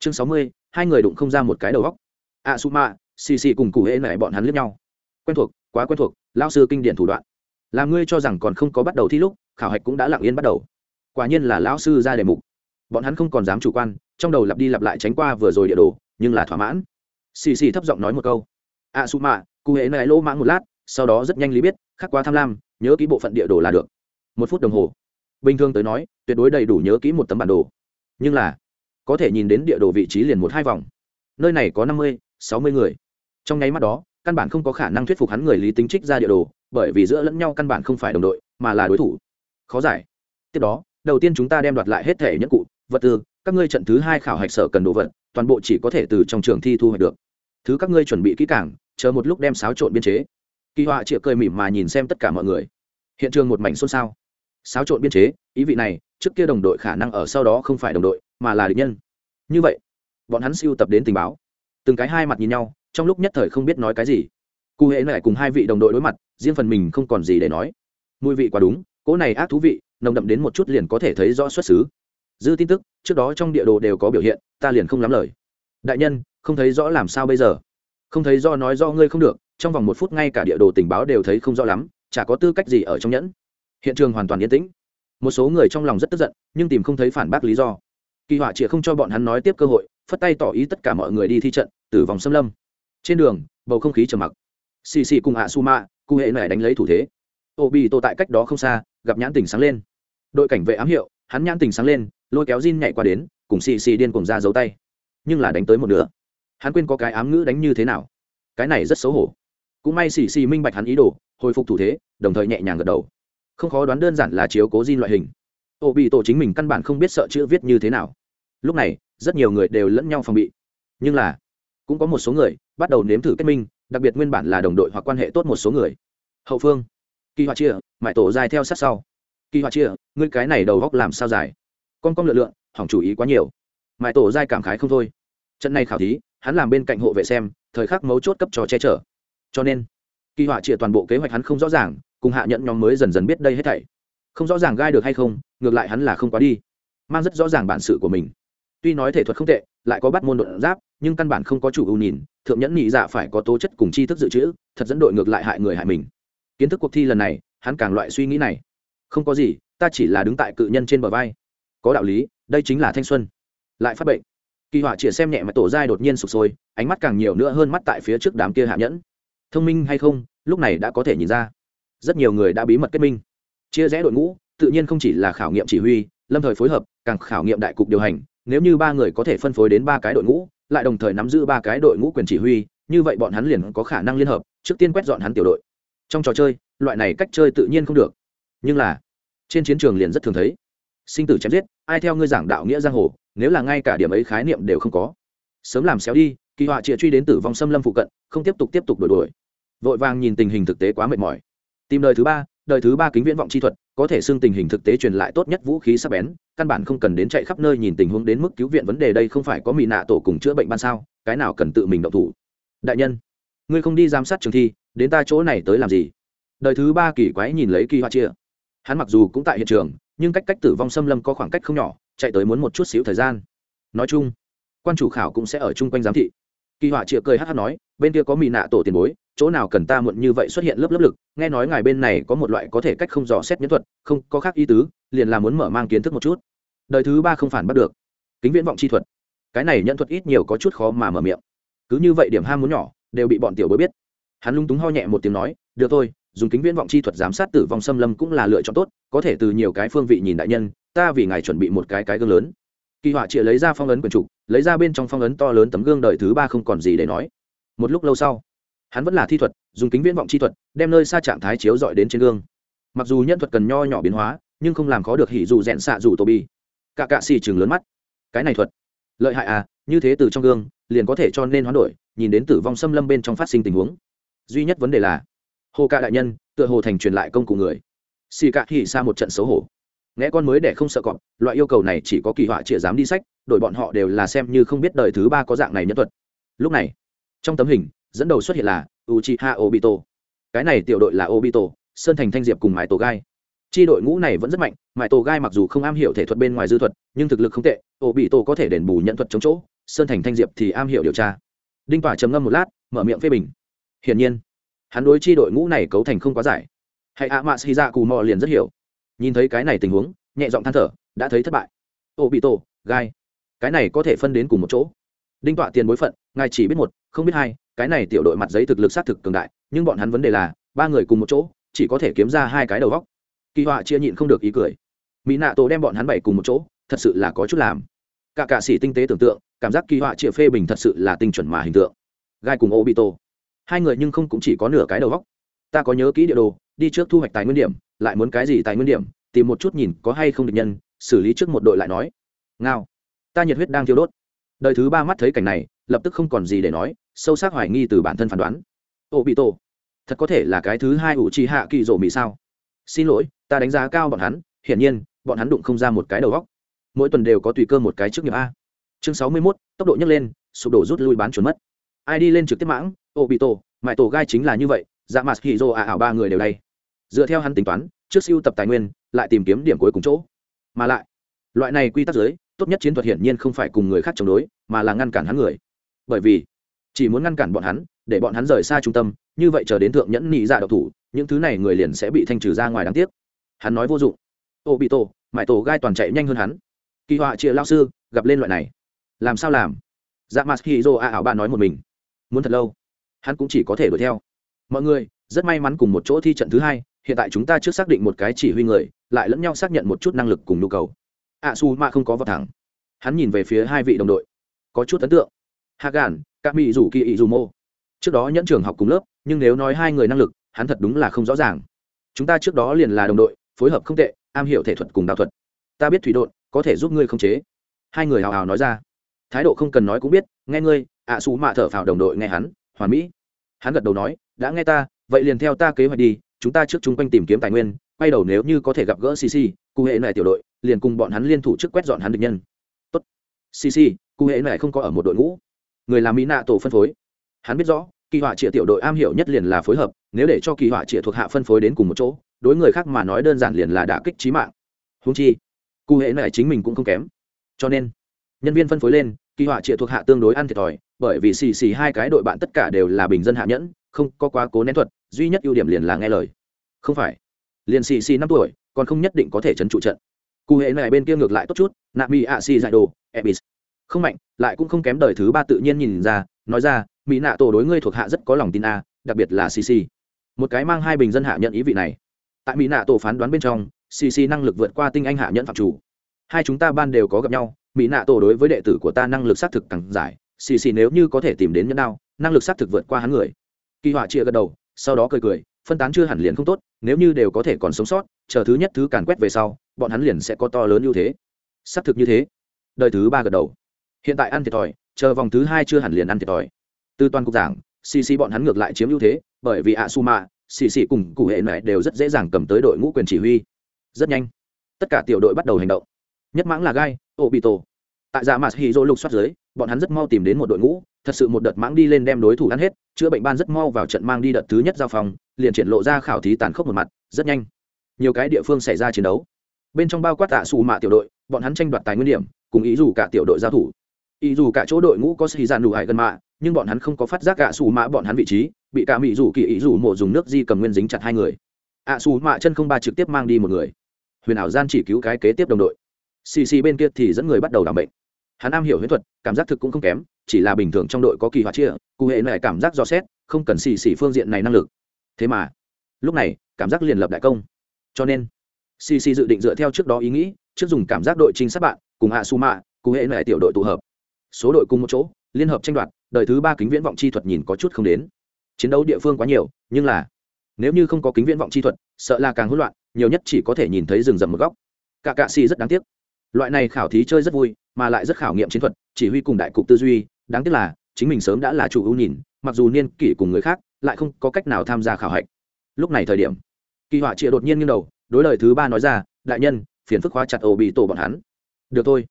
chương sáu mươi, hai người đụng không ra một cái đầu góc a su ma xì xì cùng cụ hễ mẹ bọn hắn liếc nhau. Quen thuộc, quá quen thuộc lao sư kinh điển thủ đoạn. Làm ngươi cho rằng còn không có bắt đầu thi lúc, khảo hạch cũng đã lặng yên bắt đầu. Quả nhiên là lão sư ra đề mục. Bọn hắn không còn dám chủ quan, trong đầu lặp đi lặp lại tránh qua vừa rồi địa đồ, nhưng là thỏa mãn. Xì xì thấp giọng nói một câu. A su mạ cụ hễ này lỗ mãng một lát, sau đó rất nhanh lý biết, khắc quá tham lam, nhớ kỹ bộ phận địa đồ là được. Một phút đồng hồ. Bình thường tới nói, tuyệt đối đầy đủ nhớ kỹ một tấm bản đồ. Nhưng là có thể nhìn đến địa đồ vị trí liền một hai vòng. Nơi này có năm mươi, sáu mươi người. Trong nháy mắt đó, căn bản không có khả năng thuyết phục hắn người lý tính trích ra địa đồ, bởi vì giữa lẫn nhau căn bản không phải đồng đội, mà là đối thủ. Khó giải. Tiếp đó, đầu tiên chúng ta đem đoạt lại hết thể nhất cụ, vật tư, các ngươi trận thứ hai khảo hạch sở cần đồ vật, toàn bộ chỉ có thể từ trong trường thi thu hoạch được. Thứ các ngươi chuẩn bị kỹ càng, chờ một lúc đem xáo trộn biên chế. Kỳ họa chịa cười mỉm mà nhìn xem tất cả mọi người. Hiện trường một mảnh xôn xao. Xáo trộn biên chế, ý vị này, trước kia đồng đội khả năng ở sau đó không phải đồng đội mà là địch nhân. Như vậy, bọn hắn siêu tập đến tình báo. Từng cái hai mặt nhìn nhau, trong lúc nhất thời không biết nói cái gì. Cụ hệ lại cùng hai vị đồng đội đối mặt, riêng phần mình không còn gì để nói. Mùi vị quá đúng, cỗ này ác thú vị, nồng đậm đến một chút liền có thể thấy rõ xuất xứ. Dư tin tức, trước đó trong địa đồ đều có biểu hiện, ta liền không lắm lời. Đại nhân, không thấy rõ làm sao bây giờ? Không thấy do nói do ngươi không được, trong vòng một phút ngay cả địa đồ tình báo đều thấy không rõ lắm, chả có tư cách gì ở trong nhẫn. Hiện trường hoàn toàn yên tĩnh. Một số người trong lòng rất tức giận, nhưng tìm không thấy phản bác lý do kỳ họa chỉ không cho bọn hắn nói tiếp cơ hội, phất tay tỏ ý tất cả mọi người đi thi trận, từ vòng xâm lâm. Trên đường, bầu không khí trầm mặc. Xì xì cùng ạ su ma cụ hệ này đánh lấy thủ thế. Ô bị tô tại cách đó không xa, gặp nhãn tình sáng lên. Đội cảnh vệ ám hiệu, hắn nhãn tình sáng lên, lôi kéo Jin nhảy qua đến, cùng xì xì điên cùng ra giấu tay. Nhưng là đánh tới một nửa. Hắn quên có cái ám ngữ đánh như thế nào. Cái này rất xấu hổ. Cũng may xì xì minh bạch hắn ý đồ, hồi phục thủ thế, đồng thời nhẹ nhàng gật đầu. Không khó đoán đơn giản là chiếu cố Jin loại hình. Ô bị tổ chính mình căn bản không biết sợ chữ viết như thế nào lúc này, rất nhiều người đều lẫn nhau phòng bị. Nhưng là, cũng có một số người bắt đầu nếm thử kết minh, đặc biệt nguyên bản là đồng đội hoặc quan hệ tốt một số người. Hậu phương, kỳ họa chia mãi tổ dài theo sát sau. Kỳ họa chia, ngươi cái này đầu góc làm sao dài? Con con lựa lượn, hỏng chủ ý quá nhiều. Mãi tổ dài cảm khái không thôi. Trận này khảo thí, hắn làm bên cạnh hộ vệ xem, thời khắc mấu chốt cấp trò che chở. Cho nên, kỳ họa chia toàn bộ kế hoạch hắn không rõ ràng, cùng hạ nhận nhóm mới dần dần biết đây hết thảy. Không rõ ràng gai được hay không, ngược lại hắn là không quá đi. Mang rất rõ ràng bản sự của mình tuy nói thể thuật không tệ, lại có bắt môn đột giáp, nhưng căn bản không có chủ ưu nhìn, thượng nhẫn nhị dạ phải có tố chất cùng tri thức dự trữ, thật dẫn đội ngược lại hại người hại mình. Kiến thức cuộc thi lần này, hắn càng loại suy nghĩ này. Không có gì, ta chỉ là đứng tại cự nhân trên bờ vai. Có đạo lý, đây chính là thanh xuân. Lại phát bệnh. Kỳ họa chĩa xem nhẹ mà tổ dai đột nhiên sụp sôi, ánh mắt càng nhiều nữa hơn mắt tại phía trước đám kia hạ nhẫn. Thông minh hay không, lúc này đã có thể nhìn ra. Rất nhiều người đã bí mật kết minh. Chia rẽ đội ngũ, tự nhiên không chỉ là khảo nghiệm chỉ huy, lâm thời phối hợp, càng khảo nghiệm đại cục điều hành nếu như ba người có thể phân phối đến ba cái đội ngũ, lại đồng thời nắm giữ ba cái đội ngũ quyền chỉ huy, như vậy bọn hắn liền có khả năng liên hợp, trước tiên quét dọn hắn tiểu đội. Trong trò chơi, loại này cách chơi tự nhiên không được. Nhưng là, trên chiến trường liền rất thường thấy. Sinh tử chém giết, ai theo ngươi giảng đạo nghĩa giang hồ, nếu là ngay cả điểm ấy khái niệm đều không có. Sớm làm xéo đi, kỳ họa chịa truy đến tử vong xâm lâm phụ cận, không tiếp tục tiếp tục đổi đuổi. Vội vàng nhìn tình hình thực tế quá mệt mỏi. Tìm lời thứ ba đời thứ ba kính viễn vọng chi thuật, có thể xưng tình hình thực tế truyền lại tốt nhất vũ khí sắc bén, căn bản không cần đến chạy khắp nơi nhìn tình huống đến mức cứu viện vấn đề đây không phải có mỹ nạ tổ cùng chữa bệnh ban sao, cái nào cần tự mình động thủ. Đại nhân, ngươi không đi giám sát trường thi, đến ta chỗ này tới làm gì? Đời thứ ba kỳ quái nhìn lấy kỳ hoa chia. Hắn mặc dù cũng tại hiện trường, nhưng cách cách tử vong xâm lâm có khoảng cách không nhỏ, chạy tới muốn một chút xíu thời gian. Nói chung, quan chủ khảo cũng sẽ ở chung quanh giám thị. Kỳ họa chịa cười hát hát nói, bên kia có mỹ nạ tổ tiền bối chỗ nào cần ta muộn như vậy xuất hiện lớp lớp lực, nghe nói ngài bên này có một loại có thể cách không dò xét nhẫn thuật, không, có khác ý tứ, liền là muốn mở mang kiến thức một chút. Đời thứ ba không phản bắt được. Kính viễn vọng chi thuật. Cái này nhẫn thuật ít nhiều có chút khó mà mở miệng. Cứ như vậy điểm ham muốn nhỏ, đều bị bọn tiểu bối biết. Hắn lung túng ho nhẹ một tiếng nói, được thôi, dùng kính viễn vọng chi thuật giám sát tử vong xâm lâm cũng là lựa chọn tốt, có thể từ nhiều cái phương vị nhìn đại nhân, ta vì ngài chuẩn bị một cái cái gương lớn. Kỳ họa chịa lấy ra phong ấn quần trục, lấy ra bên trong phong ấn to lớn tấm gương đời thứ ba không còn gì để nói. Một lúc lâu sau hắn vẫn là thi thuật, dùng kính viễn vọng chi thuật, đem nơi xa trạng thái chiếu dọi đến trên gương. Mặc dù nhân thuật cần nho nhỏ biến hóa, nhưng không làm khó được hỉ dù rẽn xạ dù tô bi cả cạ xì chừng lớn mắt. Cái này thuật, lợi hại à như thế từ trong gương, liền có thể cho nên hoán đổi, nhìn đến tử vong xâm lâm bên trong phát sinh tình huống. Duy nhất vấn đề là, hồ cạ đại nhân, tựa hồ thành truyền lại công cụ người. Xì cạ hỉ xa một trận xấu hổ. Nghe con mới để không sợ cọp, loại yêu cầu này chỉ có kỳ họa chĩa dám đi sách đội bọn họ đều là xem như không biết đời thứ ba có dạng này nhân thuật. Lúc này, trong tấm hình dẫn đầu xuất hiện là Uchiha Obito. Cái này tiểu đội là Obito, Sơn Thành Thanh Diệp cùng Mại Tổ Gai. Chi đội ngũ này vẫn rất mạnh, Mại Tổ Gai mặc dù không am hiểu thể thuật bên ngoài dư thuật, nhưng thực lực không tệ, Obito có thể đền bù nhận thuật chống chỗ, sơn thành thanh diệp thì am hiểu điều tra. Đinh Quả trầm ngâm một lát mở miệng phê bình. Hiển nhiên hắn đối chi đội ngũ này cấu thành không quá giải. Hay ạ mạ dạ cù mò liền rất hiểu. Nhìn thấy cái này tình huống nhẹ giọng than thở đã thấy thất bại. Obito gai. Cái này có thể phân đến cùng một chỗ. Đinh tọa tiền bối phận ngài chỉ biết một không biết hai cái này tiểu đội mặt giấy thực lực xác thực cường đại, nhưng bọn hắn vấn đề là, ba người cùng một chỗ, chỉ có thể kiếm ra hai cái đầu góc. Kỳ họa chia nhịn không được ý cười. Mỹ nạ tổ đem bọn hắn bảy cùng một chỗ, thật sự là có chút làm. Cả cạ sĩ tinh tế tưởng tượng, cảm giác kỳ họa chia phê bình thật sự là tinh chuẩn mà hình tượng. Gai cùng ô bị tổ hai người nhưng không cũng chỉ có nửa cái đầu góc. Ta có nhớ kỹ địa đồ, đi trước thu hoạch tài nguyên điểm, lại muốn cái gì tài nguyên điểm, tìm một chút nhìn có hay không được nhân, xử lý trước một đội lại nói. Ngao. Ta nhiệt huyết đang thiêu đốt. Đời thứ ba mắt thấy cảnh này lập tức không còn gì để nói sâu sắc hoài nghi từ bản thân phán đoán. Ô bị tổ. Thật có thể là cái thứ hai ủ trì hạ kỳ rộ mỹ sao? Xin lỗi ta đánh giá cao bọn hắn hiển nhiên bọn hắn đụng không ra một cái đầu góc mỗi tuần đều có tùy cơ một cái trước nghiệp a. Chương sáu mươi 61, tốc độ nhấc lên sụp đổ rút lui bán chuẩn mất. Ai đi lên trực tiếp mãng ô bị tổ mãi tổ gai chính là như vậy dạ mặt hì rô ả à ảo ba người đều đây. Dựa theo hắn tính toán trước siêu tập tài nguyên lại tìm kiếm điểm cuối cùng chỗ. Mà lại loại này quy tắc giới tốt nhất chiến thuật hiển nhiên không phải cùng người khác chống đối mà là ngăn cản hắn người bởi vì chỉ muốn ngăn cản bọn hắn, để bọn hắn rời xa trung tâm, như vậy chờ đến thượng nhẫn nhị dạ độc thủ, những thứ này người liền sẽ bị thanh trừ ra ngoài đáng tiếc. Hắn nói vô dụng. Ô bị tổ mãi tổ gai toàn chạy nhanh hơn hắn. Kỳ họa chia lao sư, gặp lên loại này. Làm sao làm? Dạ mặt khi dô a ảo ba nói một mình. Muốn thật lâu? Hắn cũng chỉ có thể đuổi theo. Mọi người, rất may mắn cùng một chỗ thi trận thứ hai, hiện tại chúng ta trước xác định một cái chỉ huy người, lại lẫn nhau xác nhận một chút năng lực cùng nhu cầu. A su ma không có vào thẳng. Hắn nhìn về phía hai vị đồng đội. Có chút ấn tượng hagan các mỹ rủ kỳ ý dù mô trước đó nhẫn trường học cùng lớp nhưng nếu nói hai người năng lực hắn thật đúng là không rõ ràng. Chúng ta trước đó liền là đồng đội phối hợp không tệ am hiểu thể thuật cùng đạo thuật. Ta biết thủy độn, có thể giúp ngươi khống chế. Hai người hào hào nói ra. Thái độ không cần nói cũng biết nghe ngươi ạ à xù mạ thở phào đồng đội nghe hắn hoàn mỹ. Hắn gật đầu nói đã nghe ta vậy liền theo ta kế hoạch đi chúng ta trước chung quanh tìm kiếm tài nguyên quay đầu nếu như có thể gặp gỡ cc cụ hệ này tiểu đội liền cùng bọn hắn liên thủ trước quét dọn hắn địch nhân. Tốt. Cc cụ hệ này không có ở một đội ngũ người làm mỹ nạ tổ phân phối. Hắn biết rõ, kỳ họa trịa tiểu đội am hiểu nhất liền là phối hợp, nếu để cho kỳ họa trịa thuộc hạ phân phối đến cùng một chỗ, đối người khác mà nói đơn giản liền là đả kích trí mạng. Húng chi, cụ hệ này chính mình cũng không kém. Cho nên, nhân viên phân phối lên, kỳ họa trịa thuộc hạ tương đối ăn thiệt thòi, bởi vì xì xì hai cái đội bạn tất cả đều là bình dân hạ nhẫn, không có quá cố nén thuật, duy nhất ưu điểm liền là nghe lời. Không phải, liền xì xì năm tuổi, còn không nhất định có thể trấn trụ trận. Cụ hệ này bên kia ngược lại tốt chút, nạ mi ạ xì dạy đồ, ebis không mạnh, lại cũng không kém đời thứ ba tự nhiên nhìn ra, nói ra, mỹ nạ tổ đối ngươi thuộc hạ rất có lòng tin a, đặc biệt là cc một cái mang hai bình dân hạ nhận ý vị này. Tại mỹ nạ tổ phán đoán bên trong cc năng lực vượt qua tinh anh hạ nhận phạm chủ. Hai chúng ta ban đều có gặp nhau, mỹ nạ tổ đối với đệ tử của ta năng lực xác thực càng giải cc nếu như có thể tìm đến nhân đao, năng lực xác thực vượt qua hắn người. Kỳ họa chia gật đầu, sau đó cười cười, phân tán chưa hẳn liền không tốt, nếu như đều có thể còn sống sót, chờ thứ nhất thứ càn quét về sau, bọn hắn liền sẽ có to lớn ưu thế. Xác thực như thế. Đời thứ ba gật đầu hiện tại ăn thiệt thòi, chờ vòng thứ hai chưa hẳn liền ăn thiệt thòi. Từ toàn cục giảng, xì xì bọn hắn ngược lại chiếm ưu thế, bởi vì ạ su mạ xì xì cùng cụ hệ mẹ đều rất dễ dàng cầm tới đội ngũ quyền chỉ huy. Rất nhanh, tất cả tiểu đội bắt đầu hành động. Nhất mãng là gai ô bị tổ tại giả mạt hì dỗ lục xoát dưới, bọn hắn rất mau tìm đến một đội ngũ, thật sự một đợt mãng đi lên đem đối thủ ăn hết, chữa bệnh ban rất mau vào trận mang đi đợt thứ nhất giao phòng, liền triển lộ ra khảo thí tàn khốc một mặt, rất nhanh. Nhiều cái địa phương xảy ra chiến đấu. Bên trong bao quát tạ xù mạ tiểu đội, bọn hắn tranh đoạt tài nguyên điểm, cùng ý dù cả tiểu đội giao thủ ý dù cả chỗ đội ngũ có xì dạn đủ hải gần mạ, nhưng bọn hắn không có phát giác cả xù mạ bọn hắn vị trí, bị cả mỹ dù kỳ ý dù mộ dùng nước di cầm nguyên dính chặt hai người. Ạ xù mạ chân không ba trực tiếp mang đi một người. Huyền ảo gian chỉ cứu cái kế tiếp đồng đội. Xì xì bên kia thì dẫn người bắt đầu đảm bệnh. Hắn am hiểu huyễn thuật, cảm giác thực cũng không kém, chỉ là bình thường trong đội có kỳ hoạt chia, cụ hệ này cảm giác dò xét, không cần xì xì phương diện này năng lực. Thế mà, lúc này, cảm giác liền lập đại công. Cho nên, xì xì dự định dựa theo trước đó ý nghĩ, trước dùng cảm giác đội trinh sát bạn, cùng hạ su mạ, cụ hệ lại tiểu đội tụ hợp số đội cùng một chỗ, liên hợp tranh đoạt, đời thứ ba kính viễn vọng chi thuật nhìn có chút không đến. Chiến đấu địa phương quá nhiều, nhưng là, nếu như không có kính viễn vọng chi thuật, sợ là càng hỗn loạn, nhiều nhất chỉ có thể nhìn thấy rừng rậm một góc. Cả cạ xì rất đáng tiếc. Loại này khảo thí chơi rất vui, mà lại rất khảo nghiệm chiến thuật, chỉ huy cùng đại cục tư duy, đáng tiếc là, chính mình sớm đã là chủ ưu nhìn, mặc dù niên kỷ cùng người khác, lại không có cách nào tham gia khảo hạch. Lúc này thời điểm, kỳ họa chịa đột nhiên nghiêng đầu, đối lời thứ ba nói ra, đại nhân, phiền phức hóa chặt ổ bị tổ bọn hắn. Được thôi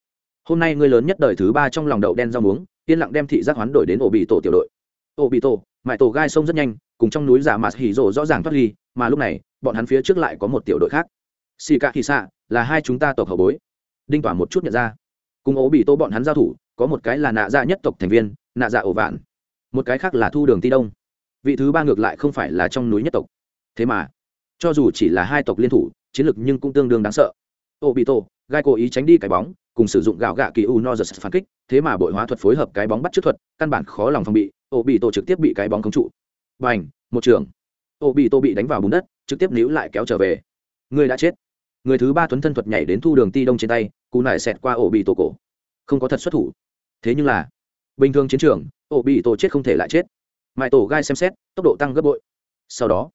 hôm nay ngươi lớn nhất đời thứ ba trong lòng đậu đen rau muống, yên lặng đem thị giác hoán đổi đến ổ bị tổ tiểu đội. Ổ bị tổ mãi tổ gai sông rất nhanh, cùng trong núi giả mạt hỉ rồ rõ ràng thoát ly, mà lúc này, bọn hắn phía trước lại có một tiểu đội khác. Xì cạ hì xạ là hai chúng ta tộc hậu bối. Đinh tỏa một chút nhận ra. Cùng ổ bị tổ bọn hắn giao thủ, có một cái là nạ dạ nhất tộc thành viên, nạ dạ ổ vạn. Một cái khác là thu đường ti đông. Vị thứ ba ngược lại không phải là trong núi nhất tộc. Thế mà, cho dù chỉ là hai tộc liên thủ, chiến lược nhưng cũng tương đương đáng sợ. Ổ bị tổ gai cố ý tránh đi cái bóng cùng sử dụng gạo gạ kỳ u no giật phản kích, thế mà bội hóa thuật phối hợp cái bóng bắt trước thuật, căn bản khó lòng phòng bị ô bị tổ trực tiếp bị cái bóng khống trụ. B à n h một trường. Ô bị tổ bị đánh vào bùn đất, trực tiếp níu lại kéo trở về. Người đã chết. Người thứ ba tuấn thân thuật nhảy đến thu đường ti đông trên tay, cú nải xẹt qua ổ bị tổ cổ. Không có thật xuất thủ. Thế nhưng là, bình thường chiến trường ổ bị tổ chết không thể lại chết. Mãi tổ gai xem xét, tốc độ tăng gấp bội. Sau đó,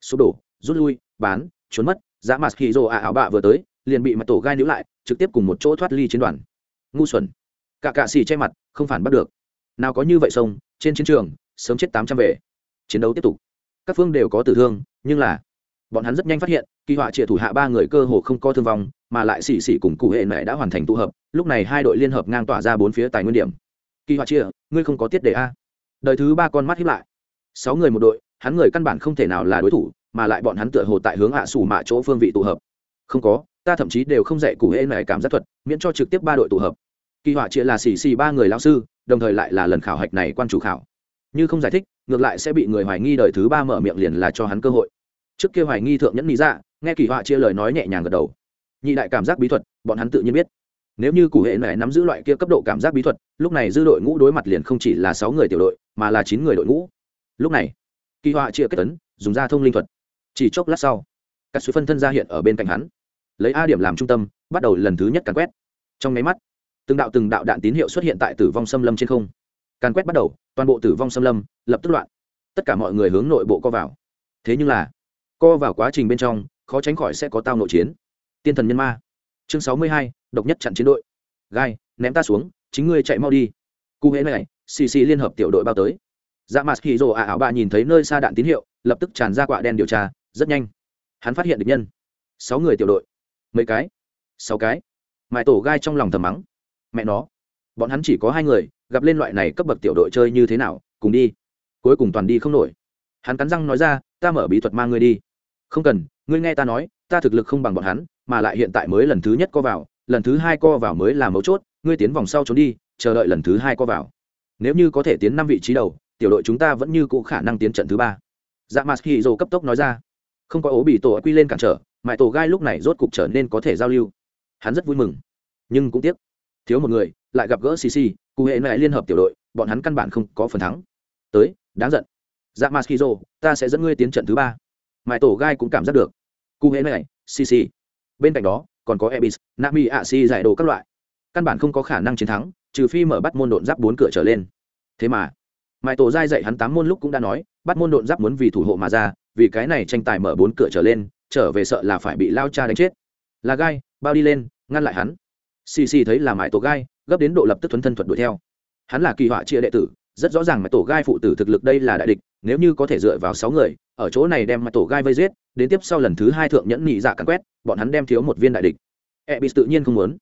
sụp đổ, rút lui, bán, trốn mất giá mặt khi rồ ả ảo bạ vừa tới liền bị mặt tổ gai níu lại trực tiếp cùng một chỗ thoát ly chiến đoàn. Ngu xuẩn. Cả cạ xì che mặt không phản bắt được. Nào có như vậy sông trên chiến trường sớm chết tám trăm về chiến đấu tiếp tục. Các phương đều có tử thương nhưng là bọn hắn rất nhanh phát hiện kỳ họa trịa thủ hạ ba người cơ hồ không có thương vong mà lại xì xì cùng cụ hệ mẹ đã hoàn thành tụ hợp lúc này hai đội liên hợp ngang tỏa ra bốn phía tài nguyên điểm. Kỳ họa chia, ngươi không có tiết đề a. Đời thứ ba con mắt hiếp lại. Sáu người một đội hắn người căn bản không thể nào là đối thủ mà lại bọn hắn tựa hồ tại hướng hạ sủ mạ chỗ phương vị tụ hợp. Không có ta thậm chí đều không dạy cụ hễ mẹ cảm giác thuật, miễn cho trực tiếp ba đội tụ hợp. Kỳ họa chia là xì xì ba người lao sư, đồng thời lại là lần khảo hạch này quan chủ khảo. Như không giải thích, ngược lại sẽ bị người hoài nghi đời thứ ba mở miệng liền là cho hắn cơ hội. Trước kia hoài nghi thượng nhẫn lý dạ nghe kỳ họa chia lời nói nhẹ nhàng gật đầu. Nhị đại cảm giác bí thuật, bọn hắn tự nhiên biết. Nếu như cụ hệ này nắm giữ loại kia cấp độ cảm giác bí thuật, lúc này dư đội ngũ đối mặt liền không chỉ là sáu người tiểu đội, mà là chín người đội ngũ. Lúc này, kỳ họa chia kết tấn dùng ra thông linh thuật. Chỉ chốc lát sau các suy phân thân ra hiện ở bên cạnh hắn lấy a điểm làm trung tâm, bắt đầu lần thứ nhất càn quét. Trong nháy mắt, từng đạo từng đạo đạn tín hiệu xuất hiện tại tử vong xâm lâm trên không. Càn quét bắt đầu, toàn bộ tử vong xâm lâm lập tức loạn. Tất cả mọi người hướng nội bộ co vào. Thế nhưng là, co vào quá trình bên trong, khó tránh khỏi sẽ có tao nội chiến. Tiên thần nhân ma. Chương sáu mươi hai, độc nhất chặn chiến đội. Gai, ném ta xuống, chính ngươi chạy mau đi. Cụ hễ này, xì xì liên hợp tiểu đội bao tới. Dạ mặt khi rồ ả ảo bà nhìn thấy nơi xa đạn tín hiệu, lập tức tràn ra quạ đen điều tra, rất nhanh. Hắn phát hiện được nhân. Sáu người tiểu đội mấy cái? Sáu cái. Mãi tổ gai trong lòng thầm mắng. Mẹ nó. Bọn hắn chỉ có hai người, gặp lên loại này cấp bậc tiểu đội chơi như thế nào, cùng đi. Cuối cùng toàn đi không nổi. Hắn cắn răng nói ra, ta mở bí thuật mang ngươi đi. Không cần, ngươi nghe ta nói, ta thực lực không bằng bọn hắn, mà lại hiện tại mới lần thứ nhất co vào, lần thứ hai co vào mới là mấu chốt, ngươi tiến vòng sau trốn đi, chờ đợi lần thứ hai co vào. Nếu như có thể tiến năm vị trí đầu, tiểu đội chúng ta vẫn như cũ khả năng tiến trận thứ ba. Dạ mặt khi dồ cấp tốc nói ra. Không có ố bị tổ quy lên cản trở mãi tổ gai lúc này rốt cục trở nên có thể giao lưu. Hắn rất vui mừng, nhưng cũng tiếc, thiếu một người, lại gặp gỡ cc cụ hệ mẹ liên hợp tiểu đội, bọn hắn căn bản không có phần thắng. Tới, đáng giận. Dạ mặt ta sẽ dẫn ngươi tiến trận thứ ba. Mãi tổ gai cũng cảm giác được. Cụ hệ mẹ cc bên cạnh đó, còn có ebis, nami a si giải đồ các loại. Căn bản không có khả năng chiến thắng, trừ phi mở bắt môn độn giáp bốn cửa trở lên. Thế mà, mãi tổ Gai dạy hắn tám môn lúc cũng đã nói, bắt môn độn giáp muốn vì thủ hộ mà ra, vì cái này tranh tài mở bốn cửa trở lên trở về sợ là phải bị lao cha đánh chết. Là gai, bao đi lên, ngăn lại hắn. Xì xì thấy là mãi tổ gai, gấp đến độ lập tức thuấn thân thuật đuổi theo. Hắn là kỳ họa chia đệ tử, rất rõ ràng mãi tổ gai phụ tử thực lực đây là đại địch, nếu như có thể dựa vào sáu người, ở chỗ này đem mãi tổ gai vây giết, đến tiếp sau lần thứ hai thượng nhẫn nhị dạ cắn quét, bọn hắn đem thiếu một viên đại địch. E bị tự nhiên không muốn.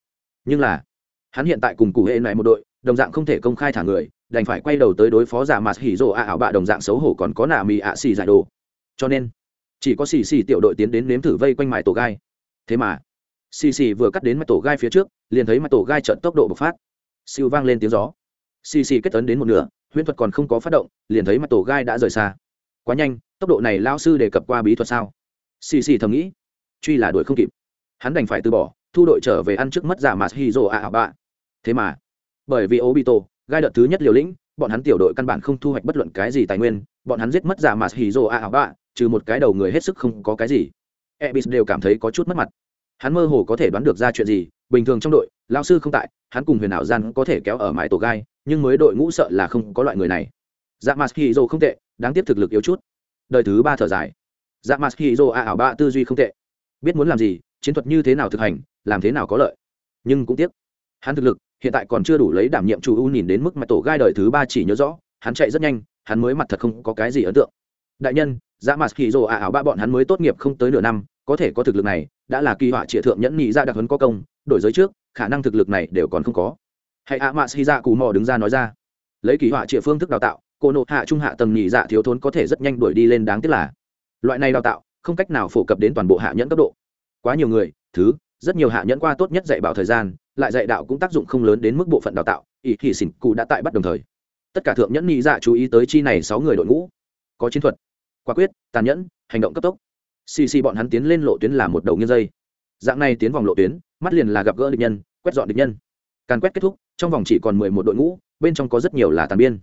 Nhưng là, hắn hiện tại cùng cụ hệ này một đội, đồng dạng không thể công khai thả người, đành phải quay đầu tới đối phó giả mặt hỉ rộ a ảo bạ đồng dạng xấu hổ còn có nà mì ạ xì giải đồ. Cho nên chỉ có xì xì tiểu đội tiến đến nếm thử vây quanh mài tổ gai. Thế mà, xì xì vừa cắt đến mặt tổ gai phía trước, liền thấy mặt tổ gai trận tốc độ bộc phát. Siêu vang lên tiếng gió. Xì xì kết tấn đến một nửa, huyễn thuật còn không có phát động, liền thấy mặt tổ gai đã rời xa. Quá nhanh, tốc độ này lao sư đề cập qua bí thuật sao? Xì xì thầm nghĩ. Truy là đuổi không kịp. Hắn đành phải từ bỏ, thu đội trở về ăn trước mất giả mặt hì rồ ạ bạ. Thế mà, bởi vì obito, gai đợt thứ nhất liều lĩnh, bọn hắn tiểu đội căn bản không thu hoạch bất luận cái gì tài nguyên, bọn hắn giết mất giả mặt hì rồ ạ bạ trừ một cái đầu người hết sức không có cái gì. Ebis đều cảm thấy có chút mất mặt. Hắn mơ hồ có thể đoán được ra chuyện gì, bình thường trong đội lao sư không tại, hắn cùng huyền ảo gian có thể kéo ở mái tổ gai, nhưng mới đội ngũ sợ là không có loại người này. Dạ mặt không tệ, đáng tiếc thực lực yếu chút. Đời thứ ba thở dài. Dạ mặt a ảo bạ tư duy không tệ. Biết muốn làm gì, chiến thuật như thế nào thực hành, làm thế nào có lợi. Nhưng cũng tiếc, hắn thực lực hiện tại còn chưa đủ lấy đảm nhiệm chủ ưu nhìn đến mức mà tổ gai đời thứ ba chỉ nhớ rõ, hắn chạy rất nhanh, hắn mới mặt thật không có cái gì ấn tượng đại nhân dạ mặt kỳ rồ ả ảo ba bọn hắn mới tốt nghiệp không tới nửa năm, có thể có thực lực này, đã là kỳ họa trịa thượng nhẫn nhị ra đặc hấn có công, đổi giới trước, khả năng thực lực này đều còn không có. Hãy ạ mạ xì ra cù mò đứng ra nói ra. Lấy kỳ họa trịa phương thức đào tạo, cô nộ hạ trung hạ tầng nhị dạ thiếu thốn có thể rất nhanh đuổi đi lên đáng tiếc là, loại này đào tạo, không cách nào phổ cập đến toàn bộ hạ nhẫn cấp độ. Quá nhiều người, thứ, rất nhiều hạ nhẫn qua tốt nhất dạy bảo thời gian, lại dạy đạo cũng tác dụng không lớn đến mức bộ phận đào tạo ý thị xỉn cụ đã tại bắt đồng thời. Tất cả thượng nhẫn nhị dạ chú ý tới chi này sáu người đội ngũ. Có chiến thuật quả quyết, tàn nhẫn, hành động cấp tốc. Xì xì bọn hắn tiến lên lộ tuyến là một đầu nghiêng dây. Dạng này tiến vòng lộ tuyến, mắt liền là gặp gỡ địch nhân, quét dọn địch nhân. Càn quét kết thúc, trong vòng chỉ còn mười một đội ngũ, bên trong có rất nhiều là tàn biên.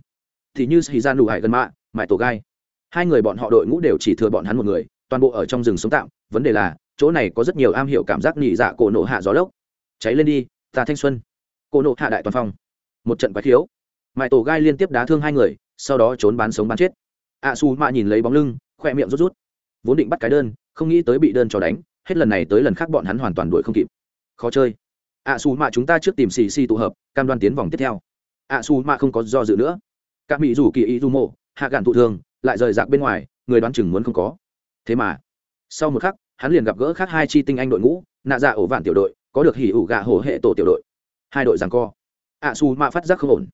Thì như xì ra dạ nụ hải gần mạ mãi tổ gai. Hai người bọn họ đội ngũ đều chỉ thừa bọn hắn một người, toàn bộ ở trong rừng sống tạm, vấn đề là, chỗ này có rất nhiều am hiểu cảm giác nhị dạ cổ nộ hạ gió lốc. Cháy lên đi, ta thanh xuân. Cổ nộ hạ đại toàn phong. Một trận quái thiếu mãi tổ gai liên tiếp đá thương hai người, sau đó trốn bán sống bán chết a su mạ nhìn lấy bóng lưng khoe miệng rút rút. Vốn định bắt cái đơn, không nghĩ tới bị đơn cho đánh, hết lần này tới lần khác bọn hắn hoàn toàn đuổi không kịp. Khó chơi. A su mạ chúng ta trước tìm xì xì tụ hợp, cam đoan tiến vòng tiếp theo. A su mạ không có do dự nữa. Các mỹ rủ kỳ ý du mộ, hạ gạn thụ thương lại rời rạc bên ngoài, người đoán chừng muốn không có. Thế mà, sau một khắc, hắn liền gặp gỡ khác hai chi tinh anh đội ngũ, nạ dạ ổ vạn tiểu đội, có được hỉ ủ gạ hổ hệ tổ tiểu đội. Hai đội rằng co. Ạ su mạ phát giác không ổn.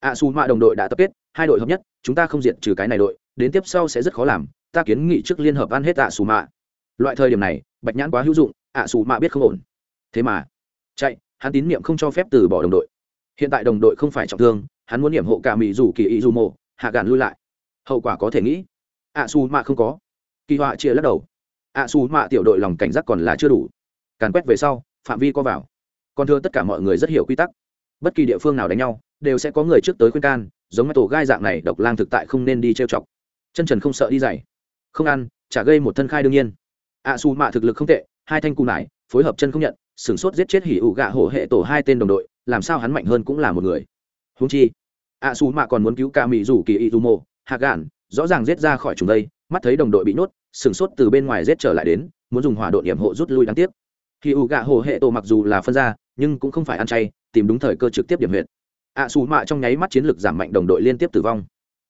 Ạ su mạ đồng đội đã tập kết, hai đội hợp nhất, chúng ta không diệt trừ cái này đội đến tiếp sau sẽ rất khó làm, ta kiến nghị trước liên hợp ăn hết ạ xù mạ. Loại thời điểm này, bạch nhãn quá hữu dụng, ạ xù mạ biết không ổn. Thế mà, chạy, hắn tín nhiệm không cho phép từ bỏ đồng đội. Hiện tại đồng đội không phải trọng thương, hắn muốn điểm hộ cả mỹ dù kỳ ý dù mộ, hạ gạn lui lại. Hậu quả có thể nghĩ, ạ xù mạ không có. Kỳ họa chia lắc đầu. Ạ xù mạ tiểu đội lòng cảnh giác còn là chưa đủ. Càn quét về sau, phạm vi có vào. Còn thưa tất cả mọi người rất hiểu quy tắc. Bất kỳ địa phương nào đánh nhau, đều sẽ có người trước tới khuyên can, giống tổ gai dạng này, độc lang thực tại không nên đi trêu chọc chân trần không sợ đi dày không ăn, chả gây một thân khai đương nhiên. Ạ su mạ thực lực không tệ, hai thanh cù nải, phối hợp chân không nhận, sửng sốt giết chết hỉ ủ gạ hổ hệ tổ hai tên đồng đội, làm sao hắn mạnh hơn cũng là một người. Húng chi ạ su mạ còn muốn cứu ca mỹ rủ kỳ ý dù mộ, hạ gạn, rõ ràng giết ra khỏi chúng đây, mắt thấy đồng đội bị nhốt, sửng sốt từ bên ngoài giết trở lại đến, muốn dùng hỏa độ điểm hộ rút lui đáng tiếc. Hỉ ủ gạ hổ hệ tổ mặc dù là phân ra, nhưng cũng không phải ăn chay, tìm đúng thời cơ trực tiếp điểm huyện ạ su mạ trong nháy mắt chiến lược giảm mạnh, đồng đội liên tiếp tử vong.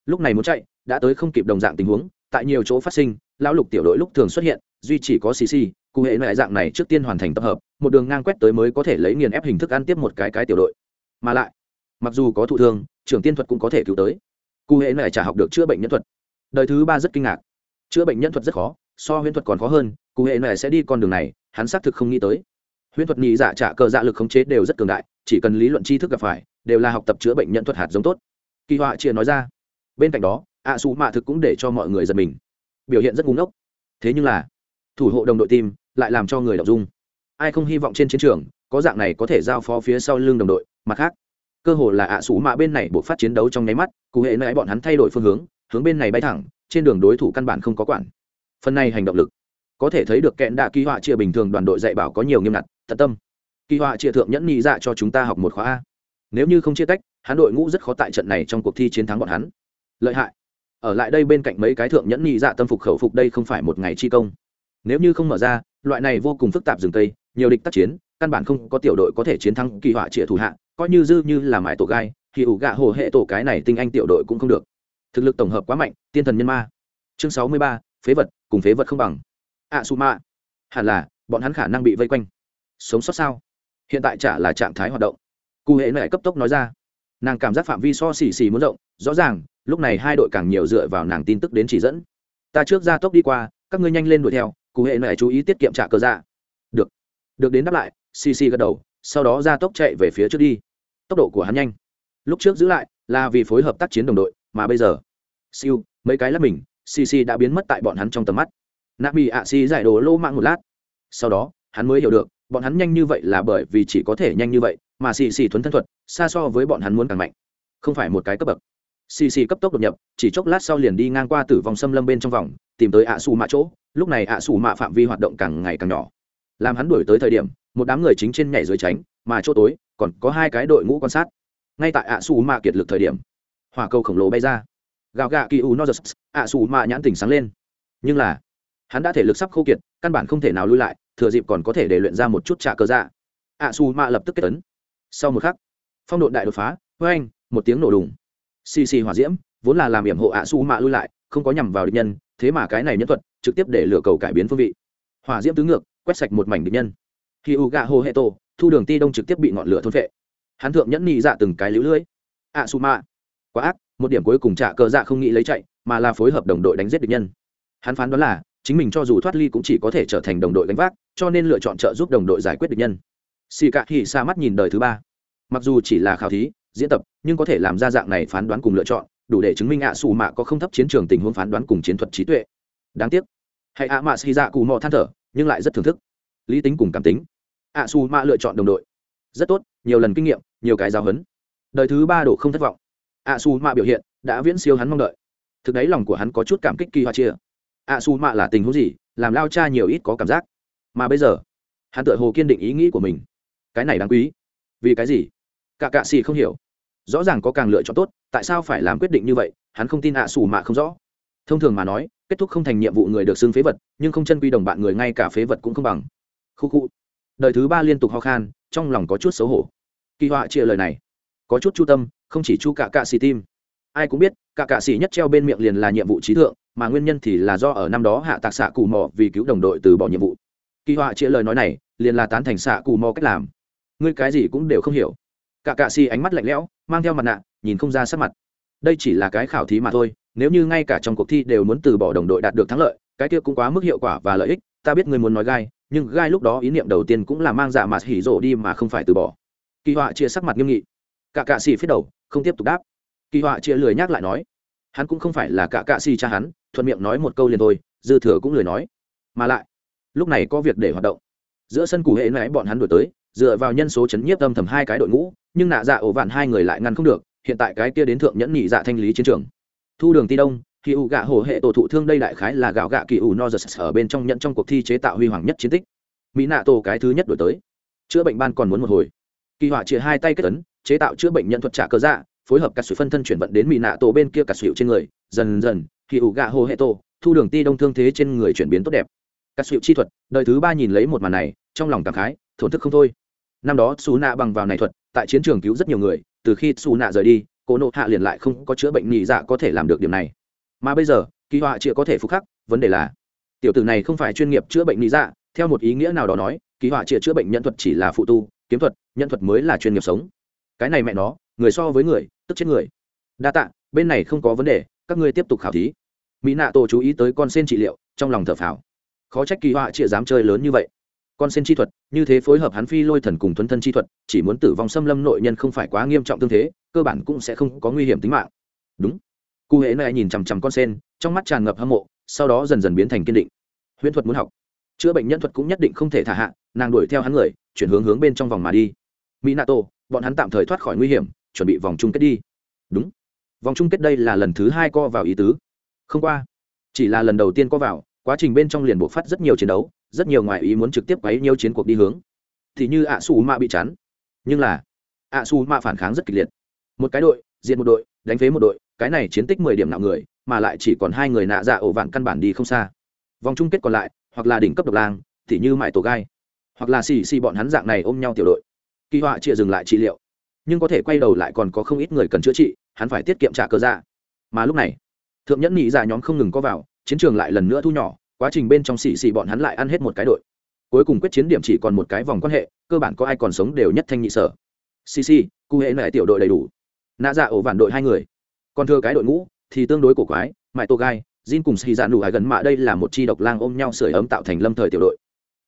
Lúc này muốn chạy đã tới không kịp đồng dạng tình huống, tại nhiều chỗ phát sinh, lão lục tiểu đội lúc thường xuất hiện, duy chỉ có cc cụ hệ loại dạng này trước tiên hoàn thành tập hợp, một đường ngang quét tới mới có thể lấy nghiền ép hình thức ăn tiếp một cái cái tiểu đội. Mà lại, mặc dù có thụ thương, trưởng tiên thuật cũng có thể cứu tới. Cụ hệ lại trả học được chữa bệnh nhân thuật. Đời thứ ba rất kinh ngạc. Chữa bệnh nhân thuật rất khó, so huyễn thuật còn khó hơn, cụ hệ này sẽ đi con đường này, hắn xác thực không nghĩ tới. Huyễn thuật nhị dạ trả cờ dạ lực khống chế đều rất cường đại, chỉ cần lý luận tri thức gặp phải, đều là học tập chữa bệnh nhân thuật hạt giống tốt. Kỳ họa chia nói ra. Bên cạnh đó ạ xù mạ thực cũng để cho mọi người giật mình. Biểu hiện rất ngu ốc thế nhưng là, thủ hộ đồng đội tim lại làm cho người đọc dung. Ai không hy vọng trên chiến trường có dạng này có thể giao phó phía sau lưng đồng đội, mặt khác, cơ hồ là ạ xù mạ bên này buộc phát chiến đấu trong nháy mắt, cụ hệ nãy bọn hắn thay đổi phương hướng hướng bên này bay thẳng, trên đường đối thủ căn bản không có quản. Phần này hành động lực, có thể thấy được kẹn đạ kỳ họa chia bình thường đoàn đội dạy bảo có nhiều nghiêm ngặt, tận tâm. Kỳ họa chia thượng nhẫn nhị dạ cho chúng ta học một khóa a. Nếu như không chia tách, hắn đội ngũ rất khó tại trận này trong cuộc thi chiến thắng bọn hắn. Lợi hại ở lại đây bên cạnh mấy cái thượng nhẫn nhị dạ tâm phục khẩu phục đây không phải một ngày chi công. Nếu như không mở ra, loại này vô cùng phức tạp rừng tây, nhiều địch tác chiến, căn bản không có tiểu đội có thể chiến thắng kỳ họa trịa thủ hạ, coi như dư như là mãi tổ gai, thì ủ gạ hồ hệ tổ cái này tinh anh tiểu đội cũng không được. Thực lực tổng hợp quá mạnh, tiên thần nhân ma. Chương sáu mươi ba, phế vật, cùng phế vật không bằng. A su ma hẳn là, bọn hắn khả năng bị vây quanh. Sống sót sao? Hiện tại chả là trạng thái hoạt động. Cụ hệ này cấp tốc nói ra. Nàng cảm giác phạm vi so xì xì muốn rộng, rõ ràng lúc này hai đội càng nhiều dựa vào nàng tin tức đến chỉ dẫn. Ta trước ra tốc đi qua, các ngươi nhanh lên đuổi theo, cụ hệ này chú ý tiết kiệm trả cơ dạ. Được. Được đến đáp lại cc gật đầu, sau đó ra tốc chạy về phía trước đi. Tốc độ của hắn nhanh. Lúc trước giữ lại là vì phối hợp tác chiến đồng đội, mà bây giờ, siêu, mấy cái lắp mình cc đã biến mất tại bọn hắn trong tầm mắt. Nạp bị ạ xì giải đồ lô mạng một lát. Sau đó, hắn mới hiểu được, bọn hắn nhanh như vậy là bởi vì chỉ có thể nhanh như vậy, mà xì xì thuấn thân thuật, xa so với bọn hắn muốn càng mạnh. Không phải một cái cấp bậc xì xì cấp tốc đột nhập, chỉ chốc lát sau liền đi ngang qua tử vong xâm lâm bên trong vòng, tìm tới ạ xù mạ chỗ. Lúc này ạ xù mạ phạm vi hoạt động càng ngày càng nhỏ. Làm hắn đuổi tới thời điểm, một đám người chính trên nhảy dưới tránh, mà chỗ tối, còn có hai cái đội ngũ quan sát. Ngay tại ạ xù mạ kiệt lực thời điểm, hỏa cầu khổng lồ bay ra. Gào gạ kỳ u nozers ạ xù mạ nhãn tỉnh sáng lên. Nhưng là, hắn đã thể lực sắp khô kiệt, căn bản không thể nào lui lại, thừa dịp còn có thể để luyện ra một chút trả cơ dạ. Ạ xù mạ lập tức kết tấn sau một khắc, phong độ đại đột phá với anh một tiếng nổ đùng xì xì hỏa diễm, vốn là làm hiểm hộ ạ su mạ lui lại, không có nhằm vào địch nhân, thế mà cái này nhân thuật, trực tiếp để lửa cầu cải biến phương vị. Hỏa diễm tứ ngược, quét sạch một mảnh địch nhân. Khi u gạ hồ hệ tổ, thu đường ti đông trực tiếp bị ngọn lửa thôn vệ hắn thượng nhẫn nhị dạ từng cái lưỡi lưỡi ạ su mạ. Quá ác, một điểm cuối cùng trả cờ dạ không nghĩ lấy chạy, mà là phối hợp đồng đội đánh giết địch nhân. Hắn phán đoán là, chính mình cho dù thoát ly cũng chỉ có thể trở thành đồng đội đánh vác, cho nên lựa chọn trợ giúp đồng đội giải quyết địch nhân. Xì cạ hỉ xa mắt nhìn đời thứ ba. Mặc dù chỉ là khảo thí diễn tập, nhưng có thể làm ra dạng này phán đoán cùng lựa chọn, đủ để chứng minh ạ xù mạ có không thấp chiến trường tình huống phán đoán cùng chiến thuật trí tuệ. Đáng tiếc hãy ạ mạ xì dạ cù mò than thở, nhưng lại rất thưởng thức. Lý tính cùng cảm tính. Ạ xù mạ lựa chọn đồng đội. Rất tốt, nhiều lần kinh nghiệm, nhiều cái giáo huấn. Đời thứ ba đổ không thất vọng. Ạ xù mạ biểu hiện, đã viễn siêu hắn mong đợi. Thực đấy lòng của hắn có chút cảm kích kỳ hoa chia. Ạ xù mạ là tình huống gì, làm lao cha nhiều ít có cảm giác. Mà bây giờ, hắn tự hồ kiên định ý nghĩ của mình. Cái này đáng quý. Vì cái gì? Cả cạ xì không hiểu. Rõ ràng có càng lựa chọn tốt, tại sao phải làm quyết định như vậy, hắn không tin ạ xù mạ không rõ. Thông thường mà nói, kết thúc không thành nhiệm vụ người được xưng phế vật, nhưng không chân quy đồng bạn người ngay cả phế vật cũng không bằng. Khu khu. Đời thứ ba liên tục ho khan, trong lòng có chút xấu hổ. Kỳ họa chia lời này. Có chút chu tâm, không chỉ chu cả cạ xì tim ai cũng biết, cả cạ xì nhất treo bên miệng liền là nhiệm vụ trí thượng, mà nguyên nhân thì là do ở năm đó hạ tạc xạ cù mò vì cứu đồng đội từ bỏ nhiệm vụ. Kỳ họa chia lời nói này, liền là tán thành xạ cù mò cách làm. Ngươi cái gì cũng đều không hiểu cả cạ xì ánh mắt lạnh lẽo, mang theo mặt nạ, nhìn không ra sắc mặt. Đây chỉ là cái khảo thí mà thôi, nếu như ngay cả trong cuộc thi đều muốn từ bỏ đồng đội đạt được thắng lợi, cái kia cũng quá mức hiệu quả và lợi ích, ta biết ngươi muốn nói gai, nhưng gai lúc đó ý niệm đầu tiên cũng là mang dạ mà hỉ rộ đi mà không phải từ bỏ. Kỳ họa chia sắc mặt nghiêm nghị. Cả cạ xì phía đầu, không tiếp tục đáp. Kỳ họa chia lười nhắc lại nói. Hắn cũng không phải là cả cạ xì cha hắn, thuận miệng nói một câu liền thôi, dư thừa cũng lười nói. Mà lại, lúc này có việc để hoạt động. Giữa sân cụ hệ nãy bọn hắn đổi tới dựa vào nhân số chấn nhiếp âm thầm hai cái đội ngũ, nhưng nạ dạ ổ vạn hai người lại ngăn không được, hiện tại cái kia đến thượng nhẫn nhị dạ thanh lý chiến trường. Thu đường ti đông khi ủ gạ hồ hệ tổ thụ thương đây đại khái là gạo gạ kỳ ủ no giật ở bên trong nhận trong cuộc thi chế tạo huy hoàng nhất chiến tích. Mỹ nạ tổ cái thứ nhất đổi tới. Chữa bệnh ban còn muốn một hồi. Kỳ họa chia hai tay kết tấn chế tạo chữa bệnh nhân thuật trả cơ dạ phối hợp cả sự phân thân chuyển vận đến mỹ nạ tổ bên kia cả sự trên người. Dần dần khi ủ gạ hồ hệ tổ, thu đường ti đông thương thế trên người chuyển biến tốt đẹp. Cả sự chi thuật, đời thứ ba nhìn lấy một màn này, trong lòng cảm khái, thổn thức không thôi năm đó xù nạ bằng vào này thuật, tại chiến trường cứu rất nhiều người, từ khi xù nạ rời đi cô nộ hạ liền lại không có chữa bệnh nhị dạ có thể làm được điểm này. Mà bây giờ, kỳ họa chịa có thể phục khắc, vấn đề là, tiểu tử này không phải chuyên nghiệp chữa bệnh nhị dạ theo một ý nghĩa nào đó nói, kỳ họa chịa chữa bệnh nhân thuật chỉ là phụ tu, kiếm thuật, nhân thuật mới là chuyên nghiệp sống. Cái này mẹ nó, người so với người, tức chết người. Đa tạ, bên này không có vấn đề, các ngươi tiếp tục khảo thí. Mỹ nạ tổ chú ý tới con sen trị liệu, trong lòng thở phào. Khó trách kỳ họa chịa dám chơi lớn như vậy con sen chi thuật, như thế phối hợp hắn phi lôi thần cùng thuấn thân chi thuật, chỉ muốn tử vong xâm lâm nội nhân không phải quá nghiêm trọng tương thế, cơ bản cũng sẽ không có nguy hiểm tính mạng. Đúng. Cụ hễ này nhìn chằm chằm con sen, trong mắt tràn ngập hâm mộ, sau đó dần dần biến thành kiên định. Huyễn thuật muốn học. Chữa bệnh nhân thuật cũng nhất định không thể thả hạ, nàng đuổi theo hắn người, chuyển hướng hướng bên trong vòng mà đi. Mỹ nato bọn hắn tạm thời thoát khỏi nguy hiểm, chuẩn bị vòng chung kết đi. Đúng. Vòng chung kết đây là lần thứ hai co vào ý tứ. Không qua. Chỉ là lần đầu tiên co vào quá trình bên trong liền buộc phát rất nhiều chiến đấu, rất nhiều ngoại ý muốn trực tiếp quấy nhiều chiến cuộc đi hướng. Thì như ạ xù mạ bị chắn. Nhưng là, ạ xù mạ phản kháng rất kịch liệt. Một cái đội, diện một đội, đánh phế một đội, cái này chiến tích mười điểm nạo người, mà lại chỉ còn hai người nạ dạ ổ vạn căn bản đi không xa. Vòng chung kết còn lại, hoặc là đỉnh cấp độc lang, thì như mại tổ gai, hoặc là xì xì bọn hắn dạng này ôm nhau tiểu đội. Kỳ họa chia dừng lại trị liệu. Nhưng có thể quay đầu lại còn có không ít người cần chữa trị, hắn phải tiết kiệm trả cơ dạ. Mà lúc này, thượng nhẫn nhị dạ nhóm không ngừng có vào chiến trường lại lần nữa thu nhỏ quá trình bên trong xì xì bọn hắn lại ăn hết một cái đội cuối cùng quyết chiến điểm chỉ còn một cái vòng quan hệ cơ bản có ai còn sống đều nhất thanh nhị sở xì xì cụ hệ lại tiểu đội đầy đủ nạ dạ ổ vản đội hai người còn thừa cái đội ngũ thì tương đối cổ quái mãi tô gai Jin cùng xì Dạ Nụ Hải gần mạ đây là một chi độc lang ôm nhau sưởi ấm tạo thành lâm thời tiểu đội.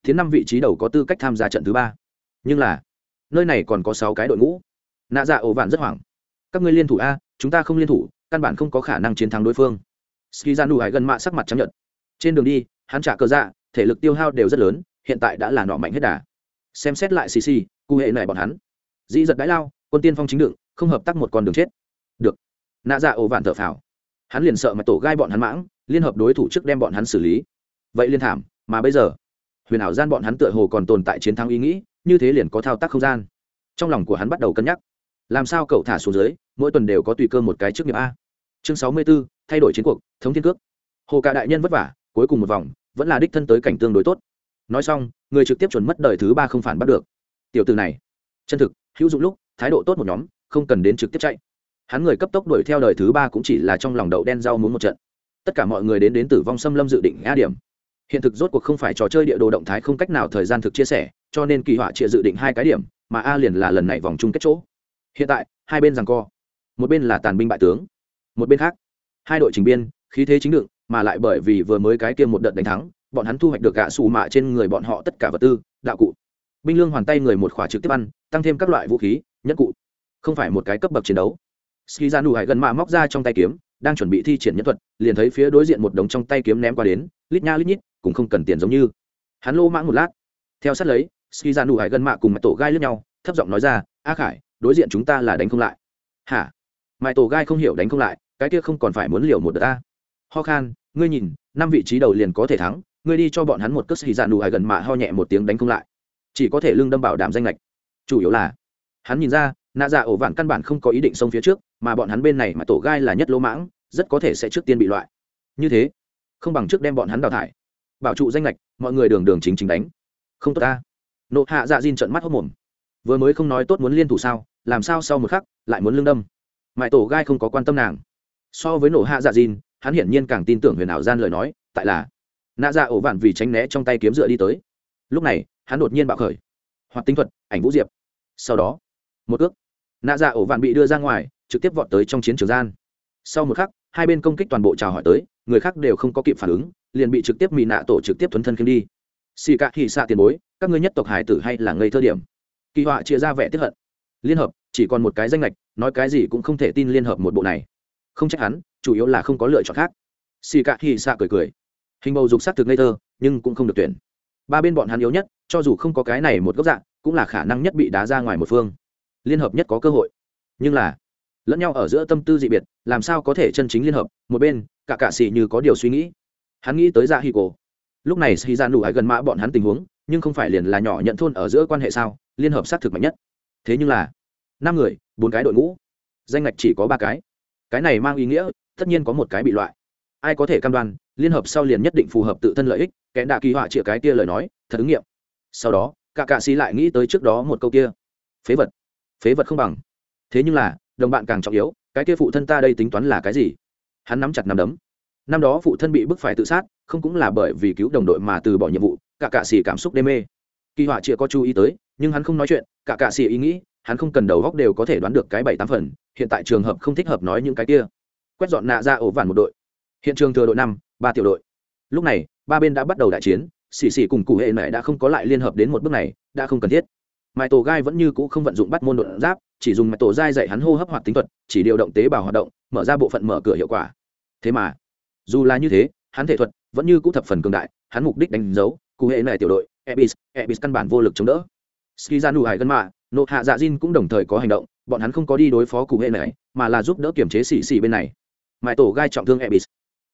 Thiến năm vị trí đầu có tư cách tham gia trận thứ ba. Nhưng là, nơi này còn có sáu cái đội ngũ. Nạ Dạ ổ vản rất hoảng. Các ngươi liên thủ a, chúng ta không liên thủ, căn bản không có khả năng chiến thắng đối phương ski Dạ Nụ Hải gần mạ sắc mặt trắng nhợt. Trên đường đi, hắn trả cờ dạ, thể lực tiêu hao đều rất lớn, hiện tại đã là nọ mạnh hết đà. Xem xét lại CC, cụ hệ này bọn hắn. Dĩ giật đái lao, quân tiên phong chính đựng, không hợp tác một con đường chết. Được. Nạ Dạ ổ vạn thở phào hắn liền sợ mà tổ gai bọn hắn mãng liên hợp đối thủ trước đem bọn hắn xử lý vậy liên thảm mà bây giờ huyền ảo gian bọn hắn tựa hồ còn tồn tại chiến thắng ý nghĩ như thế liền có thao tác không gian trong lòng của hắn bắt đầu cân nhắc làm sao cậu thả xuống dưới mỗi tuần đều có tùy cơ một cái trước nghiệp a chương sáu mươi 64, thay đổi chiến cuộc thống thiên cước. Hồ cả đại nhân vất vả cuối cùng một vòng vẫn là đích thân tới cảnh tương đối tốt. Nói xong người trực tiếp chuẩn mất đời thứ ba không phản bắt được. Tiểu từ này chân thực hữu dụng lúc thái độ tốt một nhóm không cần đến trực tiếp chạy. Hắn người cấp tốc đuổi theo đời thứ ba cũng chỉ là trong lòng đậu đen rau muốn một trận. Tất cả mọi người đến đến tử vong xâm lâm dự định a điểm. Hiện thực rốt cuộc không phải trò chơi địa đồ động thái không cách nào thời gian thực chia sẻ cho nên kỳ họa chia dự định hai cái điểm mà a liền là lần này vòng chung kết chỗ. Hiện tại hai bên rằng co. Một bên là tàn binh bại tướng một bên khác, hai đội trình biên, khí thế chính đựng, mà lại bởi vì vừa mới cái kia một đợt đánh thắng, bọn hắn thu hoạch được gạ xù mạ trên người bọn họ tất cả vật tư, đạo cụ. Binh lương hoàn tay người một khỏa trực tiếp ăn, tăng thêm các loại vũ khí nhất cụ. Không phải một cái cấp bậc chiến đấu. Ski ra nụ hải gần mạ móc ra trong tay kiếm, đang chuẩn bị thi triển nhân thuật, liền thấy phía đối diện một đống trong tay kiếm ném qua đến, lít nha lít nhít, cũng không cần tiền giống như. Hắn lô mãng một lát. Theo sát lấy ski ra nụ hải gần mạ cùng mặt tổ gai lướt nhau, thấp giọng nói ra, a khải, đối diện chúng ta là đánh không lại. Hả? Mãi tổ gai không hiểu đánh không lại, cái kia không còn phải muốn liều một đợt ta ho khan, ngươi nhìn, năm vị trí đầu liền có thể thắng, ngươi đi cho bọn hắn một cất xì dạ nụ hải gần mạ ho nhẹ một tiếng đánh không lại. Chỉ có thể lương đâm bảo đảm danh lệch. Chủ yếu là, hắn nhìn ra, nạ dạ ổ vạn căn bản không có ý định xông phía trước, mà bọn hắn bên này mà tổ gai là nhất lỗ mãng, rất có thể sẽ trước tiên bị loại. Như thế, không bằng trước đem bọn hắn đào thải. Bảo trụ danh lệch, mọi người đường đường chính chính đánh. Không tốt ta. Nộ hạ dạ diên trận mắt hốc mồm. Vừa mới không nói tốt muốn liên thủ sao, làm sao sau một khắc, lại muốn lương đâm mãi tổ gai không có quan tâm nàng. So với nổ hạ dạ diên hắn hiển nhiên càng tin tưởng huyền ảo gian lời nói, tại là nạ dạ ổ vạn vì tránh né trong tay kiếm dựa đi tới. Lúc này, hắn đột nhiên bạo khởi. Hoặc tinh thuật, ảnh vũ diệp. Sau đó, một ước nạ dạ ổ vạn bị đưa ra ngoài, trực tiếp vọt tới trong chiến trường gian. Sau một khắc, hai bên công kích toàn bộ chào hỏi tới, người khác đều không có kịp phản ứng, liền bị trực tiếp mì nạ tổ trực tiếp thuấn thân khiêm đi. Xì cạ thị xạ tiền bối, các ngươi nhất tộc hải tử hay là ngây thơ điểm? Kỳ họa chia ra vẻ tiếp hận. Liên hợp chỉ còn một cái danh lệch nói cái gì cũng không thể tin liên hợp một bộ này. Không trách hắn, chủ yếu là không có lựa chọn khác. Xì cạ thì xạ cười cười. Hình bầu dục s thực ngây thơ, nhưng cũng không được tuyển. Ba bên bọn hắn yếu nhất, cho dù không có cái này một góc dạng, cũng là khả năng nhất bị đá ra ngoài một phương. Liên hợp nhất có cơ hội. Nhưng là, lẫn nhau ở giữa tâm tư dị biệt, làm sao có thể chân chính liên hợp, một bên, cả cạ xì như có điều suy nghĩ. Hắn nghĩ tới dạ hì cổ lúc này xì ra nụ hải gần mã bọn hắn tình huống, nhưng không phải liền là nhỏ nhận thôn ở giữa quan hệ sao, liên hợp xác thực mạnh nhất. Thế nhưng là năm người, bốn cái đội ngũ. Danh ngạch chỉ có ba cái. Cái này mang ý nghĩa, tất nhiên có một cái bị loại. Ai có thể cam đoan, liên hợp sau liền nhất định phù hợp tự thân lợi ích kẽ đạ kỳ họa chĩa cái kia lời nói, thật ứng nghiệm. Sau đó, cả cạ xì lại nghĩ tới trước đó một câu kia. Phế vật. Phế vật không bằng. Thế nhưng là, đồng bạn càng trọng yếu, cái kia phụ thân ta đây tính toán là cái gì? Hắn nắm chặt nắm đấm. Năm đó phụ thân bị bức phải tự sát, không cũng là bởi vì cứu đồng đội mà từ bỏ nhiệm vụ, cả cạ xì cảm xúc đê mê. Kỳ họa chĩa có chú ý tới, nhưng hắn không nói chuyện, cả cạ xì ý nghĩ hắn không cần đầu góc đều có thể đoán được cái bảy tám phần, hiện tại trường hợp không thích hợp nói những cái kia. Quét dọn nạ ra ổ vản một đội. Hiện trường thừa đội năm, ba tiểu đội. Lúc này, ba bên đã bắt đầu đại chiến, xì xì cùng cụ hệ này đã không có lại liên hợp đến một bước này, đã không cần thiết. Mãi tổ gai vẫn như cũ không vận dụng bắt môn đột giáp, chỉ dùng mãi tổ gai dạy hắn hô hấp hoạt tính thuật, chỉ điều động tế bào hoạt động, mở ra bộ phận mở cửa hiệu quả. Thế mà, dù là như thế, hắn thể thuật vẫn như cũ thập phần cường đại, hắn mục đích đánh dấu cụ hệ này tiểu đội ebis ebis căn bản vô lực chống đỡ. Ski ra nụ hải gân mạ nộ hạ dạ diên cũng đồng thời có hành động bọn hắn không có đi đối phó cụ hệ này mà là giúp đỡ kiểm chế xì xì bên này. Mãi tổ gai trọng thương ebis.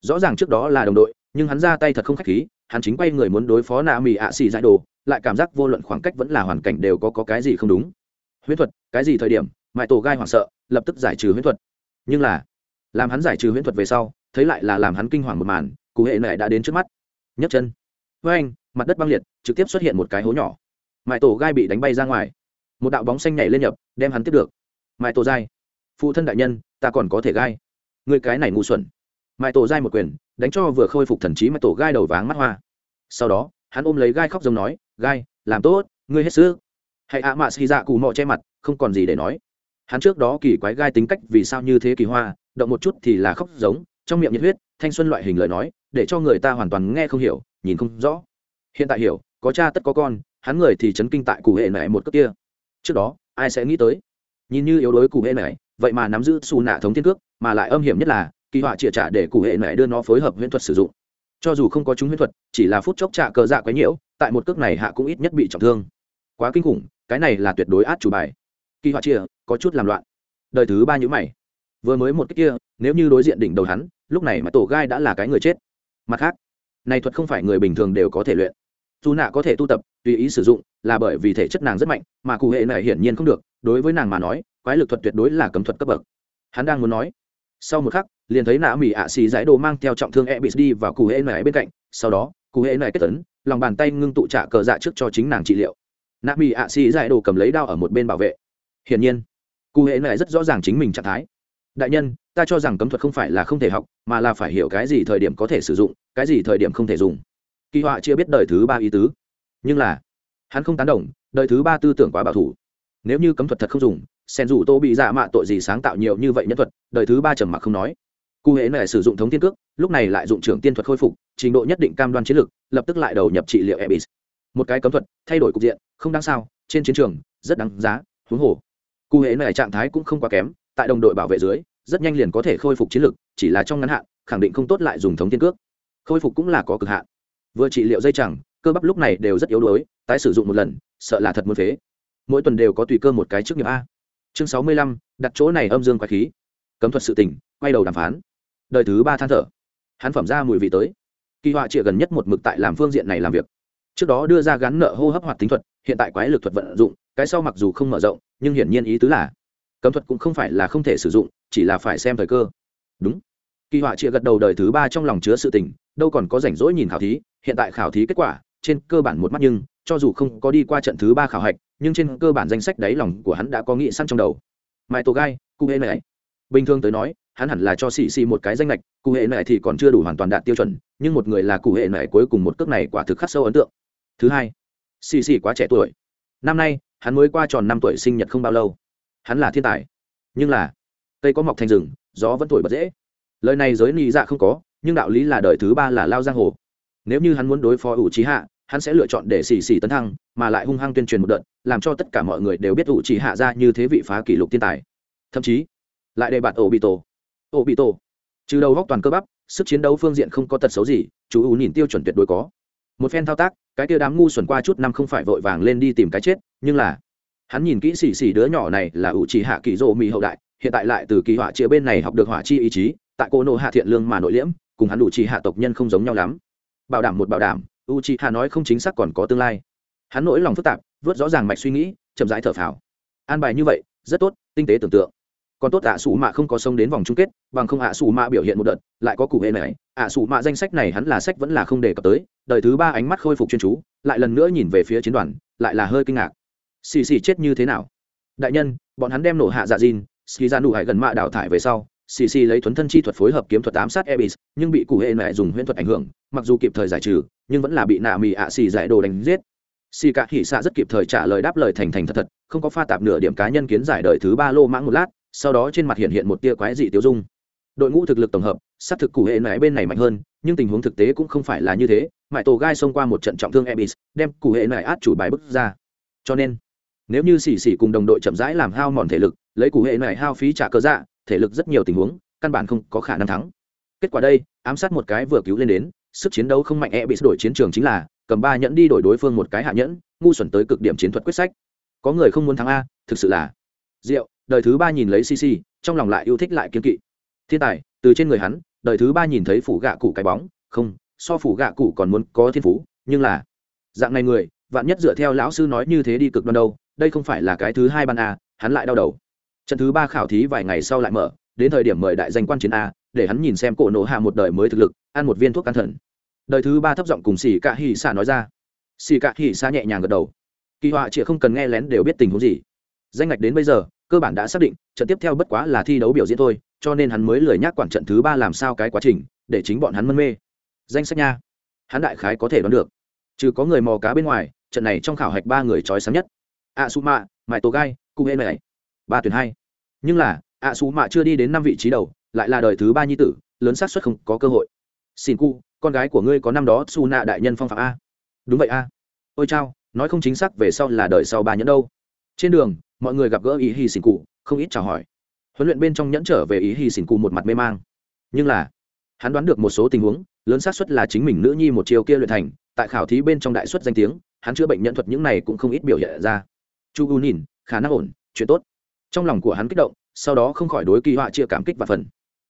Rõ ràng trước đó là đồng đội nhưng hắn ra tay thật không khách khí hắn chính quay người muốn đối phó nạ mì ạ xì dại đồ lại cảm giác vô luận khoảng cách vẫn là hoàn cảnh đều có, có cái gì không đúng. Huyễn thuật cái gì thời điểm mãi tổ gai hoảng sợ lập tức giải trừ huyễn thuật. Nhưng là làm hắn giải trừ huyễn thuật về sau thấy lại là làm hắn kinh hoàng một màn cụ hệ này đã đến trước mắt. Nhấc chân. Với anh mặt đất băng liệt trực tiếp xuất hiện một cái hố nhỏ. Mãi tổ gai bị đánh bay ra ngoài một đạo bóng xanh nhảy lên nhập, đem hắn tiếp được. Mãi tổ dai phụ thân đại nhân, ta còn có thể gai. Người cái này ngu xuẩn. Mãi tổ dai một quyền, đánh cho vừa khôi phục thần trí mãi tổ gai đầu váng mắt hoa. Sau đó, hắn ôm lấy gai khóc giống nói, gai, làm tốt, ngươi hết sức. Hãy ạ mạ xì dạ cù mọ che mặt, không còn gì để nói. Hắn trước đó kỳ quái gai tính cách vì sao như thế kỳ hoa, động một chút thì là khóc giống, trong miệng nhiệt huyết, thanh xuân loại hình lời nói, để cho người ta hoàn toàn nghe không hiểu, nhìn không rõ. Hiện tại hiểu, có cha tất có con, hắn người thì chấn kinh tại cụ hệ mẹ một cước kia trước đó, ai sẽ nghĩ tới? Nhìn như yếu đuối cụ hệ này, vậy mà nắm giữ xù nạ thống thiên cước, mà lại âm hiểm nhất là, kỳ họa chĩa trả để cụ hệ này đưa nó phối hợp huyễn thuật sử dụng. Cho dù không có chúng huyễn thuật, chỉ là phút chốc trả cờ dạ quấy nhiễu, tại một cước này hạ cũng ít nhất bị trọng thương. Quá kinh khủng, cái này là tuyệt đối át chủ bài. Kỳ họa chia có chút làm loạn. Đời thứ ba nhữ mày. Vừa mới một cách kia, nếu như đối diện đỉnh đầu hắn, lúc này mà tổ gai đã là cái người chết. Mặt khác, này thuật không phải người bình thường đều có thể luyện dù nạ có thể tu tập, tùy ý sử dụng, là bởi vì thể chất nàng rất mạnh, mà cụ hệ này hiển nhiên không được, đối với nàng mà nói, quái lực thuật tuyệt đối là cấm thuật cấp bậc. Hắn đang muốn nói, sau một khắc, liền thấy nạ mỹ ạ xì giải đồ mang theo trọng thương e bị đi vào cụ hệ này bên cạnh, sau đó, cụ hệ này kết tấn, lòng bàn tay ngưng tụ trả cờ dạ trước cho chính nàng trị liệu. Nạ mỹ ạ xì giải đồ cầm lấy đao ở một bên bảo vệ. Hiển nhiên, cụ hệ này rất rõ ràng chính mình trạng thái. Đại nhân, ta cho rằng cấm thuật không phải là không thể học, mà là phải hiểu cái gì thời điểm có thể sử dụng, cái gì thời điểm không thể dùng kỳ họa chưa biết đời thứ ba ý tứ. Nhưng là, hắn không tán đồng, đời thứ ba tư tưởng quá bảo thủ. Nếu như cấm thuật thật không dùng, sen dù tô bị dạ mạ tội gì sáng tạo nhiều như vậy nhân thuật, đời thứ ba trầm mặc không nói. Cụ hễ này sử dụng thống tiên cước, lúc này lại dụng trưởng tiên thuật khôi phục, trình độ nhất định cam đoan chiến lược, lập tức lại đầu nhập trị liệu ebis. Một cái cấm thuật, thay đổi cục diện, không đáng sao, trên chiến trường, rất đáng giá, huống hồ. Cụ hệ này trạng thái cũng không quá kém, tại đồng đội bảo vệ dưới, rất nhanh liền có thể khôi phục chiến lược, chỉ là trong ngắn hạn, khẳng định không tốt lại dùng thống tiên cước. Khôi phục cũng là có cực hạn vừa trị liệu dây chẳng, cơ bắp lúc này đều rất yếu đuối, tái sử dụng một lần, sợ là thật muốn phế. Mỗi tuần đều có tùy cơ một cái trước nghiệp a. Chương sáu mươi lăm, đặt chỗ này âm dương quái khí. Cấm thuật sự tỉnh quay đầu đàm phán. Đời thứ ba than thở. Hắn phẩm ra mùi vị tới. Kỳ họa trịa gần nhất một mực tại làm phương diện này làm việc. Trước đó đưa ra gắn nợ hô hấp hoạt tính thuật, hiện tại quái lực thuật vận dụng, cái sau mặc dù không mở rộng, nhưng hiển nhiên ý tứ là, cấm thuật cũng không phải là không thể sử dụng, chỉ là phải xem thời cơ. Đúng kỳ họa chia gật đầu đời thứ ba trong lòng chứa sự tình, đâu còn có rảnh rỗi nhìn khảo thí, hiện tại khảo thí kết quả, trên cơ bản một mắt nhưng, cho dù không có đi qua trận thứ ba khảo hạch, nhưng trên cơ bản danh sách đáy lòng của hắn đã có nghị săn trong đầu. Mai tổ gai cụ hệ này bình thường tới nói, hắn hẳn là cho xì xì một cái danh lệch cụ hệ này thì còn chưa đủ hoàn toàn đạt tiêu chuẩn, nhưng một người là cụ hệ này cuối cùng một cước này quả thực khắc sâu ấn tượng. Thứ hai, xì xì quá trẻ tuổi. Năm nay, hắn mới qua tròn năm tuổi sinh nhật không bao lâu. Hắn là thiên tài, nhưng là, cây có mọc thành rừng, gió vẫn thổi bật dễ lời này giới ni dạ không có, nhưng đạo lý là đời thứ ba là lao giang hồ. Nếu như hắn muốn đối phó ủ trí hạ, hắn sẽ lựa chọn để xì xì tấn thăng, mà lại hung hăng tuyên truyền một đợt, làm cho tất cả mọi người đều biết ủ trí hạ ra như thế vị phá kỷ lục thiên tài. Thậm chí, lại đề bạt ổ bị tổ. Ổ bị tổ. Trừ đầu góc toàn cơ bắp, sức chiến đấu phương diện không có tật xấu gì, chú ủ nhìn tiêu chuẩn tuyệt đối có. Một phen thao tác, cái tia đám ngu xuẩn qua chút năm không phải vội vàng lên đi tìm cái chết, nhưng là, hắn nhìn kỹ xì xì đứa nhỏ này là ủ trì hạ kỳ rộ mỹ hậu đại hiện tại lại từ kỳ họa chia bên này học được hỏa chi ý chí, tại cô nộ hạ thiện lương mà nội liễm, cùng hắn đủ trì hạ tộc nhân không giống nhau lắm. Bảo đảm một bảo đảm u chi hạ nói không chính xác còn có tương lai. Hắn nỗi lòng phức tạp, vớt rõ ràng mạch suy nghĩ, chậm rãi thở phào. An bài như vậy, rất tốt, tinh tế tưởng tượng. Còn tốt ạ à mạ không có sông đến vòng chung kết, bằng không ạ à mạ biểu hiện một đợt, lại có cụ hệ này. Ạ à mạ danh sách này hắn là sách vẫn là không đề cập tới, đời thứ ba ánh mắt khôi phục chuyên chú, lại lần nữa nhìn về phía chiến đoàn, lại là hơi kinh ngạc. Xì xì chết như thế nào? Đại nhân, bọn hắn đem nổ hạ dạ dìn ski ra nụ hải gần mạ đào thải về sau, xì xì lấy thuấn thân chi thuật phối hợp kiếm thuật ám sát ebis nhưng bị cụ hệ mẹ dùng huyễn thuật ảnh hưởng, mặc dù kịp thời giải trừ, nhưng vẫn là bị nạ mì ạ xì giải đồ đánh giết. Xì cả hỉ xạ rất kịp thời trả lời đáp lời thành thành thật thật, không có pha tạp nửa điểm cá nhân kiến giải đời thứ ba lô mãng một lát, sau đó trên mặt hiện hiện một tia quái dị tiêu dung. Đội ngũ thực lực tổng hợp, sát thực cụ hệ mẹ bên này mạnh hơn, nhưng tình huống thực tế cũng không phải là như thế mãi tổ gai xông qua một trận trọng thương ebis đem cụ hệ mẹ át chủ bài bức ra. Cho nên nếu như xì xì cùng đồng đội chậm rãi làm hao mòn thể lực, lấy cụ hệ này hao phí trả cơ dạ thể lực rất nhiều tình huống, căn bản không có khả năng thắng. Kết quả đây, ám sát một cái vừa cứu lên đến, sức chiến đấu không mạnh e bị đổi chiến trường chính là, cầm ba nhẫn đi đổi đối phương một cái hạ nhẫn, ngu xuẩn tới cực điểm chiến thuật quyết sách. Có người không muốn thắng a, thực sự là. Rượu, đời thứ ba nhìn lấy cc trong lòng lại yêu thích lại kiên kỵ. Thiên tài, từ trên người hắn, đời thứ ba nhìn thấy phủ gạ cụ cái bóng, không, so phủ gạ cụ còn muốn có thiên phú, nhưng là, dạng này người, vạn nhất dựa theo lão sư nói như thế đi cực đoan đâu đây không phải là cái thứ hai ban a, hắn lại đau đầu. Trận thứ ba khảo thí vài ngày sau lại mở, đến thời điểm mời đại danh quan chiến a, để hắn nhìn xem cổ nổ hạ một đời mới thực lực, ăn một viên thuốc can thần. Đời thứ ba thấp giọng cùng xì cạ hỉ xạ nói ra. Xì cạ hỉ xạ nhẹ nhàng gật đầu. Kỳ họa chỉ không cần nghe lén đều biết tình huống gì. Danh ngạch đến bây giờ, cơ bản đã xác định, trận tiếp theo bất quá là thi đấu biểu diễn thôi, cho nên hắn mới lười nhắc quản trận thứ ba làm sao cái quá trình, để chính bọn hắn mân mê. Danh sách nha. Hắn đại khái có thể đoán được. Trừ có người mò cá bên ngoài, trận này trong khảo hạch ba người trói sáng nhất a su mạ mãi tổ gai cung hệ này. Ba tuyển hai. Nhưng là a su mạ chưa đi đến năm vị trí đầu, lại là đời thứ ba nhi tử, lớn xác suất không có cơ hội. Xin cu con gái của ngươi có năm đó su nạ đại nhân phong phạm a. Đúng vậy a. Ôi chao, nói không chính xác về sau là đời sau ba nhẫn đâu. Trên đường, mọi người gặp gỡ ý hy xin cụ không ít chào hỏi. Huấn luyện bên trong nhẫn trở về ý hy xin cụ một mặt mê mang. Nhưng là, hắn đoán được một số tình huống, lớn xác suất là chính mình nữ nhi một chiều kia luyện thành, tại khảo thí bên trong đại xuất danh tiếng, hắn chữa bệnh nhận thuật những này cũng không ít biểu hiện ra chu u nhìn khả năng ổn, chuyện tốt. Trong lòng của hắn kích động, sau đó không khỏi đối kỳ họa chia cảm kích và phần.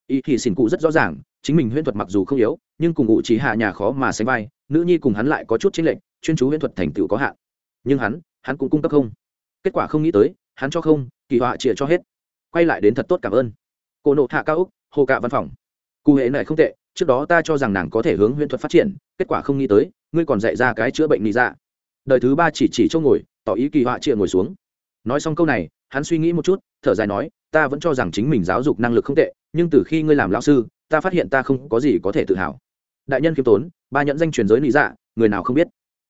Y thì xin cụ rất rõ ràng, chính mình huyễn thuật mặc dù không yếu, nhưng cùng ngụ trí hạ nhà khó mà sánh vai, nữ nhi cùng hắn lại có chút chính lệnh chuyên chú huyễn thuật thành tựu có hạn. Nhưng hắn hắn cũng cung cấp không. Kết quả không nghĩ tới, hắn cho không, kỳ họa chia cho hết. Quay lại đến thật tốt cảm ơn. Cô nộ hạ cao úc, hồ cạ văn phòng. Cụ hệ này không tệ, trước đó ta cho rằng nàng có thể hướng huyễn thuật phát triển, kết quả không nghĩ tới, ngươi còn dạy ra cái chữa bệnh lý ra dạ. đời thứ ba chỉ chỉ chỗ ngồi tỏ ý kỳ họa chia ngồi xuống. Nói xong câu này, hắn suy nghĩ một chút, thở dài nói, ta vẫn cho rằng chính mình giáo dục năng lực không tệ, nhưng từ khi ngươi làm lão sư, ta phát hiện ta không có gì có thể tự hào. Đại nhân khiêm tốn, ba nhận danh truyền giới lý dạ người nào không biết?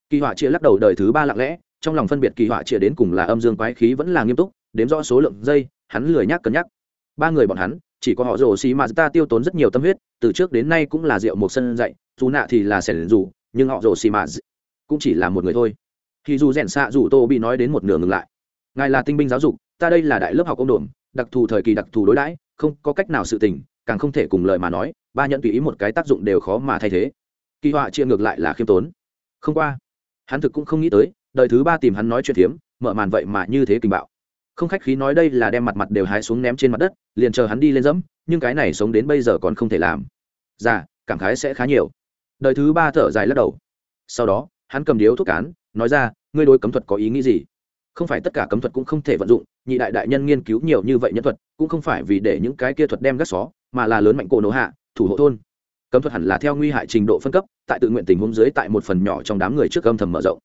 Kỳ họa chia lắc đầu đời thứ ba lặng lẽ, trong lòng phân biệt kỳ họa chia đến cùng là âm dương quái khí vẫn là nghiêm túc, đếm rõ số lượng dây hắn lười nhắc cân nhắc. Ba người bọn hắn, chỉ có họ rồ xì mà ta tiêu tốn rất nhiều tâm huyết, từ trước đến nay cũng là rượu một sân dạy dù nạ thì là sẻn dù, nhưng họ rồ xì mà cũng chỉ là một người thôi thì dù rèn xạ dù tô bị nói đến một nửa ngừng lại. Ngài là tinh binh giáo dục ta đây là đại lớp học ông đồn đặc thù thời kỳ đặc thù đối đãi không có cách nào sự tình càng không thể cùng lời mà nói ba nhận tùy ý một cái tác dụng đều khó mà thay thế. Kỳ họa chia ngược lại là khiêm tốn. Không qua hắn thực cũng không nghĩ tới đời thứ ba tìm hắn nói chuyện thiếm mở màn vậy mà như thế kinh bạo. Không khách khí nói đây là đem mặt mặt đều hái xuống ném trên mặt đất liền chờ hắn đi lên dẫm nhưng cái này sống đến bây giờ còn không thể làm. Già dạ, cảm khái sẽ khá nhiều. Đời thứ ba thở dài lắc đầu. Sau đó hắn cầm điếu thuốc cán nói ra, ngươi đối cấm thuật có ý nghĩ gì? Không phải tất cả cấm thuật cũng không thể vận dụng, nhị đại đại nhân nghiên cứu nhiều như vậy nhân thuật, cũng không phải vì để những cái kia thuật đem gác xó, mà là lớn mạnh cổ nổ hạ, thủ hộ thôn. Cấm thuật hẳn là theo nguy hại trình độ phân cấp, tại tự nguyện tình huống dưới tại một phần nhỏ trong đám người trước âm thầm mở rộng.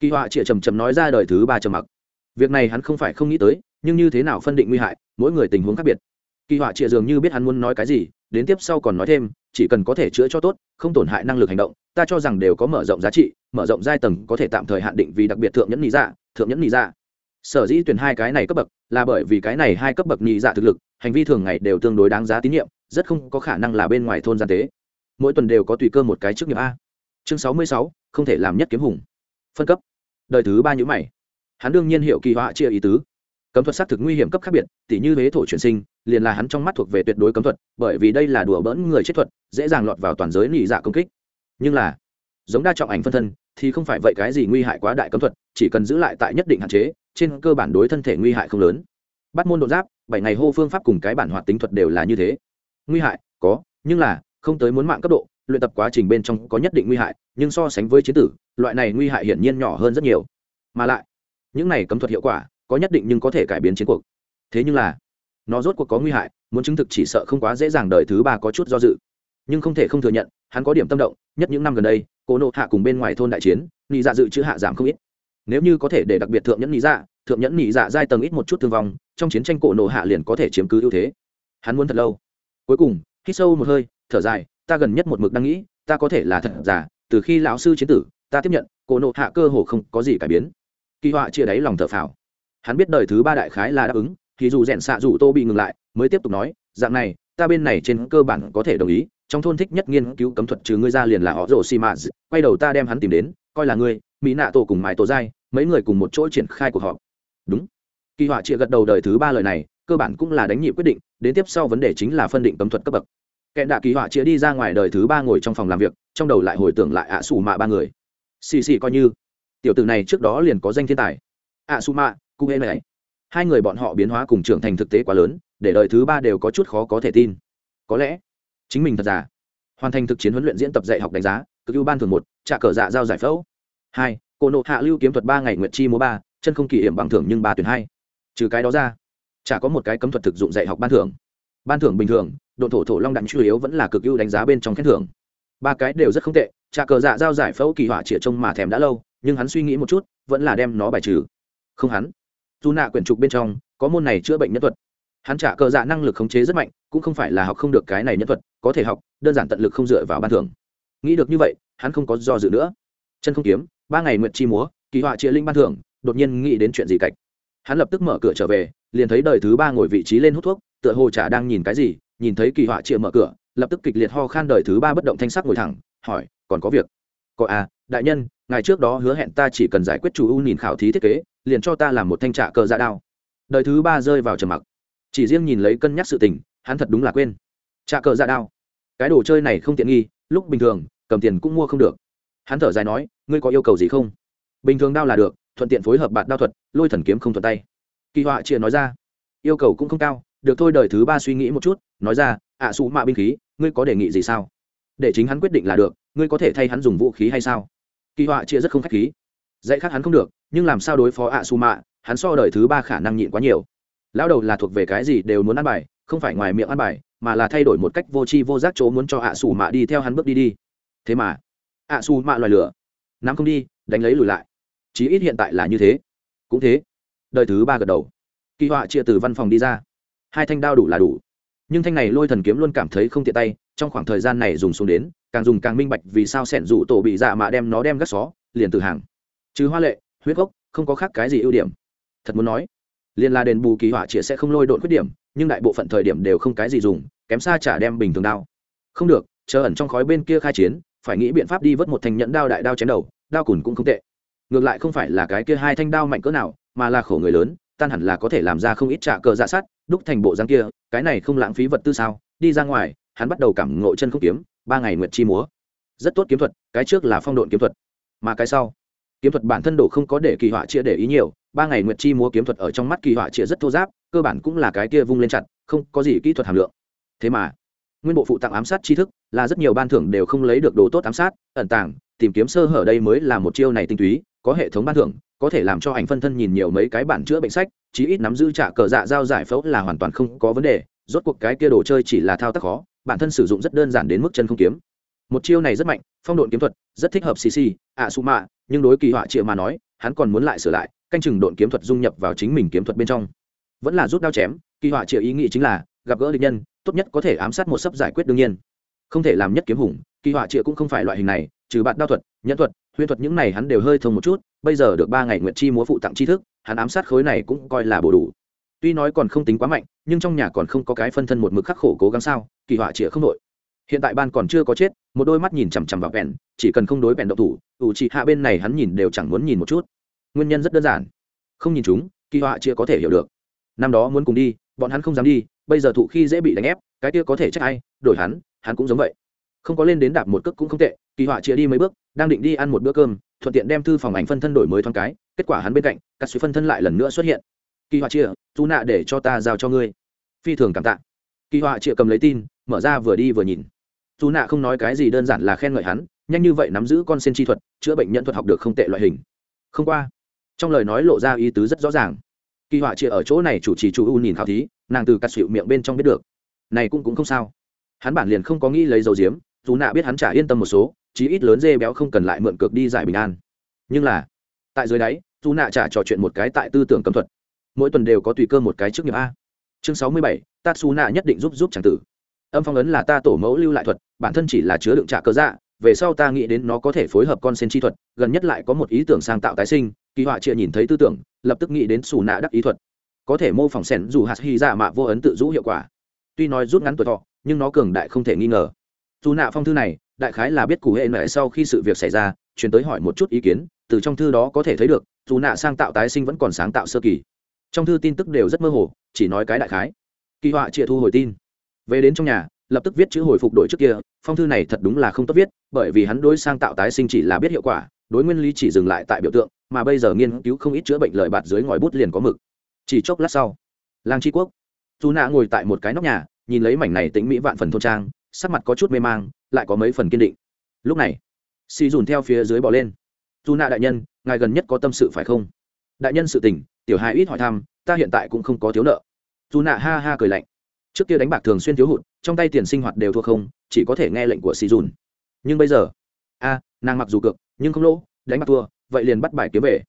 Kỳ họa chịa trầm trầm nói ra đời thứ ba trầm mặc. Việc này hắn không phải không nghĩ tới, nhưng như thế nào phân định nguy hại, mỗi người tình huống khác biệt. Kỳ họa chịa dường như biết hắn muốn nói cái gì đến tiếp sau còn nói thêm, chỉ cần có thể chữa cho tốt, không tổn hại năng lực hành động, ta cho rằng đều có mở rộng giá trị, mở rộng giai tầng có thể tạm thời hạn định vì đặc biệt thượng nhẫn nhị dạ thượng nhẫn nhị dạ. Sở dĩ tuyển hai cái này cấp bậc, là bởi vì cái này hai cấp bậc nhị dạ thực lực, hành vi thường ngày đều tương đối đáng giá tín nhiệm, rất không có khả năng là bên ngoài thôn gian tế. Mỗi tuần đều có tùy cơ một cái chức nghiệp a. Chương sáu mươi sáu, không thể làm nhất kiếm hùng. Phân cấp. Đời thứ ba nhữ mày. Hắn đương nhiên hiểu kỳ họa chia ý tứ. Cấm thuật xác thực nguy hiểm cấp khác biệt, tỉ như huế thổ chuyển sinh liền là hắn trong mắt thuộc về tuyệt đối cấm thuật, bởi vì đây là đùa bỡn người chết thuật, dễ dàng lọt vào toàn giới nỉ dạ công kích. Nhưng là, giống đa trọng ảnh phân thân, thì không phải vậy cái gì nguy hại quá đại cấm thuật, chỉ cần giữ lại tại nhất định hạn chế, trên cơ bản đối thân thể nguy hại không lớn. Bắt môn độ giáp, bảy ngày hô phương pháp cùng cái bản hoạt tính thuật đều là như thế. Nguy hại, có, nhưng là, không tới muốn mạng cấp độ, luyện tập quá trình bên trong có nhất định nguy hại, nhưng so sánh với chiến tử, loại này nguy hại hiển nhiên nhỏ hơn rất nhiều. Mà lại, những này cấm thuật hiệu quả, có nhất định nhưng có thể cải biến chiến cuộc. Thế nhưng là nó rốt cuộc có nguy hại, muốn chứng thực chỉ sợ không quá dễ dàng đời thứ ba có chút do dự. Nhưng không thể không thừa nhận, hắn có điểm tâm động, nhất những năm gần đây cô nộ hạ cùng bên ngoài thôn đại chiến, nị dạ dự chữ hạ giảm không ít. Nếu như có thể để đặc biệt thượng nhẫn nị dạ thượng nhẫn nị dạ giai tầng ít một chút thương vong, trong chiến tranh cổ nộ hạ liền có thể chiếm cứ ưu thế. Hắn muốn thật lâu. Cuối cùng, hít sâu một hơi, thở dài, ta gần nhất một mực đang nghĩ, ta có thể là thật giả, từ khi lão sư chiến tử, ta tiếp nhận cổ nộ hạ cơ hồ không có gì cải biến. Kỳ họa chia đáy lòng thở phào. Hắn biết đời thứ ba đại khái là đáp ứng thì dù rèn xạ dù tô bị ngừng lại, mới tiếp tục nói, dạng này, ta bên này trên cơ bản có thể đồng ý, trong thôn thích nhất nghiên cứu cấm thuật trừ ngươi ra liền là họ rồ xì mạ quay đầu ta đem hắn tìm đến, coi là ngươi, mỹ nạ tổ cùng mái tổ giai, mấy người cùng một chỗ triển khai cuộc họp. Đúng. Kỳ họa chịa gật đầu đời thứ ba lời này, cơ bản cũng là đánh nhị quyết định, đến tiếp sau vấn đề chính là phân định cấm thuật cấp bậc. Kẹn đạ kỳ họa chia đi ra ngoài đời thứ ba ngồi trong phòng làm việc, trong đầu lại hồi tưởng lại ạ xù mạ ba người. Xì xì coi như, tiểu tử này trước đó liền có danh thiên tài. Ạ xù mạ, cụ hê này hai người bọn họ biến hóa cùng trưởng thành thực tế quá lớn, để đời thứ ba đều có chút khó có thể tin. Có lẽ, chính mình thật giả. Hoàn thành thực chiến huấn luyện diễn tập dạy học đánh giá, cực ưu ban thường một, trả cờ dạ giao giải phẫu. Hai cổ nộ hạ lưu kiếm thuật ba ngày nguyện chi múa ba, chân không kỷ hiểm bằng thưởng nhưng ba tuyển hai. Trừ cái đó ra, chả có một cái cấm thuật thực dụng dạy học ban thưởng. Ban thưởng bình thường, độ thổ thổ long đạn chủ yếu vẫn là cực ưu đánh giá bên trong khen thưởng. Ba cái đều rất không tệ, trả cờ dạ giao giải phẫu kỳ hỏa chĩa trông mà thèm đã lâu, nhưng hắn suy nghĩ một chút, vẫn là đem nó bài trừ. Không hắn dù nạ quyển trục bên trong có môn này chữa bệnh nhân thuật. Hắn trả cờ dạ năng lực khống chế rất mạnh, cũng không phải là học không được cái này nhân thuật, có thể học, đơn giản tận lực không dựa vào ban thưởng. Nghĩ được như vậy, hắn không có do dự nữa. Chân không kiếm, ba ngày nguyện chi múa, kỳ họa chia linh ban thưởng, đột nhiên nghĩ đến chuyện gì cạch. Hắn lập tức mở cửa trở về, liền thấy đời thứ ba ngồi vị trí lên hút thuốc, tựa hồ chả đang nhìn cái gì, nhìn thấy kỳ họa chia mở cửa, lập tức kịch liệt ho khan đời thứ ba bất động thanh sắc ngồi thẳng, hỏi, còn có việc? Có à đại nhân, ngày trước đó hứa hẹn ta chỉ cần giải quyết chủ u nhìn khảo thí thiết kế liền cho ta làm một thanh trạ cờ dạ đao. Đời thứ ba rơi vào trầm mặc. Chỉ riêng nhìn lấy cân nhắc sự tình hắn thật đúng là quên. Trạ cờ dạ đao. Cái đồ chơi này không tiện nghi lúc bình thường cầm tiền cũng mua không được. Hắn thở dài nói ngươi có yêu cầu gì không? Bình thường đao là được thuận tiện phối hợp bạt đao thuật lôi thần kiếm không thuận tay. Kỳ họa chia nói ra. Yêu cầu cũng không cao được thôi đời thứ ba suy nghĩ một chút nói ra ạ à, xù mạ binh khí ngươi có đề nghị gì sao? Để chính hắn quyết định là được ngươi có thể thay hắn dùng vũ khí hay sao? Kỳ họa chia rất không k h á c h khí dạy khác hắn không được, nhưng làm sao đối phó ạ Su mạ hắn so đời thứ ba khả năng nhịn quá nhiều. Lão đầu là thuộc về cái gì đều muốn ăn bài, không phải ngoài miệng ăn bài, mà là thay đổi một cách vô tri vô giác chỗ muốn cho ạ Su mạ đi theo hắn bước đi đi. Thế mà ạ Su mạ loài lửa. Nắm không đi, đánh lấy lùi lại. Chí ít hiện tại là như thế. Cũng thế. Đời thứ ba gật đầu. Kỳ họa chia từ văn phòng đi ra. Hai thanh đao đủ là đủ. Nhưng thanh này lôi thần kiếm luôn cảm thấy không tiện tay, trong khoảng thời gian này dùng xuống đến, càng dùng càng minh bạch vì sao sẻn rủ tổ bị dạ mạ đem nó đem gắt xó, liền từ hàng chứ hoa lệ, huyết gốc, không có khác cái gì ưu điểm. Thật muốn nói liền là đền bù kỳ họa chĩa sẽ không lôi độn khuyết điểm, nhưng đại bộ phận thời điểm đều không cái gì dùng, kém xa chả đem bình thường đao. Không được, chờ ẩn trong khói bên kia khai chiến, phải nghĩ biện pháp đi vớt một thanh nhẫn đao đại đao chém đầu, đao cùn cũng không tệ. Ngược lại không phải là cái kia hai thanh đao mạnh cỡ nào, mà là khổ người lớn, tan hẳn là có thể làm ra không ít trả cờ dạ sát, đúc thành bộ dáng kia, cái này không lãng phí vật tư sao? Đi ra ngoài, hắn bắt đầu cảm ngộ chân không kiếm, ba ngày nguyệt chi múa. Rất tốt kiếm thuật, cái trước là phong độn kiếm thuật, mà cái sau? Kiếm thuật bản thân đồ không có để kỳ họa chia để ý nhiều, ba ngày nguyệt chi múa kiếm thuật ở trong mắt kỳ họa chia rất thô giáp, cơ bản cũng là cái kia vung lên chặt, không có gì kỹ thuật hàm lượng. Thế mà, nguyên bộ phụ tặng ám sát tri thức, là rất nhiều ban thưởng đều không lấy được đồ tốt ám sát, ẩn tàng, tìm kiếm sơ hở đây mới là một chiêu này tinh túy, có hệ thống ban thưởng, có thể làm cho ảnh phân thân nhìn nhiều mấy cái bản chữa bệnh sách, chí ít nắm giữ trả cờ dạ giao giải phẫu là hoàn toàn không có vấn đề, rốt cuộc cái kia đồ chơi chỉ là thao tác khó, bản thân sử dụng rất đơn giản đến mức chân không kiếm một chiêu này rất mạnh, phong độn kiếm thuật, rất thích hợp cc ạ su mạ, nhưng đối kỳ họa triệu mà nói, hắn còn muốn lại sửa lại, canh chừng độn kiếm thuật dung nhập vào chính mình kiếm thuật bên trong. Vẫn là rút đao chém, kỳ họa triệu ý nghĩ chính là, gặp gỡ địch nhân, tốt nhất có thể ám sát một sấp giải quyết đương nhiên. Không thể làm nhất kiếm hùng, kỳ họa triệu cũng không phải loại hình này, trừ bạn đao thuật nhân thuật, huyễn thuật những này hắn đều hơi thông một chút, bây giờ được ba ngày nguyện chi múa phụ tặng tri thức, hắn ám sát khối này cũng coi là bổ đủ. Tuy nói còn không tính quá mạnh, nhưng trong nhà còn không có cái phân thân một mực khắc khổ cố gắng sao, kỳ họa triệu không đội hiện tại ban còn chưa có chết, một đôi mắt nhìn chằm chằm vào bèn chỉ cần không đối bèn động thủ, ủ chỉ hạ bên này hắn nhìn đều chẳng muốn nhìn một chút. Nguyên nhân rất đơn giản. Không nhìn chúng, kỳ họa chưa có thể hiểu được. Năm đó muốn cùng đi, bọn hắn không dám đi, bây giờ thụ khi dễ bị đánh ép, cái kia có thể trách ai, đổi hắn hắn cũng giống vậy. Không có lên đến đạp một cước cũng không tệ, kỳ họa chia đi mấy bước, đang định đi ăn một bữa cơm, thuận tiện đem thư phòng ảnh phân thân đổi mới thoáng cái, kết quả hắn bên cạnh các suy phân thân lại lần nữa xuất hiện. Kỳ họa chia tu nạ, để cho ta giao cho ngươi. Phi thường cảm tạ. Kỳ họa chia cầm lấy tin, mở ra vừa đi vừa nhìn dù nạ không nói cái gì đơn giản là khen ngợi hắn, nhanh như vậy nắm giữ con sen chi thuật, chữa bệnh nhân thuật học được không tệ loại hình. Không qua, trong lời nói lộ ra ý tứ rất rõ ràng. Kỳ họa chia ở chỗ này chủ trì chủ u nhìn khảo thí, nàng từ cắt xịu miệng bên trong biết được. Này cũng cũng không sao. Hắn bản liền không có nghĩ lấy dầu diếm, dù nạ biết hắn trả yên tâm một số, chí ít lớn dê béo không cần lại mượn cược đi giải bình an. Nhưng là, tại dưới đáy, dù nạ trả trò chuyện một cái tại tư tưởng cấm thuật. Mỗi tuần đều có tùy cơ một cái trước nghiệp a. Chương sáu mươi bảy, tatsu nạ nhất định giúp giúp c tử âm phong ấn là ta tổ mẫu lưu lại thuật, bản thân chỉ là chứa đựng trả cơ dạ về sau ta nghĩ đến nó có thể phối hợp con sen chi thuật, gần nhất lại có một ý tưởng sang tạo tái sinh, kỳ họa chia nhìn thấy tư tưởng, lập tức nghĩ đến xù nạ đắc ý thuật. Có thể mô phỏng sen dù hạt hy ra mạ vô ấn tự rũ hiệu quả. Tuy nói rút ngắn tuổi thọ, nhưng nó cường đại không thể nghi ngờ. Dù nạ phong thư này, đại khái là biết cụ hệ mẹ sau khi sự việc xảy ra, chuyển tới hỏi một chút ý kiến, từ trong thư đó có thể thấy được, dù nạ sang tạo tái sinh vẫn còn sáng tạo sơ kỳ. Trong thư tin tức đều rất mơ hồ, chỉ nói cái đại khái. Kỳ họa chia thu hồi tin về đến trong nhà, lập tức viết chữ hồi phục đổi trước kia, phong thư này thật đúng là không tốt viết, bởi vì hắn đối sang tạo tái sinh chỉ là biết hiệu quả, đối nguyên lý chỉ dừng lại tại biểu tượng, mà bây giờ nghiên cứu không ít chữa bệnh lợi bạt dưới ngòi bút liền có mực. Chỉ chốc lát sau, lang tri quốc dù nạ ngồi tại một cái nóc nhà, nhìn lấy mảnh này tĩnh mỹ vạn phần thôn trang, sắc mặt có chút mê mang, lại có mấy phần kiên định. Lúc này xì dùn theo phía dưới bỏ lên. Dù nạ đại nhân, ngài gần nhất có tâm sự phải không? Đại nhân sự tình, tiểu hai ít hỏi thăm, ta hiện tại cũng không có thiếu nợ. Dù nạ ha ha cười lạnh trước kia đánh bạc thường xuyên thiếu hụt, trong tay tiền sinh hoạt đều thua không, chỉ có thể nghe lệnh của xì dùn nhưng bây giờ, a, nàng mặc dù cược, nhưng không lỗ, đánh bạc thua, vậy liền bắt bài kiếm về.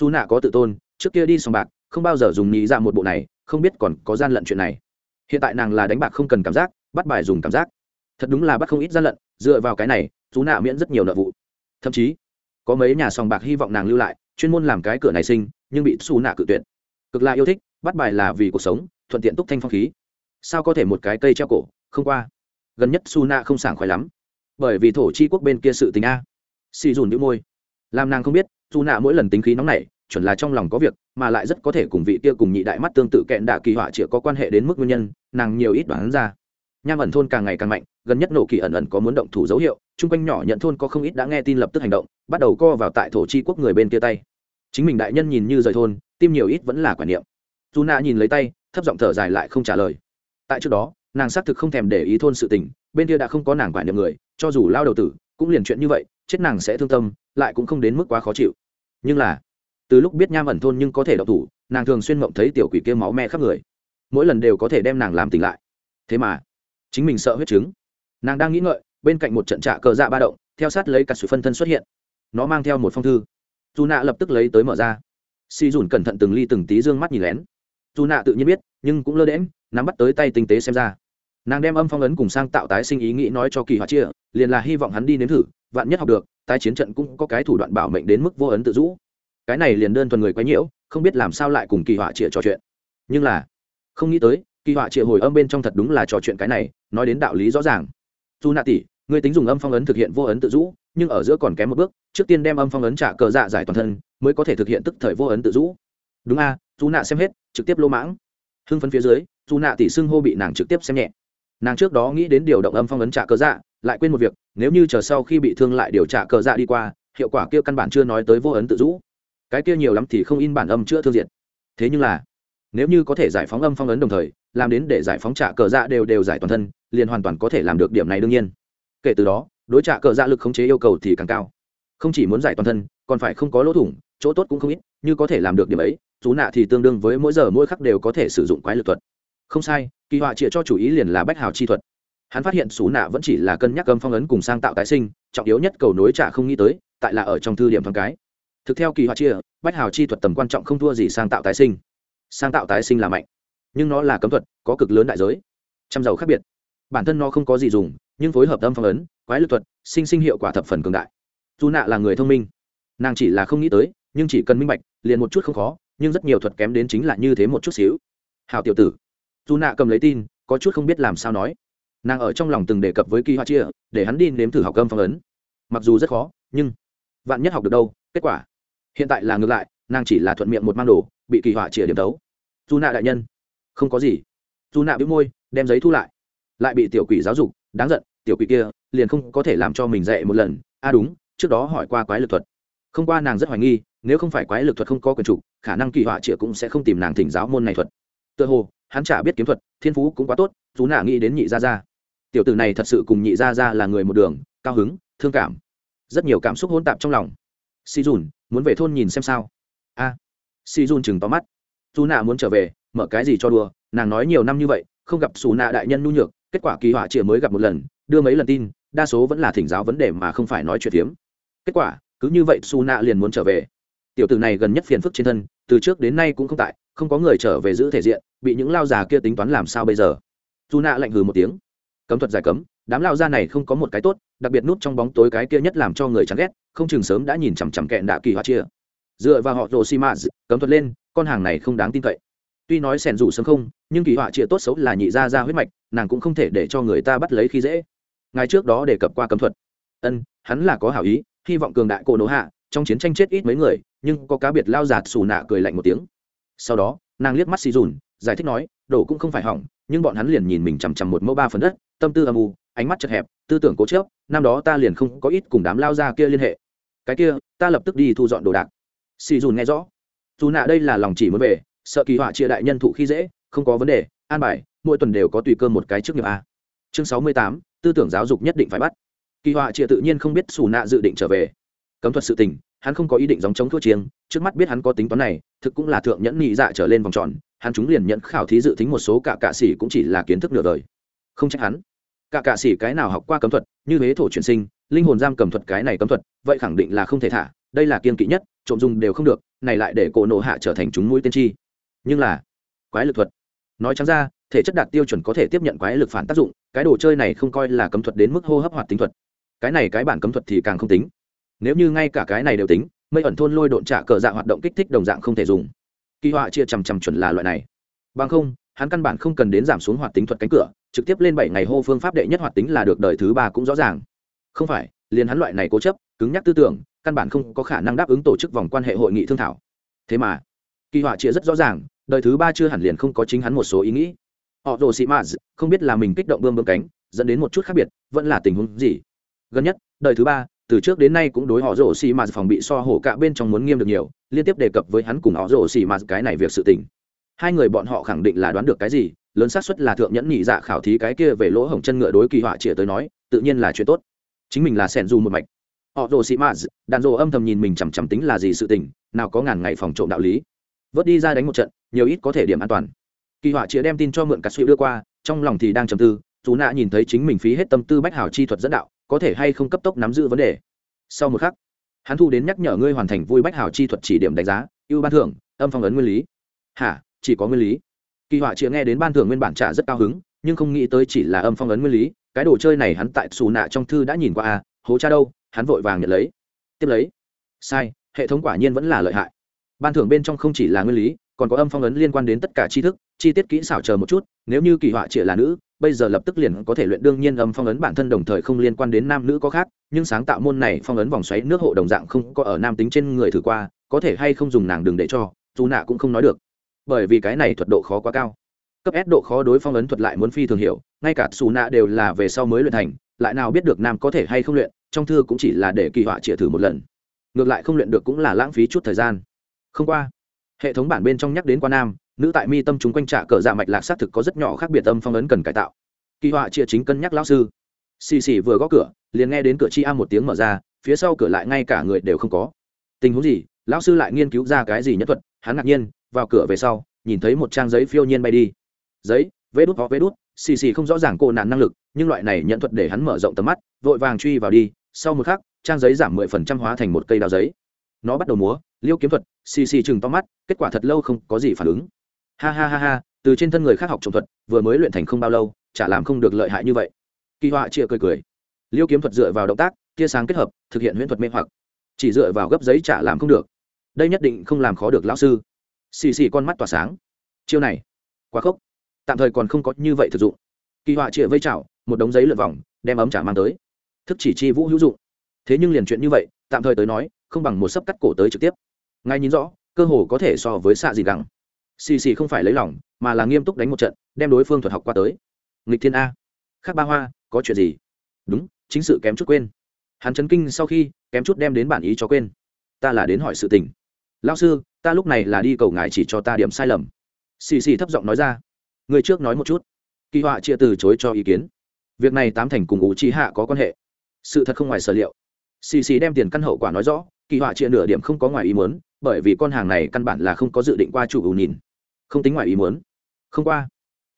Dù nạ có tự tôn, trước kia đi sòng bạc, không bao giờ dùng nghĩ ra một bộ này, không biết còn có gian lận chuyện này. Hiện tại nàng là đánh bạc không cần cảm giác, bắt bài dùng cảm giác. Thật đúng là bắt không ít gian lận, dựa vào cái này chú nạ miễn rất nhiều nợ vụ. Thậm chí, có mấy nhà sòng bạc hy vọng nàng lưu lại, chuyên môn làm cái cửa này sinh, nhưng bị xù nạ cự tuyệt. Cực là yêu thích, bắt bài là vì cuộc sống, thuận tiện túc thanh phong khí sao có thể một cái cây treo cổ? Không qua. Gần nhất su na không sảng khoái lắm. Bởi vì thổ chi quốc bên kia sự tình a. Xì dùn đĩu môi. Làm nàng không biết su na mỗi lần tính khí nóng nảy, chuẩn là trong lòng có việc, mà lại rất có thể cùng vị kia cùng nhị đại mắt tương tự kẹn đạ kỳ họa chĩa có quan hệ đến mức nguyên nhân, nàng nhiều ít đoán ra. Nham ẩn thôn càng ngày càng mạnh, gần nhất nổ kỳ ẩn ẩn có muốn động thủ dấu hiệu, chung quanh nhỏ nhận thôn có không ít đã nghe tin lập tức hành động, bắt đầu co vào tại thổ chi quốc người bên kia tay. Chính mình đại nhân nhìn như rời thôn, tim nhiều ít vẫn là quả niệm. Dù nạ nhìn lấy tay, thấp giọng thở dài lại không trả lời tại trước đó, nàng xác thực không thèm để ý thôn sự tình, bên kia đã không có nàng quản niệm người, cho dù lao đầu tử cũng liền chuyện như vậy, chết nàng sẽ thương tâm, lại cũng không đến mức quá khó chịu. Nhưng là, từ lúc biết nham ẩn thôn nhưng có thể đậu thủ, nàng thường xuyên mộng thấy tiểu quỷ kia máu me khắp người. Mỗi lần đều có thể đem nàng làm tỉnh lại. Thế mà, chính mình sợ huyết chứng. Nàng đang nghĩ ngợi, bên cạnh một trận trạ cờ dạ ba động, theo sát lấy cả sự phân thân xuất hiện. Nó mang theo một phong thư. Dù nạ lập tức lấy tới mở ra. Si dùn cẩn thận từng ly từng tí d ư ơ n g mắt nhìn lén dù nạ tự nhiên biết nhưng cũng lơ đễm nắm bắt tới tay tinh tế xem ra. Nàng đem âm phong ấn cùng sang tạo tái sinh ý nghĩ nói cho kỳ họa chia liền là hy vọng hắn đi nếm thử vạn nhất học được tái chiến trận cũng có cái thủ đoạn bảo mệnh đến mức vô ấn tự rũ cái này liền đơn thuần người quấy nhiễu không biết làm sao lại cùng kỳ họa chia trò chuyện. Nhưng là không nghĩ tới kỳ họa chia hồi âm bên trong thật đúng là trò chuyện cái này nói đến đạo lý rõ ràng. Dù nạ tỷ người tính dùng âm phong ấn thực hiện vô ấn tự rũ nhưng ở giữa còn kém một bước trước tiên đem âm phong ấn trả cờ dạ giải toàn thân mới có thể thực hiện tức thời vô ấn tự rũ đúng a à, dù nạ xem hết, trực tiếp lô mãng. Hưng phấn phía dưới dù nạ tỷ xưng hô bị nàng trực tiếp xem nhẹ. Nàng trước đó nghĩ đến điều động âm phong ấn trả cờ dạ lại quên một việc, nếu như chờ sau khi bị thương lại điều trả cờ dạ đi qua, hiệu quả kia căn bản chưa nói tới vô ấn tự rũ. Cái kia nhiều lắm thì không in bản âm chữa thương diện thế nhưng là, nếu như có thể giải phóng âm phong ấn đồng thời, làm đến để giải phóng trả cờ dạ đều đều giải toàn thân, liền hoàn toàn có thể làm được điểm này đương nhiên. Kể từ đó, đối trả cờ dạ lực khống chế yêu cầu thì càng cao. Không chỉ muốn giải toàn thân, còn phải không có lỗ thủng, chỗ tốt cũng không ít, như có thể làm được điểm ấy chú nạ thì tương đương với mỗi giờ mỗi khắc đều có thể sử dụng quái lực thuật. Không sai, kỳ họa chịa cho chủ ý liền là bách hào chi thuật. Hắn phát hiện xú nạ vẫn chỉ là cân nhắc âm phong ấn cùng sang tạo tái sinh, trọng yếu nhất cầu nối trả không nghĩ tới, tại là ở trong thư điểm thoáng cái. Thực theo kỳ họa chia bách hào chi thuật tầm quan trọng không thua gì sang tạo tái sinh. Sang tạo tái sinh là mạnh, nhưng nó là cấm thuật, có cực lớn đại giới. Trăm dầu khác biệt. Bản thân nó không có gì dùng, nhưng phối hợp âm phong ấn, quái lực thuật, sinh sinh hiệu quả thập phần cường đại. Dù nạ là người thông minh, nàng chỉ là không nghĩ tới, nhưng chỉ cần minh bạch, liền một chút không khó nhưng rất nhiều thuật kém đến chính là như thế một chút xíu. Hào tiểu tử. Dù nạ cầm lấy tin, có chút không biết làm sao nói. Nàng ở trong lòng từng đề cập với kỳ hoa chia, để hắn đi nếm thử học âm phong ấn. Mặc dù rất khó, nhưng vạn nhất học được đâu, kết quả. Hiện tại là ngược lại, nàng chỉ là thuận miệng một mang đồ, bị kỳ họa chĩa điểm tấu. Dù nạ đại nhân. Không có gì. Dù nạ bĩu môi, đem giấy thu lại. Lại bị tiểu quỷ giáo dục, đáng giận, tiểu quỷ kia liền không có thể làm cho mình dạy một lần. A à đúng, trước đó hỏi qua quái lực thuật. Không qua nàng rất hoài nghi nếu không phải quái lực thuật không có quyền chủ khả năng kỳ họa triệt cũng sẽ không tìm nàng thỉnh giáo môn này thuật. Tựa hồ hắn chả biết kiếm thuật thiên phú cũng quá tốt dù nạ nghĩ đến nhị gia gia. Tiểu tử này thật sự cùng nhị gia gia là người một đường cao hứng thương cảm. Rất nhiều cảm xúc hỗn tạp trong lòng. Si dùn muốn về thôn nhìn xem sao? A. À, si dùn chừng tóm mắt. Dù nạ muốn trở về mở cái gì cho đùa nàng nói nhiều năm như vậy không gặp xù nạ đại nhân nhu nhược kết quả kỳ họa triệt mới gặp một lần đưa mấy lần tin đa số vẫn là thỉnh giáo vấn đề mà không phải nói chuyện tiếm. kết quả cứ như vậy xù nạ liền muốn trở về tiểu tử này gần nhất phiền phức trên thân, từ trước đến nay cũng không tại, không có người trở về giữ thể diện, bị những lao già kia tính toán làm sao bây giờ? Dù nạ lạnh hừ một tiếng. Cấm thuật giải cấm, đám lao ra này không có một cái tốt, đặc biệt nút trong bóng tối cái kia nhất làm cho người chán ghét, không chừng sớm đã nhìn chằm chằm kẹn đạ kỳ hoa chia. Dựa vào họ rồ xi mã cấm thuật lên, con hàng này không đáng tin cậy. Tuy nói sẻn rủ sớm không, nhưng kỳ họa chia tốt xấu là nhị ra ra huyết mạch, nàng cũng không thể để cho người ta bắt lấy khi dễ. Ngay trước đó đề cập qua cấm thuật. Ân, hắn là có hảo ý, hy vọng cường đại cổ nổ hạ trong chiến tranh chết ít mấy người, nhưng có cá biệt lao giạt xù nạ cười lạnh một tiếng. Sau đó, nàng liếc mắt xì dùn, giải thích nói đổ cũng không phải hỏng, nhưng bọn hắn liền nhìn mình chằm chằm một mẫu ba phần đất, tâm tư âm u, ánh mắt chật hẹp, tư tưởng cố chớp năm đó ta liền không có ít cùng đám lao ra kia liên hệ. Cái kia, ta lập tức đi thu dọn đồ đạc. Xì dùn nghe rõ. Dù nạ đây là lòng chỉ muốn về, sợ kỳ họa chia đại nhân thụ khi dễ, không có vấn đề, an bài, mỗi tuần đều có tùy cơ một cái trước nghiệp a. Chương sáu mươi tám, tư tưởng giáo dục nhất định phải bắt. Kỳ họa chia tự nhiên không biết xù nạ dự định trở về cấm thuật sự tình, hắn không có ý định dòng chống thua chiêng, trước mắt biết hắn có tính toán này, thực cũng là thượng nhẫn nhị dạ trở lên vòng tròn, hắn chúng liền nhận khảo thí dự tính một số cả cạ sĩ cũng chỉ là kiến thức nửa đời. Không trách hắn. Cả cạ sĩ cái nào học qua cấm thuật, như huế thổ chuyển sinh, linh hồn giam cầm thuật cái này cấm thuật, vậy khẳng định là không thể thả, đây là kiên kỵ nhất, trộm dùng đều không được, này lại để cổ nộ hạ trở thành chúng mũi tiên tri. Nhưng là, quái lực thuật. Nói trắng ra, thể chất đạt tiêu chuẩn có thể tiếp nhận quái lực phản tác dụng, cái đồ chơi này không coi là cấm thuật đến mức hô hấp hoạt tính thuật. Cái này cái bản cấm thuật thì càng không tính nếu như ngay cả cái này đều tính, mây ẩn thôn lôi độn trả cờ dạ hoạt động kích thích đồng dạng không thể dùng. Kỳ họa chia chằm chằm chuẩn là loại này. Bằng không, hắn căn bản không cần đến giảm xuống hoạt tính thuật cánh cửa, trực tiếp lên bảy ngày hô phương pháp đệ nhất hoạt tính là được đời thứ ba cũng rõ ràng. Không phải, liền hắn loại này cố chấp, cứng nhắc tư tưởng, căn bản không có khả năng đáp ứng tổ chức vòng quan hệ hội nghị thương thảo. Thế mà, kỳ họa chia rất rõ ràng, đời thứ ba chưa hẳn liền không có chính hắn một số ý nghĩ. Họ rồ sĩ maz không biết là mình kích động bơm bơm cánh, dẫn đến một chút khác biệt, vẫn là tình huống gì. Gần nhất, đời thứ ba từ trước đến nay cũng đối họ rồ xì mà phòng bị so hổ cả bên trong muốn nghiêm được nhiều, liên tiếp đề cập với hắn cùng họ rồ xì mà cái này việc sự tình. Hai người bọn họ khẳng định là đoán được cái gì, lớn xác suất là thượng nhẫn nhị dạ khảo thí cái kia về lỗ hổng chân ngựa đối kỳ họa chĩa tới nói, tự nhiên là chuyện tốt. Chính mình là sẻn du một mạch. Họ rồ xì mà đàn rồ âm thầm nhìn mình chằm chằm tính là gì sự tình, nào có ngàn ngày phòng trộm đạo lý. Vớt đi ra đánh một trận, nhiều ít có thể điểm an toàn. Kỳ họa chĩa đem tin cho mượn cả suy đưa qua, trong lòng thì đang trầm tư, dù nạ nhìn thấy chính mình phí hết tâm tư bách hảo chi thuật dẫn đạo có thể hay không cấp tốc nắm giữ vấn đề. Sau một khắc, hắn thu đến nhắc nhở ngươi hoàn thành vui bách hảo chi thuật chỉ điểm đánh giá, ưu ban thưởng, âm phong ấn nguyên lý. Hả? Chỉ có nguyên lý? Kỳ họa chịa nghe đến ban thưởng nguyên bản trả rất cao hứng, nhưng không nghĩ tới chỉ là âm phong ấn nguyên lý, cái đồ chơi này hắn tại xù nạ trong thư đã nhìn qua à hố cha đâu, hắn vội vàng nhận lấy. Tiếp lấy, sai, hệ thống quả nhiên vẫn là lợi hại. Ban thưởng bên trong không chỉ là nguyên lý, còn có âm phong ấn liên quan đến tất cả tri thức, chi tiết kỹ xảo chờ một chút, nếu như kỳ họa chịa là nữ bây giờ lập tức liền có thể luyện đương nhiên âm phong ấn bản thân đồng thời không liên quan đến nam nữ có khác, nhưng sáng tạo môn này phong ấn vòng xoáy nước hộ đồng dạng không có ở nam tính trên người thử qua, có thể hay không dùng nàng đừng để cho, dù nạ cũng không nói được. Bởi vì cái này thuật độ khó quá cao. Cấp S độ khó đối phong ấn thuật lại muốn phi thường hiểu, ngay cả xù nạ đều là về sau mới luyện thành, lại nào biết được nam có thể hay không luyện, trong thư cũng chỉ là để kỳ họa chĩa thử một lần. Ngược lại không luyện được cũng là lãng phí chút thời gian. Không qua. Hệ thống bản bên trong nhắc đến qua nam nữ tại mi tâm chúng quanh trả cờ dạ mạch lạc xác thực có rất nhỏ khác biệt âm phong ấn cần cải tạo. Kỳ họa chia chính cân nhắc lão sư. Xì xì vừa gõ cửa, liền nghe đến cửa chi a một tiếng mở ra, phía sau cửa lại ngay cả người đều không có. Tình huống gì? Lão sư lại nghiên cứu ra cái gì nhất thuật? Hắn ngạc nhiên, vào cửa về sau, nhìn thấy một trang giấy phiêu nhiên bay đi. Giấy vê đút ho vê đút. Xì xì không rõ ràng cô nạn năng lực, nhưng loại này nhận thuật để hắn mở rộng tầm mắt, vội vàng truy vào đi. Sau một khắc, trang giấy giảm mười phần trăm hóa thành một cây đào giấy. Nó bắt đầu múa, liêu kiếm thuật. Xì xì chừng to mắt, kết quả thật lâu không có gì phản ứng ha ha ha ha, từ trên thân người khác học trồng thuật, vừa mới luyện thành không bao lâu, chả làm không được lợi hại như vậy. Kỳ họa chia cười cười. Liêu kiếm thuật dựa vào động tác, tia sáng kết hợp, thực hiện huyễn thuật mê hoặc. Chỉ dựa vào gấp giấy chả làm không được. Đây nhất định không làm khó được lão sư. Xì xì con mắt tỏa sáng. Chiêu này, quá khốc. Tạm thời còn không có như vậy thực dụng. Kỳ họa chia vây chảo, một đống giấy lượn vòng, đem ấm trả mang tới. Thức chỉ chi vũ hữu dụng. Thế nhưng liền chuyện như vậy, tạm thời tới nói, không bằng một sấp cắt cổ tới trực tiếp. Ngay nhìn rõ, cơ hồ có thể so với xạ gì gẳng xì xì không phải lấy lòng, mà là nghiêm túc đánh một trận, đem đối phương thuật học qua tới. Nghịch thiên a. Khác ba hoa, có chuyện gì? Đúng, chính sự kém chút quên. Hắn chấn kinh sau khi, kém chút đem đến bản ý cho quên. Ta là đến hỏi sự tình. Lao sư, ta lúc này là đi cầu ngài chỉ cho ta điểm sai lầm. Xì xì thấp giọng nói ra. Người trước nói một chút. Kỳ họa chia từ chối cho ý kiến. Việc này tám thành cùng ủ trí hạ có quan hệ. Sự thật không ngoài sở liệu. Xì xì đem tiền căn hậu quả nói rõ, kỳ họa chia nửa điểm không có ngoài ý muốn, bởi vì con hàng này căn bản là không có dự định qua chủ ủ nhìn không tính ngoài ý muốn. Không qua,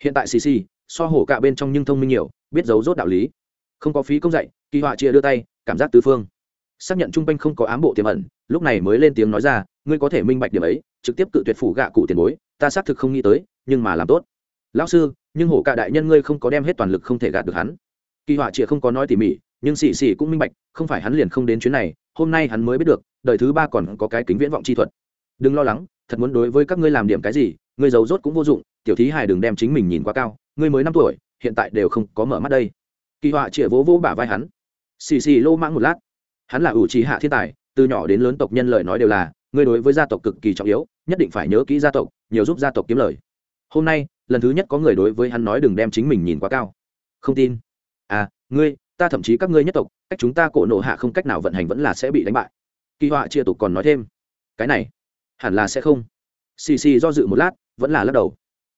hiện tại xì xì, so hổ cả bên trong nhưng thông minh nhiều, biết giấu rốt đạo lý. Không có phí công dạy, kỳ họa chia đưa tay, cảm giác tứ phương. Xác nhận trung quanh không có ám bộ tiềm ẩn, lúc này mới lên tiếng nói ra, ngươi có thể minh bạch điểm ấy, trực tiếp cự tuyệt phủ gạ cụ tiền bối, ta xác thực không nghĩ tới, nhưng mà làm tốt. Lão sư, nhưng hổ cả đại nhân ngươi không có đem hết toàn lực không thể gạt được hắn. Kỳ họa chia không có nói tỉ mỉ, nhưng xì xì cũng minh bạch, không phải hắn liền không đến chuyến này, hôm nay hắn mới biết được, đời thứ ba còn có cái kính viễn vọng chi thuật. Đừng lo lắng, thật muốn đối với các ngươi làm điểm cái gì ngươi giấu rốt cũng vô dụng, tiểu thí hài đừng đem chính mình nhìn quá cao, ngươi mới năm tuổi, hiện tại đều không có mở mắt đây. Kỳ họa chĩa vỗ vỗ bả vai hắn. Xì xì lô mãng một lát. Hắn là ủ trì hạ thiên tài, từ nhỏ đến lớn tộc nhân lời nói đều là, ngươi đối với gia tộc cực kỳ trọng yếu, nhất định phải nhớ kỹ gia tộc, nhiều giúp gia tộc kiếm lời. Hôm nay, lần thứ nhất có người đối với hắn nói đừng đem chính mình nhìn quá cao. Không tin. À ngươi, ta thậm chí các ngươi nhất tộc, cách chúng ta cổ nộ hạ không cách nào vận hành vẫn là sẽ bị đánh bại. Kỳ họa chia tục còn nói thêm. Cái này, hẳn là sẽ không. Xì xì do dự một lát vẫn là lắc đầu.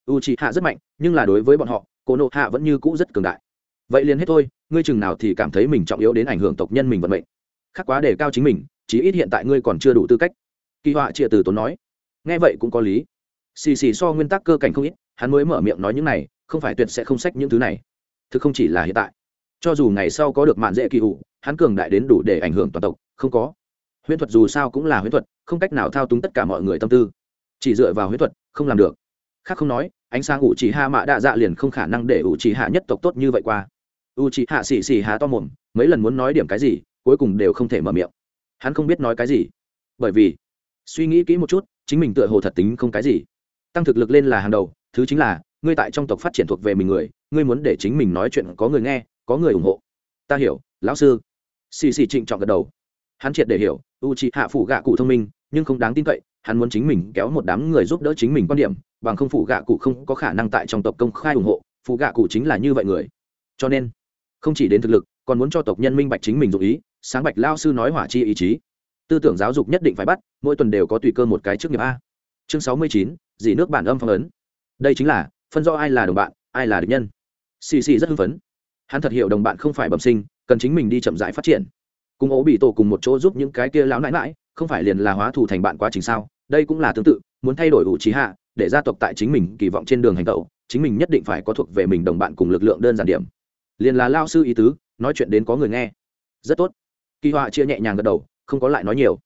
U c hạ rất mạnh, nhưng là đối với bọn họ cô nộ hạ vẫn như cũ rất cường đại. Vậy liền hết thôi, ngươi chừng nào thì cảm thấy mình trọng yếu đến ảnh hưởng tộc nhân mình vận mệnh. Khác quá để cao chính mình, chí ít hiện tại ngươi còn chưa đủ tư cách. Kỳ họa chia từ tốn nói. Nghe vậy cũng có lý. Xì xì so nguyên tắc cơ cảnh không ít, hắn mới mở miệng nói những này, không phải tuyệt sẽ không sách những thứ này. Thực không chỉ là hiện tại. Cho dù ngày sau có được mạn dễ kỳ hụ hắn cường đại đến đủ để ảnh hưởng toàn tộc, không có. Huyễn thuật dù sao cũng là huyễn thuật, không cách nào thao túng tất cả mọi người tâm tư chỉ dựa vào huyết thuật, không làm được. Khác không nói, ánh sáng ủ chỉ hạ mạ đạ dạ liền không khả năng để ủ chỉ hạ nhất tộc tốt như vậy qua. U chỉ hạ xì xì há to mồm, mấy lần muốn nói điểm cái gì, cuối cùng đều không thể mở miệng. Hắn không biết nói cái gì. Bởi vì, suy nghĩ kỹ một chút, chính mình tựa hồ thật tính không cái gì. Tăng thực lực lên là hàng đầu, thứ chính là, ngươi tại trong tộc phát triển thuộc về mình người, ngươi muốn để chính mình nói chuyện có người nghe, có người ủng hộ. Ta hiểu, lão sư. Xì xì trịnh trọng gật đầu. Hắn triệt để hiểu u c hạ phụ gạ cụ thông minh, nhưng không đáng tin cậy hắn muốn chính mình kéo một đám người giúp đỡ chính mình quan điểm, bằng không phụ gạ cụ không có khả năng tại trong tộc công khai ủng hộ, phụ gạ cụ chính là như vậy người. Cho nên, không chỉ đến thực lực, còn muốn cho tộc nhân minh bạch chính mình dụ ý, sáng bạch lao sư nói hỏa chi ý chí. Tư tưởng giáo dục nhất định phải bắt, mỗi tuần đều có tùy cơ một cái trước nghiệp a. Chương sáu mươi chín, dì nước bản âm phong ấn. Đây chính là, phân do ai là đồng bạn, ai là địch nhân. Xì xì rất hưng phấn. Hắn thật hiểu đồng bạn không phải bẩm sinh, cần chính mình đi chậm rãi phát triển. Cùng ố bị tổ cùng một chỗ giúp những cái kia lão nãi mãi không phải liền là hóa thù thành bạn quá trình sao? Đây cũng là tương tự, muốn thay đổi ủ trí hạ, để gia tộc tại chính mình kỳ vọng trên đường hành tẩu, chính mình nhất định phải có thuộc về mình đồng bạn cùng lực lượng đơn giản điểm. Liền là lao sư ý tứ, nói chuyện đến có người nghe. Rất tốt. Kỳ họa chia nhẹ nhàng gật đầu, không có lại nói nhiều.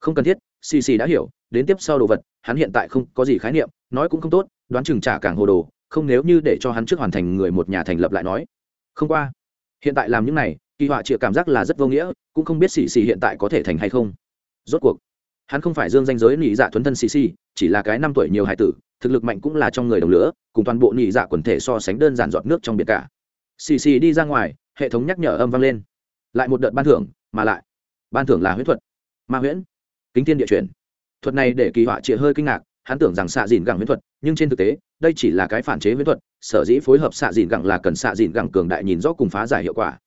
Không cần thiết, xì xì đã hiểu, đến tiếp sau đồ vật, hắn hiện tại không có gì khái niệm, nói cũng không tốt, đoán chừng trả càng hồ đồ, không nếu như để cho hắn trước hoàn thành người một nhà thành lập lại nói. Không qua. Hiện tại làm những này, kỳ họa chịa cảm giác là rất vô nghĩa, cũng không biết xì xì hiện tại có thể thành hay không rốt cuộc, hắn không phải dương danh giới Nhị dạ thuấn thân xì xì, chỉ là cái năm tuổi nhiều hải tử, thực lực mạnh cũng là trong người đồng lửa, cùng toàn bộ nhị dạ quần thể so sánh đơn giản giọt nước trong biển cả. Xì xì đi ra ngoài, hệ thống nhắc nhở âm vang lên. Lại một đợt ban thưởng, mà lại, ban thưởng là huyễn thuật. Ma huyễn, kính thiên địa chuyển. Thuật này để kỳ họa chịa hơi kinh ngạc, hắn tưởng rằng xạ dìn gẳng huyễn thuật, nhưng trên thực tế, đây chỉ là cái phản chế huyễn thuật, sở dĩ phối hợp xạ dìn gẳng là cần xạ dìn gẳng cường đại nhìn rõ cùng phá giải hiệu quả.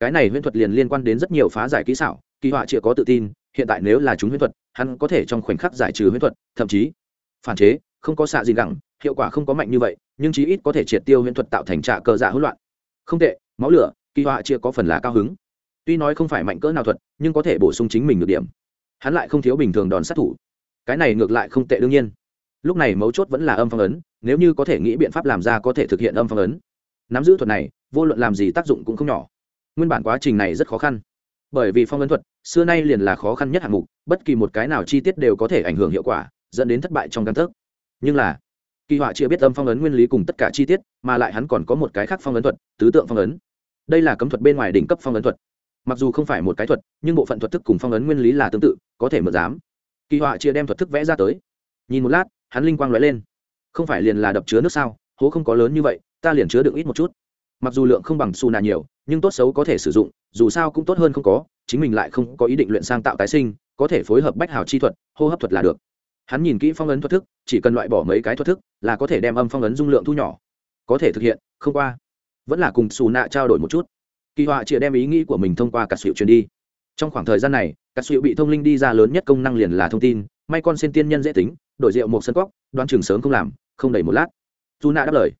Cái này huyễn thuật liền liên quan đến rất nhiều phá giải kỹ xảo, kỳ họa chịa có tự tin hiện tại nếu là chúng huyễn thuật, hắn có thể trong khoảnh khắc giải trừ huyễn thuật, thậm chí phản chế, không có xạ gì gẳng, hiệu quả không có mạnh như vậy, nhưng chí ít có thể triệt tiêu huyễn thuật tạo thành trạ cờ dạ hỗn loạn. Không tệ, máu lửa, kỳ họa chia có phần là cao hứng. Tuy nói không phải mạnh cỡ nào thuật, nhưng có thể bổ sung chính mình được điểm. Hắn lại không thiếu bình thường đòn sát thủ. Cái này ngược lại không tệ đương nhiên. Lúc này mấu chốt vẫn là âm phong ấn, nếu như có thể nghĩ biện pháp làm ra có thể thực hiện âm phong ấn. Nắm giữ thuật này, vô luận làm gì tác dụng cũng không nhỏ. Nguyên bản quá trình này rất khó khăn. Bởi vì phong ấn thuật xưa nay liền là khó khăn nhất hạng mục, bất kỳ một cái nào chi tiết đều có thể ảnh hưởng hiệu quả, dẫn đến thất bại trong căn thức nhưng là, kỳ họa chưa biết âm phong ấn nguyên lý cùng tất cả chi tiết, mà lại hắn còn có một cái khác phong ấn thuật, tứ tượng phong ấn. Đây là cấm thuật bên ngoài đỉnh cấp phong ấn thuật. Mặc dù không phải một cái thuật, nhưng bộ phận thuật thức cùng phong ấn nguyên lý là tương tự, có thể mượn dám kỳ họa chia đem thuật thức vẽ ra tới. Nhìn một lát, hắn linh quang lóe lên. Không phải liền là đập chứa nước sao? Hố không có lớn như vậy, ta liền chứa được ít một chút mặc dù lượng không bằng su nà nhiều, nhưng tốt xấu có thể sử dụng, dù sao cũng tốt hơn không có, chính mình lại không có ý định luyện sang tạo tái sinh, có thể phối hợp bách hào chi thuật, hô hấp thuật là được. Hắn nhìn kỹ phong ấn thuật thức, chỉ cần loại bỏ mấy cái thuật thức là có thể đem âm phong ấn dung lượng thu nhỏ. Có thể thực hiện, không qua. Vẫn là cùng xù nạ trao đổi một chút. Kỳ họa chịa đem ý nghĩ của mình thông qua cả sự truyền đi. Trong khoảng thời gian này cả sự bị thông linh đi ra lớn nhất công năng liền là thông tin, may con xin tiên nhân dễ tính, đổi rượu một sân cóc đoán chừng sớm không làm, không đầy một lát. Dù nạ đáp lời.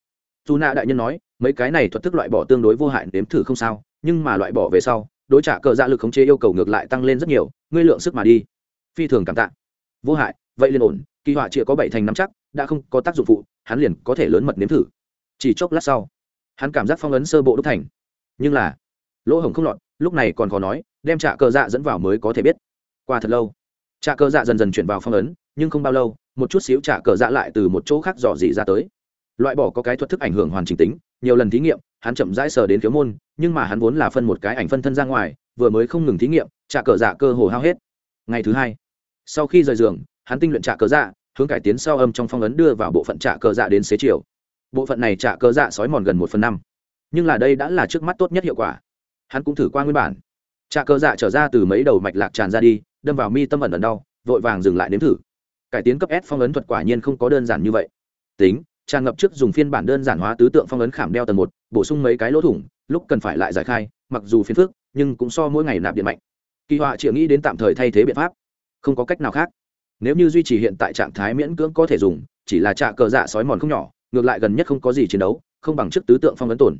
Dù nạ đại nhân nói mấy cái này thuật thức loại bỏ tương đối vô hại nếm thử không sao, nhưng mà loại bỏ về sau, đối trả cờ dạ lực khống chế yêu cầu ngược lại tăng lên rất nhiều, ngươi lượng sức mà đi. Phi thường cảm tạ. Vô hại, vậy liền ổn, kỳ họa chịa có bảy thành nắm chắc, đã không có tác dụng phụ, hắn liền có thể lớn mật nếm thử. Chỉ chốc lát sau, hắn cảm giác phong ấn sơ bộ đúc thành. Nhưng là, lỗ hổng không lọt, lúc này còn khó nói, đem trạ cờ dạ dẫn vào mới có thể biết. Qua thật lâu trạ cờ dạ dần dần chuyển vào phong ấn, nhưng không bao lâu, một chút xíu trạ cờ dạ lại từ một chỗ khác dò dỉ ra tới. Loại bỏ có cái thuật thức ảnh hưởng hoàn chỉnh tính nhiều lần thí nghiệm, hắn chậm rãi sờ đến phiếu môn, nhưng mà hắn vốn là phân một cái ảnh phân thân ra ngoài, vừa mới không ngừng thí nghiệm trả cờ dạ cơ hồ hao hết. Ngày thứ hai, sau khi rời giường, hắn tinh luyện trả cờ dạ hướng cải tiến sau âm trong phong ấn đưa vào bộ phận trả cờ dạ đến xế chiều. Bộ phận này trả cờ dạ sói mòn gần một phần năm. Nhưng là đây đã là trước mắt tốt nhất hiệu quả. Hắn cũng thử qua nguyên bản. Trả cờ dạ trở ra từ mấy đầu mạch lạc tràn ra đi, đâm vào mi tâm ẩn ẩn đau, vội vàng dừng lại nếm thử. Cải tiến cấp s phong ấn thuật quả nhiên không có đơn giản như vậy. Tính tràn ngập trước dùng phiên bản đơn giản hóa tứ tượng phong ấn khảm đeo tầng một, bổ sung mấy cái lỗ thủng, lúc cần phải lại giải khai, mặc dù phiền phức, nhưng cũng so mỗi ngày nạp điện mạnh. Kỳ họa chỉ nghĩ đến tạm thời thay thế biện pháp. Không có cách nào khác. Nếu như duy trì hiện tại trạng thái miễn cưỡng có thể dùng, chỉ là trạ cờ dạ sói mòn không nhỏ, ngược lại gần nhất không có gì chiến đấu, không bằng trước tứ tượng phong ấn tổn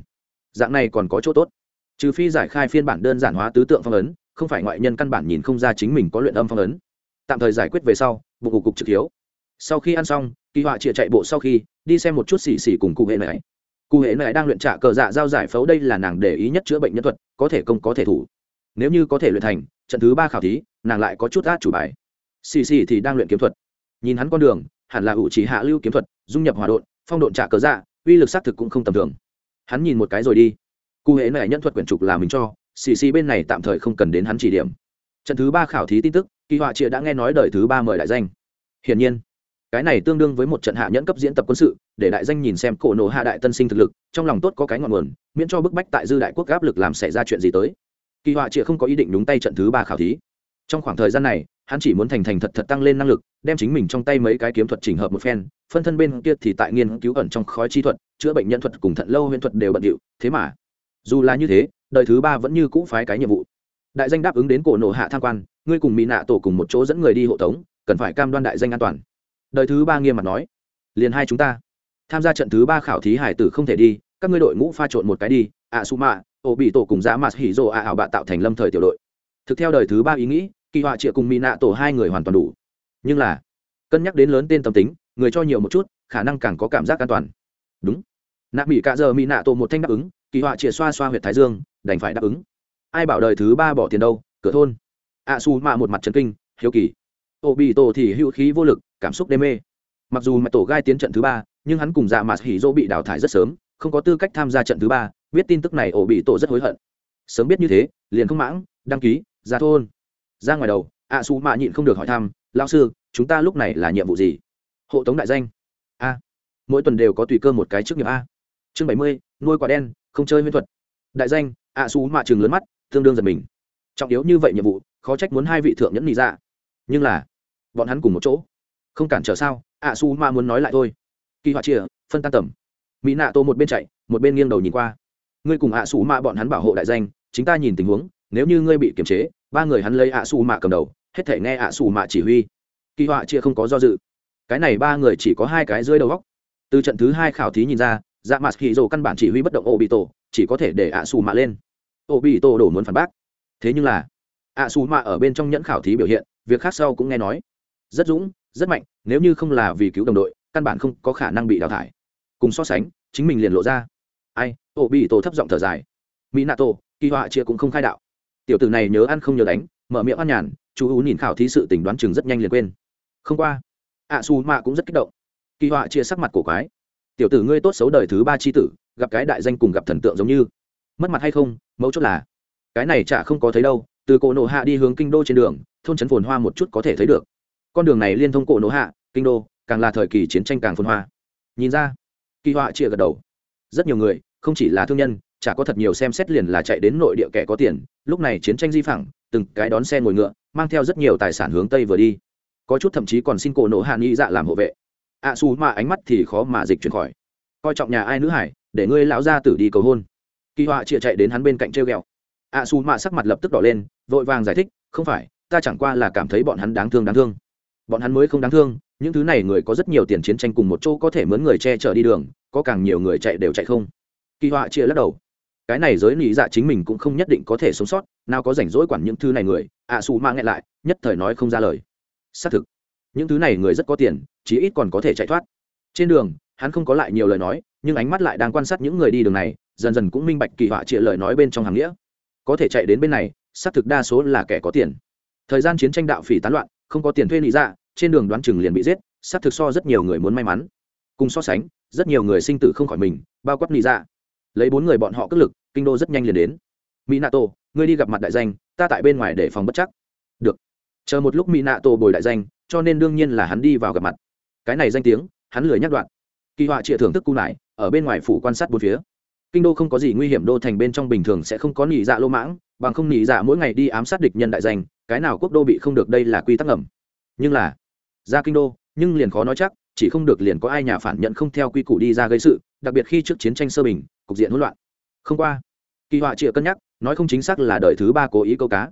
dạng này còn có chỗ tốt. Trừ phi giải khai phiên bản đơn giản hóa tứ tượng phong ấn, không phải ngoại nhân căn bản nhìn không ra chính mình có luyện âm phong ấn. Tạm thời giải quyết về sau, bụng cục cục trực hiếu sau khi ăn xong kỳ họa chịa chạy bộ sau khi, đi xem một chút xì xì cùng cụ hệ này cụ hệ này đang luyện trả cờ dạ giao giải phẫu đây là nàng để ý nhất chữa bệnh nhân thuật, có thể công, có thể thủ. Nếu như có thể luyện thành, trận thứ ba khảo thí, nàng lại có chút át chủ bài. Xì xì thì đang luyện kiếm thuật. Nhìn hắn con đường, hẳn là ủ chỉ hạ lưu kiếm thuật, dung nhập hòa đột phong độn trả cờ dạ uy lực xác thực cũng không tầm thường. Hắn nhìn một cái rồi đi. Cụ hệ này nhân thuật quyển trục là mình cho, xì xì bên này tạm thời không cần đến hắn chỉ điểm. Trận thứ ba khảo thí tin tức, kỳ họa chịa đã nghe nói đời thứ ba mời đại danh. Hiển nhiên cái này tương đương với một trận hạ nhẫn cấp diễn tập quân sự, để đại danh nhìn xem cổ nổ hạ đại tân sinh thực lực, trong lòng tốt có cái ngọn nguồn, miễn cho bức bách tại dư đại quốc áp lực làm xảy ra chuyện gì tới. Kỳ họa triệt không có ý định đúng tay trận thứ ba khảo thí. Trong khoảng thời gian này, hắn chỉ muốn thành thành thật thật tăng lên năng lực, đem chính mình trong tay mấy cái kiếm thuật chỉnh hợp một phen, phân thân bên kia thì tại nghiên cứu ẩn trong khói chi thuật, chữa bệnh nhân thuật cùng thận lâu huyễn thuật đều bận điệu, thế mà, dù là như thế, đời thứ ba vẫn như cũ phái cái nhiệm vụ. Đại danh đáp ứng đến cổ nổ hạ tham quan, ngươi cùng mỹ nạ tổ cùng một chỗ dẫn người đi hộ tống, cần phải cam đoan đại danh an toàn đời thứ ba nghiêm mặt nói, liền hai chúng ta. Tham gia trận thứ ba khảo thí hải tử không thể đi, các ngươi đội ngũ pha trộn một cái đi, ạ su mạ, ổ bị tổ cùng dã mặt hỉ rộ ạ ảo bạ tạo thành lâm thời tiểu đội. Thực theo đời thứ ba ý nghĩ, kỳ họa trịa cùng mỹ nạ tổ hai người hoàn toàn đủ. Nhưng là, cân nhắc đến lớn tên tâm tính, người cho nhiều một chút, khả năng càng có cảm giác an toàn. Đúng. Nạ mỹ cạ giờ mỹ nạ tổ một thanh đáp ứng, kỳ họa trịa xoa xoa h u y ệ t thái dương, đành phải đáp ứng. Ai bảo đời thứ ba bỏ tiền đâu, cửa thôn. ạ su mạ một mặt trần kinh, hiếu kỳ. Ô bị tổ thì hữu khí vô lực cảm xúc đê mê. Mặc dù mẹ tổ gai tiến trận thứ ba, nhưng hắn cùng dạ mạt hỉ dỗ bị đào thải rất sớm, không có tư cách tham gia trận thứ ba, biết tin tức này ổ bị tổ rất hối hận. Sớm biết như thế, liền không mãng, đăng ký, ra thôn. Ra ngoài đầu ạ su mạ nhịn không được hỏi thăm lao sư, chúng ta lúc này là nhiệm vụ gì? Hộ tống đại danh. A, mỗi tuần đều có tùy cơ một cái chức nghiệp a. Chương bảy mươi, nuôi quả đen, không chơi huyễn thuật. Đại danh ạ xù mạ trường lớn mắt, tương đương giật mình. Trọng yếu như vậy nhiệm vụ, khó trách muốn hai vị thượng nhẫn nghĩ ra dạ. nhưng là, bọn hắn cùng một chỗ không cản trở sao? Ạ su ma muốn nói lại thôi. Kỳ họa chia phân tan tầm. Mỹ nạ tô một bên chạy, một bên nghiêng đầu nhìn qua. Ngươi cùng ạ su ma bọn hắn bảo hộ đại danh, chính ta nhìn tình huống, nếu như ngươi bị kiềm chế, ba người hắn lấy ạ su ma cầm đầu, hết thể nghe ạ su ma chỉ huy. Kỳ họa chia không có do dự. Cái này ba người chỉ có hai cái dưới đầu góc từ trận thứ hai khảo thí nhìn ra dạ mặt hì dồ căn bản chỉ huy bất động ô bị tổ chỉ có thể để ạ xù mạ lên. Ô bị tổ đổ muốn phản bác. Thế nhưng là, ạ xù mạ ở bên trong nhẫn khảo thí biểu hiện, việc khác sau cũng nghe nói. Rất dũng rất mạnh, nếu như không là vì cứu đồng đội, căn bản không có khả năng bị đào thải. Cùng so sánh, chính mình liền lộ ra. Ai ô bị tổ thấp giọng thở dài. Mỹ nato kỳ họa chia cũng không khai đạo. Tiểu tử này nhớ ăn không nhớ đánh, mở miệng ăn nhàn, chú ú nhìn khảo thí sự tình đoán chừng rất nhanh liền quên. Không qua ạ su mạ cũng rất kích động. Kỳ họa chia sắc mặt cổ quái. Tiểu tử ngươi tốt xấu đời thứ ba c h i tử, gặp cái đại danh cùng gặp thần tượng giống như. Mất mặt hay không, mấu chốt là, cái này chả không có thấy đâu, từ cổ nổ hạ đi hướng kinh đô trên đường, thôn trấn phồn hoa một chút có thể thấy được con đường này liên thông cổ Nỗ hạ kinh đô càng là thời kỳ chiến tranh càng phồn hoa. Nhìn ra kỳ họa chia gật đầu. Rất nhiều người không chỉ là thương nhân chả có thật nhiều xem xét liền là chạy đến nội địa kẻ có tiền lúc này chiến tranh di phẳng từng cái đón xe ngồi ngựa mang theo rất nhiều tài sản hướng tây vừa đi. Có chút thậm chí còn xin cổ nổ hạ nghĩ dạ làm hộ vệ. Ạ à, xù mà ánh mắt thì khó mà dịch chuyển khỏi. Coi trọng nhà ai nữ hải để ngươi lão gia tử đi cầu hôn. Kỳ họa chịa chạy đến hắn bên cạnh treo ghẹo. Ạ à, xù mà sắc mặt lập tức đỏ lên vội vàng giải thích không phải ta chẳng qua là cảm thấy bọn hắn đáng thương đáng thương bọn hắn mới không đáng thương những thứ này người có rất nhiều tiền chiến tranh cùng một chỗ có thể mướn người che chở đi đường có càng nhiều người chạy đều chạy không. Kỳ họa chia lắc đầu. Cái này giới lý dạ chính mình cũng không nhất định có thể sống sót nào có rảnh rỗi quản những thứ này người ạ à, xù mạ nghẹn lại nhất thời nói không ra lời. Xác thực những thứ này người rất có tiền chí ít còn có thể chạy thoát. Trên đường hắn không có lại nhiều lời nói nhưng ánh mắt lại đang quan sát những người đi đường này dần dần cũng minh bạch kỳ họa chia lời nói bên trong hàng nghĩa. Có thể chạy đến bên này xác thực đa số là kẻ có tiền. Thời gian chiến tranh đạo phỉ tán loạn không có tiền thuê lý dạ trên đường đoán chừng liền bị giết, xác thực so rất nhiều người muốn may mắn. Cùng so sánh, rất nhiều người sinh tử không khỏi mình, bao quát lý dạ. Lấy bốn người bọn họ cất lực, kinh đô rất nhanh liền đến. Mỹ nato ngươi đi gặp mặt đại danh, ta tại bên ngoài để phòng bất chắc. Được. Chờ một lúc mỹ nato bồi đại danh, cho nên đương nhiên là hắn đi vào gặp mặt. Cái này danh tiếng, hắn lười nhắc đoạn. Kỳ họa trịa thưởng thức cung lại, ở bên ngoài phủ quan sát bốn phía. Kinh đô không có gì nguy hiểm, đô thành bên trong bình thường sẽ không có nỉ dạ lô mãng, bằng không nỉ dạ mỗi ngày đi ám sát địch nhân đại danh cái nào quốc đô bị không được đây là quy tắc ngầm. Nhưng là, ra kinh đô, nhưng liền khó nói chắc, chỉ không được liền có ai nhà phản nhận không theo quy củ đi ra gây sự, đặc biệt khi trước chiến tranh sơ bình, cục diện hỗn loạn. Không qua, kỳ họa chịa cân nhắc, nói không chính xác là đời thứ ba cố ý câu cá.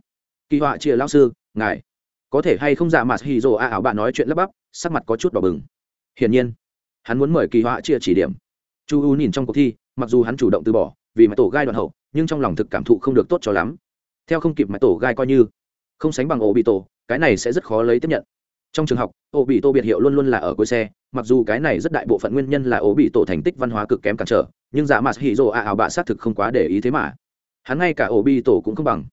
Kỳ họa chịa lao sư, ngài, có thể hay không dạ mặt hì rồ a ảo bạn nói chuyện lấp bắp, sắc mặt có chút đỏ bừng. Hiển nhiên, hắn muốn mời kỳ họa chia chỉ điểm. Chu u nhìn trong cuộc thi, mặc dù hắn chủ động từ bỏ, vì mà tổ gai đoạn hậu, nhưng trong lòng thực cảm thụ không được tốt cho lắm. Theo không kịp mà tổ gai coi như không sánh bằng ổ bị tổ cái này sẽ rất khó lấy tiếp nhận. Trong trường học ổ bị tổ biệt hiệu luôn luôn là ở cuối xe, mặc dù cái này rất đại bộ phận nguyên nhân là ổ bị tổ thành tích văn hóa cực kém cản trở, nhưng giả mặt hỉ rồ a ảo bạ xác thực không quá để ý thế mà. Hắn ngay cả ổ bị tổ cũng không bằng.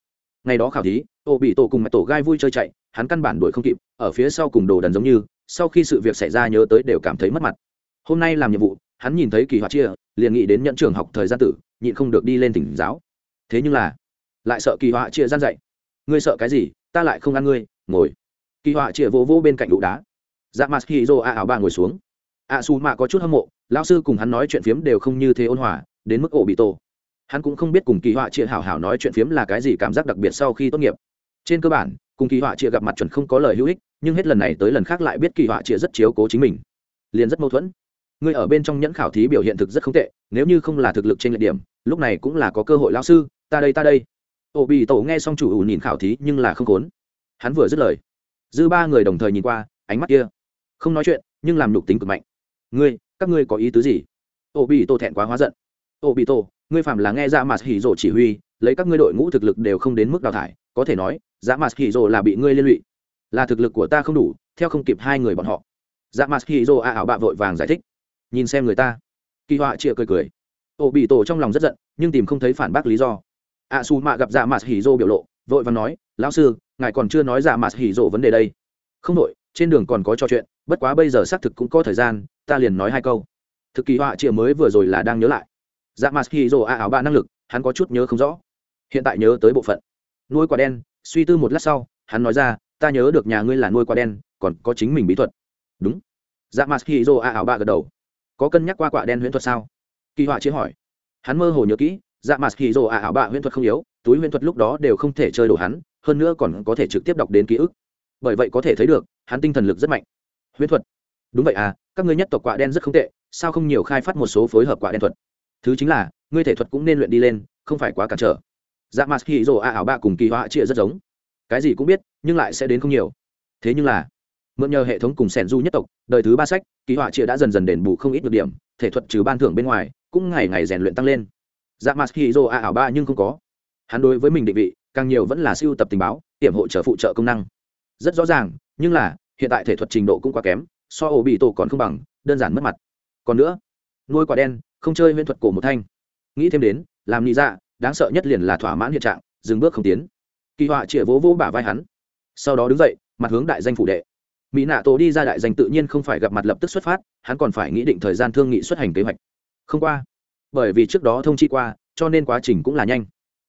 Ngày đó khảo thí ổ bị tổ cùng mẹ tổ gai vui chơi chạy, hắn căn bản đuổi không kịp, ở phía sau cùng đồ đần giống như, sau khi sự việc xảy ra nhớ tới đều cảm thấy mất mặt. Hôm nay làm nhiệm vụ, hắn nhìn thấy kỳ họa chia, liền nghĩ đến nhận trường học thời gian tử, nhịn không được đi lên tỉnh giáo. Thế nhưng là, lại sợ kỳ họa chia gian dạy. Ngươi sợ cái gì? Ta lại không ăn ngươi, ngồi. Kỳ họa chia vô vô bên cạnh đụ đá. Dạ mặt khi dô a ảo ba ngồi xuống. A su mạ có chút hâm mộ lao sư cùng hắn nói chuyện phiếm đều không như thế ôn hòa, đến mức ổ bị tổ. Hắn cũng không biết cùng kỳ họa chia hảo hảo nói chuyện phiếm là cái gì cảm giác đặc biệt sau khi tốt nghiệp. Trên cơ bản, cùng kỳ họa chia gặp mặt chuẩn không có lời hữu ích, nhưng hết lần này tới lần khác lại biết kỳ họa chia rất chiếu cố chính mình. Liền rất mâu thuẫn. Ngươi ở bên trong nhẫn khảo thí biểu hiện thực rất không tệ, nếu như không là thực lực trên lệ điểm, lúc này cũng là có cơ hội lao sư, ta đây ta đây ổ bị tổ nghe xong chủ ủ nhìn khảo thí nhưng là không khốn. Hắn vừa dứt lời, dư ba người đồng thời nhìn qua, ánh mắt kia. Không nói chuyện, nhưng làm nhục tính cực mạnh. Ngươi, các ngươi có ý tứ gì? Ổ bị tổ thẹn quá hóa giận. Ổ bị tổ, ngươi phạm là nghe dạ ra mặt hỉ rộ chỉ huy, lấy các ngươi đội ngũ thực lực đều không đến mức đào thải, có thể nói dạ mặt hỉ rộ là bị ngươi liên lụy. Là thực lực của ta không đủ, theo không kịp hai người bọn họ. Dạ mặt hỉ rộ a ảo bạ vội vàng giải thích. Nhìn xem người ta. Kỳ họa chịa cười cười. Ổ bị tổ trong lòng rất giận, nhưng tìm không thấy phản bác lý do a su mạ gặp dạ Mạt hỉ rộ biểu lộ, vội vàng nói, lão sư, ngài còn chưa nói dạ Mạt hỉ rộ vấn đề đây. Không đội trên đường còn có trò chuyện, bất quá bây giờ xác thực cũng có thời gian, ta liền nói hai câu. Thực kỳ họa chịa mới vừa rồi là đang nhớ lại. Dạ Mạt hỉ rộ a áo ba năng lực, hắn có chút nhớ không rõ. Hiện tại nhớ tới bộ phận. Nuôi quả đen, suy tư một lát sau, hắn nói ra, ta nhớ được nhà ngươi là nuôi quả đen, còn có chính mình bí thuật. Đúng. Dạ mặt khi dô a ảo ba gật đầu. Có cân nhắc qua quả đen huyễn thuật sao? Kỳ họa chia hỏi. Hắn mơ hồ nhớ kỹ dạ mặt khi dô a ảo bạ huyễn thuật không yếu, túi huyễn thuật lúc đó đều không thể chơi đổ hắn, hơn nữa còn có thể trực tiếp đọc đến ký ức. Bởi vậy có thể thấy được, hắn tinh thần lực rất mạnh. Huyễn thuật. Đúng vậy à các ngươi nhất tộc quả đen rất không tệ, sao không nhiều khai phát một số phối hợp quả đen thuật? Thứ chính là, ngươi thể thuật cũng nên luyện đi lên, không phải quá cản trở. Dạ mặt khi rồ a ảo bạ cùng kỳ họa chia rất giống. Cái gì cũng biết, nhưng lại sẽ đến không nhiều. Thế nhưng là, mượn nhờ hệ thống cùng sẻn du nhất tộc, đời thứ ba sách, kỳ họa chia đã dần dần đền bù không ít được điểm, thể thuật trừ ban thưởng bên ngoài, cũng ngày ngày rèn luyện tăng lên dạ mặt khi dô a ảo ba nhưng không có. Hắn đối với mình định vị, càng nhiều vẫn là siêu tập tình báo, hiểm hộ trợ phụ trợ công năng. Rất rõ ràng, nhưng là, hiện tại thể thuật trình độ cũng quá kém, so ổ bị tổ còn không bằng, đơn giản mất mặt. Còn nữa, nuôi quả đen, không chơi huyễn thuật cổ một thanh. Nghĩ thêm đến, làm nghĩ ra dạ, đáng sợ nhất liền là thỏa mãn hiện trạng, dừng bước không tiến. Kỳ họa chĩa vỗ vỗ bả vai hắn. Sau đó đứng dậy, mặt hướng đại danh phủ đệ. Mỹ nạ tổ đi ra đại danh tự nhiên không phải gặp mặt lập tức xuất phát, hắn còn phải nghĩ định thời gian thương nghị xuất hành kế hoạch. Không qua bởi vì trước đó thông chi qua, cho nên quá trình cũng là nhanh.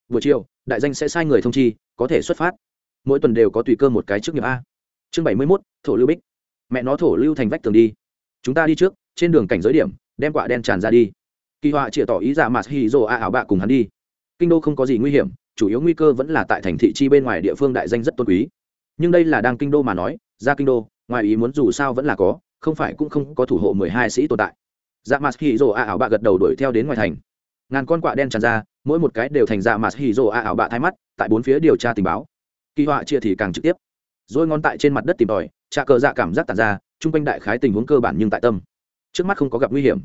Buổi chiều, đại danh sẽ sai người thông chi, có thể xuất phát. Mỗi tuần đều có tùy cơ một cái trước nghiệp a. Chương bảy mươi mốt, thổ lưu bích. Mẹ nó thổ lưu thành vách tường đi. Chúng ta đi trước, trên đường cảnh giới điểm, đem quạ đen tràn ra đi. Kỳ họa chĩa tỏ ý ra mặt hì rồ a ảo bạ cùng hắn đi. Kinh đô không có gì nguy hiểm, chủ yếu nguy cơ vẫn là tại thành thị chi bên ngoài địa phương đại danh rất tôn quý. Nhưng đây là đang kinh đô mà nói, ra kinh đô, ngoài ý muốn dù sao vẫn là có, không phải cũng không có thủ hộ mười hai sĩ tồn tại dạ mặt hì rồ a ảo bạ gật đầu đuổi theo đến ngoài thành. Ngàn con quạ đen tràn ra, mỗi một cái đều thành dạ mặt hì rồ a ảo bạ thay mắt, tại bốn phía điều tra tình báo. Kỳ họa chia thì càng trực tiếp. Rồi ngón tại trên mặt đất tìm tòi trà cờ dạ cảm giác tàn ra chung quanh đại khái tình huống cơ bản nhưng tại tâm. Trước mắt không có gặp nguy hiểm.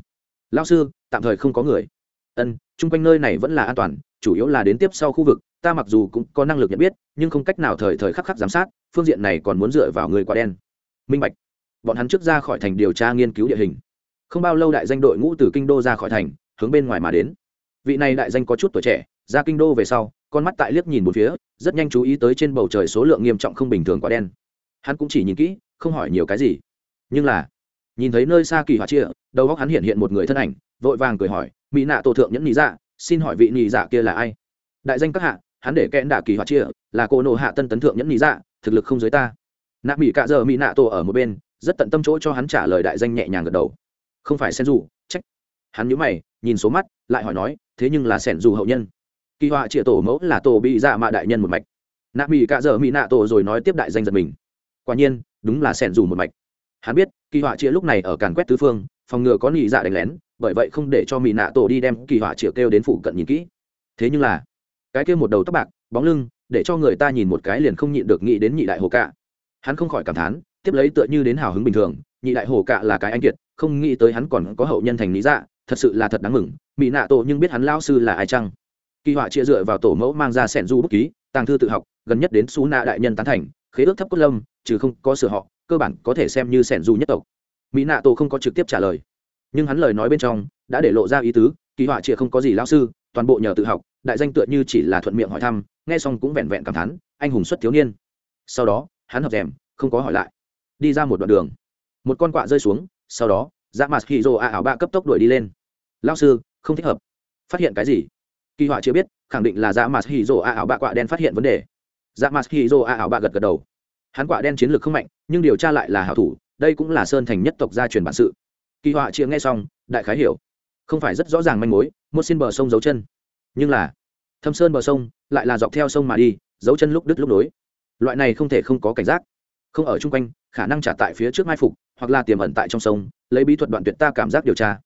Lao sư, tạm thời không có người. Ân chung quanh nơi này vẫn là an toàn, chủ yếu là đến tiếp sau khu vực, ta mặc dù cũng có năng lực nhận biết, nhưng không cách nào thời thời khắc khắc giám sát, phương diện này còn muốn dựa vào người quạ đen. Minh bạch. Bọn hắn trước ra khỏi thành điều tra nghiên cứu địa hình không bao lâu đại danh đội ngũ từ kinh đô ra khỏi thành, hướng bên ngoài mà đến. Vị này đại danh có chút tuổi trẻ, ra kinh đô về sau, con mắt tại liếc nhìn một phía, rất nhanh chú ý tới trên bầu trời số lượng nghiêm trọng không bình thường quá đen. Hắn cũng chỉ nhìn kỹ, không hỏi nhiều cái gì. Nhưng là, nhìn thấy nơi xa kỳ hỏa chia, đầu góc hắn hiện hiện một người thân ảnh, vội vàng cười hỏi, mỹ nạ tổ thượng nhẫn nhị dạ xin hỏi vị nhị dạ kia là ai? Đại danh các hạ, hắn để kẽn đạ kỳ hỏa chia, là cô nộ hạ tân tấn thượng nhẫn nhị dạ thực lực không dưới ta. Nạ mỹ cạ giờ mỹ nạ tổ ở một bên, rất tận tâm chỗ cho hắn trả lời đại danh nhẹ nhàng gật đầu không phải sen dù trách. Hắn nhíu mày, nhìn số mắt, lại hỏi nói, thế nhưng là sẻn dù hậu nhân. Kỳ họa trịa tổ mẫu là tổ bị dạ mạ đại nhân một mạch. Nạ mỹ cạ dở mỹ nạ tổ rồi nói tiếp đại danh giật mình. Quả nhiên, đúng là sẻn dù một mạch. Hắn biết, kỳ họa trịa lúc này ở càn quét tứ phương, phòng ngừa có nhị dạ đánh lén, bởi vậy không để cho mỹ nạ tổ đi đem kỳ họa trịa kêu đến phụ cận nhìn kỹ. Thế nhưng là, cái kêu một đầu tóc bạc, bóng lưng, để cho người ta nhìn một cái liền không nhịn được nghĩ đến nhị đại hồ cạ. Hắn không khỏi cảm thán, tiếp lấy tựa như đến hào hứng bình thường nhị đại hồ cạ là cái anh kiệt, không nghĩ tới hắn còn có hậu nhân thành lý dạ thật sự là thật đáng mừng mỹ nạ tổ nhưng biết hắn lao sư là ai chăng? Kỳ họa chia dựa vào tổ mẫu mang ra sẻn du bút ký, tàng thư tự học, gần nhất đến xú nạ đại nhân tán thành, khế ước thấp cốt lâm, trừ không có sửa họ, cơ bản có thể xem như sẻn du nhất tộc. Mỹ nạ tổ không có trực tiếp trả lời, nhưng hắn lời nói bên trong đã để lộ ra ý tứ, kỳ họa chia không có gì lao sư, toàn bộ nhờ tự học, đại danh tựa như chỉ là thuận miệng hỏi thăm, nghe xong cũng vẹn vẹn cảm thán, anh hùng xuất thiếu niên. Sau đó, hắn hợp rèm, không có hỏi lại, đi ra một đoạn đường một con quạ rơi xuống, sau đó dạ mặt hì rồ a ảo ba cấp tốc đuổi đi lên. Lao sư, không thích hợp. Phát hiện cái gì? Kỳ họa chưa biết, khẳng định là dạ mặt hì rồ a ảo bạ quạ đen phát hiện vấn đề. Dạ mặt hì rồ a ảo bạ gật gật đầu. Hắn quạ đen chiến lược không mạnh, nhưng điều tra lại là hảo thủ, đây cũng là sơn thành nhất tộc gia truyền bản sự. Kỳ họa chia nghe xong, đại khái hiểu. Không phải rất rõ ràng manh mối, một xin bờ sông dấu chân. Nhưng là, thâm sơn bờ sông, lại là dọc theo sông mà đi, dấu chân lúc đứt lúc nối. Loại này không thể không có cảnh giác không ở chung quanh, khả năng trả tại phía trước mai phục, hoặc là tiềm ẩn tại trong sông, lấy bí thuật đoạn tuyệt ta cảm giác điều tra.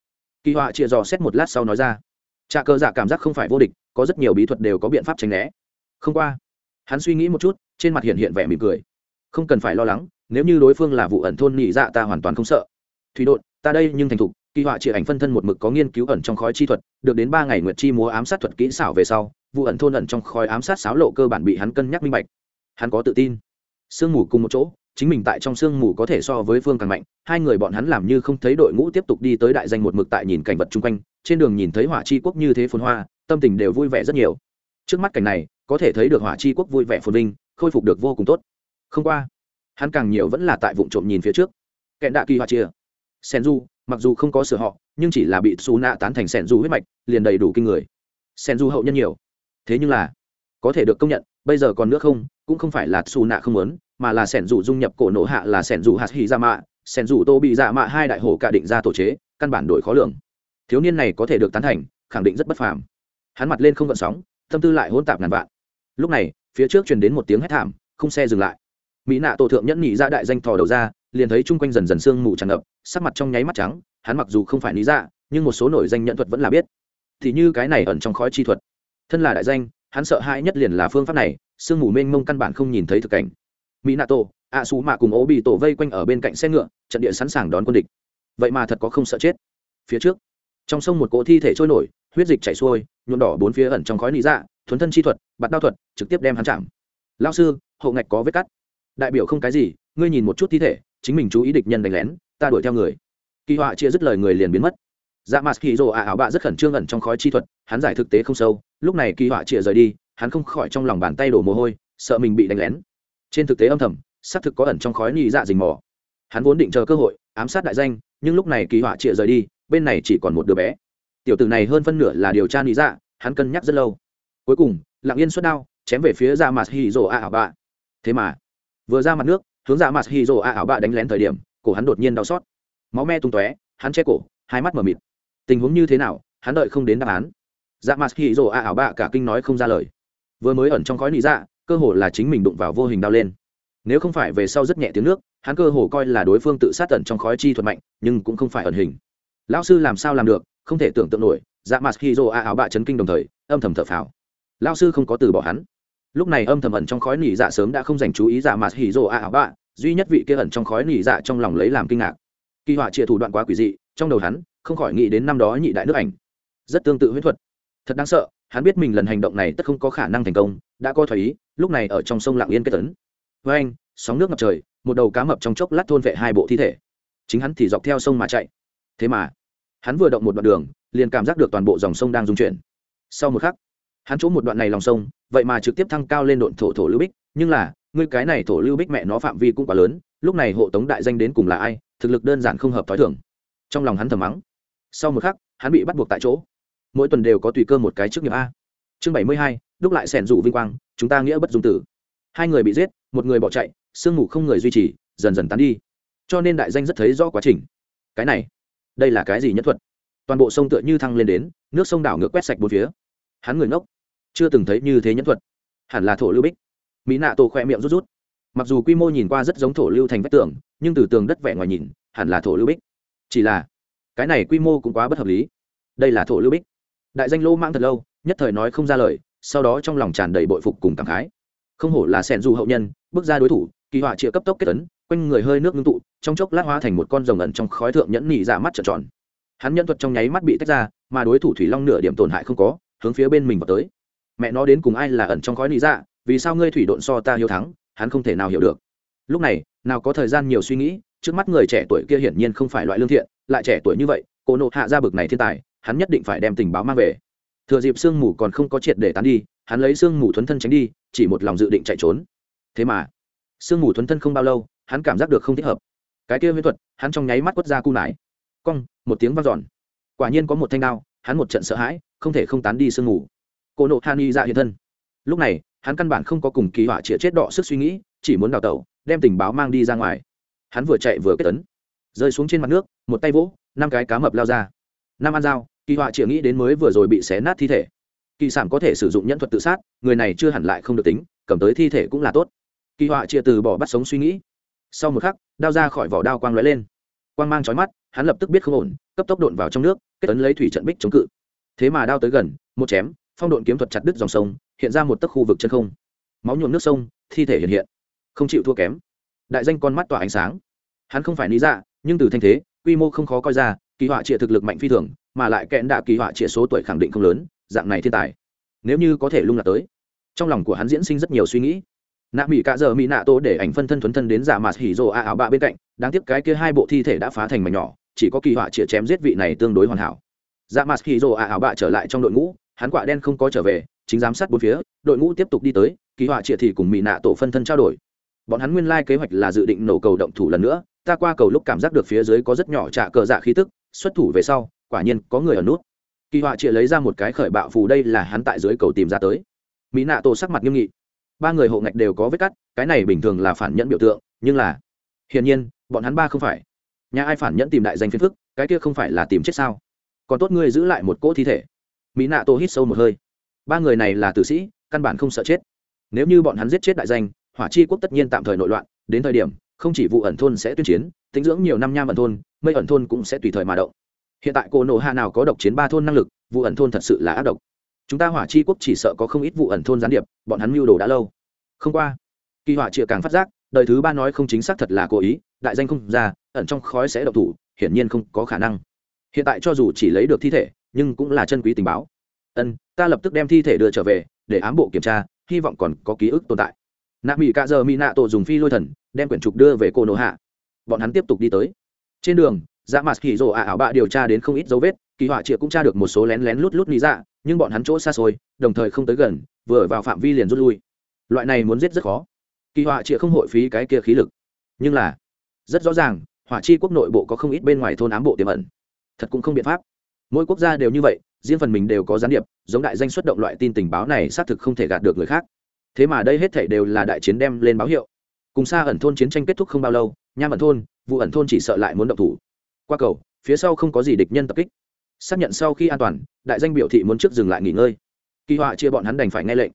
Kỳ họa chia dò xét một lát sau nói ra. Trà cờ dạ cảm giác không phải vô địch, có rất nhiều bí thuật đều có biện pháp tránh né. Không qua, hắn suy nghĩ một chút, trên mặt hiện hiện vẻ mỉm cười. Không cần phải lo lắng, nếu như đối phương là vụ ẩn thôn nhị dạ ta hoàn toàn không sợ. Thủy đột ta đây nhưng thành thục, kỳ họa chỉ ảnh phân thân một mực có nghiên cứu ẩn trong khói chi thuật, được đến ba ngày nguyệt chi múa ám sát thuật kỹ xảo về sau, vụ ẩn thôn ẩn trong khói ám sát sáo lộ cơ bản bị hắn cân nhắc minh bạch. Hắn có tự tin. Sương mù cùng một chỗ chính mình tại trong sương mù có thể so với phương càng mạnh, hai người bọn hắn làm như không thấy đội ngũ tiếp tục đi tới đại danh một mực tại nhìn cảnh vật chung quanh, trên đường nhìn thấy hỏa chi quốc như thế phồn hoa, tâm tình đều vui vẻ rất nhiều. Trước mắt cảnh này, có thể thấy được hỏa chi quốc vui vẻ phồn vinh, khôi phục được vô cùng tốt. Không qua, hắn càng nhiều vẫn là tại vụ trộm nhìn phía trước. Kẹn đạ kỳ hỏa chia. Sen du, mặc dù không có sửa họ, nhưng chỉ là bị xù nạ tán thành sen du huyết mạch, liền đầy đủ kinh người. Sen du hậu nhân nhiều. Thế nhưng là, có thể được công nhận, bây giờ còn nữa không, cũng không phải là xù nạ không muốn mà là sẻn dù dung nhập cổ nổ hạ là sẻn dù hạt hy ra mạ, sẻn rủ tô bị dạ mạ hai đại hổ cả định ra tổ chế, căn bản đổi khó lường. Thiếu niên này có thể được tán thành, khẳng định rất bất phàm. Hắn mặt lên không gợn sóng, tâm tư lại hỗn tạp ngàn vạn. Lúc này, phía trước truyền đến một tiếng hét thảm, không xe dừng lại. Mỹ nạ tổ thượng nhẫn nhị ra đại danh thò đầu ra, liền thấy chung quanh dần dần sương mù tràn ngập, sắc mặt trong nháy mắt trắng, hắn mặc dù không phải lý dạ nhưng một số nổi danh nhận thuật vẫn là biết. Thì như cái này ẩn trong khói chi thuật. Thân là đại danh, hắn sợ hãi nhất liền là phương pháp này, sương mù mênh mông căn bản không nhìn thấy thực cảnh mỹ nato tổ ạ xù mạ cùng ố bị tổ vây quanh ở bên cạnh xe ngựa, trận địa sẵn sàng đón quân địch. Vậy mà thật có không sợ chết. Phía trước, trong sông một cỗ thi thể trôi nổi, huyết dịch chảy xuôi, nhuộm đỏ bốn phía ẩn trong khói nị dạ thuấn thân chi thuật, bạt đao thuật, trực tiếp đem hắn chạm. Lao sư, hậu ngạch có vết cắt. Đại biểu không cái gì, ngươi nhìn một chút thi thể, chính mình chú ý địch nhân đánh lén, ta đuổi theo người. Kỳ họa chia dứt lời người liền biến mất. Dạ mặt khi rồ ạ ảo bạ rất khẩn trương ẩn trong khói chi thuật, hắn giải thực tế không sâu, lúc này kỳ họa chia rời đi, hắn không khỏi trong lòng bàn tay đổ mồ hôi, sợ mình bị đánh lén trên thực tế âm thầm, xác thực có ẩn trong khói nhị dạ dình mò. Hắn vốn định chờ cơ hội, ám sát đại danh, nhưng lúc này kỳ họa chia rời đi, bên này chỉ còn một đứa bé. Tiểu tử này hơn phân nửa là điều tra nhị dạ hắn cân nhắc rất lâu. Cuối cùng, lặng yên xuất đao, chém về phía dạ ra mặt hì rồ a ảo bạ. Thế mà, vừa ra mặt nước, hướng dạ ra mặt hì rồ a ảo bạ đánh lén thời điểm, cổ hắn đột nhiên đau xót. Máu me tung tóe, hắn che cổ, hai mắt mở mịt. Tình huống như thế nào, hắn đợi không đến đáp án. Dạ mặt hì rồ a ảo bạ cả kinh nói không ra lời. Vừa mới ẩn trong khói nị dạ cơ hồ là chính mình đụng vào vô hình đao lên. Nếu không phải về sau rất nhẹ tiếng nước, hắn cơ hồ coi là đối phương tự sát ẩn trong khói chi thuật mạnh, nhưng cũng không phải ẩn hình. Lão sư làm sao làm được, không thể tưởng tượng nổi dạ mặt khi rồ a áo bạ chấn kinh đồng thời, âm thầm thở phào. Lão sư không có từ bỏ hắn. Lúc này âm thầm ẩn trong khói nỉ dạ sớm đã không dành chú ý dạ mặt hỉ rồ a áo bạ, duy nhất vị kia ẩn trong khói nỉ dạ trong lòng lấy làm kinh ngạc. Kỳ họa trịa thủ đoạn quá quỷ dị, trong đầu hắn, không khỏi nghĩ đến năm đó nhị đại nước ảnh. Rất tương tự huyết thuật. Thật đáng sợ, hắn biết mình lần hành động này tất không có khả năng thành công đã coi thoái ý, lúc này ở trong sông lạng yên kết tấn. Với anh, sóng nước ngập trời, một đầu cá mập trong chốc lát thôn vệ hai bộ thi thể. Chính hắn thì dọc theo sông mà chạy. Thế mà, hắn vừa động một đoạn đường, liền cảm giác được toàn bộ dòng sông đang dung chuyển. Sau một khắc, hắn chỗ một đoạn này lòng sông, vậy mà trực tiếp thăng cao lên độn thổ thổ lưu bích. Nhưng là, ngươi cái này thổ lưu bích mẹ nó phạm vi cũng quá lớn, lúc này hộ tống đại danh đến cùng là ai, thực lực đơn giản không hợp t h o i thưởng trong lòng hắn thầm mắng. Sau một khắc, hắn bị bắt buộc tại chỗ. Mỗi tuần đều có tùy cơ một cái trước nghiệp a chương bảy mươi hai, đúc lại sẻn rủ vinh quang, chúng ta nghĩa bất dung tử. Hai người bị giết, một người bỏ chạy, sương mù không người duy trì, dần dần tán đi. Cho nên đại danh rất thấy rõ quá trình. Cái này, đây là cái gì nhất thuật? Toàn bộ sông tựa như thăng lên đến, nước sông đảo ngược quét sạch bốn phía. Hắn người ngốc, chưa từng thấy như thế nhất thuật. Hẳn là thổ lưu bích. Mỹ nạ tổ khoe miệng rút rút. Mặc dù quy mô nhìn qua rất giống thổ lưu thành vách tường, nhưng từ tường đất vẻ ngoài nhìn, hẳn là thổ lưu bích. Chỉ là, cái này quy mô cũng quá bất hợp lý. Đây là thổ lưu bích. Đại danh lô mang thật lâu nhất thời nói không ra lời, sau đó trong lòng tràn đầy bội phục cùng cảm khái. Không hổ là sẻn du hậu nhân, bước ra đối thủ, kỳ họa chĩa cấp tốc kết tấn quanh người hơi nước ngưng tụ, trong chốc lát hóa thành một con rồng ẩn trong khói thượng nhẫn nhị ra mắt trợn tròn. Hắn nhân thuật trong nháy mắt bị tách ra, mà đối thủ thủy long nửa điểm tổn hại không có, hướng phía bên mình vào tới. Mẹ nó đến cùng ai là ẩn trong khói nhị dạ vì sao ngươi thủy độn so ta hiếu thắng, hắn không thể nào hiểu được. Lúc này, nào có thời gian nhiều suy nghĩ, trước mắt người trẻ tuổi kia hiển nhiên không phải loại lương thiện, lại trẻ tuổi như vậy, cô nộ hạ ra bực này thiên tài, hắn nhất định phải đem tình báo mang về thừa dịp sương mù còn không có triệt để tán đi, hắn lấy sương mù thuấn thân tránh đi, chỉ một lòng dự định chạy trốn. Thế mà, sương mù thuấn thân không bao lâu, hắn cảm giác được không thích hợp. Cái kia huyễn thuật, hắn trong nháy mắt quất ra cung nải. Cong, một tiếng vang giòn quả nhiên có một thanh đao, hắn một trận sợ hãi, không thể không tán đi sương mù. Cô nộ hani ra dạ hiện thân. Lúc này, hắn căn bản không có cùng kỳ họa chĩa chết đọ sức suy nghĩ, chỉ muốn đào tẩu, đem tình báo mang đi ra ngoài. Hắn vừa chạy vừa kết tấn. Rơi xuống trên mặt nước, một tay vỗ, năm cái cá mập lao ra. Năm ăn dao kỳ họa chỉ nghĩ đến mới vừa rồi bị xé nát thi thể. Kỳ sản có thể sử dụng nhẫn thuật tự sát, người này chưa hẳn lại không được tính, cầm tới thi thể cũng là tốt. Kỳ họa chia từ bỏ bắt sống suy nghĩ. Sau một khắc, đao ra khỏi vỏ đao quang lóe lên. Quang mang trói mắt, hắn lập tức biết không ổn, cấp tốc độn vào trong nước, kết tấn lấy thủy trận bích chống cự. Thế mà đao tới gần, một chém, phong độn kiếm thuật chặt đứt dòng sông, hiện ra một tấc khu vực chân không. Máu nhuộm nước sông, thi thể hiện hiện. Không chịu thua kém. Đại danh con mắt tỏa ánh sáng. Hắn không phải lý dạ nhưng từ thanh thế, quy mô không khó coi ra, kỳ họa trịa thực lực mạnh phi thường mà lại kẽn đạ kỳ họa trịa số tuổi khẳng định không lớn, dạng này thiên tài. Nếu như có thể lung lạc tới, trong lòng của hắn diễn sinh rất nhiều suy nghĩ. Nạ mỹ cạ giờ mỹ nạ tô để ảnh phân thân thuấn thân đến giả mạt hỉ rồ a ảo bạ bên cạnh, đáng tiếc cái kia hai bộ thi thể đã phá thành mảnh nhỏ, chỉ có kỳ họa chĩa chém giết vị này tương đối hoàn hảo. Giả mạt hỉ rồ a ảo bạ trở lại trong đội ngũ, hắn quạ đen không có trở về, chính giám sát bốn phía, đội ngũ tiếp tục đi tới, kỳ họa chĩa thì cùng mỹ nạ tổ phân thân trao đổi. Bọn hắn nguyên lai kế hoạch là dự định nổ cầu động thủ lần nữa, ta qua cầu lúc cảm giác được phía dưới có rất nhỏ trả cờ dạ khí tức, xuất thủ về sau quả nhiên có người ở nút. Kỳ họa chịa lấy ra một cái khởi bạo phù đây là hắn tại dưới cầu tìm ra tới. Mỹ nạ tổ sắc mặt nghiêm nghị. Ba người hộ ngạch đều có vết cắt, cái này bình thường là phản nhẫn biểu tượng, nhưng là, hiển nhiên, bọn hắn ba không phải. Nhà ai phản nhẫn tìm đại danh phiền phức, cái kia không phải là tìm chết sao? Còn tốt ngươi giữ lại một cỗ thi thể. Mỹ nạ tổ hít sâu một hơi. Ba người này là tử sĩ, căn bản không sợ chết. Nếu như bọn hắn giết chết đại danh, hỏa chi quốc tất nhiên tạm thời nội loạn, đến thời điểm, không chỉ vụ ẩn thôn sẽ tuyên chiến, tính dưỡng nhiều năm nham ẩn thôn, mây ẩn thôn cũng sẽ tùy thời mà động hiện tại cô nổ hạ nào có độc chiến ba thôn năng lực, vụ ẩn thôn thật sự là ác độc. Chúng ta hỏa chi quốc chỉ sợ có không ít vụ ẩn thôn gián điệp, bọn hắn mưu đồ đã lâu. Không qua, kỳ hỏa chịa càng phát giác, đời thứ ba nói không chính xác thật là cố ý, đại danh không ra, ẩn trong khói sẽ độc thủ, hiển nhiên không có khả năng. Hiện tại cho dù chỉ lấy được thi thể, nhưng cũng là chân quý tình báo. Ân, ta lập tức đem thi thể đưa trở về, để ám bộ kiểm tra, hy vọng còn có ký ức tồn tại. Nạ mỹ cạ giờ mỹ nạ tổ dùng phi lôi thần, đem quyển trục đưa về cô nổ hạ. Bọn hắn tiếp tục đi tới. Trên đường dạ mặt kỳ rồ ả ảo bạ điều tra đến không ít dấu vết, kỳ họa chịa cũng tra được một số lén lén lút lút lý dạ nhưng bọn hắn chỗ xa xôi, đồng thời không tới gần, vừa vào phạm vi liền rút lui. Loại này muốn giết rất khó. Kỳ họa chịa không hội phí cái kia khí lực. Nhưng là, rất rõ ràng, hỏa chi quốc nội bộ có không ít bên ngoài thôn ám bộ tiềm ẩn. Thật cũng không biện pháp. Mỗi quốc gia đều như vậy, riêng phần mình đều có gián điệp, giống đại danh xuất động loại tin tình báo này xác thực không thể gạt được người khác. Thế mà đây hết thể đều là đại chiến đem lên báo hiệu. Cùng xa ẩn thôn chiến tranh kết thúc không bao lâu, nham ẩn thôn, vụ ẩn thôn chỉ sợ lại muốn động thủ qua cầu, phía sau không có gì địch nhân tập kích. Xác nhận sau khi an toàn, đại danh biểu thị muốn trước dừng lại nghỉ ngơi. Kỳ họa chia bọn hắn đành phải nghe lệnh.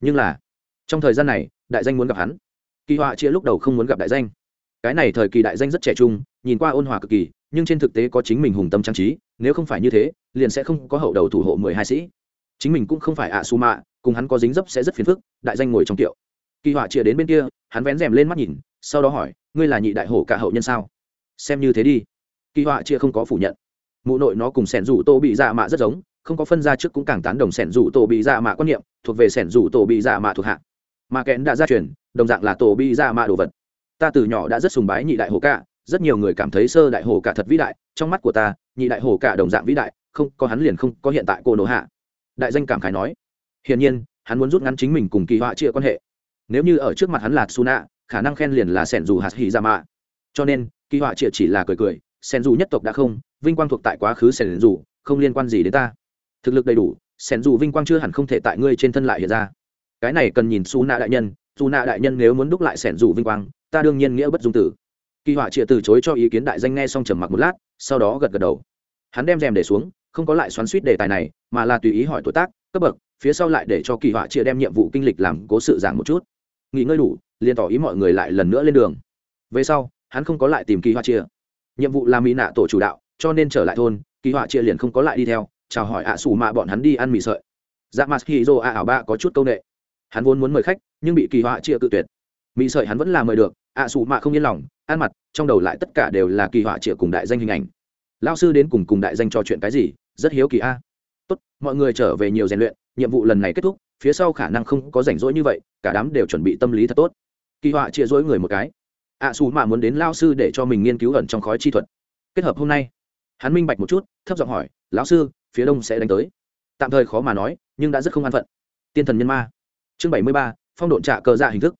Nhưng là, trong thời gian này, đại danh muốn gặp hắn. Kỳ họa chia lúc đầu không muốn gặp đại danh. Cái này thời kỳ đại danh rất trẻ trung, nhìn qua ôn hòa cực kỳ, nhưng trên thực tế có chính mình hùng tâm trang trí, nếu không phải như thế, liền sẽ không có hậu đầu thủ hộ mười hai sĩ. Chính mình cũng không phải ạ su mạ cùng hắn có dính dấp sẽ rất phiền phức, đại danh ngồi trong kiệu. Kỳ họa chia đến bên kia, hắn vén rèm lên mắt nhìn, sau đó hỏi, ngươi là nhị đại hổ cả hậu nhân sao? Xem như thế đi kỳ họa chia không có phủ nhận. Mụ nội nó cùng sẻn rủ tô bị dạ mạ rất giống, không có phân ra trước cũng càng tán đồng sẻn rủ tổ bị dạ mạ quan niệm, thuộc về sẻn rủ tổ bị dạ mạ thuộc hạ. Mà kẽn đã ra truyền, đồng dạng là tổ bị dạ mạ đồ vật. Ta từ nhỏ đã rất sùng bái nhị đại hồ cả, rất nhiều người cảm thấy sơ đại hồ cả thật vĩ đại, trong mắt của ta, nhị đại hồ cả đồng dạng vĩ đại, không, có hắn liền không có hiện tại cô nổ hạ. Đại danh cảm khái nói. Hiển nhiên, hắn muốn rút ngắn chính mình cùng kỳ họa chia quan hệ. Nếu như ở trước mặt hắn là suna, khả năng khen liền là sẻn dù hạt hỉ ra mạ. Cho nên, kỳ họa chia chỉ là cười cười sen dù nhất tộc đã không, vinh quang thuộc tại quá khứ sen dù không liên quan gì đến ta. Thực lực đầy đủ, sen dù vinh quang chưa hẳn không thể tại ngươi trên thân lại hiện ra. Cái này cần nhìn su nạ đại nhân, su nạ đại nhân nếu muốn đúc lại sen dù vinh quang, ta đương nhiên nghĩa bất dung tử. Kỳ họa chịa từ chối cho ý kiến đại danh nghe xong trầm mặc một lát, sau đó gật gật đầu. Hắn đem rèm để xuống, không có lại xoắn suýt đề tài này, mà là tùy ý hỏi tuổi tác, cấp bậc, phía sau lại để cho kỳ họa chia đem nhiệm vụ kinh lịch làm cố sự giảng một chút. Nghỉ ngơi đủ, liền tỏ ý mọi người lại lần nữa lên đường. Về sau, hắn không có lại tìm kỳ họa chia nhiệm vụ là mỹ nạ tổ chủ đạo, cho nên trở lại thôn, kỳ họa chia liền không có lại đi theo, chào hỏi ạ à xù mạ bọn hắn đi ăn mì sợi. Dạ mặt khi dô ạ ảo ba có chút c â u n ệ hắn vốn muốn mời khách, nhưng bị kỳ họa chia cự tuyệt. Mì sợi hắn vẫn là mời được, ạ à xù mạ không yên lòng, ăn mặt, trong đầu lại tất cả đều là kỳ họa chia cùng đại danh hình ảnh. Lao sư đến cùng cùng đại danh trò chuyện cái gì, rất hiếu kỳ a. Tốt, mọi người trở về nhiều rèn luyện, nhiệm vụ lần này kết thúc, phía sau khả năng không có rảnh rỗi như vậy, cả đám đều chuẩn bị tâm lý thật tốt. Kỳ họa chia rỗi người một cái ạ à, xù mạ muốn đến lao sư để cho mình nghiên cứu ẩn trong khói chi thuật. Kết hợp hôm nay hắn minh bạch một chút thấp giọng hỏi lão sư phía đông sẽ đánh tới. Tạm thời khó mà nói nhưng đã rất không an phận. Tiên thần nhân ma. Chương bảy mươi ba phong độn trả cờ dạ hình thức.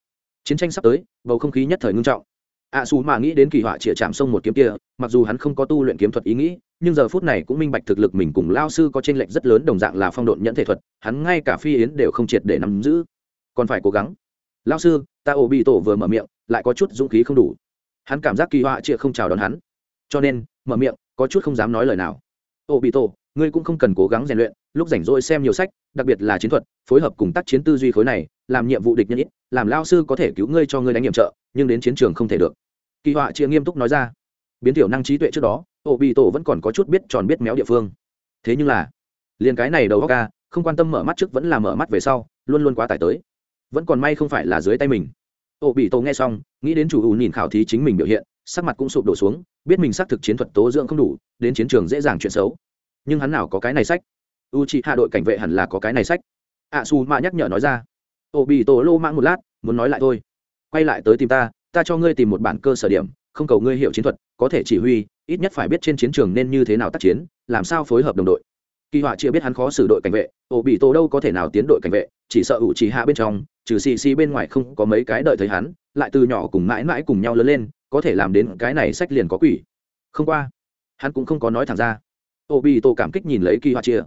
Chiến tranh sắp tới bầu không khí nhất thời ngưng trọng. Ạ à, xù mạ nghĩ đến kỳ họa chĩa chạm sông một kiếm kia mặc dù hắn không có tu luyện kiếm thuật ý nghĩ nhưng giờ phút này cũng minh bạch thực lực mình cùng lao sư có t r ê n lệch rất lớn đồng dạng là phong độn nhẫn thể thuật hắn ngay cả phi yến đều không triệt để nắm giữ. Còn phải cố gắng. Lao sư ta ổ bị tổ vừa mở miệng lại có chút dũng khí không đủ. Hắn cảm giác kỳ họa chia không chào đón hắn. Cho nên, mở miệng, có chút không dám nói lời nào. Ô, bị tổ, ngươi cũng không cần cố gắng rèn luyện, lúc rảnh rỗi xem nhiều sách, đặc biệt là chiến thuật, phối hợp cùng tác chiến tư duy khối này, làm nhiệm vụ địch nhân ít, làm lao sư có thể cứu ngươi cho ngươi đánh nhiệm trợ, nhưng đến chiến trường không thể được. Kỳ họa chia nghiêm túc nói ra. Biến tiểu năng trí tuệ trước đó, Ô, bị tổ vẫn còn có chút biết tròn biết méo địa phương. Thế nhưng là, liền cái này đầu góc ca, không quan tâm mở mắt trước vẫn là mở mắt về sau, luôn luôn quá tải tới. Vẫn còn may không phải là dưới tay mình ổ bị tổ nghe xong, nghĩ đến chủ ủ nhìn khảo thí chính mình biểu hiện, sắc mặt cũng sụp đổ xuống, biết mình xác thực chiến thuật tố dưỡng không đủ, đến chiến trường dễ dàng chuyện xấu. Nhưng hắn nào có cái này sách? U chị hạ đội cảnh vệ hẳn là có cái này sách. Ạ su mạ nhắc nhở nói ra. Ổ bị tổ lô mãng một lát, muốn nói lại thôi. Quay lại tới tìm ta ta cho ngươi tìm một bản cơ sở điểm, không cầu ngươi hiểu chiến thuật, có thể chỉ huy, ít nhất phải biết trên chiến trường nên như thế nào tác chiến, làm sao phối hợp đồng đội. Kỳ họa chưa biết hắn khó xử đội cảnh vệ ổ bị tổ đâu có thể nào tiến đội cảnh vệ, chỉ sợ ủ chỉ hạ bên trong trừ xì xì bên ngoài không có mấy cái đợi thấy hắn, lại từ nhỏ cùng mãi mãi cùng nhau lớn lên, có thể làm đến cái này sách liền có quỷ. Không qua, hắn cũng không có nói thẳng ra. Ô bi tô cảm kích nhìn lấy kỳ họa chia.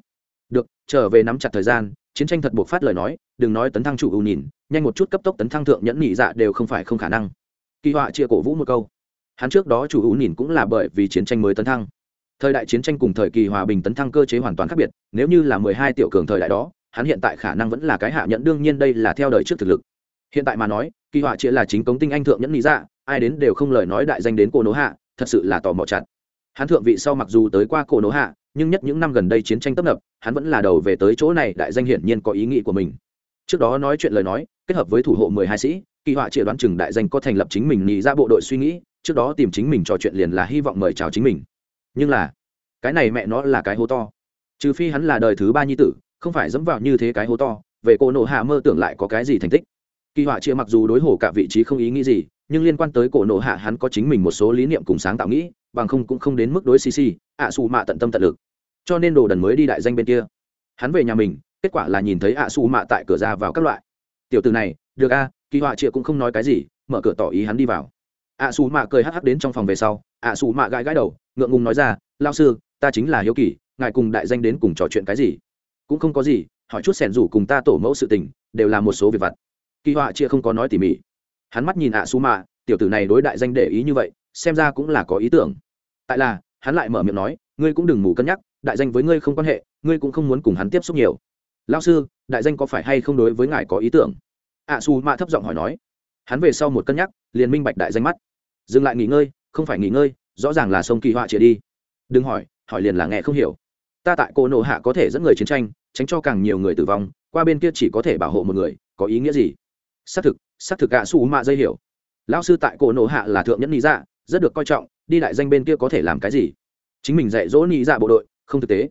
Được, trở về nắm chặt thời gian, chiến tranh thật buộc phát lời nói, đừng nói tấn thăng chủ ưu nhìn, nhanh một chút cấp tốc tấn thăng thượng nhẫn nhị dạ đều không phải không khả năng. Kỳ họa chia cổ vũ một câu. Hắn trước đó chủ ưu nhìn cũng là bởi vì chiến tranh mới tấn thăng. Thời đại chiến tranh cùng thời kỳ hòa bình tấn thăng cơ chế hoàn toàn khác biệt, nếu như là mười hai tiểu cường thời đại đó hắn hiện tại khả năng vẫn là cái hạ nhẫn, đương nhiên đây là theo đời trước thực lực. Hiện tại mà nói, kỳ họa chỉ là chính cống tinh anh thượng nhẫn lý dạ ai đến đều không lời nói đại danh đến cô nỗ hạ, thật sự là tò mò chặt. Hắn thượng vị sau mặc dù tới qua cổ nỗ hạ, nhưng nhất những năm gần đây chiến tranh tấp nập, hắn vẫn là đầu về tới chỗ này, đại danh hiển nhiên có ý nghĩ của mình. Trước đó nói chuyện lời nói, kết hợp với thủ hộ mười hai sĩ, kỳ họa chỉ đoán chừng đại danh có thành lập chính mình nhị ra dạ bộ đội suy nghĩ, trước đó tìm chính mình trò chuyện liền là hy vọng mời chào chính mình. Nhưng là, cái này mẹ nó là cái hố to. Trừ phi hắn là đời thứ ba nhi tử không phải dẫm vào như thế cái hố to, về cổ nộ hạ mơ tưởng lại có cái gì thành tích. Kỳ họa chia mặc dù đối hổ cả vị trí không ý nghĩ gì, nhưng liên quan tới cổ nộ hạ hắn có chính mình một số lý niệm cùng sáng tạo nghĩ, bằng không cũng không đến mức đối cc ạ xù mạ tận tâm tận lực. Cho nên đồ đần mới đi đại danh bên kia. Hắn về nhà mình, kết quả là nhìn thấy ạ xù mạ tại cửa ra vào các loại. Tiểu từ này, được a, kỳ họa chia cũng không nói cái gì, mở cửa tỏ ý hắn đi vào. Ạ xù mạ cười hắc hắc đến trong phòng về sau, ạ xù mạ gãi gãi đầu, ngượng ngùng nói ra lao sư, ta chính là hiếu kỳ, ngài cùng đại danh đến cùng trò chuyện cái gì? Cũng không có gì, hỏi chút sẻn rủ cùng ta tổ mẫu sự tình, đều là một số việc vặt. Kỳ họa chia không có nói tỉ mỉ. Hắn mắt nhìn ạ su mạ, tiểu tử này đối đại danh để ý như vậy, xem ra cũng là có ý tưởng. Tại là, hắn lại mở miệng nói, ngươi cũng đừng mù cân nhắc, đại danh với ngươi không quan hệ, ngươi cũng không muốn cùng hắn tiếp xúc nhiều. Lao sư, đại danh có phải hay không đối với ngài có ý tưởng? Ạ su mạ thấp giọng hỏi nói. Hắn về sau một cân nhắc, liền minh bạch đại danh mắt. Dừng lại nghỉ ngơi, không phải nghỉ ngơi, rõ ràng là sông kỳ họa chia đi. Đừng hỏi hỏi liền là nghe không hiểu. Ta tại cô nộ hạ có thể dẫn người chiến tranh tránh cho càng nhiều người tử vong, qua bên kia chỉ có thể bảo hộ một người, có ý nghĩa gì? Xác thực xác thực ạ xù mạ dây hiểu. Lão sư tại cổ nộ hạ là thượng nhẫn lý dạ rất được coi trọng, đi đại danh bên kia có thể làm cái gì? Chính mình dạy dỗ lý dạ bộ đội, không thực tế.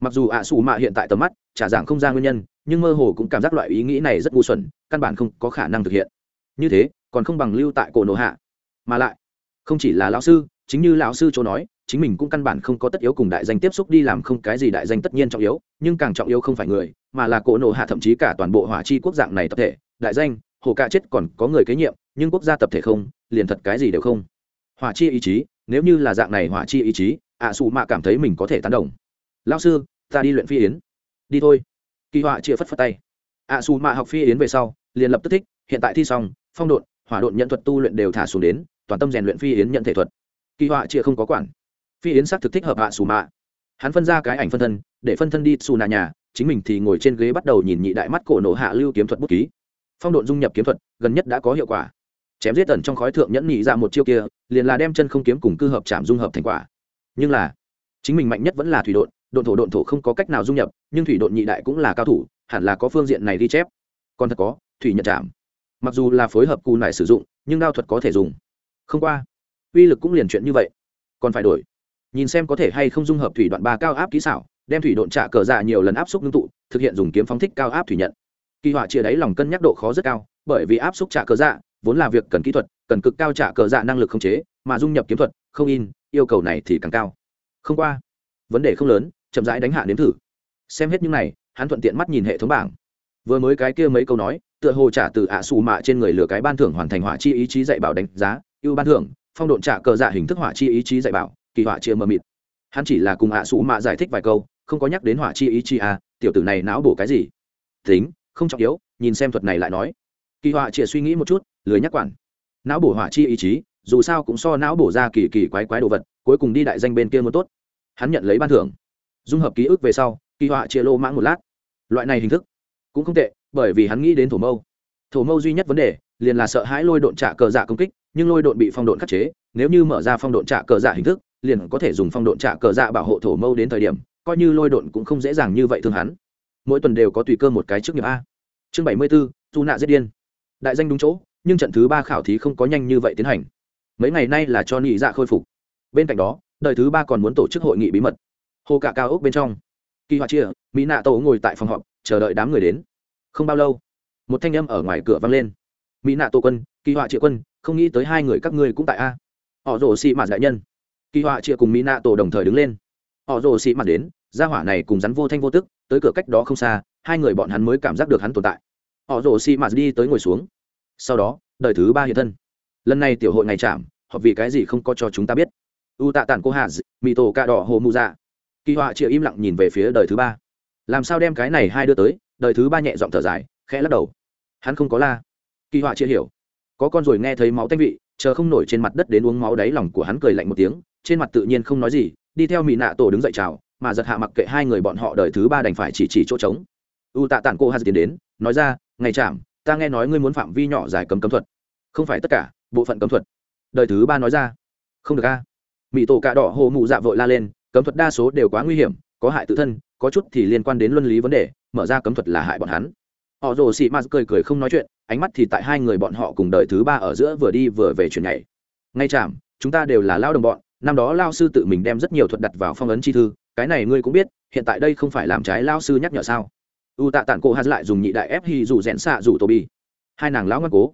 Mặc dù ạ xù mạ hiện tại tầm mắt trả giảng không ra nguyên nhân, nhưng mơ hồ cũng cảm giác loại ý nghĩ này rất ngu xuẩn, căn bản không có khả năng thực hiện. Như thế, còn không bằng lưu tại cổ nổ hạ. Mà lại, không chỉ là lão sư, chính như lão sư chỗ nói chính mình cũng căn bản không có tất yếu cùng đại danh tiếp xúc đi làm không cái gì đại danh tất nhiên trọng yếu nhưng càng trọng yếu không phải người mà là cỗ nổ hạ thậm chí cả toàn bộ hỏa chi quốc dạng này tập thể đại danh hồ ca chết còn có người kế nhiệm nhưng quốc gia tập thể không liền thật cái gì đều không. Hỏa chi ý chí nếu như là dạng này hỏa chi ý chí ạ à, xù mạ cảm thấy mình có thể tán đồng. Lao sư ta đi luyện phi yến. Đi thôi. Kỳ họa chia phất phất tay. Ạ à, xù mạ học phi yến về sau liền lập tức thích hiện tại thi xong phong độn hỏa độn nhận thuật tu luyện đều thả xuống đến toàn tâm rèn luyện phi yến nhận thể thuật. Kỳ họa chia không có quản phi yến xác thực thích hợp hạ xù mạ hắn phân ra cái ảnh phân thân, để phân thân đi xù nà nhà, chính mình thì ngồi trên ghế bắt đầu nhìn nhị đại mắt cổ nổ hạ lưu kiếm thuật bút ký. Phong độn dung nhập kiếm thuật, gần nhất đã có hiệu quả. Chém giết tần trong khói thượng nhẫn nhị ra một chiêu kia, liền là đem chân không kiếm cùng cư hợp chạm dung hợp thành quả. Nhưng là, chính mình mạnh nhất vẫn là thủy độn độn thổ độn thổ không có cách nào dung nhập, nhưng thủy độn nhị đại cũng là cao thủ, hẳn là có phương diện này ghi chép. Còn thật có, thủy nhật chạm. Mặc dù là phối hợp cù này sử dụng, nhưng đao thuật có thể dùng. Không qua, uy lực cũng liền chuyện như vậy. Còn phải đổi nhìn xem có thể hay không dung hợp thủy đoạn ba cao áp kỹ xảo, đem thủy độn trạ cờ dạ nhiều lần áp xúc ngưng tụ, thực hiện dùng kiếm phóng thích cao áp thủy nhận. Kỳ họa chia đáy lòng cân nhắc độ khó rất cao, bởi vì áp xúc trả cờ dạ vốn là việc cần kỹ thuật, cần cực cao trả cờ dạ năng lực không chế, mà dung nhập kiếm thuật, không in, yêu cầu này thì càng cao. Không qua, vấn đề không lớn, chậm rãi đánh hạ nếm thử. Xem hết những này, hắn thuận tiện mắt nhìn hệ thống bảng. Vừa mới cái kia mấy câu nói, tựa hồ trả từ ạ xù mạ trên người lừa cái ban thưởng hoàn thành hỏa chi ý chí dạy bảo đánh giá, ưu ban thưởng, phong độn trả cờ dạ hình thức hỏa chi ý chí dạy bảo kỳ họa chia mờ mịt. Hắn chỉ là cùng ạ sủ mạ giải thích vài câu, không có nhắc đến hỏa chi ý chí à tiểu tử này não bổ cái gì? Tính, không trọng yếu, nhìn xem thuật này lại nói. Kỳ họa chia suy nghĩ một chút, lười nhắc quản. Não bổ hỏa chi ý chí, dù sao cũng so não bổ ra kỳ kỳ quái quái đồ vật, cuối cùng đi đại danh bên kia muốn tốt. Hắn nhận lấy ban thưởng. Dung hợp ký ức về sau, kỳ họa chia lô mãng một lát. Loại này hình thức cũng không tệ, bởi vì hắn nghĩ đến thổ mâu. Thổ mâu duy nhất vấn đề, liền là sợ hãi lôi độn trả cờ dạ công kích, nhưng lôi độn bị phong độn khắc chế, nếu như mở ra phong độn trả cờ dạ hình thức liền có thể dùng phong độn trạ cờ dạ bảo hộ thổ mâu đến thời điểm, coi như lôi độn cũng không dễ dàng như vậy thương hắn. Mỗi tuần đều có tùy cơ một cái trước nghiệp a. Chương bảy mươi b ố dù nạ giết điên. Đại danh đúng chỗ, nhưng trận thứ ba khảo thí không có nhanh như vậy tiến hành. Mấy ngày nay là cho nhị dạ khôi phục. Bên cạnh đó, đời thứ ba còn muốn tổ chức hội nghị bí mật. Hồ cả cao ốc bên trong. Kỳ họa chia, mỹ nạ tổ ngồi tại phòng họp, chờ đợi đám người đến. Không bao lâu, một thanh âm ở ngoài cửa vang lên. Mỹ nạ tổ quân, kỳ họa triệu quân, không nghĩ tới hai người các ngươi cũng tại a. Họ rồ xị mạt đại nhân kỳ họa chia cùng mỹ nạ tổ đồng thời đứng lên. Họ rồ xị mặt đến, gia hỏa này cùng rắn vô thanh vô tức, tới cửa cách đó không xa, hai người bọn hắn mới cảm giác được hắn tồn tại. Họ rồ xị mặt đi tới ngồi xuống. Sau đó, đời thứ ba hiện thân. Lần này tiểu hội ngày chạm, họ vì cái gì không có cho chúng ta biết? U tạ tản cô hà mì tổ cà đỏ hồ mụ dạ. Kỳ họa chia im lặng nhìn về phía đời thứ ba. Làm sao đem cái này hai đưa tới? Đời thứ ba nhẹ giọng thở dài, khẽ lắc đầu. Hắn không có la. Kỳ họa chia hiểu. Có con rồi nghe thấy máu tanh vị, chờ không nổi trên mặt đất đến uống máu đáy lòng của hắn cười lạnh một tiếng trên mặt tự nhiên không nói gì, đi theo mỹ nạ tổ đứng dậy chào, mà giật hạ mặc kệ hai người bọn họ đời thứ ba đành phải chỉ chỉ chỗ trống. U tạ tản cô hà tiến đến, nói ra, ngày chạm, ta nghe nói ngươi muốn phạm vi nhỏ giải cấm cấm thuật. Không phải tất cả, bộ phận cấm thuật. Đời thứ ba nói ra. Không được a. Mỹ tổ cạ đỏ hồ mụ dạ vội la lên, cấm thuật đa số đều quá nguy hiểm, có hại tự thân, có chút thì liên quan đến luân lý vấn đề, mở ra cấm thuật là hại bọn hắn. Họ rồ xị mạt cười cười không nói chuyện, ánh mắt thì tại hai người bọn họ cùng đời thứ ba ở giữa vừa đi vừa về chuyển nhảy. Ngay chạm, chúng ta đều là lao đồng bọn năm đó lao sư tự mình đem rất nhiều thuật đặt vào phong ấn chi thư, cái này ngươi cũng biết, hiện tại đây không phải làm trái lao sư nhắc nhở sao? U tạ tản cô hát lại dùng nhị đại ép hì dù rèn xạ dù tô bi hai nàng lão ngoan cố.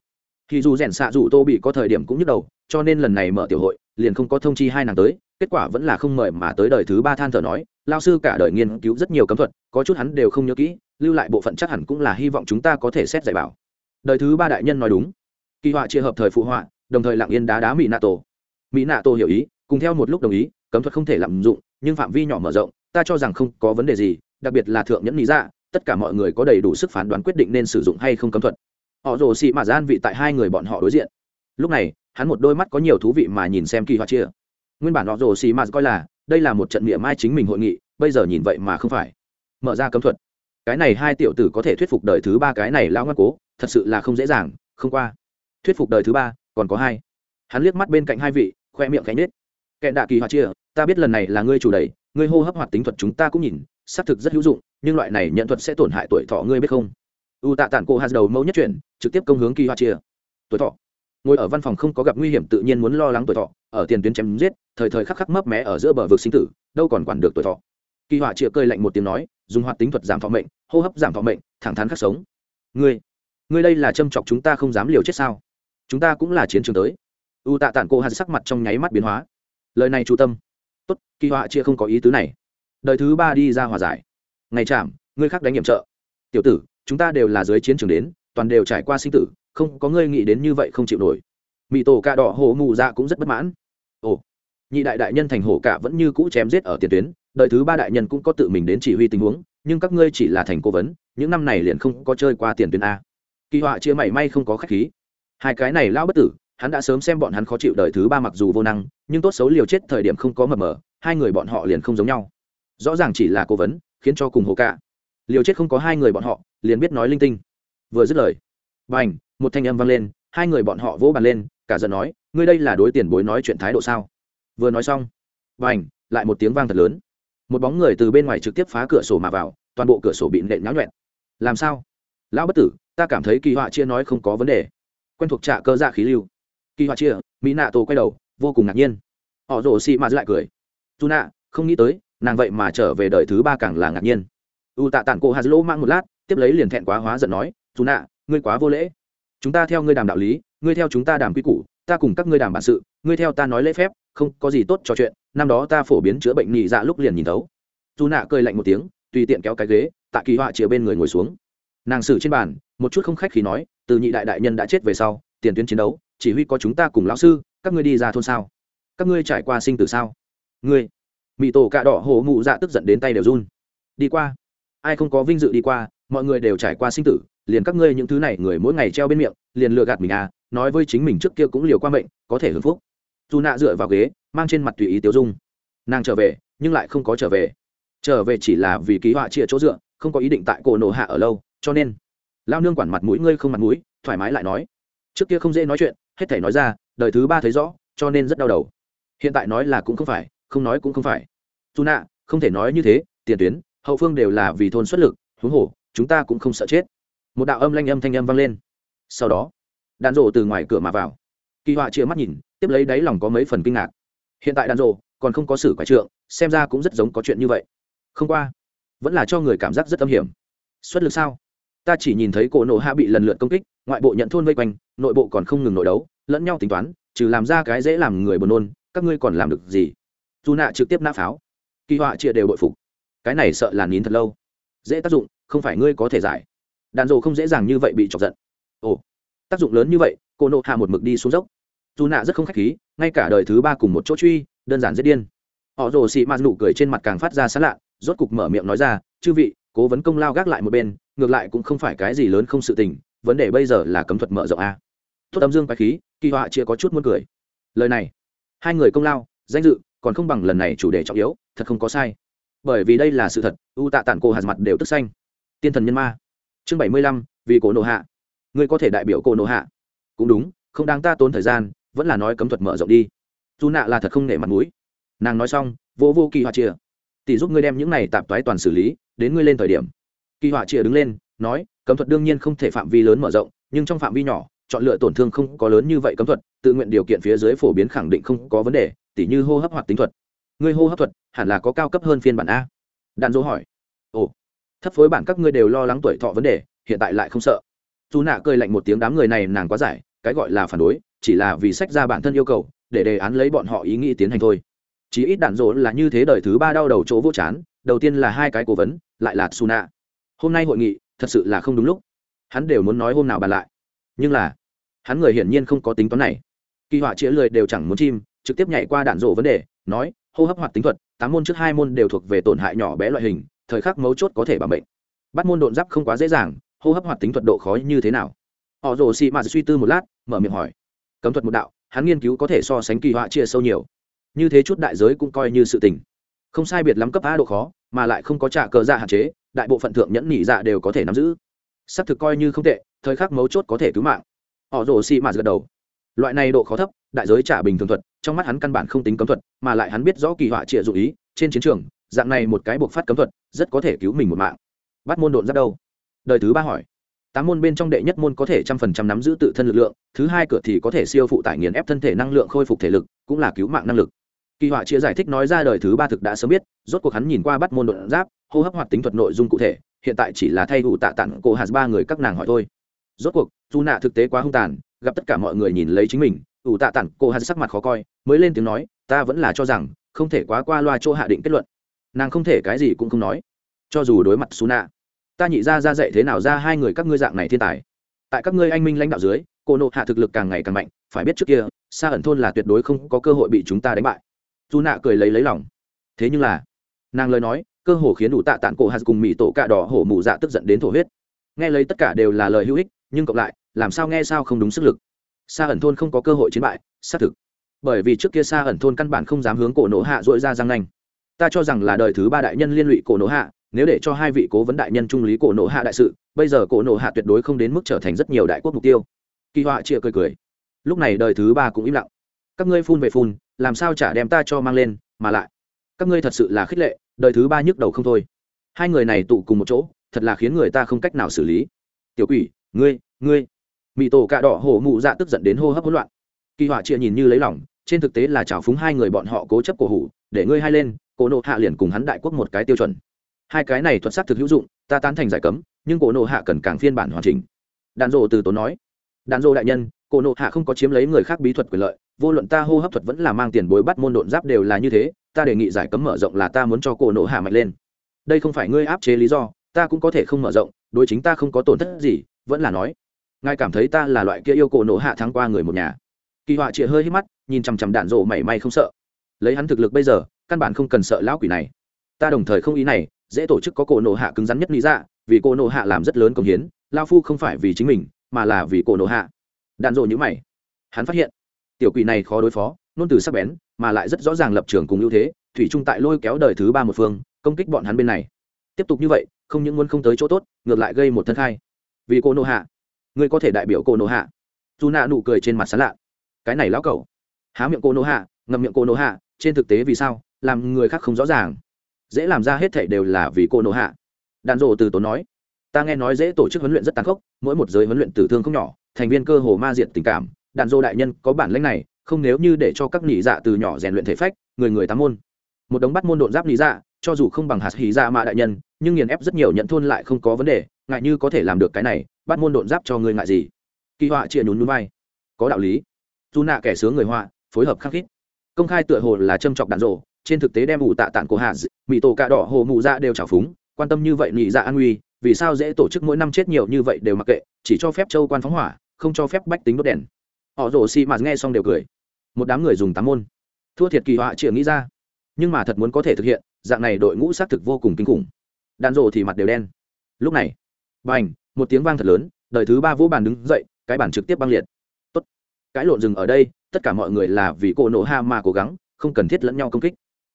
Hì dù rèn xạ dù tô bị có thời điểm cũng nhức đầu, cho nên lần này mở tiểu hội, liền không có thông chi hai nàng tới, kết quả vẫn là không mời mà tới đời thứ ba than thở nói, lao sư cả đời nghiên cứu rất nhiều cấm thuật, có chút hắn đều không nhớ kỹ, lưu lại bộ phận chắc hẳn cũng là hy vọng chúng ta có thể xét giải bảo. Đời thứ ba đại nhân nói đúng. Kỳ họa chia hợp thời phụ họa, đồng thời lặng yên đá đá mỹ nạ tổ. Mỹ nạ tổ hiểu ý cùng theo một lúc đồng ý, cấm thuật không thể lạm dụng, nhưng phạm vi nhỏ mở rộng, ta cho rằng không có vấn đề gì, đặc biệt là thượng nhẫn lý dạ tất cả mọi người có đầy đủ sức phán đoán quyết định nên sử dụng hay không cấm thuật. Họ rồ xị mà gian vị tại hai người bọn họ đối diện. Lúc này, hắn một đôi mắt có nhiều thú vị mà nhìn xem kỳ hoa chia. Nguyên bản họ rồ xì mà coi là, đây là một trận địa mai chính mình hội nghị, bây giờ nhìn vậy mà không phải. Mở ra cấm thuật. Cái này hai tiểu tử có thể thuyết phục đời thứ ba cái này lao ngoan cố, thật sự là không dễ dàng, không qua. Thuyết phục đời thứ ba, còn có hai. Hắn liếc mắt bên cạnh hai vị, khoe miệng cánh nết kẹn đạ kỳ hoa chia, ta biết lần này là ngươi chủ đầy ngươi hô hấp hoạt tính thuật chúng ta cũng nhìn, xác thực rất hữu dụng, nhưng loại này nhận thuật sẽ tổn hại tuổi thọ ngươi biết không? U tạ tản cô hạt đầu mẫu nhất chuyển, trực tiếp công hướng kỳ hoa chia. Tuổi thọ. Ngồi ở văn phòng không có gặp nguy hiểm tự nhiên muốn lo lắng tuổi thọ, ở tiền tuyến chém giết, thời thời khắc khắc mấp mé ở giữa bờ vực sinh tử, đâu còn quản được tuổi thọ. Kỳ họa chịa cơi lạnh một tiếng nói, dùng hoạt tính thuật giảm thọ mệnh, hô hấp giảm thọ mệnh, thẳng thắn khắc sống. Ngươi ngươi đây là châm chọc chúng ta không dám liều chết sao? Chúng ta cũng là chiến trường tới. U tạ tản cô hạt sắc mặt trong nháy mắt biến hóa lời này chú tâm. Tốt, kỳ họa chia không có ý tứ này. Đời thứ ba đi ra hòa giải. Ngày chạm, ngươi khác đánh nhiệm trợ. Tiểu tử, chúng ta đều là dưới chiến trường đến, toàn đều trải qua sinh tử, không có ngươi nghĩ đến như vậy không chịu nổi. Mỹ tổ cạ đỏ hổ mù dạ cũng rất bất mãn. Ồ, nhị đại đại nhân thành hổ cả vẫn như cũ chém giết ở tiền tuyến, đời thứ ba đại nhân cũng có tự mình đến chỉ huy tình huống, nhưng các ngươi chỉ là thành cố vấn, những năm này liền không có chơi qua tiền tuyến a. Kỳ họa chia mảy may không có khách khí. Hai cái này lão bất tử hắn đã sớm xem bọn hắn khó chịu đời thứ ba mặc dù vô năng, nhưng tốt xấu liều chết thời điểm không có mập mờ, hai người bọn họ liền không giống nhau. Rõ ràng chỉ là cố vấn, khiến cho cùng hồ cạ. Liều chết không có hai người bọn họ, liền biết nói linh tinh. Vừa dứt lời b à n h một thanh âm vang lên, hai người bọn họ vỗ bàn lên, cả giận nói, ngươi đây là đối tiền bối nói chuyện thái độ sao? Vừa nói xong b à n h lại một tiếng vang thật lớn. Một bóng người từ bên ngoài trực tiếp phá cửa sổ mà vào, toàn bộ cửa sổ bị nện nháo nhuẹn. Làm sao? Lão bất tử, ta cảm thấy kỳ họa chia nói không có vấn đề. Quen thuộc trạ cơ dạ khí lưu kỳ họa chia mỹ nạ tổ quay đầu, vô cùng ngạc nhiên. Họ rồ xị mạt lại cười. Dù nạ, không nghĩ tới, nàng vậy mà trở về đời thứ ba càng là ngạc nhiên. U tạ tản cô hà lỗ mang một lát, tiếp lấy liền thẹn quá hóa giận nói, dù nạ, ngươi quá vô lễ. Chúng ta theo ngươi đàm đạo lý, ngươi theo chúng ta đàm quy củ, ta cùng các ngươi đàm bản sự, ngươi theo ta nói lễ phép, không có gì tốt trò chuyện, năm đó ta phổ biến chữa bệnh nhị dạ lúc liền nhìn thấu. Dù nạ cười lạnh một tiếng, tùy tiện kéo cái ghế tạ kỳ họa chĩa bên người ngồi xuống. Nàng xử trên bàn, một chút không khách khí nói, từ nhị đại đại nhân đã chết về sau, tiền tuyến chiến đấu chỉ huy có chúng ta cùng lão sư, các ngươi đi ra thôn sao? Các ngươi trải qua sinh tử sao? Ngươi mỹ tổ cạ đỏ hổ mụ dạ tức giận đến tay đều run. Đi qua, ai không có vinh dự đi qua, mọi người đều trải qua sinh tử, liền các ngươi những thứ này người mỗi ngày treo bên miệng, liền lừa gạt mình à nói với chính mình trước kia cũng liều qua mệnh, có thể hưởng phúc. Dù nạ dựa vào ghế, mang trên mặt tùy ý tiêu dung. Nàng trở về, nhưng lại không có trở về. Trở về chỉ là vì ký họa chia chỗ dựa, không có ý định tại cổ nổ hạ ở lâu, cho nên lao nương quản mặt mũi ngươi không mặt mũi, thoải mái lại nói trước kia không dễ nói chuyện, hết thể nói ra, đời thứ ba thấy rõ, cho nên rất đau đầu. Hiện tại nói là cũng không phải, không nói cũng không phải. Dù nạ không thể nói như thế, tiền tuyến, hậu phương đều là vì thôn xuất lực, huống hồ, chúng ta cũng không sợ chết. Một đạo âm lanh âm thanh âm vang lên. Sau đó, đạn rộ từ ngoài cửa mà vào. Kỳ họa chia mắt nhìn, tiếp lấy đáy lòng có mấy phần kinh ngạc. Hiện tại đạn rộ còn không có xử quái trượng, xem ra cũng rất giống có chuyện như vậy. Không qua, vẫn là cho người cảm giác rất âm hiểm. Xuất lực sao? Ta chỉ nhìn thấy cổ nổ hạ bị lần lượt công kích ngoại bộ nhận thôn vây quanh, nội bộ còn không ngừng nội đấu, lẫn nhau tính toán, trừ làm ra cái dễ làm người buồn nôn, các ngươi còn làm được gì? Dù nạ trực tiếp nã pháo. Kỳ họa chia đều bội phục. Cái này sợ là nín thật lâu. Dễ tác dụng, không phải ngươi có thể giải. Đàn rộ không dễ dàng như vậy bị chọc giận. Ồ, tác dụng lớn như vậy, cô nộ hạ một mực đi xuống dốc. Dù nạ rất không k h á c h khí, ngay cả đời thứ ba cùng một chỗ truy, đơn giản rất điên. Họ rồ xị mạt nụ cười trên mặt càng phát ra sán lạ, rốt cục mở miệng nói ra, chư vị, cố vấn công lao gác lại một bên, ngược lại cũng không phải cái gì lớn không sự tình vấn đề bây giờ là cấm thuật mở rộng a. Thuốc âm dương quái khí, kỳ họa chia có chút muốn cười. Lời này, hai người công lao, danh dự, còn không bằng lần này chủ đề trọng yếu, thật không có sai. Bởi vì đây là sự thật, u tạ tản cô hạt mặt đều tức xanh tiên thần nhân ma. Chương bảy mươi lăm, vì cổ nộ hạ. Ngươi có thể đại biểu cổ nộ hạ. Cũng đúng, không đáng ta tốn thời gian, vẫn là nói cấm thuật mở rộng đi. Dù nạ là thật không nể mặt mũi. Nàng nói xong, vô vô kỳ họa chia tỷ giúp ngươi đem những này tạp toái toàn xử lý, đến ngươi lên thời điểm. Kỳ họa chia đứng lên nói, cấm thuật đương nhiên không thể phạm vi lớn mở rộng, nhưng trong phạm vi nhỏ, chọn lựa tổn thương không có lớn như vậy cấm thuật, tự nguyện điều kiện phía dưới phổ biến khẳng định không có vấn đề, tỉ như hô hấp hoặc tính thuật. Ngươi hô hấp thuật, hẳn là có cao cấp hơn phiên bản a. Đạn dỗ hỏi. Ồ. Thấp phối bản các ngươi đều lo lắng tuổi thọ vấn đề, hiện tại lại không sợ. Dù nạ cười lạnh một tiếng đám người này nàng quá giải, cái gọi là phản đối, chỉ là vì sách ra bản thân yêu cầu, để đề án lấy bọn họ ý nghĩ tiến hành thôi. Chỉ ít đạn dỗ là như thế đời thứ ba đau đầu chỗ vô chán, đầu tiên là hai cái cố vấn, lại là su nạ. Hôm nay hội nghị thật sự là không đúng lúc. Hắn đều muốn nói hôm nào bàn lại. Nhưng là, hắn người hiển nhiên không có tính toán này. Kỳ họa chĩa lười đều chẳng muốn chim, trực tiếp nhảy qua đạn rộ vấn đề, nói, hô hấp hoạt tính thuật, tám môn trước hai môn đều thuộc về tổn hại nhỏ bé loại hình, thời khắc mấu chốt có thể bảo bệnh bắt môn độn giáp không quá dễ dàng, hô hấp hoạt tính thuật độ khó như thế nào? Họ rồ xị mạt suy tư một lát, mở miệng hỏi. Cấm thuật một đạo, hắn nghiên cứu có thể so sánh kỳ họa chia sâu nhiều. Như thế chút đại giới cũng coi như sự tình. Không sai biệt lắm cấp a độ khó, mà lại không có trả cờ dạ hạn chế đại bộ phận thượng nhẫn nhị dạ đều có thể nắm giữ. Xác thực coi như không tệ, thời khắc mấu chốt có thể cứu mạng. Họ rồ xì mạt gật đầu. Loại này độ khó thấp, đại giới trả bình thường thuật, trong mắt hắn căn bản không tính cấm thuật, mà lại hắn biết rõ kỳ họa trịa dụ ý, trên chiến trường, dạng này một cái buộc phát cấm thuật, rất có thể cứu mình một mạng. Bắt môn độn giáp đâu? Đời thứ ba hỏi. Tám môn bên trong đệ nhất môn có thể trăm phần trăm nắm giữ tự thân lực lượng, thứ hai cửa thì có thể siêu phụ tải nghiền ép thân thể năng lượng khôi phục thể lực, cũng là cứu mạng năng lực kỳ họa chia giải thích nói ra đời thứ ba thực đã sớm biết, rốt cuộc hắn nhìn qua bắt môn đột giáp, hô hấp hoạt tính thuật nội dung cụ thể, hiện tại chỉ là thay đủ tạ tặng cổ hạt ba người các nàng hỏi thôi. Rốt cuộc, dù nạ thực tế quá hung tàn, gặp tất cả mọi người nhìn lấy chính mình ủ tạ tặng cổ hạt sắc mặt khó coi, mới lên tiếng nói, ta vẫn là cho rằng, không thể quá qua loa chỗ hạ định kết luận. Nàng không thể cái gì cũng không nói. Cho dù đối mặt xú nạ ta nhị ra ra dạy thế nào ra hai người các ngươi dạng này thiên tài? Tại các ngươi anh minh lãnh đạo dưới cô nộ hạ thực lực càng ngày càng mạnh, phải biết trước kia xa ẩn thôn là tuyệt đối không có cơ hội bị chúng ta đánh bại dù nạ cười lấy lấy lòng. Thế nhưng là, nàng lời nói, cơ hồ khiến đủ tạ tạng cổ hạt cùng mỹ tổ cạ đỏ hổ mụ dạ tức giận đến thổ huyết. Nghe lấy tất cả đều là lời hữu ích, nhưng cộng lại, làm sao nghe sao không đúng sức lực. Xa ẩn thôn không có cơ hội chiến bại, xác thực. Bởi vì trước kia xa ẩn thôn căn bản không dám hướng cổ nổ hạ dội ra răng nanh. Ta cho rằng là đời thứ ba đại nhân liên lụy cổ nổ hạ, nếu để cho hai vị cố vấn đại nhân trung lý cổ nổ hạ đại sự, bây giờ cổ nổ hạ tuyệt đối không đến mức trở thành rất nhiều đại quốc mục tiêu. Kỳ họa chia cười cười. Lúc này đời thứ ba cũng im lặng. Các ngươi phun về phun làm sao chả đem ta cho mang lên, mà lại, các ngươi thật sự là khích lệ, đời thứ ba nhức đầu không thôi. Hai người này tụ cùng một chỗ, thật là khiến người ta không cách nào xử lý. Tiểu quỷ, ngươi ngươi. Mỹ tổ cạ đỏ hổ mụ dạ tức giận đến hô hấp hỗn loạn. Kỳ họa chia nhìn như lấy lòng, trên thực tế là trào phúng hai người bọn họ cố chấp cổ hủ, để ngươi hai lên, cổ nộ hạ liền cùng hắn đại quốc một cái tiêu chuẩn. Hai cái này thuật sắc thực hữu dụng, ta tán thành giải cấm, nhưng cổ nộ hạ cần càng phiên bản hoàn chỉnh. Đàn rộ từ tốn nói. Đàn rộ đại nhân, cổ nộ hạ không có chiếm lấy người khác bí thuật quyền lợi vô luận ta hô hấp thuật vẫn là mang tiền bối bắt môn độn giáp đều là như thế, ta đề nghị giải cấm mở rộng là ta muốn cho cổ nộ hạ mạnh lên. Đây không phải ngươi áp chế lý do, ta cũng có thể không mở rộng, đối chính ta không có tổn thất gì, vẫn là nói. Ngài cảm thấy ta là loại kia yêu cổ nộ hạ thắng qua người một nhà. Kỳ họa chĩa hơi hít mắt, nhìn chằm chằm đạn rộ mảy may không sợ. Lấy hắn thực lực bây giờ, căn bản không cần sợ lão quỷ này. Ta đồng thời không ý này, dễ tổ chức có cổ nộ hạ cứng rắn nhất lý ra vì cổ nộ hạ làm rất lớn công hiến lao phu không phải vì chính mình, mà là vì cổ nộ hạ. Đạn rộ nhữ mày. Hắn phát hiện tiểu quỷ này khó đối phó, nôn từ sắc bén, mà lại rất rõ ràng lập trường cùng ưu thế, thủy trung tại lôi kéo đời thứ ba một phương, công kích bọn hắn bên này. Tiếp tục như vậy, không những muốn không tới chỗ tốt, ngược lại gây một thân khai. Vì cô nô hạ, ngươi có thể đại biểu cô nô hạ. Dù nạ nụ cười trên mặt sán lạ. Cái này lão cẩu. Há miệng cô nô hạ, ngậm miệng cô nô hạ, trên thực tế vì sao, làm người khác không rõ ràng. Dễ làm ra hết thảy đều là vì cô nô hạ. Đàn rộ từ tốn nói, ta nghe nói dễ tổ chức huấn luyện rất tàn khốc, mỗi một giới huấn luyện tử thương không nhỏ, thành viên cơ hồ ma diệt tình cảm đàn dô đại nhân có bản lĩnh này, không nếu như để cho các nỉ dạ từ nhỏ rèn luyện thể phách, người người tám môn. Một đống bắt môn độn giáp nỉ dạ cho dù không bằng hạt hỉ dạ mạ đại nhân, nhưng nghiền ép rất nhiều nhận thôn lại không có vấn đề, ngại như có thể làm được cái này, bắt môn độn giáp cho người ngại gì? Kỳ họa chia nhún núi bay có đạo lý. Dù nạ kẻ sướng người họa, phối hợp khắc khít. Công khai tựa hồ là châm chọc đạn rộ trên thực tế đem ủ tạ tản cổ hạ mỹ tổ cạ đỏ, hồ mụ ra đều trào phúng, quan tâm như vậy nhị dạ an nguy, vì sao dễ tổ chức mỗi năm chết nhiều như vậy đều mặc kệ, chỉ cho phép châu quan phóng hỏa, không cho phép bách tính đốt đèn họ rồ xì mạt nghe xong đều cười. Một đám người dùng tám môn. Thua thiệt kỳ họa chịa nghĩ ra. Nhưng mà thật muốn có thể thực hiện, dạng này đội ngũ xác thực vô cùng kinh khủng. Đạn rộ thì mặt đều đen. Lúc này b à n h một tiếng vang thật lớn, đời thứ ba vỗ bàn đứng dậy, cái bản trực tiếp băng liệt. Tốt. cái lộn dừng ở đây, tất cả mọi người là vì cô nộ ha mà cố gắng, không cần thiết lẫn nhau công kích.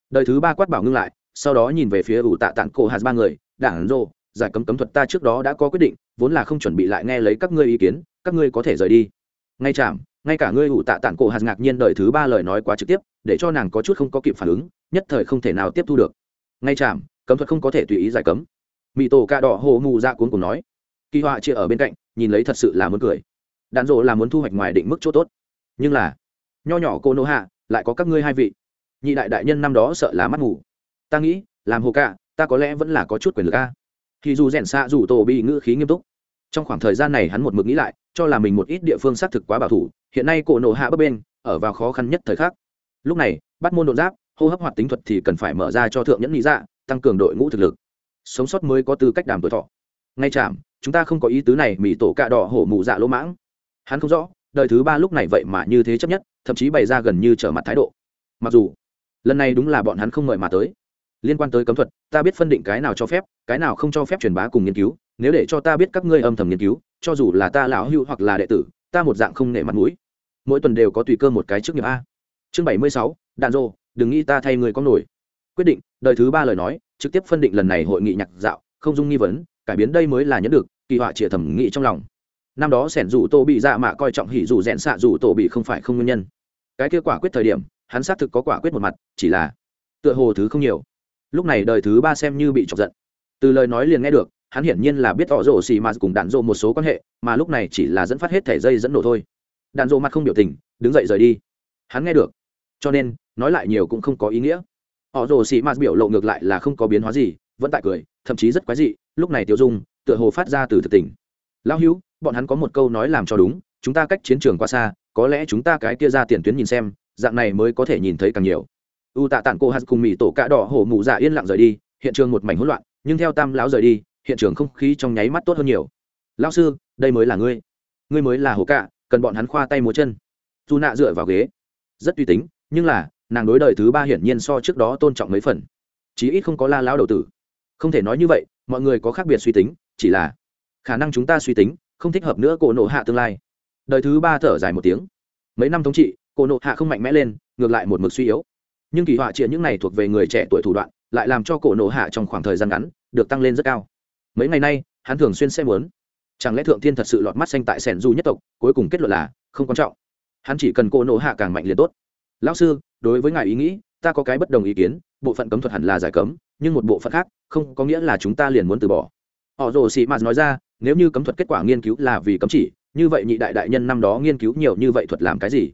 Đời thứ ba quát bảo ngưng lại, sau đó nhìn về phía ủ tạ tạng cổ hạt ba người đảng rộ giải cấm cấm thuật ta trước đó đã có quyết định, vốn là không chuẩn bị lại nghe lấy các ngươi ý kiến, các ngươi có thể rời đi. Ngay chạm ngay cả ngươi ủ tạ tản cổ hạt ngạc nhiên đời thứ ba lời nói quá trực tiếp, để cho nàng có chút không có kịp phản ứng, nhất thời không thể nào tiếp thu được. Ngay chạm, cấm thuật không có thể tùy ý giải cấm. Mỹ tổ ca đỏ hồ mù ra cuốn cùng nói. Kỳ họa chia ở bên cạnh, nhìn lấy thật sự là muốn cười. Đạn dộ là muốn thu hoạch ngoài định mức chỗ tốt. Nhưng là, nho nhỏ cô nô hạ, lại có các ngươi hai vị. Nhị đại đại nhân năm đó sợ là mắt ngủ ta nghĩ, làm hồ ca ta có lẽ vẫn là có chút quyền lực ca thì dù rèn xạ dù tổ bị ngữ khí nghiêm túc. Trong khoảng thời gian này hắn một mực nghĩ lại cho là mình một ít địa phương xác thực quá bảo thủ, hiện nay cổ nộ hạ bấp bên, ở vào khó khăn nhất thời khắc. Lúc này, bắt môn đột giáp, hô hấp hoạt tính thuật thì cần phải mở ra cho thượng nhẫn lý dạ tăng cường đội ngũ thực lực. Sống sót mới có tư cách đàm tuổi thọ. Ngay chạm, chúng ta không có ý tứ này mỹ tổ cạ đỏ hổ mụ dạ lỗ mãng. Hắn không rõ, đời thứ ba lúc này vậy mà như thế chấp nhất, thậm chí bày ra gần như trở mặt thái độ. Mặc dù, lần này đúng là bọn hắn không mời mà tới. Liên quan tới cấm thuật, ta biết phân định cái nào cho phép, cái nào không cho phép truyền bá cùng nghiên cứu nếu để cho ta biết các ngươi âm thầm nghiên cứu, cho dù là ta lão hưu hoặc là đệ tử, ta một dạng không nể mặt mũi. Mỗi tuần đều có tùy cơ một cái trước nghiệp a. Chương bảy mươi sáu, đạn rô đừng nghĩ ta thay người có nổi. Quyết định, đời thứ ba lời nói, trực tiếp phân định lần này hội nghị nhạc dạo, không dung nghi vấn, cải biến đây mới là nhẫn được, kỳ họa trịa thẩm nghị trong lòng. Năm đó sẻn dù tô bị dạ mạ coi trọng hỉ dù rẽn xạ dù tổ bị không phải không nguyên nhân. Cái kết quả quyết thời điểm, hắn xác thực có quả quyết một mặt, chỉ là tựa hồ thứ không nhiều. Lúc này đời thứ ba xem như bị chọc giận. Từ lời nói liền nghe được hắn hiển nhiên là biết tỏ rổ xì mà cùng đạn rộ một số quan hệ, mà lúc này chỉ là dẫn phát hết thẻ dây dẫn nổ thôi. Đạn rộ mặt không biểu tình, đứng dậy rời đi. Hắn nghe được. Cho nên, nói lại nhiều cũng không có ý nghĩa. Họ rồ xì mà biểu lộ ngược lại là không có biến hóa gì, vẫn tại cười, thậm chí rất quái dị, lúc này tiêu dung, tựa hồ phát ra từ thực tình. Lão hữu, bọn hắn có một câu nói làm cho đúng, chúng ta cách chiến trường quá xa, có lẽ chúng ta cái kia ra tiền tuyến nhìn xem, dạng này mới có thể nhìn thấy càng nhiều. U tạ tản cô hắn cùng mỹ tổ cạ đỏ hổ mụ dạ yên lặng rời đi, hiện trường một mảnh hỗn loạn, nhưng theo tam lão rời đi hiện trường không khí trong nháy mắt tốt hơn nhiều. Lão sư, đây mới là ngươi. Ngươi mới là hồ cạ, cần bọn hắn khoa tay múa chân. Dù nạ dựa vào ghế. Rất uy tín, nhưng là, nàng đối đời thứ ba hiển nhiên so trước đó tôn trọng mấy phần. Chí ít không có la lão đầu tử. Không thể nói như vậy, mọi người có khác biệt suy tính, chỉ là khả năng chúng ta suy tính, không thích hợp nữa cổ nộ hạ tương lai. Đời thứ ba thở dài một tiếng. Mấy năm thống trị, cổ nộ hạ không mạnh mẽ lên, ngược lại một mực suy yếu. Nhưng kỳ họa triện những này thuộc về người trẻ tuổi thủ đoạn, lại làm cho cổ nộ hạ trong khoảng thời gian ngắn, được tăng lên rất cao mấy ngày nay, hắn thường xuyên xem muốn. Chẳng lẽ thượng thiên thật sự lọt mắt xanh tại sẻn du nhất tộc, cuối cùng kết luận là không quan trọng. Hắn chỉ cần cô nộ hạ càng mạnh liền tốt. Lão sư, đối với ngài ý nghĩ, ta có cái bất đồng ý kiến, bộ phận cấm thuật hẳn là giải cấm, nhưng một bộ phận khác, không có nghĩa là chúng ta liền muốn từ bỏ. Họ rồ sĩ mạt nói ra, nếu như cấm thuật kết quả nghiên cứu là vì cấm chỉ, như vậy nhị đại đại nhân năm đó nghiên cứu nhiều như vậy thuật làm cái gì?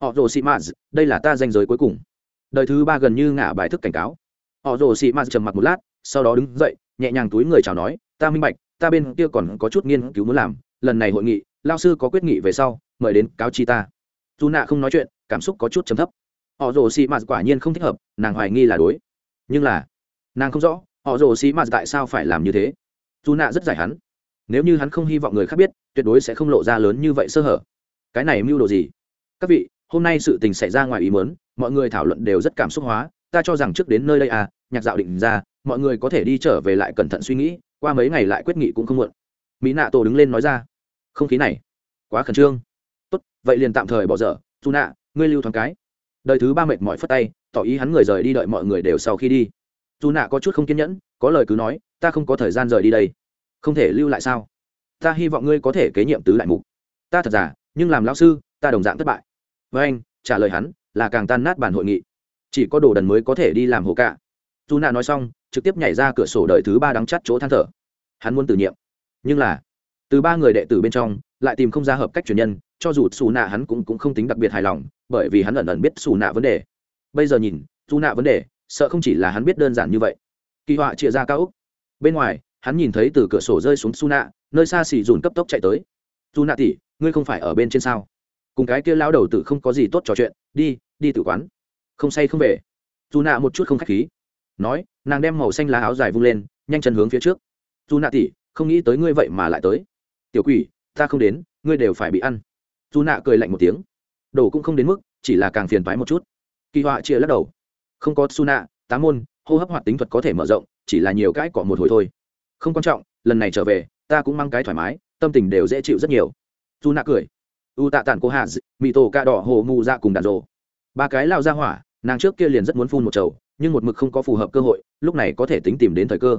Họ rồ sĩ mạt, đây là ta danh giới cuối cùng. Đời thứ ba gần như ngả bài thức cảnh cáo. Họ rồ sĩ mạt trầm mặc một lát, sau đó đứng dậy nhẹ nhàng túi người chào nói, ta minh bạch, ta bên kia còn có chút nghiên cứu muốn làm, lần này hội nghị, lao sư có quyết nghị về sau, mời đến cáo chi ta. Dù nạ không nói chuyện, cảm xúc có chút chấm thấp. Họ rồ xì mạt quả nhiên không thích hợp, nàng hoài nghi là đối. Nhưng là, nàng không rõ, họ rồ xì mạt tại sao phải làm như thế. Dù nạ rất giải hắn. Nếu như hắn không hy vọng người khác biết, tuyệt đối sẽ không lộ ra lớn như vậy sơ hở. Cái này mưu đồ gì? Các vị, hôm nay sự tình xảy ra ngoài ý mớn mọi người thảo luận đều rất cảm xúc hóa, ta cho rằng trước đến nơi đây à nhạc dạo định ra mọi người có thể đi trở về lại cẩn thận suy nghĩ, qua mấy ngày lại quyết nghị cũng không muộn. Mỹ nạ tổ đứng lên nói ra, không khí này, quá khẩn trương. Tốt, vậy liền tạm thời bỏ dở. Dù nạ, ngươi lưu thoáng cái. Đời thứ ba mệt mỏi phất tay, tỏ ý hắn người rời đi đợi mọi người đều sau khi đi. Dù nạ có chút không kiên nhẫn, có lời cứ nói, ta không có thời gian rời đi đây. Không thể lưu lại sao? Ta hy vọng ngươi có thể kế nhiệm tứ đại mục. Ta thật giả, nhưng làm lão sư, ta đồng dạng thất bại. Với anh, trả lời hắn, là càng tan nát bản hội nghị. Chỉ có đồ đần mới có thể đi làm hồ cạ. Dù nạ nói xong trực tiếp nhảy ra cửa sổ đợi thứ ba đắng chắt chỗ than thở. Hắn muốn tử nhiệm nhưng là từ ba người đệ tử bên trong lại tìm không ra hợp cách truyền nhân cho dù xù nạ hắn cũng, cũng không tính đặc biệt hài lòng bởi vì hắn ẩn ẩn biết xù nạ vấn đề. Bây giờ nhìn xù nạ vấn đề sợ không chỉ là hắn biết đơn giản như vậy. Kỳ họa chia ra cao úc bên ngoài hắn nhìn thấy từ cửa sổ rơi xuống xù nạ nơi xa xì dùn cấp tốc chạy tới. Dù nạ tỉ ngươi không phải ở bên trên sao? Cùng cái kia lao đầu tử không có gì tốt trò chuyện đi đi tự quán. Không say không về. Dù nạ một chút không k h á c h khí nói, nàng đem màu xanh lá áo dài vung lên, nhanh chân hướng phía trước. Dù nạ tỉ không nghĩ tới ngươi vậy mà lại tới. Tiểu quỷ, ta không đến, ngươi đều phải bị ăn. Dù nạ cười lạnh một tiếng. Đồ cũng không đến mức, chỉ là càng phiền phái một chút. Kỳ họa chia lắc đầu. Không có su nạ, tá môn, hô hấp hoạt tính thuật có thể mở rộng, chỉ là nhiều cái cọ một hồi thôi. Không quan trọng, lần này trở về, ta cũng mang cái thoải mái, tâm tình đều dễ chịu rất nhiều. Dù nạ cười. U tạ tản cô hạ mỹ tổ ca đỏ hồ mù ra cùng đàn rồ. Ba cái lao ra hỏa, nàng trước kia liền rất muốn phun một chầu nhưng một mực không có phù hợp cơ hội, lúc này có thể tính tìm đến thời cơ.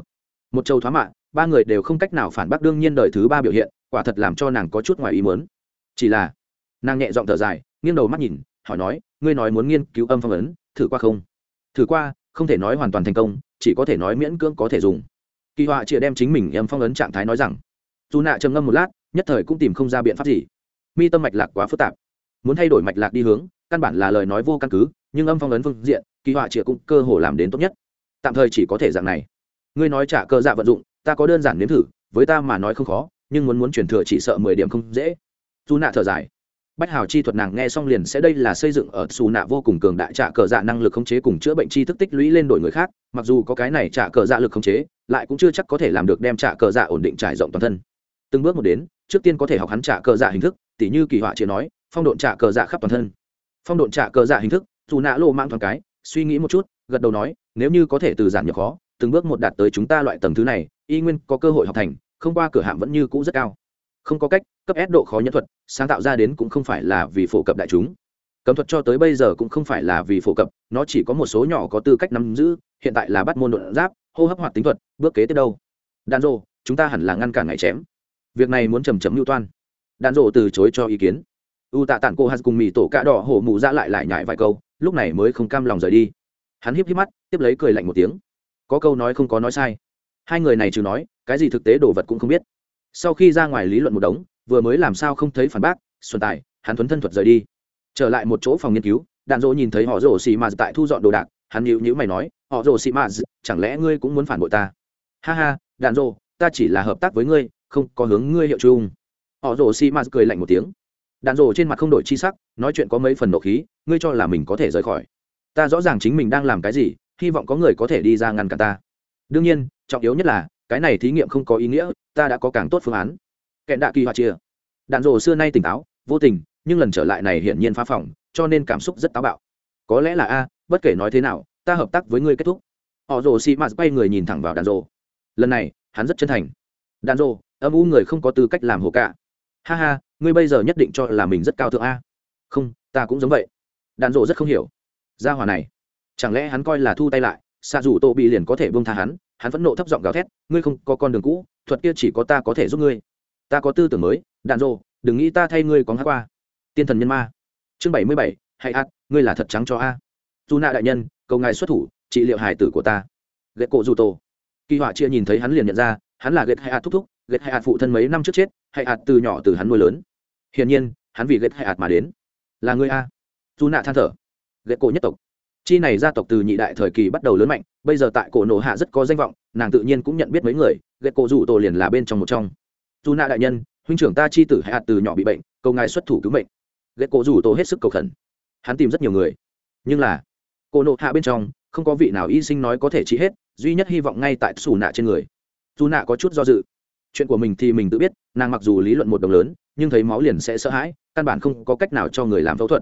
Một châu thoá mạ, ba người đều không cách nào phản bác đương nhiên đời thứ ba biểu hiện, quả thật làm cho nàng có chút ngoài ý mớn chỉ là, nàng nhẹ giọng thở dài, nghiêng đầu mắt nhìn, hỏi nói, ngươi nói muốn nghiên cứu âm phong ấn, thử qua không? Thử qua, không thể nói hoàn toàn thành công, chỉ có thể nói miễn cưỡng có thể dùng. Kỳ họa chịa đem chính mình âm phong ấn trạng thái nói rằng. Dù nạ trầm ngâm một lát, nhất thời cũng tìm không ra biện pháp gì. Mi tâm mạch lạc quá phức tạp. Muốn thay đổi mạch lạc đi hướng, căn bản là lời nói vô căn cứ nhưng âm phong ấn phương diện, kỳ họa chĩa cũng cơ hồ làm đến tốt nhất. Tạm thời chỉ có thể dạng này. Ngươi nói trả cơ dạ vận dụng, ta có đơn giản nếm thử, với ta mà nói không khó, nhưng muốn muốn chuyển thừa chỉ sợ mười điểm không dễ. Dù nạ thở dài. Bách hào chi thuật nàng nghe xong liền sẽ đây là xây dựng ở xù nạ vô cùng cường đại trả cờ dạ năng lực khống chế cùng chữa bệnh chi thức tích lũy lên đổi người khác, mặc dù có cái này trả cờ dạ lực khống chế, lại cũng chưa chắc có thể làm được đem trả cờ dạ ổn định trải rộng toàn thân. Từng bước một đến, trước tiên có thể học hắn trả cờ dạ hình thức, tỉ như kỳ họa chỉ nói, phong độn trả cờ dạ khắp toàn thân. Phong độn trả cờ dạ hình thức dù nạ lộ mang thoáng cái, suy nghĩ một chút, gật đầu nói, nếu như có thể từ giảm nhập khó, từng bước một đạt tới chúng ta loại tầng thứ này, y nguyên có cơ hội học thành, không qua cửa hạm vẫn như cũ rất cao. Không có cách, cấp ép độ khó nhân thuật, sáng tạo ra đến cũng không phải là vì phổ cập đại chúng. Cấm thuật cho tới bây giờ cũng không phải là vì phổ cập, nó chỉ có một số nhỏ có tư cách nắm giữ, hiện tại là bắt môn đột giáp, hô hấp hoạt tính thuật, bước kế tiếp đâu. Đàn rộ chúng ta hẳn là ngăn cản ngày chém. Việc này muốn chầm chấm mưu toan. Đàn rộ từ chối cho ý kiến u tạ tản cô hạt cùng mì tổ cạ đỏ hổ mù ra lại lại nhại vài câu, lúc này mới không cam lòng rời đi. Hắn híp híp mắt, tiếp lấy cười lạnh một tiếng. Có câu nói không có nói sai. Hai người này trừ nói, cái gì thực tế đồ vật cũng không biết. Sau khi ra ngoài lý luận một đống, vừa mới làm sao không thấy phản bác, xuân tài, hắn thuấn thân thuật rời đi. Trở lại một chỗ phòng nghiên cứu, đạn dỗ nhìn thấy họ rổ xì mà tại thu dọn đồ đạc, hắn nhịu nhữ mày nói, họ rổ xì mà chẳng lẽ ngươi cũng muốn phản bội ta? Ha ha, đạn dỗ, ta chỉ là hợp tác với ngươi, không có hướng ngươi hiệu chung. Họ rổ xì mà cười lạnh một tiếng đạn rồ trên mặt không đổi chi sắc, nói chuyện có mấy phần nộ khí, ngươi cho là mình có thể rời khỏi. Ta rõ ràng chính mình đang làm cái gì, hy vọng có người có thể đi ra ngăn cản ta. Đương nhiên, trọng yếu nhất là, cái này thí nghiệm không có ý nghĩa, ta đã có càng tốt phương án. Kẹn đạ kỳ hoa chia. Đạn rồ xưa nay tỉnh táo, vô tình, nhưng lần trở lại này hiển nhiên phá phỏng cho nên cảm xúc rất táo bạo. Có lẽ là a, bất kể nói thế nào, ta hợp tác với ngươi kết thúc. Họ rồ xị mạt bay người nhìn thẳng vào đạn rồ. Lần này, hắn rất chân thành. Đạn rồ, âm u người không có tư cách làm hồ cả ha ha ngươi bây giờ nhất định cho là mình rất cao thượng a. Không ta cũng giống vậy. Đạn rộ rất không hiểu. Gia hòa này chẳng lẽ hắn coi là thu tay lại xạ dù tô bị liền có thể buông tha hắn hắn vẫn nộ thấp giọng gào thét ngươi không có con đường cũ thuật kia chỉ có ta có thể giúp ngươi. Ta có tư tưởng mới đạn rộ, đừng nghĩ ta thay ngươi có hát qua. Tiên thần nhân ma. Chương bảy mươi bảy hãy hát ngươi là thật trắng cho a. Dù nạ đại nhân cầu ngài xuất thủ trị liệu hài tử của ta. Ghệ cổ dù tổ kỳ họa chia nhìn thấy hắn liền nhận ra hắn là ghệ hạ thúc thúc ghệ hạ phụ thân mấy năm trước chết hạ từ nhỏ từ hắn nuôi lớn hiển nhiên, hắn vì ghét hai hạt mà đến. Là người a? Dù nạ than thở. Ghét cổ nhất tộc. Chi này gia tộc từ nhị đại thời kỳ bắt đầu lớn mạnh, bây giờ tại cổ nổ hạ rất có danh vọng, nàng tự nhiên cũng nhận biết mấy người ghét cổ rủ tổ liền là bên trong một trong. Dù nạ đại nhân, huynh trưởng ta chi tử hạ từ nhỏ bị bệnh, cầu ngài xuất thủ cứu mệnh. Ghét cổ rủ tổ hết sức cầu khẩn. Hắn tìm rất nhiều người. Nhưng là, cổ nổ hạ bên trong, không có vị nào y sinh nói có thể trị hết, duy nhất hy vọng ngay tại xù nạ trên người. Dù nạ có chút do dự. Chuyện của mình thì mình tự biết, nàng mặc dù lý luận một đồng lớn nhưng thấy máu liền sẽ sợ hãi, căn bản không có cách nào cho người làm phẫu thuật.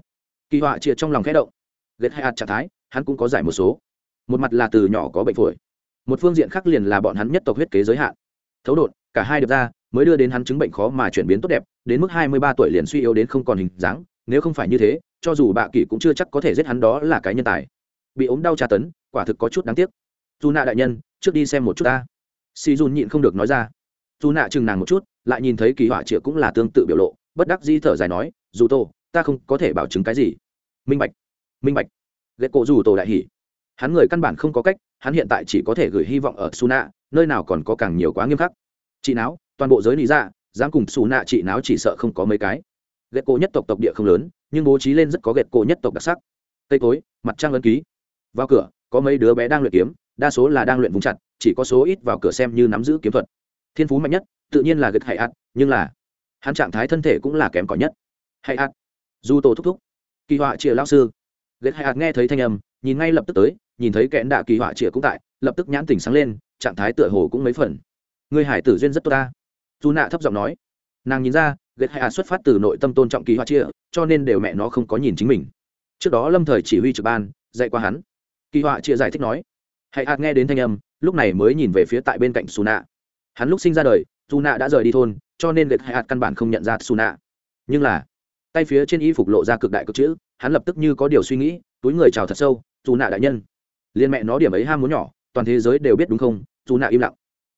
Kỳ họa chia trong lòng khẽ động. Ghét hai hạt trạng thái, hắn cũng có giải một số. Một mặt là từ nhỏ có bệnh phổi. Một phương diện khác liền là bọn hắn nhất tộc huyết kế giới hạn. Thấu đột, cả hai được ra, mới đưa đến hắn chứng bệnh khó mà chuyển biến tốt đẹp, đến mức hai mươi ba tuổi liền suy yếu đến không còn hình dáng. Nếu không phải như thế, cho dù bạ kỷ cũng chưa chắc có thể giết hắn đó là cái nhân tài. Bị ốm đau tra tấn, quả thực có chút đáng tiếc. Dù nạ đại nhân, trước đi xem một chút ta. Si dun nhịn không được nói ra. Dù nạ chừng nàng một chút lại nhìn thấy kỳ họa triệu cũng là tương tự biểu lộ, bất đắc di thở dài nói, dù tô, ta không có thể bảo chứng cái gì. Minh bạch minh bạch. Ghét cổ dù tô đại hỉ. Hắn người căn bản không có cách, hắn hiện tại chỉ có thể gửi hy vọng ở su nạ nơi nào còn có càng nhiều quá nghiêm khắc. Chị não toàn bộ giới lý ra dạ, dám cùng su nạ chị não chỉ sợ không có mấy cái. Ghét cổ nhất tộc tộc địa không lớn, nhưng bố trí lên rất có ghét cổ nhất tộc đặc sắc. Tây tối, mặt trăng ấn ký. Vào cửa, có mấy đứa bé đang luyện kiếm, đa số là đang luyện vùng chặt, chỉ có số ít vào cửa xem như nắm giữ kiếm thuật. Thiên phú mạnh nhất tự nhiên là gật hay ạt, nhưng là hắn trạng thái thân thể cũng là kém cỏi nhất. Hay ạt. Dù tổ thúc thúc, kỳ họa chia lao sư. Ghét ạt nghe thấy thanh âm, nhìn ngay lập tức tới, nhìn thấy kẽn đạ kỳ họa chĩa cũng tại, lập tức nhãn tỉnh sáng lên, trạng thái tựa hồ cũng mấy phần. Người hải tử duyên rất tốt ta. Dù nạ thấp giọng nói. Nàng nhìn ra ghét ạt xuất phát từ nội tâm tôn trọng kỳ họa chĩa cho nên đều mẹ nó không có nhìn chính mình. Trước đó lâm thời chỉ huy trực ban, dạy qua hắn. Kỳ họa chĩa giải thích nói. Hãy ạt nghe đến thanh âm, lúc này mới nhìn về phía tại bên cạnh xù nạ. Hắn lúc sinh ra đời dù nạ đã rời đi thôn, cho nên ghét hạt căn bản không nhận ra xù nạ nhưng là, tay phía trên y phục lộ ra cực đại cực chữ, hắn lập tức như có điều suy nghĩ, túi người chào thật sâu dù nạ đại nhân. Liên mẹ nó điểm ấy ham muốn nhỏ, toàn thế giới đều biết đúng không? Dù nạ im lặng.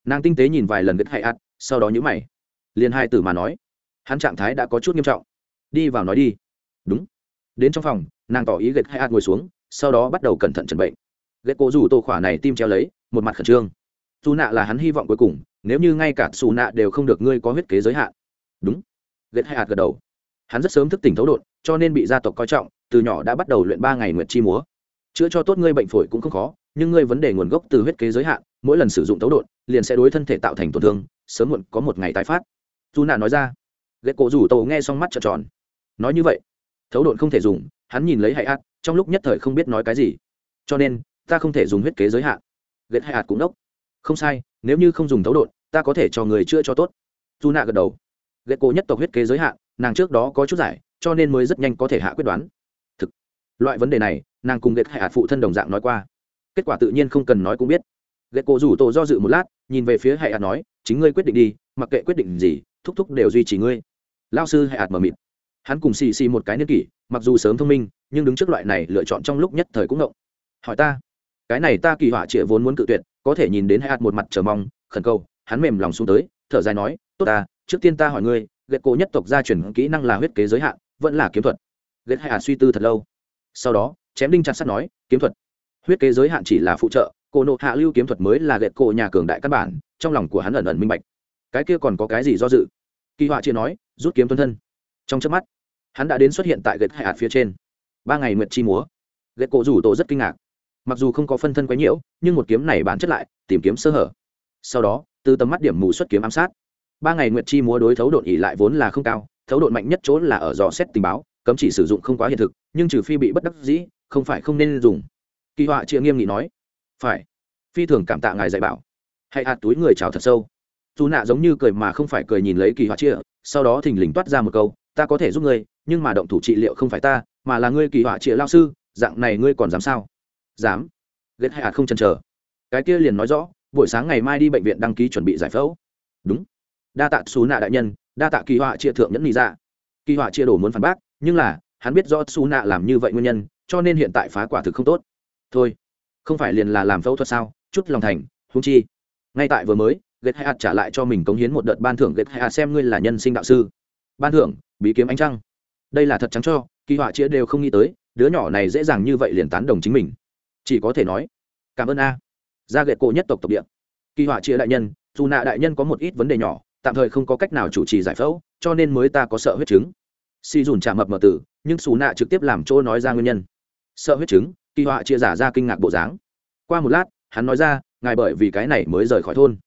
Nàng tinh tế nhìn vài lần gật hay ạt sau đó nhữ mày. Liền hai tử mà nói, hắn trạng thái đã có chút nghiêm trọng. Đi vào nói đi. Đúng. Đến trong phòng, nàng tỏ ý gật hay ạt ngồi xuống, sau đó bắt đầu cẩn thận chẩn bệnh. Ghét cố rủ tô khỏa này tim treo lấy, một mặt khẩn trương. Dù nạ là hắn hy vọng cuối cùng nếu như ngay cả xù nạ đều không được ngươi có huyết kế giới hạn. Đúng. Ghét hai hạt gật đầu. Hắn rất sớm thức tỉnh thấu đột, cho nên bị gia tộc coi trọng, từ nhỏ đã bắt đầu luyện ba ngày nguyệt chi múa. Chữa cho tốt ngươi bệnh phổi cũng không khó, nhưng ngươi vấn đề nguồn gốc từ huyết kế giới hạn, mỗi lần sử dụng thấu đột, liền sẽ đối thân thể tạo thành tổn thương, sớm muộn có một ngày tái phát. Dù nạ nói ra. Ghét cổ rủ tàu nghe xong mắt trợn tròn. Nói như vậy, thấu đột không thể dùng, hắn nhìn lấy hay hạt trong lúc nhất thời không biết nói cái gì. Cho nên, ta không thể dùng huyết kế giới hạn. Ghét hay hạt cũng đốc không sai, nếu như không dùng thấu đột, ta có thể cho người chữa cho tốt. Dù nạ gật đầu. Ghệ cổ nhất tộc huyết kế giới hạn, nàng trước đó có chút giải, cho nên mới rất nhanh có thể hạ quyết đoán. Thực, loại vấn đề này, nàng cùng ghệ hạ phụ thân đồng dạng nói qua. Kết quả tự nhiên không cần nói cũng biết. Ghệ cổ rủ tổ do dự một lát, nhìn về phía hạ nói, chính ngươi quyết định đi, mặc kệ quyết định gì, thúc thúc đều duy trì ngươi. Lao sư hạ mờ mịt hắn cùng xì xì một cái niên kỷ, mặc dù sớm thông minh, nhưng đứng trước loại này lựa chọn trong lúc nhất thời cũng ngộng. Hỏi ta, cái này ta kỳ họa trịa vốn muốn cự tuyệt có thể nhìn đến hạt một mặt chờ mong, khẩn cầu, hắn mềm lòng xuống tới, thở dài nói, tốt ta, trước tiên ta hỏi ngươi ghét cổ nhất tộc gia truyền kỹ năng là huyết kế giới hạn, vẫn là kiếm thuật? Ghét hạ suy tư thật lâu. Sau đó, chém đinh chặt sắt nói, kiếm thuật. Huyết kế giới hạn chỉ là phụ trợ, cổ nộ hạ lưu kiếm thuật mới là ghét cổ nhà cường đại căn bản, trong lòng của hắn ẩn ẩn minh bạch. Cái kia còn có cái gì do dự? Kỳ họa chia nói, rút kiếm tuân thân. Trong trước mắt, hắn đã đến xuất hiện tại ghét hạ phía trên. Ba ngày nguyệt chi múa. Ghét cổ rủ tổ rất kinh ngạc mặc dù không có phân thân quấy nhiễu, nhưng một kiếm này bản chất lại tìm kiếm sơ hở. Sau đó, từ tầm mắt điểm mù xuất kiếm ám sát. Ba ngày nguyệt chi múa đối thấu độn ỉ lại vốn là không cao, thấu độn mạnh nhất chỗ là ở dò xét tình báo, cấm chỉ sử dụng không quá hiện thực, nhưng trừ phi bị bất đắc dĩ, không phải không nên dùng. Kỳ họa chia nghiêm nghị nói, phải, phi thường cảm tạ ngài dạy bảo. Hãy hạt túi người chào thật sâu. Dù nạ giống như cười mà không phải cười nhìn lấy kỳ họa chia sau đó thình lình toát ra một câu, ta có thể giúp ngươi, nhưng mà động thủ trị liệu không phải ta, mà là ngươi kỳ họa chia lao sư, dạng này ngươi còn dám sao? Dám. Ghét hay hạt không chần chờ. Cái kia liền nói rõ, buổi sáng ngày mai đi bệnh viện đăng ký chuẩn bị giải phẫu. Đúng. Đa tạ xú nạ đại nhân, đa tạ kỳ họa chia thượng nhẫn nghĩ ra dạ. kỳ họa chia đổ muốn phản bác, nhưng là, hắn biết do xú nạ làm như vậy nguyên nhân, cho nên hiện tại phá quả thực không tốt. Thôi, không phải liền là làm phẫu thuật sao, chút lòng thành húng chi. Ngay tại vừa mới, ghét hay hạt trả lại cho mình cống hiến một đợt ban thưởng ghét hay hạt xem ngươi là nhân sinh đạo sư. Ban thưởng, bí kiếm ánh trăng. Đây là thật trắng cho, kỳ họa chia đều không nghĩ tới, đứa nhỏ này dễ dàng như vậy liền tán đồng chính mình chỉ có thể nói, cảm ơn a. Ra ghệ cổ nhất tộc tộc địa. Kỳ họa chia đại nhân, dù nạ đại nhân có một ít vấn đề nhỏ, tạm thời không có cách nào chủ trì giải phẫu, cho nên mới ta có sợ huyết chứng. Si dùn chạm mập mờ tử, nhưng xù nạ trực tiếp làm chỗ nói ra nguyên nhân. Sợ huyết chứng, kỳ họa chia giả ra kinh ngạc bộ dáng. Qua một lát, hắn nói ra, ngài bởi vì cái này mới rời khỏi thôn.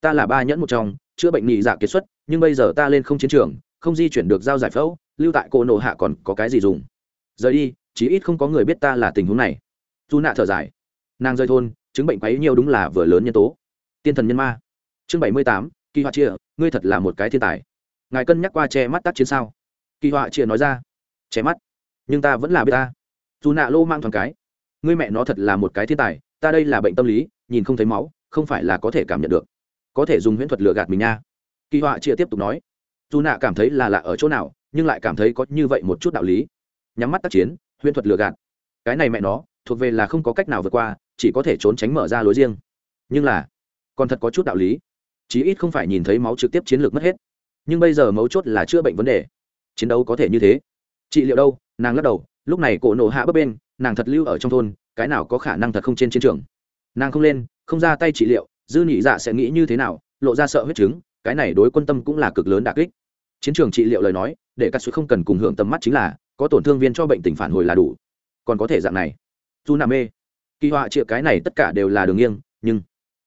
Ta là ba nhẫn một trong, chữa bệnh nhị dạ kiệt xuất, nhưng bây giờ ta lên không chiến trường, không di chuyển được giao giải phẫu, lưu tại cô nổ hạ còn có cái gì dùng? Rời đi, chí ít không có người biết ta là tình huống này dù nạ thở dài. Nàng rơi thôn, chứng bệnh quấy nhiều đúng là vừa lớn nhân tố. Tiên thần nhân ma. Chương bảy mươi tám, kỳ họa chia ngươi thật là một cái thiên tài. Ngài cân nhắc qua che mắt tác chiến sao? Kỳ họa chia nói ra. Che mắt? Nhưng ta vẫn là bê ta. Dù nạ lô mang thoáng cái. Ngươi mẹ nó thật là một cái thiên tài, ta đây là bệnh tâm lý, nhìn không thấy máu, không phải là có thể cảm nhận được. Có thể dùng huyễn thuật lừa gạt mình nha. Kỳ họa chia tiếp tục nói. Dù nạ cảm thấy là lạ ở chỗ nào, nhưng lại cảm thấy có như vậy một chút đạo lý. Nhắm mắt tác chiến, huyễn thuật lừa gạt. Cái này mẹ nó thuộc về là không có cách nào vượt qua, chỉ có thể trốn tránh mở ra lối riêng. Nhưng là, còn thật có chút đạo lý. Chí ít không phải nhìn thấy máu trực tiếp chiến lược mất hết. Nhưng bây giờ mấu chốt là chữa bệnh vấn đề. Chiến đấu có thể như thế. Trị liệu đâu? Nàng lắc đầu, lúc này cổ nổ hạ bấp bên, nàng thật lưu ở trong thôn, cái nào có khả năng thật không trên chiến trường? Nàng không lên, không ra tay trị liệu, dư nhị dạ sẽ nghĩ như thế nào, lộ ra sợ huyết chứng, cái này đối quân tâm cũng là cực lớn đà kích. Chiến trường trị liệu lời nói, để các sự không cần cùng hưởng tầm mắt chính là, có tổn thương viên cho bệnh tình phản hồi là đủ. Còn có thể dạng này dù nà mê. Kỳ họa chịa cái này tất cả đều là đường nghiêng, nhưng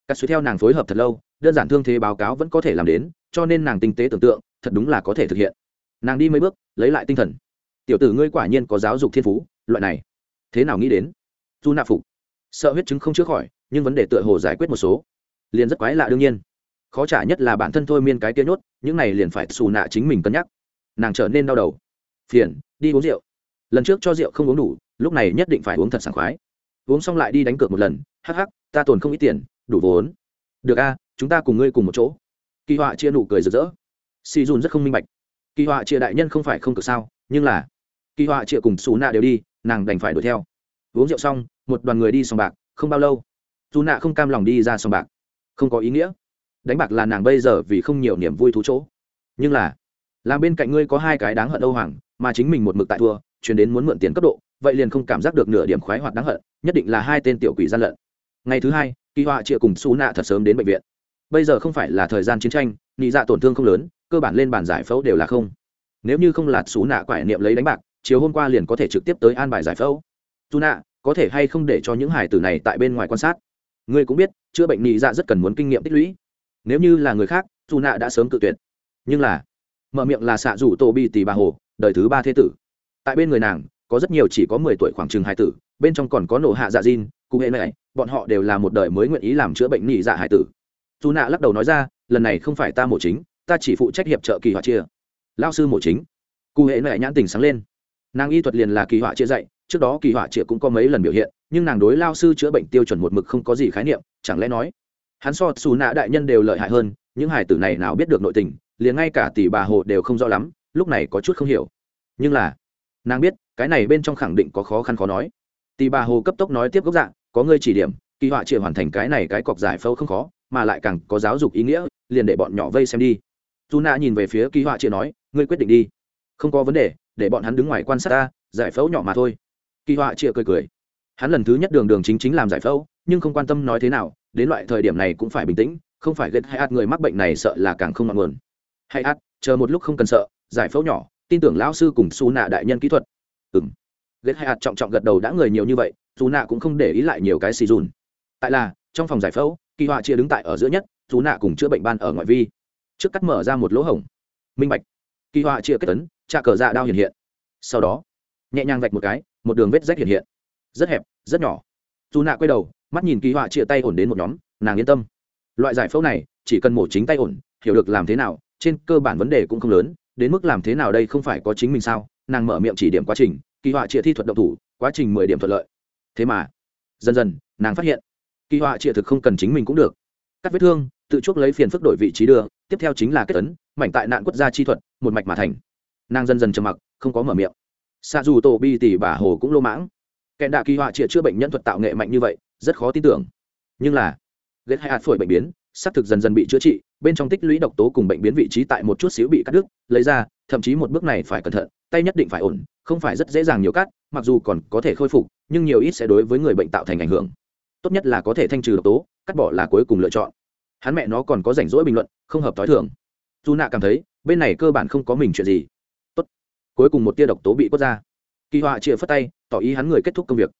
cắt suy theo nàng phối hợp thật lâu, đơn giản thương thế báo cáo vẫn có thể làm đến, cho nên nàng tinh tế tưởng tượng, thật đúng là có thể thực hiện. Nàng đi mấy bước, lấy lại tinh thần. Tiểu tử ngươi quả nhiên có giáo dục thiên phú, loại này. Thế nào nghĩ đến? Dù nạ phục. Sợ huyết chứng không chữa khỏi, nhưng vấn đề tựa hồ giải quyết một số. Liền rất quái lạ đương nhiên. Khó trả nhất là bản thân thôi miên cái kia nhốt, những này liền phải xù nạ chính mình cân nhắc. Nàng trở nên đau đầu. Phiền, đi uống rượu. Lần trước cho rượu không uống đủ lúc này nhất định phải uống thật sảng khoái. Uống xong lại đi đánh cược một lần, hắc hắc, ta tồn không ít tiền, đủ vốn. Được a, chúng ta cùng ngươi cùng một chỗ. Kỳ họa chia nụ cười rực rỡ. Si dùn rất không minh bạch. Kỳ họa chia đại nhân không phải không cực sao, nhưng là, kỳ họa chia cùng xù nạ đều đi, nàng đành phải đuổi theo. Uống rượu xong, một đoàn người đi sòng bạc, không bao lâu dù nạ không cam lòng đi ra sòng bạc. Không có ý nghĩa. Đánh bạc là nàng bây giờ vì không nhiều niềm vui thú chỗ. Nhưng là, làm bên cạnh ngươi có hai cái đáng hận âu hoàng, mà chính mình một mực tại thua, chuyển đến muốn mượn tiền cấp độ vậy liền không cảm giác được nửa điểm khoái hoạt đáng hận, nhất định là hai tên tiểu quỷ gian lận. Ngày thứ hai, kỳ họa chịa cùng xú nạ thật sớm đến bệnh viện. Bây giờ không phải là thời gian chiến tranh, nị dạ tổn thương không lớn, cơ bản lên bàn giải phẫu đều là không. Nếu như không lạt xú nạ quải niệm lấy đánh bạc, chiều hôm qua liền có thể trực tiếp tới an bài giải phẫu. Dù nạ có thể hay không để cho những hải tử này tại bên ngoài quan sát? Ngươi cũng biết, chữa bệnh nị dạ rất cần muốn kinh nghiệm tích lũy. Nếu như là người khác dù nạ đã sớm tự tuyệt. Nhưng là, mở miệng là xạ rủ tô bi tì bà hồ, đời thứ ba thế tử. Tại bên người nàng có rất nhiều chỉ có mười tuổi khoảng chừng hai tử, bên trong còn có nổ hạ dạ diên cụ hệ này, bọn họ đều là một đời mới nguyện ý làm chữa bệnh nhị dạ hải tử. Dù nạ lắc đầu nói ra, lần này không phải ta mổ chính, ta chỉ phụ trách hiệp trợ kỳ họa chia. Lao sư mổ chính. Cụ hệ này nhãn tình sáng lên. Nàng y thuật liền là kỳ họa chia dạy, trước đó kỳ họa chia cũng có mấy lần biểu hiện, nhưng nàng đối lao sư chữa bệnh tiêu chuẩn một mực không có gì khái niệm, chẳng lẽ nói, hắn so xù nạ đại nhân đều lợi hại hơn, những hải tử này nào biết được nội tình, liền ngay cả tỷ bà hồ đều không rõ lắm, lúc này có chút không hiểu. Nhưng là, nàng biết cái này bên trong khẳng định có khó khăn khó nói. Tỷ bà hồ cấp tốc nói tiếp gốc dạng có ngươi chỉ điểm, kỳ họa chia hoàn thành cái này cái cọc giải phẫu không khó, mà lại càng có giáo dục ý nghĩa, liền để bọn nhỏ vây xem đi. Dù nạ nhìn về phía kỳ họa chia nói, ngươi quyết định đi. Không có vấn đề, để bọn hắn đứng ngoài quan sát ta, giải phẫu nhỏ mà thôi. Kỳ họa chia cười cười. Hắn lần thứ nhất đường đường chính chính làm giải phẫu, nhưng không quan tâm nói thế nào, đến loại thời điểm này cũng phải bình tĩnh, không phải ghét hay át người mắc bệnh này sợ là càng không ngọn nguồn. Hay át chờ một lúc không cần sợ, giải phẫu nhỏ, tin tưởng lão sư cùng su nạ đại nhân kỹ thuật ừ m ghét hai hạt trọng trọng gật đầu đã người nhiều như vậy, dù nạ cũng không để ý lại nhiều cái xì dùn. Tại là, trong phòng giải phẫu, kỳ họa chia đứng tại ở giữa nhất, dù nạ cùng chữa bệnh ban ở ngoại vi. Trước cắt mở ra một lỗ hổng. Minh bạch. Kỳ họa chia kết tấn, trà cờ dạ đao hiện hiện. Sau đó, nhẹ nhàng vạch một cái, một đường vết rách hiện hiện. Rất hẹp, rất nhỏ. Dù nạ quay đầu, mắt nhìn kỳ họa chia tay ổn đến một nhóm, nàng yên tâm. Loại giải phẫu này, chỉ cần mổ chính tay ổn, hiểu được làm thế nào, trên cơ bản vấn đề cũng không lớn, đến mức làm thế nào đây không phải có chính mình sao? Nàng mở miệng chỉ điểm quá trình, kỳ họa chia thi thuật động thủ, quá trình mười điểm thuận lợi. Thế mà, dần dần, nàng phát hiện, kỳ họa chia thực không cần chính mình cũng được. Cắt vết thương, tự chuốc lấy phiền phức đổi vị trí đưa, tiếp theo chính là kết tấn mảnh tại nạn quất gia chi thuật, một mạch mà thành. Nàng dần dần trầm mặc, không có mở miệng. Xa dù tổ bi tỷ bà hồ cũng lô mãng. Kẻ đạ kỳ họa chịa chữa bệnh nhân thuật tạo nghệ mạnh như vậy, rất khó tin tưởng. Nhưng là ghét hai hạt phổi bệnh biến, xác thực dần dần bị chữa trị, bên trong tích lũy độc tố cùng bệnh biến vị trí tại một chút xíu bị cắt đứt, lấy ra thậm chí một bước này phải cẩn thận, tay nhất định phải ổn, không phải rất dễ dàng nhiều cắt, mặc dù còn có thể khôi phục, nhưng nhiều ít sẽ đối với người bệnh tạo thành ảnh hưởng. Tốt nhất là có thể thanh trừ độc tố, cắt bỏ là cuối cùng lựa chọn. Hắn mẹ nó còn có rảnh rỗi bình luận, không hợp t h o i thường. Dù nạ cảm thấy, bên này cơ bản không có mình chuyện gì. Tốt. Cuối cùng một tia độc tố bị quất ra. Kỳ họa chịa phất tay, tỏ ý hắn người kết thúc công việc.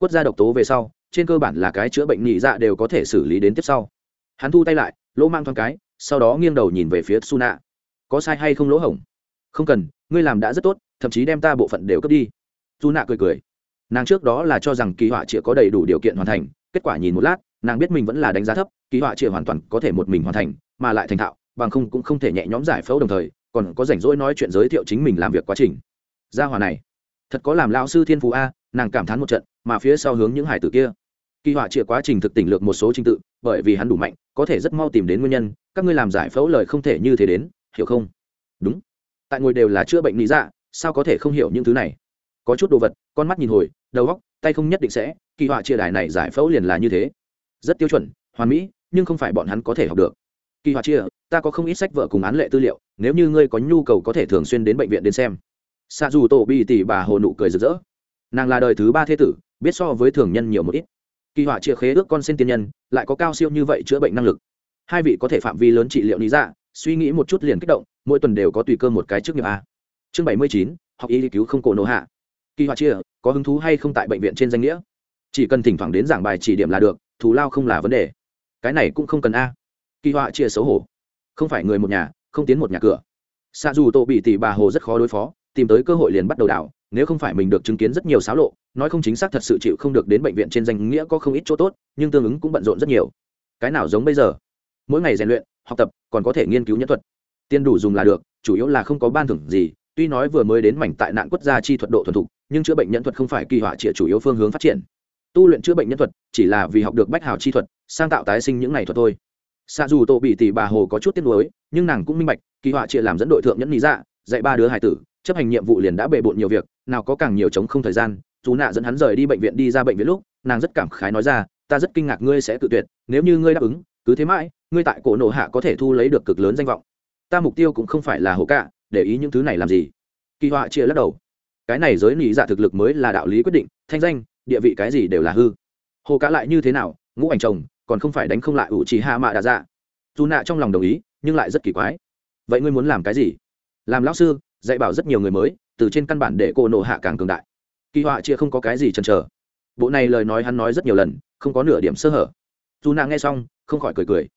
Quất ra độc tố về sau, trên cơ bản là cái chữa bệnh nhị dạ đều có thể xử lý đến tiếp sau. Hắn thu tay lại, lỗ mang thoáng cái, sau đó nghiêng đầu nhìn về phía su nạ có sai hay không lỗ hổng? Không cần, ngươi làm đã rất tốt, thậm chí đem ta bộ phận đều cướp đi. Su nạ cười cười. Nàng trước đó là cho rằng kỳ họa chịa có đầy đủ điều kiện hoàn thành, kết quả nhìn một lát, nàng biết mình vẫn là đánh giá thấp, Kỳ họa chia hoàn toàn có thể một mình hoàn thành, mà lại thành thạo, bằng không cũng không thể nhẹ nhõm giải phẫu đồng thời, còn có rảnh rỗi nói chuyện giới thiệu chính mình làm việc quá trình. Gia hòa này, thật có làm lao sư thiên phú a, nàng cảm thán một trận, mà phía sau hướng những hải tử kia. Kỳ họa chia quá trình thực tỉnh lược một số trình tự, bởi vì hắn đủ mạnh, có thể rất mau tìm đến nguyên nhân, các ngươi làm giải phẫu lời không thể như thế đến, hiểu không? Đúng tại ngồi đều là chữa bệnh lý dạ sao có thể không hiểu những thứ này? Có chút đồ vật, con mắt nhìn hồi, đầu góc tay không nhất định sẽ, kỳ họa chia đài này giải phẫu liền là như thế. Rất tiêu chuẩn, hoàn mỹ, nhưng không phải bọn hắn có thể học được. Kỳ họa chia, ta có không ít sách vợ cùng án lệ tư liệu, nếu như ngươi có nhu cầu có thể thường xuyên đến bệnh viện đến xem. Xa dù tổ bị tỷ bà hồ nụ cười rực rỡ. Nàng là đời thứ ba thế tử, biết so với thường nhân nhiều một ít. Kỳ họa chia khế ước con xin tiên nhân, lại có cao siêu như vậy chữa bệnh năng lực. Hai vị có thể phạm vi lớn trị liệu lý dạ suy nghĩ một chút liền kích động, mỗi tuần đều có tùy cơ một cái trước nghiệp a. Chương bảy mươi chín, học y cứu không cổ nổ hạ. Kỳ họa chia, có hứng thú hay không tại bệnh viện trên danh nghĩa? Chỉ cần thỉnh thoảng đến giảng bài chỉ điểm là được, thù lao không là vấn đề. Cái này cũng không cần a. Kỳ họa chia xấu hổ. Không phải người một nhà, không tiến một nhà cửa. Xa dù tô bị tỷ bà hồ rất khó đối phó, tìm tới cơ hội liền bắt đầu đảo, nếu không phải mình được chứng kiến rất nhiều xáo lộ, nói không chính xác thật sự chịu không được đến bệnh viện trên danh nghĩa có không ít chỗ tốt, nhưng tương ứng cũng bận rộn rất nhiều. Cái nào giống bây giờ? Mỗi ngày rèn luyện học tập, còn có thể nghiên cứu nhân thuật. Tiền đủ dùng là được, chủ yếu là không có ban thưởng gì, tuy nói vừa mới đến mảnh tại nạn quốc gia chi thuật độ thuần thục, nhưng chữa bệnh nhân thuật không phải kỳ họa trịa chủ yếu phương hướng phát triển. Tu luyện chữa bệnh nhân thuật, chỉ là vì học được bách hào chi thuật, sang tạo tái sinh những ngày thuật thôi. Xa dù tổ bị tỷ bà hồ có chút tiếc nuối, nhưng nàng cũng minh bạch, kỳ họa chia làm dẫn đội thượng nhẫn lý dạ dạy ba đứa hải tử, chấp hành nhiệm vụ liền đã bề bộn nhiều việc, nào có càng nhiều chống không thời gian. Dù nạ dẫn hắn rời đi bệnh viện đi ra bệnh viện lúc, nàng rất cảm khái nói ra, ta rất kinh ngạc ngươi sẽ tự tuyệt, nếu như ngươi đáp ứng cứ thế mãi, ngươi tại cổ nổ hạ có thể thu lấy được cực lớn danh vọng. Ta mục tiêu cũng không phải là hổ cả, để ý những thứ này làm gì? Kỳ họa chia lắc đầu. Cái này giới lý dạ thực lực mới là đạo lý quyết định, thanh danh, địa vị cái gì đều là hư. Hồ cả lại như thế nào? Ngũ ảnh chồng, còn không phải đánh không lại ủ trì hạ mạ đà dạ. Dù nạ trong lòng đồng ý, nhưng lại rất kỳ quái. Vậy ngươi muốn làm cái gì? Làm lão sư, dạy bảo rất nhiều người mới, từ trên căn bản để cô nộ hạ càng cường đại. Kỳ họa chia không có cái gì chần chờ. Bộ này lời nói hắn nói rất nhiều lần, không có nửa điểm sơ hở. Dù nạ nghe xong không khỏi cười cười.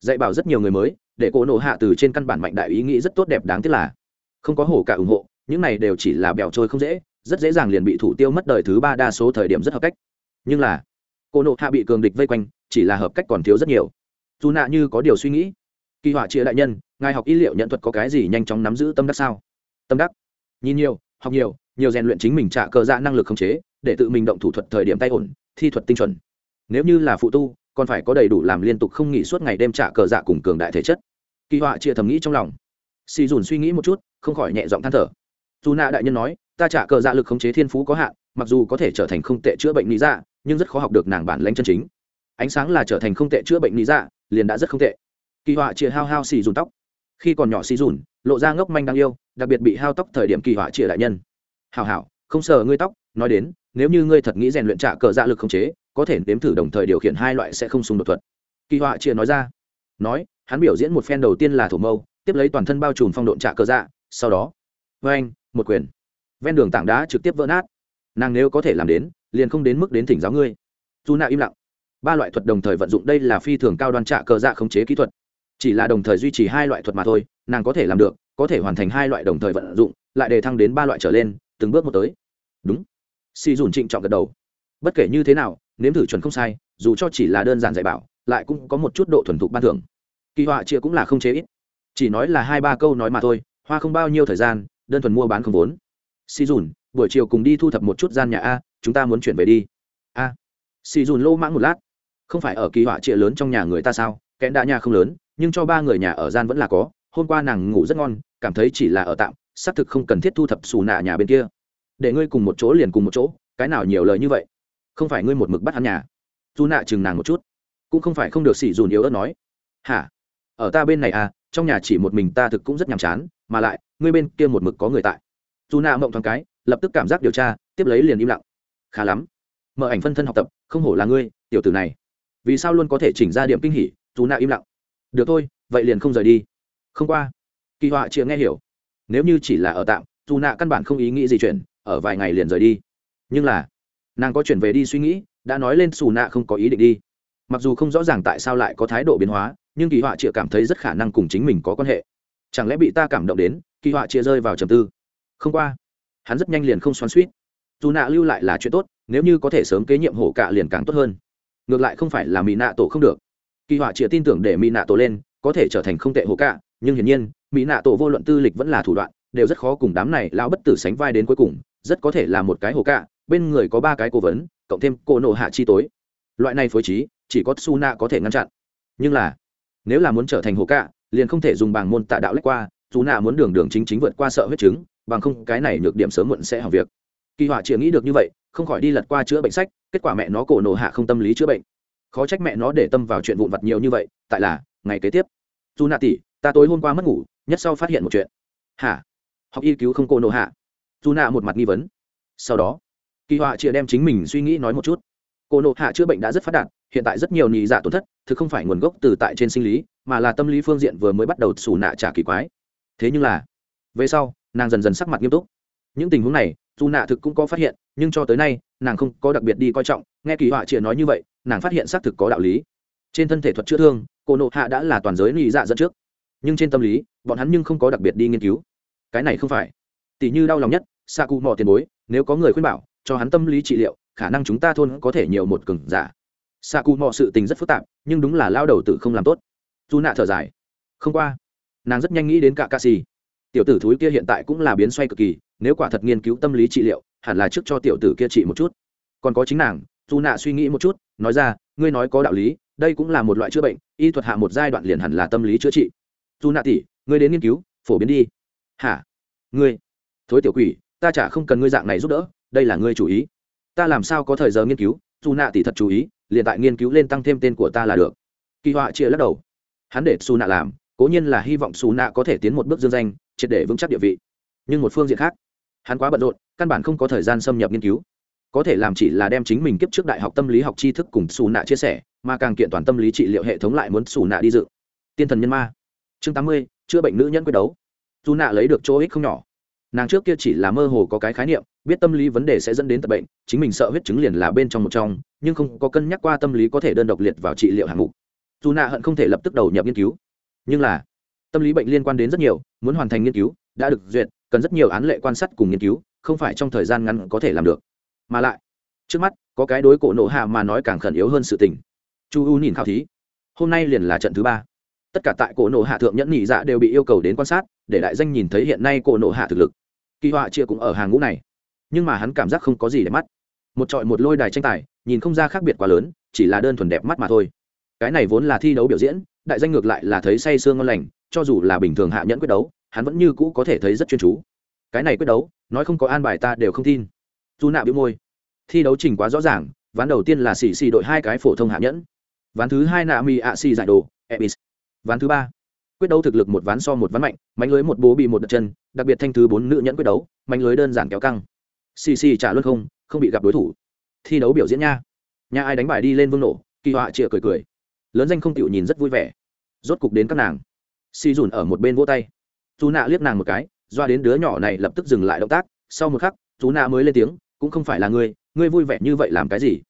Dạy bảo rất nhiều người mới, để cô nộ hạ từ trên căn bản mạnh đại ý nghĩ rất tốt đẹp đáng tiếc là, không có hổ cả ủng hộ, những này đều chỉ là bèo trôi không dễ, rất dễ dàng liền bị thủ tiêu mất đời thứ ba đa số thời điểm rất hợp cách. Nhưng là cô nộ hạ bị cường địch vây quanh, chỉ là hợp cách còn thiếu rất nhiều. Dù nạ như có điều suy nghĩ, kỳ họa chia đại nhân, ngài học y liệu nhận thuật có cái gì nhanh chóng nắm giữ tâm đắc sao? Tâm đắc? Nhìn nhiều, học nhiều nhiều rèn luyện chính mình trả cờ dạ năng lực khống chế, để tự mình động thủ thuật thời điểm tay ổn, thi thuật tinh chuẩn. Nếu như là phụ tu còn phải có đầy đủ làm liên tục không nghỉ suốt ngày đêm trả cờ dạ cùng cường đại thể chất. Kỳ họa chia thầm nghĩ trong lòng. Xì dùn suy nghĩ một chút, không khỏi nhẹ giọng than thở. Dù nạ đại nhân nói, ta trả cờ dạ lực khống chế thiên phú có hạn, mặc dù có thể trở thành không tệ chữa bệnh lý dạ nhưng rất khó học được nàng bản lãnh chân chính. Ánh sáng là trở thành không tệ chữa bệnh lý dạ liền đã rất không tệ. Kỳ họa chia hao hao xì dùn tóc. Khi còn nhỏ xì dùn, lộ ra ngốc manh đang yêu, đặc biệt bị hao tóc thời điểm kỳ họa chia đại nhân. Hào hảo, không sờ ngươi tóc, nói đến, nếu như ngươi thật nghĩ rèn luyện trả cờ dạ lực khống chế có thể nếm thử đồng thời điều khiển hai loại sẽ không xung đột thuật. Kỳ họa chia nói ra. Nói, hắn biểu diễn một phen đầu tiên là thủ mâu, tiếp lấy toàn thân bao trùm phong độn trả cờ dạ sau đó vê anh một quyền. Ven đường tảng đá trực tiếp vỡ nát. Nàng nếu có thể làm đến, liền không đến mức đến thỉnh giáo ngươi. Dù nạ im lặng. Ba loại thuật đồng thời vận dụng, đây là phi thường cao đoan trạ cờ dạ khống chế kỹ thuật. Chỉ là đồng thời duy trì hai loại thuật mà thôi, nàng có thể làm được, có thể hoàn thành hai loại đồng thời vận dụng, lại đề thăng đến ba loại trở lên, từng bước một tới. Đúng. Si dùn trịnh trọng gật đầu. Bất kể như thế nào nếm thử chuẩn không sai, dù cho chỉ là đơn giản dạy bảo, lại cũng có một chút độ thuần thục ban thưởng. Kỳ họa chia cũng là không chế ít. Chỉ nói là hai ba câu nói mà thôi, hoa không bao nhiêu thời gian, đơn thuần mua bán không vốn. Si dùn, buổi chiều cùng đi thu thập một chút gian nhà a, chúng ta muốn chuyển về đi. A. Si dùn lô mãng một lát. Không phải ở kỳ họa chia lớn trong nhà người ta sao kẽn đã nhà không lớn, nhưng cho ba người nhà ở gian vẫn là có, hôm qua nàng ngủ rất ngon, cảm thấy chỉ là ở tạm, xác thực không cần thiết thu thập xù nạ nhà bên kia. Để ngươi cùng một chỗ liền cùng một chỗ, cái nào nhiều lời như vậy? Không phải ngươi một mực bắt hắn nhà. Dù nạ chừng nàng một chút, cũng không phải không được xỉ dùn yếu ớt nói. Hả? Ở ta bên này à trong nhà chỉ một mình ta thực cũng rất nhàm chán, mà lại, ngươi bên kia một mực có người tại. Dù nạ mộng thoáng cái, lập tức cảm giác điều tra, tiếp lấy liền im lặng. Khá lắm. Mở ảnh phân thân học tập, không hổ là ngươi, tiểu tử này. Vì sao luôn có thể chỉnh ra điểm kinh hỉ, dù nạ im lặng. Được thôi, vậy liền không rời đi. Không qua. Kỳ họa chịa nghe hiểu. Nếu như chỉ là ở tạm, dù nạ căn bản không ý nghĩ gì chuyện ở vài ngày liền rời đi. Nhưng là nàng có chuyển về đi suy nghĩ, đã nói lên xù nạ không có ý định đi. Mặc dù không rõ ràng tại sao lại có thái độ biến hóa, nhưng kỳ họa chịa cảm thấy rất khả năng cùng chính mình có quan hệ. Chẳng lẽ bị ta cảm động đến, kỳ họa chịa rơi vào trầm tư? Không qua, hắn rất nhanh liền không xoắn suýt dù nạ lưu lại là chuyện tốt, nếu như có thể sớm kế nhiệm hổ cạ liền càng tốt hơn. Ngược lại không phải là mỹ nạ tổ không được. Kỳ họa chịa tin tưởng để mỹ nạ tổ lên, có thể trở thành không tệ hổ cạ nhưng hiển nhiên mỹ nạ tổ vô luận tư lịch vẫn là thủ đoạn, đều rất khó cùng đám này lao bất tử sánh vai đến cuối cùng, rất có thể là một cái hổ cạ bên người có ba cái cố vấn, cộng thêm cô nộ hạ chi tối. Loại này phối trí, chỉ có su nạ có thể ngăn chặn. Nhưng là, nếu là muốn trở thành hổ cạ, liền không thể dùng bảng môn tạ đạo lách qua dù nạ muốn đường đường chính chính vượt qua sợ huyết chứng, bằng không cái này nhược điểm sớm muộn sẽ hỏng việc. Kỳ họa chỉ nghĩ được như vậy, không khỏi đi lật qua chữa bệnh sách, kết quả mẹ nó cổ nổ hạ không tâm lý chữa bệnh. Khó trách mẹ nó để tâm vào chuyện vụn vặt nhiều như vậy, tại là, ngày kế tiếp. Dù nạ tỷ, ta tối hôm qua mất ngủ, nhất sau phát hiện một chuyện. Hả? Học y cứu không cô nổ hạ. Dù nạ một mặt nghi vấn. Sau đó kỳ họa chia đem chính mình suy nghĩ nói một chút. Cô nộ hạ chữa bệnh đã rất phát đạt, hiện tại rất nhiều nhị dạ tổn thất, thực không phải nguồn gốc từ tại trên sinh lý, mà là tâm lý phương diện vừa mới bắt đầu xù nạ trả kỳ quái. Thế nhưng là, về sau, nàng dần dần sắc mặt nghiêm túc. Những tình huống này, dù nạ thực cũng có phát hiện, nhưng cho tới nay, nàng không có đặc biệt đi coi trọng. Nghe kỳ họa chia nói như vậy, nàng phát hiện xác thực có đạo lý. Trên thân thể thuật chữa thương, cô nộ hạ đã là toàn giới nhị dạ dẫn trước. Nhưng trên tâm lý, bọn hắn nhưng không có đặc biệt đi nghiên cứu. Cái này không phải. Tỷ như đau lòng nhất sa cụ mò tiền bối, nếu có người khuyên bảo cho hắn tâm lý trị liệu, khả năng chúng ta thôn có thể nhiều một cừng giả. Xạ cụ mọi sự tình rất phức tạp, nhưng đúng là lao đầu tử không làm tốt. Dù nạ thở dài. Không qua. Nàng rất nhanh nghĩ đến cả ca xì tiểu tử thúi kia hiện tại cũng là biến xoay cực kỳ, nếu quả thật nghiên cứu tâm lý trị liệu, hẳn là trước cho tiểu tử kia trị một chút. Còn có chính nàng dù nạ suy nghĩ một chút, nói ra, ngươi nói có đạo lý, đây cũng là một loại chữa bệnh, y thuật hạ một giai đoạn liền hẳn là tâm lý chữa trị. Dù nạ tỷ, ngươi đến nghiên cứu, phổ biến đi. Hả? Ngươi? Thối tiểu quỷ, ta chả không cần ngươi dạng này giúp đỡ đây là ngươi chủ ý. Ta làm sao có thời giờ nghiên cứu, dù nạ tỷ thật chú ý, liền tại nghiên cứu lên tăng thêm tên của ta là được. Kỳ họa chia lắc đầu. Hắn để xù nạ làm, cố nhiên là hy vọng xù nạ có thể tiến một bước dương danh, triệt để vững chắc địa vị. Nhưng một phương diện khác, hắn quá bận rộn, căn bản không có thời gian xâm nhập nghiên cứu. Có thể làm chỉ là đem chính mình kiếp trước đại học tâm lý học tri thức cùng xù nạ chia sẻ, mà càng kiện toàn tâm lý trị liệu hệ thống lại muốn xù nạ đi dự. Tiên thần nhân ma. Chương tám mươi, chữa bệnh nữ nhân quyết đấu. Dù nạ lấy được chỗ ích không nhỏ nàng trước kia chỉ là mơ hồ có cái khái niệm, biết tâm lý vấn đề sẽ dẫn đến tập bệnh, chính mình sợ huyết chứng liền là bên trong một trong, nhưng không có cân nhắc qua tâm lý có thể đơn độc liệt vào trị liệu hạng mục. Dù nạ hận không thể lập tức đầu nhập nghiên cứu. Nhưng là, tâm lý bệnh liên quan đến rất nhiều, muốn hoàn thành nghiên cứu, đã được duyệt, cần rất nhiều án lệ quan sát cùng nghiên cứu, không phải trong thời gian ngắn có thể làm được. Mà lại, trước mắt, có cái đối cổ nộ hạ mà nói càng khẩn yếu hơn sự tình. Chu u nhìn khảo thí. Hôm nay liền là trận thứ ba. Tất cả tại cổ nộ hạ thượng nhẫn nhị dạ đều bị yêu cầu đến quan sát, để đại danh nhìn thấy hiện nay cổ nộ hạ thực lực kỳ họa chia cũng ở hàng ngũ này. Nhưng mà hắn cảm giác không có gì để mắt. Một trọi một lôi đài tranh tài, nhìn không ra khác biệt quá lớn, chỉ là đơn thuần đẹp mắt mà thôi. Cái này vốn là thi đấu biểu diễn, đại danh ngược lại là thấy say sương ngon lành, cho dù là bình thường hạ nhẫn quyết đấu, hắn vẫn như cũ có thể thấy rất chuyên chú. Cái này quyết đấu, nói không có an bài ta đều không tin. Dù nạ bị môi. Thi đấu trình quá rõ ràng, ván đầu tiên là xì xì đội hai cái phổ thông hạ nhẫn. Ván thứ hai nạ mi ạ xì giải đồ, ebis. Ván thứ ba quyết đấu thực lực một ván so một ván mạnh, mánh lưới một bố bị một đợt chân, đặc biệt thanh thứ bốn nữ nhẫn quyết đấu, mánh lưới đơn giản kéo căng. Xì xì trả luôn không không bị gặp đối thủ. Thi đấu biểu diễn nha. Nhà ai đánh bài đi lên vương nổ, kỳ họa chịa cười cười. Lớn danh không chịu nhìn rất vui vẻ. Rốt cục đến các nàng. Xì dùn ở một bên vỗ tay. Chú nạ liếc nàng một cái, doa đến đứa nhỏ này lập tức dừng lại động tác. Sau một khắc chú nạ mới lên tiếng, cũng không phải là ngươi ngươi vui vẻ như vậy làm cái gì?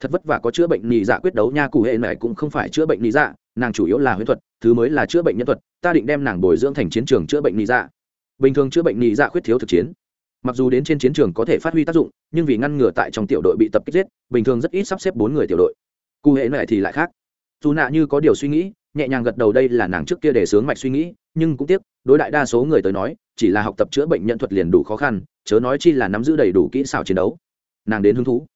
Thật vất vả có chữa bệnh nhị dạ quyết đấu nha cụ hệ này cũng không phải chữa bệnh nhị dạ nàng chủ yếu là huyễn thuật, thứ mới là chữa bệnh nhân thuật, ta định đem nàng bồi dưỡng thành chiến trường chữa bệnh nhị dạ. Bình thường chữa bệnh nhị dạ khuyết thiếu thực chiến. Mặc dù đến trên chiến trường có thể phát huy tác dụng, nhưng vì ngăn ngừa tại trong tiểu đội bị tập kích giết, bình thường rất ít sắp xếp bốn người tiểu đội. Cụ hệ này thì lại khác. Dù nạ như có điều suy nghĩ, nhẹ nhàng gật đầu đây là nàng trước kia để sướng mạch suy nghĩ, nhưng cũng tiếc, đối đại đa số người tới nói, chỉ là học tập chữa bệnh nhân thuật liền đủ khó khăn, chớ nói chi là nắm giữ đầy đủ kỹ xảo chiến đấu. Nàng đến hứng thú.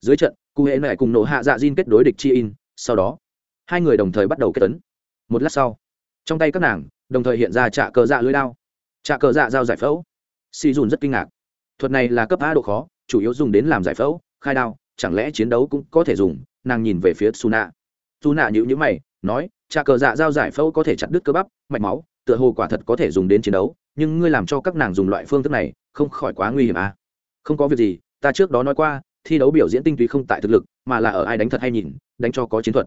Dưới trận, cụ hệ này cùng nổ hạ dạ diên kết đối địch chi in, sau đó hai người đồng thời bắt đầu kết tấn. Một lát sau, trong tay các nàng, đồng thời hiện ra trạ cờ dạ lưới đao. Trạ cờ dạ dao giải phẫu. Si dùn rất kinh ngạc. Thuật này là cấp a độ khó, chủ yếu dùng đến làm giải phẫu, khai đao, chẳng lẽ chiến đấu cũng có thể dùng? Nàng nhìn về phía suna suna nhữ nhữ mày, nói trà cờ dạ dao giải phẫu có thể chặt đứt cơ bắp, mạch máu, tựa hồ quả thật có thể dùng đến chiến đấu, nhưng ngươi làm cho các nàng dùng loại phương thức này, không khỏi quá nguy hiểm à? Không có việc gì, ta trước đó nói qua, thi đấu biểu diễn tinh túy không tại thực lực, mà là ở ai đánh thật hay nhìn, đánh cho có chiến thuật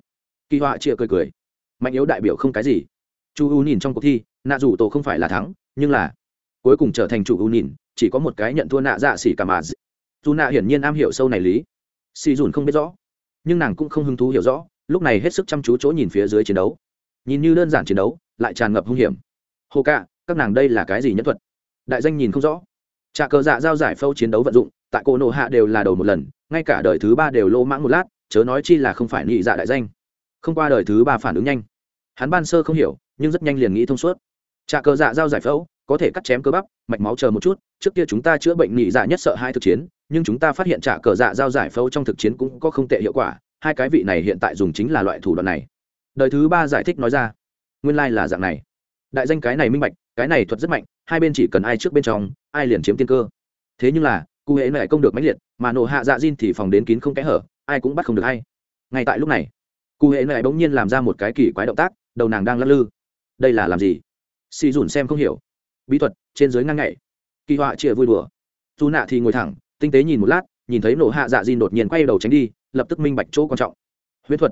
kỳ họa chia cười cười. Mạnh yếu đại biểu không cái gì. Chu u nhìn trong cuộc thi, nạ dù tổ không phải là thắng, nhưng là cuối cùng trở thành chủ u nhìn, chỉ có một cái nhận thua nạ dạ xỉ cả mà. Dù nạ hiển nhiên am hiểu sâu này lý. Xì dùn không biết rõ. Nhưng nàng cũng không hứng thú hiểu rõ, lúc này hết sức chăm chú chỗ nhìn phía dưới chiến đấu. Nhìn như đơn giản chiến đấu, lại tràn ngập hung hiểm. Hồ cạ các nàng đây là cái gì nhất thuật? Đại danh nhìn không rõ. Trà cờ dạ giao giải phâu chiến đấu vận dụng, tại cổ nộ hạ đều là đầu một lần, ngay cả đời thứ ba đều lô mãng một lát, chớ nói chi là không phải nhị dạ đại danh không qua đời thứ ba phản ứng nhanh. Hắn ban sơ không hiểu, nhưng rất nhanh liền nghĩ thông suốt. Trà cờ dạ giao giải phẫu, có thể cắt chém cơ bắp, mạch máu chờ một chút, trước kia chúng ta chữa bệnh nhị dạ nhất sợ hai thực chiến, nhưng chúng ta phát hiện trả cờ dạ giao giải phẫu trong thực chiến cũng có không tệ hiệu quả, hai cái vị này hiện tại dùng chính là loại thủ đoạn này. Đời thứ ba giải thích nói ra. Nguyên lai、like、là dạng này. Đại danh cái này minh bạch, cái này thuật rất mạnh, hai bên chỉ cần ai trước bên trong, ai liền chiếm tiên cơ. Thế nhưng là cụ hễ lại công được máy liệt, mà nổ hạ dạ diên thì phòng đến kín không kẽ hở, ai cũng bắt không được hay. Ngay tại lúc này cụ hệ này bỗng nhiên làm ra một cái kỳ quái động tác đầu nàng đang lắc lư. Đây là làm gì? Xì dùn xem không hiểu. Bí thuật trên dưới ngang ngậy, kỳ họa chịa vui đùa. Dù nạ thì ngồi thẳng tinh tế nhìn một lát nhìn thấy nổ hạ dạ di đột nhiên quay đầu tránh đi lập tức minh bạch chỗ quan trọng. Huyễn thuật.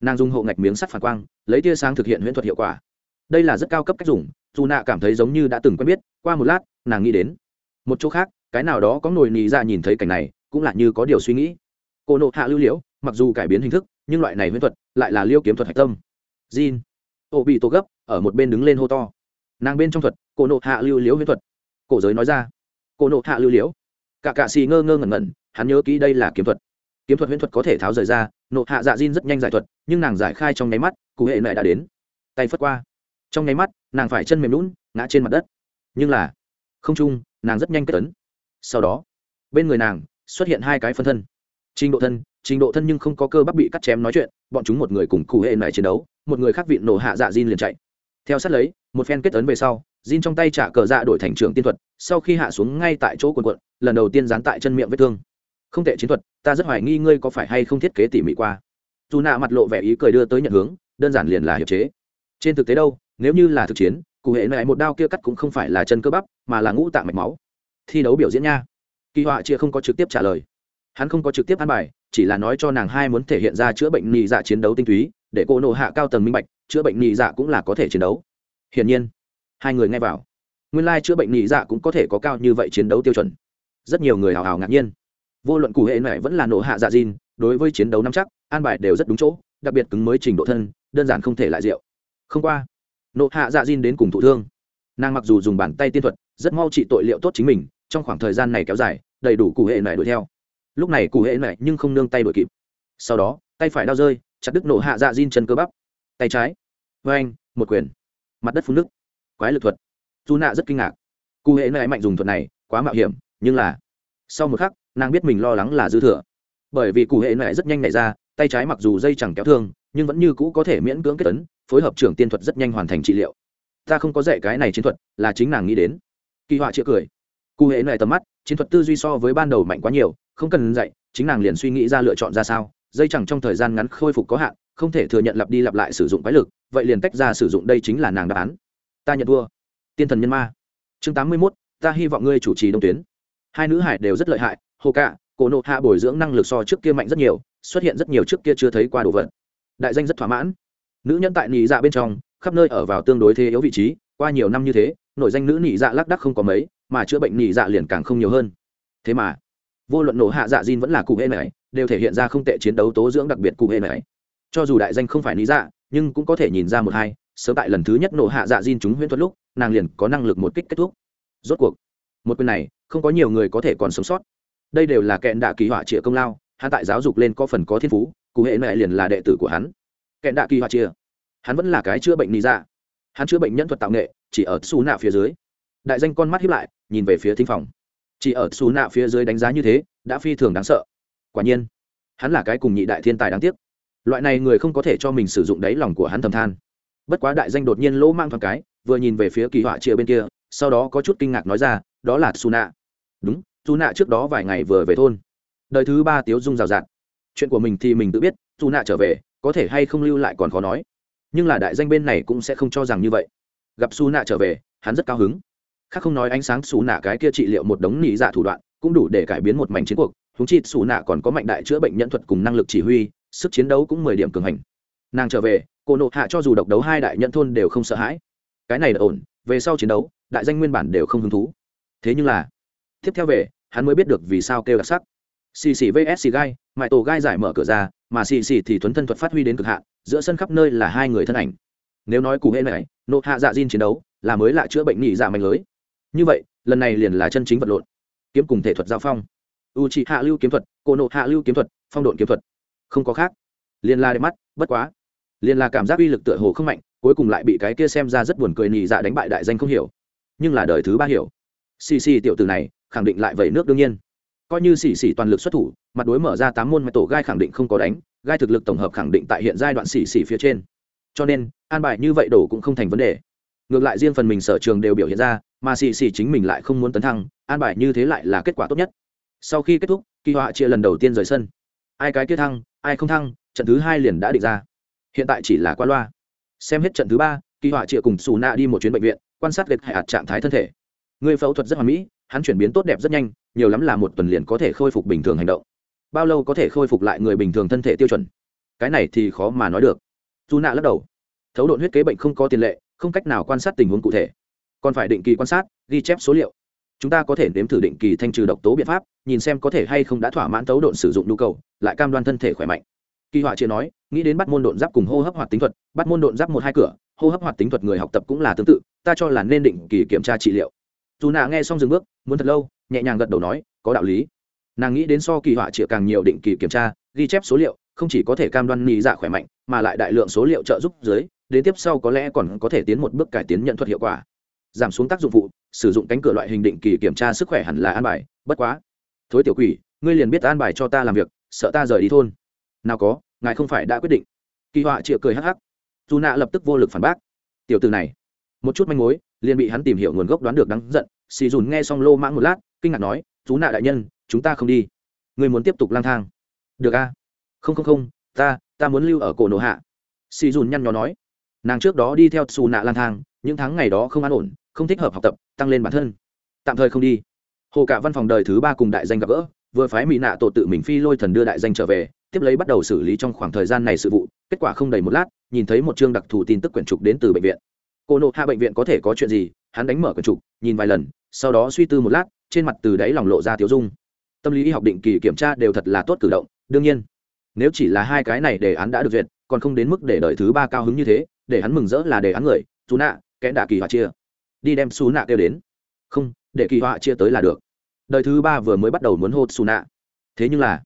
Nàng dùng hộ ngạch miếng sắt phản quang lấy tia sáng thực hiện huyễn thuật hiệu quả. Đây là rất cao cấp cách dùng dù nạ cảm thấy giống như đã từng quen biết qua một lát nàng nghĩ đến. Một chỗ khác cái nào đó có nồi nì ra nhìn thấy cảnh này cũng là như có điều suy nghĩ. Cô nộ hạ lưu liễu mặc dù cải biến hình thức nhưng loại này huyễn thuật lại là liêu kiếm thuật hạch tâm. Jin ô bị tổ gấp, ở một bên đứng lên hô to. Nàng bên trong thuật, cổ nộ hạ lưu liễu huyễn thuật. Cổ giới nói ra. Cổ nộ hạ lưu liễu. Cả cạ xì ngơ ngơ ngẩn ngẩn, hắn nhớ kỹ đây là kiếm thuật. Kiếm thuật huyễn thuật có thể tháo rời ra, nộ hạ dạ jin rất nhanh giải thuật, nhưng nàng giải khai trong nháy mắt, cụ hệ mẹ đã đến. Tay phất qua. Trong nháy mắt, nàng phải chân mềm lún ngã trên mặt đất. Nhưng là, không chung, nàng rất nhanh kết tấn sau đó, bên người nàng xuất hiện hai cái phân thân trình độ thân trình độ thân nhưng không có cơ bắp bị cắt chém nói chuyện bọn chúng một người cùng cụ hệ này chiến đấu một người khác vịn nổ hạ dạ diên liền chạy theo sát lấy một phen kết ấn về sau Jin trong tay trả cờ dạ đổi thành trưởng tiên thuật, sau khi hạ xuống ngay tại chỗ quần quận, lần đầu tiên dán tại chân miệng vết thương. Không tệ chiến thuật, ta rất hoài nghi ngươi có phải hay không thiết kế tỉ mỉ qua. Dù nạ mặt lộ vẻ ý cười đưa tới nhận hướng, đơn giản liền là hiệp chế. Trên thực tế đâu, nếu như là thực chiến, cụ hệ này một đao kia cắt cũng không phải là chân cơ bắp, mà là ngũ tạng mạch máu. Thi đấu biểu diễn nha. Kỳ họa chia không có trực tiếp trả lời. Hắn không có trực tiếp ăn bài, chỉ là nói cho nàng hai muốn thể hiện ra chữa bệnh nhị dạ chiến đấu tinh túy, để cô nộ hạ cao tầng minh bạch, chữa bệnh nhị dạ cũng là có thể chiến đấu. Hiển nhiên, hai người nghe vào. Nguyên lai chữa bệnh nhị dạ cũng có thể có cao như vậy chiến đấu tiêu chuẩn. Rất nhiều người hào hào ngạc nhiên. Vô luận cụ hệ này vẫn là nổ hạ dạ diên đối với chiến đấu nắm chắc an bài đều rất đúng chỗ đặc biệt cứng mới trình độ thân đơn giản không thể lại rượu không qua nộ hạ dạ diên đến cùng thụ thương. Nàng mặc dù dùng bàn tay tiên thuật rất mau trị tội liệu tốt chính mình trong khoảng thời gian này kéo dài đầy đủ cụ hệ này đuổi theo lúc này cụ hệ này nhưng không nương tay đuổi kịp. Sau đó, tay phải đau rơi, chặt đứt nổ hạ dạ diên chân cơ bắp. Tay trái. Vê anh một quyền. Mặt đất phun nước. Quái lực thuật. Dù nạ rất kinh ngạc. Cụ hệ này mạnh dùng thuật này, quá mạo hiểm, nhưng là sau một khắc, nàng biết mình lo lắng là dư thừa. Bởi vì cụ hệ này rất nhanh nảy ra, tay trái mặc dù dây chẳng kéo thương, nhưng vẫn như cũ có thể miễn cưỡng kết tấn phối hợp trưởng tiên thuật rất nhanh hoàn thành trị liệu. Ta không có dạy cái này chiến thuật, là chính nàng nghĩ đến. Kỳ họa chĩa cười. Cụ hệ này tầm mắt, chiến thuật tư duy so với ban đầu mạnh quá nhiều không cần dạy, chính nàng liền suy nghĩ ra lựa chọn ra sao, dây chẳng trong thời gian ngắn khôi phục có hạn, không thể thừa nhận lặp đi lặp lại sử dụng quái lực, vậy liền tách ra sử dụng đây chính là nàng đáp án. Ta nhận thua. Tiên thần nhân ma. Chương tám mươi mốt, ta hy vọng ngươi chủ trì đông tuyến. Hai nữ hải đều rất lợi hại, hồ cạ, cổ nộ hạ bồi dưỡng năng lực so trước kia mạnh rất nhiều, xuất hiện rất nhiều trước kia chưa thấy qua đồ vật. Đại danh rất thỏa mãn. Nữ nhân tại nị dạ bên trong, khắp nơi ở vào tương đối thế yếu vị trí, qua nhiều năm như thế, nội danh nữ nị dạ lác đắc không có mấy, mà chữa bệnh nị dạ liền càng không nhiều hơn. Thế mà vô luận nổ hạ dạ diên vẫn là cụ hệ này đều thể hiện ra không tệ chiến đấu tố dưỡng đặc biệt cụ hệ này. Cho dù đại danh không phải lý dạ nhưng cũng có thể nhìn ra một hai sớm tại lần thứ nhất nổ hạ dạ diên chúng huyễn thuật lúc nàng liền có năng lực một kích kết thúc. Rốt cuộc một quyền này không có nhiều người có thể còn sống sót. Đây đều là kẹn đạ kỳ họa trịa công lao hắn tại giáo dục lên có phần có thiên phú cụ hệ mẹ liền là đệ tử của hắn. Kẹn đạ kỳ họa chia hắn vẫn là cái chữa bệnh lý dạ, hắn chữa bệnh nhân thuật tạo nghệ chỉ ở xù nạ phía dưới. Đại danh con mắt hiếp lại nhìn về phía thính phòng chỉ ở xù nạ phía dưới đánh giá như thế, đã phi thường đáng sợ. Quả nhiên, hắn là cái cùng nhị đại thiên tài đáng tiếc. Loại này người không có thể cho mình sử dụng đáy lòng của hắn thầm than. Bất quá đại danh đột nhiên lỗ mang thoáng cái, vừa nhìn về phía kỳ họa chia bên kia, sau đó có chút kinh ngạc nói ra, đó là su nạ. Đúng su nạ trước đó vài ngày vừa về thôn. Đời thứ ba tiếu dung rào rạt. Chuyện của mình thì mình tự biết su nạ trở về, có thể hay không lưu lại còn khó nói. Nhưng là đại danh bên này cũng sẽ không cho rằng như vậy. Gặp su nạ trở về, hắn rất cao hứng khác không nói ánh sáng xù nạ cái kia trị liệu một đống nỉ dạ thủ đoạn, cũng đủ để cải biến một mảnh chiến cuộc húng chi xù nạ còn có mạnh đại chữa bệnh nhân thuật cùng năng lực chỉ huy, sức chiến đấu cũng mười điểm cường hành. Nàng trở về, cô nộ hạ cho dù độc đấu hai đại nhận thôn đều không sợ hãi. Cái này là ổn, về sau chiến đấu, đại danh nguyên bản đều không hứng thú. Thế nhưng là, tiếp theo về, hắn mới biết được vì sao kêu đặc sắc. Xì xì vs xì gai mãi tổ gai giải mở cửa ra, mà xì xì thì thuấn thân thuật phát huy đến cực hạn, giữa sân khắp nơi là hai người thân ảnh. Nếu nói cụ hệ này, nộ hạ dạ diên chiến đấu, là mới lạ chữa bệnh nhị dạ mạnh lưới như vậy, lần này liền là chân chính vật lộn. Kiếm cùng thể thuật giao phong. U trị hạ lưu kiếm thuật cổ nộ hạ lưu kiếm thuật, phong độn kiếm thuật. Không có khác. Liền là đẹp mắt, bất quá. Liền là cảm giác uy lực tựa hồ không mạnh, cuối cùng lại bị cái kia xem ra rất buồn cười nhị dạ đánh bại đại danh không hiểu. Nhưng là đời thứ ba hiểu. Xì xì tiểu tử này, khẳng định lại vẩy nước đương nhiên. Coi như xì xì toàn lực xuất thủ, mặt đối mở ra tám môn mà tổ gai khẳng định không có đánh, gai thực lực tổng hợp khẳng định tại hiện giai đoạn xì xì phía trên. Cho nên, an bài như vậy đổ cũng không thành vấn đề. Ngược lại riêng phần mình sở trường đều biểu hiện ra mà xì xì chính mình lại không muốn tấn thăng, an bài như thế lại là kết quả tốt nhất. Sau khi kết thúc, kỳ họa chia lần đầu tiên rời sân. Ai cái kia thăng, ai không thăng, trận thứ hai liền đã định ra. Hiện tại chỉ là qua loa. Xem hết trận thứ ba, kỳ họa chia cùng xù nạ đi một chuyến bệnh viện, quan sát liệt hạt trạng thái thân thể. Người phẫu thuật rất hoàn mỹ, hắn chuyển biến tốt đẹp rất nhanh, nhiều lắm là một tuần liền có thể khôi phục bình thường hành động. Bao lâu có thể khôi phục lại người bình thường thân thể tiêu chuẩn? Cái này thì khó mà nói được. Dù nạ lắc đầu. Thấu độn huyết kế bệnh không có tiền lệ, không cách nào quan sát tình huống cụ thể còn phải định kỳ quan sát, ghi chép số liệu. Chúng ta có thể nếm thử định kỳ thanh trừ độc tố biện pháp, nhìn xem có thể hay không đã thỏa mãn tấu độn sử dụng nhu cầu, lại cam đoan thân thể khỏe mạnh. Kỳ họa chia nói, nghĩ đến bắt môn độn giáp cùng hô hấp hoạt tính thuật, bắt môn độn giáp một hai cửa, hô hấp hoạt tính thuật người học tập cũng là tương tự, ta cho là nên định kỳ kiểm tra trị liệu. Dù nạ nghe xong dừng bước, muốn thật lâu, nhẹ nhàng gật đầu nói, có đạo lý. Nàng nghĩ đến so kỳ họa chịa càng nhiều định kỳ kiểm tra, ghi chép số liệu, không chỉ có thể cam đoan nhị dạ khỏe mạnh, mà lại đại lượng số liệu trợ giúp dưới, đến tiếp sau có lẽ còn có thể tiến một bước cải tiến nhận thuật hiệu quả giảm xuống tác dụng phụ, sử dụng cánh cửa loại hình định kỳ kiểm tra sức khỏe hẳn là an bài, bất quá. Thối tiểu quỷ, ngươi liền biết an bài cho ta làm việc, sợ ta rời đi thôn. Nào có, ngài không phải đã quyết định. Kỳ họa chịa cười hắc hắc. Dù nạ lập tức vô lực phản bác. Tiểu từ này, một chút manh mối, liền bị hắn tìm hiểu nguồn gốc đoán được đáng giận. Xì dùn nghe xong lô mãng một lát, kinh ngạc nói chú nạ đại nhân, chúng ta không đi. Người muốn tiếp tục lang thang. Được a. Không không không, ta ta muốn lưu ở cổ nổ hạ. Xì dùn nhăn nhó nói. Nàng trước đó đi theo xù nạ lang thang, những tháng ngày đó không an ổn không thích hợp học tập, tăng lên bản thân. Tạm thời không đi. Hồ cả văn phòng đời thứ ba cùng đại danh gặp gỡ, vừa phái mỹ nạ tổ tự mình phi lôi thần đưa đại danh trở về, tiếp lấy bắt đầu xử lý trong khoảng thời gian này sự vụ, kết quả không đầy một lát, nhìn thấy một chương đặc thù tin tức quyển trục đến từ bệnh viện. Cô nộ hạ bệnh viện có thể có chuyện gì, hắn đánh mở quyển trục, nhìn vài lần, sau đó suy tư một lát, trên mặt từ đáy lòng lộ ra tiếu dung. Tâm lý y học định kỳ kiểm tra đều thật là tốt cử động, đương nhiên. Nếu chỉ là hai cái này đề án đã được duyệt, còn không đến mức để đợi thứ ba cao hứng như thế, để hắn mừng rỡ là đề án người chú nạ kẽ đạ kỳ họa chia đi đem xù nạ kêu đến. Không, để kỳ họa chia tới là được. Đời thứ ba vừa mới bắt đầu muốn hô xù nạ thế nhưng là,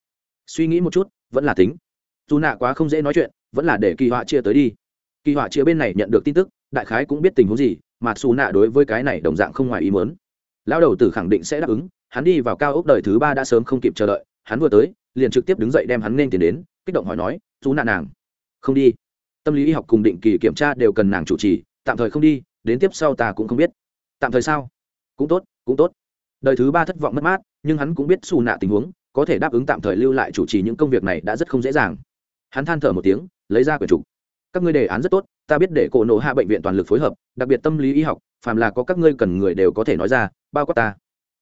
suy nghĩ một chút, vẫn là tính. Dù nạ quá không dễ nói chuyện, vẫn là để kỳ họa chia tới đi. Kỳ họa chia bên này nhận được tin tức, đại khái cũng biết tình huống gì, mà xù nạ đối với cái này đồng dạng không ngoài ý muốn. Lão đầu tử khẳng định sẽ đáp ứng, hắn đi vào cao ốc đời thứ ba đã sớm không kịp chờ đợi, hắn vừa tới, liền trực tiếp đứng dậy đem hắn nên tiền đến, kích động hỏi nói chú nạ nàng, không đi. Tâm lý y học cùng định kỳ kiểm tra đều cần nàng chủ trì, tạm thời không đi đến tiếp sau ta cũng không biết. Tạm thời sao? Cũng tốt cũng tốt. Đời thứ ba thất vọng mất mát, nhưng hắn cũng biết xù nạ tình huống, có thể đáp ứng tạm thời lưu lại chủ trì những công việc này đã rất không dễ dàng. Hắn than thở một tiếng, lấy ra quyển trục. Các ngươi đề án rất tốt, ta biết để cổ nộ hạ bệnh viện toàn lực phối hợp, đặc biệt tâm lý y học, phàm là có các ngươi cần người đều có thể nói ra, bao quát ta.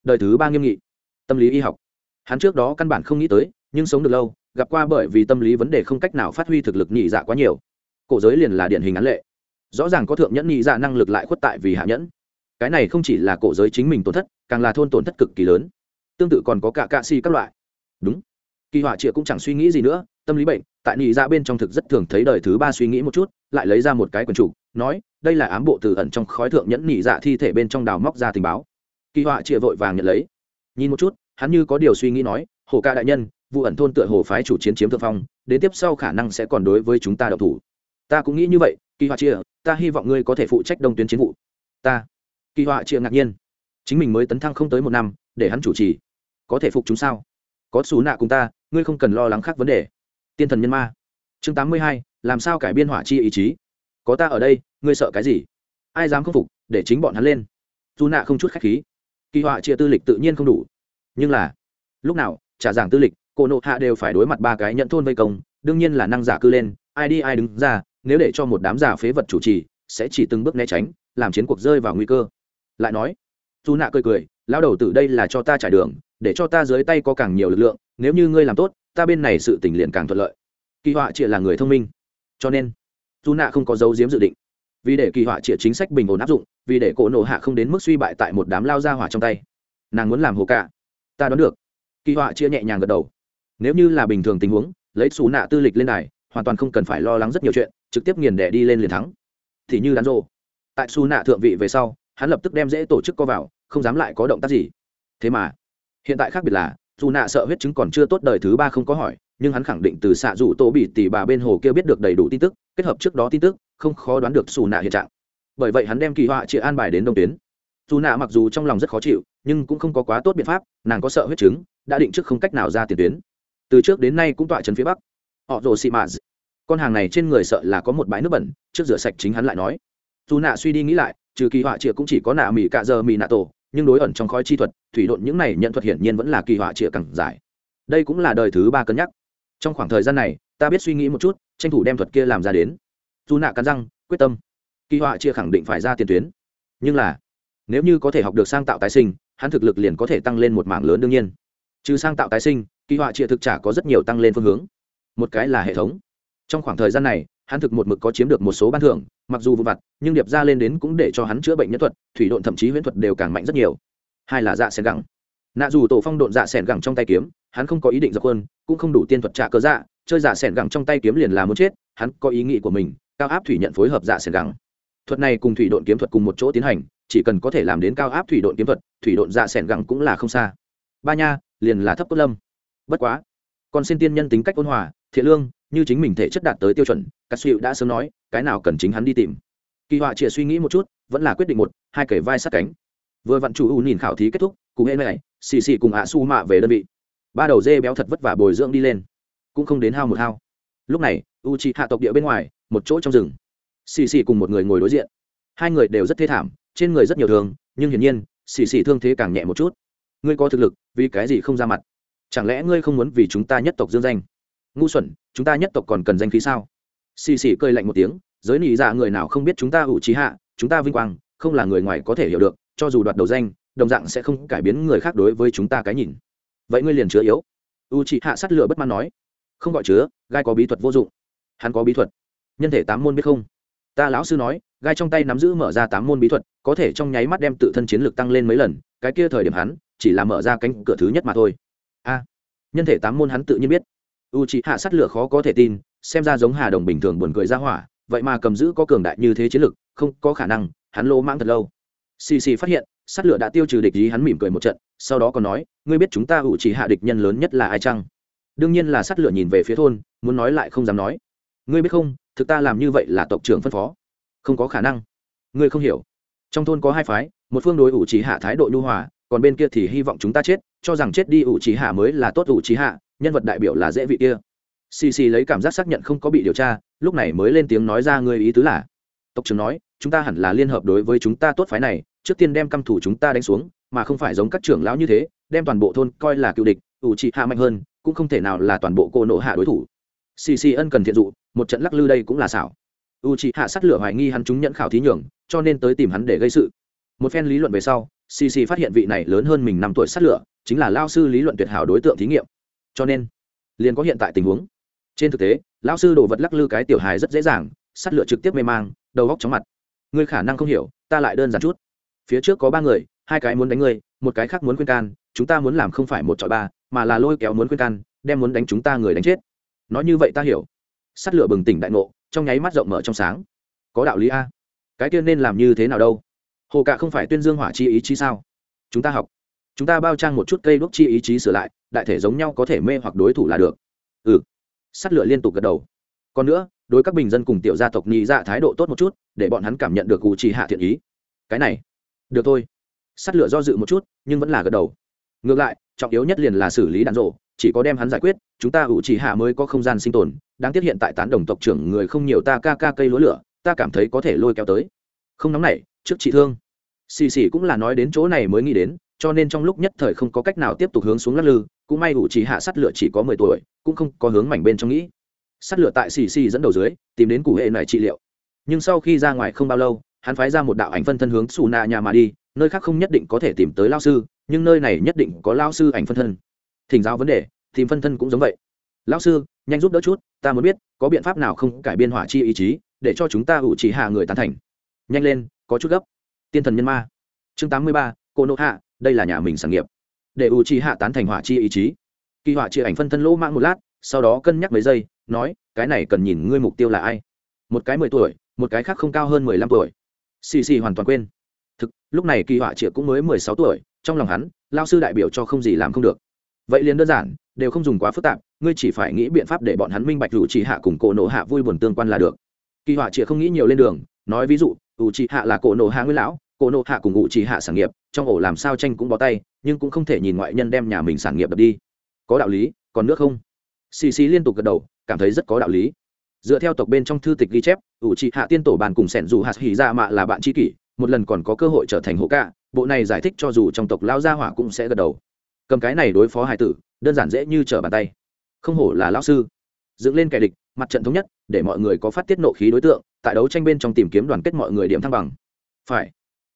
Đời thứ ba nghiêm nghị. Tâm lý y học. Hắn trước đó căn bản không nghĩ tới, nhưng sống được lâu, gặp qua bởi vì tâm lý vấn đề không cách nào phát huy thực lực nhị dạ quá nhiều. Cổ giới liền là điển hình án lệ rõ ràng có thượng nhẫn nhị dạ năng lực lại khuất tại vì hạ nhẫn. Cái này không chỉ là cổ giới chính mình tổn thất, càng là thôn tổn thất cực kỳ lớn. Tương tự còn có cả cạ si các loại. Đúng. Kỳ họa triệu cũng chẳng suy nghĩ gì nữa, tâm lý bệnh, tại nhị dạ bên trong thực rất thường thấy đời thứ ba suy nghĩ một chút, lại lấy ra một cái quần chủ, nói, đây là ám bộ từ ẩn trong khói thượng nhẫn nhị dạ thi thể bên trong đào móc ra tình báo. Kỳ họa triệu vội vàng nhận lấy. Nhìn một chút, hắn như có điều suy nghĩ nói, hồ ca đại nhân, vụ ẩn thôn tựa hồ phái chủ chiến chiếm thượng phong, đến tiếp sau khả năng sẽ còn đối với chúng ta đậu thủ. Ta cũng nghĩ như vậy, kỳ họa chia ta hy vọng ngươi có thể phụ trách đông tuyến chiến vụ. Ta. Kỳ họa chia ngạc nhiên. Chính mình mới tấn thăng không tới một năm, để hắn chủ trì. Có thể phục chúng sao? Có xú nạ cùng ta, ngươi không cần lo lắng khác vấn đề. Tiên thần nhân ma. Chương tám mươi hai, làm sao cải biên hỏa chi ý chí? Có ta ở đây, ngươi sợ cái gì? Ai dám không phục, để chính bọn hắn lên. Dù nạ không chút khách khí. Kỳ họa chia tư lịch tự nhiên không đủ. Nhưng là, lúc nào, trả giảng tư lịch, cô nộ hạ đều phải đối mặt ba cái nhận thôn vây công, đương nhiên là năng giả cư lên, ai đi ai đứng ra nếu để cho một đám giả phế vật chủ trì, sẽ chỉ từng bước né tránh, làm chiến cuộc rơi vào nguy cơ. Lại nói dù nạ cười cười lao đầu từ đây là cho ta trải đường, để cho ta dưới tay có càng nhiều lực lượng, nếu như ngươi làm tốt, ta bên này sự tỉnh liền càng thuận lợi. Kỳ họa chỉ là người thông minh. Cho nên dù nạ không có dấu diếm dự định. Vì để kỳ họa chỉ chính sách bình ổn áp dụng, vì để cổ nộ hạ không đến mức suy bại tại một đám lao ra hỏa trong tay. Nàng muốn làm hồ cả. Ta đoán được. Kỳ họa chia nhẹ nhàng gật đầu. Nếu như là bình thường tình huống, lấy xù nạ tư lịch lên này hoàn toàn không cần phải lo lắng rất nhiều chuyện, trực tiếp nghiền đẻ đi lên liền thắng. Thì như đán rộ tại Su nạ thượng vị về sau, hắn lập tức đem dễ tổ chức co vào, không dám lại có động tác gì. Thế mà, hiện tại khác biệt là dù nạ sợ huyết chứng còn chưa tốt đời thứ ba không có hỏi, nhưng hắn khẳng định từ xạ dù tổ bị tỷ bà bên hồ kia biết được đầy đủ tin tức, kết hợp trước đó tin tức, không khó đoán được xù nạ hiện trạng. Bởi vậy hắn đem kỳ họa chị an bài đến đông tuyến. Dù nạ mặc dù trong lòng rất khó chịu, nhưng cũng không có quá tốt biện pháp, nàng có sợ huyết chứng, đã định trước không cách nào ra tiền tuyến. Từ trước đến nay cũng tọa trấn phía bắc họ rồ xị mạ con hàng này trên người sợ là có một bãi nước bẩn, trước rửa sạch chính hắn lại nói. Dù nạ suy đi nghĩ lại, trừ kỳ họa chĩa cũng chỉ có nạ mỹ cạ giờ mỹ nạ tổ, nhưng đối ẩn trong khói chi thuật, thủy độn những này nhận thuật hiển nhiên vẫn là kỳ họa chĩa cẳng giải. Đây cũng là đời thứ ba cân nhắc. Trong khoảng thời gian này, ta biết suy nghĩ một chút, tranh thủ đem thuật kia làm ra đến. Dù nạ cắn răng, quyết tâm. Kỳ họa chia khẳng định phải ra tiền tuyến. Nhưng là, nếu như có thể học được sang tạo tái sinh, hắn thực lực liền có thể tăng lên một mảng lớn đương nhiên. Trừ sang tạo tái sinh, kỳ họa chia thực trả có rất nhiều tăng lên phương hướng một cái là hệ thống. Trong khoảng thời gian này, hắn thực một mực có chiếm được một số ban thưởng, mặc dù vụ vặt, nhưng điệp ra lên đến cũng để cho hắn chữa bệnh nhân thuật, thủy độn thậm chí huyễn thuật đều càng mạnh rất nhiều. Hai là dạ xẻn gẳng. Nạ dù tổ phong độn dạ xẻn gẳng trong tay kiếm, hắn không có ý định dập quân, cũng không đủ tiên thuật trả cơ dạ chơi dạ xẻn gẳng trong tay kiếm liền là muốn chết, hắn có ý nghĩ của mình, cao áp thủy nhận phối hợp dạ xẻn gẳng. Thuật này cùng thủy độn kiếm thuật cùng một chỗ tiến hành, chỉ cần có thể làm đến cao áp thủy độn kiếm thuật, thủy độn dạ xẻn gẳng cũng là không xa. Ba nha, liền là thấp cốt lâm. Bất quá, còn xin tiên nhân tính cách ôn hòa thiện lương, như chính mình thể chất đạt tới tiêu chuẩn cắt xịu đã sớm nói, cái nào cần chính hắn đi tìm. Kỳ họa chịa suy nghĩ một chút, vẫn là quyết định một, hai kể vai sát cánh. Vừa vặn chủ u nhìn khảo thí kết thúc cùng hệ này xì xì cùng ạ su mạ về đơn vị. Ba đầu dê béo thật vất vả bồi dưỡng đi lên. Cũng không đến hao một hao. Lúc này u chị hạ tộc địa bên ngoài, một chỗ trong rừng. Xì xì cùng một người ngồi đối diện. Hai người đều rất thê thảm, trên người rất nhiều thường, nhưng hiển nhiên, xì xì thương thế càng nhẹ một chút. Ngươi có thực lực, vì cái gì không ra mặt? Chẳng lẽ ngươi không muốn vì chúng ta nhất tộc dương danh? Ngu xuẩn, chúng ta nhất tộc còn cần danh khí sao? Xì xì cơi lạnh một tiếng, giới nị dạ người nào không biết chúng ta ủ trí hạ, chúng ta vinh quang, không là người ngoài có thể hiểu được, cho dù đoạt đầu danh, đồng dạng sẽ không cải biến người khác đối với chúng ta cái nhìn. Vậy ngươi liền chứa yếu. U chị hạ sắt lửa bất mãn nói. Không gọi chứa, gai có bí thuật vô dụng. Hắn có bí thuật. Nhân thể tám môn biết không? Ta lão sư nói, gai trong tay nắm giữ mở ra tám môn bí thuật, có thể trong nháy mắt đem tự thân chiến lược tăng lên mấy lần, cái kia thời điểm hắn chỉ là mở ra cánh cửa thứ nhất mà thôi. A. Nhân thể tám môn hắn tự nhiên biết u chị hạ sắt lửa khó có thể tin, xem ra giống hà đồng bình thường buồn cười ra hỏa, vậy mà cầm giữ có cường đại như thế chiến lược không có khả năng, hắn lỗ mãng thật lâu. Xì xì phát hiện sắt lửa đã tiêu trừ địch ý hắn mỉm cười một trận, sau đó còn nói, ngươi biết chúng ta ủ chỉ hạ địch nhân lớn nhất là ai chăng? Đương nhiên là sắt lửa nhìn về phía thôn, muốn nói lại không dám nói. Ngươi biết không, thực ta làm như vậy là tộc trưởng phân phó. Không có khả năng. Ngươi không hiểu. Trong thôn có hai phái, một phương đối ủ chỉ hạ thái độ nhu hòa, còn bên kia thì hy vọng chúng ta chết, cho rằng chết đi ủ chỉ hạ mới là tốt ủ chỉ hạ nhân vật đại biểu là dễ vị kia. Xì xì lấy cảm giác xác nhận không có bị điều tra, lúc này mới lên tiếng nói ra ngươi ý tứ là, tộc trưởng nói, chúng ta hẳn là liên hợp đối với chúng ta tốt phái này, trước tiên đem căm thủ chúng ta đánh xuống, mà không phải giống các trưởng lão như thế, đem toàn bộ thôn coi là cựu địch, ủ trị hạ mạnh hơn, cũng không thể nào là toàn bộ cô nộ hạ đối thủ. Xì xì ân cần thiện dụ, một trận lắc lư đây cũng là xảo. U trị hạ sát lửa hoài nghi hắn chúng nhận khảo thí nhường, cho nên tới tìm hắn để gây sự. Một phen lý luận về sau, xì xì phát hiện vị này lớn hơn mình năm tuổi sát lửa, chính là lao sư lý luận tuyệt hảo đối tượng thí nghiệm cho nên liền có hiện tại tình huống. Trên thực tế, lão sư đồ vật lắc lư cái tiểu hài rất dễ dàng, sắt lửa trực tiếp mê mang, đầu góc chóng mặt. Ngươi khả năng không hiểu, ta lại đơn giản chút. Phía trước có ba người, hai cái muốn đánh ngươi, một cái khác muốn khuyên can, chúng ta muốn làm không phải một chọi ba, mà là lôi kéo muốn khuyên can, đem muốn đánh chúng ta người đánh chết. Nói như vậy ta hiểu. Sắt lửa bừng tỉnh đại ngộ, trong nháy mắt rộng mở trong sáng. Có đạo lý a. Cái kia nên làm như thế nào đâu? Hồ cạ không phải tuyên dương hỏa chi ý chí sao? Chúng ta học. Chúng ta bao trang một chút cây đuốc chi ý chí sửa lại đại thể giống nhau có thể mê hoặc đối thủ là được. Ừ. Sắt lửa liên tục gật đầu. Còn nữa, đối các bình dân cùng tiểu gia tộc nhị dạ thái độ tốt một chút, để bọn hắn cảm nhận được cụ trì hạ thiện ý. Cái này. Được thôi. Sắt lửa do dự một chút, nhưng vẫn là gật đầu. Ngược lại, trọng yếu nhất liền là xử lý đạn rộ, chỉ có đem hắn giải quyết, chúng ta ủ trì hạ mới có không gian sinh tồn, đáng tiếc hiện tại tán đồng tộc trưởng người không nhiều ta ca ca cây lúa lửa, ta cảm thấy có thể lôi kéo tới. Không nóng nảy, trước chị thương. Xì xì cũng là nói đến chỗ này mới nghĩ đến, cho nên trong lúc nhất thời không có cách nào tiếp tục hướng xuống lắc lư cũng may ủ trì hạ sắt lửa chỉ có mười tuổi, cũng không có hướng mảnh bên trong nghĩ. Sắt lửa tại xì xì dẫn đầu dưới, tìm đến cụ hệ này trị liệu. Nhưng sau khi ra ngoài không bao lâu, hắn phái ra một đạo ảnh phân thân hướng xù nạ nhà mà đi, nơi khác không nhất định có thể tìm tới lao sư, nhưng nơi này nhất định có lao sư ảnh phân thân. Thỉnh giáo vấn đề, tìm phân thân cũng giống vậy. Lao sư, nhanh giúp đỡ chút, ta muốn biết, có biện pháp nào không cải biên hỏa chi ý chí, để cho chúng ta ủ chỉ hạ người tán thành. Nhanh lên, có chút gấp. Tiên thần nhân ma. Chương tám mươi ba, cô nộ hạ, đây là nhà mình sản nghiệp để U Chi hạ tán thành hỏa chi ý chí. Kỳ họa chia ảnh phân thân lỗ mãng một lát, sau đó cân nhắc mấy giây, nói, cái này cần nhìn ngươi mục tiêu là ai? Một cái mười tuổi, một cái khác không cao hơn mười lăm tuổi. Xì xì hoàn toàn quên. Thực, lúc này kỳ họa triệu cũng mới mười sáu tuổi, trong lòng hắn, lao sư đại biểu cho không gì làm không được. Vậy liền đơn giản, đều không dùng quá phức tạp, ngươi chỉ phải nghĩ biện pháp để bọn hắn minh bạch ủ trì hạ cùng cổ nổ hạ vui buồn tương quan là được. Kỳ họa triệu không nghĩ nhiều lên đường, nói ví dụ ủ trì hạ là cổ nổ hạ nguyên lão, cổ nổ hạ cùng ủ trì hạ sản nghiệp, trong ổ làm sao tranh cũng bó tay nhưng cũng không thể nhìn ngoại nhân đem nhà mình sản nghiệp đập đi. Có đạo lý, còn nước không? Xì xì liên tục gật đầu, cảm thấy rất có đạo lý. Dựa theo tộc bên trong thư tịch ghi chép, ủ trị hạ tiên tổ bàn cùng sẻn dù hạt hỉ ra mạ là bạn tri kỷ, một lần còn có cơ hội trở thành hộ ca bộ này giải thích cho dù trong tộc lao gia hỏa cũng sẽ gật đầu. Cầm cái này đối phó hải tử, đơn giản dễ như trở bàn tay. Không hổ là lao sư. Dựng lên kẻ địch, mặt trận thống nhất, để mọi người có phát tiết nộ khí đối tượng, tại đấu tranh bên trong tìm kiếm đoàn kết mọi người điểm thăng bằng. Phải.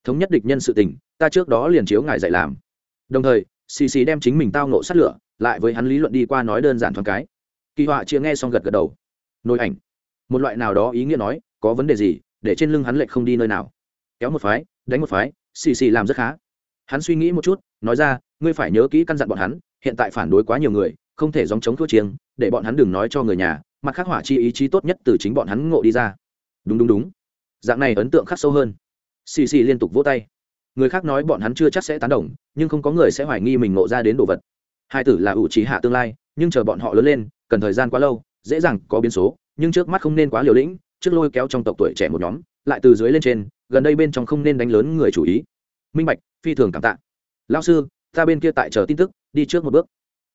Thống nhất địch nhân sự tình, ta trước đó liền chiếu ngài dạy làm đồng thời, xì xì đem chính mình tao nộ sát lửa, lại với hắn lý luận đi qua nói đơn giản thoáng cái. Kỳ họa chia nghe xong gật gật đầu. Nồi ảnh. Một loại nào đó ý nghĩa nói, có vấn đề gì, để trên lưng hắn lệch không đi nơi nào. Kéo một phái, đánh một phái, xì xì làm rất khá. Hắn suy nghĩ một chút, nói ra, ngươi phải nhớ kỹ căn dặn bọn hắn, hiện tại phản đối quá nhiều người, không thể dòng chống thua chiêng, để bọn hắn đừng nói cho người nhà, mặt khắc hỏa chi ý chí tốt nhất từ chính bọn hắn ngộ đi ra. Đúng đúng đúng. Dạng này ấn tượng khắc sâu hơn. Xì xì liên tục vỗ tay người khác nói bọn hắn chưa chắc sẽ tán đồng, nhưng không có người sẽ hoài nghi mình ngộ ra đến đồ vật. Hai tử là ủ trí hạ tương lai, nhưng chờ bọn họ lớn lên, cần thời gian quá lâu, dễ dàng có biến số, nhưng trước mắt không nên quá liều lĩnh, trước lôi kéo trong tộc tuổi trẻ một nhóm, lại từ dưới lên trên, gần đây bên trong không nên đánh lớn người chủ ý. Minh bạch, phi thường cảm tạ. Lao sư, ta bên kia tại chờ tin tức, đi trước một bước.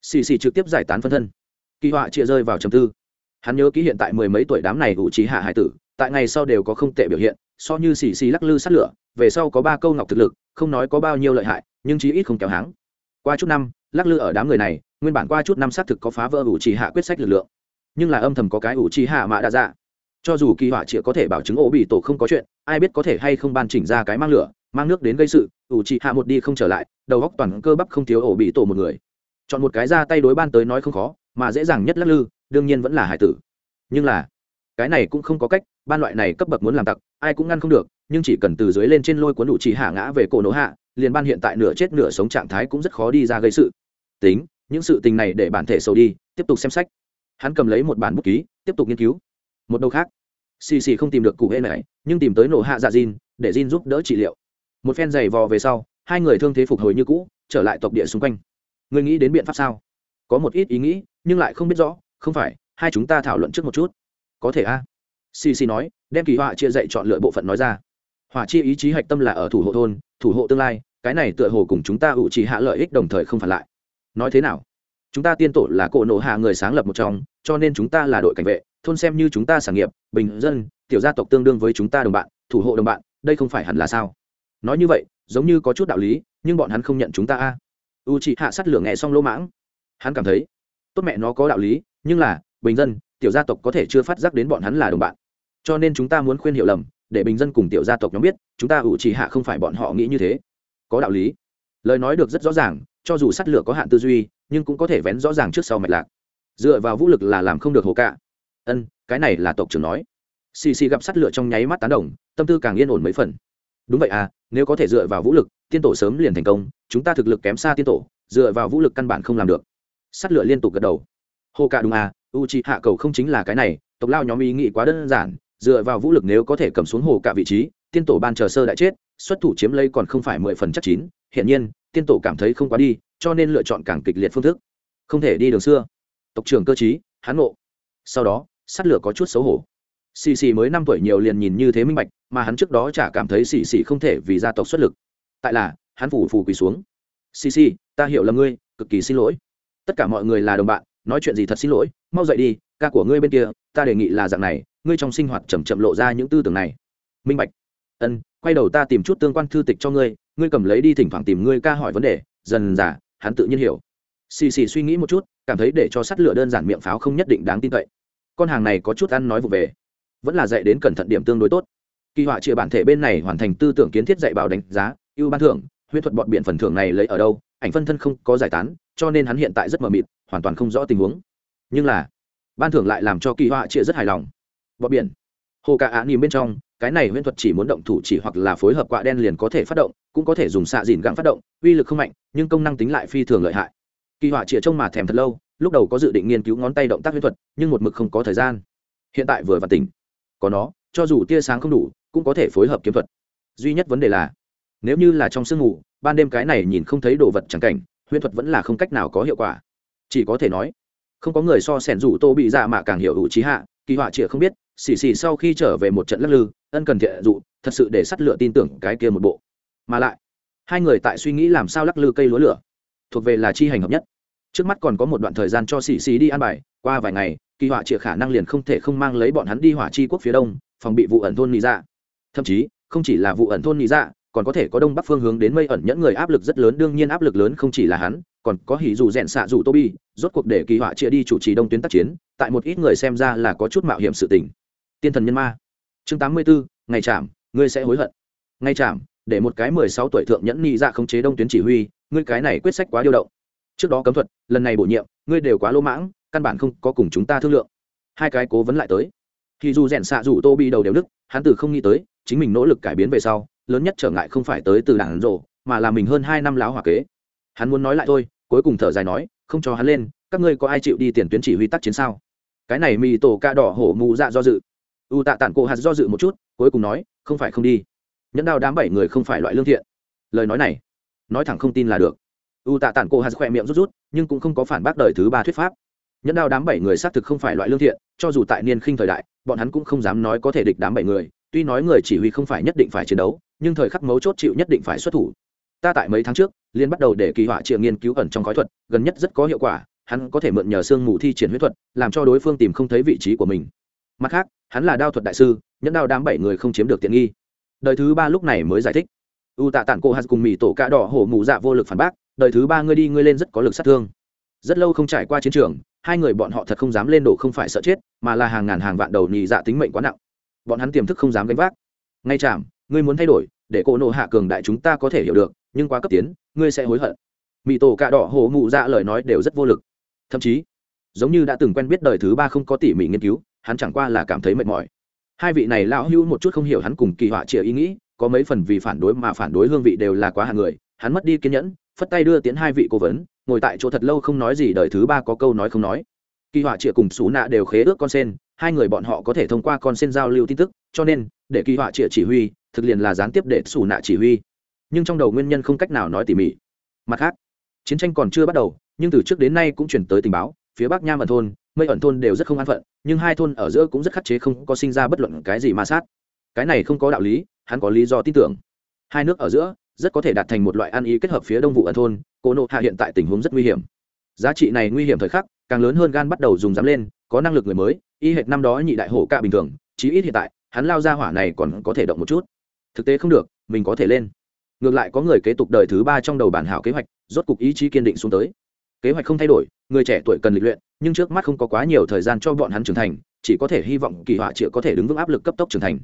Xì xì trực tiếp giải tán phân thân. Kỳ họa chia rơi vào trầm tư. Hắn nhớ ký hiện tại mười mấy tuổi đám này ủ trí hạ hải tử tại ngày sau đều có không tệ biểu hiện, so như xì xì lắc lư sát lửa, về sau có ba câu ngọc thực lực, không nói có bao nhiêu lợi hại, nhưng chí ít không kéo háng. Qua chút năm, lắc lư ở đám người này, nguyên bản qua chút năm xác thực có phá vỡ ủ trì hạ quyết sách lực lượng. Nhưng là âm thầm có cái ủ trì hạ mạ đa dạ cho dù kỳ họa chỉ có thể bảo chứng ổ bị tổ không có chuyện, ai biết có thể hay không ban chỉnh ra cái mang lửa, mang nước đến gây sự ủ trì hạ một đi không trở lại, đầu góc toàn cơ bắp không thiếu ổ bị tổ một người. Chọn một cái ra tay đối ban tới nói không khó, mà dễ dàng nhất lắc lư, đương nhiên vẫn là hải tử. Nhưng là cái này cũng không có cách, ban loại này cấp bậc muốn làm tặc, ai cũng ngăn không được, nhưng chỉ cần từ dưới lên trên lôi cuốn đủ chỉ hạ ngã về cổ nổ hạ, liền ban hiện tại nửa chết nửa sống trạng thái cũng rất khó đi ra gây sự. Tính, những sự tình này để bản thể sâu đi, tiếp tục xem sách. Hắn cầm lấy một bản bút ký, tiếp tục nghiên cứu. Một đầu khác. Xì xì không tìm được cụ hệ này, nhưng tìm tới nổ hạ dạ Jin, để Jin giúp đỡ trị liệu. Một phen giày vò về sau, hai người thương thế phục hồi như cũ, trở lại tộc địa xung quanh. Người nghĩ đến biện pháp sao? Có một ít ý nghĩ, nhưng lại không biết rõ, không phải, hai chúng ta thảo luận trước một chút có thể a? Xì xì nói, đem kỳ họa chia dạy chọn lựa bộ phận nói ra. Hỏa chi ý chí hạch tâm là ở thủ hộ thôn, thủ hộ tương lai, cái này tựa hồ cùng chúng ta ủ trì hạ lợi ích đồng thời không phản lại. Nói thế nào? Chúng ta tiên tổ là cổ nộ hạ người sáng lập một trong, cho nên chúng ta là đội cảnh vệ, thôn xem như chúng ta sản nghiệp, bình dân, tiểu gia tộc tương đương với chúng ta đồng bạn, thủ hộ đồng bạn, đây không phải hẳn là sao? Nói như vậy, giống như có chút đạo lý, nhưng bọn hắn không nhận chúng ta a. U trị hạ sắt lửa nghe xong lỗ mãng. Hắn cảm thấy, tốt mẹ nó có đạo lý, nhưng là, bình dân tiểu gia tộc có thể chưa phát giác đến bọn hắn là đồng bạn. Cho nên chúng ta muốn khuyên hiểu lầm, để bình dân cùng tiểu gia tộc nhóm biết, chúng ta ủ chỉ hạ không phải bọn họ nghĩ như thế. Có đạo lý. Lời nói được rất rõ ràng, cho dù sắt lửa có hạn tư duy, nhưng cũng có thể vén rõ ràng trước sau mạch lạc. Dựa vào vũ lực là làm không được hồ cạ. ân, cái này là tộc trưởng nói. Xì xì gặp sắt lửa trong nháy mắt tán đồng, tâm tư càng yên ổn mấy phần. Đúng vậy à nếu có thể dựa vào vũ lực, tiên tổ sớm liền thành công, chúng ta thực lực kém xa tiên tổ, dựa vào vũ lực căn bản không làm được. Sắt lửa liên tục gật đầu. Hồ cạ đúng à u c hạ cầu không chính là cái này, tộc lao nhóm ý nghĩ quá đơn giản, dựa vào vũ lực nếu có thể cầm xuống hồ cả vị trí, tiên tổ ban chờ sơ đại chết, xuất thủ chiếm lấy còn không phải mười phần chắc chín Hiện nhiên, tiên tổ cảm thấy không quá đi, cho nên lựa chọn càng kịch liệt phương thức. Không thể đi đường xưa. Tộc trưởng cơ chí hán ngộ. Sau đó sát lửa có chút xấu hổ. Xì xì mới năm tuổi nhiều liền nhìn như thế minh bạch, mà hắn trước đó chả cảm thấy xì xì không thể vì gia tộc xuất lực. Tại là, hắn phủ phù quỳ xuống. Xì xì, ta hiểu là ngươi, cực kỳ xin lỗi. Tất cả mọi người là đồng bạn nói chuyện gì thật xin lỗi, mau dậy đi, ca của ngươi bên kia, ta đề nghị là dạng này, ngươi trong sinh hoạt chầm chậm lộ ra những tư tưởng này. Minh bạch. Ân, quay đầu ta tìm chút tương quan thư tịch cho ngươi ngươi cầm lấy đi thỉnh thoảng tìm ngươi ca hỏi vấn đề, dần dà, hắn tự nhiên hiểu. Xì xì suy nghĩ một chút, cảm thấy để cho sắt lửa đơn giản miệng pháo không nhất định đáng tin cậy. Con hàng này có chút ăn nói vụ về. Vẫn là dạy đến cẩn thận điểm tương đối tốt. Kỳ họa chia bản thể bên này hoàn thành tư tưởng kiến thiết dạy bảo đánh giá, ưu ban thưởng huyết thuật bọn biện phần thưởng này lấy ở đâu? Ảnh phân thân không có giải tán, cho nên hắn hiện tại rất mờ mịt, hoàn toàn không rõ tình huống. Nhưng là, ban thưởng lại làm cho kỳ họa chia rất hài lòng. Bọ biển. Hồ cả á nhìn bên trong, cái này huyễn thuật chỉ muốn động thủ chỉ hoặc là phối hợp quạ đen liền có thể phát động, cũng có thể dùng xạ dìn gặng phát động, uy lực không mạnh, nhưng công năng tính lại phi thường lợi hại. Kỳ họa chĩa trông mà thèm thật lâu, lúc đầu có dự định nghiên cứu ngón tay động tác huyễn thuật, nhưng một mực không có thời gian. Hiện tại vừa và tỉnh. Có nó, cho dù tia sáng không đủ, cũng có thể phối hợp kiếm thuật. Duy nhất vấn đề là nếu như là trong sương mù, ban đêm cái này nhìn không thấy đồ vật chẳng cảnh, huyễn thuật vẫn là không cách nào có hiệu quả. Chỉ có thể nói, không có người so sẻn rủ tô bị dạ mà càng hiểu hữu trí hạ, kỳ họa chĩa không biết, xì xì sau khi trở về một trận lắc lư, ân cần thiện dụ, thật sự để sắt lựa tin tưởng cái kia một bộ. Mà lại, hai người tại suy nghĩ làm sao lắc lư cây lúa lửa, thuộc về là chi hành hợp nhất. Trước mắt còn có một đoạn thời gian cho xì xì đi ăn bài, qua vài ngày, kỳ họa chĩa khả năng liền không thể không mang lấy bọn hắn đi hỏa chi quốc phía đông, phòng bị vụ ẩn thôn nị dạ. Thậm chí, không chỉ là vụ ẩn thôn nị dạ còn có thể có đông bắc phương hướng đến mây ẩn nhẫn người áp lực rất lớn, đương nhiên áp lực lớn không chỉ là hắn, còn có hỉ dù rèn xạ dù tô bi rốt cuộc để kỳ họa chia đi chủ trì đông tuyến tác chiến, tại một ít người xem ra là có chút mạo hiểm sự tình. Tiên thần nhân ma. Chương tám mươi bốn ngày chạm, ngươi sẽ hối hận. Ngay chạm, để một cái mười sáu tuổi thượng nhẫn nhị dạ khống chế đông tuyến chỉ huy, ngươi cái này quyết sách quá điều động. Trước đó cấm thuật, lần này bổ nhiệm, ngươi đều quá lỗ mãng, căn bản không có cùng chúng ta thương lượng. Hai cái cố vấn lại tới. Thì dù rèn xạ dù tô đầu đều đức hắn từ không nghĩ tới, chính mình nỗ lực cải biến về sau lớn nhất trở ngại không phải tới từ đảng rộ, mà là mình hơn hai năm láo hòa kế. Hắn muốn nói lại thôi, cuối cùng thở dài nói, không cho hắn lên, các ngươi có ai chịu đi tiền tuyến chỉ huy tác chiến sao? Cái này mì tổ ca đỏ hổ mù dạ do dự. U tạ tản cổ hạt do dự một chút, cuối cùng nói, không phải không đi. Nhẫn đao đám bảy người không phải loại lương thiện. Lời nói này, nói thẳng không tin là được. U tạ tản cổ hạt khỏe miệng rút rút, nhưng cũng không có phản bác đời thứ ba thuyết pháp. Nhẫn đao đám bảy người xác thực không phải loại lương thiện, cho dù tại niên khinh thời đại, bọn hắn cũng không dám nói có thể địch đám bảy người, tuy nói người chỉ huy không phải nhất định phải chiến đấu nhưng thời khắc mấu chốt chịu nhất định phải xuất thủ. Ta tại mấy tháng trước liên bắt đầu để kỳ họa triệu nghiên cứu ẩn trong khói thuật, gần nhất rất có hiệu quả, hắn có thể mượn nhờ sương mù thi triển huyết thuật, làm cho đối phương tìm không thấy vị trí của mình. Mặt khác, hắn là đao thuật đại sư, nhẫn đao đám bảy người không chiếm được tiện nghi. Đời thứ ba lúc này mới giải thích. U tạ tản cô hạt cùng mỹ tổ cạ đỏ hổ mù dạ vô lực phản bác, đời thứ ba ngươi đi, ngươi lên rất có lực sát thương. Rất lâu không trải qua chiến trường, hai người bọn họ thật không dám lên đổ không phải sợ chết, mà là hàng ngàn hàng vạn đầu nhị dạ tính mệnh quá nặng. Bọn hắn tiềm thức không dám gánh vác. Ngay chạm ngươi muốn thay đổi, để cô nộ hạ cường đại chúng ta có thể hiểu được, nhưng quá cấp tiến, ngươi sẽ hối hận. Mỹ tổ cạ đỏ hổ mụ dạ lời nói đều rất vô lực. Thậm chí, giống như đã từng quen biết đời thứ ba không có tỉ mỉ nghiên cứu, hắn chẳng qua là cảm thấy mệt mỏi. Hai vị này lão hữu một chút không hiểu hắn cùng kỳ họa chĩa ý nghĩ, có mấy phần vì phản đối mà phản đối hương vị đều là quá hạng người, hắn mất đi kiên nhẫn, phất tay đưa tiến hai vị cố vấn, ngồi tại chỗ thật lâu không nói gì đời thứ ba có câu nói không nói. Kỳ họa chĩa cùng xú nạ đều khế ước con sen, hai người bọn họ có thể thông qua con sen giao lưu tin tức, cho nên, để kỳ họa chĩa chỉ huy thực liền là gián tiếp để xù nạ chỉ huy. Nhưng trong đầu nguyên nhân không cách nào nói tỉ mỉ. Mặt khác, chiến tranh còn chưa bắt đầu, nhưng từ trước đến nay cũng chuyển tới tình báo, phía bắc nham ẩn thôn, mây ẩn thôn đều rất không an phận, nhưng hai thôn ở giữa cũng rất khắc chế không có sinh ra bất luận cái gì ma sát. Cái này không có đạo lý, hắn có lý do tin tưởng. Hai nước ở giữa, rất có thể đạt thành một loại ăn ý kết hợp phía đông vụ ẩn thôn cô nộ hạ hiện tại tình huống rất nguy hiểm. Giá trị này nguy hiểm thời khắc, càng lớn hơn gan bắt đầu dùng dám lên, có năng lực người mới, y hệt năm đó nhị đại hổ cạ bình thường, chí ít hiện tại, hắn lao ra hỏa này còn có thể động một chút thực tế không được, mình có thể lên. Ngược lại có người kế tục đời thứ ba trong đầu bản hảo kế hoạch, rốt cục ý chí kiên định xuống tới. Kế hoạch không thay đổi, người trẻ tuổi cần lịch luyện, nhưng trước mắt không có quá nhiều thời gian cho bọn hắn trưởng thành, chỉ có thể hy vọng kỳ họa triệu có thể đứng vững áp lực cấp tốc trưởng thành.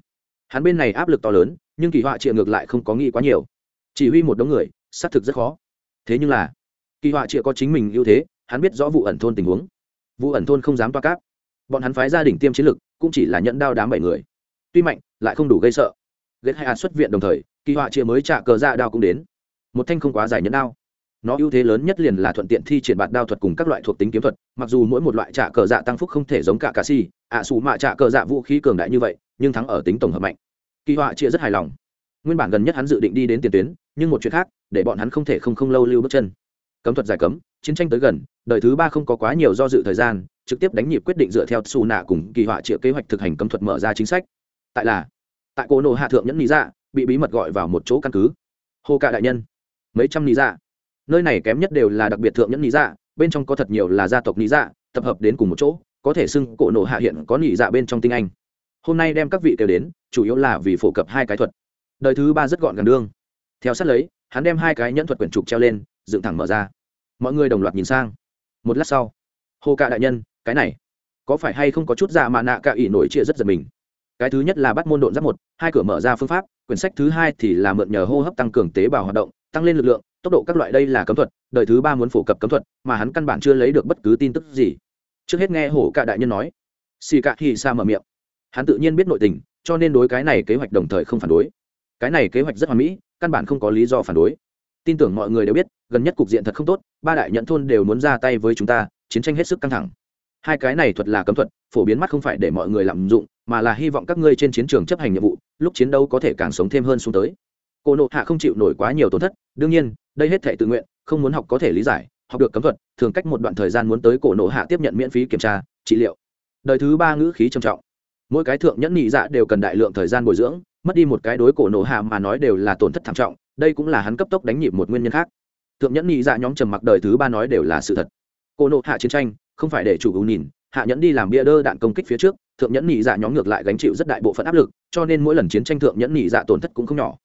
Hắn bên này áp lực to lớn, nhưng kỳ họa triệu ngược lại không có nghĩ quá nhiều. Chỉ huy một đống người, xác thực rất khó. Thế nhưng là, kỳ họa triệu có chính mình ưu thế, hắn biết rõ vụ ẩn thôn tình huống. Vụ ẩn thôn không dám toa cáp. Bọn hắn phái gia đình tiêm chiến lực, cũng chỉ là nhận đao đám bảy người. Tuy mạnh, lại không đủ gây sợ ghét hai à xuất viện đồng thời, kỳ họa chia mới trả cờ ra đao cũng đến. Một thanh không quá dài nhẫn đao. Nó ưu thế lớn nhất liền là thuận tiện thi triển bạt đao thuật cùng các loại thuộc tính kiếm thuật, mặc dù mỗi một loại trả cờ dạ tăng phúc không thể giống cả cà si, ạ xù mạ trả cờ dạ vũ khí cường đại như vậy, nhưng thắng ở tính tổng hợp mạnh. Kỳ họa chia rất hài lòng. Nguyên bản gần nhất hắn dự định đi đến tiền tuyến, nhưng một chuyện khác, để bọn hắn không thể không không lâu lưu bước chân. Cấm thuật giải cấm, chiến tranh tới gần, đời thứ ba không có quá nhiều do dự thời gian, trực tiếp đánh nhịp quyết định dựa theo xù nạ cùng kỳ họa triệu kế hoạch thực hành cấm thuật mở ra chính sách. Tại là tại cổ nổ hạ thượng nhẫn lý dạ bị bí mật gọi vào một chỗ căn cứ. Hô cả đại nhân, mấy trăm lý dạ. Nơi này kém nhất đều là đặc biệt thượng nhẫn lý dạ bên trong có thật nhiều là gia tộc lý dạ tập hợp đến cùng một chỗ, có thể xưng cổ nổ hạ hiện có lý dạ bên trong tinh anh. Hôm nay đem các vị kêu đến, chủ yếu là vì phổ cập hai cái thuật. Đời thứ ba rất gọn gần đương. Theo sát lấy, hắn đem hai cái nhẫn thuật quyển trục treo lên, dựng thẳng mở ra. Mọi người đồng loạt nhìn sang. Một lát sau hô cạ đại nhân, cái này, có phải hay không có chút dạ mà nạ cạ ỉ nổi chia rất giật mình? Cái thứ nhất là bắt môn độn giáp một, hai cửa mở ra phương pháp, quyển sách thứ hai thì là mượn nhờ hô hấp tăng cường tế bào hoạt động, tăng lên lực lượng, tốc độ các loại đây là cấm thuật, đời thứ ba muốn phổ cập cấm thuật, mà hắn căn bản chưa lấy được bất cứ tin tức gì. Trước hết nghe hổ cạ đại nhân nói. Xì cạ thì xa mở miệng. Hắn tự nhiên biết nội tình, cho nên đối cái này kế hoạch đồng thời không phản đối. Cái này kế hoạch rất hoàn mỹ, căn bản không có lý do phản đối. Tin tưởng mọi người đều biết, gần nhất cục diện thật không tốt, ba đại nhận thôn đều muốn ra tay với chúng ta, chiến tranh hết sức căng thẳng. Hai cái này thuật là cấm thuật, phổ biến mắt không phải để mọi người lạm dụng mà là hy vọng các ngươi trên chiến trường chấp hành nhiệm vụ, lúc chiến đấu có thể càng sống thêm hơn xuống tới. Cô nộ hạ không chịu nổi quá nhiều tổn thất, đương nhiên, đây hết thể tự nguyện, không muốn học có thể lý giải, học được cấm thuật, thường cách một đoạn thời gian muốn tới cổ nộ hạ tiếp nhận miễn phí kiểm tra, trị liệu. Đời thứ ba ngữ khí trầm trọng. Mỗi cái thượng nhẫn nhị dạ đều cần đại lượng thời gian bồi dưỡng, mất đi một cái đối cổ nộ hạ mà nói đều là tổn thất thảm trọng, đây cũng là hắn cấp tốc đánh nhịp một nguyên nhân khác. Thượng nhẫn nhị dạ nhóm trầm mặc đời thứ ba nói đều là sự thật. Cổ nộ hạ chiến tranh, không phải để chủ ưu nhìn hạ nhẫn đi làm bia đơ đạn công kích phía trước, thượng nhẫn nhị dạ nhóm ngược lại gánh chịu rất đại bộ phận áp lực, cho nên mỗi lần chiến tranh thượng nhẫn nhị dạ tổn thất cũng không nhỏ.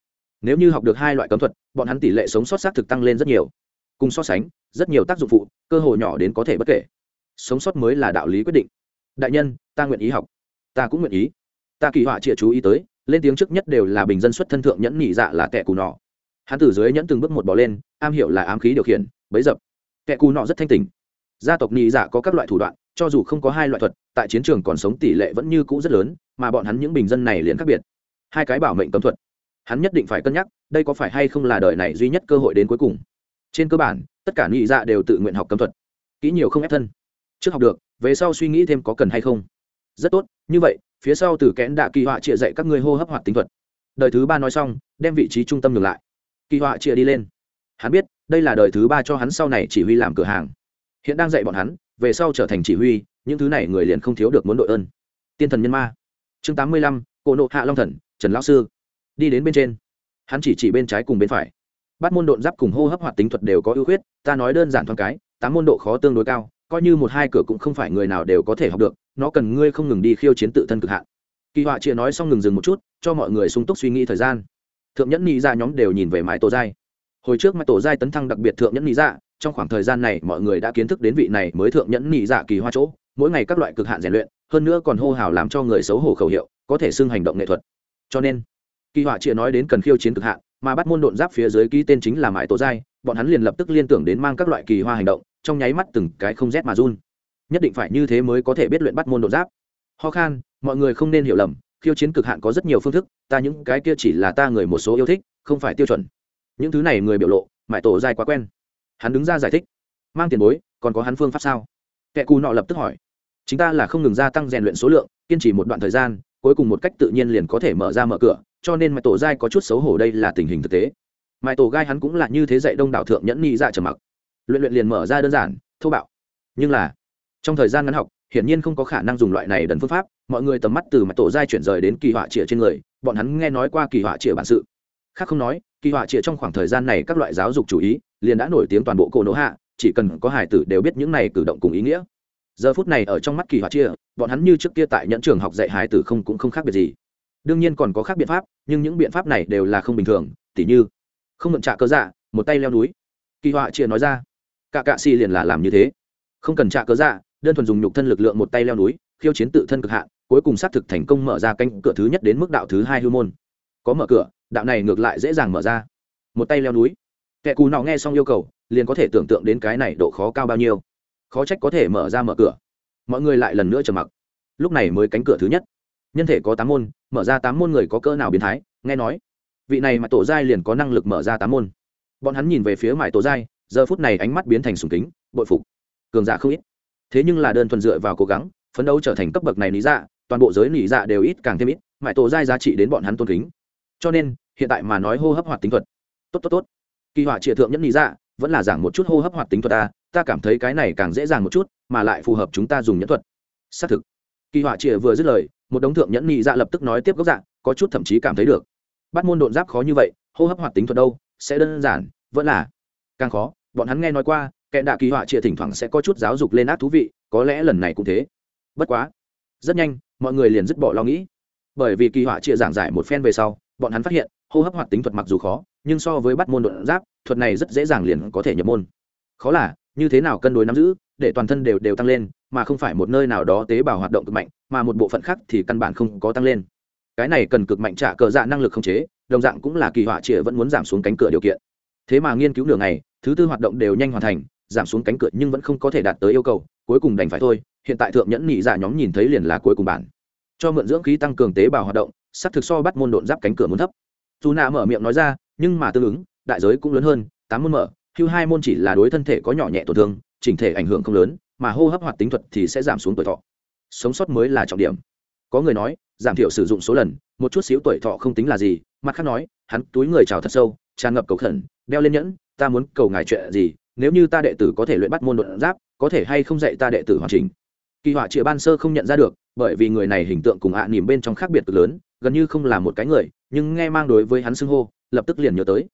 Nếu như học được hai loại cấm thuật, bọn hắn tỷ lệ sống sót xác thực tăng lên rất nhiều. Cùng so sánh, rất nhiều tác dụng phụ, cơ hội nhỏ đến có thể bất kể. Sống sót mới là đạo lý quyết định. Đại nhân, ta nguyện ý học. Ta cũng nguyện ý. Ta kỳ họa chịa chú ý tới, lên tiếng trước nhất đều là bình dân xuất thân thượng nhẫn nhị dạ là kẻ cù nọ. Hắn từ dưới nhẫn từng bước một bỏ lên, am hiểu là ám khí điều khiển, bấy dập. Kẻ cù nọ rất thanh tình gia tộc nhị dạ có các loại thủ đoạn cho dù không có hai loại thuật, tại chiến trường còn sống tỷ lệ vẫn như cũ rất lớn, mà bọn hắn những bình dân này liền khác biệt. Hai cái bảo mệnh cấm thuật. Hắn nhất định phải cân nhắc, đây có phải hay không là đời này duy nhất cơ hội đến cuối cùng. Trên cơ bản, tất cả nhị dạ đều tự nguyện học cấm thuật. Kỹ nhiều không ép thân. Trước học được, về sau suy nghĩ thêm có cần hay không. Rất tốt, như vậy, phía sau từ kẽn đạ kỳ họa chia dạy các ngươi hô hấp hoạt tính thuật. Đời thứ ba nói xong, đem vị trí trung tâm ngược lại. Kỳ họa chia đi lên. Hắn biết, đây là đời thứ ba cho hắn sau này chỉ huy làm cửa hàng. Hiện đang dạy bọn hắn về sau trở thành chỉ huy, những thứ này người liền không thiếu được muốn đội ơn. Tiên thần nhân ma. Chương tám mươi lăm, cổ nộ hạ long thần, trần lão sư. Đi đến bên trên. Hắn chỉ chỉ bên trái cùng bên phải. Bắt môn độn giáp cùng hô hấp hoạt tính thuật đều có ưu khuyết, ta nói đơn giản thoáng cái, tám môn độ khó tương đối cao, coi như một hai cửa cũng không phải người nào đều có thể học được, nó cần ngươi không ngừng đi khiêu chiến tự thân cực hạn. Kỳ họa chia nói xong ngừng dừng một chút, cho mọi người sung túc suy nghĩ thời gian. Thượng nhẫn nghĩ ra dạ nhóm đều nhìn về mãi tổ giai. Hồi trước mãi tổ giai tấn thăng đặc biệt thượng nhẫn nghĩ ra dạ, trong khoảng thời gian này mọi người đã kiến thức đến vị này mới thượng nhẫn nhị dạ kỳ hoa chỗ, mỗi ngày các loại cực hạn rèn luyện, hơn nữa còn hô hào làm cho người xấu hổ khẩu hiệu, có thể xưng hành động nghệ thuật. Cho nên, kỳ họa chia nói đến cần khiêu chiến cực hạn, mà bắt môn độn giáp phía dưới ký tên chính là mãi tổ giai, bọn hắn liền lập tức liên tưởng đến mang các loại kỳ hoa hành động, trong nháy mắt từng cái không rét mà run. Nhất định phải như thế mới có thể biết luyện bắt môn độn giáp. Ho khan, mọi người không nên hiểu lầm, khiêu chiến cực hạn có rất nhiều phương thức, ta những cái kia chỉ là ta người một số yêu thích, không phải tiêu chuẩn. Những thứ này người biểu lộ, mãi tổ giai quá quen hắn đứng ra giải thích. Mang tiền bối, còn có hắn phương pháp sao? Kẻ cù nọ lập tức hỏi. Chúng ta là không ngừng gia tăng rèn luyện số lượng, kiên trì một đoạn thời gian, cuối cùng một cách tự nhiên liền có thể mở ra mở cửa, cho nên mãi tổ giai có chút xấu hổ đây là tình hình thực tế. Mãi tổ gai hắn cũng là như thế dạy đông đảo thượng nhẫn nhị dạ trầm mặc. Luyện luyện liền mở ra đơn giản, thô bạo. Nhưng là, trong thời gian ngắn học, hiển nhiên không có khả năng dùng loại này đần phương pháp, mọi người tầm mắt từ mặt tổ giai chuyển rời đến kỳ họa chĩa trên người, bọn hắn nghe nói qua kỳ họa chĩa bản sự. Khác không nói, kỳ họa chĩa trong khoảng thời gian này các loại giáo dục chủ ý liền đã nổi tiếng toàn bộ cổ nỗ hạ, chỉ cần có hải tử đều biết những này cử động cùng ý nghĩa. Giờ phút này ở trong mắt kỳ họa chia, bọn hắn như trước kia tại nhẫn trường học dạy hải tử không cũng không khác biệt gì. Đương nhiên còn có khác biện pháp, nhưng những biện pháp này đều là không bình thường, tỉ như, không mượn trả cơ dạ một tay leo núi. Kỳ họa chia nói ra, cả cạ xì liền là làm như thế. Không cần trả cơ dạ đơn thuần dùng nhục thân lực lượng một tay leo núi, khiêu chiến tự thân cực hạn, cuối cùng xác thực thành công mở ra cánh cửa thứ nhất đến mức đạo thứ hai hư môn. Có mở cửa, đạo này ngược lại dễ dàng mở ra. Một tay leo núi kẻ cù nào nghe xong yêu cầu, liền có thể tưởng tượng đến cái này độ khó cao bao nhiêu. Khó trách có thể mở ra mở cửa. Mọi người lại lần nữa trầm mặc. Lúc này mới cánh cửa thứ nhất. Nhân thể có tám môn, mở ra tám môn người có cỡ nào biến thái? Nghe nói, vị này mà tổ giai liền có năng lực mở ra tám môn. Bọn hắn nhìn về phía mải tổ giai, giờ phút này ánh mắt biến thành sùng kính, bội phục. Cường giả không ít. Thế nhưng là đơn thuần dựa vào cố gắng, phấn đấu trở thành cấp bậc này lý dạ toàn bộ giới lý dạ đều ít càng thêm ít, mải tổ giai giá trị đến bọn hắn tôn kính. Cho nên, hiện tại mà nói hô hấp hoạt tính thuật. Tốt tốt tốt kỳ họa triệt thượng nhất lý dạ vẫn là giảng một chút hô hấp hoạt tính thuật ta ta cảm thấy cái này càng dễ dàng một chút, mà lại phù hợp chúng ta dùng nhẫn thuật. Xác thực. Kỳ họa triệt vừa dứt lời, một đống thượng nhẫn nhị dạ lập tức nói tiếp gốc dạng có chút thậm chí cảm thấy được. Bắt môn độn giáp khó như vậy, hô hấp hoạt tính thuật đâu, sẽ đơn giản, vẫn là càng khó. Bọn hắn nghe nói qua, kẻ đạ kỳ họa trịa thỉnh thoảng sẽ có chút giáo dục lên ác thú vị, có lẽ lần này cũng thế. Bất quá, rất nhanh, mọi người liền dứt bỏ lo nghĩ. Bởi vì kỳ họa trịa giảng giải một phen về sau, bọn hắn phát hiện, hô hấp hoạt tính thuật mặc dù khó nhưng so với bắt môn độn giáp, thuật này rất dễ dàng liền có thể nhập môn. Khó là, như thế nào cân đối nắm giữ, để toàn thân đều đều tăng lên, mà không phải một nơi nào đó tế bào hoạt động cực mạnh, mà một bộ phận khác thì căn bản không có tăng lên. Cái này cần cực mạnh trả cờ dạ năng lực không chế, đồng dạng cũng là kỳ họa trịa vẫn muốn giảm xuống cánh cửa điều kiện. Thế mà nghiên cứu nửa ngày, thứ tư hoạt động đều nhanh hoàn thành, giảm xuống cánh cửa nhưng vẫn không có thể đạt tới yêu cầu, cuối cùng đành phải thôi, hiện tại thượng nhẫn nhị dạ nhóm nhìn thấy liền là cuối cùng bản. Cho mượn dưỡng khí tăng cường tế bào hoạt động sắp thực so bắt môn độn giáp cánh cửa muốn thấp. Dù nạ mở miệng nói ra nhưng mà tương ứng, đại giới cũng lớn hơn, tám môn mở, hưu hai môn chỉ là đối thân thể có nhỏ nhẹ tổn thương, chỉnh thể ảnh hưởng không lớn, mà hô hấp hoạt tính thuật thì sẽ giảm xuống tuổi thọ. Sống sót mới là trọng điểm. Có người nói, giảm thiểu sử dụng số lần, một chút xíu tuổi thọ không tính là gì, mặt khác nói, hắn túi người trào thật sâu, tràn ngập cầu khẩn, đeo lên nhẫn, ta muốn cầu ngài chuyện gì, nếu như ta đệ tử có thể luyện bắt môn đột giáp, có thể hay không dạy ta đệ tử hoàn chỉnh? Kỳ họa chịa ban sơ không nhận ra được, bởi vì người này hình tượng cùng ạ à nỉm bên trong khác biệt cực lớn, gần như không là một cái người, nhưng nghe mang đối với hắn xưng hô lập tức liền nhớ tới.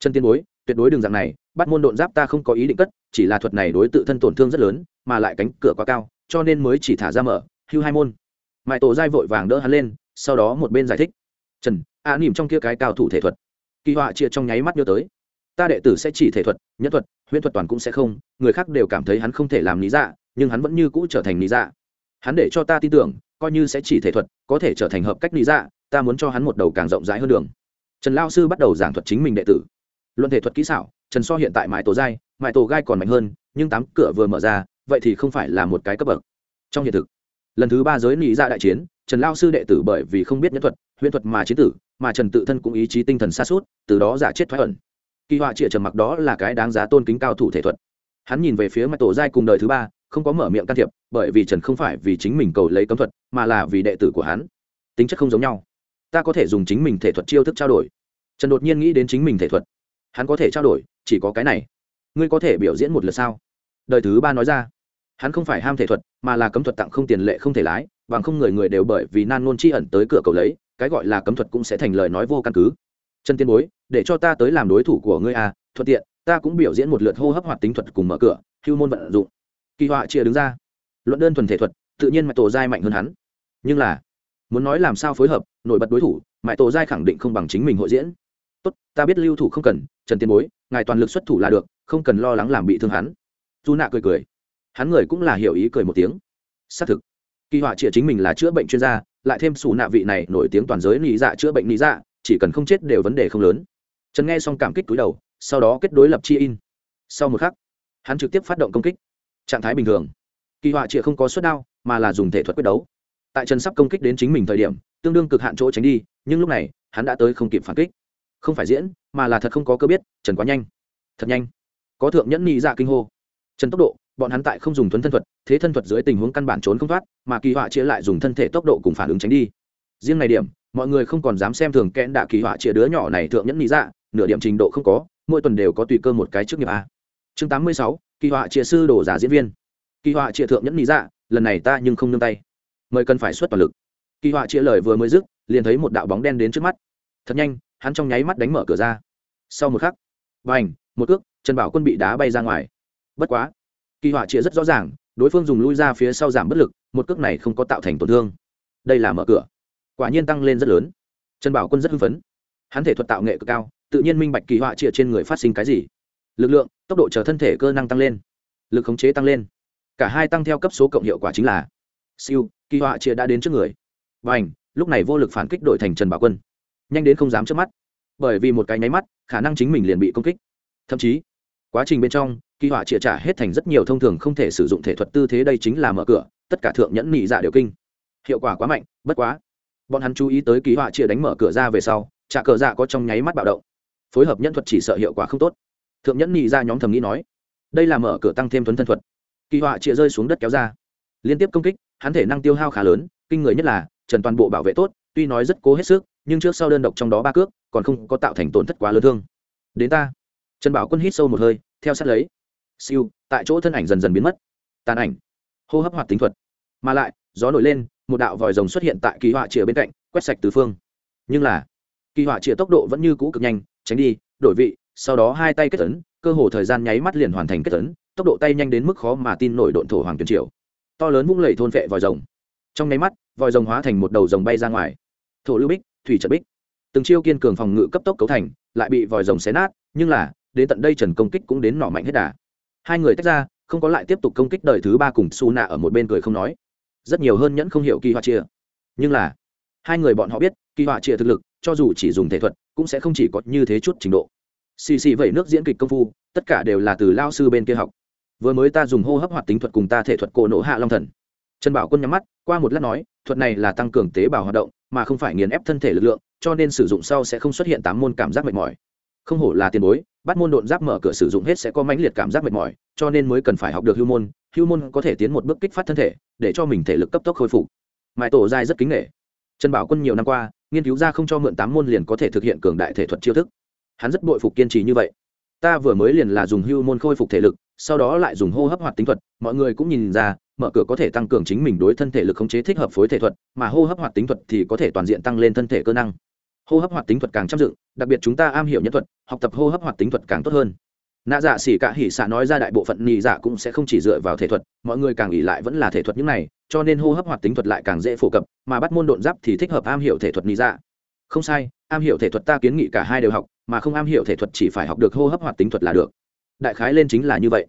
Chân tiên bối, tuyệt đối đường dạng này, bắt môn độn giáp ta không có ý định cất, chỉ là thuật này đối tự thân tổn thương rất lớn, mà lại cánh cửa quá cao, cho nên mới chỉ thả ra mở, hưu hai môn. Mãi tổ giai vội vàng đỡ hắn lên, sau đó một bên giải thích. Trần a nỉm trong kia cái cao thủ thể thuật. Kỳ họa chia trong nháy mắt nhớ tới. Ta đệ tử sẽ chỉ thể thuật nhân thuật, huyễn thuật toàn cũng sẽ không, người khác đều cảm thấy hắn không thể làm lý dạ nhưng hắn vẫn như cũ trở thành lý dạ. Hắn để cho ta tin tưởng, coi như sẽ chỉ thể thuật, có thể trở thành hợp cách lý dạ ta muốn cho hắn một đầu càng rộng rãi hơn đường trần lao sư bắt đầu giảng thuật chính mình đệ tử. Luận thể thuật kỹ xảo, trần so hiện tại mãi tổ giai, mãi tổ gai còn mạnh hơn, nhưng tám cửa vừa mở ra, vậy thì không phải là một cái cấp bậc. Trong hiện thực, lần thứ ba giới nghĩ ra dạ đại chiến, trần lao sư đệ tử bởi vì không biết nhân thuật, huyễn thuật mà chiến tử, mà trần tự thân cũng ý chí tinh thần xa suốt từ đó giả chết thoái ẩn. Kỳ họa trịa trầm mặc đó là cái đáng giá tôn kính cao thủ thể thuật. Hắn nhìn về phía mặt tổ giai cùng đời thứ ba, không có mở miệng can thiệp, bởi vì trần không phải vì chính mình cầu lấy cấm thuật, mà là vì đệ tử của hắn. Tính chất không giống nhau ta có thể dùng chính mình thể thuật chiêu thức trao đổi. Trần đột nhiên nghĩ đến chính mình thể thuật. Hắn có thể trao đổi, chỉ có cái này. Ngươi có thể biểu diễn một lượt sao? Đời thứ ba nói ra. Hắn không phải ham thể thuật, mà là cấm thuật tặng không tiền lệ không thể lái, bằng không người người đều bởi vì nan nôn chi ẩn tới cửa cầu lấy, cái gọi là cấm thuật cũng sẽ thành lời nói vô căn cứ. Trần tiên bối, để cho ta tới làm đối thủ của ngươi à thuận tiện, ta cũng biểu diễn một lượt hô hấp hoạt tính thuật cùng mở cửa, hưu môn vận dụng. Kỳ họa chia đứng ra. Luận đơn thuần thể thuật, tự nhiên mạch tổ giai mạnh hơn hắn. Nhưng là muốn nói làm sao phối hợp, nổi bật đối thủ, mãi tổ giai khẳng định không bằng chính mình hội diễn. Tốt, ta biết lưu thủ không cần, trần tiên bối, ngài toàn lực xuất thủ là được, không cần lo lắng làm bị thương hắn. Dù nạ cười cười. Hắn người cũng là hiểu ý cười một tiếng. Xác thực. Kỳ họa chĩa chính mình là chữa bệnh chuyên gia, lại thêm xù nạ vị này nổi tiếng toàn giới lý dạ chữa bệnh lý dạ chỉ cần không chết đều vấn đề không lớn. Trần nghe xong cảm kích túi đầu, sau đó kết đối lập chi in. Sau một khắc, hắn trực tiếp phát động công kích. Trạng thái bình thường. Kỳ họa chĩa không có suất đao, mà là dùng thể thuật quyết đấu tại trần sắp công kích đến chính mình thời điểm, tương đương cực hạn chỗ tránh đi, nhưng lúc này, hắn đã tới không kịp phản kích. Không phải diễn, mà là thật không có cơ biết, trần quá nhanh. Thật nhanh. Có thượng nhẫn nhị dạ kinh hô. Trần tốc độ, bọn hắn tại không dùng thuấn thân thuật, thế thân thuật dưới tình huống căn bản trốn không thoát, mà kỳ họa chia lại dùng thân thể tốc độ cùng phản ứng tránh đi. Riêng này điểm, mọi người không còn dám xem thường kẽn đạ kỳ họa chia đứa nhỏ này thượng nhẫn nhị dạ nửa điểm trình độ không có, mỗi tuần đều có tùy cơ một cái trước nghiệp a. Chương tám mươi sáu, kỳ họa chia sư đổ giả diễn viên. Kỳ họa chia thượng nhẫn nhị dạ lần này ta nhưng không nương tay mời cần phải xuất toàn lực. Kỳ họa chia lời vừa mới dứt, liền thấy một đạo bóng đen đến trước mắt. Thật nhanh, hắn trong nháy mắt đánh mở cửa ra. Sau một khắc và ảnh một cước, trần bảo quân bị đá bay ra ngoài. Bất quá, kỳ họa chia rất rõ ràng, đối phương dùng lui ra phía sau giảm bất lực, một cước này không có tạo thành tổn thương. Đây là mở cửa. Quả nhiên tăng lên rất lớn. Trần bảo quân rất hưng phấn. Hắn thể thuật tạo nghệ cực cao, tự nhiên minh bạch kỳ họa chia trên người phát sinh cái gì. Lực lượng, tốc độ chờ thân thể cơ năng tăng lên. Lực khống chế tăng lên. Cả hai tăng theo cấp số cộng hiệu quả chính là siêu kỳ họa chia đã đến trước người. Và ảnh lúc này vô lực phản kích đội thành trần bảo quân. Nhanh đến không dám trước mắt. Bởi vì một cái nháy mắt, khả năng chính mình liền bị công kích. Thậm chí, quá trình bên trong, kỳ họa chia trả hết thành rất nhiều thông thường không thể sử dụng thể thuật tư thế đây chính là mở cửa, tất cả thượng nhẫn nhị dạ đều kinh. Hiệu quả quá mạnh, bất quá. Bọn hắn chú ý tới kỳ họa chia đánh mở cửa ra về sau, trả cờ dạ có trong nháy mắt bạo động. Phối hợp nhân thuật chỉ sợ hiệu quả không tốt. Thượng nhẫn nhị ra nhóm thầm nghĩ nói, đây là mở cửa tăng thêm tuấn thân thuật. Kỳ họa chia rơi xuống đất kéo ra. Liên tiếp công kích hắn thể năng tiêu hao khá lớn, kinh người nhất là, trần toàn bộ bảo vệ tốt, tuy nói rất cố hết sức, nhưng trước sau đơn độc trong đó ba cước, còn không có tạo thành tổn thất quá lớn thương. Đến ta. Trần bảo quân hít sâu một hơi, theo sát lấy. Siêu, tại chỗ thân ảnh dần dần biến mất. Tàn ảnh. Hô hấp hoạt tính thuật. Mà lại, gió nổi lên, một đạo vòi rồng xuất hiện tại kỳ họa chìa bên cạnh, quét sạch tứ phương. Nhưng là, kỳ họa chìa tốc độ vẫn như cũ cực nhanh, tránh đi, đổi vị, sau đó hai tay kết tấn cơ hồ thời gian nháy mắt liền hoàn thành kết tấn tốc độ tay nhanh đến mức khó mà tin nổi độn thổ hoàng tuyển triều to lớn vung lầy thôn vệ vòi rồng. Trong nháy mắt, vòi rồng hóa thành một đầu rồng bay ra ngoài. Thổ lưu bích, thủy trận bích. Từng chiêu kiên cường phòng ngự cấp tốc cấu thành, lại bị vòi rồng xé nát, nhưng là, đến tận đây trần công kích cũng đến nỏ mạnh hết đà. Hai người tách ra, không có lại tiếp tục công kích đời thứ ba cùng su nạ ở một bên cười không nói. Rất nhiều hơn nhẫn không hiểu kỳ họa chia. Nhưng là, hai người bọn họ biết, kỳ họa chia thực lực, cho dù chỉ dùng thể thuật, cũng sẽ không chỉ có như thế chút trình độ. Xì xì vậy nước diễn kịch công phu, tất cả đều là từ lao sư bên kia học vừa mới ta dùng hô hấp hoạt tính thuật cùng ta thể thuật cổ nổ hạ long thần. Trần bảo quân nhắm mắt, qua một lát nói, thuật này là tăng cường tế bào hoạt động, mà không phải nghiền ép thân thể lực lượng, cho nên sử dụng sau sẽ không xuất hiện tám môn cảm giác mệt mỏi. Không hổ là tiền bối, bắt môn độn giáp mở cửa sử dụng hết sẽ có mãnh liệt cảm giác mệt mỏi, cho nên mới cần phải học được hưu môn hưu môn có thể tiến một bước kích phát thân thể, để cho mình thể lực cấp tốc khôi phục. Mãi tổ giai rất kính nghệ trần bảo quân nhiều năm qua, nghiên cứu ra không cho mượn tám môn liền có thể thực hiện cường đại thể thuật chiêu thức. Hắn rất bội phục kiên trì như vậy. Ta vừa mới liền là dùng hưu môn khôi phục thể lực sau đó lại dùng hô hấp hoạt tính thuật, mọi người cũng nhìn ra, mở cửa có thể tăng cường chính mình đối thân thể lực khống chế thích hợp phối thể thuật, mà hô hấp hoạt tính thuật thì có thể toàn diện tăng lên thân thể cơ năng. Hô hấp hoạt tính thuật càng chăm dựng, đặc biệt chúng ta am hiểu nhân thuật, học tập hô hấp hoạt tính thuật càng tốt hơn. Nạ dạ xỉ cả hỉ xạ nói ra đại bộ phận nhị dạ cũng sẽ không chỉ dựa vào thể thuật, mọi người càng ỉ lại vẫn là thể thuật những này, cho nên hô hấp hoạt tính thuật lại càng dễ phổ cập, mà bắt môn độn giáp thì thích hợp am hiểu thể thuật nhị dạ. Không sai, am hiểu thể thuật ta kiến nghị cả hai đều học, mà không am hiểu thể thuật chỉ phải học được hô hấp hoạt tính thuật là được đại khái lên chính là như vậy.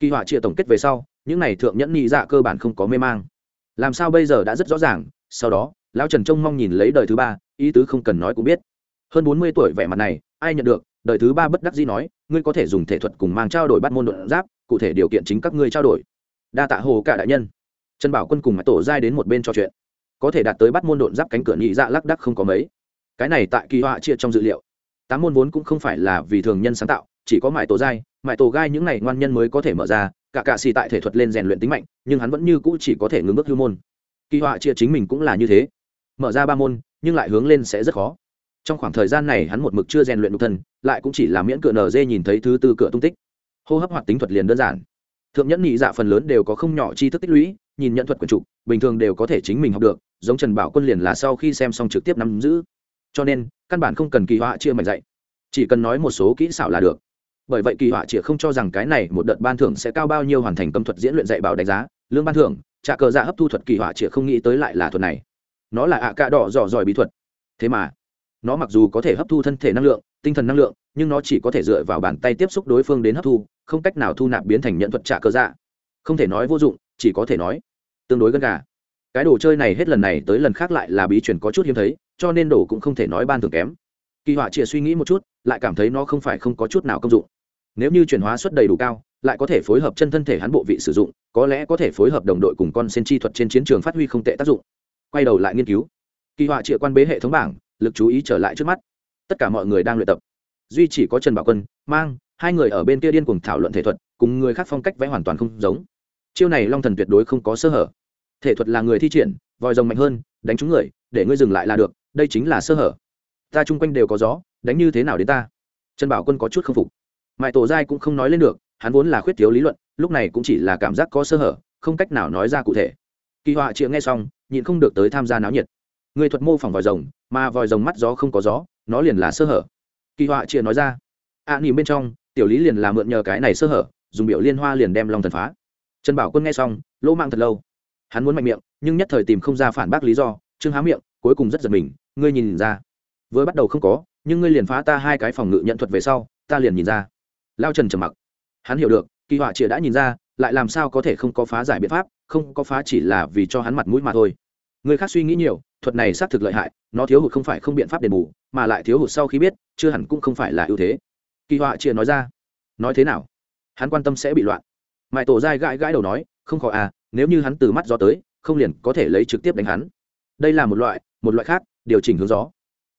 Kỳ họa chia tổng kết về sau, những này thượng nhẫn nhị dạ cơ bản không có mê mang. Làm sao bây giờ đã rất rõ ràng, sau đó, lão trần trông mong nhìn lấy đời thứ ba, ý tứ không cần nói cũng biết. Hơn bốn mươi tuổi vẻ mặt này, ai nhận được, đời thứ ba bất đắc dĩ nói, ngươi có thể dùng thể thuật cùng mang trao đổi bắt môn đột giáp, cụ thể điều kiện chính các ngươi trao đổi. Đa tạ hồ cả đại nhân. Trần bảo quân cùng mặt tổ giai đến một bên trò chuyện. Có thể đạt tới bắt môn đột giáp cánh cửa nhị dạ lắc đắc không có mấy. Cái này tại kỳ họa chia trong dự liệu. Tám môn vốn cũng không phải là vì thường nhân sáng tạo, chỉ có mãi tổ giai mãi tổ gai những này ngoan nhân mới có thể mở ra, cả cạ xì tại thể thuật lên rèn luyện tính mạnh, nhưng hắn vẫn như cũ chỉ có thể ngưng bước hưu môn. Kỳ họa chia chính mình cũng là như thế. Mở ra ba môn, nhưng lại hướng lên sẽ rất khó. Trong khoảng thời gian này hắn một mực chưa rèn luyện nhục thân, lại cũng chỉ là miễn cửa nở dê nhìn thấy thứ tư cửa tung tích. Hô hấp hoạt tính thuật liền đơn giản. Thượng nhẫn nhị dạ phần lớn đều có không nhỏ chi thức tích lũy, nhìn nhận thuật quần trục, bình thường đều có thể chính mình học được, giống trần bảo quân liền là sau khi xem xong trực tiếp nắm giữ. Cho nên, căn bản không cần kỳ họa chia mạnh dạy. Chỉ cần nói một số kỹ xảo là được bởi vậy kỳ họa chỉ không cho rằng cái này một đợt ban thưởng sẽ cao bao nhiêu hoàn thành cấm thuật diễn luyện dạy bảo đánh giá, lương ban thưởng, trả cờ dạ hấp thu thuật kỳ họa chỉ không nghĩ tới lại là thuật này. Nó là ạ cạ đỏ dò dòi bí thuật. Thế mà, nó mặc dù có thể hấp thu thân thể năng lượng, tinh thần năng lượng, nhưng nó chỉ có thể dựa vào bàn tay tiếp xúc đối phương đến hấp thu, không cách nào thu nạp biến thành nhận thuật trả cơ dạ. Không thể nói vô dụng, chỉ có thể nói, tương đối gần gà. Cái đồ chơi này hết lần này tới lần khác lại là bí chuyển có chút hiếm thấy, cho nên đồ cũng không thể nói ban thường kém kỳ họa chịa suy nghĩ một chút, lại cảm thấy nó không phải không có chút nào công dụng. Nếu như chuyển hóa suất đầy đủ cao, lại có thể phối hợp chân thân thể hắn bộ vị sử dụng, có lẽ có thể phối hợp đồng đội cùng con sen chi thuật trên chiến trường phát huy không tệ tác dụng. Quay đầu lại nghiên cứu. Kỳ họa chịa quan bế hệ thống bảng, lực chú ý trở lại trước mắt. Tất cả mọi người đang luyện tập. Duy chỉ có trần bảo quân, mang, hai người ở bên kia điên cùng thảo luận thể thuật, cùng người khác phong cách vẽ hoàn toàn không giống. Chiêu này long thần tuyệt đối không có sơ hở. Thể thuật là người thi triển, vòi rồng mạnh hơn, đánh trúng người, để ngươi dừng lại là được, đây chính là sơ hở ta chung quanh đều có gió đánh như thế nào đến ta? Trần bảo quân có chút k phục. Mãi tổ giai cũng không nói lên được hắn vốn là khuyết thiếu lý luận lúc này cũng chỉ là cảm giác có sơ hở không cách nào nói ra cụ thể. Kỳ họa chịa nghe xong nhịn không được tới tham gia náo nhiệt. Người thuật mô phỏng vòi rồng mà vòi rồng mắt gió không có gió nó liền là sơ hở. Kỳ họa chịa nói ra ạ à, bên trong tiểu lý liền là mượn nhờ cái này sơ hở dùng biểu liên hoa liền đem long thần phá. Trần bảo quân nghe xong lỗ mạng thật lâu. Hắn muốn mạnh miệng nhưng nhất thời tìm không ra phản bác lý do trương há miệng cuối cùng rất giật mình ngươi nhìn ra vừa bắt đầu không có, nhưng ngươi liền phá ta hai cái phòng ngự nhận thuật về sau, ta liền nhìn ra. Lao trần trầm mặc. Hắn hiểu được, kỳ họa chĩa đã nhìn ra, lại làm sao có thể không có phá giải biện pháp, không có phá chỉ là vì cho hắn mặt mũi mà thôi. Người khác suy nghĩ nhiều, thuật này xác thực lợi hại, nó thiếu hụt không phải không biện pháp đền bù, mà lại thiếu hụt sau khi biết, chưa hẳn cũng không phải là ưu thế. Kỳ họa chĩa nói ra. Nói thế nào? Hắn quan tâm sẽ bị loạn. Mãi tổ dai gãi gãi đầu nói, không khó à nếu như hắn từ mắt gió tới, không liền có thể lấy trực tiếp đánh hắn. Đây là một loại một loại khác, điều chỉnh hướng gió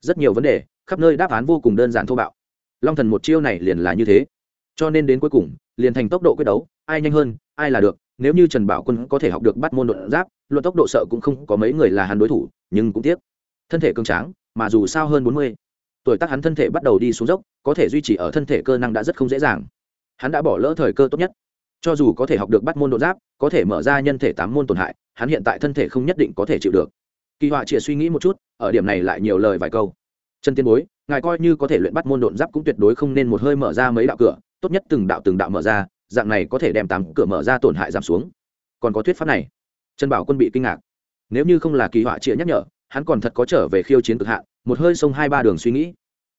rất nhiều vấn đề, khắp nơi đáp án vô cùng đơn giản thô bạo. Long thần một chiêu này liền là như thế. Cho nên đến cuối cùng, liền thành tốc độ quyết đấu, ai nhanh hơn, ai là được. Nếu như trần bảo quân có thể học được bắt môn đột giáp, luận tốc độ sợ cũng không có mấy người là hắn đối thủ, nhưng cũng tiếc. Thân thể cường tráng, mà dù sao hơn bốn mươi tuổi tác hắn thân thể bắt đầu đi xuống dốc, có thể duy trì ở thân thể cơ năng đã rất không dễ dàng. Hắn đã bỏ lỡ thời cơ tốt nhất. Cho dù có thể học được bắt môn đột giáp, có thể mở ra nhân thể tám môn tổn hại, hắn hiện tại thân thể không nhất định có thể chịu được kỳ họa chỉ suy nghĩ một chút, ở điểm này lại nhiều lời vài câu. Chân tiên bối, ngài coi như có thể luyện bắt môn đột giáp cũng tuyệt đối không nên một hơi mở ra mấy đạo cửa, tốt nhất từng đạo từng đạo mở ra, dạng này có thể đem tám cửa mở ra tổn hại giảm xuống. Còn có thuyết pháp này. Trần bảo quân bị kinh ngạc. Nếu như không là kỳ họa chĩa nhắc nhở, hắn còn thật có trở về khiêu chiến cực hạn, một hơi xông hai ba đường suy nghĩ.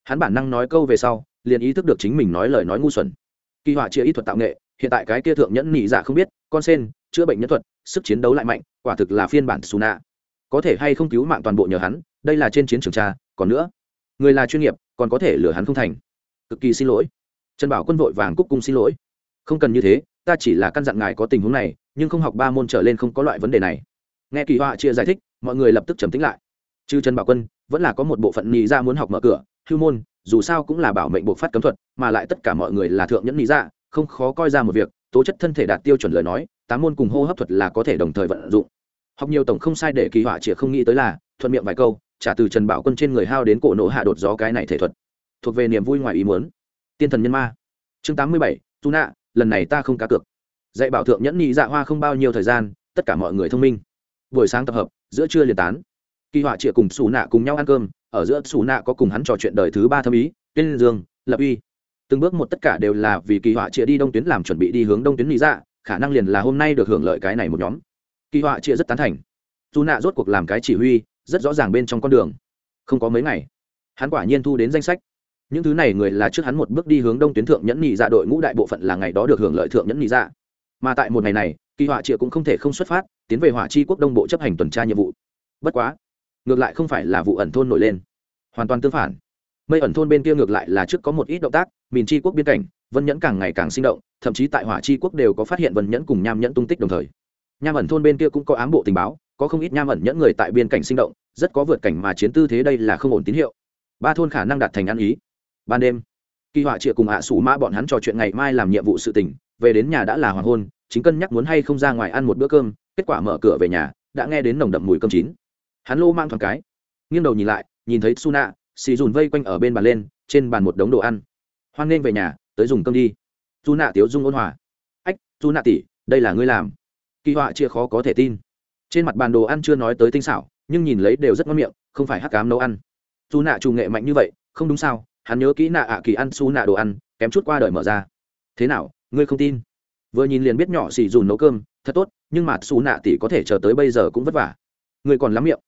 Hắn bản năng nói câu về sau, liền ý thức được chính mình nói lời nói ngu xuẩn. Kỳ họa chĩa ý thuật tạo nghệ, hiện tại cái kia thượng nhẫn nhị dạ không biết, con sen, chữa bệnh nhân thuật, sức chiến đấu lại mạnh, quả thực là phiên bản Suna có thể hay không cứu mạng toàn bộ nhờ hắn, đây là trên chiến trường cha, còn nữa, người là chuyên nghiệp, còn có thể lừa hắn không thành. Cực kỳ xin lỗi. Trần bảo quân vội vàng cúc cung xin lỗi. Không cần như thế, ta chỉ là căn dặn ngài có tình huống này, nhưng không học ba môn trở lên không có loại vấn đề này. Nghe kỳ họa chia giải thích, mọi người lập tức trầm tính lại. Trừ trần bảo quân, vẫn là có một bộ phận nhị ra dạ muốn học mở cửa, hưu môn, dù sao cũng là bảo mệnh bộ phát cấm thuật, mà lại tất cả mọi người là thượng nhẫn nhị ra dạ, không khó coi ra một việc, tố chất thân thể đạt tiêu chuẩn lời nói, tám môn cùng hô hấp thuật là có thể đồng thời vận dụng học nhiều tổng không sai để kỳ họa chỉ không nghĩ tới là, thuận miệng vài câu, trả từ trần bảo quân trên người hao đến cổ nổ hạ đột gió cái này thể thuật. Thuộc về niềm vui ngoài ý muốn. Tiên thần nhân ma. Chương tám mươi bảy, tu nạ lần này ta không cá cược. Dạy bảo thượng nhẫn nhị dạ hoa không bao nhiêu thời gian, tất cả mọi người thông minh. Buổi sáng tập hợp, giữa trưa liền tán. Kỳ họa chịa cùng xù nạ cùng nhau ăn cơm, ở giữa xù nạ có cùng hắn trò chuyện đời thứ ba thâm ý tiên dương, lập uy. Từng bước một tất cả đều là vì kỳ họa chịa đi đông tuyến làm chuẩn bị đi hướng đông tuyến lý dạ khả năng liền là hôm nay được hưởng lợi cái này một nhóm kỳ họa chia rất tán thành. Dù nạ rốt cuộc làm cái chỉ huy, rất rõ ràng bên trong con đường. Không có mấy ngày, hắn quả nhiên thu đến danh sách. Những thứ này người là trước hắn một bước đi hướng đông tuyến thượng nhẫn nhị dạ đội ngũ đại bộ phận là ngày đó được hưởng lợi thượng nhẫn nhị dạ. Mà tại một ngày này, kỳ họa triệu cũng không thể không xuất phát, tiến về hỏa chi quốc đông bộ chấp hành tuần tra nhiệm vụ. Bất quá, ngược lại không phải là vụ ẩn thôn nổi lên. Hoàn toàn tương phản. Mây ẩn thôn bên kia ngược lại là trước có một ít động tác miền chi quốc biên cảnh, vân nhẫn càng ngày càng sinh động, thậm chí tại hỏa chi quốc đều có phát hiện vân nhẫn cùng nham nhẫn tung tích đồng thời nham ẩn thôn bên kia cũng có ám bộ tình báo, có không ít nham ẩn nhẫn người tại biên cảnh sinh động, rất có vượt cảnh mà chiến tư thế đây là không ổn tín hiệu. Ba thôn khả năng đạt thành ăn ý. Ban đêm, kỳ họa chịa cùng hạ à sủ mã bọn hắn trò chuyện ngày mai làm nhiệm vụ sự tỉnh về đến nhà đã là hoàng hôn, chính cân nhắc muốn hay không ra ngoài ăn một bữa cơm, kết quả mở cửa về nhà, đã nghe đến nồng đậm mùi cơm chín. Hắn lô mang thoáng cái, nghiêng đầu nhìn lại, nhìn thấy su nạ xì dùn vây quanh ở bên bàn lên, trên bàn một đống đồ ăn. Hoan nghênh về nhà, tới dùng cơm đi. Su nạ tiếu dung ôn hòa. Ách su nạ tỉ đây là ngươi làm kỳ họa chia khó có thể tin. Trên mặt bàn đồ ăn chưa nói tới tinh xảo, nhưng nhìn lấy đều rất ngon miệng, không phải hắc cám nấu ăn. Su nạ trù nghệ mạnh như vậy, không đúng sao, hắn nhớ kỹ nạ ạ kỳ ăn su nạ đồ ăn, kém chút qua đời mở ra. Thế nào, ngươi không tin? Vừa nhìn liền biết nhỏ xì dùn nấu cơm, thật tốt, nhưng mà su nạ tỷ có thể chờ tới bây giờ cũng vất vả. Ngươi còn lắm miệng.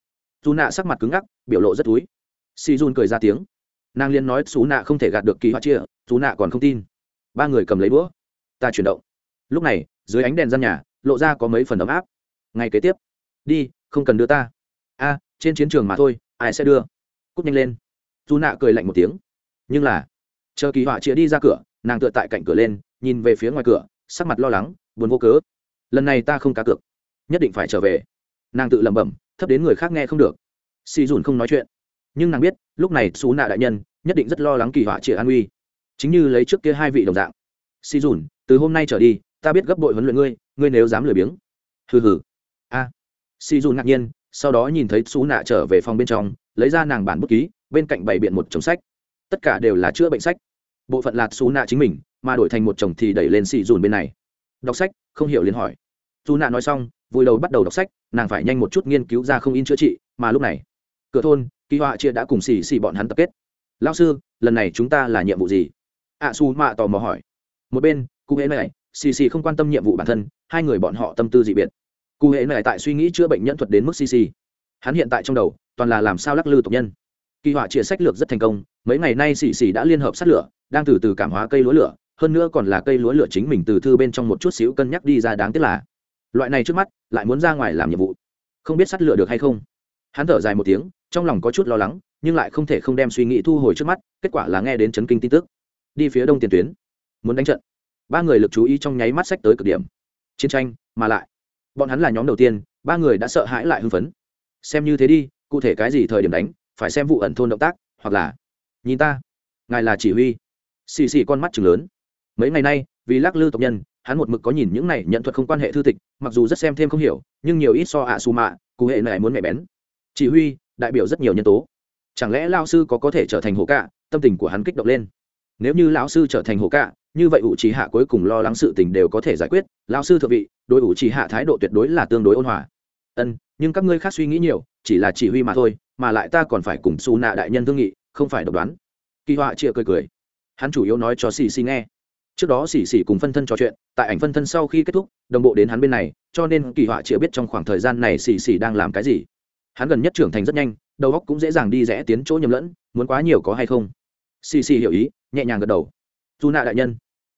Dù nạ sắc mặt cứng ngắc, biểu lộ rất túi si dùn cười ra tiếng. Nàng liên nói xu nạ không thể gạt được kỳ họa chia dù nạ còn không tin. Ba người cầm lấy đũa. Ta chuyển động lúc này, dưới ánh đèn gian nhà, lộ ra có mấy phần ấm áp. Ngay kế tiếp. Đi, không cần đưa ta. A, trên chiến trường mà thôi, ai sẽ đưa? Cúp nhanh lên. Dù nạ cười lạnh một tiếng. Nhưng là, chờ kỳ họa chia đi ra cửa, nàng tựa tại cạnh cửa lên, nhìn về phía ngoài cửa, sắc mặt lo lắng, buồn vô cớ. Lần này ta không cá cược. Nhất định phải trở về. Nàng tự lẩm bẩm, thấp đến người khác nghe không được. Si dùn không nói chuyện. Nhưng nàng biết, lúc này xú nạ đại nhân, nhất định rất lo lắng kỳ họa chia an uy. Chính như lấy trước kia hai vị đồng dạng. Si dùn, từ hôm nay trở đi ta biết gấp bội huấn luyện ngươi ngươi nếu dám lười biếng. Hừ hừ. A. À. si dù ngạc nhiên sau đó nhìn thấy xú nạ trở về phòng bên trong lấy ra nàng bản bút ký bên cạnh bày biện một chồng sách. Tất cả đều là chữa bệnh sách. Bộ phận lạt xú nạ chính mình mà đổi thành một chồng thì đẩy lên xì dùn bên này. Đọc sách không hiểu liền hỏi. Dù nạ nói xong vui đầu bắt đầu đọc sách nàng phải nhanh một chút nghiên cứu ra không in chữa trị mà lúc này cửa thôn kỳ họa chia đã cùng xì xì bọn hắn tập kết. Lao sư lần này chúng ta là nhiệm vụ gì? Ạ à, su mạ tò mò hỏi. Một bên cụ hễ này xì xì không quan tâm nhiệm vụ bản thân, hai người bọn họ tâm tư dị biệt. Cụ hệ này tại suy nghĩ chữa bệnh nhân thuật đến mức xì xì. Hắn hiện tại trong đầu, toàn là làm sao lắc lư tộc nhân. Kỳ họa chia sách lược rất thành công, mấy ngày nay xì xì đã liên hợp sát lửa, đang từ từ cảm hóa cây lúa lửa, hơn nữa còn là cây lúa lửa chính mình từ thư bên trong một chút xíu cân nhắc đi ra đáng tiếc là. Loại này trước mắt, lại muốn ra ngoài làm nhiệm vụ. Không biết sát lửa được hay không? Hắn thở dài một tiếng, trong lòng có chút lo lắng, nhưng lại không thể không đem suy nghĩ thu hồi trước mắt, kết quả là nghe đến chấn kinh tin tức. Đi phía đông tiền tuyến. Muốn đánh trận ba người lực chú ý trong nháy mắt sách tới cực điểm. Chiến tranh, mà lại. Bọn hắn là nhóm đầu tiên, ba người đã sợ hãi lại hưng phấn. Xem như thế đi, cụ thể cái gì thời điểm đánh, phải xem vụ ẩn thôn động tác, hoặc là, nhìn ta. Ngài là chỉ huy. Xì xì con mắt chừng lớn. Mấy ngày nay, vì lắc lư tộc nhân, hắn một mực có nhìn những này nhận thuật không quan hệ thư tịch, mặc dù rất xem thêm không hiểu, nhưng nhiều ít so ạ à su mạ, cụ hệ này muốn mẹ bén. Chỉ huy, đại biểu rất nhiều nhân tố. Chẳng lẽ lao sư có có thể trở thành hồ cạ? Tâm tình của hắn kích động lên. Nếu như lão sư trở thành hồ cạ như vậy ủ trí hạ cuối cùng lo lắng sự tình đều có thể giải quyết lao sư thượng vị, đối ủ trí hạ thái độ tuyệt đối là tương đối ôn hòa. Ân, nhưng các ngươi khác suy nghĩ nhiều, chỉ là chỉ huy mà thôi, mà lại ta còn phải cùng su nạ đại nhân thương nghị, không phải độc đoán. Kỳ họa chịa cười cười. Hắn chủ yếu nói cho xì xì nghe. Trước đó xì xì cùng phân thân trò chuyện, tại ảnh phân thân sau khi kết thúc, đồng bộ đến hắn bên này, cho nên kỳ họa chịa biết trong khoảng thời gian này xì xì đang làm cái gì. Hắn gần nhất trưởng thành rất nhanh, đầu óc cũng dễ dàng đi rẽ tiến chỗ nhầm lẫn, muốn quá nhiều có hay không? Xì xì hiểu ý, nhẹ nhàng gật đầu. Dù nạ đại nhân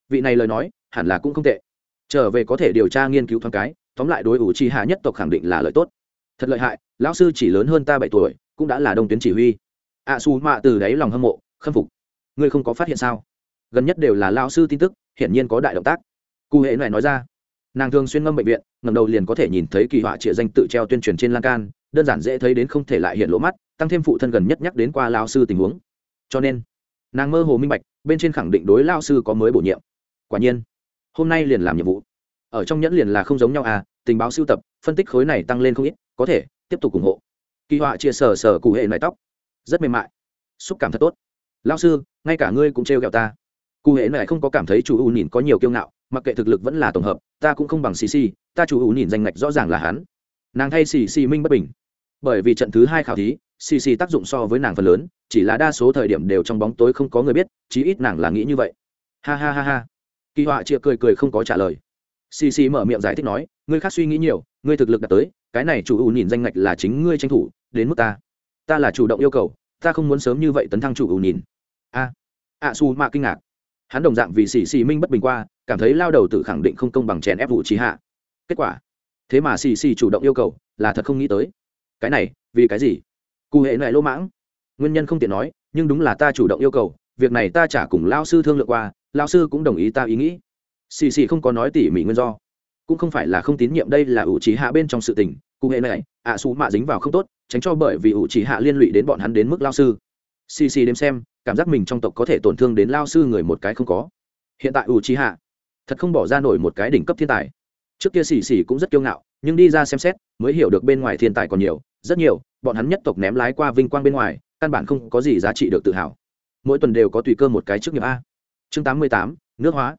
vị này lời nói hẳn là cũng không tệ. Trở về có thể điều tra nghiên cứu thoáng cái tóm lại đối ủ chi hạ nhất tộc khẳng định là lợi tốt. Thật lợi hại lão sư chỉ lớn hơn ta bảy tuổi cũng đã là đông tuyến chỉ huy. Ạ à, su mạ từ đáy lòng hâm mộ khâm phục. Ngươi không có phát hiện sao? Gần nhất đều là lao sư tin tức hiển nhiên có đại động tác. Cụ hệ này nói ra. Nàng thường xuyên ngâm bệnh viện ngầm đầu liền có thể nhìn thấy kỳ họa trịa danh tự treo tuyên truyền trên lan can đơn giản dễ thấy đến không thể lại hiện lỗ mắt tăng thêm phụ thân gần nhất nhắc đến qua lao sư tình huống. Cho nên nàng mơ hồ minh bạch bên trên khẳng định đối lao sư có mới bổ nhiệm quả nhiên, hôm nay liền làm nhiệm vụ. Ở trong nhẫn liền là không giống nhau à tình báo sưu tập, phân tích khối này tăng lên không ít, có thể, tiếp tục ủng hộ. Kỳ họa chia sờ sờ cụ hệ nải tóc. Rất mềm mại. Xúc cảm thật tốt. Lao sư, ngay cả ngươi cũng trêu ghẹo ta. Cụ hệ này không có cảm thấy chủ u nhìn có nhiều kiêu ngạo, mặc kệ thực lực vẫn là tổng hợp, ta cũng không bằng xì xì, ta chủ u nhìn danh ngạch rõ ràng là hắn. Nàng thay xì xì minh bất bình. Bởi vì trận thứ hai khảo thí, xì xì tác dụng so với nàng phần lớn, chỉ là đa số thời điểm đều trong bóng tối không có người biết, chí ít nàng là nghĩ như vậy. Ha ha ha ha kỳ họa chia cười cười không có trả lời. Xì xì mở miệng giải thích nói, ngươi khác suy nghĩ nhiều, ngươi thực lực đạt tới, cái này chủ ưu nhìn danh ngạch là chính ngươi tranh thủ, đến mức ta. Ta là chủ động yêu cầu, ta không muốn sớm như vậy tấn thăng chủ ưu nhìn. A a su mạ kinh ngạc. Hắn đồng dạng vì xì xì minh bất bình qua, cảm thấy lao đầu tự khẳng định không công bằng chèn ép vụ trí hạ. Kết quả, thế mà xì xì chủ động yêu cầu, là thật không nghĩ tới. Cái này, vì cái gì? Cụ hệ này lỗ mãng. Nguyên nhân không tiện nói, nhưng đúng là ta chủ động yêu cầu, việc này ta trả cùng lao sư thương lượng qua lao sư cũng đồng ý ta ý nghĩ. Xì xì không có nói tỉ mỉ nguyên do. Cũng không phải là không tín nhiệm đây là ủ trí hạ bên trong sự tình cụ hệ này ạ à, xù mạ dính vào không tốt tránh cho bởi vì ủ trí hạ liên lụy đến bọn hắn đến mức lao sư. Xì xì đếm xem cảm giác mình trong tộc có thể tổn thương đến lao sư người một cái không có. Hiện tại ủ trí hạ thật không bỏ ra nổi một cái đỉnh cấp thiên tài. Trước kia xì xì cũng rất kiêu ngạo nhưng đi ra xem xét mới hiểu được bên ngoài thiên tài còn nhiều rất nhiều bọn hắn nhất tộc ném lái qua vinh quang bên ngoài căn bản không có gì giá trị được tự hào. Mỗi tuần đều có tùy cơ một cái trước nghiệp a chương tám mươi tám, nước hóa.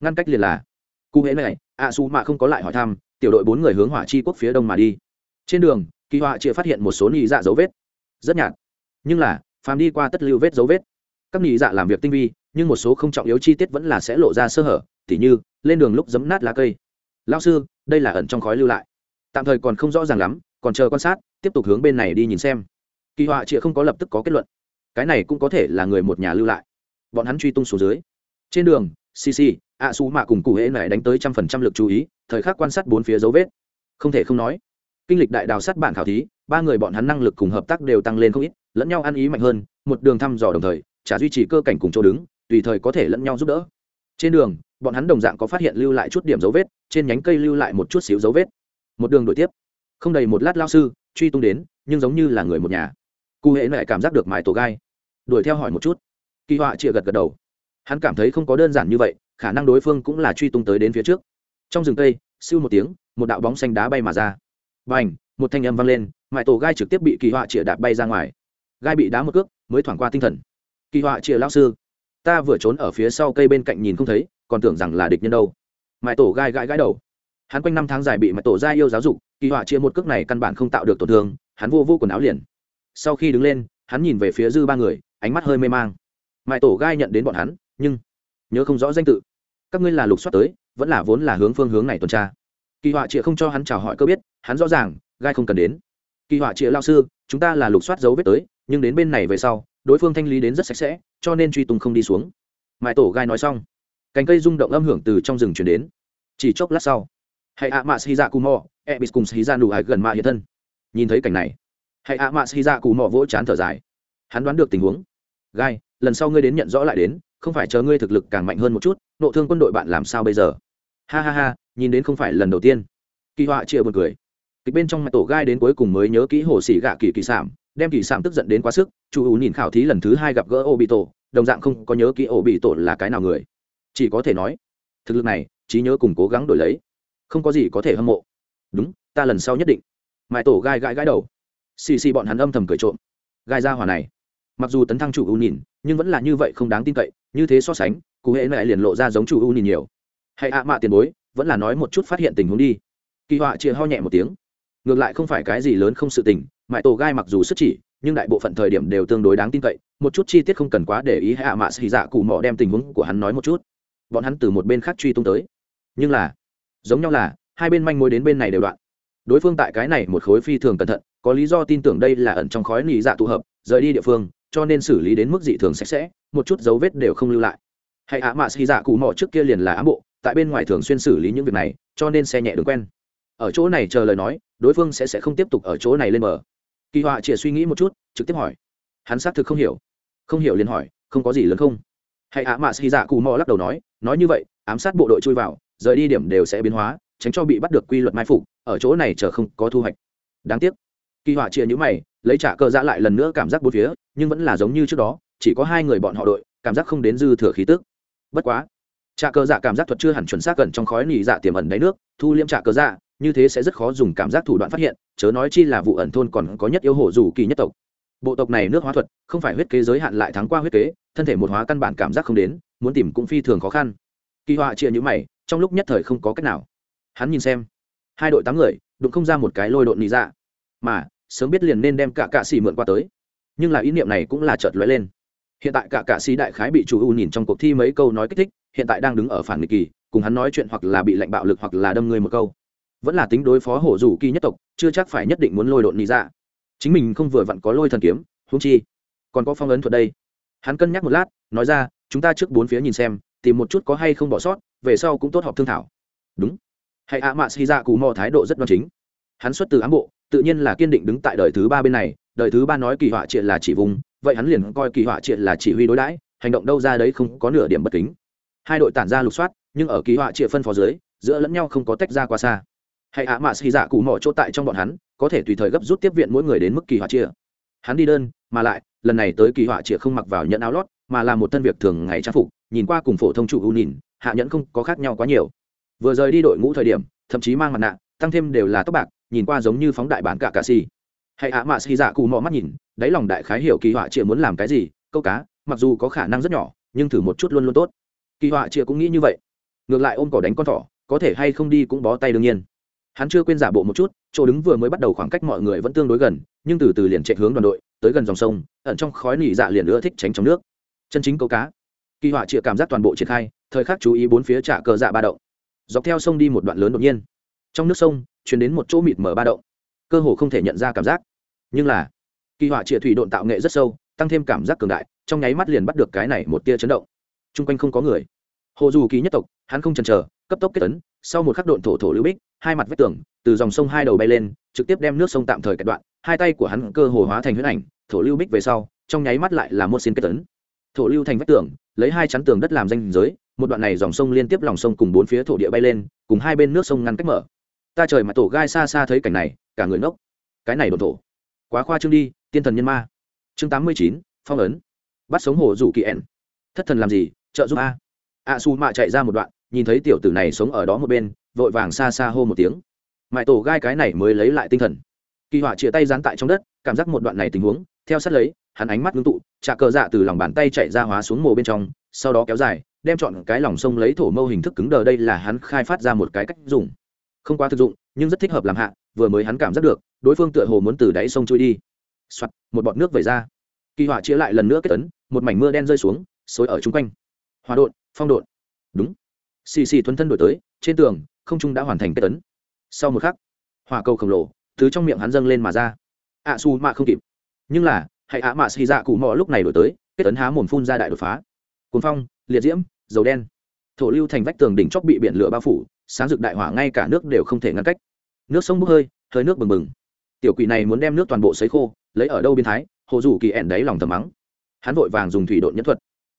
Ngăn cách liền là. Cụ hễ này a su mạ không có lại hỏi thăm, tiểu đội bốn người hướng hỏa chi quốc phía đông mà đi. Trên đường, kỳ họa chỉ phát hiện một số nhị dạ dấu vết. Rất nhạt. Nhưng là, phàm đi qua tất lưu vết dấu vết. Các nhị dạ làm việc tinh vi, nhưng một số không trọng yếu chi tiết vẫn là sẽ lộ ra sơ hở, tỉ như, lên đường lúc giấm nát lá cây. Lao sư, đây là ẩn trong khói lưu lại. Tạm thời còn không rõ ràng lắm, còn chờ quan sát, tiếp tục hướng bên này đi nhìn xem. Kỳ họa chịa không có lập tức có kết luận. Cái này cũng có thể là người một nhà lưu lại. Bọn hắn truy tung xuống dưới trên đường cc ạ su mạ cùng cụ hễ này đánh tới trăm phần trăm lực chú ý, thời khắc quan sát bốn phía dấu vết. Không thể không nói, kinh lịch đại đào sát bản khảo thí, ba người bọn hắn năng lực cùng hợp tác đều tăng lên không ít, lẫn nhau ăn ý mạnh hơn, một đường thăm dò đồng thời trả duy trì cơ cảnh cùng chỗ đứng, tùy thời có thể lẫn nhau giúp đỡ. Trên đường, bọn hắn đồng dạng có phát hiện lưu lại chút điểm dấu vết, trên nhánh cây lưu lại một chút xíu dấu vết. Một đường đổi tiếp. Không đầy một lát lao sư, truy tung đến, nhưng giống như là người một nhà. Cụ hệ lại cảm giác được mài tổ gai. Đuổi theo hỏi một chút. Kỳ họa chịa gật gật đầu hắn cảm thấy không có đơn giản như vậy, khả năng đối phương cũng là truy tung tới đến phía trước. Trong rừng cây, siêu một tiếng, một đạo bóng xanh đá bay mà ra. B à n h một thanh âm vang lên mãi tổ gai trực tiếp bị kỳ họa chĩa đạp bay ra ngoài. Gai bị đá một cước, mới thoảng qua tinh thần. Kỳ họa chĩa lao sư, ta vừa trốn ở phía sau cây bên cạnh nhìn không thấy, còn tưởng rằng là địch nhân đâu. Mãi tổ gai gãi gãi đầu. Hắn quanh năm tháng dài bị mãi tổ gai yêu giáo dục, kỳ họa chĩa một cước này căn bản không tạo được tổn thương, hắn vô vô quần áo liền. Sau khi đứng lên, hắn nhìn về phía dư ba người, ánh mắt hơi mê mang. Mãi tổ gai nhận đến bọn hắn nhưng nhớ không rõ danh tự. Các ngươi là lục soát tới, vẫn là vốn là hướng phương hướng này tuần tra. Kỳ họa chịa không cho hắn chào hỏi cơ biết, hắn rõ ràng, gai không cần đến. Kỳ họa chịa lao sư, chúng ta là lục soát dấu vết tới, nhưng đến bên này về sau, đối phương thanh lý đến rất sạch sẽ, cho nên truy tung không đi xuống. Mãi tổ gai nói xong, cành cây rung động âm hưởng từ trong rừng chuyển đến. Chỉ chốc lát sau hãy ạ mạ xì dạ cù mò e bịt cùng xì dạ nụ hải gần mạ hiện thân. Nhìn thấy cảnh này hãy ạ mạ xì dạ cù mò vỗ chán thở dài. Hắn đoán được tình huống. Gai, lần sau ngươi đến nhận rõ lại đến không phải chờ ngươi thực lực càng mạnh hơn một chút, nộ thương quân đội bạn làm sao bây giờ? Ha ha ha, nhìn đến không phải lần đầu tiên. Kỳ họa chia một cười. Kịch bên trong mặt tổ gai đến cuối cùng mới nhớ kỹ hồ sĩ gạ kỳ kỳ sảm đem kỳ sảm tức giận đến quá sức chu ủ nhìn khảo thí lần thứ hai gặp gỡ ô bị tổ đồng dạng không có nhớ kỹ ô bị tổ là cái nào người. Chỉ có thể nói, thực lực này, trí nhớ cùng cố gắng đổi lấy, không có gì có thể hâm mộ. Đúng, ta lần sau nhất định. Mãi tổ gai gãi gãi đầu. Xì xì bọn hắn âm thầm cười trộm. Gai ra hòa này. Mặc dù tấn thăng chủ ưu nhìn, nhưng vẫn là như vậy không đáng tin cậy như thế so sánh, cụ hễ lại liền lộ ra giống chủ ưu nhìn nhiều. Hãy ạ, mạ tiền bối, vẫn là nói một chút phát hiện tình huống đi. Kỳ họa chia ho nhẹ một tiếng. Ngược lại không phải cái gì lớn không sự tình mãi tổ gai mặc dù sức chỉ, nhưng đại bộ phận thời điểm đều tương đối đáng tin cậy, một chút chi tiết không cần quá để ý hạ mạ xì dạ cụ mò đem tình huống của hắn nói một chút. Bọn hắn từ một bên khác truy tung tới. Nhưng là, giống nhau là, hai bên manh mối đến bên này đều đoạn. Đối phương tại cái này một khối phi thường cẩn thận, có lý do tin tưởng đây là ẩn trong khói nỉ dạ tụ hợp, rời đi địa phương, cho nên xử lý đến mức dị thường sạch sẽ một chút dấu vết đều không lưu lại. Hãy ạ mạ xì dạ cụ mò trước kia liền là ám bộ, tại bên ngoài thường xuyên xử lý những việc này, cho nên xe nhẹ đường quen. Ở chỗ này chờ lời nói, đối phương sẽ sẽ không tiếp tục ở chỗ này lên bờ. Kỳ họa chỉ suy nghĩ một chút, trực tiếp hỏi. Hắn xác thực không hiểu. Không hiểu liền hỏi, không có gì lớn không? Hãy ạ mạ xì dạ cụ mò lắc đầu nói nói như vậy, ám sát bộ đội chui vào, rời đi điểm đều sẽ biến hóa, tránh cho bị bắt được quy luật mai phục, ở chỗ này chờ không có thu hoạch. Đáng tiếc. Kỳ họa chia nhữ mày, lấy trả cờ dạ lại lần nữa cảm giác bốn phía, nhưng vẫn là giống như trước đó chỉ có hai người bọn họ đội, cảm giác không đến dư thừa khí tức. Bất quá trà cờ dạ cảm giác thuật chưa hẳn chuẩn xác gần trong khói nỉ dạ tiềm ẩn đáy nước, thu liễm trà cờ dạ như thế sẽ rất khó dùng cảm giác thủ đoạn phát hiện, chớ nói chi là vụ ẩn thôn còn có nhất yêu hồ dù kỳ nhất tộc. Bộ tộc này nước hóa thuật, không phải huyết kế giới hạn lại thắng qua huyết kế, thân thể một hóa căn bản cảm giác không đến, muốn tìm cũng phi thường khó khăn. Kỳ họa chia nhữ mày, trong lúc nhất thời không có cách nào. Hắn nhìn xem, hai đội tám người, đụng không ra một cái lôi độn nị dạ. Mà, sớm biết liền nên đem cả cạ xì mượn qua tới. Nhưng là ý niệm này cũng là chợt lóe lên hiện tại cả cả sĩ đại khái bị chủ u nhìn trong cuộc thi mấy câu nói kích thích, hiện tại đang đứng ở phản nghịch kỳ, cùng hắn nói chuyện hoặc là bị lệnh bạo lực hoặc là đâm người một câu. Vẫn là tính đối phó hổ rủ kỳ nhất tộc, chưa chắc phải nhất định muốn lôi độn nị dạ. Chính mình không vừa vặn có lôi thần kiếm húng chi, còn có phong ấn thuật đây. Hắn cân nhắc một lát, nói ra, chúng ta trước bốn phía nhìn xem, tìm một chút có hay không bỏ sót, về sau cũng tốt họp thương thảo. Đúng. Hãy ạ mạ xì ra cù mò thái độ rất đoan chính. Hắn xuất từ ám bộ, tự nhiên là kiên định đứng tại đời thứ ba bên này, đời thứ ba nói kỳ họa triệt là chỉ vùng vậy hắn liền coi kỳ họa triệt là chỉ huy đối đãi, hành động đâu ra đấy không có nửa điểm bất kính. Hai đội tản ra lục soát, nhưng ở kỳ họa triệt phân phó dưới, giữa lẫn nhau không có tách ra quá xa. Hãy ạ, mạ xì dạ cụ mỏ chỗ tại trong bọn hắn, có thể tùy thời gấp rút tiếp viện mỗi người đến mức kỳ họa chia hắn đi đơn, mà lại, lần này tới kỳ họa chia không mặc vào nhận áo lót, mà là một thân việc thường ngày trang phục, nhìn qua cùng phổ thông chủ u nhìn, hạ nhẫn không có khác nhau quá nhiều. Vừa rời đi đội ngũ thời điểm, thậm chí mang mặt nạ, tăng thêm đều là tóc bạc, nhìn qua giống như phóng đại bản cả cà si hãy ạ mạ xì dạ cụ mò mắt nhìn, đáy lòng đại khái hiểu kỳ họa chia muốn làm cái gì, câu cá, mặc dù có khả năng rất nhỏ, nhưng thử một chút luôn luôn tốt. Kỳ họa chia cũng nghĩ như vậy. Ngược lại ôm cỏ đánh con thỏ, có thể hay không đi cũng bó tay đương nhiên. Hắn chưa quên giả bộ một chút, chỗ đứng vừa mới bắt đầu khoảng cách mọi người vẫn tương đối gần, nhưng từ từ liền chạy hướng đoàn đội, tới gần dòng sông, ẩn trong khói nỉ dạ liền ưa thích tránh trong nước. Chân chính câu cá. Kỳ họa chịa cảm giác toàn bộ triển khai, thời khắc chú ý bốn phía trả cờ dạ ba động. Dọc theo sông đi một đoạn lớn đột nhiên. Trong nước sông, chuyển đến một chỗ mịt mở ba động cơ hồ không thể nhận ra cảm giác. Nhưng là, kỳ họa trịa thủy độn tạo nghệ rất sâu, tăng thêm cảm giác cường đại, trong nháy mắt liền bắt được cái này một tia chấn động. T r u n g quanh không có người. Hồ dù kỳ nhất tộc, hắn không chần chờ, cấp tốc kết tấn sau một khắc độn thổ thổ lưu bích, hai mặt vách tường, từ dòng sông hai đầu bay lên, trực tiếp đem nước sông tạm thời cắt đoạn, hai tay của hắn cơ hồ hóa thành huyết ảnh, thổ lưu bích về sau, trong nháy mắt lại là một xin kết tấn thổ lưu thành vách tường, lấy hai chắn tường đất làm danh giới, một đoạn này dòng sông liên tiếp lòng sông cùng bốn phía thổ địa bay lên, cùng hai bên nước sông ngăn cách mở. Ta trời mà tổ gai xa xa thấy cảnh này cả người ngốc. Cái này đồn thổ. Quá khoa trương đi, tiên thần nhân ma. Chương tám mươi chín, phong ấn. Bắt sống hồ rủ kỳ ẻn thất thần làm gì, trợ giúp a. A su mạ chạy ra một đoạn, nhìn thấy tiểu tử này sống ở đó một bên, vội vàng xa xa hô một tiếng. Mãi tổ gai cái này mới lấy lại tinh thần. Kỳ họa chia tay dán tại trong đất, cảm giác một đoạn này tình huống, theo sát lấy, hắn ánh mắt ngưng tụ, trà cờ dạ từ lòng bàn tay chạy ra hóa xuống mồ bên trong, sau đó kéo dài, đem chọn cái lòng sông lấy thổ mâu hình thức cứng đờ, đây là hắn khai phát ra một cái cách dùng không quá thực dụng, nhưng rất thích hợp làm hạ, vừa mới hắn cảm giác được, đối phương tựa hồ muốn từ đáy sông trôi đi. Soạt, một bọt nước vẩy ra. Kỳ họa chia lại lần nữa kết tấn một mảnh mưa đen rơi xuống, xối ở chung quanh. Hòa đột phong đột đúng. Xì xì thuấn thân đổi tới, trên tường, không trung đã hoàn thành kết tấn sau một khắc, hỏa cầu khổng lồ thứ trong miệng hắn dâng lên mà ra. Ạ su mạ không kịp. Nhưng là, hãy ạ mạ xì dạ cụ mò lúc này đổi tới, kết tấn há mồm phun ra đại đột phá. Cuốn phong, liệt diễm, dầu đen. Thổ lưu thành vách tường đỉnh chóc bị biển lửa bao phủ sáng rực đại hỏa ngay cả nước đều không thể ngăn cách. Nước sông bốc hơi hơi nước bừng bừng. Tiểu quỷ này muốn đem nước toàn bộ sấy khô, lấy ở đâu biên thái, hồ rủ kỳ ẻn đấy lòng tầm mắng. Hắn vội vàng dùng thủy độn nhất thuật.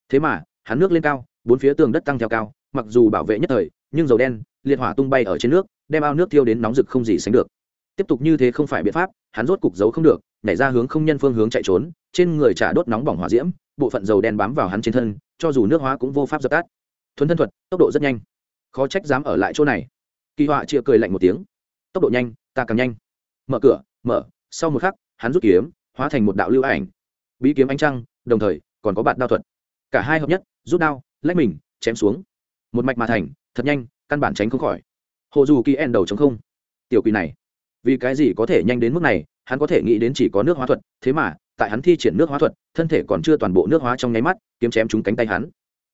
Thế mà, hắn nước lên cao, bốn phía tường đất tăng theo cao, mặc dù bảo vệ nhất thời, nhưng dầu đen, liệt hỏa tung bay ở trên nước, đem ao nước tiêu đến nóng rực không gì sánh được. Tiếp tục như thế không phải biện pháp, hắn rốt cục giấu không được, nhảy ra hướng không nhân phương hướng chạy trốn, trên người trả đốt nóng bỏng hỏa diễm, bộ phận dầu đen bám vào hắn trên thân, cho dù nước hóa cũng vô pháp dập tắt. Thuấn thân thuật, tốc độ rất nhanh khó trách dám ở lại chỗ này. Kỳ họa chia cười lạnh một tiếng. Tốc độ nhanh, ta càng nhanh. Mở cửa, mở, sau một khắc, hắn rút kiếm, hóa thành một đạo lưu ảnh. Bí kiếm ánh trăng, đồng thời, còn có bạn đao thuật. Cả hai hợp nhất, rút đao, lách mình, chém xuống. Một mạch mà thành, thật nhanh, căn bản tránh không khỏi. Hồ dù kỳ en đầu chống không. Tiểu quỷ này, vì cái gì có thể nhanh đến mức này, hắn có thể nghĩ đến chỉ có nước hóa thuật, thế mà, tại hắn thi triển nước hóa thuật, thân thể còn chưa toàn bộ nước hóa trong nháy mắt, kiếm chém trúng cánh tay hắn.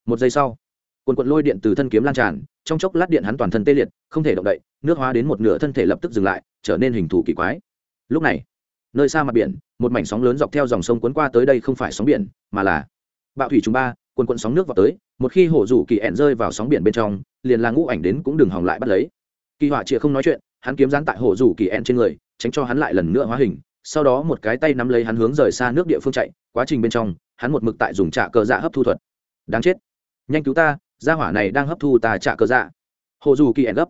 Một giây sau quần quận lôi điện từ thân kiếm lan tràn trong chốc lát điện hắn toàn thân tê liệt, không thể động đậy, nước hóa đến một nửa thân thể lập tức dừng lại, trở nên hình thù kỳ quái. Lúc này, nơi xa mặt biển, một mảnh sóng lớn dọc theo dòng sông cuốn qua tới đây không phải sóng biển, mà là bạo thủy chúng ba quần quận sóng nước vào tới, một khi hổ rủ kỳ ẹn rơi vào sóng biển bên trong, liền là ngũ ảnh đến cũng đừng hỏng lại bắt lấy. Kỳ họa chịa không nói chuyện, hắn kiếm dán tại hổ rủ kỳ ẹn trên người, tránh cho hắn lại lần nữa hóa hình, sau đó một cái tay nắm lấy hắn hướng rời xa nước địa phương chạy, quá trình bên trong, hắn một mực tại dùng trạ cờ dạ hấp thu thuật. Đáng chết. Nhanh cứu ta gia hỏa này đang hấp thu tà trạ cờ dạ. Hồ dù kỳ ẻn gấp.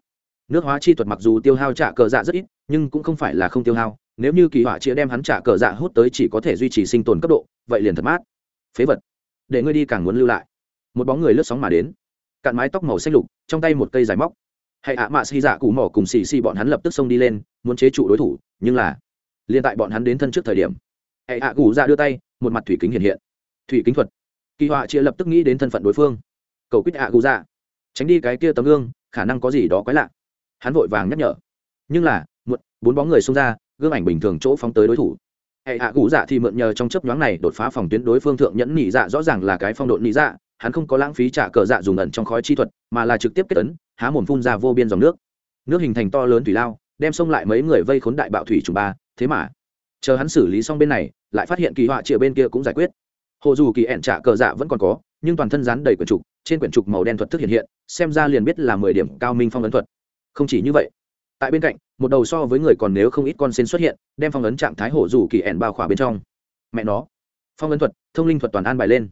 Nước hóa chi thuật mặc dù tiêu hao trạ cờ dạ rất ít, nhưng cũng không phải là không tiêu hao. Nếu như kỳ họa chĩa đem hắn trả cờ dạ hút tới chỉ có thể duy trì sinh tồn cấp độ, vậy liền thật mát. Phế vật. Để ngươi đi càng muốn lưu lại. Một bóng người lướt sóng mà đến. Cạn mái tóc màu xanh lục, trong tay một cây dài móc. Hãy ạ, mạ xì dạ cụ mỏ cùng xì xì bọn hắn lập tức xông đi lên, muốn chế trụ đối thủ, nhưng là liên tại bọn hắn đến thân trước thời điểm hãy ạ cụ ra dạ đưa tay, một mặt thủy kính hiện hiện. Thủy kính thuật. Kỳ họa chĩa lập tức nghĩ đến thân phận đối phương cầu quýt ạ gù dạ. Tránh đi cái kia tấm gương, khả năng có gì đó quái lạ. Hắn vội vàng nhắc nhở. Nhưng là một bốn bóng người xông ra, gương ảnh bình thường chỗ phóng tới đối thủ. Hệ hạ gù dạ thì mượn nhờ trong chấp nhoáng này đột phá phòng tuyến đối phương thượng nhẫn nỉ dạ rõ ràng là cái phong độ nỉ dạ hắn không có lãng phí trả cờ dạ dùng ẩn trong khói chi thuật, mà là trực tiếp kết tấn há mồm phun ra vô biên dòng nước. Nước hình thành to lớn thủy lao, đem xông lại mấy người vây khốn đại bạo thủy trùng ba, thế mà. Chờ hắn xử lý xong bên này, lại phát hiện kỳ họa chĩa bên kia cũng giải quyết. Hồ dù kỳ ẹn trả cờ dạ vẫn còn có nhưng toàn thân rán đầy quyển trục, trên quyển trục màu đen thuật thức hiện hiện, xem ra liền biết là mười điểm cao minh phong ấn thuật. Không chỉ như vậy, tại bên cạnh, một đầu so với người còn nếu không ít con sen xuất hiện, đem phong ấn trạng thái hổ rủ kỳ ẻn bao khỏa bên trong. Mẹ nó, phong ấn thuật, thông linh thuật toàn an bài lên.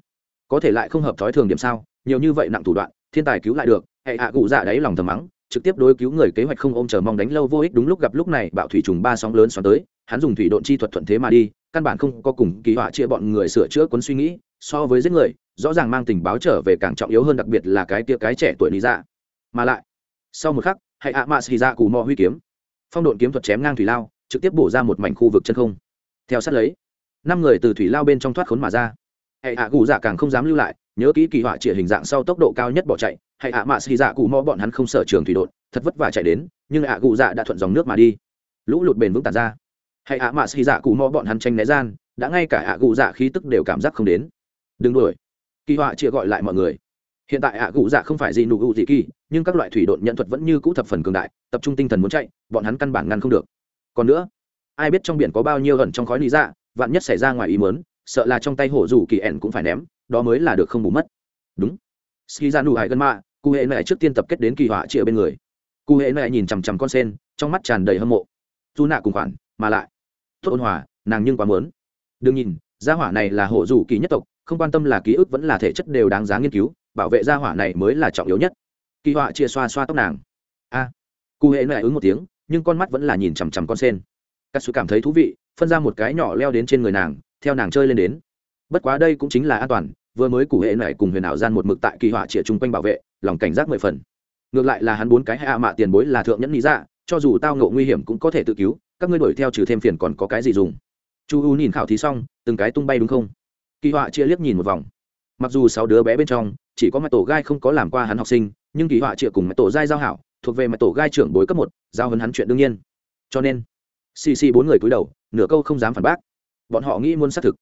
Có thể lại không hợp thói thường điểm sao? Nhiều như vậy nặng thủ đoạn, thiên tài cứu lại được, hệ hạ cụ dạ đáy lòng thầm mắng, trực tiếp đối cứu người kế hoạch không ôm chờ mong đánh lâu vô ích đúng lúc gặp lúc này, bạo thủy trùng ba sóng lớn xoắn tới, hắn dùng thủy độn chi thuật thuận thế mà đi, căn bản không có cùng kỳ họa chia bọn người sửa chữa cuốn suy nghĩ so với giết người, rõ ràng mang tình báo trở về càng trọng yếu hơn đặc biệt là cái tia cái trẻ tuổi lý dạ. Mà lại, sau một khắc hãy ạ mạ xì ra cù mò huy kiếm. Phong độn kiếm thuật chém ngang thủy lao, trực tiếp bổ ra một mảnh khu vực chân không. Theo sát lấy, năm người từ thủy lao bên trong thoát khốn mà ra. Hãy ạ cụ dạ càng không dám lưu lại, nhớ kỹ kỳ họa trịa hình dạng sau tốc độ cao nhất bỏ chạy hãy ạ mạ xì dạ cụ mò bọn hắn không sở trường thủy đột, thật vất vả chạy đến, nhưng ạ cụ dạ đã thuận dòng nước mà đi. Lũ lụt bền vững tàn ra. Hãy ạ mạ xì dạ cụ mò bọn hắn tranh né gian, đã ngay cả ạ cụ dạ khí tức đều cảm giác không đến đừng đuổi. Kỳ họa chia gọi lại mọi người. Hiện tại ạ cụ dạ không phải gì nụ cụ gì kỳ, nhưng các loại thủy độn nhận thuật vẫn như cũ thập phần cường đại, tập trung tinh thần muốn chạy, bọn hắn căn bản ngăn không được. Còn nữa, ai biết trong biển có bao nhiêu ẩn trong khói lý dạ vạn nhất xảy ra ngoài ý mớn sợ là trong tay hổ rủ kỳ ẻn cũng phải ném, đó mới là được không bù mất. Đúng. Ski ra nụ hải gân mạ, cụ hệ này trước tiên tập kết đến kỳ họa chia bên người. Cụ hệ này nhìn chằm chằm con sen, trong mắt tràn đầy hâm mộ. Dù nạ cùng khoản, mà lại. Tốt ôn hòa, nàng nhưng quá mớn đừng nhìn, gia hỏa này là hổ rủ kỳ nhất tộc không quan tâm là ký ức vẫn là thể chất đều đáng giá nghiên cứu, bảo vệ gia hỏa này mới là trọng yếu nhất. Kỳ họa chia xoa xoa tóc nàng. A. Cụ hệ nệ ứng một tiếng, nhưng con mắt vẫn là nhìn chằm chằm con sen. Các sự cảm thấy thú vị, phân ra một cái nhỏ leo đến trên người nàng, theo nàng chơi lên đến. Bất quá đây cũng chính là an toàn, vừa mới cụ hệ nệ cùng huyền ảo gian một mực tại kỳ họa chĩa chung quanh bảo vệ, lòng cảnh giác mười phần. Ngược lại là hắn bốn cái hạ mạ tiền bối là thượng nhẫn lý ra cho dù tao ngộ nguy hiểm cũng có thể tự cứu, các ngươi đuổi theo trừ thêm phiền còn có cái gì dùng. Chu u nhìn khảo thí xong, từng cái tung bay đúng không? Kỳ họa chia liếc nhìn một vòng. Mặc dù sáu đứa bé bên trong, chỉ có mặt tổ gai không có làm qua hắn học sinh, nhưng kỳ họa chia cùng mặt tổ gai giao hảo, thuộc về mặt tổ gai trưởng bối cấp một, giao hấn hắn chuyện đương nhiên. Cho nên, xì xì bốn người cúi đầu, nửa câu không dám phản bác. Bọn họ nghĩ muốn xác thực.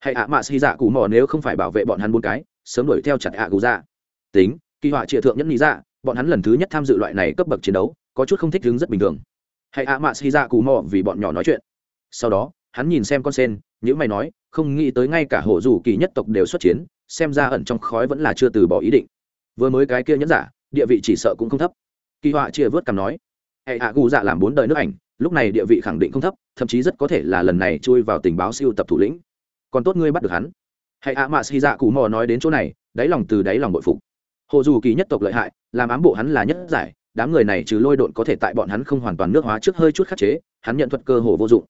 Hãy ạ mạ xì dạ cụ mò nếu không phải bảo vệ bọn hắn bốn cái, sớm đuổi theo chặt ạ cụ dạ. Tính, kỳ họa trịa thượng nhẫn lý dạ bọn hắn lần thứ nhất tham dự loại này cấp bậc chiến đấu, có chút không thích đứng rất bình thường. Hãy ạ mạ xì dạ cụ mò vì bọn nhỏ nói chuyện. Sau đó, hắn nhìn xem con sen những mày nói, không nghĩ tới ngay cả hộ dù kỳ nhất tộc đều xuất chiến, xem ra ẩn trong khói vẫn là chưa từ bỏ ý định. Vừa mới cái kia nhẫn giả, địa vị chỉ sợ cũng không thấp. Kỳ họa chia vớt cằm nói, hệ hạ gù dạ làm bốn đời nước ảnh, lúc này địa vị khẳng định không thấp, thậm chí rất có thể là lần này chui vào tình báo siêu tập thủ lĩnh. Còn tốt ngươi bắt được hắn. Hệ hạ mạ xì dạ cù mò nói đến chỗ này, đáy lòng từ đáy lòng bội phục. Hộ dù kỳ nhất tộc lợi hại, làm ám bộ hắn là nhất giải, đám người này trừ lôi độn có thể tại bọn hắn không hoàn toàn nước hóa trước hơi chút khắc chế, hắn nhận thuật cơ hồ vô dụng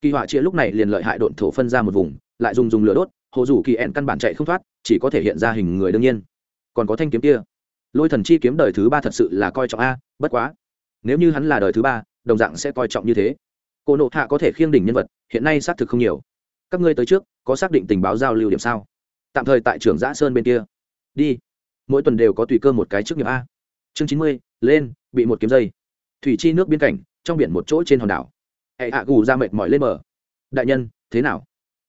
kỳ họa chia lúc này liền lợi hại độn thổ phân ra một vùng, lại dùng dùng lửa đốt, hồ dù kỳ ẹn căn bản chạy không thoát, chỉ có thể hiện ra hình người đương nhiên. Còn có thanh kiếm kia. Lôi thần chi kiếm đời thứ ba thật sự là coi trọng a, bất quá. Nếu như hắn là đời thứ ba, đồng dạng sẽ coi trọng như thế. Cô nộ hạ có thể khiêng đỉnh nhân vật, hiện nay xác thực không nhiều. Các ngươi tới trước, có xác định tình báo giao lưu điểm sao? Tạm thời tại trưởng giã sơn bên kia. Đi. Mỗi tuần đều có tùy cơ một cái trước nghiệp a. Chương chín mươi, lên, bị một kiếm dây. Thủy chi nước biên cảnh, trong biển một chỗ trên hòn đảo hệ hạ gù ra mệt mỏi lên mở. đại nhân, thế nào?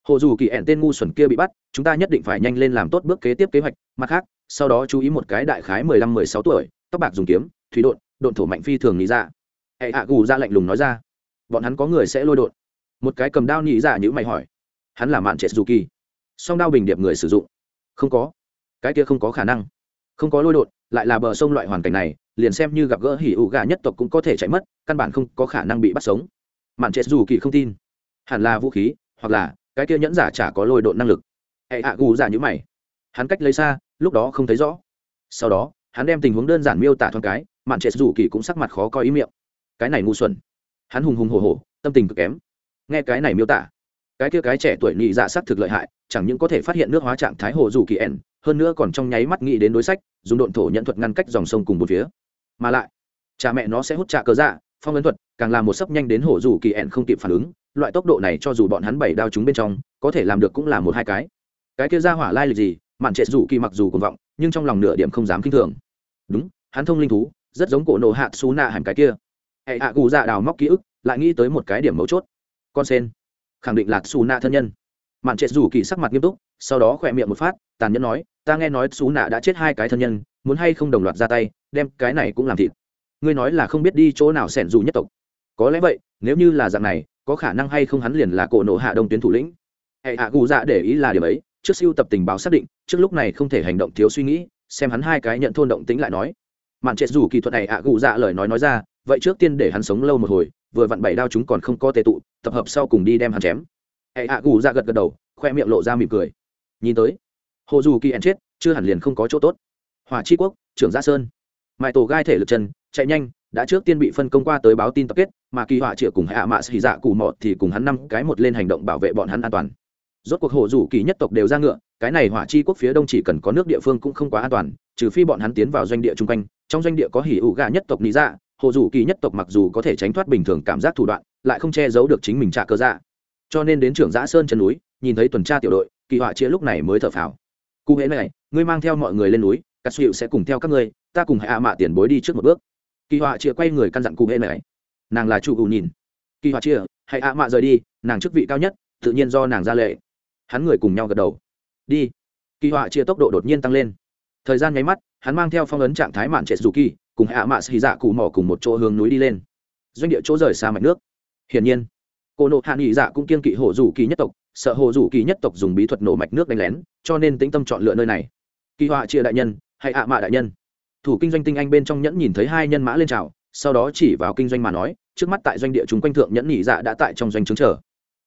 Hồ dù kỳ ẻn tên ngu xuẩn kia bị bắt, chúng ta nhất định phải nhanh lên làm tốt bước kế tiếp kế hoạch. Mặt khác, sau đó chú ý một cái đại khái mười lăm mười sáu tuổi, tóc bạc dùng kiếm, thủy đột độn thổ mạnh phi thường nghĩ ra hệ hạ gù ra lạnh lùng nói ra. Bọn hắn có người sẽ lôi đột một cái cầm đao nghĩ ra dạ như mày hỏi. Hắn là mạn trệ dù kỳ. Song đao bình điệp người sử dụng. Không có. Cái kia không có khả năng. Không có lôi đột lại là bờ sông loại hoàn cảnh này, liền xem như gặp gỡ hỉ ủ gà nhất tộc cũng có thể chạy mất, căn bản không có khả năng bị bắt sống mạn chết dù kỳ không tin. Hẳn là vũ khí, hoặc là cái kia nhẫn giả chả có lôi độn năng lực. Hệ hạ gù giả như mày. Hắn cách lấy xa, lúc đó không thấy rõ. Sau đó, hắn đem tình huống đơn giản miêu tả thoáng cái, mạn trệ dù kỳ cũng sắc mặt khó coi ý miệng. Cái này ngu xuẩn. Hắn hùng hùng hồ hồ tâm tình cực kém. Nghe cái này miêu tả, cái kia cái trẻ tuổi nhị dạ sắc thực lợi hại, chẳng những có thể phát hiện nước hóa trạng thái hồ dù kỳ ẻn, hơn nữa còn trong nháy mắt nghĩ đến đối sách, dùng độn thổ nhận thuật ngăn cách dòng sông cùng một phía. Mà lại cha mẹ nó sẽ hút trạ cơ dạ phong ấn thuật, càng làm một sấp nhanh đến hổ dù kỳ ẹn không kịp phản ứng. Loại tốc độ này cho dù bọn hắn bảy đao chúng bên trong, có thể làm được cũng là một hai cái. Cái kia ra hỏa lai lịch gì, mạn trệ dù kỳ mặc dù cùng vọng, nhưng trong lòng nửa điểm không dám kinh thường. Đúng, hắn thông linh thú, rất giống cổ nổ hạ xú nạ hẳn cái kia. Hệ hạ gù dạ đào móc ký ức, lại nghĩ tới một cái điểm mấu chốt. Con sen. Khẳng định là xù nạ thân nhân. Mạn trệ dù kỳ sắc mặt nghiêm túc, sau đó khỏe miệng một phát, tàn nhẫn nói, ta nghe nói xú nạ đã chết hai cái thân nhân, muốn hay không đồng loạt ra tay, đem cái này cũng làm thịt ngươi nói là không biết đi chỗ nào xẻn dù nhất tộc. Có lẽ vậy, nếu như là dạng này, có khả năng hay không hắn liền là cổ nộ hạ đông tuyến thủ lĩnh. Hệ hạ gù dạ để ý là điểm ấy, trước siêu tập tình báo xác định, trước lúc này không thể hành động thiếu suy nghĩ, xem hắn hai cái nhận thôn động tính lại nói. Mạn trệ dù kỳ thuật này hạ gù dạ lời nói nói ra, vậy trước tiên để hắn sống lâu một hồi, vừa vặn bảy đao chúng còn không có tệ tụ, tập hợp sau cùng đi đem hắn chém. Hệ hạ gù dạ gật gật đầu, khoe miệng lộ ra mỉm cười. Nhìn tới, hồ dù kỳ ăn chết, chưa hẳn liền không có chỗ tốt. Hòa chi quốc, trưởng gia sơn. Mãi tổ gai thể lực chân chạy nhanh, đã trước tiên bị phân công qua tới báo tin tập kết, mà kỳ họa chĩa cùng hạ mạ xì dạ cụ mọt thì cùng hắn năm cái một lên hành động bảo vệ bọn hắn an toàn. Rốt cuộc hồ rủ kỳ nhất tộc đều ra ngựa, cái này hỏa chi quốc phía đông chỉ cần có nước địa phương cũng không quá an toàn, trừ phi bọn hắn tiến vào doanh địa chung quanh, trong doanh địa có hỉ ủ gà nhất tộc lý dạ hồ rủ kỳ nhất tộc mặc dù có thể tránh thoát bình thường cảm giác thủ đoạn, lại không che giấu được chính mình trả cơ dạ. Cho nên đến trưởng giã sơn chân núi, nhìn thấy tuần tra tiểu đội, kỳ họa chia lúc này mới thở phào. Cụ hễ này, ngươi mang theo mọi người lên núi các suy sẽ cùng theo các ngươi, ta cùng hạ mạ tiền bối đi trước một bước kỳ họa chia quay người căn dặn cụ hệ này nàng là chủ ủ nhìn. Kỳ họa chia hãy hạ mạ rời đi, nàng chức vị cao nhất, tự nhiên do nàng ra lệ. Hắn người cùng nhau gật đầu. Đi. Kỳ họa chia tốc độ đột nhiên tăng lên. Thời gian nháy mắt, hắn mang theo phong ấn trạng thái mạn trệ dù kỳ cùng hạ mạ xì dạ cụ mỏ cùng một chỗ hướng núi đi lên. Doanh địa chỗ rời xa mạch nước. Hiển nhiên, cô nộ hạ nghị dạ cũng kiên kỵ hồ dù kỳ nhất tộc, sợ hồ dù kỳ nhất tộc dùng bí thuật nổ mạch nước đánh lén, cho nên tĩnh tâm chọn lựa nơi này. Kỳ họa chia đại nhân hay ạ mạ đại nhân thủ kinh doanh tinh anh bên trong nhẫn nhìn thấy hai nhân mã lên trào sau đó chỉ vào kinh doanh mà nói, trước mắt tại doanh địa chúng quanh thượng nhẫn nhị dạ đã tại trong doanh trướng chờ.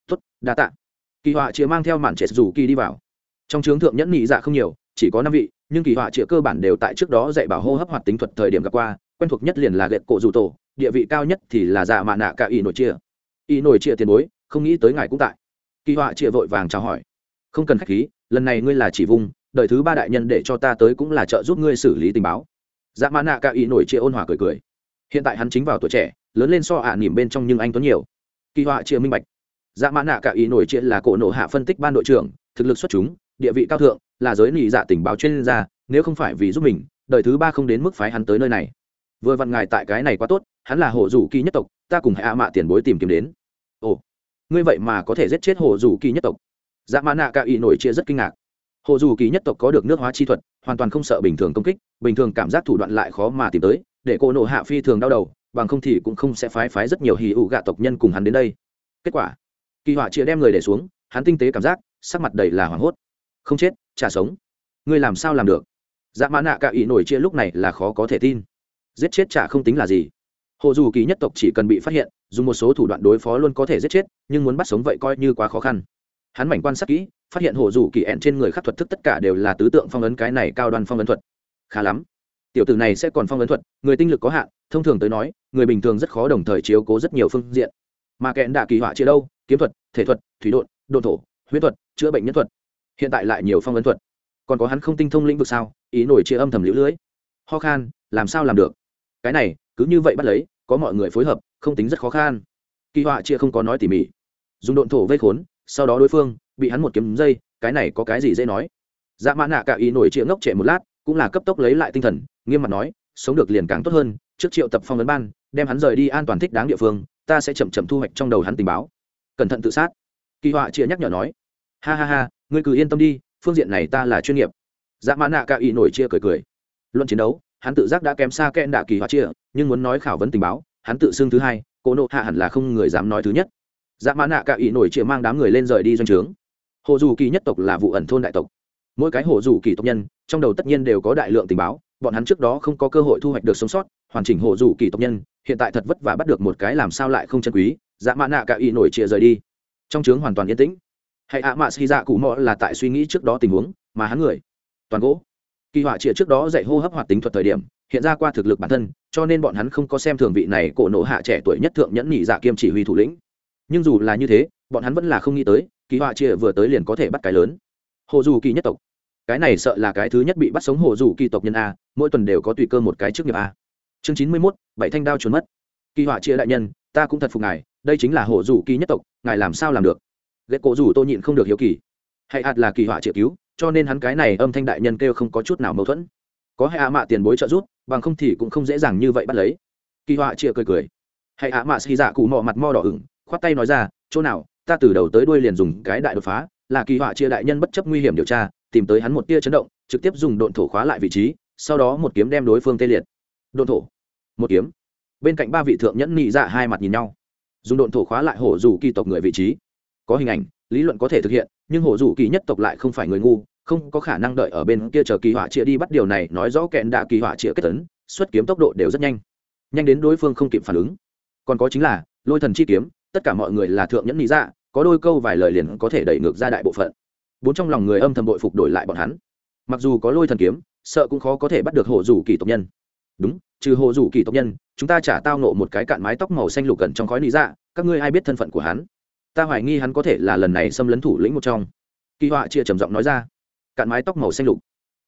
Tuất đa tạ. Kỳ họa chia mang theo màn trẻ rủ kỳ đi vào. Trong trướng thượng nhẫn nhị dạ không nhiều, chỉ có năm vị, nhưng kỳ họa chia cơ bản đều tại trước đó dạy bảo hô hấp hoạt tính thuật thời điểm gặp qua, quen thuộc nhất liền là gậy cổ dù tổ, địa vị cao nhất thì là dạ mạ nạ cả y nổi chia y nổi chia tiền bối, không nghĩ tới ngài cũng tại. Kỳ họa chia vội vàng chào hỏi. Không cần khách khí, lần này ngươi là chỉ vùng đợi thứ ba đại nhân để cho ta tới cũng là trợ giúp ngươi xử lý tình báo dạ mã nạ cả ý nổi chia ôn hòa cười cười. Hiện tại hắn chính vào tuổi trẻ, lớn lên so ả à nỉm bên trong nhưng anh tuấn nhiều. Kỳ họa chia minh bạch. Dạ mã nạ cả ý nổi chia là cổ nộ hạ phân tích ban đội trưởng, thực lực xuất chúng, địa vị cao thượng, là giới nị dạ tình báo chuyên gia, nếu không phải vì giúp mình, đời thứ ba không đến mức phái hắn tới nơi này. Vừa vặn ngài tại cái này quá tốt, hắn là hộ rủ kỳ nhất tộc, ta cùng hạ mạ tiền bối tìm kiếm đến. Ồ, ngươi vậy mà có thể giết chết hộ rủ kỳ nhất tộc. Dạ mã nạ cả ý nổi chia rất kinh ngạc hồ dù kỳ nhất tộc có được nước hóa chi thuật, hoàn toàn không sợ bình thường công kích, bình thường cảm giác thủ đoạn lại khó mà tìm tới, để cô nộ hạ phi thường đau đầu, bằng không thì cũng không sẽ phái phái rất nhiều hì ụ gạ tộc nhân cùng hắn đến đây. Kết quả, kỳ họa chia đem người để xuống, hắn tinh tế cảm giác, sắc mặt đầy là hoảng hốt. Không chết trả sống. Ngươi làm sao làm được? Dạ mã nạ cả ý nổi chia lúc này là khó có thể tin. Giết chết trả không tính là gì. Hồ dù kỳ nhất tộc chỉ cần bị phát hiện, dùng một số thủ đoạn đối phó luôn có thể giết chết, nhưng muốn bắt sống vậy coi như quá khó khăn hắn mảnh quan sát kỹ phát hiện hồ dù kỳ ẹn trên người khắc thuật thức tất cả đều là tứ tượng phong ấn cái này cao đoan phong ấn thuật. Khá lắm. Tiểu tử này sẽ còn phong ấn thuật người tinh lực có hạn thông thường tới nói người bình thường rất khó đồng thời chiếu cố rất nhiều phương diện. Mà kẹn đạ kỳ họa chia đâu kiếm thuật thể thuật thủy độn, đồn thổ huyết thuật chữa bệnh nhân thuật. Hiện tại lại nhiều phong ấn thuật. Còn có hắn không tinh thông lĩnh vực sao ý nổi chia âm thầm lũ lưới. Ho khan làm sao làm được? Cái này cứ như vậy bắt lấy có mọi người phối hợp không tính rất khó khăn kỳ họa chia không có nói tỉ mỉ. Dùng độn thổ vây khốn sau đó đối phương bị hắn một kiếm dây, cái này có cái gì dễ nói? Dạ mã nạ cả ý nổi triệu ngốc trệ một lát, cũng là cấp tốc lấy lại tinh thần, nghiêm mặt nói, sống được liền càng tốt hơn, trước triệu tập phong vấn ban, đem hắn rời đi an toàn thích đáng địa phương, ta sẽ chậm chậm thu hoạch trong đầu hắn tình báo. Cẩn thận tự sát. Kỳ họa chia nhắc nhở nói, ha ha ha, ngươi cứ yên tâm đi, phương diện này ta là chuyên nghiệp. Dạ mã nạ cả ý nổi chia cười cười. Luận chiến đấu, hắn tự giác đã kém xa kẽn đạ kỳ họa chia nhưng muốn nói khảo vấn tình báo, hắn tự xưng thứ hai cố nộ hạ hẳn là không người dám nói thứ nhất dạ mã nạ cả ý nổi chia mang đám người lên rời đi doanh trướng. Hồ dù kỳ nhất tộc là vụ ẩn thôn đại tộc. Mỗi cái hồ dù kỳ tộc nhân, trong đầu tất nhiên đều có đại lượng tình báo, bọn hắn trước đó không có cơ hội thu hoạch được sống sót, hoàn chỉnh hồ dù kỳ tộc nhân, hiện tại thật vất vả bắt được một cái làm sao lại không chân quý dạ mã nạ cả ý nổi chia rời đi. Trong trướng hoàn toàn yên tĩnh. Hãy ạ mạ xì dạ cụ mò là tại suy nghĩ trước đó tình huống, mà hắn người, toàn gỗ. Kỳ họa chia trước đó dạy hô hấp hoạt tính thuật thời điểm, hiện ra qua thực lực bản thân, cho nên bọn hắn không có xem thường vị này cổ nộ hạ trẻ tuổi nhất thượng nhẫn nhị dạ kiêm chỉ huy thủ lĩnh nhưng dù là như thế, bọn hắn vẫn là không nghĩ tới, kỳ họa chia vừa tới liền có thể bắt cái lớn. Hồ dù kỳ nhất tộc. Cái này sợ là cái thứ nhất bị bắt sống hồ dù kỳ tộc nhân a, mỗi tuần đều có tùy cơ một cái trước nghiệp a. Chương chín mươi mốt, bảy thanh đao trốn mất. Kỳ họa chia đại nhân, ta cũng thật phục ngài, đây chính là hồ dù kỳ nhất tộc, ngài làm sao làm được? Ghét cổ dù tô nhịn không được hiếu kỳ. Hay hạt là kỳ họa triệu cứu, cho nên hắn cái này âm thanh đại nhân kêu không có chút nào mâu thuẫn. Có hay ạ mạ tiền bối trợ giúp, bằng không thì cũng không dễ dàng như vậy bắt lấy. Kỳ họa chia cười cười. Hay ạ mạ xì dạ cụ mò mặt mo đỏ ửng khoát tay nói ra, chỗ nào, ta từ đầu tới đuôi liền dùng cái đại đột phá, là kỳ họa chia đại nhân bất chấp nguy hiểm điều tra, tìm tới hắn một tia chấn động, trực tiếp dùng độn thổ khóa lại vị trí, sau đó một kiếm đem đối phương tê liệt. Độn thổ. Một kiếm. Bên cạnh ba vị thượng nhẫn nị dạ hai mặt nhìn nhau. Dùng độn thổ khóa lại hổ dù kỳ tộc người vị trí. Có hình ảnh, lý luận có thể thực hiện, nhưng hổ dù kỳ nhất tộc lại không phải người ngu, không có khả năng đợi ở bên kia chờ kỳ họa chia đi bắt điều này, nói rõ kẹn đạ kỳ họa chia kết tấn, xuất kiếm tốc độ đều rất nhanh. Nhanh đến đối phương không kịp phản ứng. Còn có chính là, lôi thần chi kiếm tất cả mọi người là thượng nhẫn lý dạ có đôi câu vài lời liền có thể đẩy ngược ra đại bộ phận. Bốn trong lòng người âm thầm bội phục đổi lại bọn hắn. Mặc dù có lôi thần kiếm, sợ cũng khó có thể bắt được hộ rủ kỳ tộc nhân. Đúng, trừ hộ rủ kỳ tộc nhân, chúng ta trả tao nộ một cái cạn mái tóc màu xanh lục gần trong khói lý dạ các ngươi ai biết thân phận của hắn? Ta hoài nghi hắn có thể là lần này xâm lấn thủ lĩnh một trong. Kỳ họa chia trầm giọng nói ra. Cạn mái tóc màu xanh lục.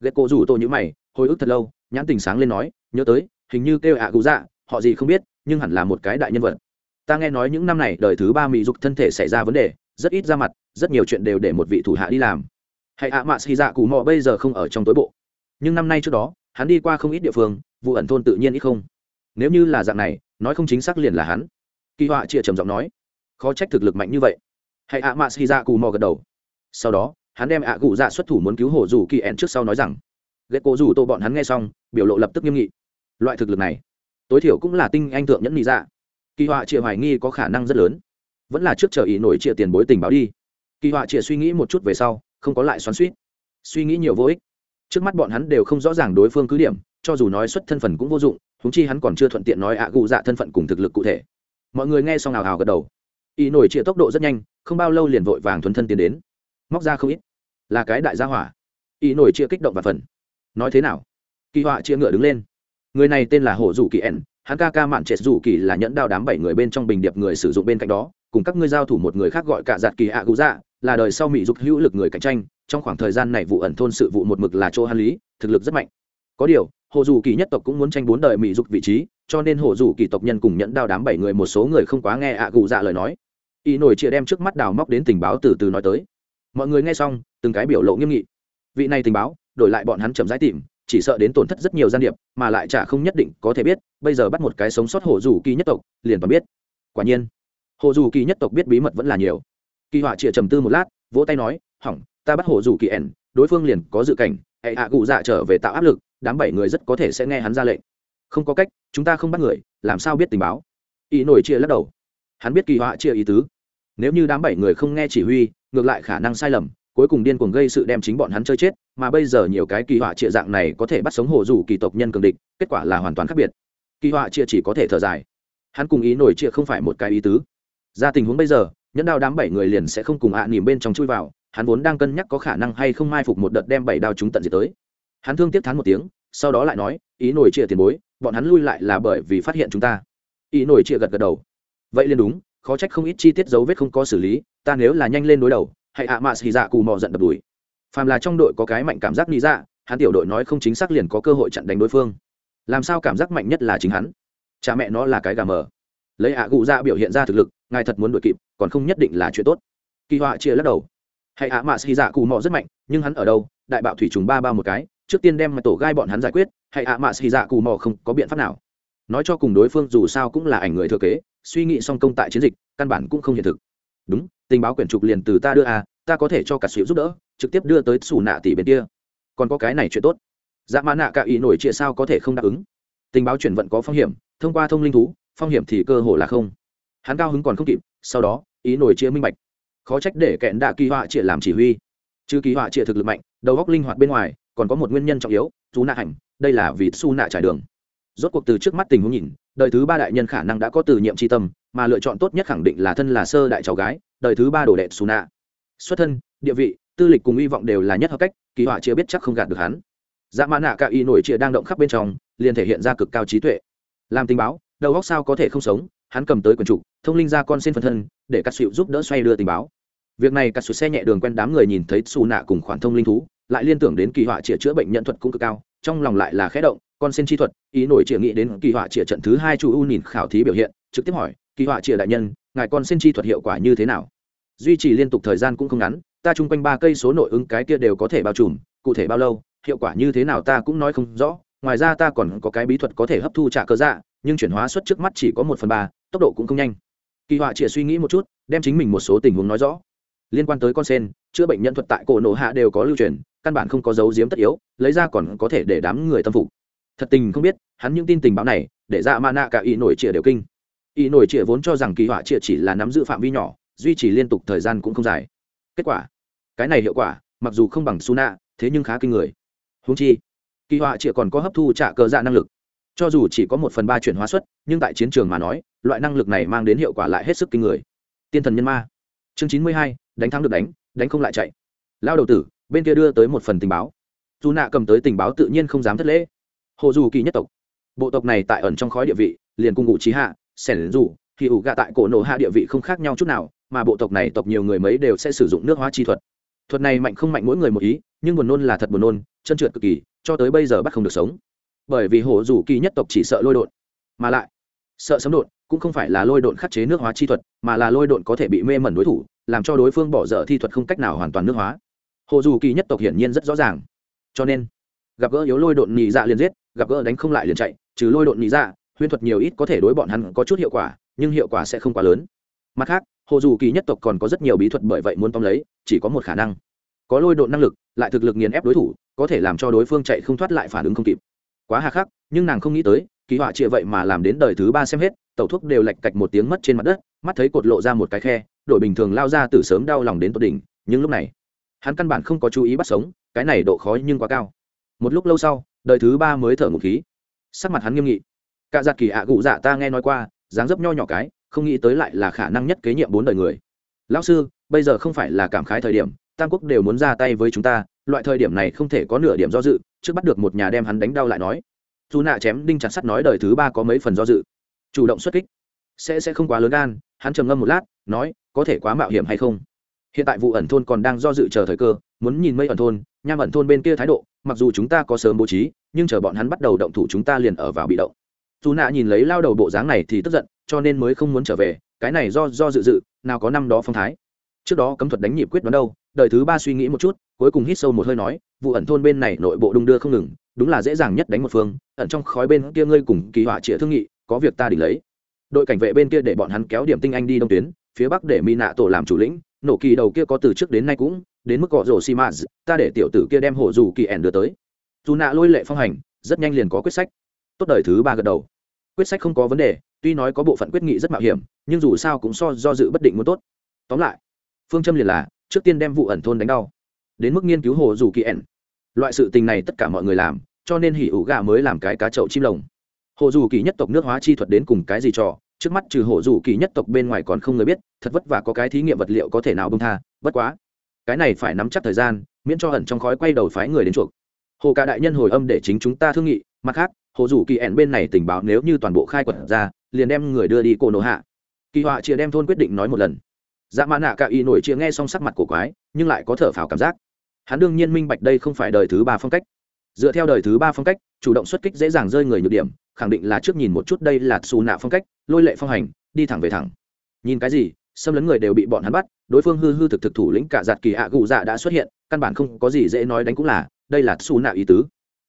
Ghét cô rủ tôi nhữ mày, hồi ức thật lâu, nhãn tình sáng lên nói, nhớ tới, hình như kêu ạ à cụ dạ họ gì không biết, nhưng hẳn là một cái đại nhân vật ta nghe nói những năm này đời thứ ba mỹ dục thân thể xảy ra vấn đề, rất ít ra mặt, rất nhiều chuyện đều để một vị thủ hạ đi làm. Hãy ạ, mạ xì dạ cù mò bây giờ không ở trong tối bộ. Nhưng năm nay trước đó, hắn đi qua không ít địa phương, vụ ẩn thôn tự nhiên ít không. Nếu như là dạng này, nói không chính xác liền là hắn. Kỳ họa chia trầm giọng nói. Khó trách thực lực mạnh như vậy. Hãy ạ, mạ xì dạ cù mò gật đầu. Sau đó, hắn đem ạ cụ dạ xuất thủ muốn cứu hổ dù kỳ ẹn trước sau nói rằng ghét cố dù tô bọn hắn nghe xong, biểu lộ lập tức nghiêm nghị. Loại thực lực này, tối thiểu cũng là tinh anh thượng nhẫn nhị dạ kỳ họa chịa hoài nghi có khả năng rất lớn. Vẫn là trước chờ ý nổi chịa tiền bối tình báo đi. Kỳ họa chịa suy nghĩ một chút về sau, không có lại xoắn suýt suy nghĩ nhiều vô ích. Trước mắt bọn hắn đều không rõ ràng đối phương cứ điểm, cho dù nói xuất thân phận cũng vô dụng húng chi hắn còn chưa thuận tiện nói ạ cụ dạ thân phận cùng thực lực cụ thể. Mọi người nghe xong nào hào gật đầu. Ý nổi chịa tốc độ rất nhanh, không bao lâu liền vội vàng thuần thân tiến đến. Móc ra không ít. Là cái đại gia hỏa. Ý nổi chịa kích động và phần. Nói thế nào? Kỳ họa chịa ngựa đứng lên. Người này tên là Hổ dù kỳ ẩn hắn ca ca mạn trệt dù kỳ là nhẫn đao đám bảy người bên trong bình điệp người sử dụng bên cạnh đó, cùng các ngươi giao thủ một người khác gọi cả giạt kỳ ạ gù dạ là đời sau mỹ dục hữu lực người cạnh tranh, trong khoảng thời gian này vụ ẩn thôn sự vụ một mực là chỗ hàn lý, thực lực rất mạnh. Có điều, hồ dù kỳ nhất tộc cũng muốn tranh bốn đời mỹ dục vị trí, cho nên hồ dù kỳ tộc nhân cùng nhẫn đao đám bảy người một số người không quá nghe ạ gù dạ lời nói. Y nổi chia đem trước mắt đào móc đến tình báo từ từ nói tới. Mọi người nghe xong, từng cái biểu lộ nghiêm nghị. Vị này tình báo, đổi lại bọn hắn chậm rãi tìm chỉ sợ đến tổn thất rất nhiều gian điệp, mà lại chả không nhất định có thể biết, bây giờ bắt một cái sống sót hồ dù kỳ nhất tộc, liền toàn biết. Quả nhiên, hồ dù kỳ nhất tộc biết bí mật vẫn là nhiều. Kỳ họa chịa trầm tư một lát, vỗ tay nói, hỏng, ta bắt hồ dù kỳ ẻn, đối phương liền có dự cảnh, hệ hạ cụ dạ trở về tạo áp lực, đám bảy người rất có thể sẽ nghe hắn ra lệnh. Không có cách, chúng ta không bắt người, làm sao biết tình báo? Ý nổi chia lắc đầu. Hắn biết kỳ họa chia ý tứ. Nếu như đám bảy người không nghe chỉ huy, ngược lại khả năng sai lầm cuối cùng điên cuồng gây sự đem chính bọn hắn chơi chết, mà bây giờ nhiều cái kỳ họa trịa dạng này có thể bắt sống hồ dù kỳ tộc nhân cường địch, kết quả là hoàn toàn khác biệt. Kỳ họa trịa chỉ có thể thở dài. Hắn cùng ý nổi trịa không phải một cái ý tứ. Ra tình huống bây giờ, nhẫn đao đám bảy người liền sẽ không cùng ạ à nỉm bên trong chui vào, hắn vốn đang cân nhắc có khả năng hay không mai phục một đợt đem bảy đao chúng tận diệt tới. Hắn thương tiếc thán một tiếng, sau đó lại nói, ý nổi trịa tiền bối, bọn hắn lui lại là bởi vì phát hiện chúng ta. Ý nổi trịa gật gật đầu. Vậy liền đúng, khó trách không ít chi tiết dấu vết không có xử lý, ta nếu là nhanh lên đối đầu hãy ạ mạ xì dạ cù mò giận đập đùi. Phàm là trong đội có cái mạnh cảm giác lý dạ hắn tiểu đội nói không chính xác liền có cơ hội chặn đánh đối phương. Làm sao cảm giác mạnh nhất là chính hắn? Cha mẹ nó là cái gà mờ. Lấy ạ cụ dạ biểu hiện ra thực lực, ngài thật muốn đuổi kịp, còn không nhất định là chuyện tốt. Kỳ họa chia lắc đầu. Hãy ạ mạ xì dạ cù mò rất mạnh, nhưng hắn ở đâu? Đại bạo thủy trùng ba ba một cái, trước tiên đem mà tổ gai bọn hắn giải quyết hãy ạ mạ xì dạ cù mò không có biện pháp nào. Nói cho cùng đối phương dù sao cũng là ảnh người thừa kế, suy nghĩ song công tại chiến dịch, căn bản cũng không hiện thực. Đúng tình báo quyển trục liền từ ta đưa à ta có thể cho cả xịu giúp đỡ, trực tiếp đưa tới xù nạ tỷ bên kia. Còn có cái này chuyện tốt. Dạ mã nạ cả ý nổi chia sao có thể không đáp ứng? Tình báo chuyển vận có phong hiểm, thông qua thông linh thú, phong hiểm thì cơ hồ là không. Hắn cao hứng còn không kịp, sau đó, ý nổi chia minh bạch. Khó trách để kẹn đạ kỳ họa trịa làm chỉ huy. Chứ kỳ họa trịa thực lực mạnh, đầu góc linh hoạt bên ngoài, còn có một nguyên nhân trọng yếu chú nạ hành đây là vì su nạ trải đường. Rốt cuộc từ trước mắt tình huống nhìn, đời thứ ba đại nhân khả năng đã có từ nhiệm tri tâm, mà lựa chọn tốt nhất khẳng định là thân là sơ đại cháu gái đời thứ ba đồ đệ xù nạ xuất thân, địa vị, tư lịch cùng hy vọng đều là nhất hợp cách, kỳ họa chia biết chắc không gạt được hắn. Dạ mã nạ cả y nổi chia đang động khắp bên trong, liền thể hiện ra cực cao trí tuệ. Làm tình báo, đầu góc sao có thể không sống, hắn cầm tới quần trục thông linh ra con xin phân thân, để cắt xịu giúp đỡ xoay đưa tình báo. Việc này cắt xịu xe nhẹ đường quen đám người nhìn thấy xù nạ cùng khoản thông linh thú, lại liên tưởng đến kỳ họa chĩa chữa bệnh nhận thuật cũng cực cao, trong lòng lại là khẽ động, con xin chi thuật, ý nổi chĩa nghĩ đến kỳ họa chĩa trận thứ hai chu u nhìn khảo thí biểu hiện, trực tiếp hỏi, kỳ họa chĩa đại nhân ngài con xin chi thuật hiệu quả như thế nào? Duy trì liên tục thời gian cũng không ngắn, ta chung quanh ba cây số nội ứng cái kia đều có thể bao trùm, cụ thể bao lâu, hiệu quả như thế nào ta cũng nói không rõ. Ngoài ra ta còn có cái bí thuật có thể hấp thu trả cơ dạ nhưng chuyển hóa suất trước mắt chỉ có một phần ba, tốc độ cũng không nhanh. Kỳ họa chỉ suy nghĩ một chút, đem chính mình một số tình huống nói rõ. Liên quan tới con sen, chữa bệnh nhân thuật tại cổ nổ hạ đều có lưu truyền, căn bản không có dấu diếm tất yếu, lấy ra còn có thể để đám người tâm phục. Thật tình không biết, hắn những tin tình báo này, để ra ma nạ cả y nổi trịa đều kinh y nổi trịa vốn cho rằng kỳ họa trịa chỉ là nắm giữ phạm vi nhỏ, duy trì liên tục thời gian cũng không dài. Kết quả, cái này hiệu quả, mặc dù không bằng su nạ thế nhưng khá kinh người. Húng chi, kỳ họa trịa còn có hấp thu trả cờ dạ năng lực. Cho dù chỉ có một phần ba chuyển hóa suất, nhưng tại chiến trường mà nói, loại năng lực này mang đến hiệu quả lại hết sức kinh người. Tiên thần nhân ma. Chương chín mươi hai, đánh thắng được đánh đánh không lại chạy. Lao đầu tử, bên kia đưa tới một phần tình báo. Dù nạ cầm tới tình báo tự nhiên không dám thất lễ. Hồ dù kỳ nhất tộc. Bộ tộc này tại ẩn trong khói địa vị, liền cung ngụ trí hạ sẻn dù, thì ủ gạ tại cổ nổ hạ địa vị không khác nhau chút nào, mà bộ tộc này tộc nhiều người mấy đều sẽ sử dụng nước hóa chi thuật. Thuật này mạnh không mạnh mỗi người một ý, nhưng buồn nôn là thật buồn nôn, chân trượt cực kỳ, cho tới bây giờ bắt không được sống. Bởi vì hổ rủ kỳ nhất tộc chỉ sợ lôi đột mà lại sợ sấm đột cũng không phải là lôi đột khắc chế nước hóa chi thuật, mà là lôi đột có thể bị mê mẩn đối thủ, làm cho đối phương bỏ dở thi thuật không cách nào hoàn toàn nước hóa. Hồ dù kỳ nhất tộc hiển nhiên rất rõ ràng. Cho nên, gặp gỡ yếu lôi đột nhị dạ liền giết, gặp gỡ đánh không lại liền chạy, trừ lôi đột nhị dạ huyễn thuật nhiều ít có thể đối bọn hắn có chút hiệu quả, nhưng hiệu quả sẽ không quá lớn. Mặt khác, hồ dù kỳ nhất tộc còn có rất nhiều bí thuật bởi vậy muốn tóm lấy, chỉ có một khả năng. Có lôi độn năng lực, lại thực lực nghiền ép đối thủ, có thể làm cho đối phương chạy không thoát lại phản ứng không kịp. Quá hà khắc, nhưng nàng không nghĩ tới, kỳ họa chia vậy mà làm đến đời thứ ba xem hết, tẩu thuốc đều lạch cạch một tiếng mất trên mặt đất, mắt thấy cột lộ ra một cái khe, đội bình thường lao ra từ sớm đau lòng đến tột đỉnh, nhưng lúc này, hắn căn bản không có chú ý bắt sống, cái này độ khó nhưng quá cao. Một lúc lâu sau, đời thứ ba mới thở một khí. Sắc mặt hắn nghiêm nghị cả giặt kỳ ạ gụ dạ ta nghe nói qua, dáng dấp nho nhỏ cái, không nghĩ tới lại là khả năng nhất kế nhiệm bốn đời người. Lão sư, bây giờ không phải là cảm khái thời điểm, tam quốc đều muốn ra tay với chúng ta, loại thời điểm này không thể có nửa điểm do dự, trước bắt được một nhà đem hắn đánh đau lại nói. Dù nạ chém đinh chặt sắt nói đời thứ ba có mấy phần do dự. Chủ động xuất kích. Sẽ sẽ không quá lớn gan, hắn trầm ngâm một lát, nói, có thể quá mạo hiểm hay không? Hiện tại vụ ẩn thôn còn đang do dự chờ thời cơ, muốn nhìn mây ẩn thôn, nham ẩn thôn bên kia thái độ, mặc dù chúng ta có sớm bố trí, nhưng chờ bọn hắn bắt đầu động thủ chúng ta liền ở vào bị động dù nạ nhìn lấy lao đầu bộ dáng này thì tức giận, cho nên mới không muốn trở về, cái này do do dự dự, nào có năm đó phong thái. Trước đó cấm thuật đánh nhịp quyết đoán đâu, đời thứ ba suy nghĩ một chút, cuối cùng hít sâu một hơi nói, vụ ẩn thôn bên này nội bộ đung đưa không ngừng, đúng là dễ dàng nhất đánh một phương, ẩn trong khói bên kia ngươi cùng kỳ họa trịa thương nghị, có việc ta đỉnh lấy. Đội cảnh vệ bên kia để bọn hắn kéo điểm tinh anh đi đông tuyến, phía bắc để mỹ nạ tổ làm chủ lĩnh, nổ kỳ đầu kia có từ trước đến nay cũng, đến mức gọ rổ xi mã ta để tiểu tử kia đem hổ dù kỳ ẻn đưa tới. Dù nạ lôi lệ phong hành, rất nhanh liền có quyết sách tốt đời thứ ba gật đầu. Quyết sách không có vấn đề, tuy nói có bộ phận quyết nghị rất mạo hiểm, nhưng dù sao cũng so do dự bất định muốn tốt. Tóm lại, phương châm liền là, trước tiên đem vụ ẩn thôn đánh đau. Đến mức nghiên cứu hồ dù kỳ ẩn. Loại sự tình này tất cả mọi người làm, cho nên hỉ ủ gà mới làm cái cá chậu chim lồng. Hồ dù kỳ nhất tộc nước hóa chi thuật đến cùng cái gì trò, trước mắt trừ hồ dù kỳ nhất tộc bên ngoài còn không người biết, thật vất vả có cái thí nghiệm vật liệu có thể nào bông tha vất quá. Cái này phải nắm chắc thời gian, miễn cho ẩn trong khói quay đầu phái người đến chuộc. Hồ cả đại nhân hồi âm để chính chúng ta thương nghị, mặt khác hồ dù kỳ ẻn bên này tình báo nếu như toàn bộ khai quật ra, liền đem người đưa đi cổ nổ hạ. Kỳ họa chia đem thôn quyết định nói một lần. Dạ mã nạ cả y nổi chia nghe xong sắc mặt cổ quái, nhưng lại có thở phào cảm giác. Hắn đương nhiên minh bạch đây không phải đời thứ ba phong cách. Dựa theo đời thứ ba phong cách, chủ động xuất kích dễ dàng rơi người nhược điểm, khẳng định là trước nhìn một chút đây là xù nạ phong cách, lôi lệ phong hành, đi thẳng về thẳng. Nhìn cái gì, xâm lấn người đều bị bọn hắn bắt, đối phương hư hư thực thực thủ lĩnh cả giạt kỳ hạ gù dạ đã xuất hiện, căn bản không có gì dễ nói đánh cũng là, đây là xù nạ ý tứ.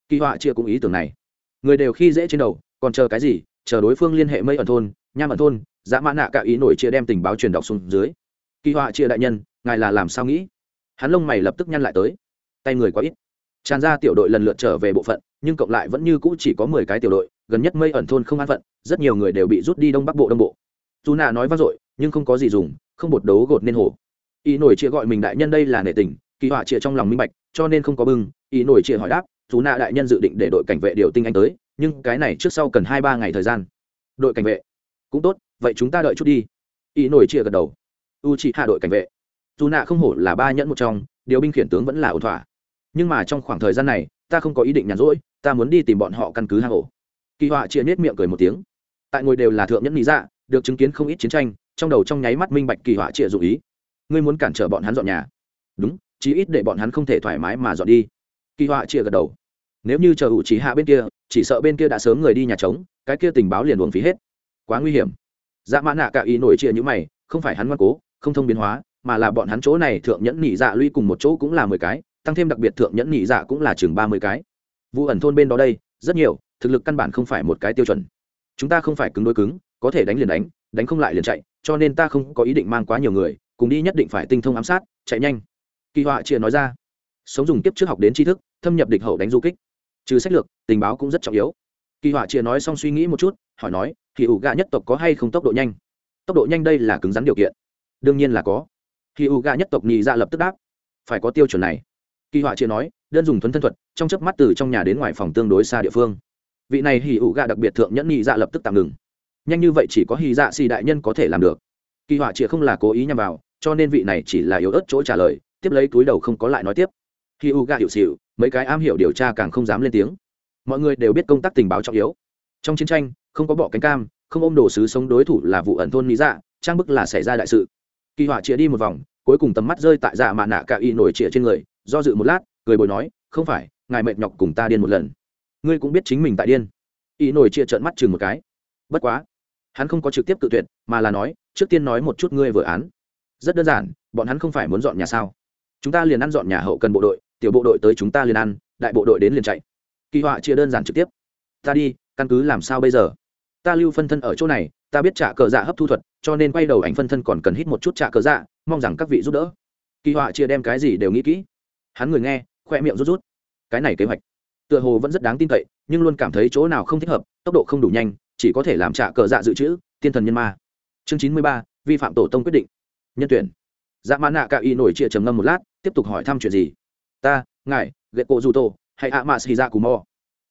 Kỳ họa chia cũng ý tưởng này người đều khi dễ trên đầu, còn chờ cái gì? Chờ đối phương liên hệ mây ẩn thôn, nham ẩn thôn, dã mã nạ cả ý nổi chia đem tình báo truyền đọc xuống dưới. Kỳ họa chia đại nhân, ngài là làm sao nghĩ? Hắn lông mày lập tức nhăn lại tới. Tay người quá ít. Tràn ra tiểu đội lần lượt trở về bộ phận, nhưng cộng lại vẫn như cũ chỉ có mười cái tiểu đội, gần nhất mây ẩn thôn không an phận, rất nhiều người đều bị rút đi đông bắc bộ đông bộ. Dù nạ nói vang dội, nhưng không có gì dùng, không bột đấu gột nên hổ. Ý nổi chia gọi mình đại nhân đây là nể tình, kỳ họa chia trong lòng minh bạch, cho nên không có bưng, ý nổi chia hỏi đáp dù nạ đại nhân dự định để đội cảnh vệ điều tinh anh tới, nhưng cái này trước sau cần hai ba ngày thời gian. Đội cảnh vệ. Cũng tốt, vậy chúng ta đợi chút đi. Ý nổi chia gật đầu. U chỉ hạ đội cảnh vệ. Dù nạ không hổ là ba nhẫn một trong, điều binh khiển tướng vẫn là ổn thỏa. Nhưng mà trong khoảng thời gian này, ta không có ý định nhàn rỗi, ta muốn đi tìm bọn họ căn cứ hang ổ. Kỳ họa chia nết miệng cười một tiếng. Tại ngồi đều là thượng nhẫn lý dạ được chứng kiến không ít chiến tranh, trong đầu trong nháy mắt minh bạch kỳ họa chia dụ ý. Ngươi muốn cản trở bọn hắn dọn nhà. Đúng, chí ít để bọn hắn không thể thoải mái mà dọn đi kỳ họa chia gật đầu. Nếu như chờ ủ trí hạ bên kia, chỉ sợ bên kia đã sớm người đi nhà trống, cái kia tình báo liền uống phí hết. Quá nguy hiểm. Dạ mã nạ cả ý nổi chia như mày, không phải hắn ngoan cố, không thông biến hóa, mà là bọn hắn chỗ này thượng nhẫn nhị dạ lui cùng một chỗ cũng là mười cái, tăng thêm đặc biệt thượng nhẫn nhị dạ cũng là chừng ba mươi cái. Vụ ẩn thôn bên đó đây, rất nhiều, thực lực căn bản không phải một cái tiêu chuẩn. Chúng ta không phải cứng đối cứng, có thể đánh liền đánh đánh không lại liền chạy, cho nên ta không có ý định mang quá nhiều người, cùng đi nhất định phải tinh thông ám sát, chạy nhanh. Kỳ họa chia nói ra. Sống dùng tiếp trước học đến tri thức thâm nhập địch hậu đánh du kích. Trừ sách lược, tình báo cũng rất trọng yếu. Kỳ họa chia nói xong suy nghĩ một chút, hỏi nói thì ủ gà nhất tộc có hay không tốc độ nhanh? Tốc độ nhanh đây là cứng rắn điều kiện. Đương nhiên là có. Khi u gà nhất tộc nhị ra lập tức đáp, phải có tiêu chuẩn này. Kỳ họa chia nói, đơn dùng thuấn thân thuật, trong chớp mắt từ trong nhà đến ngoài phòng tương đối xa địa phương. Vị này hì ủ gà đặc biệt thượng nhẫn nhị dạ lập tức tạm ngừng. Nhanh như vậy chỉ có hì dạ xì đại nhân có thể làm được. Kỳ họa chia không là cố ý nhằm vào, cho nên vị này chỉ là yếu ớt chỗ trả lời, tiếp lấy túi đầu không có lại nói tiếp. Hì u gà hiệu xịu mấy cái am hiểu điều tra càng không dám lên tiếng. Mọi người đều biết công tác tình báo trọng yếu. Trong chiến tranh, không có bọ cánh cam, không ôm đồ sứ sống đối thủ là vụ ẩn thôn lý dạ trang bức là xảy ra đại sự. Kỳ họa chĩa đi một vòng, cuối cùng tầm mắt rơi tại dạ mạ nạ cả y nổi chĩa trên người, do dự một lát, cười bồi nói, không phải, ngài mệt nhọc cùng ta điên một lần. Ngươi cũng biết chính mình tại điên. Y nổi chĩa trợn mắt chừng một cái. Bất quá, hắn không có trực tiếp tự tuyệt, mà là nói, trước tiên nói một chút ngươi vừa án. Rất đơn giản, bọn hắn không phải muốn dọn nhà sao? Chúng ta liền ăn dọn nhà hậu cần bộ đội tiểu bộ đội tới chúng ta liền ăn, đại bộ đội đến liền chạy. Kỳ họa chia đơn giản trực tiếp. Ta đi, căn cứ làm sao bây giờ? Ta lưu phân thân ở chỗ này, ta biết trả cờ dạ hấp thu thuật, cho nên quay đầu ảnh phân thân còn cần hít một chút trả cờ dạ mong rằng các vị giúp đỡ. Kỳ họa chia đem cái gì đều nghĩ kỹ. Hắn người nghe, khoe miệng rút rút. Cái này kế hoạch, tựa hồ vẫn rất đáng tin cậy, nhưng luôn cảm thấy chỗ nào không thích hợp, tốc độ không đủ nhanh, chỉ có thể làm trả cờ dạ dự trữ, tiên thần nhân ma. Chương chín mươi ba, vi phạm tổ tông quyết định. Nhân tuyển. Dạ mã nạ cả y nổi chia trầm ngâm một lát, tiếp tục hỏi thăm chuyện gì? Ta, ngài ghệ cổ dù tổ, hay ạ mạ xì ra cù mò.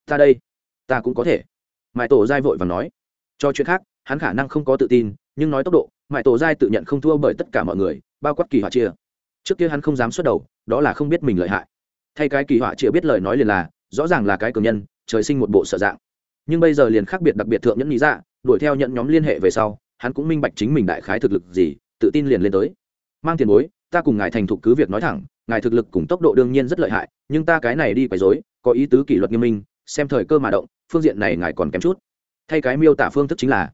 Ta đây. Ta cũng có thể. Mãi tổ giai vội và nói. Cho chuyện khác, hắn khả năng không có tự tin, nhưng nói tốc độ, mãi tổ giai tự nhận không thua bởi tất cả mọi người, bao quát kỳ họa chia. Trước kia hắn không dám xuất đầu, đó là không biết mình lợi hại. Thay cái kỳ họa chia biết lời nói liền là, rõ ràng là cái cường nhân, trời sinh một bộ sợ dạng. Nhưng bây giờ liền khác biệt đặc biệt thượng nhẫn lý dạ đuổi theo nhận nhóm liên hệ về sau, hắn cũng minh bạch chính mình đại khái thực lực gì, tự tin liền lên tới. Mang tiền bối ta cùng ngài thành thục cứ việc nói thẳng, ngài thực lực cùng tốc độ đương nhiên rất lợi hại, nhưng ta cái này đi quấy dối có ý tứ kỷ luật nghiêm minh, xem thời cơ mà động, phương diện này ngài còn kém chút. Thay cái miêu tả phương thức chính là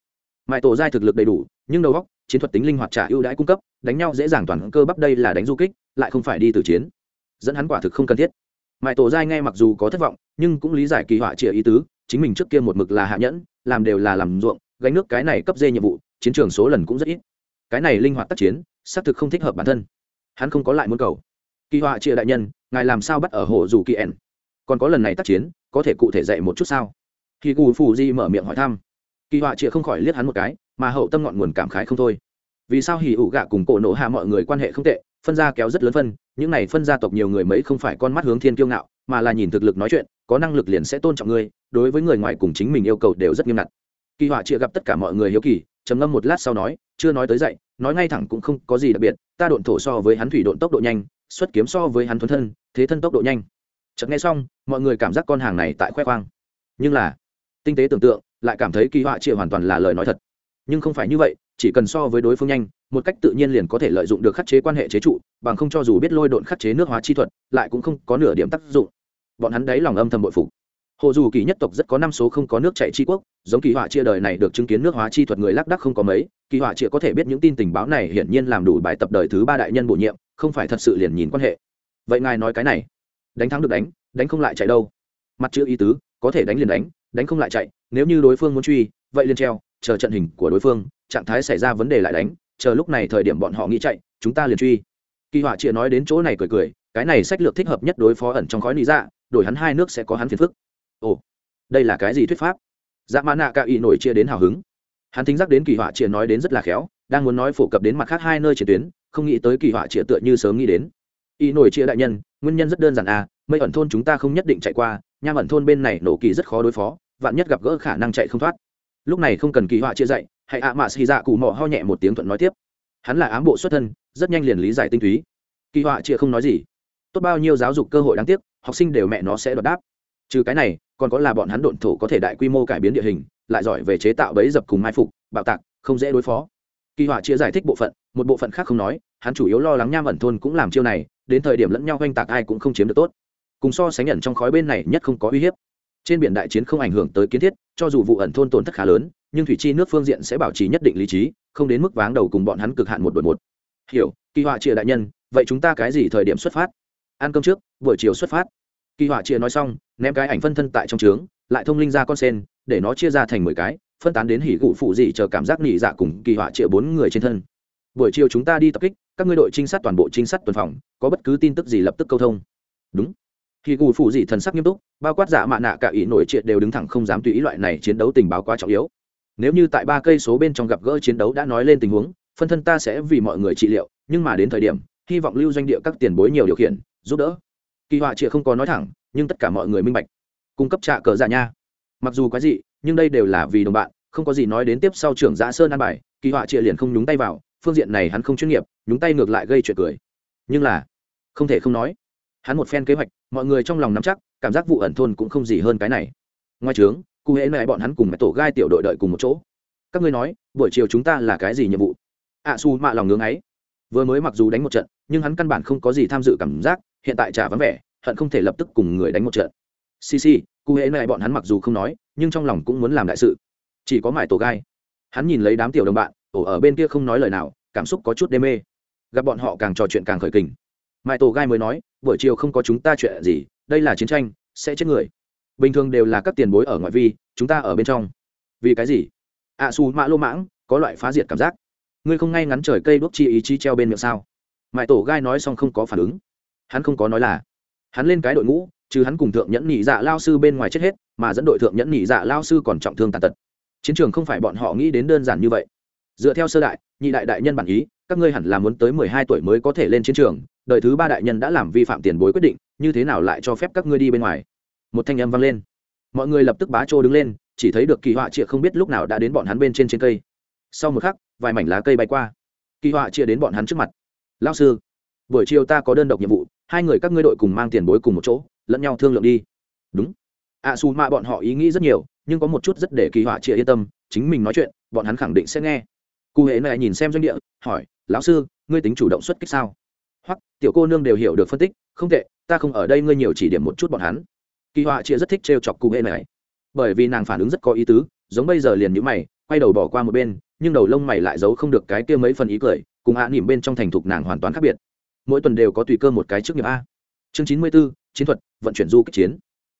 mãi tổ giai thực lực đầy đủ, nhưng đầu góc chiến thuật tính linh hoạt trả ưu đãi cung cấp, đánh nhau dễ dàng toàn cơ bắp đây là đánh du kích, lại không phải đi từ chiến. Dẫn hắn quả thực không cần thiết. Mãi tổ giai nghe mặc dù có thất vọng, nhưng cũng lý giải kỳ họa trịa ý tứ, chính mình trước kia một mực là hạ nhẫn, làm đều là làm ruộng, gánh nước cái này cấp dê nhiệm vụ, chiến trường số lần cũng rất ít. Cái này linh hoạt tác chiến, xác thực không thích hợp bản thân hắn không có lại muốn cầu. Kỳ họa chia đại nhân, ngài làm sao bắt ở hồ dù kỳ ẻn? Còn có lần này tác chiến, có thể cụ thể dạy một chút sao? Khi cù phù di mở miệng hỏi thăm. Kỳ họa chia không khỏi liếc hắn một cái, mà hậu tâm ngọn nguồn cảm khái không thôi. Vì sao hỉ ủ gạ cùng cổ nổ hạ mọi người quan hệ không tệ, phân gia kéo rất lớn phân, những này phân gia tộc nhiều người mấy không phải con mắt hướng thiên kiêu ngạo, mà là nhìn thực lực nói chuyện, có năng lực liền sẽ tôn trọng ngươi, đối với người ngoài cùng chính mình yêu cầu đều rất nghiêm ngặt. Kỳ họa chia gặp tất cả mọi người hiếu kỳ, trầm ngâm một lát sau nói, chưa nói tới dậy nói ngay thẳng cũng không có gì đặc biệt, ta độn thổ so với hắn thủy độn tốc độ nhanh, xuất kiếm so với hắn thuấn thân, thế thân tốc độ nhanh. Chợt nghe xong, mọi người cảm giác con hàng này tại khoe khoang. Nhưng là, tinh tế tưởng tượng, lại cảm thấy kỳ họa chia hoàn toàn là lời nói thật. Nhưng không phải như vậy, chỉ cần so với đối phương nhanh, một cách tự nhiên liền có thể lợi dụng được khắc chế quan hệ chế trụ, bằng không cho dù biết lôi độn khắc chế nước hóa chi thuật, lại cũng không có nửa điểm tác dụng. Bọn hắn đấy lòng âm thầm bội phục hồ dù kỳ nhất tộc rất có năm số không có nước chạy tri quốc, giống kỳ họa chia đời này được chứng kiến nước hóa chi thuật người lác đắc không có mấy, kỳ họa chia có thể biết những tin tình báo này hiển nhiên làm đủ bài tập đời thứ ba đại nhân bổ nhiệm, không phải thật sự liền nhìn quan hệ. Vậy ngài nói cái này, đánh thắng được đánh đánh không lại chạy đâu? Mặt chữ ý tứ, có thể đánh liền đánh đánh không lại chạy, nếu như đối phương muốn truy, vậy liền treo, chờ trận hình của đối phương, trạng thái xảy ra vấn đề lại đánh, chờ lúc này thời điểm bọn họ nghĩ chạy, chúng ta liền truy. Kỳ họa chia nói đến chỗ này cười cười, cái này sách lược thích hợp nhất đối phó ẩn trong khói lý dạ đổi hắn hai nước sẽ có hắn phiền phức ồ, đây là cái gì thuyết pháp? Dạ mã nạ ca y nổi chia đến hào hứng. Hắn thính giác đến kỳ họa chia nói đến rất là khéo, đang muốn nói phổ cập đến mặt khác hai nơi chiến tuyến, không nghĩ tới kỳ họa chia tựa như sớm nghĩ đến. Y nổi chia đại nhân, nguyên nhân rất đơn giản à mây ẩn thôn chúng ta không nhất định chạy qua, nham ẩn thôn bên này nổ kỳ rất khó đối phó, vạn nhất gặp gỡ khả năng chạy không thoát. Lúc này không cần kỳ họa chia dạy, hãy ạ mạ xì dạ cụ mò ho nhẹ một tiếng thuận nói tiếp. Hắn là ám bộ xuất thân, rất nhanh liền lý giải tinh túy. Kỳ họa chia không nói gì. Tốt bao nhiêu giáo dục cơ hội đáng tiếc, học sinh đều mẹ nó sẽ đoạt đáp trừ cái này, còn có là bọn hắn độn thổ có thể đại quy mô cải biến địa hình, lại giỏi về chế tạo bẫy dập cùng mai phục, bạo tạc, không dễ đối phó. Kỳ họa chia giải thích bộ phận, một bộ phận khác không nói, hắn chủ yếu lo lắng nham ẩn thôn cũng làm chiêu này, đến thời điểm lẫn nhau oanh tạc ai cũng không chiếm được tốt. Cùng so sánh nhận trong khói bên này nhất không có uy hiếp. Trên biển đại chiến không ảnh hưởng tới kiến thiết, cho dù vụ ẩn thôn tổn thất khá lớn, nhưng thủy chi nước phương diện sẽ bảo trì nhất định lý trí, không đến mức váng đầu cùng bọn hắn cực hạn một đội một. Hiểu, kỳ họa chia đại nhân, vậy chúng ta cái gì thời điểm xuất phát? Ăn cơm trước, buổi chiều xuất phát kỳ họa chia nói xong, ném cái ảnh phân thân tại trong trướng, lại thông linh ra con sen, để nó chia ra thành mười cái, phân tán đến hỉ gụ phụ dị chờ cảm giác nghỉ dạ cùng kỳ họa chia bốn người trên thân. Buổi chiều chúng ta đi tập kích, các ngươi đội trinh sát toàn bộ trinh sát tuần phòng, có bất cứ tin tức gì lập tức câu thông. Đúng. Hỉ gụ phụ dị thần sắc nghiêm túc, bao quát giả mạ nạ cả ý nổi triệt đều đứng thẳng không dám tùy ý loại này chiến đấu tình báo quá trọng yếu. Nếu như tại ba cây số bên trong gặp gỡ chiến đấu đã nói lên tình huống, phân thân ta sẽ vì mọi người trị liệu, nhưng mà đến thời điểm, hy vọng lưu doanh địa các tiền bối nhiều điều khiển, giúp đỡ kỳ họa triệt không có nói thẳng, nhưng tất cả mọi người minh bạch. Cung cấp trạ cờ giả nha. Mặc dù quái dị, nhưng đây đều là vì đồng bạn, không có gì nói đến tiếp sau trưởng giã sơn an bài, kỳ họa triệt liền không nhúng tay vào, phương diện này hắn không chuyên nghiệp, nhúng tay ngược lại gây chuyện cười. Nhưng là, không thể không nói, hắn một phen kế hoạch, mọi người trong lòng nắm chắc, cảm giác vụ ẩn thôn cũng không gì hơn cái này. Ngoài trướng cụ hễ mẹ bọn hắn cùng mẹ tổ gai tiểu đội đợi cùng một chỗ. Các ngươi nói, buổi chiều chúng ta là cái gì nhiệm vụ? Ạ su mạ lòng ngưng ấy. Vừa mới mặc dù đánh một trận, nhưng hắn căn bản không có gì tham dự cảm giác hiện tại trả vắng vẻ hận không thể lập tức cùng người đánh một trận. Xì xì cụ hễ này bọn hắn mặc dù không nói nhưng trong lòng cũng muốn làm đại sự. Chỉ có mải tổ gai. Hắn nhìn lấy đám tiểu đồng bạn ổ ở bên kia không nói lời nào cảm xúc có chút đê mê. Gặp bọn họ càng trò chuyện càng khởi kình. Mãi tổ gai mới nói buổi chiều không có chúng ta chuyện gì đây là chiến tranh sẽ chết người. Bình thường đều là các tiền bối ở ngoại vi chúng ta ở bên trong. Vì cái gì? Ạ à, xù mã lô mãng có loại phá diệt cảm giác. Ngươi không ngay ngắn trời cây đốt chi ý chí treo bên miệng sao? Mãi tổ gai nói xong không có phản ứng hắn không có nói là hắn lên cái đội ngũ, trừ hắn cùng thượng nhẫn nhị dạ lao sư bên ngoài chết hết, mà dẫn đội thượng nhẫn nhị dạ lao sư còn trọng thương tàn tật. Chiến trường không phải bọn họ nghĩ đến đơn giản như vậy. Dựa theo sơ đại, nhị đại đại nhân bản ý, các ngươi hẳn là muốn tới mười hai tuổi mới có thể lên chiến trường đời thứ ba đại nhân đã làm vi phạm tiền bối quyết định, như thế nào lại cho phép các ngươi đi bên ngoài? Một thanh âm vang lên. Mọi người lập tức bá trô đứng lên, chỉ thấy được kỳ họa trịa không biết lúc nào đã đến bọn hắn bên trên trên cây. Sau một khắc, vài mảnh lá cây bay qua. Kỳ họa chia đến bọn hắn trước mặt. Lao sư buổi chiều ta có đơn độc nhiệm vụ, hai người các ngươi đội cùng mang tiền bối cùng một chỗ, lẫn nhau thương lượng đi. Đúng. Ạ xù mạ bọn họ ý nghĩ rất nhiều, nhưng có một chút rất để kỳ họa chia yên tâm, chính mình nói chuyện, bọn hắn khẳng định sẽ nghe. Cụ hệ này nhìn xem doanh địa, hỏi, lão sư, ngươi tính chủ động xuất kích sao? Hoặc, tiểu cô nương đều hiểu được phân tích, không tệ, ta không ở đây ngươi nhiều chỉ điểm một chút bọn hắn. Kỳ họa chia rất thích trêu chọc cụ hệ này bởi vì nàng phản ứng rất có ý tứ, giống bây giờ liền nhữ mày, quay đầu bỏ qua một bên, nhưng đầu lông mày lại giấu không được cái kia mấy phần ý cười, cùng hạ nỉm bên trong thành thục nàng hoàn toàn khác biệt mỗi tuần đều có tùy cơ một cái trước nghiệp a. Chương chín mươi b ố chiến thuật vận chuyển du kích chiến.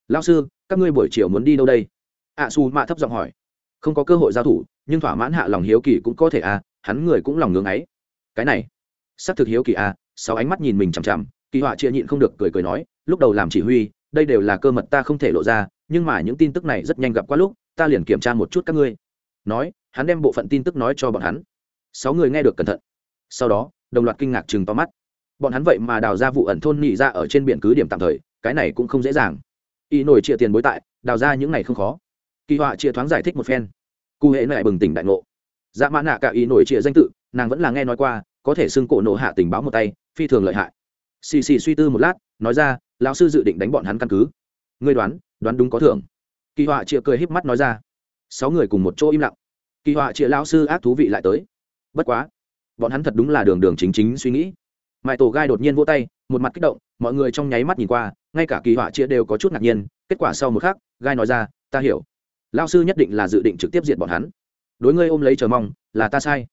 Lao sư các ngươi buổi chiều muốn đi đâu đây? Ạ à, su mạ thấp giọng hỏi. Không có cơ hội giao thủ nhưng thỏa mãn hạ lòng hiếu kỳ cũng có thể a hắn người cũng lòng ngưng ấy. Cái này xác thực hiếu kỳ a sáu ánh mắt nhìn mình chằm chằm kỳ họa chia nhịn không được cười cười nói lúc đầu làm chỉ huy đây đều là cơ mật ta không thể lộ ra nhưng mà những tin tức này rất nhanh gặp qua lúc ta liền kiểm tra một chút các ngươi. Nói hắn đem bộ phận tin tức nói cho bọn hắn. Sáu người nghe được cẩn thận. Sau đó đồng loạt kinh ngạc chừng to mắt bọn hắn vậy mà đào ra vụ ẩn thôn nhị ra ở trên biển cứ điểm tạm thời, cái này cũng không dễ dàng. Y nổi chia tiền bối tại, đào ra những này không khó. Kỳ họa chia thoáng giải thích một phen. Cụ hệ lại bừng tỉnh đại ngộ. Dạ mã nạ cả y nổi chia danh tự, nàng vẫn là nghe nói qua, có thể xưng cổ nộ hạ tình báo một tay, phi thường lợi hại. Xì xì suy tư một lát, nói ra, lão sư dự định đánh bọn hắn căn cứ. Ngươi đoán đoán đúng có thưởng. Kỳ họa chia cười híp mắt nói ra. Sáu người cùng một chỗ im lặng. Kỳ họa chia lão sư ác thú vị lại tới. Bất quá, bọn hắn thật đúng là đường đường chính chính suy nghĩ mãi tổ gai đột nhiên vỗ tay, một mặt kích động, mọi người trong nháy mắt nhìn qua, ngay cả kỳ họa chia đều có chút ngạc nhiên, kết quả sau một khắc, gai nói ra, ta hiểu. Lao sư nhất định là dự định trực tiếp diệt bọn hắn. Đối ngươi ôm lấy chờ mong, là ta sai.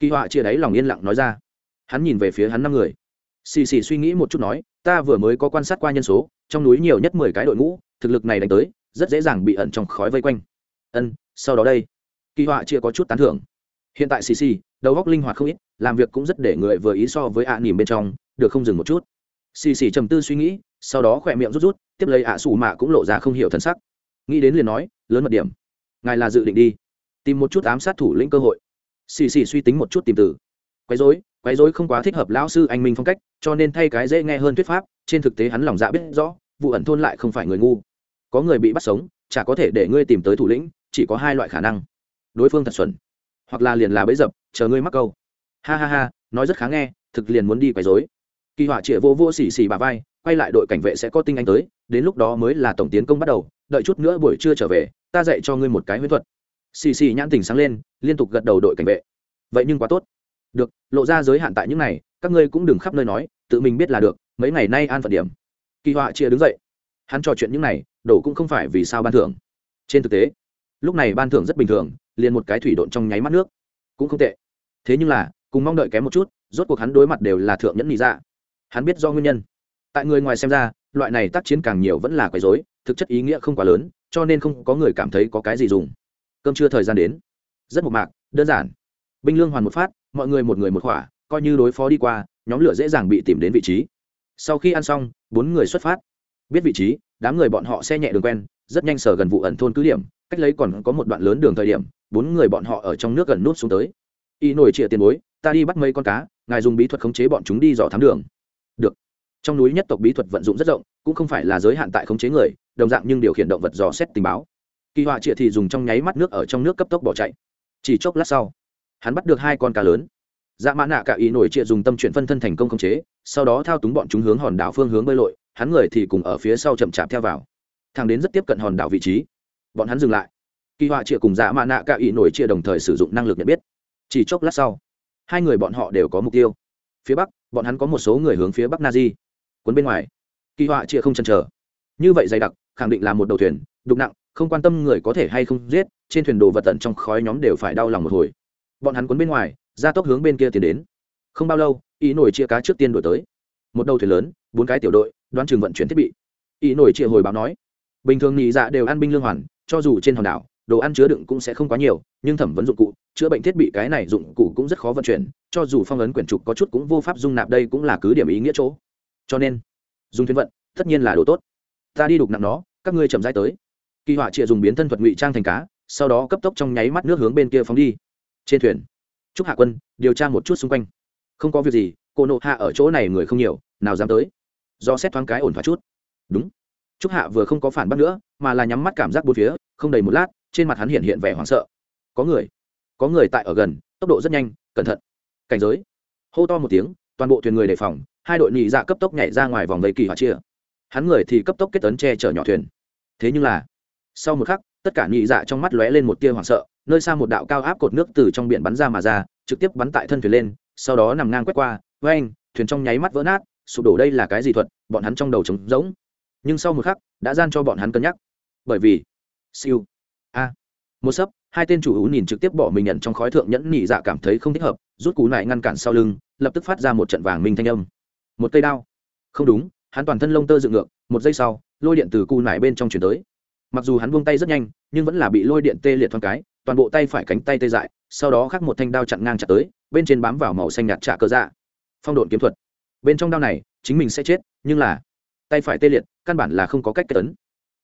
Kỳ họa chia đáy lòng yên lặng nói ra. Hắn nhìn về phía hắn năm người. Xì xì suy nghĩ một chút nói, ta vừa mới có quan sát qua nhân số, trong núi nhiều nhất mười cái đội ngũ, thực lực này đánh tới, rất dễ dàng bị ẩn trong khói vây quanh. Ân, sau đó đây. Kỳ họa chia có chút tán thưởng hiện tại cc đầu góc linh hoạt không ít, làm việc cũng rất để người vừa ý so với ạ à nỉm bên trong, được không dừng một chút. Cc trầm tư suy nghĩ, sau đó khỏe miệng rút rút, tiếp lấy ạ à xù mạ cũng lộ ra không hiểu thân sắc. Nghĩ đến liền nói, lớn mật điểm. Ngài là dự định đi. Tìm một chút ám sát thủ lĩnh cơ hội. Xì xì suy tính một chút tìm từ. Quấy dối quấy dối không quá thích hợp lão sư anh minh phong cách, cho nên thay cái dễ nghe hơn thuyết pháp, trên thực tế hắn lòng dạ biết rõ, vụ ẩn thôn lại không phải người ngu. Có người bị bắt sống, chả có thể để ngươi tìm tới thủ lĩnh, chỉ có hai loại khả năng. Đối phương thật xuẩn hoặc là liền là bấy dập, chờ ngươi mắc câu. Ha ha ha, nói rất khá nghe, thực liền muốn đi quấy dối kỳ họa chĩa vô vô xì xì bà vai, quay lại đội cảnh vệ sẽ có tinh anh tới, đến lúc đó mới là tổng tiến công bắt đầu, đợi chút nữa buổi trưa trở về, ta dạy cho ngươi một cái huyễn thuật. Xì xì nhãn tình sáng lên, liên tục gật đầu đội cảnh vệ. Vậy nhưng quá tốt. Được, lộ ra giới hạn tại những này, các ngươi cũng đừng khắp nơi nói, tự mình biết là được, mấy ngày nay an phận điểm. Kỳ họa chia đứng dậy. Hắn trò chuyện những này, đổ cũng không phải vì sao ban thưởng. Trên thực tế, lúc này ban thưởng rất bình thường liền một cái thủy độn trong nháy mắt nước. Cũng không tệ. Thế nhưng là, cùng mong đợi kém một chút, rốt cuộc hắn đối mặt đều là thượng nhẫn nghĩ ra dạ. hắn biết do nguyên nhân. Tại người ngoài xem ra, loại này tác chiến càng nhiều vẫn là quấy dối thực chất ý nghĩa không quá lớn, cho nên không có người cảm thấy có cái gì dùng. Cơm chưa thời gian đến. Rất một mạc, đơn giản. Binh lương hoàn một phát, mọi người một người một khỏa, coi như đối phó đi qua, nhóm lửa dễ dàng bị tìm đến vị trí. Sau khi ăn xong, bốn người xuất phát. Biết vị trí, đám người bọn họ xe nhẹ đường quen, rất nhanh sở gần vụ ẩn thôn cứ điểm cách lấy còn có một đoạn lớn đường thời điểm, bốn người bọn họ ở trong nước gần nút xuống tới. Y nổi trịa tiền bối, ta đi bắt mấy con cá, ngài dùng bí thuật khống chế bọn chúng đi dò thám đường. Được. Trong núi nhất tộc bí thuật vận dụng rất rộng, cũng không phải là giới hạn tại khống chế người, đồng dạng nhưng điều khiển động vật dò xét tình báo. Kỳ họa trịa thì dùng trong nháy mắt nước ở trong nước cấp tốc bỏ chạy. Chỉ chốc lát sau, hắn bắt được hai con cá lớn. Dạ mã nạ cả ý nổi trịa dùng tâm chuyển phân thân thành công khống chế, sau đó thao túng bọn chúng hướng hòn đảo phương hướng bơi lội, hắn người thì cùng ở phía sau chậm chạp theo vào. Thang đến rất tiếp cận hòn đảo vị trí bọn hắn dừng lại. Kỳ họa chia cùng dạ mạ nạ cả ý nổi chia đồng thời sử dụng năng lực nhận biết. Chỉ chốc lát sau, hai người bọn họ đều có mục tiêu. Phía bắc, bọn hắn có một số người hướng phía bắc na di cuốn bên ngoài, kỳ họa chia không chần chờ. Như vậy dày đặc, khẳng định là một đầu thuyền, đục nặng, không quan tâm người có thể hay không giết, trên thuyền đồ vật tận trong khói nhóm đều phải đau lòng một hồi. Bọn hắn cuốn bên ngoài ra tốc hướng bên kia tiến đến. Không bao lâu ý nổi chia cá trước tiên đổi tới. Một đầu thuyền lớn, bốn cái tiểu đội, đoán chừng vận chuyển thiết bị. Ý nổi chia hồi báo nói, bình thường nhị dạ đều ăn binh lương hoàn cho dù trên hòn đảo, đồ ăn chứa đựng cũng sẽ không quá nhiều, nhưng thẩm vấn dụng cụ, chữa bệnh thiết bị cái này dụng cụ cũng rất khó vận chuyển, cho dù phong ấn quyển trục có chút cũng vô pháp dung nạp đây cũng là cứ điểm ý nghĩa chỗ. Cho nên, dùng thuyền vận, tất nhiên là đồ tốt. Ta đi đục nặng nó, các ngươi chậm rãi tới. Kỳ họa chịa dùng biến thân thuật ngụy trang thành cá, sau đó cấp tốc trong nháy mắt nước hướng bên kia phóng đi. Trên thuyền, trúc hạ quân, điều tra một chút xung quanh. Không có việc gì, cô nộ hạ ở chỗ này người không nhiều, nào dám tới. Do xét thoáng cái ổn thoát chút. Đúng trúc hạ vừa không có phản bác nữa, mà là nhắm mắt cảm giác bốn phía, không đầy một lát, trên mặt hắn hiện hiện vẻ hoảng sợ. Có người có người tại ở gần, tốc độ rất nhanh, cẩn thận. Cảnh giới. Hô to một tiếng, toàn bộ thuyền người đề phòng, hai đội nhị dạ cấp tốc nhảy ra ngoài vòng vây kỳ hỏa chia. Hắn người thì cấp tốc kết tấn che chở nhỏ thuyền. Thế nhưng là, sau một khắc, tất cả nhị dạ trong mắt lóe lên một tia hoảng sợ, nơi xa một đạo cao áp cột nước từ trong biển bắn ra mà ra, trực tiếp bắn tại thân thuyền lên, sau đó nằm ngang quét qua với anh thuyền trong nháy mắt vỡ nát, sụp đổ đây là cái gì thuật, bọn hắn trong đầu trống rỗng nhưng sau một khắc, đã gian cho bọn hắn cân nhắc. Bởi vì, siêu. A. Một sấp, hai tên chủ hữu nhìn trực tiếp bỏ mình nhận trong khói thượng nhẫn nhị dạ cảm thấy không thích hợp, rút cú này ngăn cản sau lưng, lập tức phát ra một trận vàng minh thanh âm. Một cây đao. Không đúng, hắn toàn thân lông tơ dựng ngược, một giây sau, lôi điện từ cù nải bên trong chuyển tới. Mặc dù hắn buông tay rất nhanh, nhưng vẫn là bị lôi điện tê liệt thoáng cái, toàn bộ tay phải cánh tay tê dại, sau đó khắc một thanh đao chặn ngang chặt tới, bên trên bám vào màu xanh nhạt trả cơ dạ. Phong độn kiếm thuật. Bên trong đao này, chính mình sẽ chết, nhưng là tay phải tê liệt, căn bản là không có cách kết tấn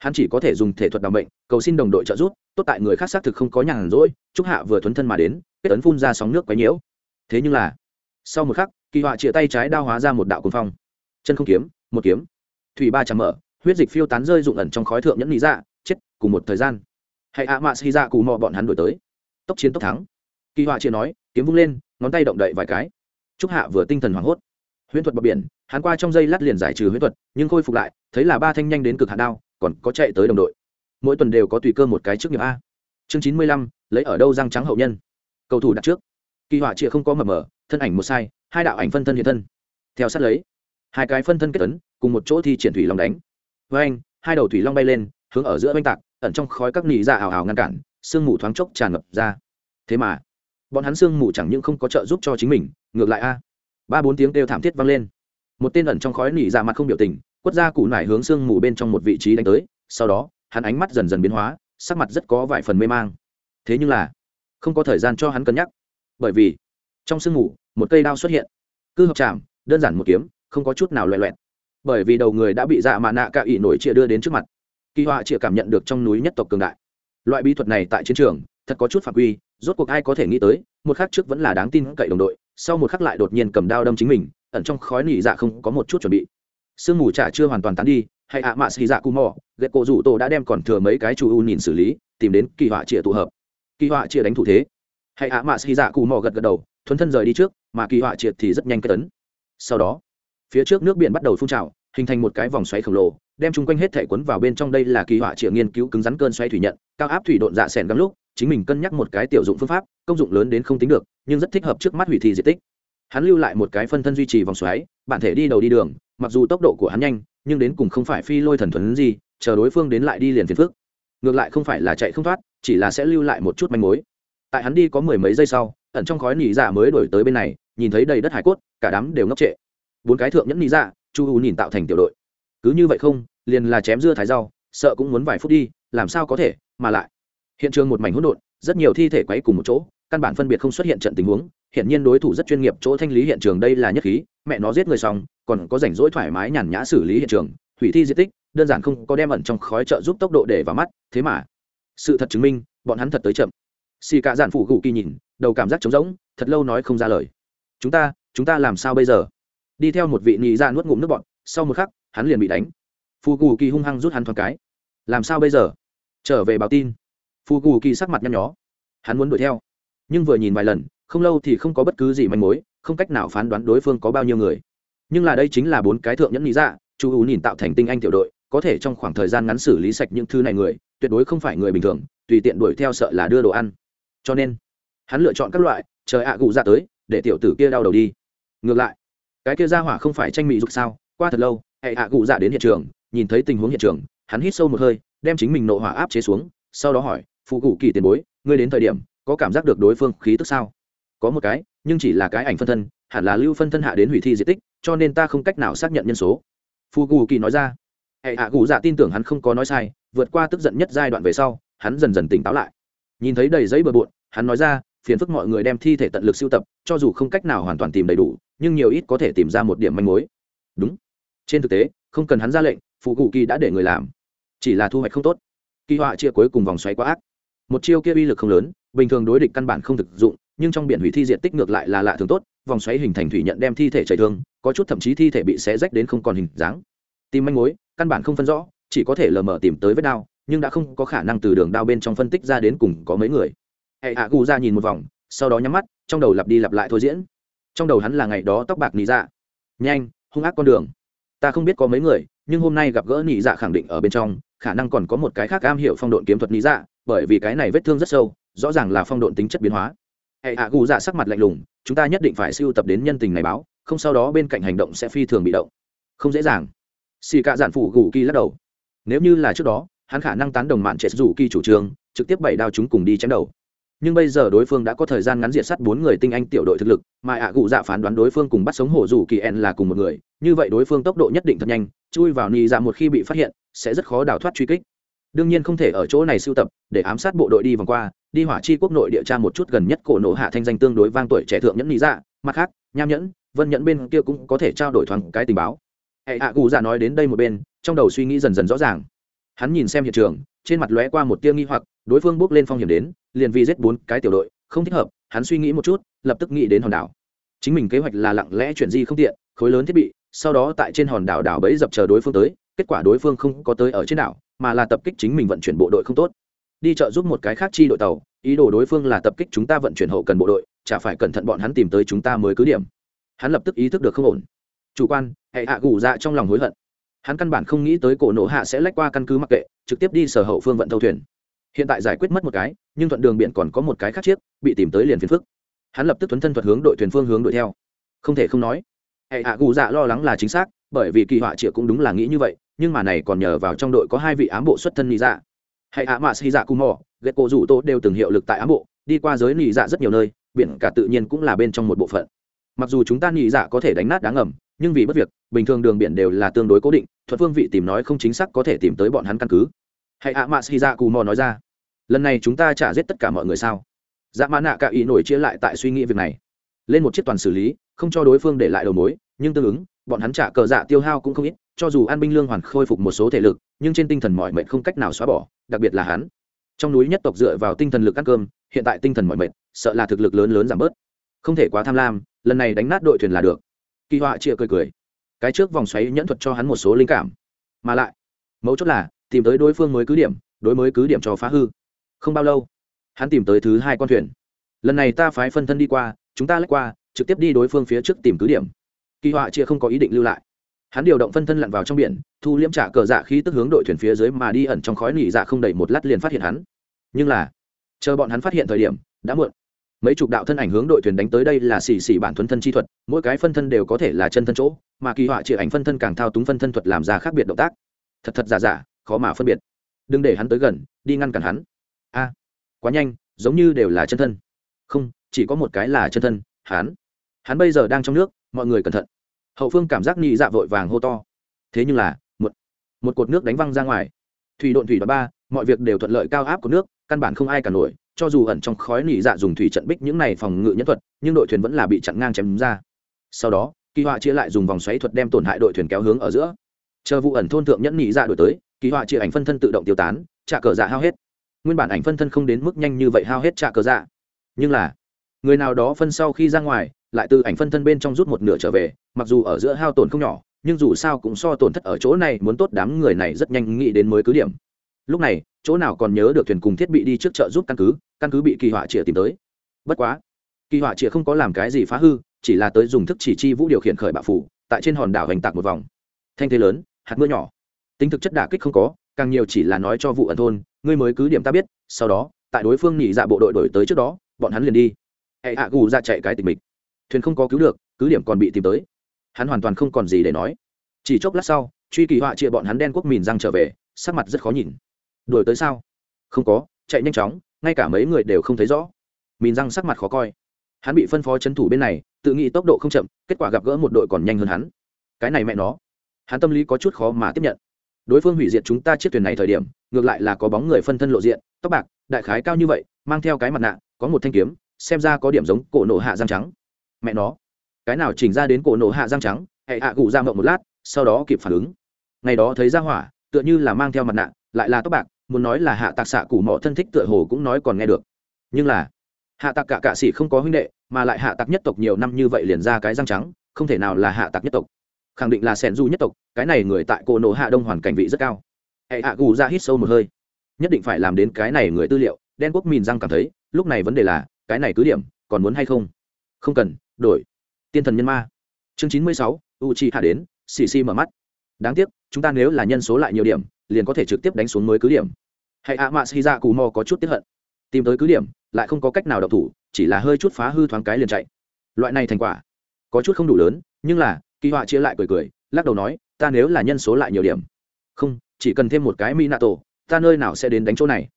hắn chỉ có thể dùng thể thuật đ ả o mệnh, cầu xin đồng đội trợ giúp, tốt tại người khác xác thực không có nhàn rỗi trúc hạ vừa thuấn thân mà đến, kết tấn phun ra sóng nước quấy nhiễu. Thế nhưng là, sau một khắc, kỳ họa chĩa tay trái đao hóa ra một đạo cuồng phong. Chân không kiếm, một kiếm. Thủy ba chạm mở, huyết dịch phiêu tán rơi rụng ẩn trong khói thượng nhẫn lý dạ chết, cùng một thời gian. Hãy ạ mạ xì dạ cù mò bọn hắn đổi tới. Tốc chiến tốc thắng. Kỳ họa chĩa nói, kiếm vung lên, ngón tay động đậy vài cái. Trúc hạ vừa tinh thần hoảng hốt huyễn thuật bờ biển, hắn qua trong dây lát liền giải trừ huyễn thuật, nhưng khôi phục lại, thấy là ba thanh nhanh đến cực hạ đao, còn có chạy tới đồng đội. Mỗi tuần đều có tùy cơ một cái trước nghiệp a. Chương chín mươi lăm, lấy ở đâu răng trắng hậu nhân. Cầu thủ đặt trước. Kỳ họa chịa không có mờ mờ, thân ảnh một sai, hai đạo ảnh phân thân hiện thân. Theo sát lấy, hai cái phân thân kết tấn, cùng một chỗ thi triển thủy long đánh. Với anh, hai đầu thủy long bay lên, hướng ở giữa oanh tạc, ẩn trong khói các nỉ ra ảo ảo ngăn cản, sương mù thoáng chốc tràn ngập ra. Thế mà, bọn hắn sương mù chẳng những không có trợ giúp cho chính mình, ngược lại a ba bốn tiếng kêu thảm thiết vang lên. Một tên ẩn trong khói nỉ ra mặt không biểu tình, quất ra củ nải hướng sương mù bên trong một vị trí đánh tới, sau đó, hắn ánh mắt dần dần biến hóa, sắc mặt rất có vài phần mê mang. Thế nhưng là, không có thời gian cho hắn cân nhắc, bởi vì, trong sương mù, một cây đao xuất hiện. Cứ hợp chạm, đơn giản một kiếm, không có chút nào loẹ loẹt. Bởi vì đầu người đã bị dạ mạ nạ cạ ỵ nổi chia đưa đến trước mặt. Kỳ họa chịa cảm nhận được trong núi nhất tộc cường đại. Loại bí thuật này tại chiến trường, thật có chút phạm quy, rốt cuộc ai có thể nghĩ tới, một khắc trước vẫn là đáng tin cậy đồng đội sau một khắc lại đột nhiên cầm đao đâm chính mình, ẩn trong khói nỉ dạ không có một chút chuẩn bị. Sương mù trả chưa hoàn toàn tán đi, hay ạ mạ xì dạ cù mò ghệ cổ rủ tổ đã đem còn thừa mấy cái chủ u nhìn xử lý, tìm đến kỳ họa chĩa tụ hợp. Kỳ họa chĩa đánh thủ thế. Hay ạ mạ xì dạ cù mò gật gật đầu, thuấn thân rời đi trước, mà kỳ họa triệt thì rất nhanh kết tấn. Sau đó, phía trước nước biển bắt đầu phun trào, hình thành một cái vòng xoáy khổng lồ, đem chung quanh hết thể quấn vào bên trong đây là kỳ họa triệt nghiên cứu cứng rắn cơn xoáy thủy nhận, cao áp thủy độn dạ sẻn gắm lúc chính mình cân nhắc một cái tiểu dụng phương pháp, công dụng lớn đến không tính được, nhưng rất thích hợp trước mắt hủy thi diện tích. Hắn lưu lại một cái phân thân duy trì vòng xoáy, bản thể đi đầu đi đường, mặc dù tốc độ của hắn nhanh, nhưng đến cùng không phải phi lôi thần thuần gì, chờ đối phương đến lại đi liền phiền phước ngược lại không phải là chạy không thoát, chỉ là sẽ lưu lại một chút manh mối. Tại hắn đi có mười mấy giây sau, ẩn trong khói nỉ dạ mới đổi tới bên này, nhìn thấy đầy đất hải cốt, cả đám đều ngốc trệ. Bốn cái thượng nhẫn nỉ dạ chu u nhìn tạo thành tiểu đội. Cứ như vậy không, liền là chém dưa thái rau, sợ cũng muốn vài phút đi, làm sao có thể, mà lại hiện trường một mảnh hỗn độn, rất nhiều thi thể quấy cùng một chỗ, căn bản phân biệt không xuất hiện trận tình huống. Hiện nhiên đối thủ rất chuyên nghiệp, chỗ thanh lý hiện trường đây là nhất khí, mẹ nó giết người xong, còn có rảnh rỗi thoải mái nhàn nhã xử lý hiện trường, hủy thi di tích, đơn giản không có đem ẩn trong khói trợ giúp tốc độ để vào mắt, thế mà. Sự thật chứng minh, bọn hắn thật tới chậm. Xì cả giản phụ gù kỳ nhìn, đầu cảm giác trống rỗng, thật lâu nói không ra lời. Chúng ta chúng ta làm sao bây giờ? Đi theo một vị nhị ra nuốt ngụm nước bọn sau một khắc, hắn liền bị đánh. Phụ gù kỳ hung hăng rút hắn thoáng cái. Làm sao bây giờ? Trở về báo tin phù gù kỳ sắc mặt nhăn nhó. Hắn muốn đuổi theo, nhưng vừa nhìn vài lần, không lâu thì không có bất cứ gì manh mối, không cách nào phán đoán đối phương có bao nhiêu người. Nhưng là đây chính là bốn cái thượng nhẫn lý dạ chu hữu nhìn tạo thành tinh anh tiểu đội, có thể trong khoảng thời gian ngắn xử lý sạch những thứ này người, tuyệt đối không phải người bình thường, tùy tiện đuổi theo sợ là đưa đồ ăn. Cho nên, hắn lựa chọn các loại, trời ạ à gù ra tới, để tiểu tử kia đau đầu đi. Ngược lại, cái kia ra hỏa không phải tranh mỹ dục sao? Qua thật lâu, hệ ạ à gù dạ đến hiện trường, nhìn thấy tình huống hiện trường, hắn hít sâu một hơi, đem chính mình nộ hỏa áp chế xuống, sau đó hỏi phụ cụ kỳ tiền bối, ngươi đến thời điểm, có cảm giác được đối phương khí tức sao? Có một cái, nhưng chỉ là cái ảnh phân thân, hẳn là lưu phân thân hạ đến hủy thi di tích, cho nên ta không cách nào xác nhận nhân số. Phù cụ kỳ nói ra. Hệ hạ cụ dạ tin tưởng hắn không có nói sai, vượt qua tức giận nhất giai đoạn về sau, hắn dần dần tỉnh táo lại. Nhìn thấy đầy giấy bừa bộn, hắn nói ra, phiền phức mọi người đem thi thể tận lực sưu tập, cho dù không cách nào hoàn toàn tìm đầy đủ, nhưng nhiều ít có thể tìm ra một điểm manh mối. Đúng. Trên thực tế, không cần hắn ra lệnh, phụ cụ kỳ đã để người làm. Chỉ là thu hoạch không tốt. Kỳ họa chia cuối cùng vòng xoáy quá ác một chiêu kia uy lực không lớn, bình thường đối địch căn bản không thực dụng, nhưng trong biển hủy thi diện tích ngược lại là lạ thường tốt, vòng xoáy hình thành thủy nhận đem thi thể chảy thương, có chút thậm chí thi thể bị xé rách đến không còn hình dáng. Tìm manh mối, căn bản không phân rõ, chỉ có thể lờ mờ tìm tới vết đao, nhưng đã không có khả năng từ đường đao bên trong phân tích ra đến cùng có mấy người. Hệ hạ gu ra nhìn một vòng, sau đó nhắm mắt, trong đầu lặp đi lặp lại thôi diễn. Trong đầu hắn là ngày đó tóc bạc nị dạ. Nhanh, hung ác con đường. Ta không biết có mấy người, nhưng hôm nay gặp gỡ nị dạ khẳng định ở bên trong, khả năng còn có một cái khác am hiểu phong độn kiếm thuật nị dạ bởi vì cái này vết thương rất sâu, rõ ràng là phong độn tính chất biến hóa. Hệ hạ gù dạ sắc mặt lạnh lùng, chúng ta nhất định phải siêu tập đến nhân tình này báo, không sau đó bên cạnh hành động sẽ phi thường bị động. Không dễ dàng. Xì cạ giản phụ gù kỳ lắc đầu. Nếu như là trước đó, hắn khả năng tán đồng mạn chết rủ kỳ chủ trương, trực tiếp bảy đao chúng cùng đi chém đầu. Nhưng bây giờ đối phương đã có thời gian ngắn diệt sát bốn người tinh anh tiểu đội thực lực, mà ạ cụ dạ phán đoán đối phương cùng bắt sống hổ rủ kỳ en là cùng một người, như vậy đối phương tốc độ nhất định thật nhanh, chui vào nì dạ một khi bị phát hiện, sẽ rất khó đào thoát truy kích đương nhiên không thể ở chỗ này sưu tập, để ám sát bộ đội đi vòng qua, đi hỏa chi quốc nội địa tra một chút gần nhất cổ nổ hạ thanh danh tương đối vang tuổi trẻ thượng nhẫn lý dạ mặt khác, nham nhẫn, vân nhẫn bên kia cũng có thể trao đổi thoáng cái tình báo. Hệ hạ cụ dạ nói đến đây một bên, trong đầu suy nghĩ dần dần rõ ràng. Hắn nhìn xem hiện trường, trên mặt lóe qua một tia nghi hoặc, đối phương bước lên phong hiểm đến, liền vì giết bốn cái tiểu đội, không thích hợp, hắn suy nghĩ một chút, lập tức nghĩ đến hòn đảo. Chính mình kế hoạch là lặng lẽ chuyển di không tiện, khối lớn thiết bị, sau đó tại trên hòn đảo đảo bẫy dập chờ đối phương tới, kết quả đối phương không có tới ở trên đảo mà là tập kích chính mình vận chuyển bộ đội không tốt. Đi chợ giúp một cái khác chi đội tàu, ý đồ đối phương là tập kích chúng ta vận chuyển hậu cần bộ đội, chả phải cẩn thận bọn hắn tìm tới chúng ta mới cứ điểm. Hắn lập tức ý thức được không ổn. Chủ quan, hệ hạ gù dạ trong lòng hối hận. Hắn căn bản không nghĩ tới cổ nổ hạ sẽ lách qua căn cứ mặc kệ, trực tiếp đi sở hậu phương vận thâu thuyền. Hiện tại giải quyết mất một cái, nhưng thuận đường biển còn có một cái khác chiếc, bị tìm tới liền phiền phức. Hắn lập tức thuấn thân thuật hướng đội thuyền phương hướng đuổi theo. Không thể không nói, hệ hạ gù dạ lo lắng là chính xác, bởi vì kỳ họa triệu cũng đúng là nghĩ như vậy nhưng mà này còn nhờ vào trong đội có hai vị ám bộ xuất thân nị dạ. Hay ạ, mạ xì dạ cù mò ghét cổ rủ tô đều từng hiệu lực tại ám bộ, đi qua giới nị dạ rất nhiều nơi, biển cả tự nhiên cũng là bên trong một bộ phận. Mặc dù chúng ta nị dạ có thể đánh nát đáng ngầm, nhưng vì bất việc, bình thường đường biển đều là tương đối cố định, thuật phương vị tìm nói không chính xác có thể tìm tới bọn hắn căn cứ. Hãy ạ, mạ xì dạ cù mò nói ra, lần này chúng ta trả giết tất cả mọi người sao? Dạ mã nạ cả ý nổi chia lại tại suy nghĩ việc này. Lên một chiếc toàn xử lý, không cho đối phương để lại đầu mối, nhưng tương ứng bọn hắn trả cờ dạ tiêu hao cũng không ít, cho dù an binh lương hoàn khôi phục một số thể lực, nhưng trên tinh thần mọi mệnh không cách nào xóa bỏ, đặc biệt là hắn. Trong núi nhất tộc dựa vào tinh thần lực ăn cơm, hiện tại tinh thần mọi mệnh, sợ là thực lực lớn lớn giảm bớt. Không thể quá tham lam, lần này đánh nát đội thuyền là được. Kỳ họa chia cười cười. Cái trước vòng xoáy nhẫn thuật cho hắn một số linh cảm. Mà lại, mấu chốt là, tìm tới đối phương mới cứ điểm, đối mới cứ điểm cho phá hư. Không bao lâu, hắn tìm tới thứ hai con thuyền. Lần này ta phái phân thân đi qua, chúng ta lách qua, trực tiếp đi đối phương phía trước tìm cứ điểm kỳ họa chia không có ý định lưu lại. Hắn điều động phân thân lặn vào trong biển, thu liễm trả cờ dạ khí tức hướng đội thuyền phía dưới mà đi ẩn trong khói nỉ dạ không đầy một lát liền phát hiện hắn. Nhưng là, chờ bọn hắn phát hiện thời điểm, đã muộn. Mấy chục đạo thân ảnh hướng đội thuyền đánh tới đây là xì xì bản thuần thân chi thuật, mỗi cái phân thân đều có thể là chân thân chỗ, mà kỳ họa chịu ảnh phân thân càng thao túng phân thân thuật làm ra khác biệt động tác. Thật thật giả giả, khó mà phân biệt. Đừng để hắn tới gần, đi ngăn cản hắn. A à, quá nhanh, giống như đều là chân thân. Không, chỉ có một cái là chân thân, hắn. Hắn bây giờ đang trong nước mọi người cẩn thận. Hậu phương cảm giác nhị dạ vội vàng hô to. Thế nhưng là, một một cột nước đánh văng ra ngoài. Thủy độn thủy đoạn ba, mọi việc đều thuận lợi cao áp của nước, căn bản không ai cả nổi, cho dù ẩn trong khói nỉ dạ dùng thủy trận bích những này phòng ngự nhân thuật, nhưng đội thuyền vẫn là bị chặn ngang chém ra. Sau đó, kỳ họa chia lại dùng vòng xoáy thuật đem tổn hại đội thuyền kéo hướng ở giữa. Chờ vụ ẩn thôn thượng nhẫn nỉ dạ đổi tới, kỳ họa chia ảnh phân thân tự động tiêu tán, trả cờ dạ hao hết. Nguyên bản ảnh phân thân không đến mức nhanh như vậy hao hết trả cờ dạ. Nhưng là, người nào đó phân sau khi ra ngoài lại từ ảnh phân thân bên trong rút một nửa trở về, mặc dù ở giữa hao tổn không nhỏ, nhưng dù sao cũng so tổn thất ở chỗ này muốn tốt đám người này rất nhanh nghĩ đến mới cứ điểm. Lúc này, chỗ nào còn nhớ được thuyền cùng thiết bị đi trước chợ giúp căn cứ căn cứ bị kỳ họa chĩa tìm tới. Bất quá, kỳ họa chĩa không có làm cái gì phá hư, chỉ là tới dùng thức chỉ chi vũ điều khiển khởi bạo phủ, tại trên hòn đảo hành tạc một vòng. Thanh thế lớn, hạt mưa nhỏ. Tính thực chất đả kích không có, càng nhiều chỉ là nói cho vụ ẩn thôn, ngươi mới cứ điểm ta biết, sau đó, tại đối phương nhị dạ bộ đội đổi tới trước đó, bọn hắn liền đi. Hệ hạ gù ra chạy cái tình mình thuyền không có cứu được, cứ điểm còn bị tìm tới. Hắn hoàn toàn không còn gì để nói. Chỉ chốc lát sau, truy kỳ họa chia bọn hắn đen quốc mìn răng trở về, sắc mặt rất khó nhìn. Đuổi tới sao? Không có, chạy nhanh chóng, ngay cả mấy người đều không thấy rõ. Mìn răng sắc mặt khó coi. Hắn bị phân phó c h ấ n thủ bên này, tự nghĩ tốc độ không chậm, kết quả gặp gỡ một đội còn nhanh hơn hắn. Cái này mẹ nó. Hắn tâm lý có chút khó mà tiếp nhận. Đối phương hủy diệt chúng ta chiếc thuyền này thời điểm, ngược lại là có bóng người phân thân lộ diện, tóc bạc, đại khái cao như vậy, mang theo cái mặt nạ, có một thanh kiếm, xem ra có điểm giống cổ nổ hạ giang trắng mẹ nó. Cái nào chỉnh ra đến cổ nổ hạ răng trắng, hệ hạ cụ ra mộng một lát, sau đó kịp phản ứng. Ngày đó thấy ra hỏa, tựa như là mang theo mặt nạ, lại là tóc bạc, muốn nói là hạ tạc xạ cụ mọ thân thích tựa hồ cũng nói còn nghe được. Nhưng là, hạ tạc cả cạ sĩ không có huynh đệ, mà lại hạ tạc nhất tộc nhiều năm như vậy liền ra cái răng trắng, không thể nào là hạ tạc nhất tộc. Khẳng định là sẻn du nhất tộc, cái này người tại cổ nổ hạ đông hoàn cảnh vị rất cao. Hệ hạ gù ra hít sâu một hơi. Nhất định phải làm đến cái này người tư liệu, đen quốc mìn răng cảm thấy, lúc này vấn đề là, cái này cứ điểm, còn muốn hay không? Không cần đổi. Tiên thần nhân ma. Chương chín mươi sáu u chi hạ đến xì xì mở mắt. Đáng tiếc, chúng ta nếu là nhân số lại nhiều điểm, liền có thể trực tiếp đánh xuống mới cứ điểm. Hãy ạ mạ xì ra cù mò có chút tiếp hận. Tìm tới cứ điểm, lại không có cách nào đậu thủ, chỉ là hơi chút phá hư thoáng cái liền chạy. Loại này thành quả, có chút không đủ lớn, nhưng là, kỳ họa chia lại cười cười, lắc đầu nói, ta nếu là nhân số lại nhiều điểm. Không, chỉ cần thêm một cái mỹ nato ta nơi nào sẽ đến đánh chỗ này?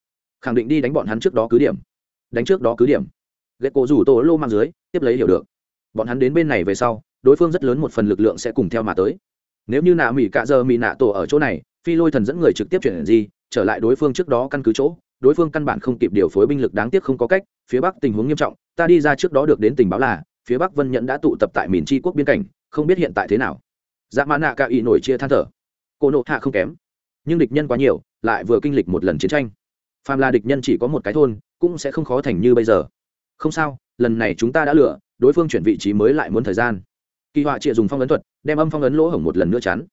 Khẳng định đi đánh bọn hắn trước đó cứ điểm. Đánh trước đó cứ điểm. Ghét cổ rủ tổ lô mang dưới, tiếp lấy hiểu được bọn hắn đến bên này về sau, đối phương rất lớn một phần lực lượng sẽ cùng theo mà tới. Nếu như nạ mỹ cạ giờ mỹ nạ tổ ở chỗ này, phi lôi thần dẫn người trực tiếp chuyển gì trở lại đối phương trước đó căn cứ chỗ, đối phương căn bản không kịp điều phối binh lực đáng tiếc không có cách, phía bắc tình huống nghiêm trọng, ta đi ra trước đó được đến tình báo là, phía bắc vân nhẫn đã tụ tập tại miền tri quốc biên cảnh, không biết hiện tại thế nào. Dạ mã nạ cạ ý nổi chia than thở. Cô nộ hạ không kém. Nhưng địch nhân quá nhiều, lại vừa kinh lịch một lần chiến tranh. Phàm là địch nhân chỉ có một cái thôn, cũng sẽ không khó thành như bây giờ không sao, lần này chúng ta đã lựa đối phương chuyển vị trí mới lại muốn thời gian. Kỳ họa trịa dùng phong ấn thuật, đem âm phong ấn lỗ hổng một lần nữa chắn.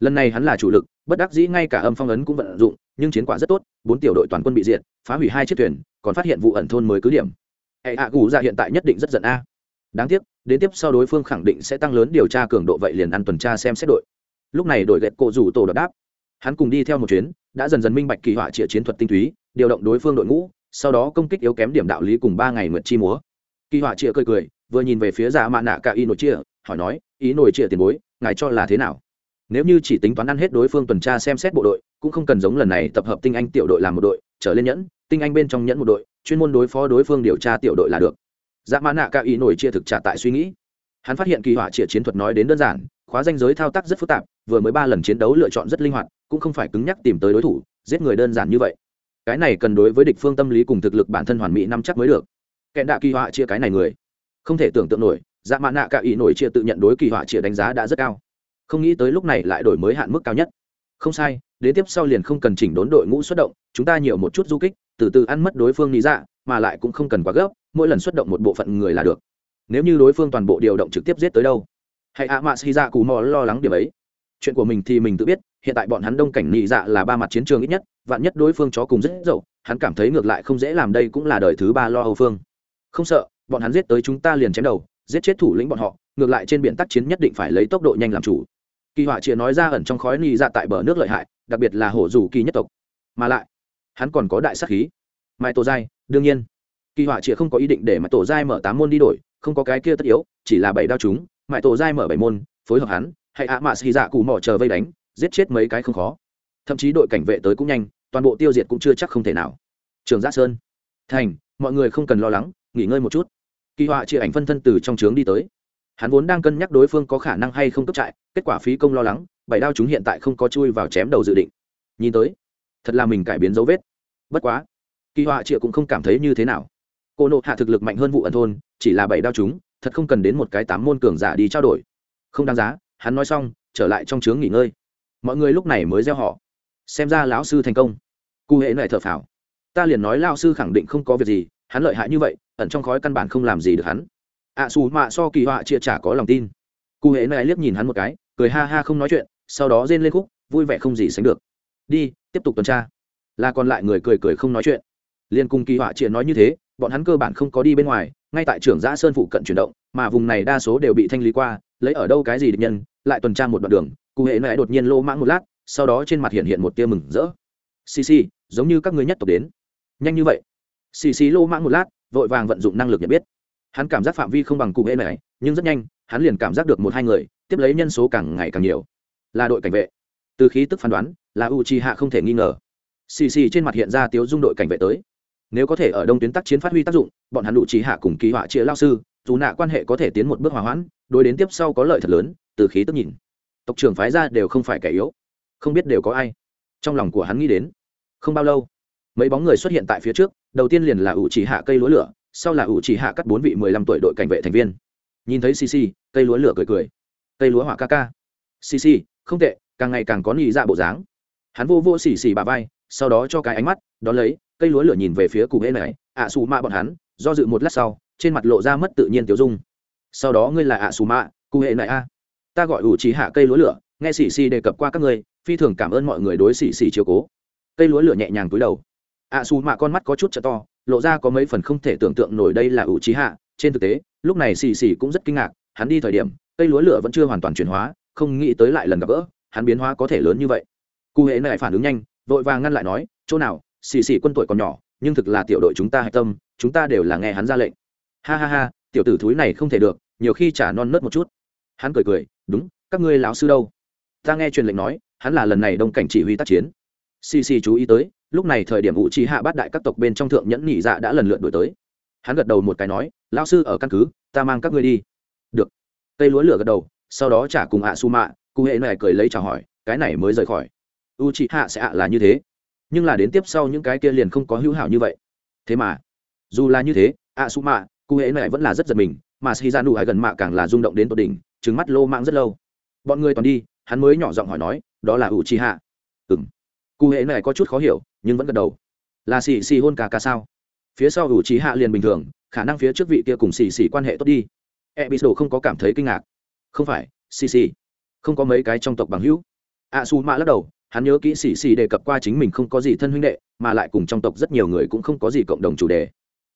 Lần này hắn là chủ lực, bất đắc dĩ ngay cả âm phong ấn cũng vận dụng, nhưng chiến quả rất tốt, bốn tiểu đội toàn quân bị diệt, phá hủy hai chiếc thuyền, còn phát hiện vụ ẩn thôn mới cứ điểm. Hệ hạ gù ra hiện tại nhất định rất giận a. Đáng tiếc, đến tiếp sau đối phương khẳng định sẽ tăng lớn điều tra cường độ vậy liền ăn tuần tra xem xét đội. Lúc này đội gậy cộ rủ tổ đọc đáp. Hắn cùng đi theo một chuyến, đã dần dần minh bạch kỳ họa trịa chiến thuật tinh túy, điều động đối phương đội ngũ sau đó công kích yếu kém điểm đạo lý cùng ba ngày nguyện chi múa. Kỳ họa chia cười cười, vừa nhìn về phía giả mạ nạ cả y nội chia hỏi nói, ý nội chia tiền bối, ngài cho là thế nào? Nếu như chỉ tính toán ăn hết đối phương tuần tra xem xét bộ đội, cũng không cần giống lần này tập hợp tinh anh tiểu đội làm một đội, trở lên nhẫn, tinh anh bên trong nhẫn một đội, chuyên môn đối phó đối phương điều tra tiểu đội là được. Dạ mã nạ ca ý nổi chia thực trả tại suy nghĩ. Hắn phát hiện kỳ họa chia chiến thuật nói đến đơn giản, khóa danh giới thao tác rất phức tạp, vừa mới ba lần chiến đấu lựa chọn rất linh hoạt, cũng không phải cứng nhắc tìm tới đối thủ, giết người đơn giản như vậy cái này cần đối với địch phương tâm lý cùng thực lực bản thân hoàn mỹ năm chắc mới được. Kẹn đạ kỳ họa chia cái này người. Không thể tưởng tượng nổi dạ mạn nạ cả ý nổi chia tự nhận đối kỳ họa chia đánh giá đã rất cao. Không nghĩ tới lúc này lại đổi mới hạn mức cao nhất. Không sai, đến tiếp sau liền không cần chỉnh đốn đội ngũ xuất động, chúng ta nhiều một chút du kích, từ từ ăn mất đối phương lý dạ mà lại cũng không cần quá gấp, mỗi lần xuất động một bộ phận người là được. Nếu như đối phương toàn bộ điều động trực tiếp giết tới đâu? Hãy ạ mạ xì dạ cù mò lo lắng điểm ấy. Chuyện của mình thì mình tự biết hiện tại bọn hắn đông cảnh nhị dạ là ba mặt chiến trường ít nhất, vạn nhất đối phương chó cùng rất dậu, hắn cảm thấy ngược lại không dễ làm đây cũng là đời thứ ba lo âu phương. Không sợ, bọn hắn giết tới chúng ta liền chém đầu, giết chết thủ lĩnh bọn họ, ngược lại trên biển tác chiến nhất định phải lấy tốc độ nhanh làm chủ. Kỳ họa chia nói ra ẩn trong khói nhị dạ tại bờ nước lợi hại, đặc biệt là hổ dù kỳ nhất tộc. Mà lại, hắn còn có đại sắc khí. Mai tổ giai, đương nhiên. Kỳ họa chia không có ý định để mai tổ giai mở tám môn đi đổi, không có cái kia tất yếu, chỉ là bảy đao chúng, mai tổ giai mở bảy môn, phối hợp hắn hãy ạ mạ xì dạ cụ mỏ chờ vây đánh giết chết mấy cái không khó. Thậm chí đội cảnh vệ tới cũng nhanh, toàn bộ tiêu diệt cũng chưa chắc không thể nào. Trường giã sơn. Thành, mọi người không cần lo lắng, nghỉ ngơi một chút. Kỳ họa chia ảnh phân thân từ trong trướng đi tới. Hắn vốn đang cân nhắc đối phương có khả năng hay không cấp trại, kết quả phí công lo lắng, bảy đao chúng hiện tại không có chui vào chém đầu dự định. Nhìn tới, thật là mình cải biến dấu vết. Bất quá, kỳ họa triệu cũng không cảm thấy như thế nào. Cô nộ hạ thực lực mạnh hơn vụ ẩn thôn, chỉ là bảy đao chúng, thật không cần đến một cái tám môn cường giả đi trao đổi. Không đáng giá, hắn nói xong, trở lại trong trướng nghỉ ngơi mọi người lúc này mới gieo họ. Xem ra lão sư thành công. Cụ hệ lại thở phào. Ta liền nói lão sư khẳng định không có việc gì hắn lợi hại như vậy ẩn trong khói căn bản không làm gì được hắn. Ạ à, xù mạ so kỳ họa chia trả có lòng tin. Cụ hệ này liếc nhìn hắn một cái cười ha ha không nói chuyện sau đó rên lên khúc vui vẻ không gì sánh được. Đi tiếp tục tuần tra. Là còn lại người cười cười không nói chuyện. Liên cung kỳ họa chia nói như thế bọn hắn cơ bản không có đi bên ngoài ngay tại trưởng giã sơn phụ cận chuyển động mà vùng này đa số đều bị thanh lý qua lấy ở đâu cái gì địch nhân lại tuần tra một đoạn đường cụ hệ này đột nhiên lô mãng một lát, sau đó trên mặt hiện hiện một tia mừng rỡ. Xì xì, giống như các ngươi nhất tộc đến. Nhanh như vậy. Xì xì lô mãng một lát, vội vàng vận dụng năng lực nhận biết. Hắn cảm giác phạm vi không bằng cụ hệ này nhưng rất nhanh, hắn liền cảm giác được một hai người, tiếp lấy nhân số càng ngày càng nhiều. Là đội cảnh vệ. Từ khí tức phán đoán, là u chi hạ không thể nghi ngờ. Xì xì trên mặt hiện ra tiếu dung đội cảnh vệ tới. Nếu có thể ở đông tuyến tác chiến phát huy tác dụng, bọn hắn u chi hạ cùng kỳ họa chia lao sư, dù nạ quan hệ có thể tiến một bước hòa hoãn, đối đến tiếp sau có lợi thật lớn, từ khí tức nhìn tộc trưởng phái ra đều không phải kẻ yếu, không biết đều có ai. Trong lòng của hắn nghĩ đến, không bao lâu, mấy bóng người xuất hiện tại phía trước, đầu tiên liền là ủ chỉ hạ cây lúa lửa, sau là ủ chỉ hạ cắt bốn vị mười lăm tuổi đội cảnh vệ thành viên. Nhìn thấy cc cây lúa lửa cười cười. Cây lúa hỏa ca ca. Cc không tệ, càng ngày càng có nghĩ ra dạ bộ dáng. Hắn vô vô xì xì bà vai, sau đó cho cái ánh mắt, đón lấy, cây lúa lửa nhìn về phía cụ hễ này ạ xù mạ bọn hắn, do dự một lát sau, trên mặt lộ ra mất tự nhiên tiểu dung. Sau đó ngươi là ạ xù mạ cụ hễ này a ta gọi ủ trí hạ cây lúa lửa, nghe xì xì đề cập qua các ngươi, phi thường cảm ơn mọi người đối xì xì chiều cố. Cây lúa lửa nhẹ nhàng túi đầu. Ạ xù mạ con mắt có chút t to, lộ ra có mấy phần không thể tưởng tượng nổi đây là ủ trí hạ. Trên thực tế, lúc này xì xì cũng rất kinh ngạc, hắn đi thời điểm, cây lúa lửa vẫn chưa hoàn toàn chuyển hóa, không nghĩ tới lại lần gặp gỡ, hắn biến hóa có thể lớn như vậy. Cụ hệ này phản ứng nhanh, vội vàng ngăn lại nói, chỗ nào, xì xì quân tuổi còn nhỏ, nhưng thực là tiểu đội chúng ta hạch tâm, chúng ta đều là nghe hắn ra lệnh. Ha ha ha, tiểu tử thúi này không thể được, nhiều khi trả non nớt một chút. Hắn cười cười đúng, các ngươi lão sư đâu? Ta nghe truyền lệnh nói, hắn là lần này đông cảnh chỉ huy tác chiến. Xì xì chú ý tới, lúc này thời điểm vụ trí hạ bát đại các tộc bên trong thượng nhẫn nhị dạ đã lần lượt đổi tới. Hắn gật đầu một cái nói, lão sư ở căn cứ, ta mang các ngươi đi. Được. Cây lúa lửa gật đầu, sau đó trả cùng ạ su mạ, cụ hệ này cười lấy chào hỏi, cái này mới rời khỏi. U chị hạ sẽ ạ là như thế. Nhưng là đến tiếp sau những cái kia liền không có hữu hảo như vậy. Thế mà, dù là như thế, ạ su mạ, cụ hệ này vẫn là rất giật mình, mà khi ra nụ hải gần mạ càng là rung động đến tột đỉnh trứng mắt lô mạng rất lâu. Bọn người toàn đi, hắn mới nhỏ giọng hỏi nói, đó là u chi hạ. Ừng cụ hệ này có chút khó hiểu, nhưng vẫn gật đầu. Là xì xì hôn cả ca sao? Phía sau u chi hạ liền bình thường, khả năng phía trước vị kia cùng xì xì quan hệ tốt đi. E bị đồ không có cảm thấy kinh ngạc. Không phải, xì xì, không có mấy cái trong tộc bằng hữu. A su mạ lắc đầu, hắn nhớ kỹ xì xì đề cập qua chính mình không có gì thân huynh đệ, mà lại cùng trong tộc rất nhiều người cũng không có gì cộng đồng chủ đề.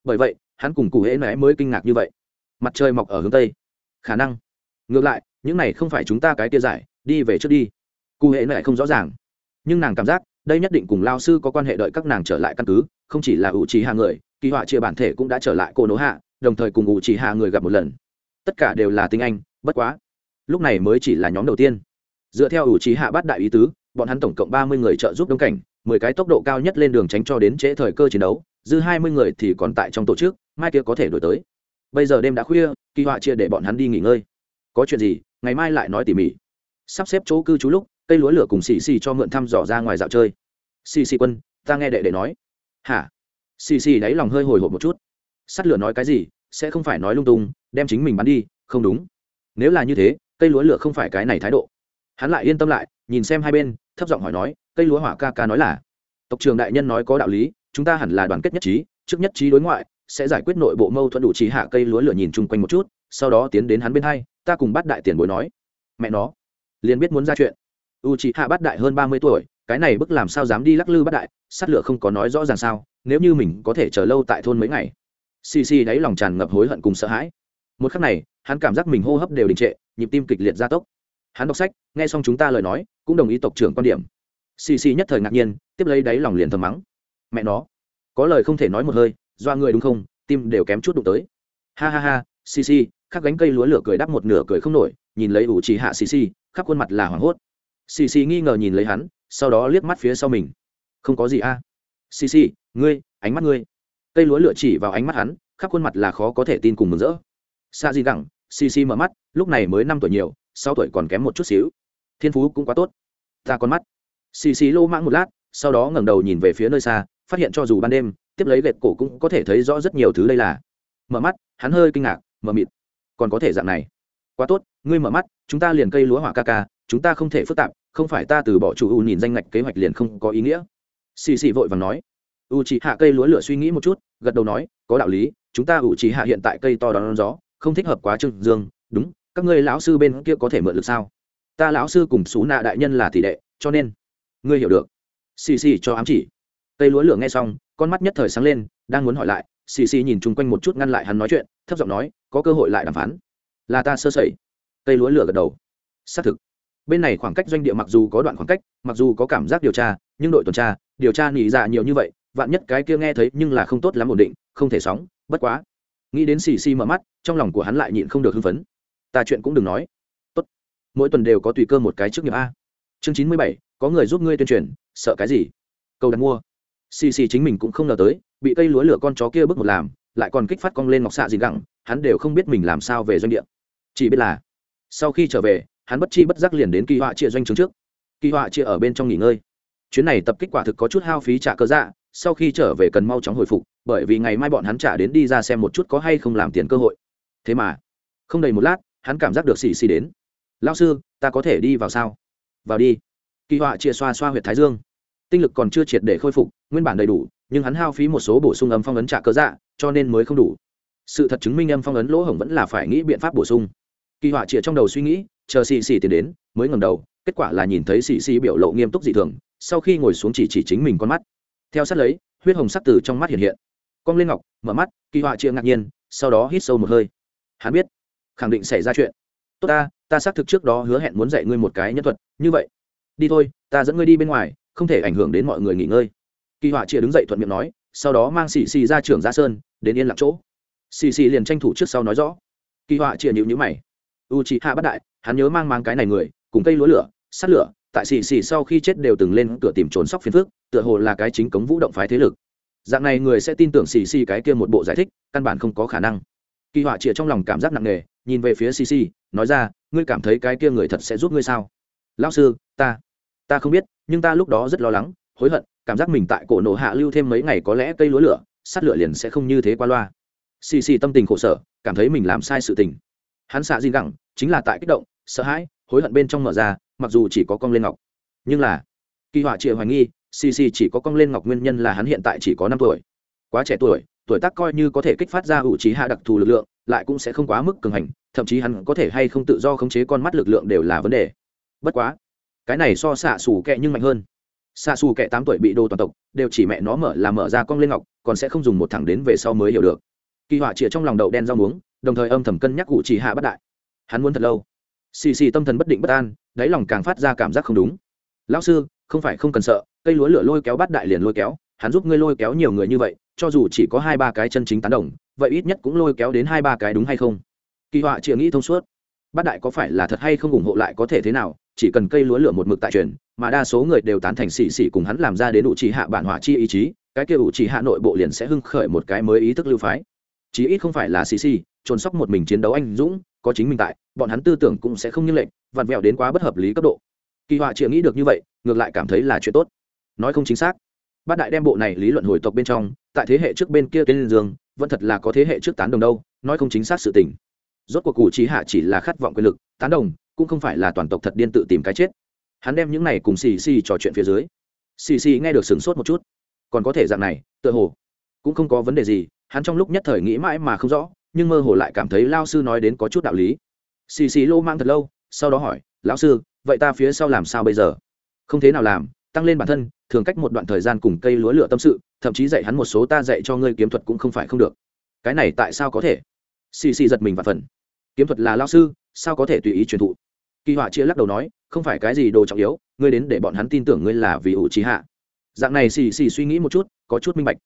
Bởi vậy, hắn cùng cụ hễ nãy mới kinh ngạc như vậy. Mặt trời mọc ở hướng tây. Khả năng ngược lại, những này không phải chúng ta cái kia giải, đi về trước đi. Cụ hệ lại không rõ ràng. Nhưng nàng cảm giác, đây nhất định cùng lao sư có quan hệ đợi các nàng trở lại căn cứ, không chỉ là ủ trí hạ người, kỳ họa chia bản thể cũng đã trở lại cô nỗ hạ, đồng thời cùng ủ trí hạ người gặp một lần. Tất cả đều là tinh anh, bất quá. Lúc này mới chỉ là nhóm đầu tiên. Dựa theo ủ trí hạ bát đại ý tứ, bọn hắn tổng cộng ba mươi người trợ giúp đông cảnh, mười cái tốc độ cao nhất lên đường tránh cho đến trễ thời cơ chiến đấu, dư hai mươi người thì còn tại trong tổ chức, mai kia có thể đổi tới. Bây giờ đêm đã khuya, kỳ họa chia để bọn hắn đi nghỉ ngơi có chuyện gì, ngày mai lại nói tỉ mỉ. Sắp xếp chỗ cư trú lúc, cây lúa lửa cùng xì xì cho mượn thăm dò ra ngoài dạo chơi. Xì xì quân, ta nghe đệ đệ nói. Hả? Xì xì đáy lòng hơi hồi hộp một chút. Sắt lửa nói cái gì, sẽ không phải nói lung tung, đem chính mình bắn đi, không đúng. Nếu là như thế, cây lúa lửa không phải cái này thái độ. Hắn lại yên tâm lại, nhìn xem hai bên, thấp giọng hỏi nói, cây lúa hỏa ca ca nói là. Tộc trường đại nhân nói có đạo lý, chúng ta hẳn là đoàn kết nhất trí, trước nhất trí đối ngoại, sẽ giải quyết nội bộ mâu thuẫn đủ trí hạ cây lúa lửa nhìn chung quanh một chút, sau đó tiến đến hắn bên hai ta cùng bắt đại tiền bối nói. Mẹ nó, liền biết muốn ra chuyện. U chị hạ bắt đại hơn ba mươi tuổi, cái này bức làm sao dám đi lắc lư bắt đại sát lửa không có nói rõ ràng sao, nếu như mình có thể chờ lâu tại thôn mấy ngày. Xì xì đáy lòng tràn ngập hối hận cùng sợ hãi. Một khắc này, hắn cảm giác mình hô hấp đều đình trệ, nhịp tim kịch liệt gia tốc. Hắn đọc sách, nghe xong chúng ta lời nói, cũng đồng ý tộc trưởng quan điểm. Xì xì nhất thời ngạc nhiên, tiếp lấy đáy lòng liền thầm mắng. Mẹ nó, có lời không thể nói một hơi do người đúng không, tim đều kém chút đụng tới. Ha ha ha, xì xì khắc gánh cây lúa lửa cười đắp một nửa cười không nổi, nhìn lấy ủ trì hạ xì xì, khắp khuôn mặt là hoảng hốt. Xì xì nghi ngờ nhìn lấy hắn, sau đó liếc mắt phía sau mình. Không có gì a. Xì xì, ngươi, ánh mắt ngươi. Cây lúa lửa chỉ vào ánh mắt hắn, khắp khuôn mặt là khó có thể tin cùng mừng rỡ. Xa gì gẳng xì xì mở mắt, lúc này mới năm tuổi nhiều, sáu tuổi còn kém một chút xíu. Thiên phú cũng quá tốt. Ta con mắt. Xì xì lô mãng một lát, sau đó ngẩng đầu nhìn về phía nơi xa, phát hiện cho dù ban đêm, tiếp lấy gậy cổ cũng có thể thấy rõ rất nhiều thứ đây là. Mở mắt, hắn hơi kinh ngạc, mở mịt còn có thể dạng này. Quá tốt, ngươi mở mắt, chúng ta liền cây lúa hỏa ca ca, chúng ta không thể phức tạp, không phải ta từ bỏ chủ u nhìn danh ngạch kế hoạch liền không có ý nghĩa. Xì xì vội vàng nói. U chỉ hạ cây lúa lửa suy nghĩ một chút, gật đầu nói, có đạo lý, chúng ta u chỉ hạ hiện tại cây to đón gió, không thích hợp quá trưng dương. Đúng, các ngươi lão sư bên kia có thể mượn được sao? Ta lão sư cùng xú nạ đại nhân là tỷ đệ, cho nên ngươi hiểu được. Xì xì cho ám chỉ. Cây lúa lửa nghe xong, con mắt nhất thời sáng lên, đang muốn hỏi lại xì xì nhìn chung quanh một chút ngăn lại hắn nói chuyện, thấp giọng nói, có cơ hội lại đàm phán. Là ta sơ sẩy. Cây lúa lửa gật đầu. Xác thực. Bên này khoảng cách doanh địa mặc dù có đoạn khoảng cách, mặc dù có cảm giác điều tra, nhưng đội tuần tra, điều tra nghỉ dạ nhiều như vậy, vạn nhất cái kia nghe thấy nhưng là không tốt lắm ổn định, không thể sóng, bất quá. Nghĩ đến xì xì mở mắt, trong lòng của hắn lại nhịn không được hưng phấn. Ta chuyện cũng đừng nói. Tốt. Mỗi tuần đều có tùy cơ một cái trước nghiệp a. Chương chín mươi bảy, có người giúp ngươi tuyên truyền, sợ cái gì? Câu đặt mua xì xì chính mình cũng không ngờ tới, bị cây lúa lửa con chó kia bước một làm, lại còn kích phát cong lên ngọc xạ gì gẳng hắn đều không biết mình làm sao về doanh địa. Chỉ biết là, sau khi trở về, hắn bất chi bất giác liền đến kỳ họa chia doanh trường trước. Kỳ họa chia ở bên trong nghỉ ngơi. Chuyến này tập kích quả thực có chút hao phí trả cơ dạ sau khi trở về cần mau chóng hồi phục, bởi vì ngày mai bọn hắn trả đến đi ra xem một chút có hay không làm tiền cơ hội. Thế mà, không đầy một lát, hắn cảm giác được xì xì đến. Lao sư, ta có thể đi vào sao? Vào đi. Kỳ họa chia xoa xoa h u y ệ t thái dương tinh lực còn chưa triệt để khôi phục, nguyên bản đầy đủ, nhưng hắn hao phí một số bổ sung âm phong ấn trả cơ dạ cho nên mới không đủ. Sự thật chứng minh âm phong ấn lỗ hổng vẫn là phải nghĩ biện pháp bổ sung. Kỳ họa chĩa trong đầu suy nghĩ, chờ xì xì tiến đến, mới ngầm đầu, kết quả là nhìn thấy xì xì biểu lộ nghiêm túc dị thường, sau khi ngồi xuống chỉ chỉ chính mình con mắt. Theo sát lấy, huyết hồng sắc từ trong mắt hiện hiện. Cong lên ngọc, mở mắt, kỳ họa chĩa ngạc nhiên, sau đó hít sâu một hơi. Hắn biết, khẳng định xảy ra chuyện. Tốt ta ta xác thực trước đó hứa hẹn muốn dạy ngươi một cái nhân thuật, như vậy. Đi thôi, ta dẫn ngươi đi bên ngoài không thể ảnh hưởng đến mọi người nghỉ ngơi. Kỳ họa chia đứng dậy thuận miệng nói, sau đó mang xì xì ra trưởng ra sơn, đến yên lặng chỗ. Xì xì liền tranh thủ trước sau nói rõ. Kỳ họa chia nhịu nhữ mày. U chị hạ bắt đại, hắn nhớ mang mang cái này người, cùng cây lúa lửa, sắt lửa, tại xì xì sau khi chết đều từng lên cửa tìm trốn sóc phiền phước tựa hồ là cái chính cống vũ động phái thế lực. Dạng này người sẽ tin tưởng xì xì cái kia một bộ giải thích, căn bản không có khả năng. Kỳ họa chĩa trong lòng cảm giác nặng nề, nhìn về phía xì xì, nói ra, ngươi cảm thấy cái kia người thật sẽ giúp ngươi sao? Lão sư, ta ta không biết, nhưng ta lúc đó rất lo lắng, hối hận, cảm giác mình tại cổ nổ hạ lưu thêm mấy ngày có lẽ cây lúa lửa, sắt lửa liền sẽ không như thế qua loa. Xì xì tâm tình khổ sở, cảm thấy mình làm sai sự tình. Hắn xạ gì gẳng, chính là tại kích động, sợ hãi, hối hận bên trong mở ra, mặc dù chỉ có cong lên ngọc. Nhưng là, kỳ họa chịa hoài nghi cc chỉ có cong lên ngọc nguyên nhân là hắn hiện tại chỉ có năm tuổi. Quá trẻ tuổi tuổi tác coi như có thể kích phát ra ủ trí hạ đặc thù lực lượng, lại cũng sẽ không quá mức cường hành, thậm chí hắn có thể hay không tự do khống chế con mắt lực lượng đều là vấn đề. Bất quá cái này so xạ xù kẹ nhưng mạnh hơn. Xạ xù kẹ tám tuổi bị đồ toàn tộc, đều chỉ mẹ nó mở là mở ra cong lên ngọc, còn sẽ không dùng một thẳng đến về sau mới hiểu được. Kỳ họa chĩa trong lòng đậu đen rau muống, đồng thời âm thầm cân nhắc cụ chỉ hạ bất đại. Hắn muốn thật lâu. Xì xì tâm thần bất định bất an, đáy lòng càng phát ra cảm giác không đúng. Lão sư, không phải không cần sợ, cây lúa lửa lôi kéo bắt đại liền lôi kéo, hắn giúp ngươi lôi kéo nhiều người như vậy, cho dù chỉ có hai ba cái chân chính tán đồng, vậy ít nhất cũng lôi kéo đến hai ba cái đúng hay không? Kỳ họa chịa nghĩ thông suốt. Bát đại có phải là thật hay không ủng hộ lại có thể thế nào? Chỉ cần cây lúa lửa một mực tại truyền, mà đa số người đều tán thành xì xì cùng hắn làm ra đến ủ trì hạ bản hỏa chi ý chí, cái kia ủ trì hạ nội bộ liền sẽ hưng khởi một cái mới ý thức lưu phái. Chí ít không phải là xì xì, trồn sóc một mình chiến đấu anh dũng, có chính mình tại, bọn hắn tư tưởng cũng sẽ không như lệnh vặn vẹo đến quá bất hợp lý cấp độ. Kỳ họa chịa nghĩ được như vậy, ngược lại cảm thấy là chuyện tốt. Nói không chính xác. Bát đại đem bộ này lý luận hồi tộc bên trong, tại thế hệ trước bên kia tên dương, vẫn thật là có thế hệ trước tán đồng đâu, nói không chính xác sự tình. Rốt cuộc cụ trí hạ chỉ là khát vọng quyền lực, tán đồng cũng không phải là toàn tộc thật điên tự tìm cái chết. Hắn đem những này cùng xì xì trò chuyện phía dưới. Xì xì nghe được sửng sốt một chút. Còn có thể dạng này, tựa hồ cũng không có vấn đề gì, hắn trong lúc nhất thời nghĩ mãi mà không rõ, nhưng mơ hồ lại cảm thấy lao sư nói đến có chút đạo lý. Xì xì lô mang thật lâu, sau đó hỏi, lão sư, vậy ta phía sau làm sao bây giờ? Không thế nào làm, tăng lên bản thân, thường cách một đoạn thời gian cùng cây lúa lửa tâm sự, thậm chí dạy hắn một số ta dạy cho ngươi kiếm thuật cũng không phải không được. Cái này tại sao có thể? Xì xì giật mình và phần. Kiếm thuật là lao sư sao có thể tùy ý truyền thụ? Kỳ họa chia lắc đầu nói, không phải cái gì đồ trọng yếu, ngươi đến để bọn hắn tin tưởng ngươi là vì ủ trí hạ. Dạng này xì xì suy nghĩ một chút, có chút minh bạch.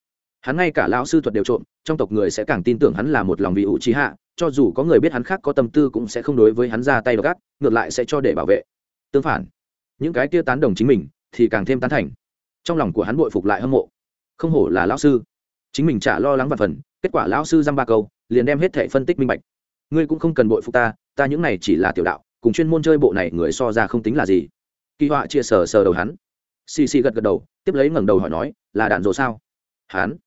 Hắn ngay cả lão sư thuật đều trộm, trong tộc người sẽ càng tin tưởng hắn là một lòng vị ủ trí hạ, cho dù có người biết hắn khác có tâm tư cũng sẽ không đối với hắn ra tay đ ộ gác ngược lại sẽ cho để bảo vệ. Tương phản, những cái tia tán đồng chính mình thì càng thêm tán thành. Trong lòng của hắn bội phục lại hâm mộ. Không hổ là lão sư. Chính mình chả lo lắng và phần, kết quả lão sư dăm ba câu, liền đem hết thể phân tích minh bạch ngươi cũng không cần bội phục ta ta những này chỉ là tiểu đạo, cùng chuyên môn chơi bộ này người so ra không tính là gì. Kỳ họa chia sờ sờ đầu hắn. Xì xì gật gật đầu, tiếp lấy ngẩng đầu hỏi nói, là đạn dồ sao? Hắn?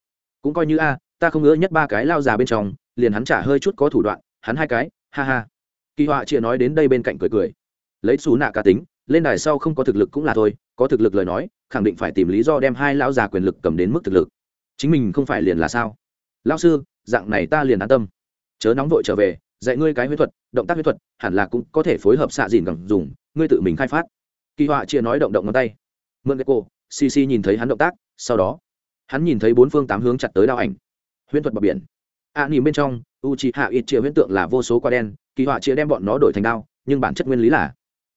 Cũng coi như a, ta không ngỡ nhất ba cái lao già bên trong, liền hắn trả hơi chút có thủ đoạn, hắn hai cái, ha ha. Kỳ họa chia nói đến đây bên cạnh cười cười. Lấy xú nạ cá tính, lên đài sau không có thực lực cũng là thôi, có thực lực lời nói, khẳng định phải tìm lý do đem hai lão già quyền lực cầm đến mức thực lực. Chính mình không phải liền là sao? Lão sư, dạng này ta liền an tâm. Chớ nóng vội trở về dạy ngươi cái huyết thuật động tác huyết thuật hẳn là cũng có thể phối hợp xạ dìn gần dùng ngươi tự mình khai phát. Kỳ họa chia nói động động ngón tay. Mượn cái cô cc nhìn thấy hắn động tác sau đó hắn nhìn thấy bốn phương tám hướng chặt tới đao ảnh. Huyễn thuật bờ biển. A à, nhìn bên trong u c hạ ít chia huyễn tượng là vô số quả đen kỳ họa chia đem bọn nó đổi thành đao nhưng bản chất nguyên lý là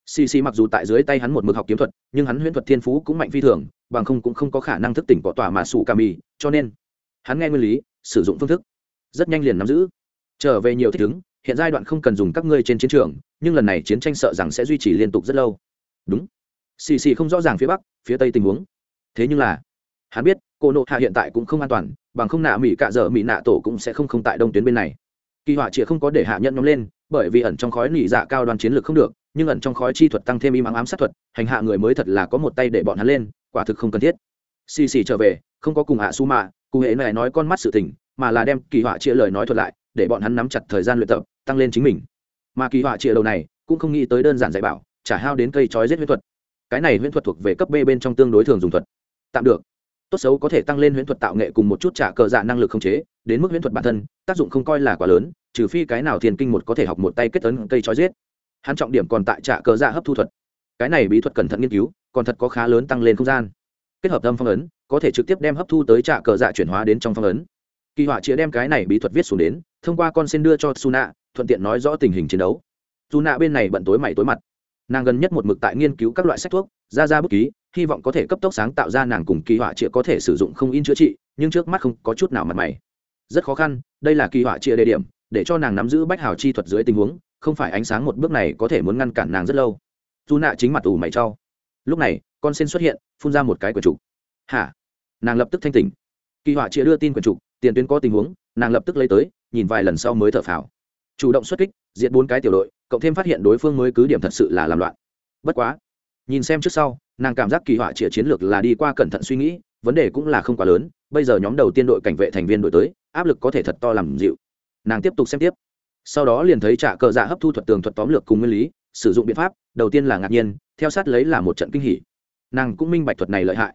xì xì mặc dù tại dưới tay hắn một mực học kiếm thuật nhưng hắn huyễn thuật thiên phú cũng mạnh phi thường bằng không cũng không có khả năng thức tỉnh cọ tỏa mà sủ cà mì cho nên hắn nghe nguyên lý sử dụng phương thức rất nhanh liền nắm giữ. Trở về nhiều thích ứng hiện giai đoạn không cần dùng các ngươi trên chiến trường, nhưng lần này chiến tranh sợ rằng sẽ duy trì liên tục rất lâu. Đúng. Xì xì không rõ ràng phía bắc, phía tây tình huống. Thế nhưng là, hắn biết, cô nộ hạ hiện tại cũng không an toàn, bằng không nạ mỹ cạ dở mỹ nạ tổ cũng sẽ không không tại đông tuyến bên này. Kỳ họa chỉ không có để hạ nhận nhóm lên, bởi vì ẩn trong khói nỉ dạ cao đoàn chiến lược không được, nhưng ẩn trong khói chi thuật tăng thêm im ắng ám sát thuật, hành hạ người mới thật là có một tay để bọn hắn lên, quả thực không cần thiết. Xì xì trở về, không có cùng hạ su mạ cụ hệ này nói con mắt sự tình, mà là đem kỳ họa chia lời nói thuật lại để bọn hắn nắm chặt thời gian luyện tập, tăng lên chính mình. Mà kỳ họa chia đầu này, cũng không nghĩ tới đơn giản dạy bảo trả hao đến cây chói giết huyễn thuật. Cái này huyễn thuật thuộc về cấp b bên trong tương đối thường dùng thuật. Tạm được. Tốt xấu có thể tăng lên huyễn thuật tạo nghệ cùng một chút trả cờ dạ năng lực không chế, đến mức huyễn thuật bản thân, tác dụng không coi là quá lớn, trừ phi cái nào thiền kinh một có thể học một tay kết tấn cây trói giết. Hắn trọng điểm còn tại trả cờ dạ hấp thu thuật. Cái này bí thuật cẩn thận nghiên cứu, còn thật có khá lớn tăng lên không gian. Kết hợp âm phong ấn, có thể trực tiếp đem hấp thu tới trả cờ dạ chuyển hóa đến trong phong ấn. Kỳ họa chĩa đem cái này bí thuật viết xuống đến thông qua con sen đưa cho suna, thuận tiện nói rõ tình hình chiến đấu. Suna bên này bận tối mày tối mặt. Nàng gần nhất một mực tại nghiên cứu các loại sách thuốc, ra ra bút ký, hy vọng có thể cấp tốc sáng tạo ra nàng cùng kỳ họa chĩa có thể sử dụng không in chữa trị, nhưng trước mắt không có chút nào mặt mày. Rất khó khăn, đây là kỳ họa chĩa địa điểm, để cho nàng nắm giữ bách hào chi thuật dưới tình huống, không phải ánh sáng một bước này có thể muốn ngăn cản nàng rất lâu. Dù nạ chính mặt ủ mày trau lúc này, con sen xuất hiện, phun ra một cái quyển trục. Hả? Nàng lập tức thanh tỉnh. Kỳ họa chĩa đưa tin quyển trục tiền tuyến có tình huống, nàng lập tức lấy tới, nhìn vài lần sau mới thở phào. Chủ động xuất kích diện bốn cái tiểu đội, cộng thêm phát hiện đối phương mới cứ điểm thật sự là làm loạn. Bất quá, nhìn xem trước sau, nàng cảm giác kỳ họa chĩa chiến lược là đi qua cẩn thận suy nghĩ, vấn đề cũng là không quá lớn, bây giờ nhóm đầu tiên đội cảnh vệ thành viên đổi tới, áp lực có thể thật to làm dịu. Nàng tiếp tục xem tiếp. Sau đó liền thấy trả cờ dạ hấp thu thuật tường thuật tóm lược cùng nguyên lý, sử dụng biện pháp, đầu tiên là ngạc nhiên, theo sát lấy là một trận kinh hỉ. Nàng cũng minh bạch thuật này lợi hại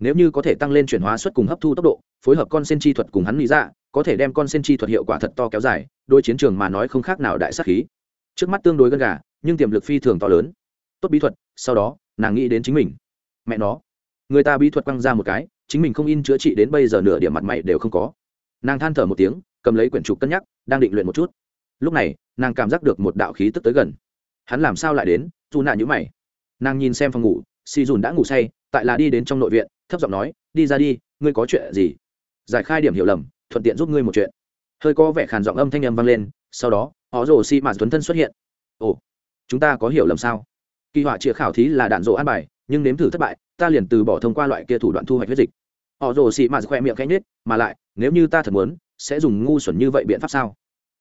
nếu như có thể tăng lên chuyển hóa suất cùng hấp thu tốc độ, phối hợp con sen chi thuật cùng hắn lý ra, có thể đem con sen chi thuật hiệu quả thật to kéo dài đôi chiến trường mà nói không khác nào đại sắc khí. Trước mắt tương đối gần gà, nhưng tiềm lực phi thường to lớn. Tốt bí thuật, sau đó, nàng nghĩ đến chính mình. Mẹ nó. Người ta bí thuật quăng ra một cái, chính mình không in chữa trị đến bây giờ nửa điểm mặt mày đều không có. Nàng than thở một tiếng, cầm lấy quyển trục cân nhắc, đang định luyện một chút. Lúc này, nàng cảm giác được một đạo khí tức tới gần. Hắn làm sao lại đến? Dù nạ nhữ mày. Nàng nhìn xem phòng ngủ si dùn đã ngủ say tại là đi đến trong nội viện, thấp giọng nói, đi ra đi, ngươi có chuyện gì? Giải khai điểm hiểu lầm, thuận tiện giúp ngươi một chuyện. Hơi có vẻ khàn giọng âm thanh âm vang lên, sau đó, họ rồ xi mạt tuấn thân xuất hiện. Ồ, chúng ta có hiểu lầm sao? Kỳ họa chĩa khảo thí là đạn dỗ an bài, nhưng nếm thử thất bại, ta liền từ bỏ thông qua loại kia thủ đoạn thu hoạch huyết dịch. Họ rồ xị mạt khoe miệng cánh nết mà lại, nếu như ta thật muốn, sẽ dùng ngu xuẩn như vậy biện pháp sao?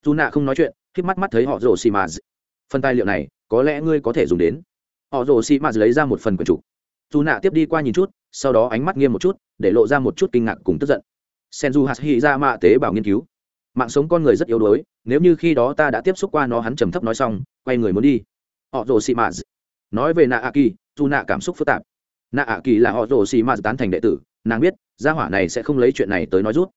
Dù nạ không nói chuyện khi mắt mắt thấy họ rồ xị mạt. Phần tài liệu này, có lẽ ngươi có thể dùng đến. Họ rồ xị mạt lấy ra một phần quyển trục dù nạ tiếp đi qua nhìn chút, sau đó ánh mắt nghiêm một chút, để lộ ra một chút kinh ngạc cùng tức giận. Sen du hạt hy ra mạ tế bào nghiên cứu. Mạng sống con người rất yếu đuối, nếu như khi đó ta đã tiếp xúc qua nó, hắn trầm thấp nói xong, quay người muốn đi. Họ rồ xị mạ nói về nạ a kỳ dù nạ cảm xúc phức tạp. Nạ a kỳ là họ rồ xị mạ tán thành đệ tử, nàng biết, gia hỏa này sẽ không lấy chuyện này tới nói rút.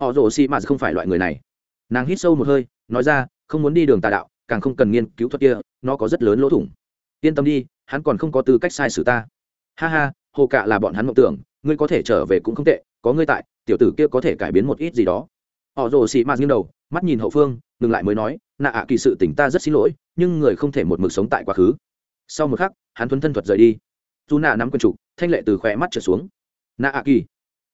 Họ rồ xị mạ không phải loại người này. Nàng hít sâu một hơi, nói ra, không muốn đi đường tà đạo, càng không cần nghiên cứu thuật kia, nó có rất lớn lỗ thủng. Yên tâm đi, hắn còn không có tư cách sai sử ta ha ha, hồ cạ là bọn hắn mộng tưởng, ngươi có thể trở về cũng không tệ, có ngươi tại, tiểu tử kia có thể cải biến một ít gì đó. Họ rồ xị mạt nghiêng đầu, mắt nhìn hậu phương, ngừng lại mới nói, nạ ạ, kỳ sự tỉnh ta rất xin lỗi, nhưng người không thể một mực sống tại quá khứ. Sau một khắc, hắn thuấn thân thuật rời đi. Dù nạ nắm quần trục thanh lệ từ khỏe mắt trở xuống. Nạ ạ, kỳ,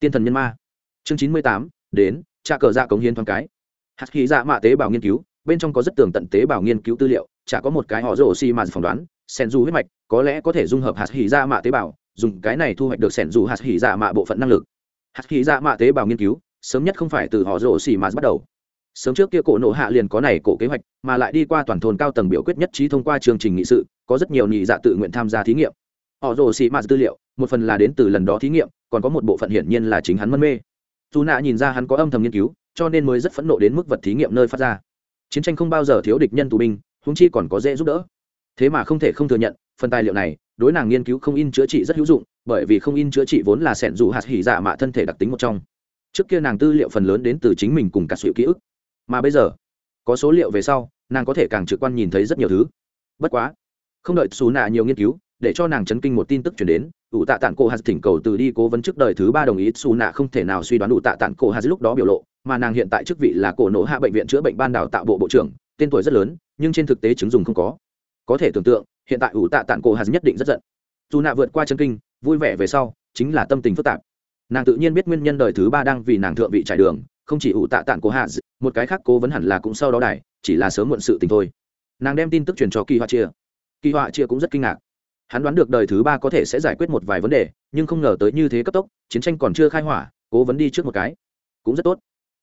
tiên thần nhân ma. Chương chín mươi tám, đến trà cờ dạ cống hiến thoáng cái. Hạt khí dạ mạ tế bào nghiên cứu, bên trong có rất tường tận tế bào nghiên cứu tư liệu, chả có một cái họ rồ xi mạt phỏng đoán sen du huyết mạch, có lẽ có thể dung hợp hạt hỉ dạ mạ tế bào, dùng cái này thu hoạch được sẻn dù hạt hỉ dạ mạ bộ phận năng lực. Hạt hỉ dạ mạ tế bào nghiên cứu, sớm nhất không phải từ họ rổ xỉ mạt bắt đầu. Sớm trước kia cổ nộ hạ liền có này cổ kế hoạch, mà lại đi qua toàn thôn cao tầng biểu quyết nhất trí thông qua chương trình nghị sự, có rất nhiều nhị dạ tự nguyện tham gia thí nghiệm. Họ rổ xỉ mạt tư liệu, một phần là đến từ lần đó thí nghiệm, còn có một bộ phận hiển nhiên là chính hắn mân mê. Dù nạ nhìn ra hắn có âm thầm nghiên cứu, cho nên mới rất phẫn nộ đến mức vật thí nghiệm nơi phát ra. Chiến tranh không bao giờ thiếu địch nhân tù binh húng chi còn có dễ giúp đỡ thế mà không thể không thừa nhận, phần tài liệu này, đối nàng nghiên cứu không in chữa trị rất hữu dụng, bởi vì không in chữa trị vốn là sẻn dù hạt hỉ dạ mạ thân thể đặc tính một trong. Trước kia nàng tư liệu phần lớn đến từ chính mình cùng cả sự ký ức. Mà bây giờ, có số liệu về sau, nàng có thể càng trực quan nhìn thấy rất nhiều thứ. Bất quá, không đợi xù nạ nhiều nghiên cứu, để cho nàng chấn kinh một tin tức chuyển đến, ủ tạ tản cổ hạt thỉnh cầu từ đi cố vấn trước đời thứ ba đồng ý xù nạ không thể nào suy đoán ủ tạ tản cổ hạt lúc đó biểu lộ, mà nàng hiện tại chức vị là cổ nổ hạ bệnh viện chữa bệnh ban đào tạo bộ bộ trưởng, tên tuổi rất lớn, nhưng trên thực tế chứng dùng không có có thể tưởng tượng, hiện tại ủ tạ tản cổ hạt nhất định rất giận. Dù nạ vượt qua chân kinh, vui vẻ về sau, chính là tâm tình phức tạp. Nàng tự nhiên biết nguyên nhân đời thứ ba đang vì nàng thượng vị trải đường, không chỉ ủ tạ tản cổ hạt, một cái khác cố vấn hẳn là cũng sau đó đài, chỉ là sớm muộn sự tình thôi. Nàng đem tin tức truyền cho kỳ họa chia. Kỳ họa chia cũng rất kinh ngạc. Hắn đoán được đời thứ ba có thể sẽ giải quyết một vài vấn đề, nhưng không ngờ tới như thế cấp tốc, chiến tranh còn chưa khai hỏa, cố vấn đi trước một cái. Cũng rất tốt.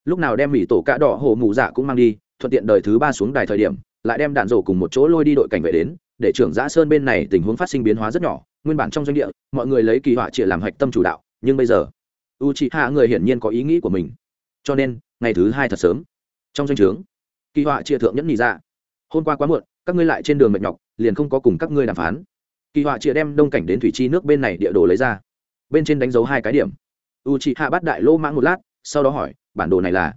Lúc nào đem mỹ tổ cạ đỏ hồ mù dạ cũng mang đi, thuận tiện đời thứ ba xuống đài thời điểm lại đem đạn rổ cùng một chỗ lôi đi đội cảnh vệ đến, để trưởng giã sơn bên này tình huống phát sinh biến hóa rất nhỏ, nguyên bản trong doanh địa, mọi người lấy kỳ họa chỉ làm hạch tâm chủ đạo, nhưng bây giờ u chị hạ người hiển nhiên có ý nghĩ của mình. Cho nên, ngày thứ hai thật sớm, trong doanh trướng, kỳ họa chia thượng nhẫn nhị ra hôm qua quá muộn, các ngươi lại trên đường mệt nhọc, liền không có cùng các ngươi đàm phán. Kỳ họa chia đem đông cảnh đến thủy chi nước bên này địa đồ lấy ra. Bên trên đánh dấu hai cái điểm. U chị hạ bắt đại lô mãng một lát, sau đó hỏi, bản đồ này là?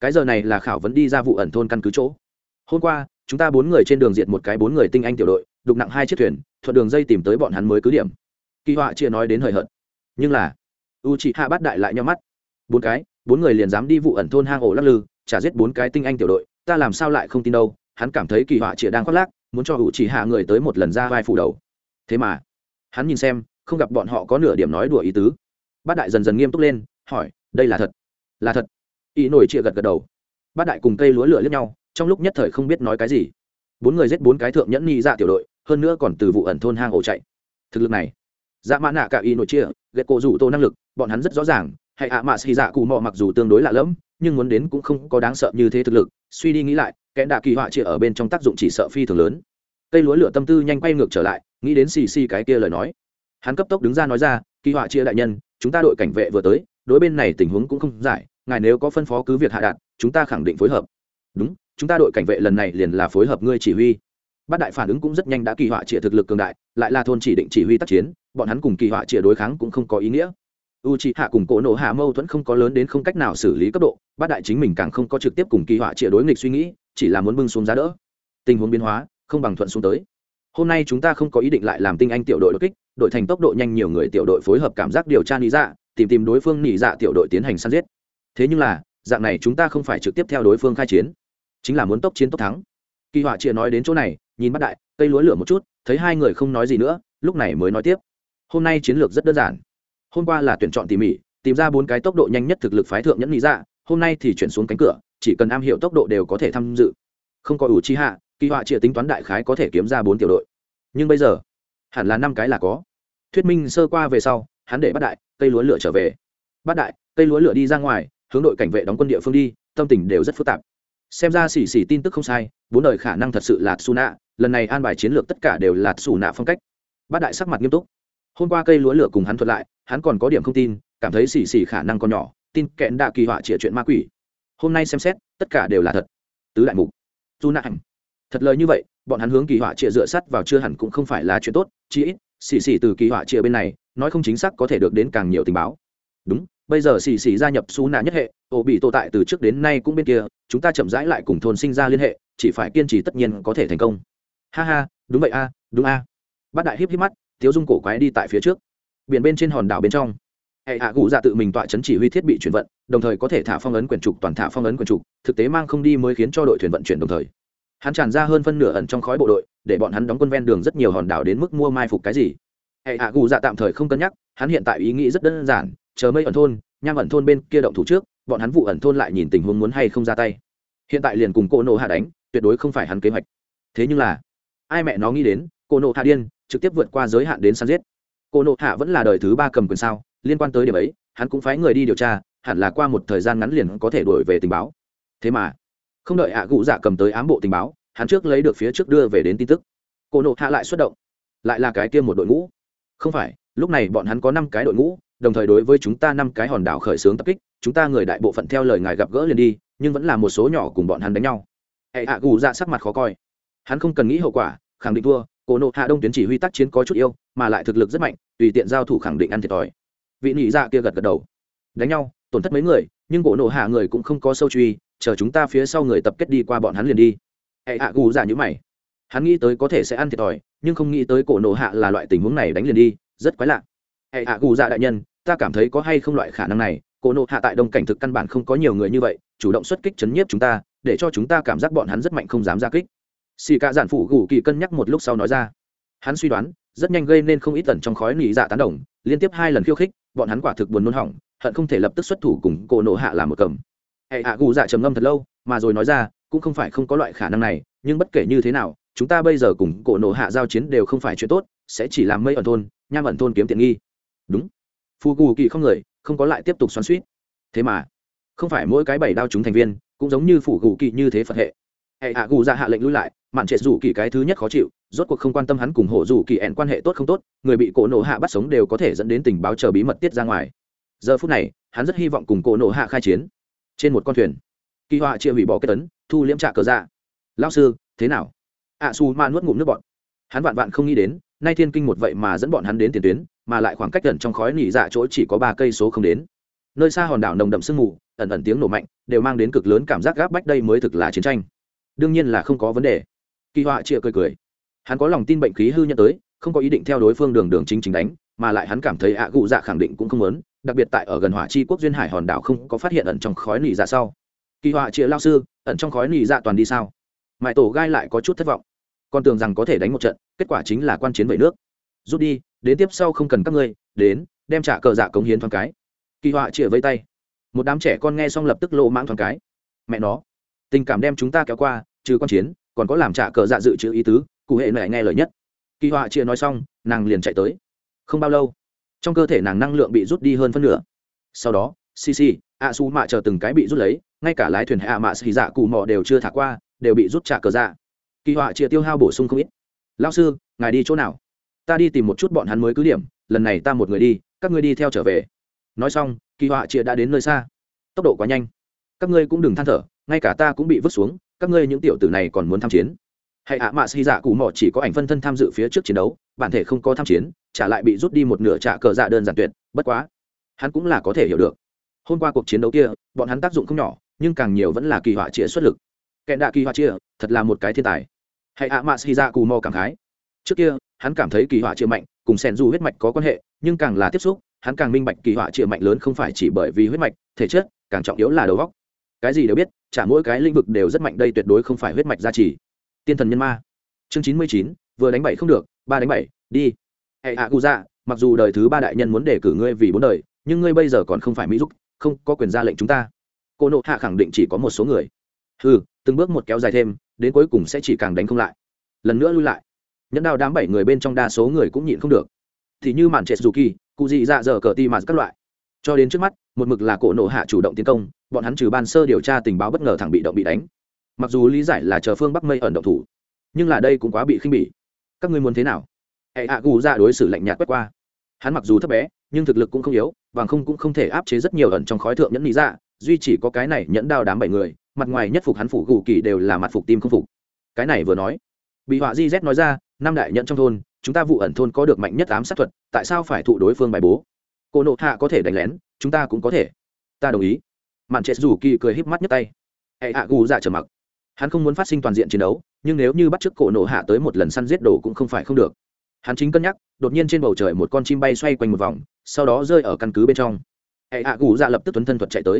Cái giờ này là khảo vấn đi ra vụ ẩn thôn căn cứ chỗ. Hôm qua chúng ta bốn người trên đường diệt một cái bốn người tinh anh tiểu đội đục nặng hai chiếc thuyền, thuận đường dây tìm tới bọn hắn mới cứ điểm. Kỳ họa chia nói đến hời hợt. Nhưng là u chị hạ bắt đại lại nhau mắt. Bốn cái, bốn người liền dám đi vụ ẩn thôn hang ổ lắc lư trả giết bốn cái tinh anh tiểu đội, ta làm sao lại không tin đâu, hắn cảm thấy kỳ họa chia đang khoác lác, muốn cho u chị hạ người tới một lần ra vai phủ đầu. Thế mà, hắn nhìn xem, không gặp bọn họ có nửa điểm nói đùa ý tứ. Bát đại dần dần nghiêm túc lên, hỏi, đây là thật? Là thật. Ý nổi chia gật gật đầu. Bát đại cùng cây lúa lửa lẫn nhau trong lúc nhất thời không biết nói cái gì. Bốn người giết bốn cái thượng nhẫn ni dạ tiểu đội, hơn nữa còn từ vụ ẩn thôn hang ổ chạy. Thực lực này dạ mã nạ cả y nội chia ghét cổ rủ tô năng lực, bọn hắn rất rõ ràng, hay ạ mạ xì dạ cù mò mặc dù tương đối lạ lẫm, nhưng muốn đến cũng không có đáng sợ như thế thực lực, suy đi nghĩ lại kẽ đạ kỳ họa chia ở bên trong tác dụng chỉ sợ phi thường lớn. Cây lúa lửa tâm tư nhanh quay ngược trở lại, nghĩ đến xì xì cái kia lời nói. Hắn cấp tốc đứng ra nói ra, kỳ họa chia đại nhân, chúng ta đội cảnh vệ vừa tới, đối bên này tình huống cũng không giải, ngài nếu có phân phó cứ việc hạ đạt, chúng ta khẳng định phối hợp. Đúng chúng ta đội cảnh vệ lần này liền là phối hợp ngươi chỉ huy. Bát đại phản ứng cũng rất nhanh đã kỳ họa trịa thực lực cường đại, lại là thôn chỉ định chỉ huy tác chiến, bọn hắn cùng kỳ họa trịa đối kháng cũng không có ý nghĩa. U c hạ cùng cổ nộ hạ mâu thuẫn không có lớn đến không cách nào xử lý cấp độ, bát đại chính mình càng không có trực tiếp cùng kỳ họa trịa đối nghịch suy nghĩ, chỉ là muốn bưng xuống giá đỡ. Tình huống biến hóa, không bằng thuận xuống tới. Hôm nay chúng ta không có ý định lại làm tinh anh tiểu đội đột kích, đội thành tốc độ nhanh nhiều người tiểu đội phối hợp cảm giác điều tra lý dạ tìm tìm đối phương nỉ dạ tiểu đội tiến hành săn giết. Thế nhưng là, dạng này chúng ta không phải trực tiếp theo đối phương khai chiến chính là muốn tốc chiến tốc thắng. Kỳ họa chia nói đến chỗ này, nhìn bắt đại, cây lúa lửa một chút, thấy hai người không nói gì nữa, lúc này mới nói tiếp. Hôm nay chiến lược rất đơn giản. Hôm qua là tuyển chọn tỉ mỉ, tìm ra bốn cái tốc độ nhanh nhất thực lực phái thượng nhẫn lý ra dạ, hôm nay thì chuyển xuống cánh cửa, chỉ cần am hiểu tốc độ đều có thể tham dự. Không có ủ chi hạ, kỳ họa chia tính toán đại khái có thể kiếm ra bốn tiểu đội. Nhưng bây giờ, hẳn là năm cái là có. Thuyết minh sơ qua về sau, hắn để bắt đại, cây lúa lửa trở về. Bắt đại, cây lúa lửa đi ra ngoài, hướng đội cảnh vệ đóng quân địa phương đi, tâm tình đều rất phức tạp xem ra xỉ xỉ tin tức không sai, bốn đời khả năng thật sự là xù nạ lần này an bài chiến lược tất cả đều là xù nạ phong cách. Bát đại sắc mặt nghiêm túc. Hôm qua cây lúa lửa cùng hắn thuật lại, hắn còn có điểm không tin, cảm thấy xỉ xỉ khả năng còn nhỏ, tin kẹn đạ kỳ họa chĩa chuyện ma quỷ. Hôm nay xem xét, tất cả đều là thật. Tứ đại mục. Dù nạ thật lời như vậy, bọn hắn hướng kỳ họa chĩa dựa sắt vào chưa hẳn cũng không phải là chuyện tốt chỉ ít, xỉ xỉ từ kỳ họa chĩa bên này, nói không chính xác có thể được đến càng nhiều tình báo. Đúng bây giờ xì xì gia nhập xú nạ nhất hệ, ổ bị tồn tại từ trước đến nay cũng bên kia, chúng ta chậm rãi lại cùng thôn sinh ra liên hệ, chỉ phải kiên trì tất nhiên có thể thành công. Ha ha, đúng vậy a, đúng a. Bát đại híp híp mắt, tiếu dung cổ quái đi tại phía trước. Biển bên trên hòn đảo bên trong. Hệ hạ cụ dạ tự mình tọa chấn chỉ huy thiết bị chuyển vận, đồng thời có thể thả phong ấn quyển trục, toàn thả phong ấn quyển trục, thực tế mang không đi mới khiến cho đội thuyền vận chuyển đồng thời. Hắn tràn ra hơn phân nửa ẩn trong khói bộ đội, để bọn hắn đóng quân ven đường rất nhiều hòn đảo đến mức mua mai phục cái gì. Hệ hạ cụ dạ tạm thời không cân nhắc, hắn hiện tại ý nghĩ rất đơn giản chờ mây ẩn thôn, nham ẩn thôn bên kia động thủ trước, bọn hắn vụ ẩn thôn lại nhìn tình huống muốn hay không ra tay. Hiện tại liền cùng cô nộ hạ đánh, tuyệt đối không phải hắn kế hoạch. Thế nhưng là, ai mẹ nó nghĩ đến cô nộ hạ điên, trực tiếp vượt qua giới hạn đến săn giết. Cô nộ hạ vẫn là đời thứ ba cầm quyền sao, liên quan tới điểm ấy, hắn cũng phái người đi điều tra, hẳn là qua một thời gian ngắn liền có thể đổi về tình báo. Thế mà, không đợi hạ cụ dạ cầm tới ám bộ tình báo, hắn trước lấy được phía trước đưa về đến tin tức. Cô nộ hạ lại xuất động. Lại là cái kia một đội ngũ. Không phải, lúc này bọn hắn có năm cái đội ngũ đồng thời đối với chúng ta năm cái hòn đảo khởi xướng tập kích, chúng ta người đại bộ phận theo lời ngài gặp gỡ liền đi, nhưng vẫn là một số nhỏ cùng bọn hắn đánh nhau. Hệ hạ gù ra sắc mặt khó coi. Hắn không cần nghĩ hậu quả, khẳng định thua, cổ nộ hạ đông tuyến chỉ huy tác chiến có chút yêu, mà lại thực lực rất mạnh, tùy tiện giao thủ khẳng định ăn thiệt thòi. Vị nhị dạ kia gật gật đầu. Đánh nhau, tổn thất mấy người, nhưng cổ nộ hạ người cũng không có sâu truy, chờ chúng ta phía sau người tập kết đi qua bọn hắn liền đi. Hệ hạ gù dạ nhữ mày. Hắn nghĩ tới có thể sẽ ăn thiệt thòi, nhưng không nghĩ tới cổ nộ hạ là loại tình huống này đánh liền đi, rất quái lạ hệ hạ gù dạ đại nhân, ta cảm thấy có hay không loại khả năng này? Cổ nộ hạ tại đông cảnh thực căn bản không có nhiều người như vậy, chủ động xuất kích chấn nhiếp chúng ta, để cho chúng ta cảm giác bọn hắn rất mạnh không dám ra kích. Xì cả giản phụ gù kỳ cân nhắc một lúc sau nói ra. Hắn suy đoán, rất nhanh gây nên không ít tần trong khói nỉ dạ tán đồng, liên tiếp hai lần khiêu khích, bọn hắn quả thực buồn nôn hỏng, hận không thể lập tức xuất thủ cùng cổ nộ hạ làm một cầm. Hệ hạ gù dạ trầm ngâm thật lâu, mà rồi nói ra, cũng không phải không có loại khả năng này, nhưng bất kể như thế nào, chúng ta bây giờ cùng cổ nộ hạ giao chiến đều không phải chuyện tốt, sẽ chỉ làm mây ẩn thôn, nham ẩn thôn kiếm tiện nghi đúng. Phù gù kỳ không người không có lại tiếp tục xoắn suýt. Thế mà không phải mỗi cái bảy đao chúng thành viên cũng giống như phủ gù kỳ như thế phật hệ. Hệ hạ gù ra dạ hạ lệnh lui lại mạn trệ rủ kỳ cái thứ nhất khó chịu rốt cuộc không quan tâm hắn cùng hộ rủ kỳ ẹn quan hệ tốt không tốt người bị cổ nổ hạ bắt sống đều có thể dẫn đến tình báo chờ bí mật tiết ra ngoài. Giờ phút này hắn rất hy vọng cùng cổ nổ hạ khai chiến. Trên một con thuyền kỳ họa chia hủy bỏ kết tấn thu liễm trạ cờ dạ. ra lao sư thế nào? Ạ à, su ma nuốt ngụm nước bọn hắn vạn vạn không nghĩ đến nay thiên kinh một vậy mà dẫn bọn hắn đến tiền tuyến mà lại khoảng cách gần trong khói nỉ dạ chỗ chỉ có ba cây số không đến. Nơi xa hòn đảo nồng đậm sương mù, ẩn ẩn tiếng nổ mạnh, đều mang đến cực lớn cảm giác gáp bách đây mới thực là chiến tranh. Đương nhiên là không có vấn đề. Kỳ họa chịa cười cười. Hắn có lòng tin bệnh khí hư nhận tới, không có ý định theo đối phương đường đường chính chính đánh, mà lại hắn cảm thấy ạ gụ dạ khẳng định cũng không lớn đặc biệt tại ở gần hỏa chi quốc duyên hải hòn đảo không có phát hiện ẩn trong khói nỉ dạ sau. Kỳ họa chịa lao sư, ẩn trong khói nỉ dạ toàn đi sao? Mãi tổ gai lại có chút thất vọng. Con tưởng rằng có thể đánh một trận, kết quả chính là quan chiến vẩy nước. Rút đi đến tiếp sau không cần các ngươi, đến, đem trả cờ dạ cống hiến thoáng cái. Kỳ họa chĩa vây tay. Một đám trẻ con nghe xong lập tức lộ mãng thoáng cái. Mẹ nó, tình cảm đem chúng ta kéo qua, trừ quan chiến, còn có làm trả cờ dạ dự trữ ý tứ, cụ hệ mẹ nghe lời nhất. Kỳ họa chĩa nói xong, nàng liền chạy tới. Không bao lâu, trong cơ thể nàng năng lượng bị rút đi hơn phân nửa. Sau đó xì xì a su mạ chờ từng cái bị rút lấy, ngay cả lái thuyền hạ mạ xì dạ cụ mò đều chưa thả qua, đều bị rút trả cờ dạ. Kỳ họa chia tiêu hao bổ sung không ít. Lao sư, ngài đi chỗ nào? Ta đi tìm một chút bọn hắn mới cứ điểm, lần này ta một người đi, các ngươi đi theo trở về. Nói xong, kỳ họa chia đã đến nơi xa. Tốc độ quá nhanh. Các ngươi cũng đừng than thở, ngay cả ta cũng bị vứt xuống, các ngươi những tiểu tử này còn muốn tham chiến. Hãy ạ, mạ xì dạ cụ mò chỉ có ảnh phân thân tham dự phía trước chiến đấu, bản thể không có tham chiến trả lại bị rút đi một nửa trả cờ dạ đơn giản tuyệt, bất quá. Hắn cũng là có thể hiểu được. Hôm qua cuộc chiến đấu kia, bọn hắn tác dụng không nhỏ, nhưng càng nhiều vẫn là kỳ họa chia xuất lực. Kẹn đạ kỳ họa chia thật là một cái thiên tài. Hãy ạ, mạ xì dạ cù mò cảm khái trước kia, hắn cảm thấy kỳ họa chia mạnh cùng sen du huyết mạch có quan hệ, nhưng càng là tiếp xúc, hắn càng minh bạch kỳ họa chia mạnh lớn không phải chỉ bởi vì huyết mạch, thể chất, càng trọng yếu là đầu góc cái gì đều biết, chả mỗi cái lĩnh vực đều rất mạnh, đây tuyệt đối không phải huyết mạch gia trì. Tiên thần nhân ma. Chương chín mươi chín, vừa đánh bảy không được, ba đánh bảy, đi. Hệ hạ cụ dạ mặc dù đời thứ ba đại nhân muốn đề cử ngươi vì bốn đời, nhưng ngươi bây giờ còn không phải mỹ giúp không có quyền ra lệnh chúng ta. Cô nộ hạ khẳng định chỉ có một số người. Ừ từng bước một kéo dài thêm, đến cuối cùng sẽ chỉ càng đánh không lại. Lần nữa lui lại nhẫn đao đám bảy người bên trong đa số người cũng nhịn không được. Thì như màn trệt dù kỳ, cụ dị dạ dở cờ ti mà các loại. Cho đến trước mắt, một mực là cổ nộ hạ chủ động tiến công, bọn hắn trừ ban sơ điều tra tình báo bất ngờ thẳng bị động bị đánh. Mặc dù lý giải là chờ phương bắc mây ẩn động thủ, nhưng là đây cũng quá bị khinh bỉ. Các ngươi muốn thế nào? Hệ hạ cụ ra dạ đối xử lạnh nhạt quét qua. Hắn mặc dù thấp bé, nhưng thực lực cũng không yếu, bằng không cũng không thể áp chế rất nhiều ẩn trong khói thượng nhẫn lý dạ duy chỉ có cái này nhẫn đao đám bảy người, mặt ngoài nhất phục hắn phủ gù kỳ đều là mặt phục tim không phục. Cái này vừa nói, bị họa di z nói ra năm đại nhận trong thôn, chúng ta vụ ẩn thôn có được mạnh nhất ám sát thuật, tại sao phải thụ đối phương bài bố? Cô nộ hạ có thể đánh lén, chúng ta cũng có thể. Ta đồng ý. Mạn chết rủ kỳ cười híp mắt nhất tay. Hệ hạ gù dạ trở mặc. Hắn không muốn phát sinh toàn diện chiến đấu, nhưng nếu như bắt t r ư ớ c cổ nộ hạ tới một lần săn giết đồ cũng không phải không được. Hắn chính cân nhắc, đột nhiên trên bầu trời một con chim bay xoay quanh một vòng, sau đó rơi ở căn cứ bên trong. Hệ hạ gù dạ lập tức tuấn thân thuật chạy tới.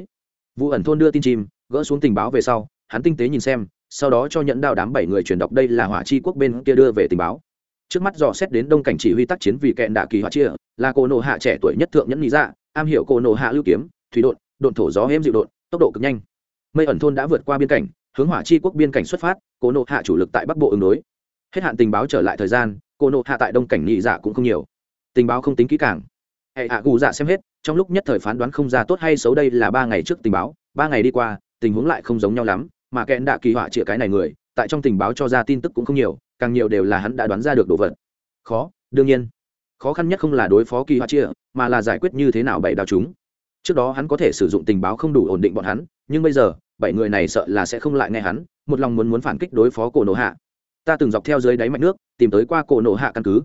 Vụ ẩn thôn đưa tin chim, gỡ xuống tình báo về sau, hắn tinh tế nhìn xem sau đó cho nhẫn đao đám bảy người truyền đọc đây là hỏa chi quốc bên kia đưa về tình báo. Trước mắt dò xét đến đông cảnh chỉ huy tác chiến vì kẹn đạ kỳ hỏa chia, là cô nộ hạ trẻ tuổi nhất thượng nhẫn lý dạ am hiểu cô nộ hạ lưu kiếm, thủy đột đột thổ gió êm dịu đột tốc độ cực nhanh. Mây ẩn thôn đã vượt qua biên cảnh, hướng hỏa chi quốc biên cảnh xuất phát cô nộ hạ chủ lực tại bắc bộ ứng đối. Hết hạn tình báo trở lại thời gian cô nộ hạ tại đông cảnh nhị dạ cũng không nhiều. Tình báo không tính kỹ càng. Hệ hạ gù dạ xem hết, trong lúc nhất thời phán đoán không ra tốt hay xấu đây là ba ngày trước tình báo, ba ngày đi qua, tình huống lại không giống nhau lắm mà kẽn đạ kỳ họa chĩa cái này người, tại trong tình báo cho ra tin tức cũng không nhiều, càng nhiều đều là hắn đã đoán ra được đồ vật. Khó, đương nhiên. Khó khăn nhất không là đối phó kỳ họa chia mà là giải quyết như thế nào bảy đào chúng. Trước đó hắn có thể sử dụng tình báo không đủ ổn định bọn hắn, nhưng bây giờ, bảy người này sợ là sẽ không lại nghe hắn, một lòng muốn muốn phản kích đối phó cổ nổ hạ. Ta từng dọc theo dưới đáy mạch nước, tìm tới qua cổ nổ hạ căn cứ.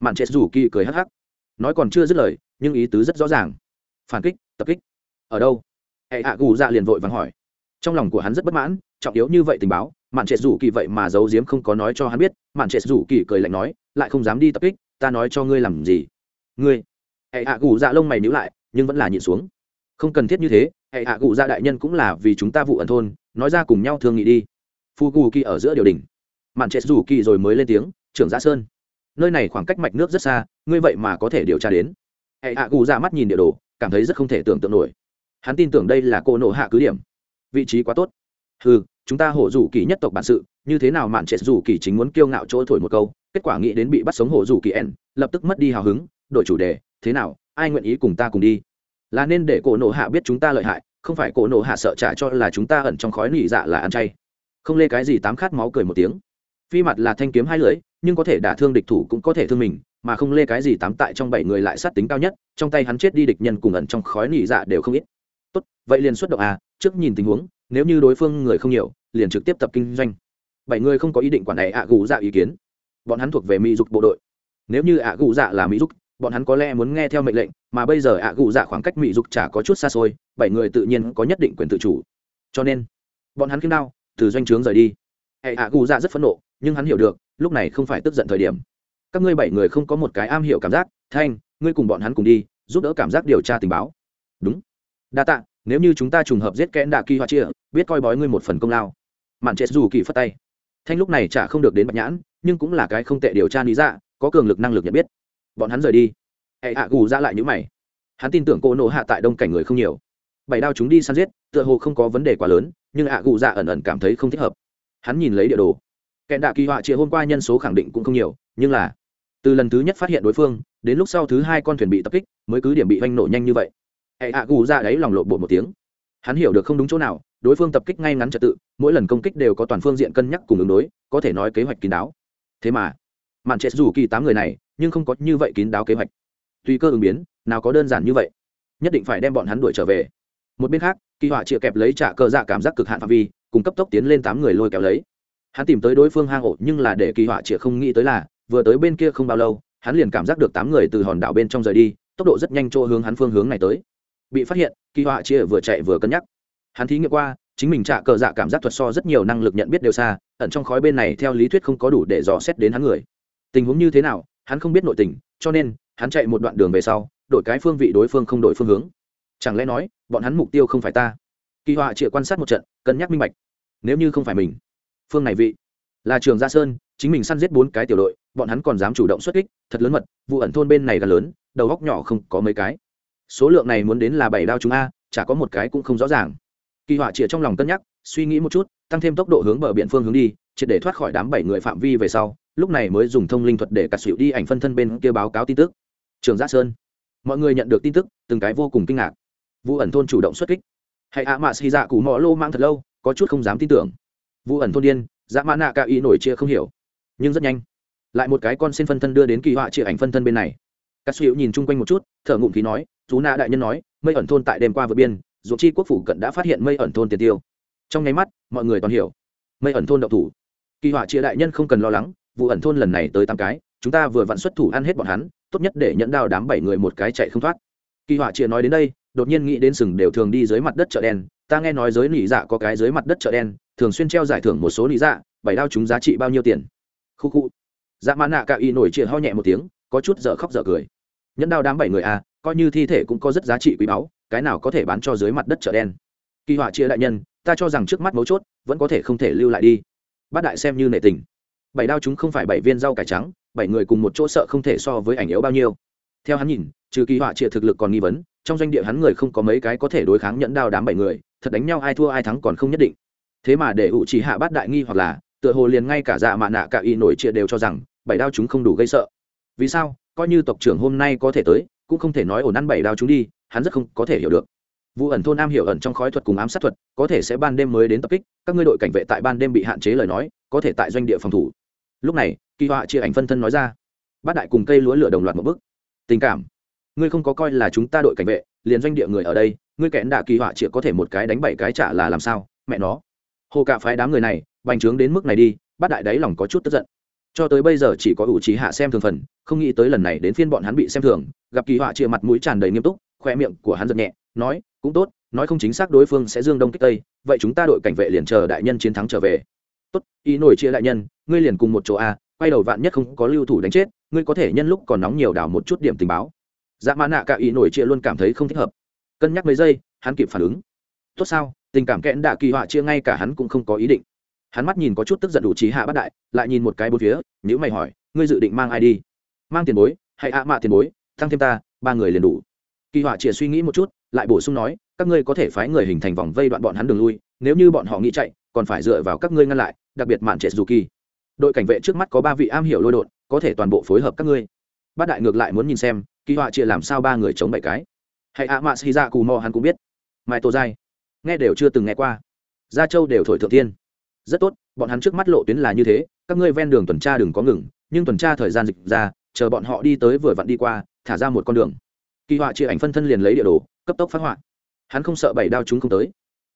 Mạn chết rủ kỳ cười hắc hắc. Nói còn chưa dứt lời, nhưng ý tứ rất rõ ràng. Phản kích, tập kích. Ở đâu? Hệ hạ gù dạ liền vội vàng hỏi trong lòng của hắn rất bất mãn, trọng yếu như vậy tình báo, mạn trệ rủ kỳ vậy mà giấu giếm không có nói cho hắn biết, mạn trệ rủ kỳ cười lạnh nói, lại không dám đi tập kích, ta nói cho ngươi làm gì? Ngươi? Hệ hạ gù dạ lông mày níu lại, nhưng vẫn là nhịn xuống. Không cần thiết như thế, hệ hạ gù dạ đại nhân cũng là vì chúng ta vụ ẩn thôn, nói ra cùng nhau thương nghị đi. Phu gù kỳ ở giữa điều đình. Mạn trệ rủ kỳ rồi mới lên tiếng, trưởng giã sơn, nơi này khoảng cách mạch nước rất xa, ngươi vậy mà có thể điều tra đến. Hệ hạ gù dạ mắt nhìn địa đồ, cảm thấy rất không thể tưởng tượng nổi. Hắn tin tưởng đây là cô nộ hạ cứ điểm vị trí quá tốt. Ừ chúng ta hổ rủ kỳ nhất tộc bản sự, như thế nào mạn trệ rủ kỳ chính muốn kiêu ngạo chỗ thổi một câu, kết quả nghĩ đến bị bắt sống hổ rủ kỳ ẻn, lập tức mất đi hào hứng, đổi chủ đề, thế nào, ai nguyện ý cùng ta cùng đi? Là nên để cổ nộ hạ biết chúng ta lợi hại, không phải cổ nộ hạ sợ trả cho là chúng ta ẩn trong khói nỉ dạ là ăn chay. Không lê cái gì tám khát máu cười một tiếng. Phi mặt là thanh kiếm hai lưỡi, nhưng có thể đả thương địch thủ cũng có thể thương mình, mà không lê cái gì tám tại trong bảy người lại sát tính cao nhất, trong tay hắn chết đi địch nhân cùng ẩn trong khói nỉ dạ đều không ít tốt, vậy liền xuất động à trước nhìn tình huống, nếu như đối phương người không nhiều liền trực tiếp tập kinh doanh. Bảy người không có ý định quản này ạ à gù dạ ý kiến. Bọn hắn thuộc về mỹ dục bộ đội. Nếu như ạ à gù dạ là mỹ dục, bọn hắn có lẽ muốn nghe theo mệnh lệnh, mà bây giờ ạ gù dạ khoảng cách mỹ dục chả có chút xa xôi, bảy người tự nhiên có nhất định quyền tự chủ. Cho nên, bọn hắn kiếm đao, từ doanh trướng rời đi. Hệ ạ gù dạ rất phẫn nộ, nhưng hắn hiểu được, lúc này không phải tức giận thời điểm. Các ngươi bảy người không có một cái am hiểu cảm giác, thanh, ngươi cùng bọn hắn cùng đi, giúp đỡ cảm giác điều tra tình báo. Đúng đa tạ, nếu như chúng ta trùng hợp giết kẽn đạ kỳ hoa chia, biết coi bói ngươi một phần công lao. Mạn chết dù kỳ phất tay. Thanh lúc này chả không được đến bạch nhãn, nhưng cũng là cái không tệ điều tra lý dạ có cường lực năng lực nhận biết. Bọn hắn rời đi. Hệ hạ gù ra lại những mày. Hắn tin tưởng cô nộ hạ tại đông cảnh người không nhiều. Bảy đao chúng đi săn giết, tựa hồ không có vấn đề quá lớn, nhưng hạ gù ra ẩn ẩn cảm thấy không thích hợp. Hắn nhìn lấy địa đồ. Kẹn đạ kỳ họa chia hôm qua nhân số khẳng định cũng không nhiều, nhưng là, từ lần thứ nhất phát hiện đối phương, đến lúc sau thứ hai con thuyền bị tập kích, mới cứ điểm bị oanh nổ nhanh như vậy hệ hạ gù ra đấy lòng lộ bột một tiếng. Hắn hiểu được không đúng chỗ nào, đối phương tập kích ngay ngắn trật tự, mỗi lần công kích đều có toàn phương diện cân nhắc cùng ứng đối, có thể nói kế hoạch kín đáo. Thế mà, mạn chết dù kỳ tám người này, nhưng không có như vậy kín đáo kế hoạch. Tùy cơ ứng biến, nào có đơn giản như vậy. Nhất định phải đem bọn hắn đuổi trở về. Một bên khác, kỳ họa chịa kẹp lấy trả cờ dạ cảm giác cực hạn phạm vi, cùng cấp tốc tiến lên tám người lôi kéo lấy. Hắn tìm tới đối phương hang ổ, nhưng là để kỳ họa chịa không nghĩ tới là, vừa tới bên kia không bao lâu, hắn liền cảm giác được tám người từ hòn đảo bên trong rời đi, tốc độ rất nhanh chỗ hướng hắn phương hướng này tới bị phát hiện, kỳ họa chia vừa chạy vừa cân nhắc. Hắn thí nghiệm qua, chính mình trả cờ dạ cảm giác thuật so rất nhiều năng lực nhận biết đều xa, ẩn trong khói bên này theo lý thuyết không có đủ để dò xét đến hắn người. Tình huống như thế nào, hắn không biết nội tình, cho nên, hắn chạy một đoạn đường về sau, đổi cái phương vị đối phương không đổi phương hướng. Chẳng lẽ nói, bọn hắn mục tiêu không phải ta? Kỳ họa chịa quan sát một trận, cân nhắc minh bạch. Nếu như không phải mình, phương này vị, là trường gia sơn, chính mình săn giết bốn cái tiểu đội, bọn hắn còn dám chủ động xuất kích, thật lớn mật, vụ ẩn thôn bên này gần lớn, đầu góc nhỏ không có mấy cái số lượng này muốn đến là bảy đao chúng a, chả có một cái cũng không rõ ràng. Kỳ họa chĩa trong lòng cân nhắc, suy nghĩ một chút, tăng thêm tốc độ hướng bờ biển phương hướng đi, triệt để thoát khỏi đám bảy người phạm vi về sau, lúc này mới dùng thông linh thuật để cắt xịu đi ảnh phân thân bên kia báo cáo tin tức. Trường giã sơn. Mọi người nhận được tin tức, từng cái vô cùng kinh ngạc. Vụ ẩn thôn chủ động xuất kích. Hãy ạ mạ xì dạ cù mò lô mang thật lâu, có chút không dám tin tưởng. Vụ ẩn thôn điên dạ mã nạ ca ý nổi chia không hiểu. Nhưng rất nhanh, lại một cái con xin phân thân đưa đến kỳ họa chia ảnh phân thân bên này. Cắt xịu nhìn chung quanh một chút, thở ngụm khí nói chú Na đại nhân nói, mây ẩn thôn tại đêm qua vượt biên dù chi quốc phủ cận đã phát hiện mây ẩn thôn tiền tiêu. Trong nháy mắt, mọi người toàn hiểu. Mây ẩn thôn đậu thủ. Kỳ họa chia đại nhân không cần lo lắng, vụ ẩn thôn lần này tới tám cái, chúng ta vừa vặn xuất thủ ăn hết bọn hắn, tốt nhất để nhẫn đao đám bảy người một cái chạy không thoát. Kỳ họa chia nói đến đây, đột nhiên nghĩ đến sừng đều thường đi dưới mặt đất chợ đen, ta nghe nói giới nỉ dạ có cái dưới mặt đất chợ đen, thường xuyên treo giải thưởng một số nỉ dạ bảy đao chúng giá trị bao nhiêu tiền? Khu khu. Dạ mã nạ cạ y nổi chia ho nhẹ một tiếng, có chút dở khóc dở cười. Nhẫn đao đám bảy người à coi như thi thể cũng có rất giá trị quý báu, cái nào có thể bán cho dưới mặt đất chợ đen. Kỳ họa chia đại nhân, ta cho rằng trước mắt mấu chốt, vẫn có thể không thể lưu lại đi. Bát đại xem như nệ tình. Bảy đao chúng không phải bảy viên rau cải trắng, bảy người cùng một chỗ sợ không thể so với ảnh yếu bao nhiêu. Theo hắn nhìn, trừ kỳ họa chia thực lực còn nghi vấn, trong doanh địa hắn người không có mấy cái có thể đối kháng nhẫn đao đám bảy người, thật đánh nhau ai thua ai thắng còn không nhất định. Thế mà để ủ chỉ hạ bát đại nghi hoặc là, tựa hồ liền ngay cả dạ mạ nạ cả y nổi chia đều cho rằng, bảy đao chúng không đủ gây sợ. Vì sao? Coi như tộc trưởng hôm nay có thể tới cũng không thể nói ổn ăn bảy đao chúng đi, hắn rất không có thể hiểu được. Vụ ẩn thôn nam hiểu ẩn trong khói thuật cùng ám sát thuật, có thể sẽ ban đêm mới đến tập kích, các ngươi đội cảnh vệ tại ban đêm bị hạn chế lời nói, có thể tại doanh địa phòng thủ. Lúc này, kỳ họa chia ảnh phân thân nói ra. Bát đại cùng cây lúa lửa đồng loạt một bức tình cảm. Ngươi không có coi là chúng ta đội cảnh vệ, liền doanh địa người ở đây, ngươi kẽn đạ kỳ họa chia có thể một cái đánh bảy cái trả là làm sao? Mẹ nó. Hồ cạ phái đám người này, bành trướng đến mức này đi, bát đại đáy lòng có chút tức giận cho tới bây giờ chỉ có ủ trí hạ xem thường phần, không nghĩ tới lần này đến phiên bọn hắn bị xem thường, gặp kỳ họa chia mặt mũi tràn đầy nghiêm túc khoe miệng của hắn giật nhẹ, nói, cũng tốt, nói không chính xác đối phương sẽ dương đông kích tây, vậy chúng ta đội cảnh vệ liền chờ đại nhân chiến thắng trở về. Tốt, ý nổi chia đại nhân, ngươi liền cùng một chỗ a, quay đầu vạn nhất không có lưu thủ đánh chết, ngươi có thể nhân lúc còn nóng nhiều đảo một chút điểm tình báo. Dạ mã nạ cả ý nổi chia luôn cảm thấy không thích hợp. Cân nhắc mấy giây, hắn kịp phản ứng. Tốt sao, tình cảm kẽn đạ kỳ họa chia ngay cả hắn cũng không có ý định hắn mắt nhìn có chút tức giận đủ trí hạ bắt đại, lại nhìn một cái bốn phía nếu mày hỏi, ngươi dự định mang ai đi? Mang tiền bối, hay ạ, mạ tiền bối, tăng thêm ta, ba người liền đủ. Kỳ họa chỉ suy nghĩ một chút, lại bổ sung nói, các ngươi có thể phái người hình thành vòng vây đoạn bọn hắn đường lui, nếu như bọn họ nghĩ chạy, còn phải dựa vào các ngươi ngăn lại, đặc biệt mạn trệ dù kỳ. Đội cảnh vệ trước mắt có ba vị am hiểu lôi đột có thể toàn bộ phối hợp các ngươi. Bát đại ngược lại muốn nhìn xem, kỳ họa chia làm sao ba người chống bảy cái. Hay ạ, mạ xì ra dạ cù mò hắn cũng biết. Mai tô dai nghe đều chưa từng nghe qua. Gia châu đều thổi thượng tiên rất tốt, bọn hắn trước mắt lộ tuyến là như thế, các ngươi ven đường tuần tra đừng có ngừng, nhưng tuần tra thời gian dịch ra, chờ bọn họ đi tới vừa vặn đi qua, thả ra một con đường. Kỳ họa chia ảnh phân thân liền lấy địa đồ, cấp tốc phát họa. Hắn không sợ bảy đao chúng không tới.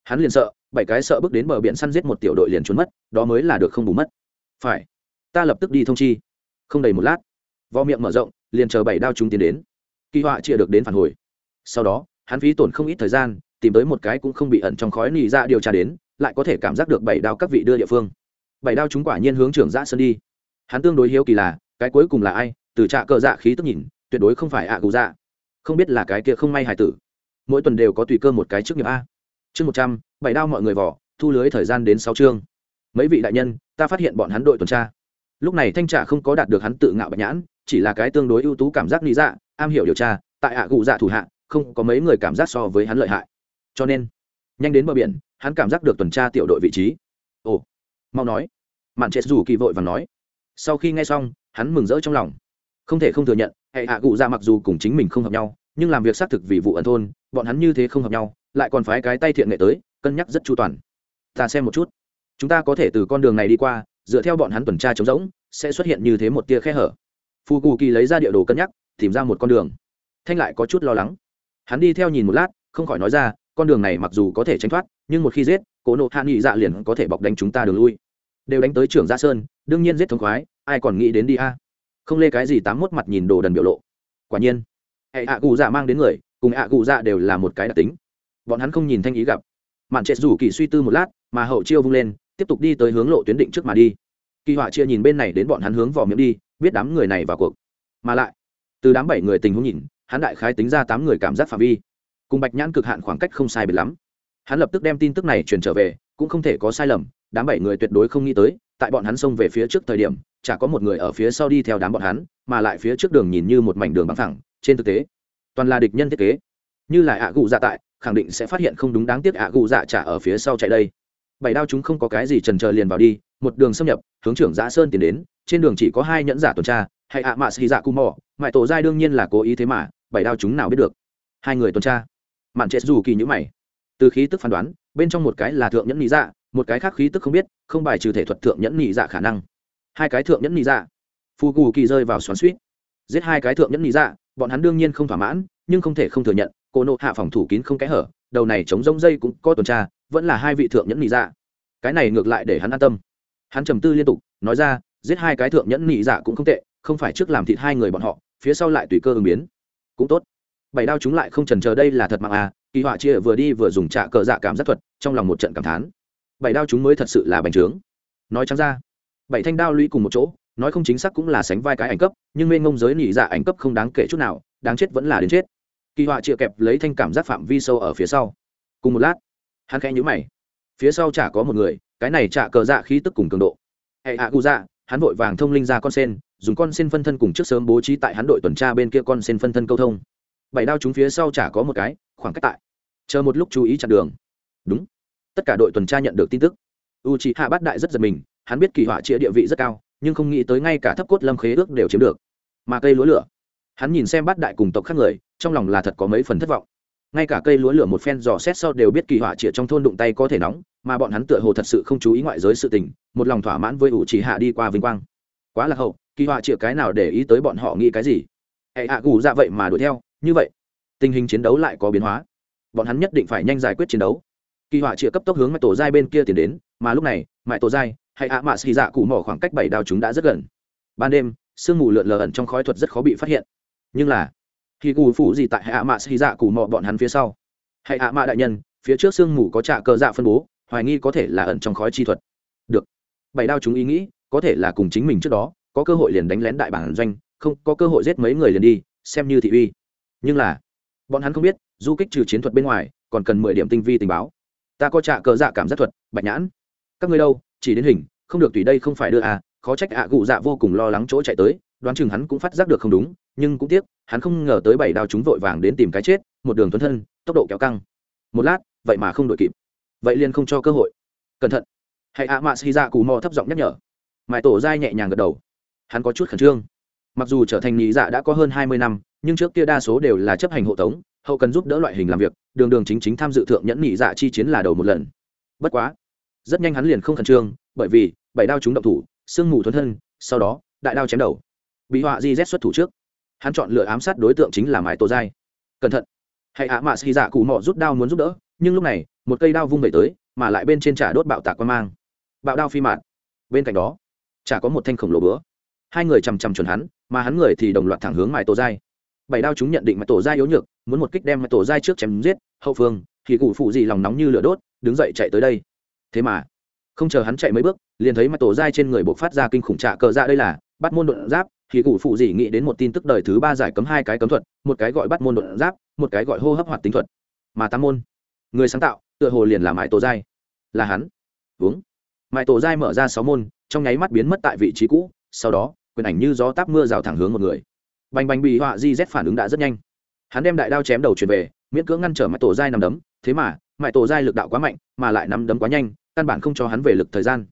Hắn liền sợ, bảy cái sợ bước đến bờ biển săn giết một tiểu đội liền trốn mất, đó mới là được không bù mất. Phải, ta lập tức đi thông chi. Không đầy một lát vo miệng mở rộng, liền chờ bảy đao chúng tiến đến. Kỳ họa chia được đến phản hồi. Sau đó, hắn phí tổn không ít thời gian, tìm tới một cái cũng không bị ẩn trong khói nỉ ra điều tra đến lại có thể cảm giác được bảy đao các vị đưa địa phương. Bảy đao chúng quả nhiên hướng trưởng giã sơn đi. Hắn tương đối hiếu kỳ là, cái cuối cùng là ai? Từ trạ cờ dạ khí tức nhìn, tuyệt đối không phải ạ cụ dạ. Không biết là cái kia không may hải tử. Mỗi tuần đều có tùy cơ một cái trước nghiệp a. Chương một trăm, bảy đao mọi người vỏ thu lưới thời gian đến sáu chương. Mấy vị đại nhân, ta phát hiện bọn hắn đội tuần tra. Lúc này thanh trả không có đạt được hắn tự ngạo bạch nhãn, chỉ là cái tương đối ưu tú cảm giác lý dạ am hiểu điều tra, tại ạ cụ dạ thủ hạ, không có mấy người cảm giác so với hắn lợi hại. Cho nên, nhanh đến bờ biển hắn cảm giác được tuần tra tiểu đội vị trí. Ồ, mau nói. Mạn chết dù kỳ vội và nói. Sau khi nghe xong, hắn mừng rỡ trong lòng. Không thể không thừa nhận, hệ hạ cụ ra mặc dù cùng chính mình không hợp nhau, nhưng làm việc xác thực vì vụ ẩn thôn, bọn hắn như thế không hợp nhau, lại còn phái cái tay thiện nghệ tới, cân nhắc rất chu toàn. Ta xem một chút. Chúng ta có thể từ con đường này đi qua, dựa theo bọn hắn tuần tra trống rỗng, sẽ xuất hiện như thế một tia khe hở. Phù cù kỳ lấy ra địa đồ cân nhắc, tìm ra một con đường. Thanh lại có chút lo lắng. Hắn đi theo nhìn một lát, không khỏi nói ra con đường này mặc dù có thể tránh thoát, nhưng một khi giết, cố nộ hạ nghị dạ liền có thể bọc đánh chúng ta đường lui. Đều đánh tới trưởng gia sơn, đương nhiên giết thống khoái, ai còn nghĩ đến đi a? Không lê cái gì tám mốt mặt nhìn đồ đần biểu lộ. Quả nhiên, hệ ạ cụ dạ mang đến người, cùng ạ cụ dạ đều là một cái đặc tính. Bọn hắn không nhìn thanh ý gặp. Mạn trệ rủ kỳ suy tư một lát, mà hậu chiêu vung lên, tiếp tục đi tới hướng lộ tuyến định trước mà đi. Kỳ họa chia nhìn bên này đến bọn hắn hướng vào miệng đi, biết đám người này vào cuộc. Mà lại, từ đám bảy người tình huống nhìn, hắn đại khái tính ra tám người cảm giác phạm vi cùng bạch nhãn cực hạn khoảng cách không sai biệt lắm. Hắn lập tức đem tin tức này truyền trở về, cũng không thể có sai lầm, đám bảy người tuyệt đối không nghĩ tới, tại bọn hắn xông về phía trước thời điểm, chả có một người ở phía sau đi theo đám bọn hắn, mà lại phía trước đường nhìn như một mảnh đường bằng thẳng trên thực tế, toàn là địch nhân thiết kế. Như là ạ gụ dạ tại, khẳng định sẽ phát hiện không đúng đáng tiếc ạ gụ dạ trả ở phía sau chạy đây. Bảy đao chúng không có cái gì trần trờ liền vào đi, một đường xâm nhập, hướng trưởng giã sơn tiến đến, trên đường chỉ có hai nhẫn giả tuần tra, hay ạ mạ xì dạ cù mò, mại tổ giai đương nhiên là cố ý thế mà, bảy đao chúng nào biết được. Hai người tuần tra mạn chết dù kỳ nhữ mày. Từ khí tức phán đoán, bên trong một cái là thượng nhẫn nhị dạ một cái khác khí tức không biết, không bài trừ thể thuật thượng nhẫn nhị dạ khả năng. Hai cái thượng nhẫn nhị dạ. Phù cù kỳ rơi vào xoắn suýt giết hai cái thượng nhẫn nhị dạ bọn hắn đương nhiên không thỏa mãn, nhưng không thể không thừa nhận, cô nộ hạ phòng thủ kín không kẽ hở, đầu này chống rông dây cũng có tuần tra, vẫn là hai vị thượng nhẫn nhị dạ. Cái này ngược lại để hắn an tâm. Hắn trầm tư liên tục, nói ra, giết hai cái thượng nhẫn nhị dạ cũng không tệ, không phải trước làm thịt hai người bọn họ, phía sau lại tùy cơ ứng biến. Cũng tốt bảy đao chúng lại không trần chờ đây là thật mạng à kỳ họa chia vừa đi vừa dùng trạ cờ dạ cảm giác thuật, trong lòng một trận cảm thán. Bảy đao chúng mới thật sự là bành trướng. Nói trắng ra, bảy thanh đao lũy cùng một chỗ, nói không chính xác cũng là sánh vai cái ảnh cấp, nhưng mênh ngông giới nỉ dạ ảnh cấp không đáng kể chút nào, đáng chết vẫn là đến chết. Kỳ họa chia kẹp lấy thanh cảm giác phạm vi sâu ở phía sau. Cùng một lát, hắn khẽ nhữ mày. Phía sau chả có một người, cái này chả cờ dạ khí tức cùng cường độ. Hệ hạ cụ dạ hắn vội vàng thông linh ra con sen, dùng con sen phân thân cùng trước sớm bố trí tại hắn đội tuần tra bên kia con sen phân thân câu thông bảy đao chúng phía sau chả có một cái, khoảng cách tại. Chờ một lúc chú ý chặn đường. Đúng. Tất cả đội tuần tra nhận được tin tức. U c hạ bát đại rất giật mình, hắn biết kỳ họa chia địa vị rất cao, nhưng không nghĩ tới ngay cả thấp cốt lâm khế ước đều chiếm được. Mà cây lúa lửa. Hắn nhìn xem bát đại cùng tộc khác người, trong lòng là thật có mấy phần thất vọng. Ngay cả cây lúa lửa một phen dò xét sau đều biết kỳ họa chĩa trong thôn đụng tay có thể nóng, mà bọn hắn tựa hồ thật sự không chú ý ngoại giới sự tình, một lòng thỏa mãn với ủ chỉ hạ đi qua vinh quang. Quá là hậu, kỳ họa chĩa cái nào để ý tới bọn họ nghĩ cái gì? Hệ hạ gù ra vậy mà đuổi theo như vậy, tình hình chiến đấu lại có biến hóa. Bọn hắn nhất định phải nhanh giải quyết chiến đấu. Kỳ họa triệt cấp tốc hướng mãi tổ giai bên kia tiến đến, mà lúc này mãi tổ giai hay ạ mạ xì dạ cụ mỏ khoảng cách bảy đào chúng đã rất gần. Ban đêm, sương mù lượn lờ ẩn trong khói thuật rất khó bị phát hiện. Nhưng là, khi cù phủ gì tại hạ mạ xì dạ cụ mọ bọn hắn phía sau hãy hạ mạ đại nhân, phía trước sương mù có trạ cờ dạ phân bố, hoài nghi có thể là ẩn trong khói chi thuật. Được. Bảy đao chúng ý nghĩ, có thể là cùng chính mình trước đó, có cơ hội liền đánh lén đại bản doanh, không, có cơ hội giết mấy người liền đi, xem như thị uy nhưng là, bọn hắn không biết, du kích trừ chiến thuật bên ngoài, còn cần mười điểm tinh vi tình báo. Ta có trạ cờ dạ cảm giác thuật, bạch nhãn. Các ngươi đâu, chỉ đến hình, không được tùy đây không phải đưa à khó trách ạ à gụ dạ vô cùng lo lắng chỗ chạy tới, đoán chừng hắn cũng phát giác được không đúng, nhưng cũng tiếc, hắn không ngờ tới bảy đao chúng vội vàng đến tìm cái chết, một đường tuấn thân, tốc độ kéo căng. Một lát, vậy mà không đội kịp. Vậy liền không cho cơ hội. Cẩn thận. Hãy ạ mạ xì ra cù mò thấp giọng nhắc nhở. Mãi tổ dai nhẹ nhàng gật đầu. Hắn có chút khẩn trương. Mặc dù trở thành nhị dạ đã có hơn hai mươi năm nhưng trước kia đa số đều là chấp hành hộ tống, hậu cần giúp đỡ loại hình làm việc, đường đường chính chính tham dự thượng nhẫn nhị dạ chi chiến là đầu một lần. Bất quá, rất nhanh hắn liền không khẩn trương, bởi vì, bảy đao chúng động thủ, sương mù thuấn thân, sau đó, đại đao chém đầu. Bị họa di z xuất thủ trước, hắn chọn lựa ám sát đối tượng chính là mãi tổ giai. cẩn thận. Hãy ạ, mạ xì dạ cụ mọ rút đao muốn giúp đỡ, nhưng lúc này, một cây đao vung về tới, mà lại bên trên trả đốt bạo tạc quan mang. Bạo đao phi mạn. Bên cạnh đó, chả có một thanh khổng lồ bữa. Hai người chằm chằm chuẩn hắn, mà hắn người thì đồng loạt thẳng hướng mãi tổ giai bảy đao chúng nhận định mà tổ giai yếu nhược, muốn một kích đem mà tổ giai trước chém giết, hậu phương, thì cụ phụ gì lòng nóng như lửa đốt, đứng dậy chạy tới đây. Thế mà, không chờ hắn chạy mấy bước, liền thấy mà tổ giai trên người bộc phát ra kinh khủng trạ cờ ra đây là, bắt môn đột giáp, thì cụ phụ gì nghĩ đến một tin tức đời thứ ba giải cấm hai cái cấm thuật, một cái gọi bắt môn đột giáp, một cái gọi hô hấp hoạt tính thuật. Mà tam môn, người sáng tạo, tựa hồ liền là mãi tổ giai. Là hắn. Uống mãi tổ giai mở ra sáu môn, trong nháy mắt biến mất tại vị trí cũ, sau đó, quyền ảnh như gió táp mưa rào thẳng hướng một người bành bành bị họa di z phản ứng đã rất nhanh. Hắn đem đại đao chém đầu chuyển về, miễn cưỡng ngăn trở mãi tổ dai nằm đấm. Thế mà, mãi tổ dai lực đạo quá mạnh, mà lại nắm đấm quá nhanh, căn bản không cho hắn về lực thời gian.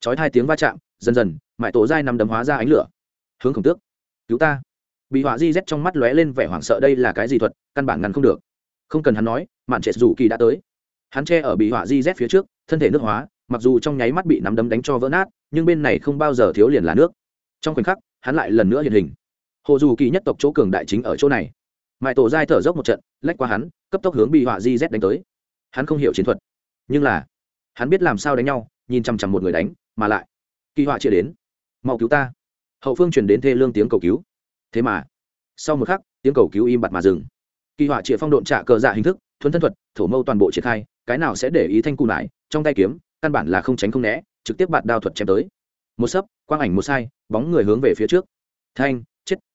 Chói hai tiếng va chạm, dần dần, mãi tổ dai nằm đấm hóa ra ánh lửa. Hướng khổng tước, cứu ta. Bị họa di z trong mắt lóe lên vẻ hoảng sợ đây là cái gì thuật, căn bản ngăn không được. Không cần hắn nói, mạn trệ dù kỳ đã tới. Hắn che ở bị họa di z phía trước, thân thể nước hóa, mặc dù trong nháy mắt bị nắm đấm đánh cho vỡ nát, nhưng bên này không bao giờ thiếu liền là nước. Trong khoảnh khắc, hắn lại lần nữa hiện hình hồ dù kỳ nhất tộc chỗ cường đại chính ở chỗ này. Mãi tổ giai thở dốc một trận, lách qua hắn, cấp tốc hướng bị họa di z đánh tới. Hắn không hiểu chiến thuật, nhưng là, hắn biết làm sao đánh nhau, nhìn chằm chằm một người đánh, mà lại, kỳ họa chia đến, mau cứu ta. Hậu phương truyền đến thê lương tiếng cầu cứu. Thế mà, sau một khắc, tiếng cầu cứu im bặt mà dừng. Kỳ họa chia phong độn trả cờ dạ hình thức, thuấn thân thuật, thổ mâu toàn bộ triển khai, cái nào sẽ để ý thanh cù lại trong tay kiếm, căn bản là không tránh không né, trực tiếp bạt đao thuật chém tới. Một sấp, quang ảnh một sai, bóng người hướng về phía trước. Thanh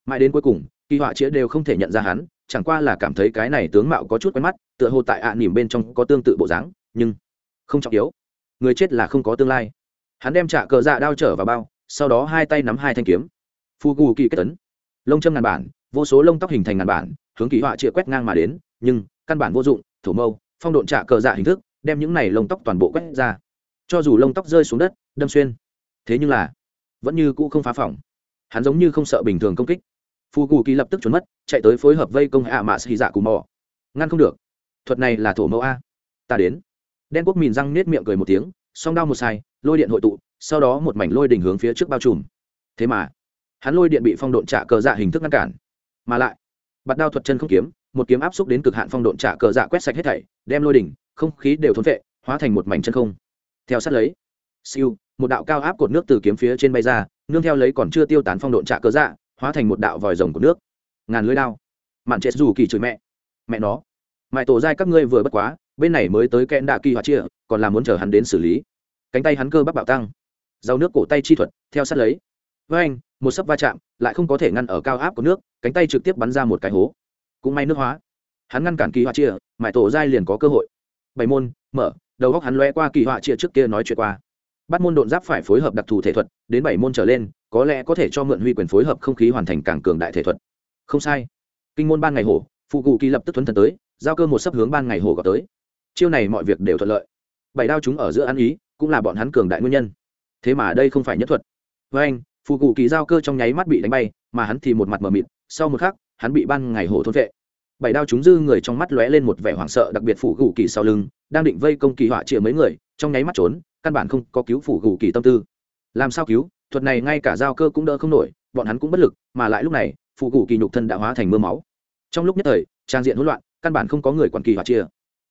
mãi đến cuối cùng, kỳ họa chĩa đều không thể nhận ra hắn, chẳng qua là cảm thấy cái này tướng mạo có chút quen mắt, tựa hồ tại ạ à nỉm bên trong có tương tự bộ dáng, nhưng không trọng yếu. Người chết là không có tương lai. Hắn đem trả cờ dạ đao trở vào bao, sau đó hai tay nắm hai thanh kiếm. Phu gù kỳ kết tấn. Lông châm ngàn bản, vô số lông tóc hình thành ngàn bản, hướng kỳ họa chĩa quét ngang mà đến, nhưng căn bản vô dụng thủ mâu, phong độn trả cờ dạ hình thức, đem những này lông tóc toàn bộ quét ra. Cho dù lông tóc rơi xuống đất, đâm xuyên, thế nhưng là vẫn như cũ không phá phỏng. Hắn giống như không sợ bình thường công kích phù cù kỳ lập tức trốn mất, chạy tới phối hợp vây công hạ mạ xì dạ cù mò. Ngăn không được. Thuật này là thổ mẫu a. Ta đến. Đen quốc mìn răng nết miệng cười một tiếng, song đao một sai, lôi điện hội tụ, sau đó một mảnh lôi đỉnh hướng phía trước bao trùm. Thế mà, hắn lôi điện bị phong độn trả cờ dạ hình thức ngăn cản. Mà lại, bạt đao thuật chân không kiếm, một kiếm áp xúc đến cực hạn phong độn trả cờ dạ quét sạch hết thảy, đem lôi đỉnh, không khí đều thốn vệ hóa thành một mảnh chân không. Theo sát lấy, siêu, một đạo cao áp cột nước từ kiếm phía trên bay ra, nương theo lấy còn chưa tiêu tán phong độn trả cờ dạ hóa thành một đạo vòi rồng của nước. Ngàn lưới đao. Mạn chết dù kỳ chửi mẹ. Mẹ nó. Mãi tổ dai các ngươi vừa bất quá, bên này mới tới kẽn đạ kỳ hóa chia, còn là muốn chờ hắn đến xử lý. Cánh tay hắn cơ bắp bạo tăng. Rau nước cổ tay chi thuật, theo sát lấy. Với anh, một sấp va chạm, lại không có thể ngăn ở cao áp của nước, cánh tay trực tiếp bắn ra một cái hố. Cũng may nước hóa. Hắn ngăn cản kỳ họa chia, mãi tổ dai liền có cơ hội. Bảy môn, mở, đầu góc hắn lóe qua kỳ họa chia trước kia nói chuyện qua. Bắt môn độn giáp phải phối hợp đặc thù thể thuật, đến bảy môn trở lên có lẽ có thể cho mượn huy quyền phối hợp không khí hoàn thành càng cường đại thể thuật. Không sai. Kinh môn ban ngày hổ, phụ cụ kỳ lập tức thuấn thần tới, giao cơ một sấp hướng ban ngày hổ gọi tới. Chiêu này mọi việc đều thuận lợi. Bảy đao chúng ở giữa ăn ý, cũng là bọn hắn cường đại nguyên nhân. Thế mà đây không phải nhất thuật. Với anh, phụ cụ kỳ giao cơ trong nháy mắt bị đánh bay, mà hắn thì một mặt mờ mịt, sau một khắc, hắn bị ban ngày hổ thôn vệ. Bảy đao chúng dư người trong mắt lóe lên một vẻ hoảng sợ, đặc biệt phụ cụ kỳ sau lưng, đang định vây công kỳ họa chĩa mấy người, trong nháy mắt trốn, căn bản không có cứu phụ cụ kỳ tâm tư. Làm sao cứu? Thuật này ngay cả giao cơ cũng đỡ không nổi, bọn hắn cũng bất lực, mà lại lúc này phụ cụ kỳ nhục thân đã hóa thành mưa máu. Trong lúc nhất thời, trang diện hỗn loạn, căn bản không có người quản kỳ họa chia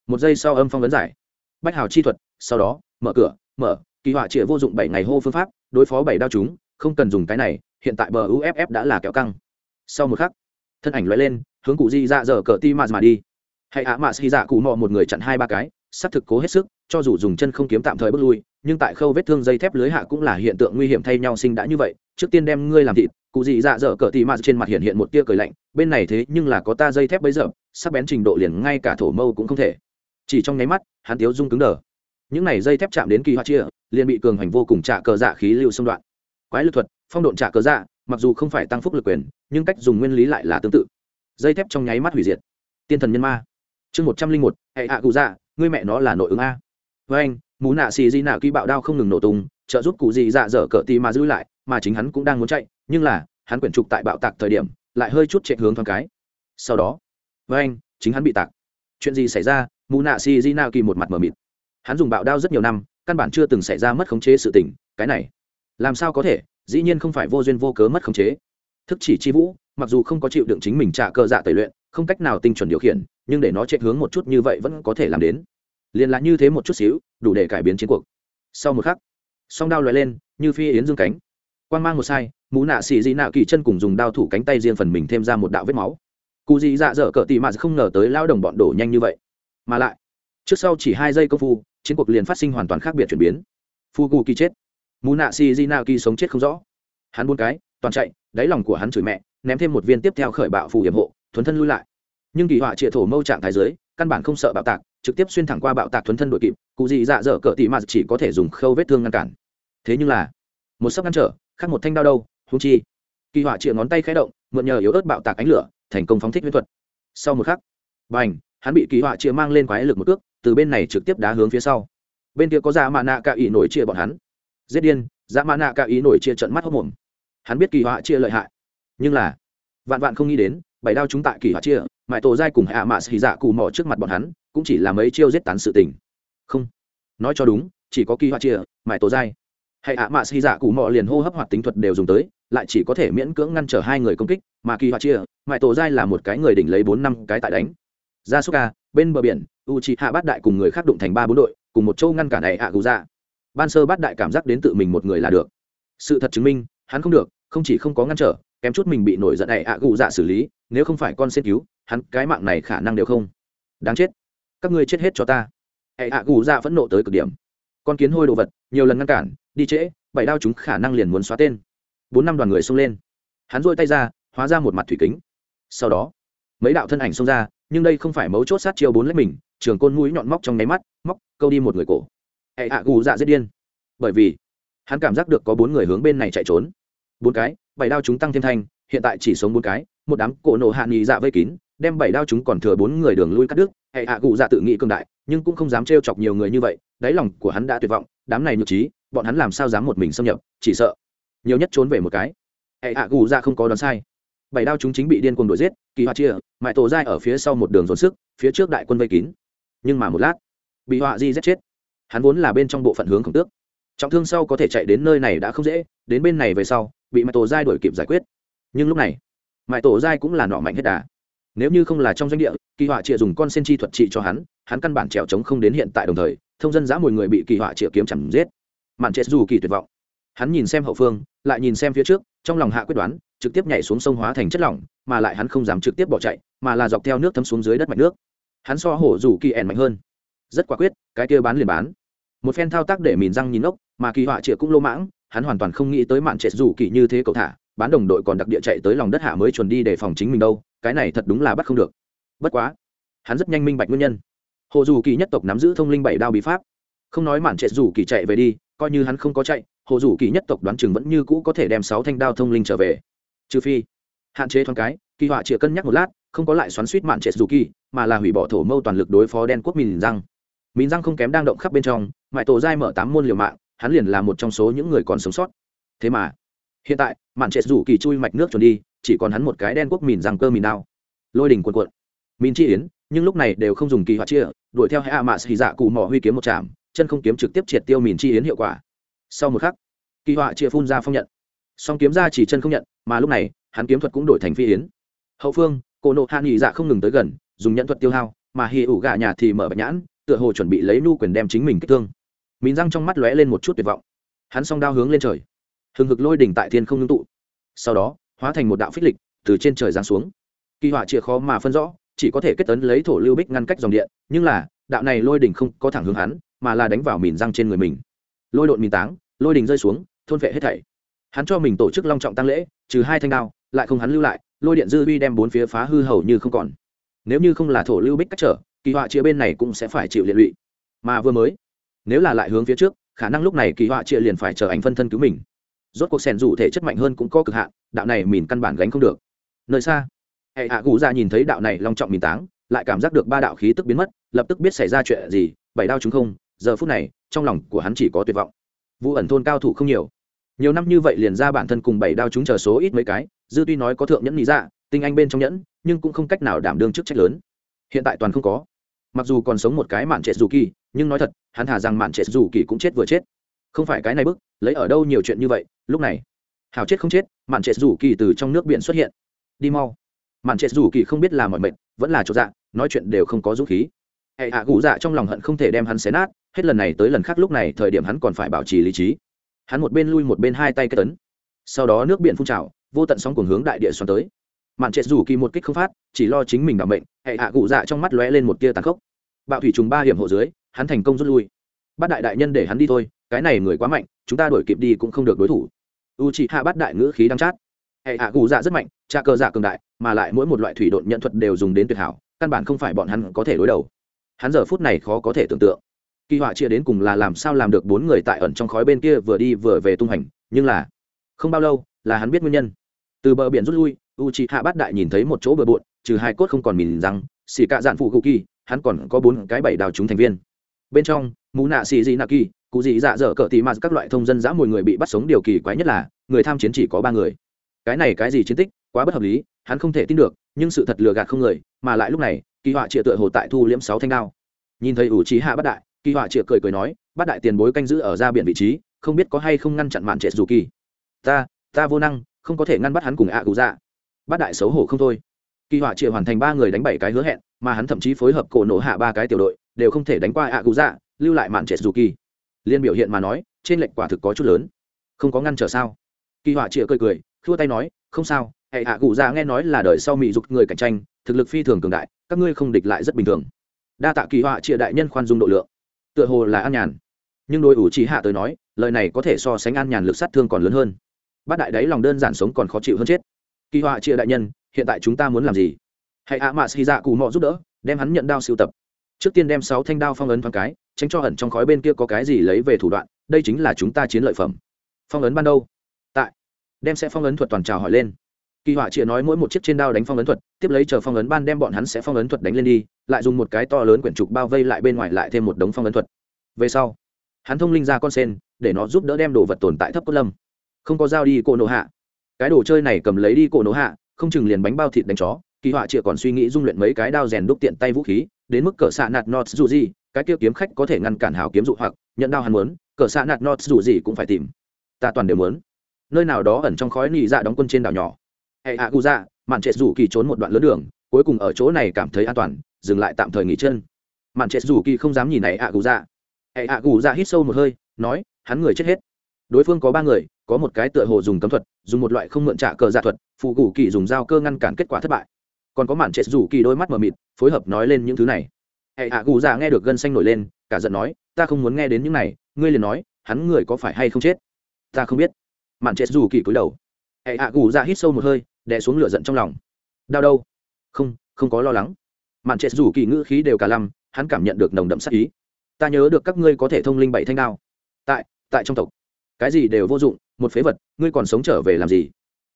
một giây sau âm phong vấn giải. Bách hào chi thuật, sau đó, mở cửa, mở, kỳ họa chia vô dụng bảy ngày hô phương pháp, đối phó bảy đao chúng, không cần dùng cái này, hiện tại bờ uff đã là kéo căng. Sau một khắc, thân ảnh loại lên, hướng cụ di ra dở cờ ti mà mà đi. Hãy ạ mạ xì dạ cụ mò một người chặn hai ba cái s thực cố hết sức, cho dù dùng chân không kiếm tạm thời bước lui nhưng tại khâu vết thương dây thép lưới hạ cũng là hiện tượng nguy hiểm thay nhau sinh đã như vậy. Trước tiên đem ngươi làm thịt, cụ dị dạ dở cỡ tì mạt trên mặt hiện hiện một tia cười lạnh, bên này thế nhưng là có ta dây thép bấy giờ, sắc bén trình độ liền ngay cả thổ mâu cũng không thể. Chỉ trong nháy mắt, hắn tiếu dung cứng đờ. Những này dây thép chạm đến kỳ hoa chia, liền bị cường hành vô cùng trả cờ dạ khí lưu xung đoạn. Quái lực thuật, phong độn trả cờ dạ mặc dù không phải tăng phúc lực quyền, nhưng cách dùng nguyên lý lại là tương tự. Dây thép trong nháy mắt hủy diệt. Tiên thần nhân ma. Chương một trăm linh một, hệ hạ cụ dạ ngươi mẹ nó là nội ứng a. Với anh mù nạ xì di nạ kỳ bạo đao không ngừng nổ tung, trợ giúp cụ dị dạ dở cỡ tì mà giữ lại, mà chính hắn cũng đang muốn chạy, nhưng là, hắn quyển trục tại bạo tạc thời điểm, lại hơi chút chạy hướng thoáng cái. Sau đó, với anh, chính hắn bị tạc. Chuyện gì xảy ra? Mù nạ xì di nạ kỳ một mặt mờ mịt. Hắn dùng bạo đao rất nhiều năm, căn bản chưa từng xảy ra mất khống chế sự tình, cái này, làm sao có thể? Dĩ nhiên không phải vô duyên vô cớ mất khống chế. Thức chỉ chi vũ, mặc dù không có chịu đựng chính mình trả cơ dạ tẩy luyện, không cách nào tinh chuẩn điều khiển, nhưng để nó chạy hướng một chút như vậy vẫn có thể làm đến liền là như thế một chút xíu, đủ để cải biến chiến cuộc. Sau một khắc, song đao loại lên, như phi yến dương cánh. Quan mang một sai, mũ nạ xì dị nạ kỳ chân cùng dùng đao thủ cánh tay riêng phần mình thêm ra một đạo vết máu. Cụ dị dạ dở cỡ tị mạt không ngờ tới lao đồng bọn đổ nhanh như vậy. Mà lại, trước sau chỉ hai giây công phu, chiến cuộc liền phát sinh hoàn toàn khác biệt chuyển biến. Phu cụ kỳ chết. Mũ nạ xì dị nạ kỳ sống chết không rõ. Hắn buôn cái, toàn chạy, đáy lòng của hắn chửi mẹ, ném thêm một viên tiếp theo khởi bạo phù hiểm hộ, thuấn thân lui lại. Nhưng kỳ họa trịa thổ mâu trạng thái giới căn bản không sợ bạo tạc trực tiếp xuyên thẳng qua bạo tạc thuấn thân đội kịp, cụ dị dạ dở cỡ tị mà chỉ có thể dùng khâu vết thương ngăn cản. Thế nhưng là, một sấp ngăn trở, khác một thanh đao đâu hung chi. Kỳ họa chĩa ngón tay khẽ động, mượn nhờ yếu ớt bạo tạc ánh lửa, thành công phóng thích viễn thuật. Sau một khắc b à n h hắn bị kỳ họa chĩa mang lên quái lực một cước, từ bên này trực tiếp đá hướng phía sau. Bên kia có dạ mạ nạ ca ý nổi chia bọn hắn. Giết điên dạ mạ nạ ca ý nổi chia trận mắt hốc mồm. Hắn biết kỳ họa chia lợi hại, nhưng là, vạn vạn không nghĩ đến bảy đao chúng tại kỳ hỏa chia, mãi tổ dai cùng hạ mạ xì dạ cù mò trước mặt bọn hắn, cũng chỉ là mấy chiêu giết tán sự tình. Không. Nói cho đúng, chỉ có kỳ hỏa chia, mãi tổ dai hay hạ mạ xì dạ cù mò liền hô hấp hoạt tính thuật đều dùng tới, lại chỉ có thể miễn cưỡng ngăn trở hai người công kích, mà kỳ hỏa chia, mãi tổ dai là một cái người đỉnh lấy bốn năm cái tại đánh. Ra suka bên bờ biển u c hạ bát đại cùng người khác đụng thành ba bốn đội, cùng một châu ngăn cản này hạ gù ra dạ. ban sơ bát đại cảm giác đến tự mình một người là được. Sự thật chứng minh, hắn không được, không chỉ không có ngăn trở kém chút mình bị nổi giận này ạ, gù dạ xử lý, nếu không phải con xin cứu, hắn cái mạng này khả năng đều không. Đáng chết. Các ngươi chết hết cho ta. Hệ ạ, gù dạ phẫn nộ tới cực điểm. Con kiến hôi đồ vật, nhiều lần ngăn cản, đi trễ, bảy đao chúng khả năng liền muốn xóa tên. Bốn năm đoàn người xông lên. Hắn dôi tay ra, hóa ra một mặt thủy kính. Sau đó, mấy đạo thân ảnh xông ra, nhưng đây không phải mấu chốt sát chiêu bốn lấy mình, trường côn mũi nhọn móc trong nháy mắt, móc, câu đi một người cổ. Hệ hạ gù dạ giết điên. Bởi vì, hắn cảm giác được có bốn người hướng bên này chạy trốn bốn cái, bảy đao chúng tăng thêm thanh, hiện tại chỉ sống bốn cái, một đám cổ nổ hạ nghị dạ vây kín, đem bảy đao chúng còn thừa bốn người đường lui cắt đứt. Hệ hạ gù dạ tự nghĩ cường đại, nhưng cũng không dám trêu chọc nhiều người như vậy, đáy lòng của hắn đã tuyệt vọng, đám này nhược trí, bọn hắn làm sao dám một mình xâm nhập, chỉ sợ nhiều nhất trốn về một cái. Hệ hạ gù dạ không có đoán sai. Bảy đao chúng chính bị điên cuồng đuổi giết, kỳ hoa chia mãi tổ dai ở phía sau một đường dồn sức, phía trước đại quân vây kín. Nhưng mà một lát, bị họa di giết chết. Hắn vốn là bên trong bộ phận hướng khổng tước. Trọng thương sau có thể chạy đến nơi này đã không dễ, đến bên này về sau bị mãi tổ giai đuổi kịp giải quyết. Nhưng lúc này, mãi tổ giai cũng là nọ mạnh hết đà. Nếu như không là trong doanh địa, kỳ họa chịa dùng con sen chi thuật trị cho hắn hắn căn bản trèo trống không đến hiện tại đồng thời, thông dân giã mùi người bị kỳ họa chịa kiếm chẳng giết. Mạn chết dù kỳ tuyệt vọng. Hắn nhìn xem hậu phương, lại nhìn xem phía trước, trong lòng hạ quyết đoán, trực tiếp nhảy xuống sông hóa thành chất lỏng, mà lại hắn không dám trực tiếp bỏ chạy, mà là dọc theo nước thấm xuống dưới đất mạch nước. Hắn so hổ dù kỳ ẻn mạnh hơn. Rất quả quyết, cái kia bán liền bán. Một phen thao tác để mìn răng nhìn ốc, mà kỳ họa chịa cũng lô mãng hắn hoàn toàn không nghĩ tới mạn trệ dù kỳ như thế cậu thả, bán đồng đội còn đặc địa chạy tới lòng đất hạ mới chuẩn đi để phòng chính mình đâu, cái này thật đúng là bắt không được. Bất quá, hắn rất nhanh minh bạch nguyên nhân. Hồ dù kỳ nhất tộc nắm giữ thông linh bảy đao bí pháp. Không nói mạn trệ dù kỳ chạy về đi, coi như hắn không có chạy, hồ dù kỳ nhất tộc đoán chừng vẫn như cũ có thể đem sáu thanh đao thông linh trở về. Trừ phi, hạn chế thoáng cái, kỳ họa chịa cân nhắc một lát, không có lại xoắn suýt mạn trệ dù kỳ, mà là hủy bỏ thổ mâu toàn lực đối phó đen quốc mìn răng mìn răng không kém đang động khắp bên trong, mại tổ giai mở tám môn liều mạng hắn liền là một trong số những người còn sống sót. Thế mà, hiện tại, mạn trệ rủ kỳ chui mạch nước trốn đi, chỉ còn hắn một cái đen quốc mìn răng cơ mìn đao. Lôi đỉnh cuộn cuộn. Mìn chi yến, nhưng lúc này đều không dùng kỳ họa chia, đuổi theo hạ mạ xì dạ cụ mỏ huy kiếm một chạm chân không kiếm trực tiếp triệt tiêu mìn chi yến hiệu quả. Sau một khắc, kỳ họa chia phun ra phong nhận. Song kiếm ra chỉ chân không nhận, mà lúc này, hắn kiếm thuật cũng đổi thành phi yến. Hậu phương, cổ nộ hạ nghị dạ không ngừng tới gần, dùng nhận thuật tiêu hao, mà hì ủ gà nhà thì mở bạch nhãn, tựa hồ chuẩn bị lấy nu quyền đem chính mình kích thương mìn răng trong mắt lóe lên một chút tuyệt vọng. Hắn song đao hướng lên trời. Hừng hực lôi đỉnh tại thiên không ngưng tụ. Sau đó, hóa thành một đạo phích lịch từ trên trời giáng xuống. Kỳ họa chịa khó mà phân rõ, chỉ có thể kết tấn lấy thổ lưu bích ngăn cách dòng điện, nhưng là, đạo này lôi đỉnh không có thẳng hướng hắn, mà là đánh vào mìn răng trên người mình. Lôi đột mìn táng, lôi đỉnh rơi xuống, thôn vệ hết thảy. Hắn cho mình tổ chức long trọng tăng lễ, trừ hai thanh đao, lại không hắn lưu lại, lôi điện dư vi đem bốn phía phá hư hầu như không còn. Nếu như không là thổ lưu bích cách trở, kỳ họa chia bên này cũng sẽ phải chịu liệt lụy. Mà vừa mới nếu là lại hướng phía trước, khả năng lúc này kỳ họa chia liền phải chờ ảnh phân thân cứu mình. Rốt cuộc sẻn dù thể chất mạnh hơn cũng có cực hạn, đạo này mìn căn bản gánh không được. Nơi xa, hệ hạ gù ra nhìn thấy đạo này long trọng mìn táng, lại cảm giác được ba đạo khí tức biến mất, lập tức biết xảy ra chuyện gì, bảy đao chúng không, giờ phút này, trong lòng của hắn chỉ có tuyệt vọng. Vụ ẩn thôn cao thủ không nhiều. Nhiều năm như vậy liền ra bản thân cùng bảy đao chúng chờ số ít mấy cái, dư tuy nói có thượng nhẫn lý dạ tinh anh bên trong nhẫn, nhưng cũng không cách nào đảm đương chức trách lớn. Hiện tại toàn không có. Mặc dù còn sống một cái mạn trệ dù kỳ nhưng nói thật, hắn thả rằng mạn trệ dù kỳ cũng chết vừa chết. Không phải cái này bức, lấy ở đâu nhiều chuyện như vậy, lúc này. Hào chết không chết, mạn trệ dù kỳ từ trong nước biển xuất hiện. Đi mau. Mạn trệ dù kỳ không biết là mọi mệnh vẫn là chỗ dạ nói chuyện đều không có dũng khí. Hệ hạ gù dạ trong lòng hận không thể đem hắn xé nát, hết lần này tới lần khác lúc này thời điểm hắn còn phải bảo trì lý trí. Hắn một bên lui một bên hai tay cái tấn. Sau đó nước biển phun trào, vô tận sóng cuồng hướng đại địa xoắn tới. Mạn trệ dù kỳ một kích không phát, chỉ lo chính mình đảm bệnh hệ hạ gù dạ trong mắt lóe lên một tia tàn khốc. Bạo thủy trùng ba hiểm hộ dưới hắn thành công rút lui. Bắt đại đại nhân để hắn đi thôi, cái này người quá mạnh, chúng ta đuổi kịp đi cũng không được đối thủ. U chị hạ bắt đại ngữ khí đăng chát. Hệ hạ gù dạ rất mạnh, trà cơ dạ cường đại, mà lại mỗi một loại thủy độn nhận thuật đều dùng đến tuyệt hảo, căn bản không phải bọn hắn có thể đối đầu. Hắn giờ phút này khó có thể tưởng tượng. Kỳ họa chia đến cùng là làm sao làm được bốn người tại ẩn trong khói bên kia vừa đi vừa về tung hành, nhưng là không bao lâu, là hắn biết nguyên nhân. Từ bờ biển rút lui u c h ị hạ bát đại nhìn thấy một chỗ bờ bộn, trừ hai cốt không còn mìn rằng xì cạ dạn phụ cụ kỳ, hắn còn có bốn cái bảy đào chúng thành viên bên trong mù nạ xì dị nạ kỳ, cụ dị dạ dở cỡ tì mạt các loại thông dân dã mùi người bị bắt sống điều kỳ quái nhất là, người tham chiến chỉ có ba người. Cái này cái gì chiến tích, quá bất hợp lý, hắn không thể tin được, nhưng sự thật lừa gạt không người, mà lại lúc này, kỳ họa trịa tựa hồ tại thu liễm sáu thanh đao. Nhìn thấy ủ trí hạ bắt đại, kỳ họa trịa cười cười nói, bắt đại tiền bối canh giữ ở ra biển vị trí, không biết có hay không ngăn chặn mạn trệ dù kỳ. Ta ta vô năng, không có thể ngăn bắt hắn cùng ạ cụ dạ. Bắt đại xấu hổ không thôi. Kỳ họa chịa hoàn thành ba người đánh bảy cái hứa hẹn, mà hắn thậm chí phối hợp cổ nổ hạ ba cái tiểu đội đều không thể đánh qua ạ cụ dạ lưu lại mạn trệ dù kỳ. Liên biểu hiện mà nói, trên lệnh quả thực có chút lớn. Không có ngăn trở sao? Kỳ họa chĩa cười cười, khua tay nói, không sao, hệ ạ cụ dạ nghe nói là đời sau mỹ dục người cạnh tranh, thực lực phi thường cường đại, các ngươi không địch lại rất bình thường. Đa tạ kỳ họa chĩa đại nhân khoan dung độ lượng. Tựa hồ là an nhàn. Nhưng đôi ủ trí hạ tới nói, lời này có thể so sánh an nhàn lực sát thương còn lớn hơn. Bát đại đấy lòng đơn giản sống còn khó chịu hơn chết. Kỳ họa chia đại nhân, hiện tại chúng ta muốn làm gì? Hãy ạ mạ xì dạ cù mọ giúp đỡ, đem hắn nhận đao siêu tập trước tiên đem sáu thanh đao phong ấn thoáng cái, tránh cho ẩn trong khói bên kia có cái gì lấy về thủ đoạn, đây chính là chúng ta chiến lợi phẩm. Phong ấn ban đâu? Tại. Đem sẽ phong ấn thuật toàn trào hỏi lên. Kỳ họa chịa nói mỗi một chiếc trên đao đánh phong ấn thuật, tiếp lấy chờ phong ấn ban đem bọn hắn sẽ phong ấn thuật đánh lên đi, lại dùng một cái to lớn quyển trục bao vây lại bên ngoài lại thêm một đống phong ấn thuật. Về sau, hắn thông linh ra con sen, để nó giúp đỡ đem đồ vật tồn tại thấp cốt lâm. Không có dao đi cổ nổ hạ. Cái đồ chơi này cầm lấy đi cổ nổ hạ, không chừng liền bánh bao thịt đánh chó, kỳ họa chịa còn suy nghĩ dung luyện mấy cái đao rèn đúc tiện tay vũ khí đến mức cỡ xạ nạt nọt dù gì, cái kia kiếm khách có thể ngăn cản hào kiếm dụ hoặc, nhận đao hắn muốn, cỡ xạ nạt nọt dù gì cũng phải tìm. Ta toàn đều muốn. Nơi nào đó ẩn trong khói nị dạ đóng quân trên đảo nhỏ. Hệ hạ gu dạ mạn trệ rủ kỳ trốn một đoạn lớn đường, cuối cùng ở chỗ này cảm thấy an toàn, dừng lại tạm thời nghỉ chân. Mạn trệ rủ kỳ không dám nhìn này ạ gu dạ. Hệ hạ gu dạ hít sâu một hơi, nói, hắn người chết hết. Đối phương có ba người, có một cái tựa hồ dùng cấm thuật, dùng một loại không mượn trả cờ dạ thuật, phụ gù kỳ dùng dao cơ ngăn cản kết quả thất bại còn có mạn trệ rủ kỳ đôi mắt mờ mịt, phối hợp nói lên những thứ này. Hệ hạ gù già nghe được gân xanh nổi lên, cả giận nói, ta không muốn nghe đến những này, ngươi liền nói, hắn người có phải hay không chết? Ta không biết. Mạn trệ rủ kỳ cúi đầu. Hệ hạ gù già hít sâu một hơi, đè xuống lửa giận trong lòng. Đau đâu? Không không có lo lắng. Mạn trệ rủ kỳ ngữ khí đều cả lăm, hắn cảm nhận được nồng đậm sắc ý. Ta nhớ được các ngươi có thể thông linh bảy thanh đao. Tại tại trong tộc. Cái gì đều vô dụng, một phế vật, ngươi còn sống trở về làm gì?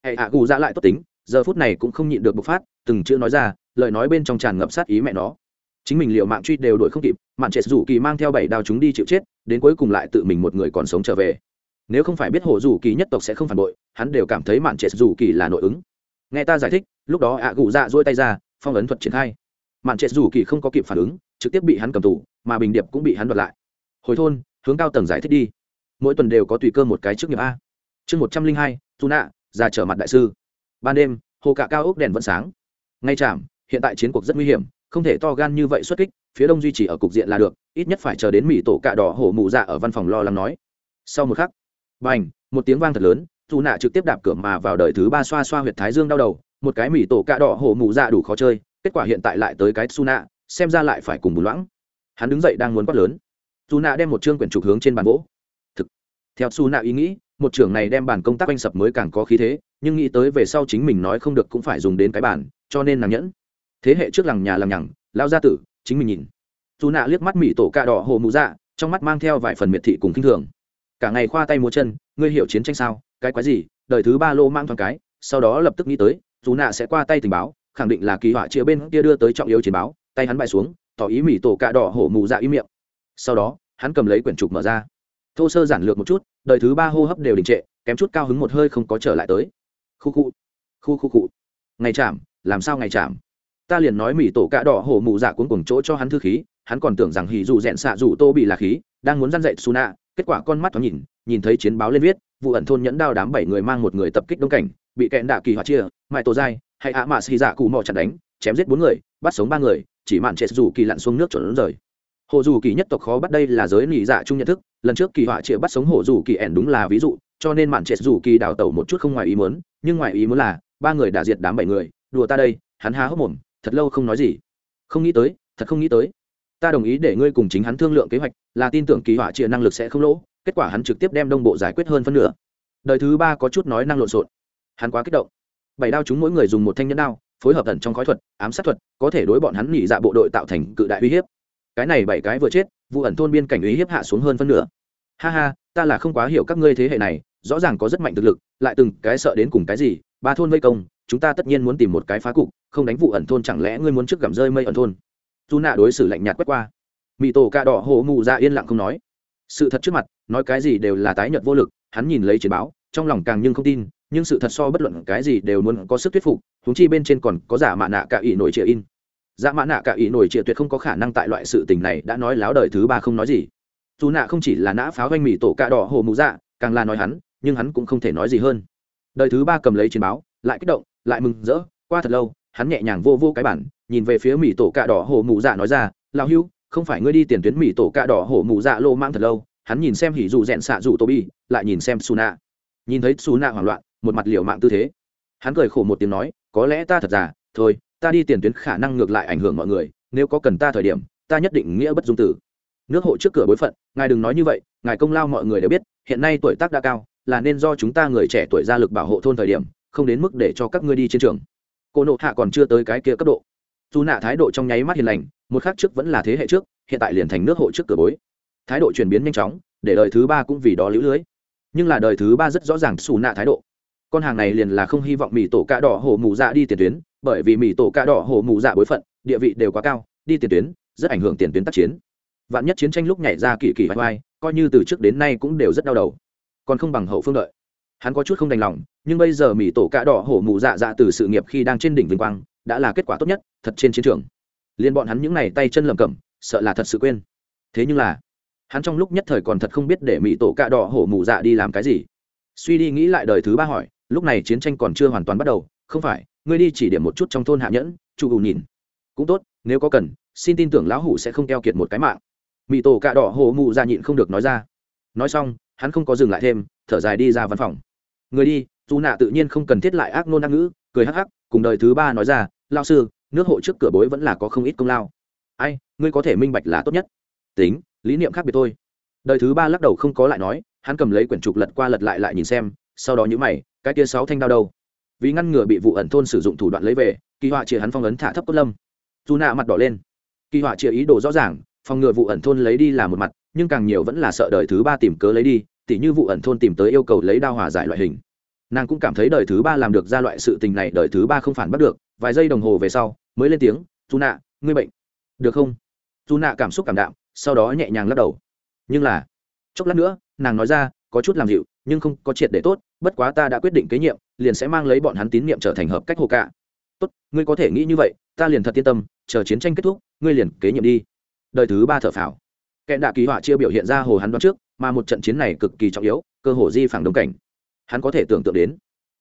Hệ hạ gù ra lại tốt tính, giờ phút này cũng không nhịn được bộc phát từng chữ nói ra, lời nói bên trong tràn ngập sát ý mẹ nó. Chính mình liệu mạng truy đều đuổi không kịp, mạn trệ rủ kỳ mang theo bảy đao chúng đi chịu chết, đến cuối cùng lại tự mình một người còn sống trở về. Nếu không phải biết hồ rủ kỳ nhất tộc sẽ không phản bội, hắn đều cảm thấy mạn trệ rủ kỳ là nội ứng. Nghe ta giải thích, lúc đó ạ gù dạ dỗi tay ra, phong ấn thuật triển khai. Mạn trệ rủ kỳ không có kịp phản ứng, trực tiếp bị hắn cầm tù, mà bình điệp cũng bị hắn đoạt lại. Hồi thôn, hướng cao tầng giải thích đi. Mỗi tuần đều có tùy cơ một cái trước nghiệp a. Chương một trăm linh hai dù nạ già trở mặt đại sư. Ban đêm, hồ cạ cao ốc đèn vẫn sáng ngay chạm, hiện tại chiến cuộc rất nguy hiểm, không thể to gan như vậy xuất kích, phía đông duy trì ở cục diện là được, ít nhất phải chờ đến mỹ tổ cạ đỏ hổ mụ dạ ở văn phòng lo lắng nói. Sau một khắc b à n h một tiếng vang thật lớn, dù nạ trực tiếp đạp cửa mà vào đời thứ ba xoa xoa h u y ệ t thái dương đau đầu, một cái mỹ tổ cạ đỏ hổ mụ dạ đủ khó chơi, kết quả hiện tại lại tới cái su nạ xem ra lại phải cùng bùn loãng. Hắn đứng dậy đang muốn quát lớn. Dù nạ đem một chương quyển trục hướng trên bàn gỗ. Thực, theo su nạ ý nghĩ, một trưởng này đem bàn công tác oanh sập mới càng có khí thế nhưng nghĩ tới về sau chính mình nói không được cũng phải dùng đến cái bản, cho nên nàng nhẫn. Thế hệ trước làng nhà làng nhằng lao gia tử chính mình nhìn. Dù nạ liếc mắt mỹ tổ cạ đỏ hồ mụ dạ trong mắt mang theo vài phần miệt thị cùng kinh thường. Cả ngày khoa tay múa chân ngươi hiểu chiến tranh sao cái quái gì đời thứ ba lô mang thoáng cái sau đó lập tức nghĩ tới dù nạ sẽ qua tay tình báo khẳng định là kỳ họa chia bên kia đưa tới trọng yếu chiến báo tay hắn bại xuống tỏ ý mỹ tổ cạ đỏ hổ mù dạ ý miệng. Sau đó hắn cầm lấy quyển trục mở ra. Thô sơ giản lược một chút đời thứ ba hô hấp đều đình trệ kém chút cao hứng một hơi không có trở lại tới khu khu. Khu khu khu. Ngày chạm, làm sao ngày chạm? Ta liền nói mỹ tổ cạ đỏ hổ mụ dạ cuốn cùng chỗ cho hắn thư khí, hắn còn tưởng rằng hì dù rẽn xạ dù tô bị là khí, đang muốn răn dậy su nạ kết quả con mắt thoáng nhìn nhìn thấy chiến báo lên viết, vụ ẩn thôn nhẫn đao đám bảy người mang một người tập kích đông cảnh, bị kẹn đạ kỳ hoạt chia mãi tổ dai, hay ạ mạ xì dạ cụ mò chặt đánh, chém giết bốn người, bắt sống ba người, chỉ mạn chết dù kỳ lặn xuống nước chuẩn rời hồ dù kỳ nhất tộc khó bắt đây là giới nị dạ chung nhận thức, lần trước kỳ họa chịa bắt sống hồ dù kỳ ẻn đúng là ví dụ, cho nên mạn trệt dù kỳ đào tẩu một chút không ngoài ý muốn, nhưng ngoài ý muốn là, ba người đã diệt đám bảy người, đùa ta đây, hắn há hốc mồm, thật lâu không nói gì. Không nghĩ tới, thật không nghĩ tới. Ta đồng ý để ngươi cùng chính hắn thương lượng kế hoạch, là tin tưởng kỳ họa chịa năng lực sẽ không lỗ, kết quả hắn trực tiếp đem đông bộ giải quyết hơn phân nửa. Đời thứ ba có chút nói năng lộn xộn. Hắn quá kích động. Bảy đao chúng mỗi người dùng một thanh nhẫn đao, phối hợp thần trong khói thuật, ám sát thuật, có thể đối bọn hắn nghỉ dạ bộ đội tạo thành cự đại uy hiếp cái này bảy cái vừa chết, vụ ẩn thôn biên cảnh ý hiếp hạ xuống hơn phân nửa. Ha ha, ta là không quá hiểu các ngươi thế hệ này, rõ ràng có rất mạnh thực lực, lại từng cái sợ đến cùng cái gì, ba thôn vây công, chúng ta tất nhiên muốn tìm một cái phá cục, không đánh vụ ẩn thôn chẳng lẽ ngươi muốn trước gặm rơi mây ẩn thôn? Dù nạ đối xử lạnh nhạt quét qua. Mỹ tổ ca đỏ hồ ngụ ra yên lặng không nói. Sự thật trước mặt, nói cái gì đều là tái nhợt vô lực, hắn nhìn lấy chiến báo, trong lòng càng nhưng không tin, nhưng sự thật so bất luận cái gì đều muốn có sức thuyết phục húng chi bên trên còn có giả mạ nạ cả ỷ nổi trịa in. Dạ mã nạ cả ý nổi trịa tuyệt không có khả năng tại loại sự tình này đã nói láo đời thứ ba không nói gì. Dù nạ không chỉ là nã pháo doanh mì tổ cạ đỏ hồ mụ dạ càng là nói hắn, nhưng hắn cũng không thể nói gì hơn. Đời thứ ba cầm lấy chiến báo, lại kích động, lại mừng rỡ, qua thật lâu, hắn nhẹ nhàng vô vô cái bản, nhìn về phía mì tổ cạ đỏ hồ mụ dạ nói ra lao hưu, không phải ngươi đi tiền tuyến mì tổ cạ đỏ hồ mụ dạ lô mang thật lâu, hắn nhìn xem hỉ dù rẽn xạ dù tô bi lại nhìn xem su nạ nhìn thấy su nạ hoảng loạn, một mặt liều mạng tư thế. Hắn cười khổ một tiếng nói, có lẽ ta thật già, thôi ta đi tiền tuyến khả năng ngược lại ảnh hưởng mọi người, nếu có cần ta thời điểm, ta nhất định nghĩa bất dung tử. Nước hộ trước cửa bối phận, ngài đừng nói như vậy, ngài công lao mọi người đều biết, hiện nay tuổi tác đã cao, là nên do chúng ta người trẻ tuổi ra lực bảo hộ thôn thời điểm, không đến mức để cho các ngươi đi chiến trường. Cô nộ hạ còn chưa tới cái kia cấp độ. Dù nạ thái độ trong nháy mắt hiền lành, một khác trước vẫn là thế hệ trước, hiện tại liền thành nước hộ trước cửa bối. Thái độ chuyển biến nhanh chóng, để đời thứ ba cũng vì đó lũ lưới. Nhưng là đời thứ ba rất rõ ràng xù nạ thái độ con hàng này liền là không hy vọng mỹ tổ cạ đỏ hổ mù dạ đi tiền tuyến, bởi vì mỹ tổ cạ đỏ hổ mù dạ bối phận, địa vị đều quá cao, đi tiền tuyến, rất ảnh hưởng tiền tuyến tác chiến. Vạn nhất chiến tranh lúc nhảy ra kỳ kỳ vai vai, coi như từ trước đến nay cũng đều rất đau đầu. Còn không bằng hậu phương đợi. Hắn có chút không đành lòng, nhưng bây giờ mỹ tổ cạ đỏ hổ mù dạ dạ từ sự nghiệp khi đang trên đỉnh vinh quang, đã là kết quả tốt nhất, thật trên chiến trường. Liên bọn hắn những n à y tay chân lầm cẩm, sợ là thật sự quên. Thế nhưng là, hắn trong lúc nhất thời còn thật không biết để mỹ tổ cạ đỏ hổ mù dạ đi làm cái gì. Suy đi nghĩ lại đời thứ ba hỏi lúc này chiến tranh còn chưa hoàn toàn bắt đầu, không phải, ngươi đi chỉ điểm một chút trong thôn hạ nhẫn, chu hù nhìn. Cũng tốt, nếu có cần, xin tin tưởng lão hủ sẽ không keo kiệt một cái mạng. Mỹ tổ cạ đỏ hổ mụ ra nhịn không được nói ra. Nói xong, hắn không có dừng lại thêm, thở dài đi ra văn phòng. Người đi dù nạ tự nhiên không cần thiết lại ác nôn ác ngữ, cười hắc hắc, cùng đời thứ ba nói ra lao sư, nước hộ trước cửa bối vẫn là có không ít công lao. Ai, ngươi có thể minh bạch là tốt nhất. Tính, lý niệm khác biệt thôi. Đời thứ ba lắc đầu không có lại nói, hắn cầm lấy quyển trục lật qua lật lại lại nhìn xem, sau đó nhữ mày cái kia sáu thanh đao đâu. Vì ngăn ngừa bị vụ ẩn thôn sử dụng thủ đoạn lấy về, kỳ họa chia hắn phong ấn thả thấp cốt lâm. Dù nạ mặt đỏ lên. Kỳ họa chia ý đồ rõ ràng, phòng ngừa vụ ẩn thôn lấy đi là một mặt, nhưng càng nhiều vẫn là sợ đời thứ ba tìm cớ lấy đi, tỉ như vụ ẩn thôn tìm tới yêu cầu lấy đao hòa giải loại hình. Nàng cũng cảm thấy đời thứ ba làm được ra loại sự tình này đời thứ ba không phản bắt được, vài giây đồng hồ về sau, mới lên tiếng, dù nạ, ngươi bệnh. Được không? Dù nạ cảm xúc cảm đạm, sau đó nhẹ nhàng lắc đầu. Nhưng là, chốc lát nữa, nàng nói ra, có chút làm dịu, nhưng không có triệt để tốt bất quá ta đã quyết định kế nhiệm, liền sẽ mang lấy bọn hắn tín nhiệm trở thành hợp cách hồ cả tốt, ngươi có thể nghĩ như vậy, ta liền thật yên tâm, chờ chiến tranh kết thúc, ngươi liền kế nhiệm đi. Đời thứ ba thở phào. Kẻ đạ kỳ họa chia biểu hiện ra hồ hắn đoán trước, mà một trận chiến này cực kỳ trọng yếu, cơ hồ di phản đồng cảnh. Hắn có thể tưởng tượng đến.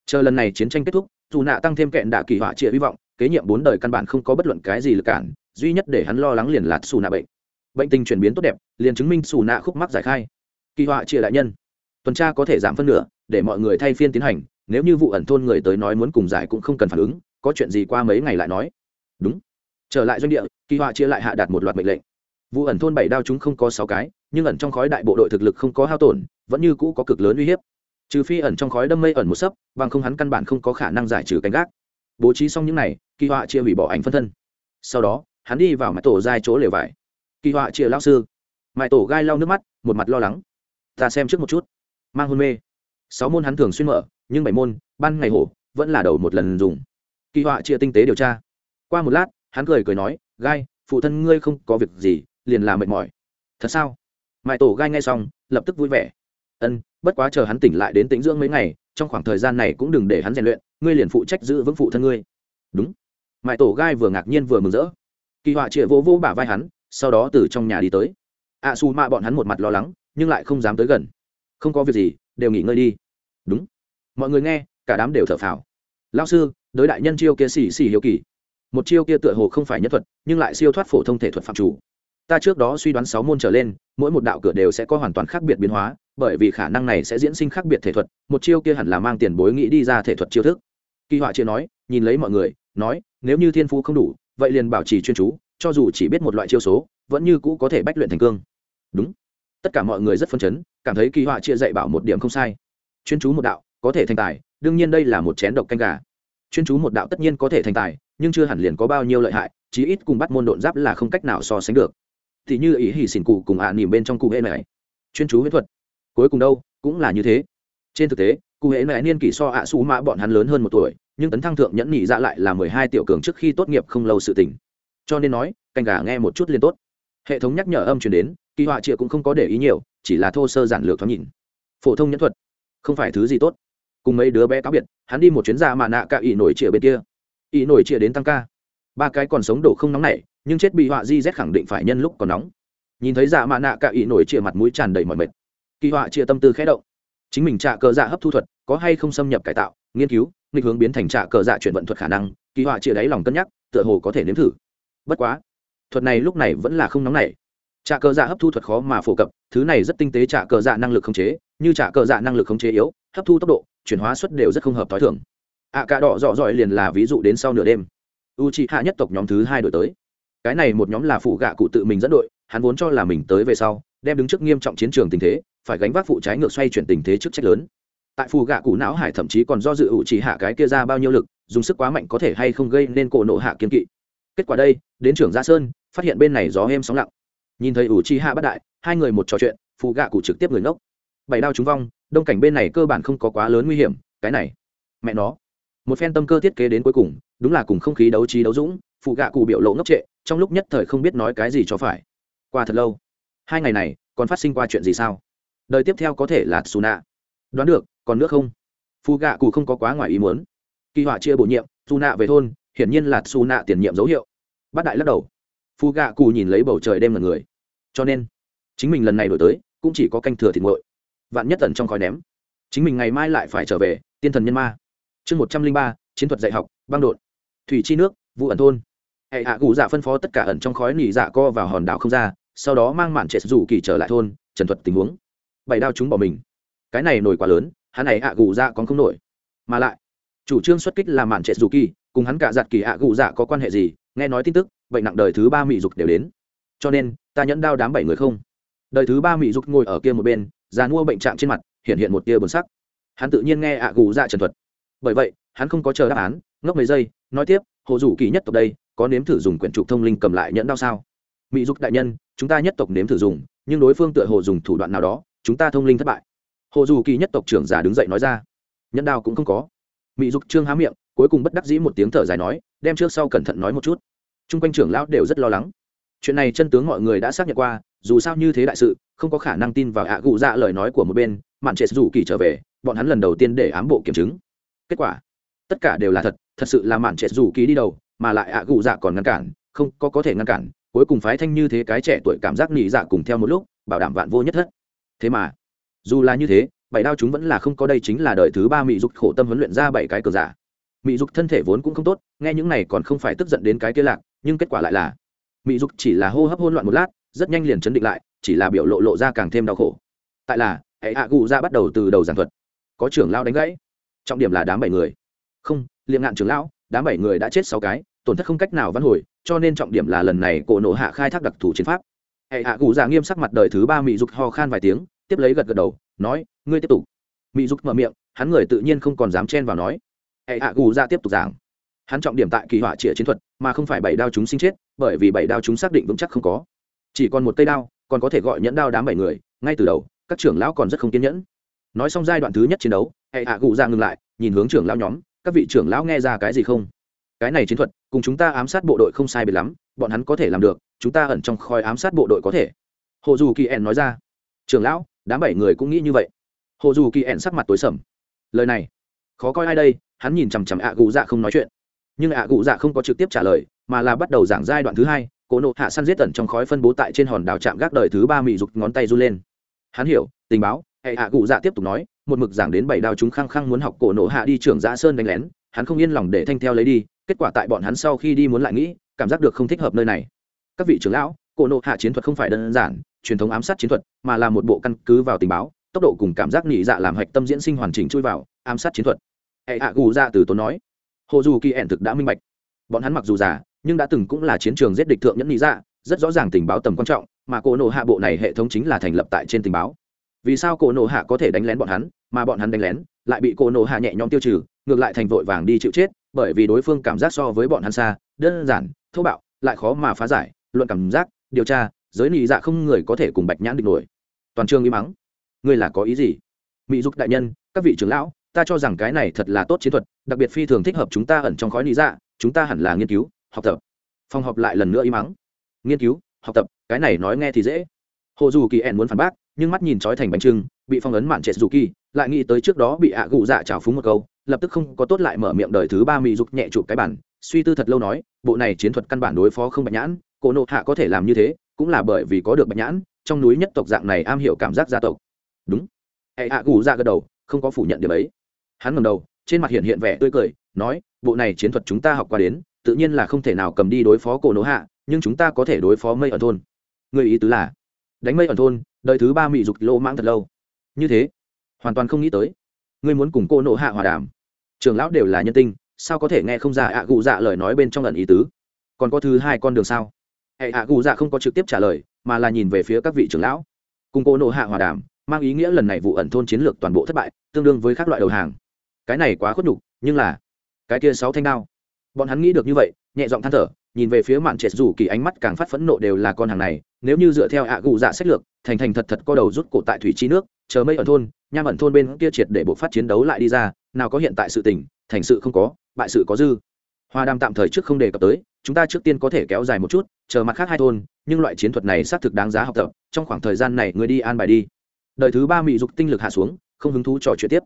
Chờ lần này chiến tranh kết thúc, dù nạ tăng thêm kẹn đạ kỳ họa chia hy vọng, kế nhiệm bốn đời căn bản không có bất luận cái gì lực cản, duy nhất để hắn lo lắng liền là xù nạ bệnh. Bệnh tình chuyển biến tốt đẹp, liền chứng minh xù nạ khúc mắc giải khai. Kỳ họa chia đại nhân. Tuần tra có thể giảm phân nửa để mọi người thay phiên tiến hành, nếu như vụ ẩn thôn người tới nói muốn cùng giải cũng không cần phản ứng, có chuyện gì qua mấy ngày lại nói. Đúng. Trở lại doanh địa, kỳ họa chia lại hạ đạt một loạt mệnh lệnh. Vụ ẩn thôn bảy đao chúng không có sáu cái, nhưng ẩn trong khói đại bộ đội thực lực không có hao tổn, vẫn như cũ có cực lớn uy hiếp. Trừ phi ẩn trong khói đâm mây ẩn một sấp, bằng không hắn căn bản không có khả năng giải trừ canh gác. Bố trí xong những n à y kỳ họa chia hủy bỏ ảnh phân thân. Sau đó, hắn đi vào mãi tổ gai chỗ lều vải. Kỳ họa chia lao sư. Mãi tổ gai lau nước mắt, một mặt lo lắng. Ta xem trước một chút. Mang hôn mê sáu môn hắn thường xuyên mở nhưng bảy môn ban ngày hổ vẫn là đầu một lần dùng. Kỳ họa chia tinh tế điều tra. Qua một lát hắn cười cười nói gai phụ thân ngươi không có việc gì liền là mệt mỏi. Thật sao? Mãi tổ gai ngay xong lập tức vui vẻ. Ân bất quá chờ hắn tỉnh lại đến tĩnh dưỡng mấy ngày trong khoảng thời gian này cũng đừng để hắn rèn luyện ngươi liền phụ trách giữ vững phụ thân ngươi. Đúng. Mãi tổ gai vừa ngạc nhiên vừa mừng rỡ. Kỳ họa chĩa vỗ vỗ bả vai hắn sau đó từ trong nhà đi tới. Ạ à, xù mạ bọn hắn một mặt lo lắng nhưng lại không dám tới gần. Không có việc gì đều nghỉ ngơi đi. Đúng. Mọi người nghe, cả đám đều thở phào. Lao sư đối đại nhân chiêu kia xì xì hiếu kỳ. Một chiêu kia tựa hồ không phải nhất thuật, nhưng lại siêu thoát phổ thông thể thuật phạm chủ. Ta trước đó suy đoán sáu môn trở lên, mỗi một đạo cửa đều sẽ có hoàn toàn khác biệt biến hóa, bởi vì khả năng này sẽ diễn sinh khác biệt thể thuật, một chiêu kia hẳn là mang tiền bối nghĩ đi ra thể thuật chiêu thức. Kỳ họa chia nói, nhìn lấy mọi người, nói, nếu như thiên phú không đủ, vậy liền bảo trì chuyên chú, cho dù chỉ biết một loại chiêu số, vẫn như cũ có thể bách luyện thành cương. Đúng tất cả mọi người rất phấn chấn, cảm thấy kỳ họa chia dạy bảo một điểm không sai. Chuyên chú một đạo, có thể thành tài, đương nhiên đây là một chén độc canh gà. Chuyên chú một đạo tất nhiên có thể thành tài, nhưng chưa hẳn liền có bao nhiêu lợi hại, chí ít cùng bắt môn độn giáp là không cách nào so sánh được. Thì như ý hỉ xỉn cụ cùng ạ à nỉm bên trong cụ hệ này chuyên chú huyết thuật. Cuối cùng đâu, cũng là như thế. Trên thực tế, cụ hệ này niên kỷ so ạ xú mã bọn hắn lớn hơn một tuổi, nhưng tấn thăng thượng nhẫn nhị dạ lại là mười hai tiểu cường trước khi tốt nghiệp không lâu sự tình. Cho nên nói, canh gà nghe một chút liên tốt. Hệ thống nhắc nhở âm chuyển đến kỳ họa chia cũng không có để ý nhiều, chỉ là thô sơ giản lược thoáng nhìn. Phổ thông nhẫn thuật, không phải thứ gì tốt. Cùng mấy đứa bé cáo biệt, hắn đi một chuyến ra mà nạ cả ỷ nổi chia bên kia. Ỷ nổi chia đến tăng ca. Ba cái còn sống đổ không nóng này nhưng chết bị họa di z khẳng định phải nhân lúc còn nóng. Nhìn thấy dạ mạ nạ cả ỷ nổi chia mặt mũi tràn đầy mọi mệt. Kỳ họa chia tâm tư khẽ động. Chính mình trả cờ dạ hấp thu thuật, có hay không xâm nhập cải tạo, nghiên cứu, nghịch hướng biến thành trả cờ dạ chuyển vận thuật khả năng, kỳ họa chia đáy lòng cân nhắc, tựa hồ có thể nếm thử. Bất quá, thuật này lúc này vẫn là không nóng nảy trả cờ dạ hấp thu thuật khó mà phổ cập, thứ này rất tinh tế trả cờ dạ năng lực khống chế, như trả cờ dạ năng lực khống chế yếu, hấp thu tốc độ, chuyển hóa suất đều rất không hợp t h o i thường. Ạ cả đỏ dọ dọi liền là ví dụ đến sau nửa đêm. U c h i hạ nhất tộc nhóm thứ hai đổi tới. Cái này một nhóm là phụ gạ cụ tự mình dẫn đội, hắn vốn cho là mình tới về sau, đem đứng trước nghiêm trọng chiến trường tình thế, phải gánh vác phụ trái ngược xoay chuyển tình thế trước trách lớn. Tại phù gạ cụ não hải thậm chí còn do dự ủ chỉ hạ cái kia ra bao nhiêu lực, dùng sức quá mạnh có thể hay không gây nên cổ nộ hạ kiên kỵ. Kết quả đây, đến trưởng gia sơn, phát hiện bên này gió êm sóng lặng nhìn thấy ủ chi hạ bắt đại, hai người một trò chuyện phụ gạ cụ trực tiếp người ngốc. Bảy đao trúng vong, đông cảnh bên này cơ bản không có quá lớn nguy hiểm, cái này, mẹ nó. Một phen tâm cơ thiết kế đến cuối cùng, đúng là cùng không khí đấu trí đấu dũng phụ gạ cụ biểu lộ ngốc trệ, trong lúc nhất thời không biết nói cái gì cho phải. Qua thật lâu, hai ngày này, còn phát sinh qua chuyện gì sao? Đời tiếp theo có thể là xù nạ đoán được, còn nước không? Phụ gạ cụ không có quá ngoài ý muốn. Kỳ họa chia bổ nhiệm xù nạ về thôn, hiển nhiên là xù nạ tiền nhiệm dấu hiệu. Bắt đại lắc đầu. Phu gạ cụ nhìn lấy bầu trời đêm là người. Cho nên, chính mình lần này đổi tới, cũng chỉ có canh thừa thịt nguội. Vạn nhất tần trong khói ném. Chính mình ngày mai lại phải trở về, tiên thần nhân ma. Chương một trăm linh ba, chiến thuật dạy học, băng đột. Thủy chi nước vụ ẩn thôn. Hệ hạ cụ dạ phân phó tất cả ẩn trong khói nỉ dạ co vào hòn đảo không ra, sau đó mang mạn trệ rủ kỳ trở lại thôn, trần thuật tình huống. Bảy đao chúng bỏ mình. Cái này nổi quá lớn, hắn này hạ cụ dạ còn không nổi. Mà lại, chủ trương xuất kích là mạn trệ rủ kỳ, cùng hắn cả giặt kỳ hạ cụ dạ có quan hệ gì, nghe nói tin tức bệnh nặng đời thứ ba mỹ dục đều đến. Cho nên, ta nhẫn đao đám bảy người không. Đời thứ ba mỹ dục ngồi ở kia một bên, già mua bệnh trạng trên mặt, hiện hiện một tia buồn sắc. Hắn tự nhiên nghe ạ gù dạ trần thuật. Bởi vậy, hắn không có chờ đáp án, ngốc mấy giây, nói tiếp, hồ dù kỳ nhất tộc đây, có nếm thử dùng quyển trục thông linh cầm lại nhẫn đao sao? Mỹ dục đại nhân, chúng ta nhất tộc nếm thử dùng, nhưng đối phương tựa hồ dùng thủ đoạn nào đó, chúng ta thông linh thất bại. Hồ dù kỳ nhất tộc trưởng giả đứng dậy nói ra. Nhẫn đao cũng không có. Mỹ dục trương há miệng, cuối cùng bất đắc dĩ một tiếng thở dài nói, đem trước sau cẩn thận nói một chút chung quanh trưởng lão đều rất lo lắng. Chuyện này chân tướng mọi người đã xác nhận qua, dù sao như thế đại sự, không có khả năng tin vào ạ gụ dạ lời nói của một bên, mạn trệ rủ kỳ trở về, bọn hắn lần đầu tiên để ám bộ kiểm chứng. Kết quả, tất cả đều là thật thật sự là mạn trệ rủ kỳ đi đầu, mà lại ạ gụ dạ còn ngăn cản, không có có thể ngăn cản, cuối cùng phái thanh như thế cái trẻ tuổi cảm giác nỉ dạ cùng theo một lúc, bảo đảm vạn vô nhất thất. Thế mà, dù là như thế, bảy đao chúng vẫn là không có đây chính là đời thứ ba mỹ dục khổ tâm huấn luyện ra bảy cái cờ giả. Mỹ dục thân thể vốn cũng không tốt, nghe những này còn không phải tức giận đến cái kia lạc nhưng kết quả lại là mỹ dục chỉ là hô hấp hôn loạn một lát, rất nhanh liền chấn định lại, chỉ là biểu lộ lộ ra càng thêm đau khổ. Tại là, hệ hạ cụ ra bắt đầu từ đầu giảng thuật. Có trưởng lao đánh gãy. Trọng điểm là đám bảy người. Không, liệm ngạn trưởng lão, đám bảy người đã chết sáu cái, tổn thất không cách nào văn hồi, cho nên trọng điểm là lần này cổ nộ hạ khai thác đặc thù chiến pháp. Hệ hạ cụ ra nghiêm sắc mặt đời thứ ba mỹ dục ho khan vài tiếng, tiếp lấy gật gật đầu, nói, ngươi tiếp tục. Mỹ dục mở miệng, hắn người tự nhiên không còn dám chen vào nói. Hệ hạ cụ ra tiếp tục giảng hắn trọng điểm tại kỳ hỏa trịa chiến thuật, mà không phải bảy đao chúng sinh chết, bởi vì bảy đao chúng xác định vững chắc không có. Chỉ còn một cây đao, còn có thể gọi nhẫn đao đám bảy người, ngay từ đầu, các trưởng lão còn rất không kiên nhẫn. Nói xong giai đoạn thứ nhất chiến đấu, hệ hạ cụ ra ngừng lại, nhìn hướng trưởng lão nhóm, các vị trưởng lão nghe ra cái gì không? Cái này chiến thuật, cùng chúng ta ám sát bộ đội không sai biệt lắm, bọn hắn có thể làm được, chúng ta ẩn trong khói ám sát bộ đội có thể. Hồ dù kỳ ẻn nói ra. Trưởng lão, đám bảy người cũng nghĩ như vậy. Hồ dù kỳ ẻn sắc mặt tối sầm. Lời này, khó coi ai đây? Hắn nhìn chằm chằm ạ gù dạ không nói chuyện nhưng ạ cụ dạ không có trực tiếp trả lời, mà là bắt đầu giảng giai đoạn thứ hai, cổ nộ hạ săn giết tẩn trong khói phân bố tại trên hòn đảo trạm gác đời thứ ba mị rục ngón tay run lên. Hắn hiểu, tình báo, hệ ạ cụ dạ tiếp tục nói, một mực giảng đến bảy đao chúng khăng khăng muốn học cổ nộ hạ đi trưởng giã sơn đánh lén, hắn không yên lòng để thanh theo lấy đi, kết quả tại bọn hắn sau khi đi muốn lại nghĩ, cảm giác được không thích hợp nơi này. Các vị trưởng lão, cổ nộ hạ chiến thuật không phải đơn giản, truyền thống ám sát chiến thuật, mà là một bộ căn cứ vào tình báo, tốc độ cùng cảm giác nhị dạ làm hạch tâm diễn sinh hoàn chỉnh chui vào, ám sát chiến thuật. Hệ hạ gù ra từ tốn nói hồ dù kỳ ẻn thực đã minh bạch. Bọn hắn mặc dù già, nhưng đã từng cũng là chiến trường giết địch thượng nhẫn nhị dạ rất rõ ràng tình báo tầm quan trọng, mà cổ nộ hạ bộ này hệ thống chính là thành lập tại trên tình báo. Vì sao cổ nộ hạ có thể đánh lén bọn hắn, mà bọn hắn đánh lén, lại bị cổ nộ hạ nhẹ nhõm tiêu trừ, ngược lại thành vội vàng đi chịu chết, bởi vì đối phương cảm giác so với bọn hắn xa, đơn giản, thô bạo, lại khó mà phá giải, luận cảm giác, điều tra, giới nị dạ không người có thể cùng bạch nhãn địch nổi. Toàn trường im mắng. Ngươi là có ý gì? Mỹ dục đại nhân, các vị trưởng lão, ta cho rằng cái này thật là tốt chiến thuật đặc biệt phi thường thích hợp chúng ta ẩn trong khói lý dạ chúng ta hẳn là nghiên cứu, học tập. Phòng họp lại lần nữa im mắng nghiên cứu, học tập, cái này nói nghe thì dễ. Hồ dù kỳ ẹn muốn phản bác, nhưng mắt nhìn trói thành bánh trưng, bị phong ấn mạn trệ dù kỳ, lại nghĩ tới trước đó bị ạ gụ dạ trào phúng một câu, lập tức không có tốt lại mở miệng đời thứ ba mỹ dục nhẹ chụp cái bản, suy tư thật lâu nói, bộ này chiến thuật căn bản đối phó không bạch nhãn, cổ nộ hạ có thể làm như thế, cũng là bởi vì có được bạch nhãn, trong núi nhất tộc dạng này am hiểu cảm giác gia tộc. Đúng. Hệ ạ gù dạ gật đầu, không có phủ nhận điều ấy. Hắn ngầm đầu trên mặt hiện hiện vẻ tươi cười, nói, bộ này chiến thuật chúng ta học qua đến, tự nhiên là không thể nào cầm đi đối phó cổ nỗ hạ, nhưng chúng ta có thể đối phó mây ở thôn. Người ý tứ là, đánh mây ở thôn, đời thứ ba mỹ dục lô mãng thật lâu. Như thế, hoàn toàn không nghĩ tới, ngươi muốn cùng cô nộ hạ hòa đàm. Trường lão đều là nhân tinh, sao có thể nghe không ra ạ gù dạ lời nói bên trong lần ý tứ? Còn có thứ hai con đường sao? Hệ ạ gù dạ không có trực tiếp trả lời, mà là nhìn về phía các vị trưởng lão. Cùng cô nộ hạ hòa đàm, mang ý nghĩa lần này vụ ẩn thôn chiến lược toàn bộ thất bại, tương đương với các loại đầu hàng cái này quá khuất nhục, nhưng là, cái kia sáu thanh đao. Bọn hắn nghĩ được như vậy, nhẹ giọng than thở, nhìn về phía mạn trệt dù kỳ ánh mắt càng phát phẫn nộ đều là con hàng này, nếu như dựa theo ạ gù dạ sách lược, thành thành thật thật co đầu rút cổ tại thủy chi nước, chờ mây ở thôn, nham ẩn thôn bên kia triệt để bộ phát chiến đấu lại đi ra, nào có hiện tại sự tình, thành sự không có, bại sự có dư. Hoa đàm tạm thời trước không đề cập tới, chúng ta trước tiên có thể kéo dài một chút, chờ mặt khác hai thôn, nhưng loại chiến thuật này xác thực đáng giá học tập, trong khoảng thời gian này người đi an bài đi. Đợi thứ ba mỹ dục tinh lực hạ xuống, không hứng thú trò chuyện tiếp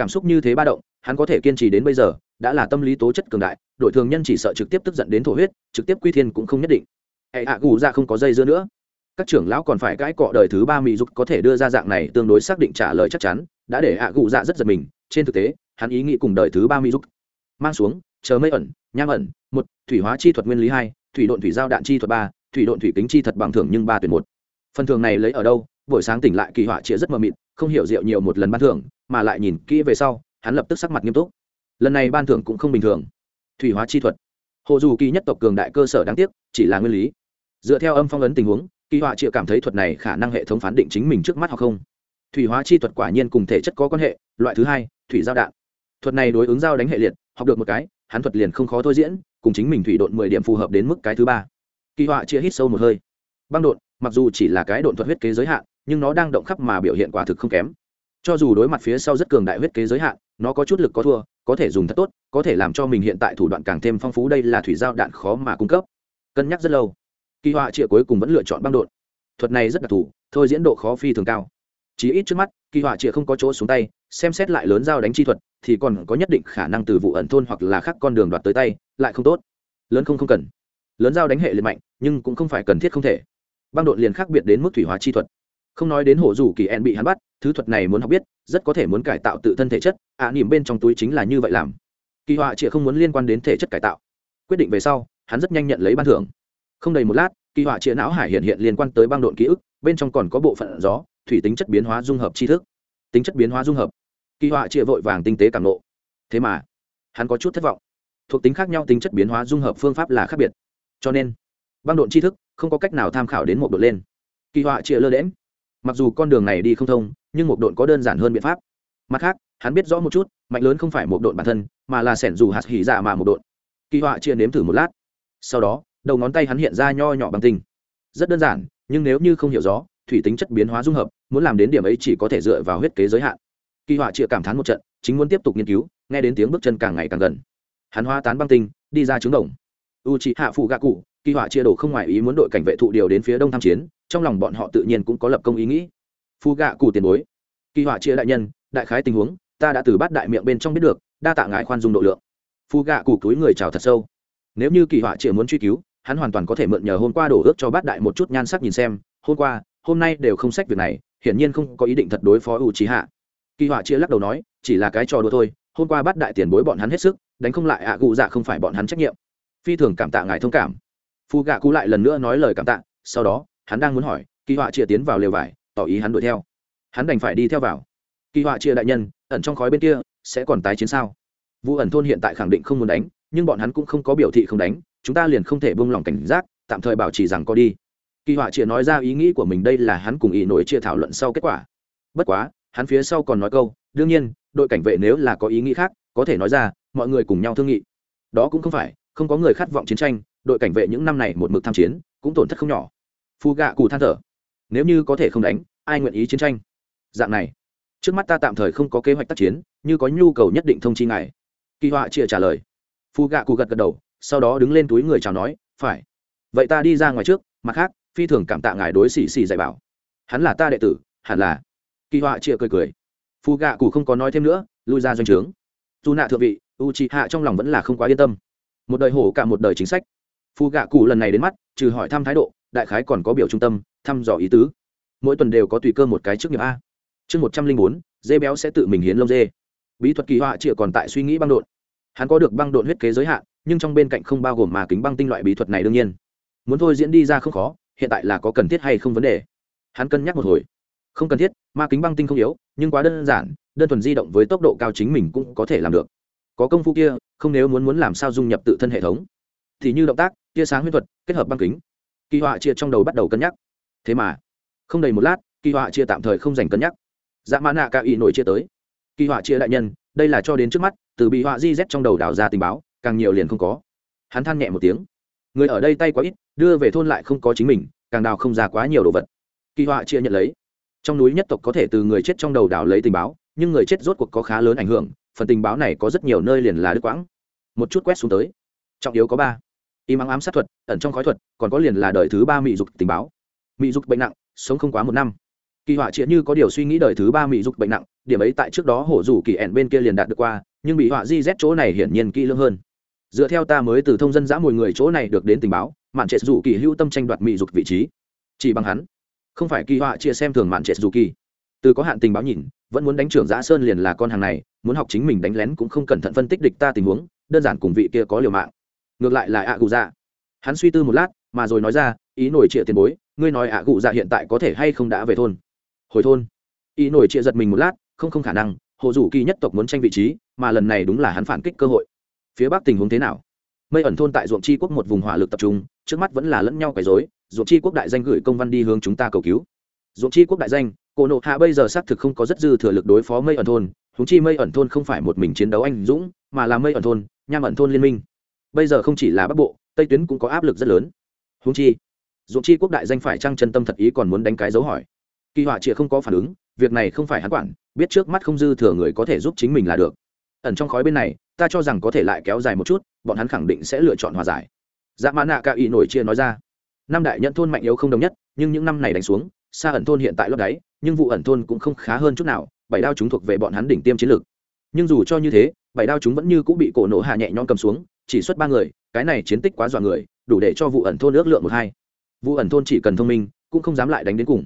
cảm xúc như thế ba động, hắn có thể kiên trì đến bây giờ, đã là tâm lý tố chất cường đại, đội thường nhân chỉ sợ trực tiếp tức giận đến thổ huyết, trực tiếp quy thiên cũng không nhất định. Hệ hạ gù ra không có dây dưa nữa. Các trưởng lão còn phải cãi cọ đời thứ ba mỹ dục có thể đưa ra dạng này tương đối xác định trả lời chắc chắn, đã để hạ gù dạ rất giật mình, trên thực tế, hắn ý nghĩ cùng đời thứ ba mỹ dục mang xuống, chờ mây ẩn, nham ẩn, một, thủy hóa chi thuật nguyên lý hai, thủy độn thủy giao đạn chi thuật ba, thủy độn thủy kính chi thật bằng thưởng nhưng ba tuyển một. Phần thường này lấy ở đâu? Buổi sáng tỉnh lại kỳ họa chĩa rất mờ mịt, không hiểu rượu nhiều một lần ban thưởng mà lại nhìn kỹ về sau, hắn lập tức sắc mặt nghiêm túc. Lần này ban thưởng cũng không bình thường. Thủy hóa chi thuật. Hồ dù kỳ nhất tộc cường đại cơ sở đáng tiếc, chỉ là nguyên lý. Dựa theo âm phong ấn tình huống, kỳ họa chịu cảm thấy thuật này khả năng hệ thống phán định chính mình trước mắt hoặc không. Thủy hóa chi thuật quả nhiên cùng thể chất có quan hệ, loại thứ hai, thủy giao đạn. Thuật này đối ứng giao đánh hệ liệt, học được một cái, hắn thuật liền không khó thôi diễn, cùng chính mình thủy độn mười điểm phù hợp đến mức cái thứ ba. Kỳ họa chia hít sâu một hơi. Băng độn, mặc dù chỉ là cái độn thuật huyết kế giới hạn, nhưng nó đang động khắp mà biểu hiện quả thực không kém cho dù đối mặt phía sau rất cường đại huyết kế giới hạn, nó có chút lực có thua, có thể dùng thật tốt, có thể làm cho mình hiện tại thủ đoạn càng thêm phong phú đây là thủy giao đạn khó mà cung cấp. Cân nhắc rất lâu. Kỳ họa trịa cuối cùng vẫn lựa chọn băng đột thuật này rất đặc thù, thôi diễn độ khó phi thường cao. Chỉ ít trước mắt, kỳ họa trịa không có chỗ xuống tay, xem xét lại lớn giao đánh chi thuật, thì còn có nhất định khả năng từ vụ ẩn thôn hoặc là khác con đường đoạt tới tay, lại không tốt. Lớn không không cần. Lớn giao đánh hệ liệt mạnh, nhưng cũng không phải cần thiết không thể. Băng đột liền khác biệt đến mức thủy hóa chi thuật không nói đến hổ rủ kỳ en bị hắn bắt thứ thuật này muốn học biết rất có thể muốn cải tạo tự thân thể chất ạ à, nỉm bên trong túi chính là như vậy làm. Kỳ họa chịa không muốn liên quan đến thể chất cải tạo. Quyết định về sau hắn rất nhanh nhận lấy ban thưởng. Không đầy một lát kỳ họa chịa não hải hiện hiện liên quan tới băng độn ký ức bên trong còn có bộ phận gió thủy tính chất biến hóa dung hợp tri thức. Tính chất biến hóa dung hợp. Kỳ họa chịa vội vàng tinh tế cảm nộ. Thế mà hắn có chút thất vọng. Thuộc tính khác nhau tính chất biến hóa dung hợp phương pháp là khác biệt. Cho nên băng độn tri thức không có cách nào tham khảo đến một độ lên. Kỳ họa chịa lơ đễm mặc dù con đường này đi không thông, nhưng một độn có đơn giản hơn biện pháp. Mặt khác, hắn biết rõ một chút mạnh lớn không phải một độn bản thân, mà là sẻn dù hạt hỉ dạ mà một độn. Kỳ họa chia nếm thử một lát. Sau đó, đầu ngón tay hắn hiện ra nho nhỏ bằng tinh. Rất đơn giản, nhưng nếu như không hiểu rõ, thủy tính chất biến hóa dung hợp, muốn làm đến điểm ấy chỉ có thể dựa vào huyết kế giới hạn. Kỳ họa chia cảm thán một trận, chính muốn tiếp tục nghiên cứu, nghe đến tiếng bước chân càng ngày càng gần. Hắn hoa tán băng tinh, đi ra trứng đồng. U chị hạ phụ gạ cụ kỳ họa chia đổ không ngoài ý muốn đội cảnh vệ thụ điều đến phía đông tham chiến trong lòng bọn họ tự nhiên cũng có lập công ý nghĩ. Phu gạ cụ tiền bối, kỳ họa chia đại nhân, đại khái tình huống, ta đã từ bắt đại miệng bên trong biết được, đa tạ ngại khoan dung độ lượng. Phu gạ cụ túi người chào thật sâu. Nếu như kỳ họa chia muốn truy cứu, hắn hoàn toàn có thể mượn nhờ hôm qua đổ ước cho bát đại một chút nhan sắc nhìn xem. Hôm qua, hôm nay đều không sách việc này, hiển nhiên không có ý định thật đối phó u trí hạ. Kỳ họa chia lắc đầu nói, chỉ là cái trò đùa thôi, hôm qua bắt đại tiền bối bọn hắn hết sức, đánh không lại ạ à gụ dạ không phải bọn hắn trách nhiệm. Phi thường cảm tạ ngài thông cảm. Phu gạ cụ lại lần nữa nói lời cảm tạ, sau đó hắn đang muốn hỏi, kỳ họa chia tiến vào lều vải, tỏ ý hắn đuổi theo. Hắn đành phải đi theo vào. Kỳ họa chia đại nhân, ẩn trong khói bên kia, sẽ còn tái chiến sao? Vụ ẩn thôn hiện tại khẳng định không muốn đánh, nhưng bọn hắn cũng không có biểu thị không đánh, chúng ta liền không thể buông lỏng cảnh giác, tạm thời bảo trì rằng có đi. Kỳ họa chia nói ra ý nghĩ của mình đây là hắn cùng ý nổi chia thảo luận sau kết quả. Bất quá, hắn phía sau còn nói câu, đương nhiên, đội cảnh vệ nếu là có ý nghĩ khác, có thể nói ra, mọi người cùng nhau thương nghị. Đó cũng không phải, không có người khát vọng chiến tranh, đội cảnh vệ những năm này một mực tham chiến, cũng tổn thất không nhỏ phu gạ cụ than thở. Nếu như có thể không đánh, ai nguyện ý chiến tranh? Dạng này. Trước mắt ta tạm thời không có kế hoạch tác chiến, như có nhu cầu nhất định thông chi ngài. Kỳ họa chịa trả lời. Phu gạ cụ gật gật đầu, sau đó đứng lên túi người chào nói, phải. Vậy ta đi ra ngoài trước, mặt khác, phi thường cảm tạ ngài đối xì xì dạy bảo. Hắn là ta đệ tử, hẳn là. Kỳ họa chịa cười cười. Phu gạ cụ không có nói thêm nữa, lui ra doanh trướng. Dù nạ thượng vị u c hạ trong lòng vẫn là không quá yên tâm. Một đời hổ cả một đời chính sách phù gạ cụ lần này đến mắt, trừ hỏi thăm thái độ, đại khái còn có biểu trung tâm, thăm dò ý tứ. Mỗi tuần đều có tùy cơ một cái trước nghiệp a. Chương một trăm linh bốn, dê béo sẽ tự mình hiến lông dê. Bí thuật kỳ họa chịa còn tại suy nghĩ băng đột hắn có được băng đột huyết kế giới hạn, nhưng trong bên cạnh không bao gồm mà kính băng tinh loại bí thuật này đương nhiên. Muốn thôi diễn đi ra không khó, hiện tại là có cần thiết hay không vấn đề. Hắn cân nhắc một hồi. Không cần thiết, ma kính băng tinh không yếu, nhưng quá đơn giản, đơn thuần di động với tốc độ cao chính mình cũng có thể làm được. Có công phu kia, không nếu muốn muốn làm sao dung nhập tự thân hệ thống. Thì như động tác tia sáng huyết thuật kết hợp băng kính. Kỳ họa chia trong đầu bắt đầu cân nhắc. Thế mà, không đầy một lát, kỳ họa chia tạm thời không dành cân nhắc. Dạ mã nạ ca ý nổi chia tới. Kỳ họa chia đại nhân, đây là cho đến trước mắt, từ bị họa di z trong đầu đào ra tình báo, càng nhiều liền không có. Hắn than nhẹ một tiếng. Người ở đây tay quá ít, đưa về thôn lại không có chính mình, càng đào không ra quá nhiều đồ vật. Kỳ họa chia nhận lấy. Trong núi nhất tộc có thể từ người chết trong đầu đào lấy tình báo, nhưng người chết rốt cuộc có khá lớn ảnh hưởng, phần tình báo này có rất nhiều nơi liền là đứt quãng. Một chút quét xuống tới. Trọng yếu có ba y mắng ám sát thuật, ẩn trong khói thuật, còn có liền là đời thứ ba mỹ dục tình báo. Mỹ dục bệnh nặng, sống không quá một năm. Kỳ họa chĩa như có điều suy nghĩ đời thứ ba mỹ dục bệnh nặng, điểm ấy tại trước đó hổ rủ kỳ ẻn bên kia liền đạt được qua, nhưng bị họa di z chỗ này hiển nhiên kỹ lưỡng hơn. Dựa theo ta mới từ thông dân giã mùi người chỗ này được đến tình báo, mạn trệ dù kỳ hưu tâm tranh đoạt mỹ dục vị trí. Chỉ bằng hắn. Không phải kỳ họa chia xem thường mạn trệ dù kỳ. Từ có hạn tình báo nhìn, vẫn muốn đánh trưởng giã sơn liền là con hàng này, muốn học chính mình đánh lén cũng không cẩn thận phân tích địch ta tình huống, đơn giản cùng vị kia có liều mạng ngược lại là ạ gù dạ. Hắn suy tư một lát, mà rồi nói ra, ý nổi trịa tiền bối, ngươi nói ạ gù dạ hiện tại có thể hay không đã về thôn? Hồi thôn. Ý nổi trịa giật mình một lát, không không khả năng, hồ dù kỳ nhất tộc muốn tranh vị trí, mà lần này đúng là hắn phản kích cơ hội. Phía bắc tình huống thế nào? Mây ẩn thôn tại ruộng tri quốc một vùng hỏa lực tập trung, trước mắt vẫn là lẫn nhau quấy dối ruộng tri quốc đại danh gửi công văn đi hướng chúng ta cầu cứu. Ruộng tri quốc đại danh, cổ nộ hạ bây giờ xác thực không có rất dư thừa lực đối phó mây ẩn thôn húng chi mây ẩn thôn không phải một mình chiến đấu anh dũng, mà là mây ẩn thôn, nham ẩn thôn liên minh bây giờ không chỉ là bắc bộ, tây tuyến cũng có áp lực rất lớn. Húng chi dụng chi quốc đại danh phải trăng chân tâm thật ý còn muốn đánh cái dấu hỏi. Kỳ họa chịa không có phản ứng, việc này không phải hắn quản, biết trước mắt không dư thừa người có thể giúp chính mình là được. Ẩn trong khói bên này, ta cho rằng có thể lại kéo dài một chút, bọn hắn khẳng định sẽ lựa chọn hòa giải. Dạ mã nạ ca ý nổi chia nói ra. Năm đại nhận thôn mạnh yếu không đồng nhất, nhưng những năm này đánh xuống, xa ẩn thôn hiện tại lót đáy, nhưng vụ ẩn thôn cũng không khá hơn chút nào, bảy đao chúng thuộc về bọn hắn đỉnh tiêm chiến lược. Nhưng dù cho như thế, bảy đao chúng vẫn như cũng bị cổ nổ hạ nhẹ nhõm cầm xuống chỉ xuất ba người, cái này chiến tích quá dọa người, đủ để cho vụ ẩn thôn ước lượng một hai. Vụ ẩn thôn chỉ cần thông minh, cũng không dám lại đánh đến cùng.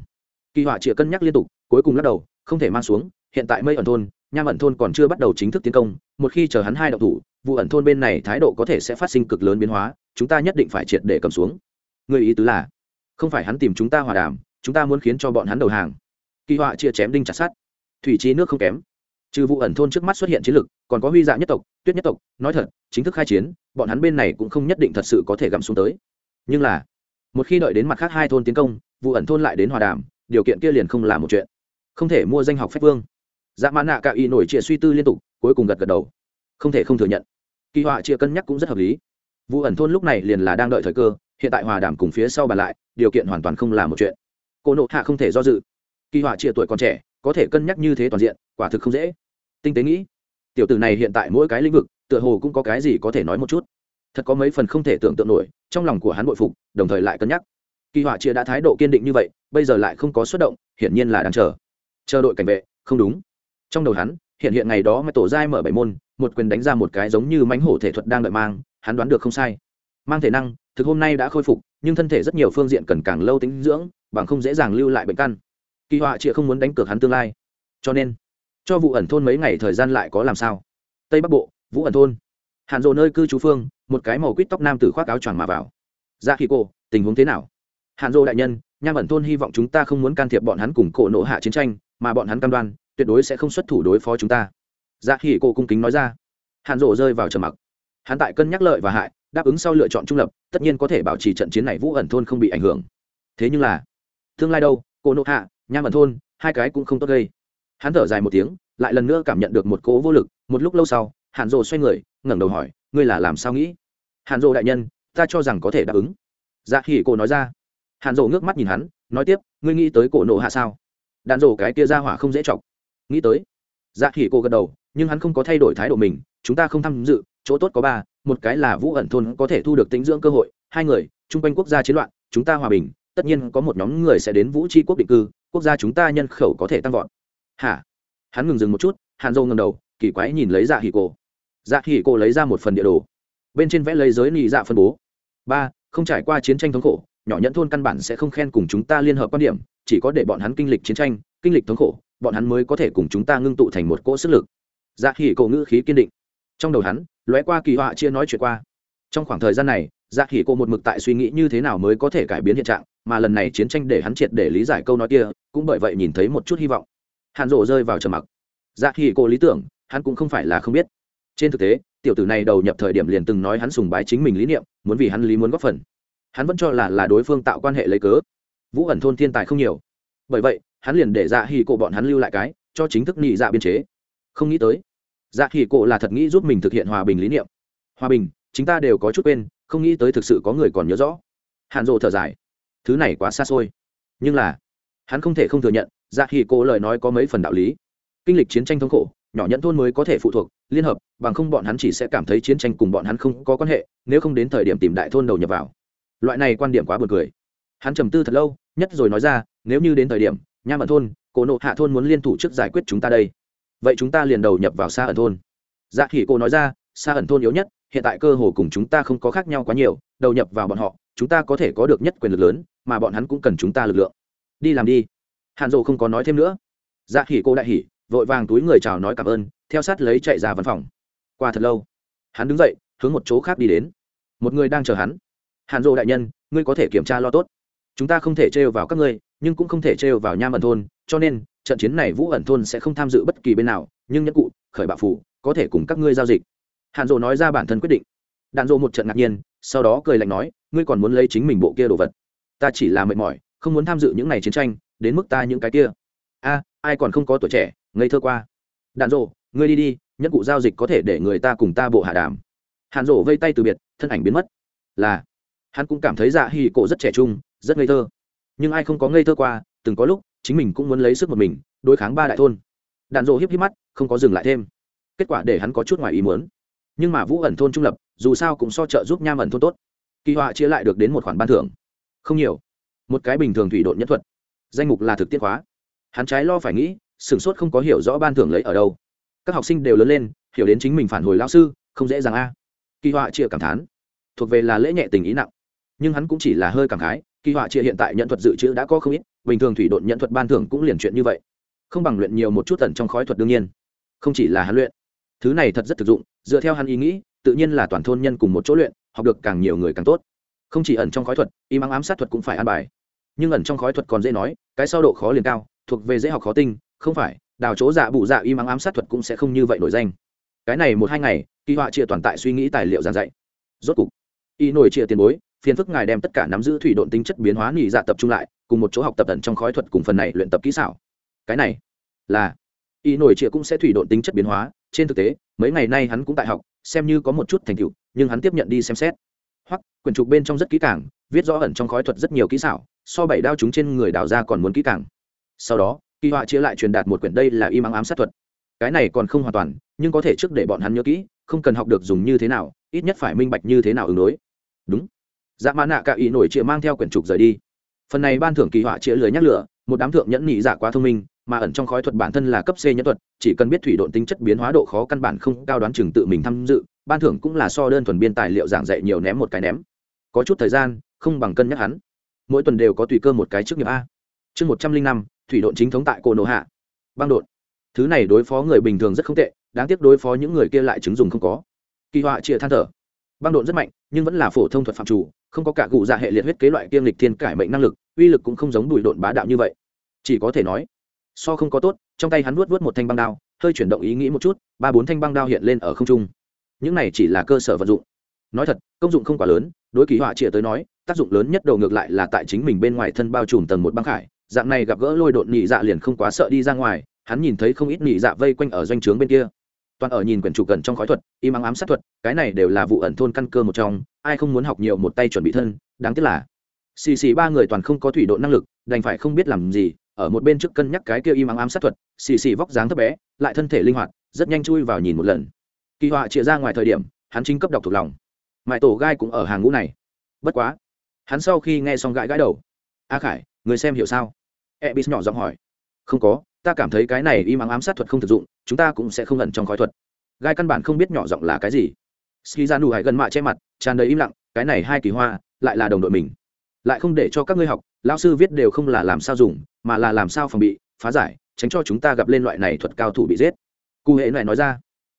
Kỳ họa chịa cân nhắc liên tục, cuối cùng lắc đầu, không thể mang xuống, hiện tại mây ẩn thôn, nham ẩn thôn còn chưa bắt đầu chính thức tiến công, một khi chờ hắn hai đậu thủ vụ ẩn thôn bên này thái độ có thể sẽ phát sinh cực lớn biến hóa, chúng ta nhất định phải triệt để cầm xuống. Người ý tứ là, không phải hắn tìm chúng ta hòa đàm, chúng ta muốn khiến cho bọn hắn đầu hàng. Kỳ họa chia chém đinh chặt sát thủy trí nước không kém trừ vụ ẩn thôn trước mắt xuất hiện chiến lực, còn có huy dạ nhất tộc, tuyết nhất tộc, nói thật, chính thức khai chiến, bọn hắn bên này cũng không nhất định thật sự có thể gặm xuống tới. Nhưng là, một khi đợi đến mặt khác hai thôn tiến công, vụ ẩn thôn lại đến hòa đàm, điều kiện kia liền không là một chuyện. Không thể mua danh học phép vương. Dạ mã nạ cạo y nổi trịa suy tư liên tục, cuối cùng gật gật đầu. Không thể không thừa nhận. Kỳ họa chia cân nhắc cũng rất hợp lý. Vụ ẩn thôn lúc này liền là đang đợi thời cơ, hiện tại hòa đàm cùng phía sau bàn lại, điều kiện hoàn toàn không là một chuyện. Cô nộ hạ không thể do dự. Kỳ họa chia tuổi còn trẻ, có thể cân nhắc như thế toàn diện, quả thực không dễ tinh tế nghĩ. Tiểu tử này hiện tại mỗi cái lĩnh vực, tựa hồ cũng có cái gì có thể nói một chút. Thật có mấy phần không thể tưởng tượng nổi, trong lòng của hắn bội phục, đồng thời lại cân nhắc. Kỳ họa chia đã thái độ kiên định như vậy, bây giờ lại không có xuất động, hiển nhiên là đang chờ. Chờ đội cảnh vệ, không đúng. Trong đầu hắn, hiện hiện ngày đó mà tổ giai mở bảy môn, một quyền đánh ra một cái giống như mánh hổ thể thuật đang đợi mang, hắn đoán được không sai. Mang thể năng, thực hôm nay đã khôi phục, nhưng thân thể rất nhiều phương diện cần càng lâu tính dưỡng, bằng không dễ dàng lưu lại bệnh căn. Kỳ họa chia không muốn đánh cược hắn tương lai. Cho nên cho vụ ẩn thôn mấy ngày thời gian lại có làm sao? Tây bắc bộ, vũ ẩn thôn. Hạn rộ nơi cư trú phương, một cái màu quýt tóc nam tử khoác áo choàng mà vào. Dạ ra khi cô tình huống thế nào? Hạn dô đại nhân, nham ẩn thôn hy vọng chúng ta không muốn can thiệp bọn hắn cùng cổ nộ hạ chiến tranh, mà bọn hắn cam đoan, tuyệt đối sẽ không xuất thủ đối phó chúng ta. Dạ khi cô cung kính nói ra. Hạn dô rơi vào trầm mặc. Hắn tại cân nhắc lợi và hại, đáp ứng sau lựa chọn trung lập, tất nhiên có thể bảo trì trận chiến này vũ ẩn thôn không bị ảnh hưởng. Thế nhưng là, tương lai đâu, cổ nộ hạ, nham ẩn thôn, hai cái cũng không tốt gây hắn thở dài một tiếng, lại lần nữa cảm nhận được một cỗ vô lực, một lúc lâu sau hạn rồ xoay người, ngẩng đầu hỏi, ngươi là làm sao nghĩ? Hạn rồ đại nhân, ta cho rằng có thể đáp ứng. Dạ hỉ cổ nói ra. Hạn rồ ngước mắt nhìn hắn, nói tiếp, ngươi nghĩ tới cổ nộ hạ sao? Đạn rồ cái kia ra hỏa không dễ chọc. Nghĩ tới. Dạ hỉ cổ gật đầu, nhưng hắn không có thay đổi thái độ mình, chúng ta không tham dự, chỗ tốt có ba, một cái là vũ ẩn thôn có thể thu được tính dưỡng cơ hội, hai người, chung quanh quốc gia chiến loạn, chúng ta hòa bình, tất nhiên có một nhóm người sẽ đến vũ tri quốc định cư, quốc gia chúng ta nhân khẩu có thể tăng vọt hả? Hắn ngừng dừng một chút, hàn dâu ngầm đầu, kỳ quái nhìn lấy dạ hỉ cổ. Dạ hỉ cổ lấy ra một phần địa đồ. Bên trên vẽ lấy giới nị dạ phân bố. Ba, không trải qua chiến tranh thống khổ, nhỏ nhẫn thôn căn bản sẽ không khen cùng chúng ta liên hợp quan điểm, chỉ có để bọn hắn kinh lịch chiến tranh, kinh lịch thống khổ, bọn hắn mới có thể cùng chúng ta ngưng tụ thành một cỗ sức lực. Dạ hỉ cổ ngữ khí kiên định. Trong đầu hắn, lóe qua kỳ họa chia nói chuyện qua. Trong khoảng thời gian này dạ hỉ cổ một mực tại suy nghĩ như thế nào mới có thể cải biến hiện trạng, mà lần này chiến tranh để hắn triệt để lý giải câu nói kia, cũng bởi vậy nhìn thấy một chút hy vọng hàn rộ rơi vào trầm mặc. Dạ khi cô lý tưởng, hắn cũng không phải là không biết. Trên thực tế, tiểu tử này đầu nhập thời điểm liền từng nói hắn sùng bái chính mình lý niệm, muốn vì hắn lý muốn góp phần. Hắn vẫn cho là là đối phương tạo quan hệ lấy cớ. Vũ ẩn thôn thiên tài không nhiều. Bởi vậy, hắn liền để dạ hì cổ bọn hắn lưu lại cái, cho chính thức nhị dạ biên chế. Không nghĩ tới dạ hì cổ là thật nghĩ giúp mình thực hiện hòa bình lý niệm. Hòa bình chúng ta đều có chút quên, không nghĩ tới thực sự có người còn nhớ rõ. Hàn rộ thở dài. Thứ này quá xa xôi. Nhưng là, hắn không thể không thừa nhận dạ hỉ cổ lời nói có mấy phần đạo lý. Kinh lịch chiến tranh thống khổ, nhỏ nhẫn thôn mới có thể phụ thuộc, liên hợp, bằng không bọn hắn chỉ sẽ cảm thấy chiến tranh cùng bọn hắn không có quan hệ, nếu không đến thời điểm tìm đại thôn đầu nhập vào. Loại này quan điểm quá buồn cười. Hắn trầm tư thật lâu, nhất rồi nói ra, nếu như đến thời điểm, nha ẩn thôn, cổ nộ hạ thôn muốn liên thủ trước giải quyết chúng ta đây. Vậy chúng ta liền đầu nhập vào xa ẩn thôn. Dạ khỉ cô nói ra xa ẩn thôn yếu nhất, hiện tại cơ hồ cùng chúng ta không có khác nhau quá nhiều, đầu nhập vào bọn họ, chúng ta có thể có được nhất quyền lực lớn, mà bọn hắn cũng cần chúng ta lực lượng. Đi làm đi hàn dộ không có nói thêm nữa. Dạ hỉ cô đại hỉ, vội vàng túi người chào nói cảm ơn, theo sát lấy chạy ra văn phòng. Qua thật lâu, hắn đứng dậy, hướng một chỗ khác đi đến. Một người đang chờ hắn. Hàn dộ đại nhân, ngươi có thể kiểm tra lo tốt. Chúng ta không thể trêu vào các ngươi, nhưng cũng không thể trêu vào nham ẩn thôn, cho nên, trận chiến này vũ ẩn thôn sẽ không tham dự bất kỳ bên nào, nhưng nhất cụ, khởi bạo phủ, có thể cùng các ngươi giao dịch. Hàn dộ nói ra bản thân quyết định. Đàn dộ một trận ngạc nhiên, sau đó cười lạnh nói, ngươi còn muốn lấy chính mình bộ kia đồ vật? Ta chỉ là mệt mỏi, không muốn tham dự những ngày chiến tranh đến mức ta những cái kia. A, ai còn không có tuổi trẻ, ngây thơ qua. Đạn rộ ngươi đi đi nhất cụ giao dịch có thể để người ta cùng ta bộ hạ đàm. Hàn rộ vây tay từ biệt, thân ảnh biến mất. Là, hắn cũng cảm thấy dạ hì cổ rất trẻ trung, rất ngây thơ. Nhưng ai không có ngây thơ qua, từng có lúc, chính mình cũng muốn lấy sức một mình, đối kháng ba đại thôn. Đạn rộ hiếp hiếp mắt, không có dừng lại thêm. Kết quả để hắn có chút ngoài ý muốn. Nhưng mà vũ ẩn thôn trung lập, dù sao cũng so trợ giúp nham ẩn thôn tốt. Kỳ họa chia lại được đến một khoản ban thưởng. Không nhiều. Một cái bình thường thủy độn nhất thuật danh mục là thực tiết hóa hắn trái lo phải nghĩ, sửng sốt không có hiểu rõ ban thưởng lấy ở đâu. Các học sinh đều lớn lên, hiểu đến chính mình phản hồi lao sư, không dễ dàng a. Kỳ họa chia cảm thán. Thuộc về là lễ nhẹ tình ý nặng. Nhưng hắn cũng chỉ là hơi cảm khái, kỳ họa chia hiện tại nhận thuật dự trữ đã có không ít, bình thường thủy độn nhận thuật ban thưởng cũng liền chuyện như vậy. Không bằng luyện nhiều một chút tần trong khói thuật đương nhiên. Không chỉ là hắn luyện. Thứ này thật rất thực dụng, dựa theo hắn ý nghĩ, tự nhiên là toàn thôn nhân cùng một chỗ luyện, học được càng nhiều người càng tốt. Không chỉ ẩn trong khói thuật, y mắng ám sát thuật cũng phải an bài nhưng ẩn trong khói thuật còn dễ nói, cái sau độ khó liền cao, thuộc về dễ học khó tinh, không phải, đào chỗ dạ bụ dạ y mắng ám sát thuật cũng sẽ không như vậy nổi danh. Cái này một hai ngày, kỳ họa chia toàn tại suy nghĩ tài liệu giảng dạy. Rốt cục, y nổi chia tiền bối, phiền phức ngài đem tất cả nắm giữ thủy độn tính chất biến hóa nghỉ dạ tập trung lại, cùng một chỗ học tập tận trong khói thuật cùng phần này luyện tập kỹ xảo. Cái này là, y nổi chia cũng sẽ thủy độn tính chất biến hóa, trên thực tế, mấy ngày nay hắn cũng tại học, xem như có một chút thành tựu, nhưng hắn tiếp nhận đi xem xét. Hoặc, quyển trục bên trong rất kỹ càng, viết rõ ẩn trong khói thuật rất nhiều kỹ xảo so bảy đao chúng trên người đào ra còn muốn kỹ càng. Sau đó kỳ họa chia lại truyền đạt một quyển đây là y mắng ám sát thuật. Cái này còn không hoàn toàn nhưng có thể trước để bọn hắn nhớ kỹ không cần học được dùng như thế nào ít nhất phải minh bạch như thế nào ứng đối. Đúng. Dạ mã nạ cả ý nổi chia mang theo quyển trục rời đi. Phần này ban thưởng kỳ họa chia lười nhắc lửa một đám thượng nhẫn nhị dạ quá thông minh mà ẩn trong khói thuật bản thân là cấp C nhẫn thuật, chỉ cần biết thủy độn tính chất biến hóa độ khó căn bản không cao đoán chừng tự mình tham dự, ban thưởng cũng là so đơn thuần biên tài liệu giảng dạy nhiều ném một cái ném. Có chút thời gian, không bằng cân nhắc hắn. Mỗi tuần đều có tùy cơ một cái chức nghiệp a. Chương một trăm linh năm thủy độn chính thống tại Cổ Nộ Hạ. Băng độn. Thứ này đối phó người bình thường rất không tệ, đáng tiếc đối phó những người kia lại chứng dùng không có. Kỳ họa chia than thở. băng độn rất mạnh nhưng vẫn là phổ thông thuật phạm chủ không có cả cụ dạ hệ liệt huyết kế loại kiêm lịch thiên cải mệnh năng lực uy lực cũng không giống đùi độn bá đạo như vậy chỉ có thể nói so không có tốt trong tay hắn vuốt vuốt một thanh băng đao hơi chuyển động ý nghĩ một chút ba bốn thanh băng đao hiện lên ở không trung những này chỉ là cơ sở vận dụng nói thật công dụng không quá lớn đối kỳ họa chia tới nói tác dụng lớn nhất đầu ngược lại là tại chính mình bên ngoài thân bao trùm tầng một băng khải. Dạng này gặp gỡ lôi đột nhị dạ liền không quá sợ đi ra ngoài, hắn nhìn thấy không ít nhị dạ vây quanh ở doanh trướng bên kia. Toàn ở nhìn quyển chủ cần trong khói thuật, im ắng ám sát thuật, cái này đều là vụ ẩn thôn căn cơ một trong, ai không muốn học nhiều một tay chuẩn bị thân, đáng tiếc là xì xì ba người toàn không có thủy độ năng lực, đành phải không biết làm gì, ở một bên trước cân nhắc cái kia im ắng ám sát thuật, xì xì vóc dáng thấp bé, lại thân thể linh hoạt, rất nhanh chui vào nhìn một lần. Kỳ họa chia ra ngoài thời điểm, hắn chính cấp đọc thuộc lòng. Mãi tổ gai cũng ở hàng ngũ này. Bất quá hắn sau khi nghe xong gãi gãi đầu. A khải, người xem hiểu sao? E b i s nhỏ giọng hỏi. Không có, ta cảm thấy cái này im ắng ám sát thuật không thực dụng, chúng ta cũng sẽ không ẩn trong khói thuật. Gai căn bản không biết nhỏ giọng là cái gì. Ski ra nụ hải gần mạ che mặt, tràn đầy im lặng, cái này hai kỳ hoa, lại là đồng đội mình. Lại không để cho các ngươi học lao sư viết đều không là làm sao dùng, mà là làm sao phòng bị, phá giải, tránh cho chúng ta gặp lên loại này thuật cao thủ bị giết. Cụ hệ này nói ra.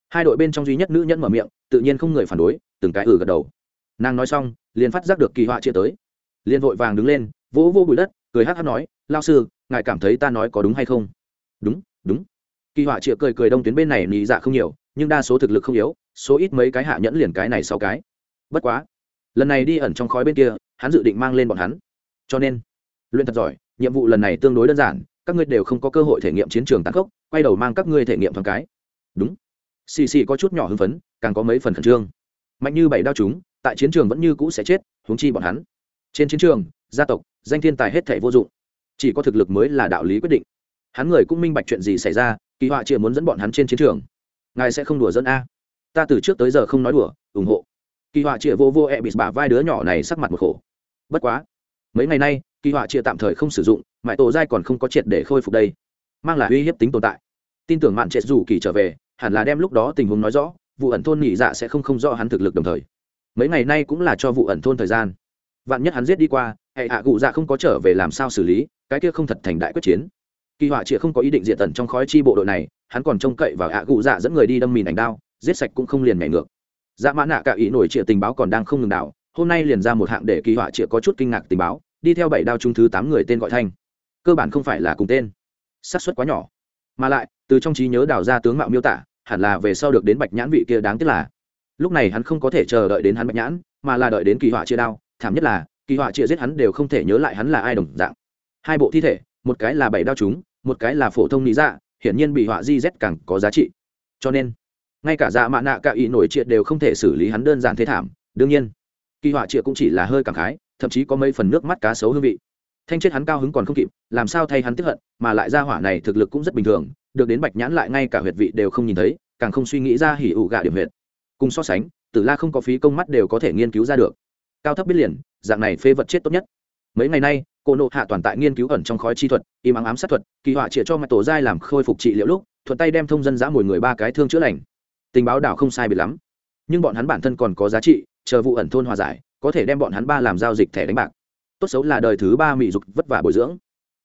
Hai đội bên trong duy nhất nữ nhẫn mở miệng, tự nhiên không người phản đối, từng cái ừ gật đầu nàng nói xong, liền phát giác được kỳ họa chia tới. Liền vội vàng đứng lên, vỗ vô bụi đất, cười hát hát nói, lao sư, ngài cảm thấy ta nói có đúng hay không? Đúng đúng. Kỳ họa chịa cười cười đông tuyến bên này nhị dạ không nhiều, nhưng đa số thực lực không yếu, số ít mấy cái hạ nhẫn liền cái này sau cái. Bất quá, lần này đi ẩn trong khói bên kia, hắn dự định mang lên bọn hắn. Cho nên, luyện thật giỏi, nhiệm vụ lần này tương đối đơn giản, các ngươi đều không có cơ hội thể nghiệm chiến trường tàn khốc, quay đầu mang các ngươi thể nghiệm thoáng cái. Đúng. Xì xì có chút nhỏ hưng phấn, càng có mấy phần khẩn trương. Mạnh như bảy đao chúng tại chiến trường vẫn như cũ sẽ chết, huống chi bọn hắn. Trên chiến trường, gia tộc, danh thiên tài hết thể vô dụng. Chỉ có thực lực mới là đạo lý quyết định. Hắn người cũng minh bạch chuyện gì xảy ra, kỳ họa chỉ muốn dẫn bọn hắn trên chiến trường. Ngài sẽ không đùa dẫn a? Ta từ trước tới giờ không nói đùa, ủng hộ. Kỳ họa chia vô vô e bị bả vai đứa nhỏ này sắc mặt một khổ. Bất quá, mấy ngày nay, kỳ họa chia tạm thời không sử dụng, mãi tổ dai còn không có triệt để khôi phục đây. Mang là uy hiếp tính tồn tại. Tin tưởng mạn trệ dù kỳ trở về, hẳn là đem lúc đó tình huống nói rõ, vụ ẩn thôn nhị dạ sẽ không không rõ hắn thực lực đồng thời mấy ngày nay cũng là cho vụ ẩn thôn thời gian. Vạn nhất hắn giết đi qua, hệ hạ cụ dạ không có trở về làm sao xử lý, cái kia không thật thành đại quyết chiến. Kỳ họa chịa không có ý định diện tần trong khói chi bộ đội này, hắn còn trông cậy vào hạ cụ dạ dẫn người đi đâm mìn ảnh đao, giết sạch cũng không liền nhảy ngược. Dạ mã nạ cả ý nổi chịa tình báo còn đang không ngừng đảo, hôm nay liền ra một hạng để kỳ họa chịa có chút kinh ngạc tình báo, đi theo bảy đao trung thứ tám người tên gọi thanh. Cơ bản không phải là cùng tên. Xác suất quá nhỏ. Mà lại, từ trong trí nhớ đào ra tướng mạo miêu tả, hẳn là về sau được đến bạch nhãn vị kia đáng tiếc là lúc này hắn không có thể chờ đợi đến hắn bạch nhãn, mà là đợi đến kỳ họa chia đao. Thảm nhất là, kỳ họa chia giết hắn đều không thể nhớ lại hắn là ai đồng dạng. Hai bộ thi thể, một cái là bảy đao chúng một cái là phổ thông lý dạ hiển nhiên bị họa di z càng có giá trị. Cho nên, ngay cả dạ mạ nạ cạ ý nổi triệt đều không thể xử lý hắn đơn giản thế thảm. Đương nhiên, kỳ họa triệt cũng chỉ là hơi cảm khái, thậm chí có mấy phần nước mắt cá sấu hương vị. Thanh chết hắn cao hứng còn không kịp, làm sao thay hắn tiếp hận, mà lại ra hỏa này thực lực cũng rất bình thường, được đến bạch nhãn lại ngay cả huyệt vị đều không nhìn thấy, càng không suy nghĩ ra hỉ ủ gà điểm huyệt cùng so sánh, tử la không có phí công mắt đều có thể nghiên cứu ra được. Cao thấp biết liền, dạng này phê vật chết tốt nhất. Mấy ngày nay cô nộ hạ toàn tại nghiên cứu ẩn trong khói chi thuật im ắng ám sát thuật, kỳ họa chĩa cho mặt tổ giai làm khôi phục trị liệu lúc, thuận tay đem thông dân giã mùi người ba cái thương chữa lành. Tình báo đảo không sai biệt lắm. Nhưng bọn hắn bản thân còn có giá trị, chờ vụ ẩn thôn hòa giải, có thể đem bọn hắn ba làm giao dịch thẻ đánh bạc. Tốt xấu là đời thứ ba mỹ dục vất vả bồi dưỡng.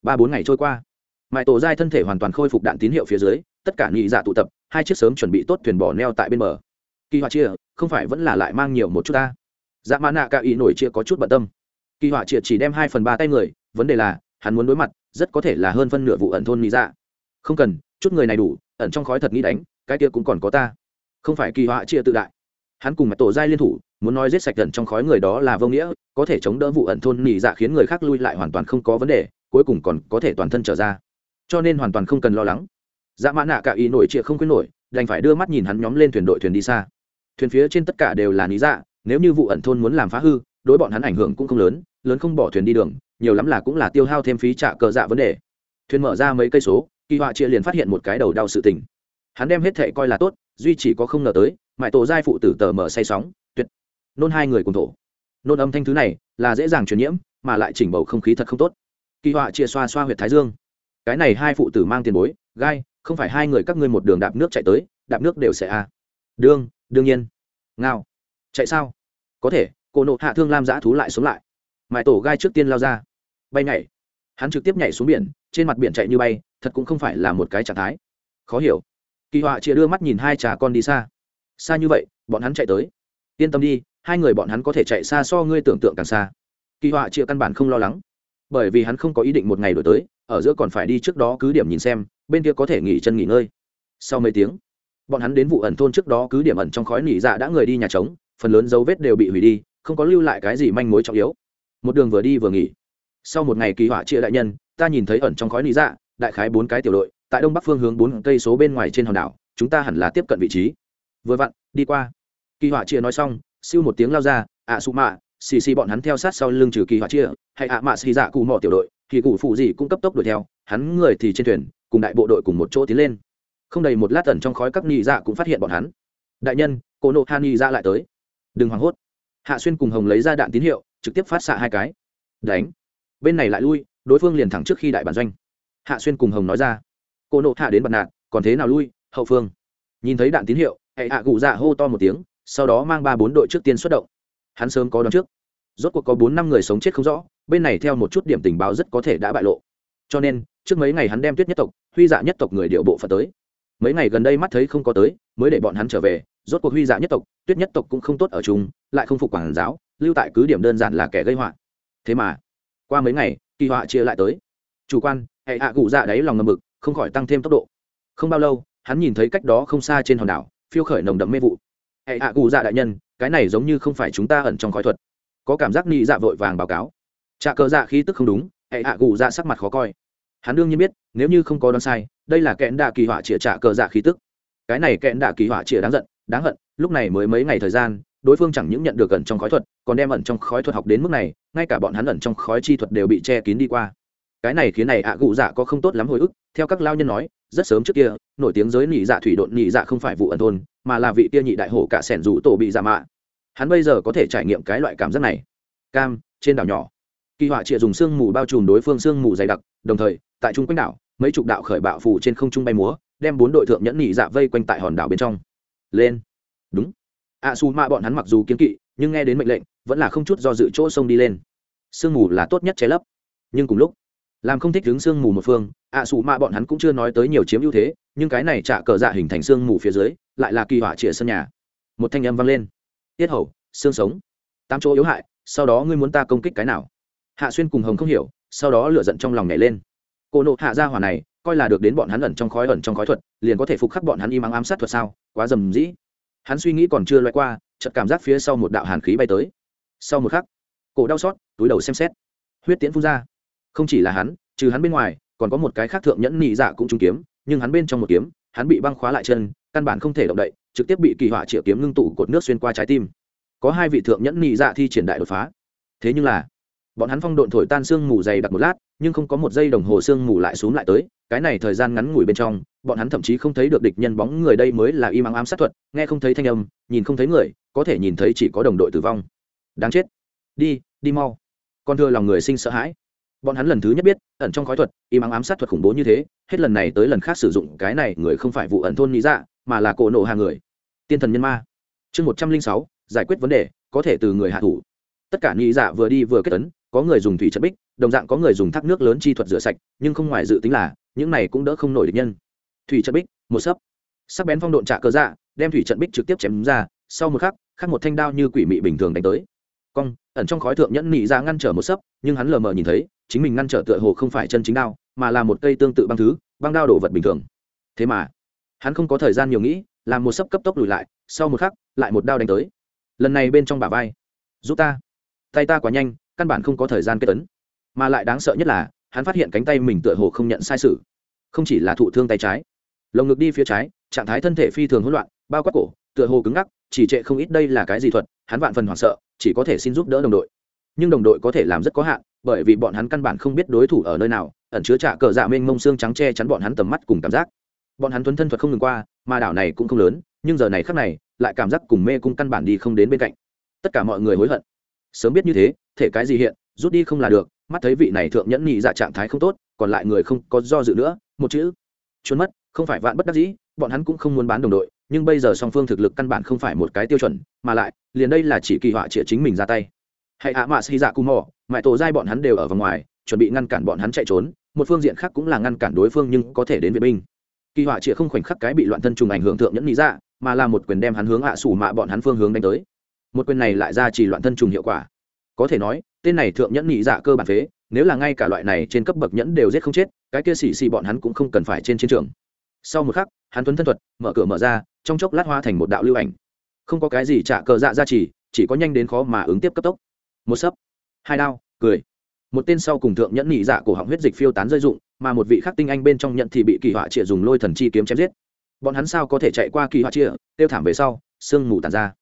Ba bốn ngày trôi qua mãi tổ giai thân thể hoàn toàn khôi phục đạn tín hiệu phía dưới, tất cả nhị dạ tụ tập, hai chiếc sớm chuẩn bị tốt thuyền bỏ neo tại bên bờ kỳ họa chia không phải vẫn là lại mang nhiều một chút ta? Dạ mã nạ cả ý nổi chia có chút bận tâm. Kỳ họa chia chỉ đem hai phần ba tay người, vấn đề là, hắn muốn đối mặt, rất có thể là hơn phân nửa vụ ẩn thôn mỹ dạ. Không cần, chút người này đủ, ẩn trong khói thật nghĩ đánh, cái kia cũng còn có ta. Không phải kỳ họa chia tự đại. Hắn cùng mặt tổ giai liên thủ, muốn nói giết sạch ẩn trong khói người đó là vô nghĩa, có thể chống đỡ vụ ẩn thôn nỉ dạ khiến người khác lui lại hoàn toàn không có vấn đề, cuối cùng còn có thể toàn thân trở ra. Cho nên hoàn toàn không cần lo lắng. Dạ mã nạ cả ý nổi chia không quyết nổi, đành phải đưa mắt nhìn hắn nhóm lên thuyền đội thuyền đi xa thuyền phía trên tất cả đều là lý dạ nếu như vụ ẩn thôn muốn làm phá hư, đối bọn hắn ảnh hưởng cũng không lớn lớn không bỏ thuyền đi đường, nhiều lắm là cũng là tiêu hao thêm phí trả cờ dạ vấn đề. Thuyền mở ra mấy cây số, kỳ họa chia liền phát hiện một cái đầu đau sự tình. Hắn đem hết thệ coi là tốt, duy chỉ có không ngờ tới mãi tổ giai phụ tử tờ mở say sóng, tuyệt. Nôn hai người cùng thổ. Nôn âm thanh thứ này là dễ dàng truyền nhiễm, mà lại chỉnh bầu không khí thật không tốt. Kỳ họa chia xoa xoa huyệt thái dương. Cái này hai phụ tử mang tiền bối, gai, không phải hai người các ngươi một đường đạp nước chạy tới, đạp nước đều sẽ a. à đương đương nhiên. Ngao. Chạy sao? Có thể, cô nộ hạ thương lam giã thú lại xuống lại. Mãi tổ gai trước tiên lao ra. Bay nhảy. Hắn trực tiếp nhảy xuống biển, trên mặt biển chạy như bay, thật cũng không phải là một cái trạng thái. Khó hiểu. Kỳ họa chia đưa mắt nhìn hai trà con đi xa. Xa như vậy, bọn hắn chạy tới. Yên tâm đi, hai người bọn hắn có thể chạy xa so ngươi tưởng tượng càng xa. Kỳ họa chia căn bản không lo lắng. Bởi vì hắn không có ý định một ngày đổi tới, ở giữa còn phải đi trước đó cứ điểm nhìn xem, bên kia có thể nghỉ chân nghỉ ngơi. Sau mấy tiếng bọn hắn đến vụ ẩn thôn trước đó cứ điểm ẩn trong khói nỉ dạ đã người đi nhà trống, phần lớn dấu vết đều bị hủy đi, không có lưu lại cái gì manh mối trọng yếu. Một đường vừa đi vừa nghỉ. Sau một ngày kỳ họa chia đại nhân, ta nhìn thấy ẩn trong khói nỉ dạ đại khái bốn cái tiểu đội, tại đông bắc phương hướng bốn cây số bên ngoài trên hòn đảo, chúng ta hẳn là tiếp cận vị trí. Vừa vặn, đi qua. Kỳ họa chia nói xong, siêu một tiếng lao ra, ạ su mạ, xì xì bọn hắn theo sát sau lưng trừ kỳ họa chia, hay ạ mạ xì dạ cụ mò tiểu đội thì cụ phụ gì cũng cấp tốc đuổi theo, hắn người thì trên thuyền, cùng đại bộ đội cùng một chỗ tiến lên không đầy một lát tẩn trong khói các nhị dạ cũng phát hiện bọn hắn. Đại nhân cô nộ han nhị dạ lại tới. Đừng hoảng hốt. Hạ xuyên cùng hồng lấy ra đạn tín hiệu, trực tiếp phát xạ hai cái. Đánh. Bên này lại lui, đối phương liền thẳng trước khi đại bản doanh. Hạ xuyên cùng hồng nói ra. Cô nộ hạ đến bật nạn còn thế nào lui, hậu phương. Nhìn thấy đạn tín hiệu, hệ hạ cụ dạ hô to một tiếng, sau đó mang ba bốn đội trước tiên xuất động. Hắn sớm có đón trước. Rốt cuộc có bốn năm người sống chết không rõ, bên này theo một chút điểm tình báo rất có thể đã bại lộ. Cho nên, trước mấy ngày hắn đem tuyết nhất tộc, huy dạ nhất tộc người điệu bộ phật tới mấy ngày gần đây mắt thấy không có tới, mới để bọn hắn trở về, rốt cuộc huy dạ nhất tộc, tuyết nhất tộc cũng không tốt ở chung, lại không phục quản giáo, lưu tại cứ điểm đơn giản là kẻ gây họa. Thế mà, qua mấy ngày, kỳ họa chia lại tới. Chủ quan, hệ hạ cụ dạ đáy lòng ngầm mực, không khỏi tăng thêm tốc độ. Không bao lâu, hắn nhìn thấy cách đó không xa trên hòn đảo, phiêu khởi nồng đậm mê vụ. Hệ hạ cụ dạ đại nhân, cái này giống như không phải chúng ta ẩn trong khói thuật. Có cảm giác nị dạ vội vàng báo cáo. Trà cờ dạ khí tức không đúng, hệ hạ cụ dạ sắc mặt khó coi. Hắn đương nhiên biết, nếu như không có đoán sai đây là kẽn đạ kỳ họa chĩa trả cờ dạ khí tức. Cái này kẽn đạ kỳ họa chĩa đáng giận, đáng hận, lúc này mới mấy ngày thời gian, đối phương chẳng những nhận được ẩn trong khói thuật, còn đem ẩn trong khói thuật học đến mức này, ngay cả bọn hắn ẩn trong khói chi thuật đều bị che kín đi qua. Cái này khiến này ạ cụ dạ có không tốt lắm hồi ức, theo các lao nhân nói, rất sớm trước kia, nổi tiếng giới nhị dạ thủy độn nhị dạ không phải vụ ẩn thôn, mà là vị kia nhị đại hổ cả sẻn rủ tổ bị giả mạ. Hắn bây giờ có thể trải nghiệm cái loại cảm giác này. Cam, trên đảo nhỏ. Kỳ họa chịa dùng sương mù bao trùm đối phương sương mù dày đặc, đồng thời, tại trung quanh đảo mấy chục đạo khởi bạo phù trên không trung bay múa, đem bốn đội thượng nhẫn nhị dạ vây quanh tại hòn đảo bên trong. Lên. Đúng. Ạ xù mạ bọn hắn mặc dù kiến kỵ, nhưng nghe đến mệnh lệnh, vẫn là không chút do dự chỗ sông đi lên. Sương mù là tốt nhất che lấp. Nhưng cùng lúc, làm không thích đứng sương mù một phương ạ xù mạ bọn hắn cũng chưa nói tới nhiều chiếm ưu thế, nhưng cái này trả cờ dạ hình thành sương mù phía dưới, lại là kỳ hỏa chĩa sân nhà. Một thanh âm vang lên. Tiết hầu xương sống. Tám chỗ yếu hại, sau đó ngươi muốn ta công kích cái nào? Hạ xuyên cùng hồng không hiểu, sau đó lửa giận trong lòng nhảy lên cô nộ hạ ra hỏa này, coi là được đến bọn hắn ẩn trong khói, ẩn trong khói thuật, liền có thể phục khắc bọn hắn im ắng ám sát thuật sao? Quá dầm dĩ. Hắn suy nghĩ còn chưa loại qua, chợt cảm giác phía sau một đạo hàn khí bay tới. Sau một khắc, cổ đau xót, túi đầu xem xét. Huyết tiễn phun ra. Không chỉ là hắn, trừ hắn bên ngoài, còn có một cái khác thượng nhẫn nhị dạ cũng trúng kiếm, nhưng hắn bên trong một kiếm, hắn bị băng khóa lại chân, căn bản không thể động đậy, trực tiếp bị kỳ họa triệu kiếm ngưng tụ cột nước xuyên qua trái tim. Có hai vị thượng nhẫn nhị dạ thi triển đại đột phá. Thế nhưng là, bọn hắn phong độn thổi tan xương mù dày đặc một lát nhưng không có một giây đồng hồ sương mù lại xuống lại tới, cái này thời gian ngắn ngủi bên trong, bọn hắn thậm chí không thấy được địch nhân bóng người đây mới là y mắng ám sát thuật, nghe không thấy thanh âm, nhìn không thấy người, có thể nhìn thấy chỉ có đồng đội tử vong. Đáng chết. Đi đi mau. Con thưa lòng người sinh sợ hãi. Bọn hắn lần thứ nhất biết, ẩn trong khói thuật y mắng ám sát thuật khủng bố như thế, hết lần này tới lần khác sử dụng, cái này người không phải vụ ẩn thôn nghĩ dạ mà là cổ nộ hàng người. Tiên thần nhân ma. Chương một trăm linh sáu, giải quyết vấn đề, có thể từ người hạ thủ. Tất cả nghĩ dạ vừa đi vừa kết tấn có người dùng thủy chất bích đồng dạng có người dùng thác nước lớn chi thuật rửa sạch, nhưng không ngoài dự tính là, những này cũng đỡ không nổi địch nhân. Thủy trận bích, một sấp. Sắc bén phong độn trạ cơ dạ đem thủy trận bích trực tiếp chém ra, sau một khắc khắc một thanh đao như quỷ mị bình thường đánh tới. Cong, ẩn trong khói thượng nhẫn nị ra ngăn trở một sấp, nhưng hắn lờ mờ nhìn thấy, chính mình ngăn trở tựa hồ không phải chân chính đao, mà là một cây tương tự băng thứ, băng đao đổ vật bình thường. Thế mà, hắn không có thời gian nhiều nghĩ, làm một sấp cấp tốc lùi lại, sau một khắc, lại một đao đánh tới. Lần này bên trong bả vai. Giúp ta. Tay ta quá nhanh, căn bản không có thời gian kết tấn mà lại đáng sợ nhất là, hắn phát hiện cánh tay mình tựa hồ không nhận sai sự. Không chỉ là thụ thương tay trái, lồng ngực đi phía trái, trạng thái thân thể phi thường hỗn loạn, bao quát cổ, tựa hồ cứng ngắc, chỉ trệ không ít đây là cái gì thuật, hắn vạn phần hoảng sợ, chỉ có thể xin giúp đỡ đồng đội. Nhưng đồng đội có thể làm rất có hạn, bởi vì bọn hắn căn bản không biết đối thủ ở nơi nào, ẩn chứa trả cờ dạ mênh mông xương trắng che chắn bọn hắn tầm mắt cùng cảm giác. Bọn hắn tuấn thân thuật không ngừng qua, mà đảo này cũng không lớn, nhưng giờ này khác này, lại cảm giác cùng mê cung căn bản đi không đến bên cạnh. Tất cả mọi người hối hận. Sớm biết như thế, thể cái gì hiện, rút đi không là được mắt thấy vị này thượng nhẫn nhị dạ trạng thái không tốt, còn lại người không có do dự nữa, một chữ, trốn mất, không phải vạn bất đắc dĩ, bọn hắn cũng không muốn bán đồng đội, nhưng bây giờ song phương thực lực căn bản không phải một cái tiêu chuẩn, mà lại, liền đây là chỉ kỳ họa chĩa chính mình ra tay. Hãy ạ, mạ xì dạ cù mò mãi tổ giai bọn hắn đều ở vòng ngoài, chuẩn bị ngăn cản bọn hắn chạy trốn, một phương diện khác cũng là ngăn cản đối phương nhưng có thể đến viện binh. Kỳ họa chĩa không khoảnh khắc cái bị loạn thân trùng ảnh hưởng thượng nhẫn lý dạ mà là một quyền đem hắn hướng hạ à sủ mạ bọn hắn phương hướng đánh tới. Một quyền này lại ra chỉ loạn thân trùng hiệu quả có thể nói, tên này thượng nhẫn nhị dạ cơ bản phế, nếu là ngay cả loại này trên cấp bậc nhẫn đều giết không chết, cái kia xì xì bọn hắn cũng không cần phải trên chiến trường. Sau một khắc, hắn tuấn thân thuật, mở cửa mở ra, trong chốc lát hoa thành một đạo lưu ảnh. Không có cái gì trả cờ dạ ra chỉ chỉ có nhanh đến khó mà ứng tiếp cấp tốc. Một sấp, hai đao, cười. Một tên sau cùng thượng nhẫn nhị dạ cổ họng huyết dịch phiêu tán rơi dụng mà một vị khắc tinh anh bên trong nhận thì bị kỳ họa trịa dùng lôi thần chi kiếm chém giết. Bọn hắn sao có thể chạy qua kỳ họa trịa tiêu thảm về sau, sương mù tàn ra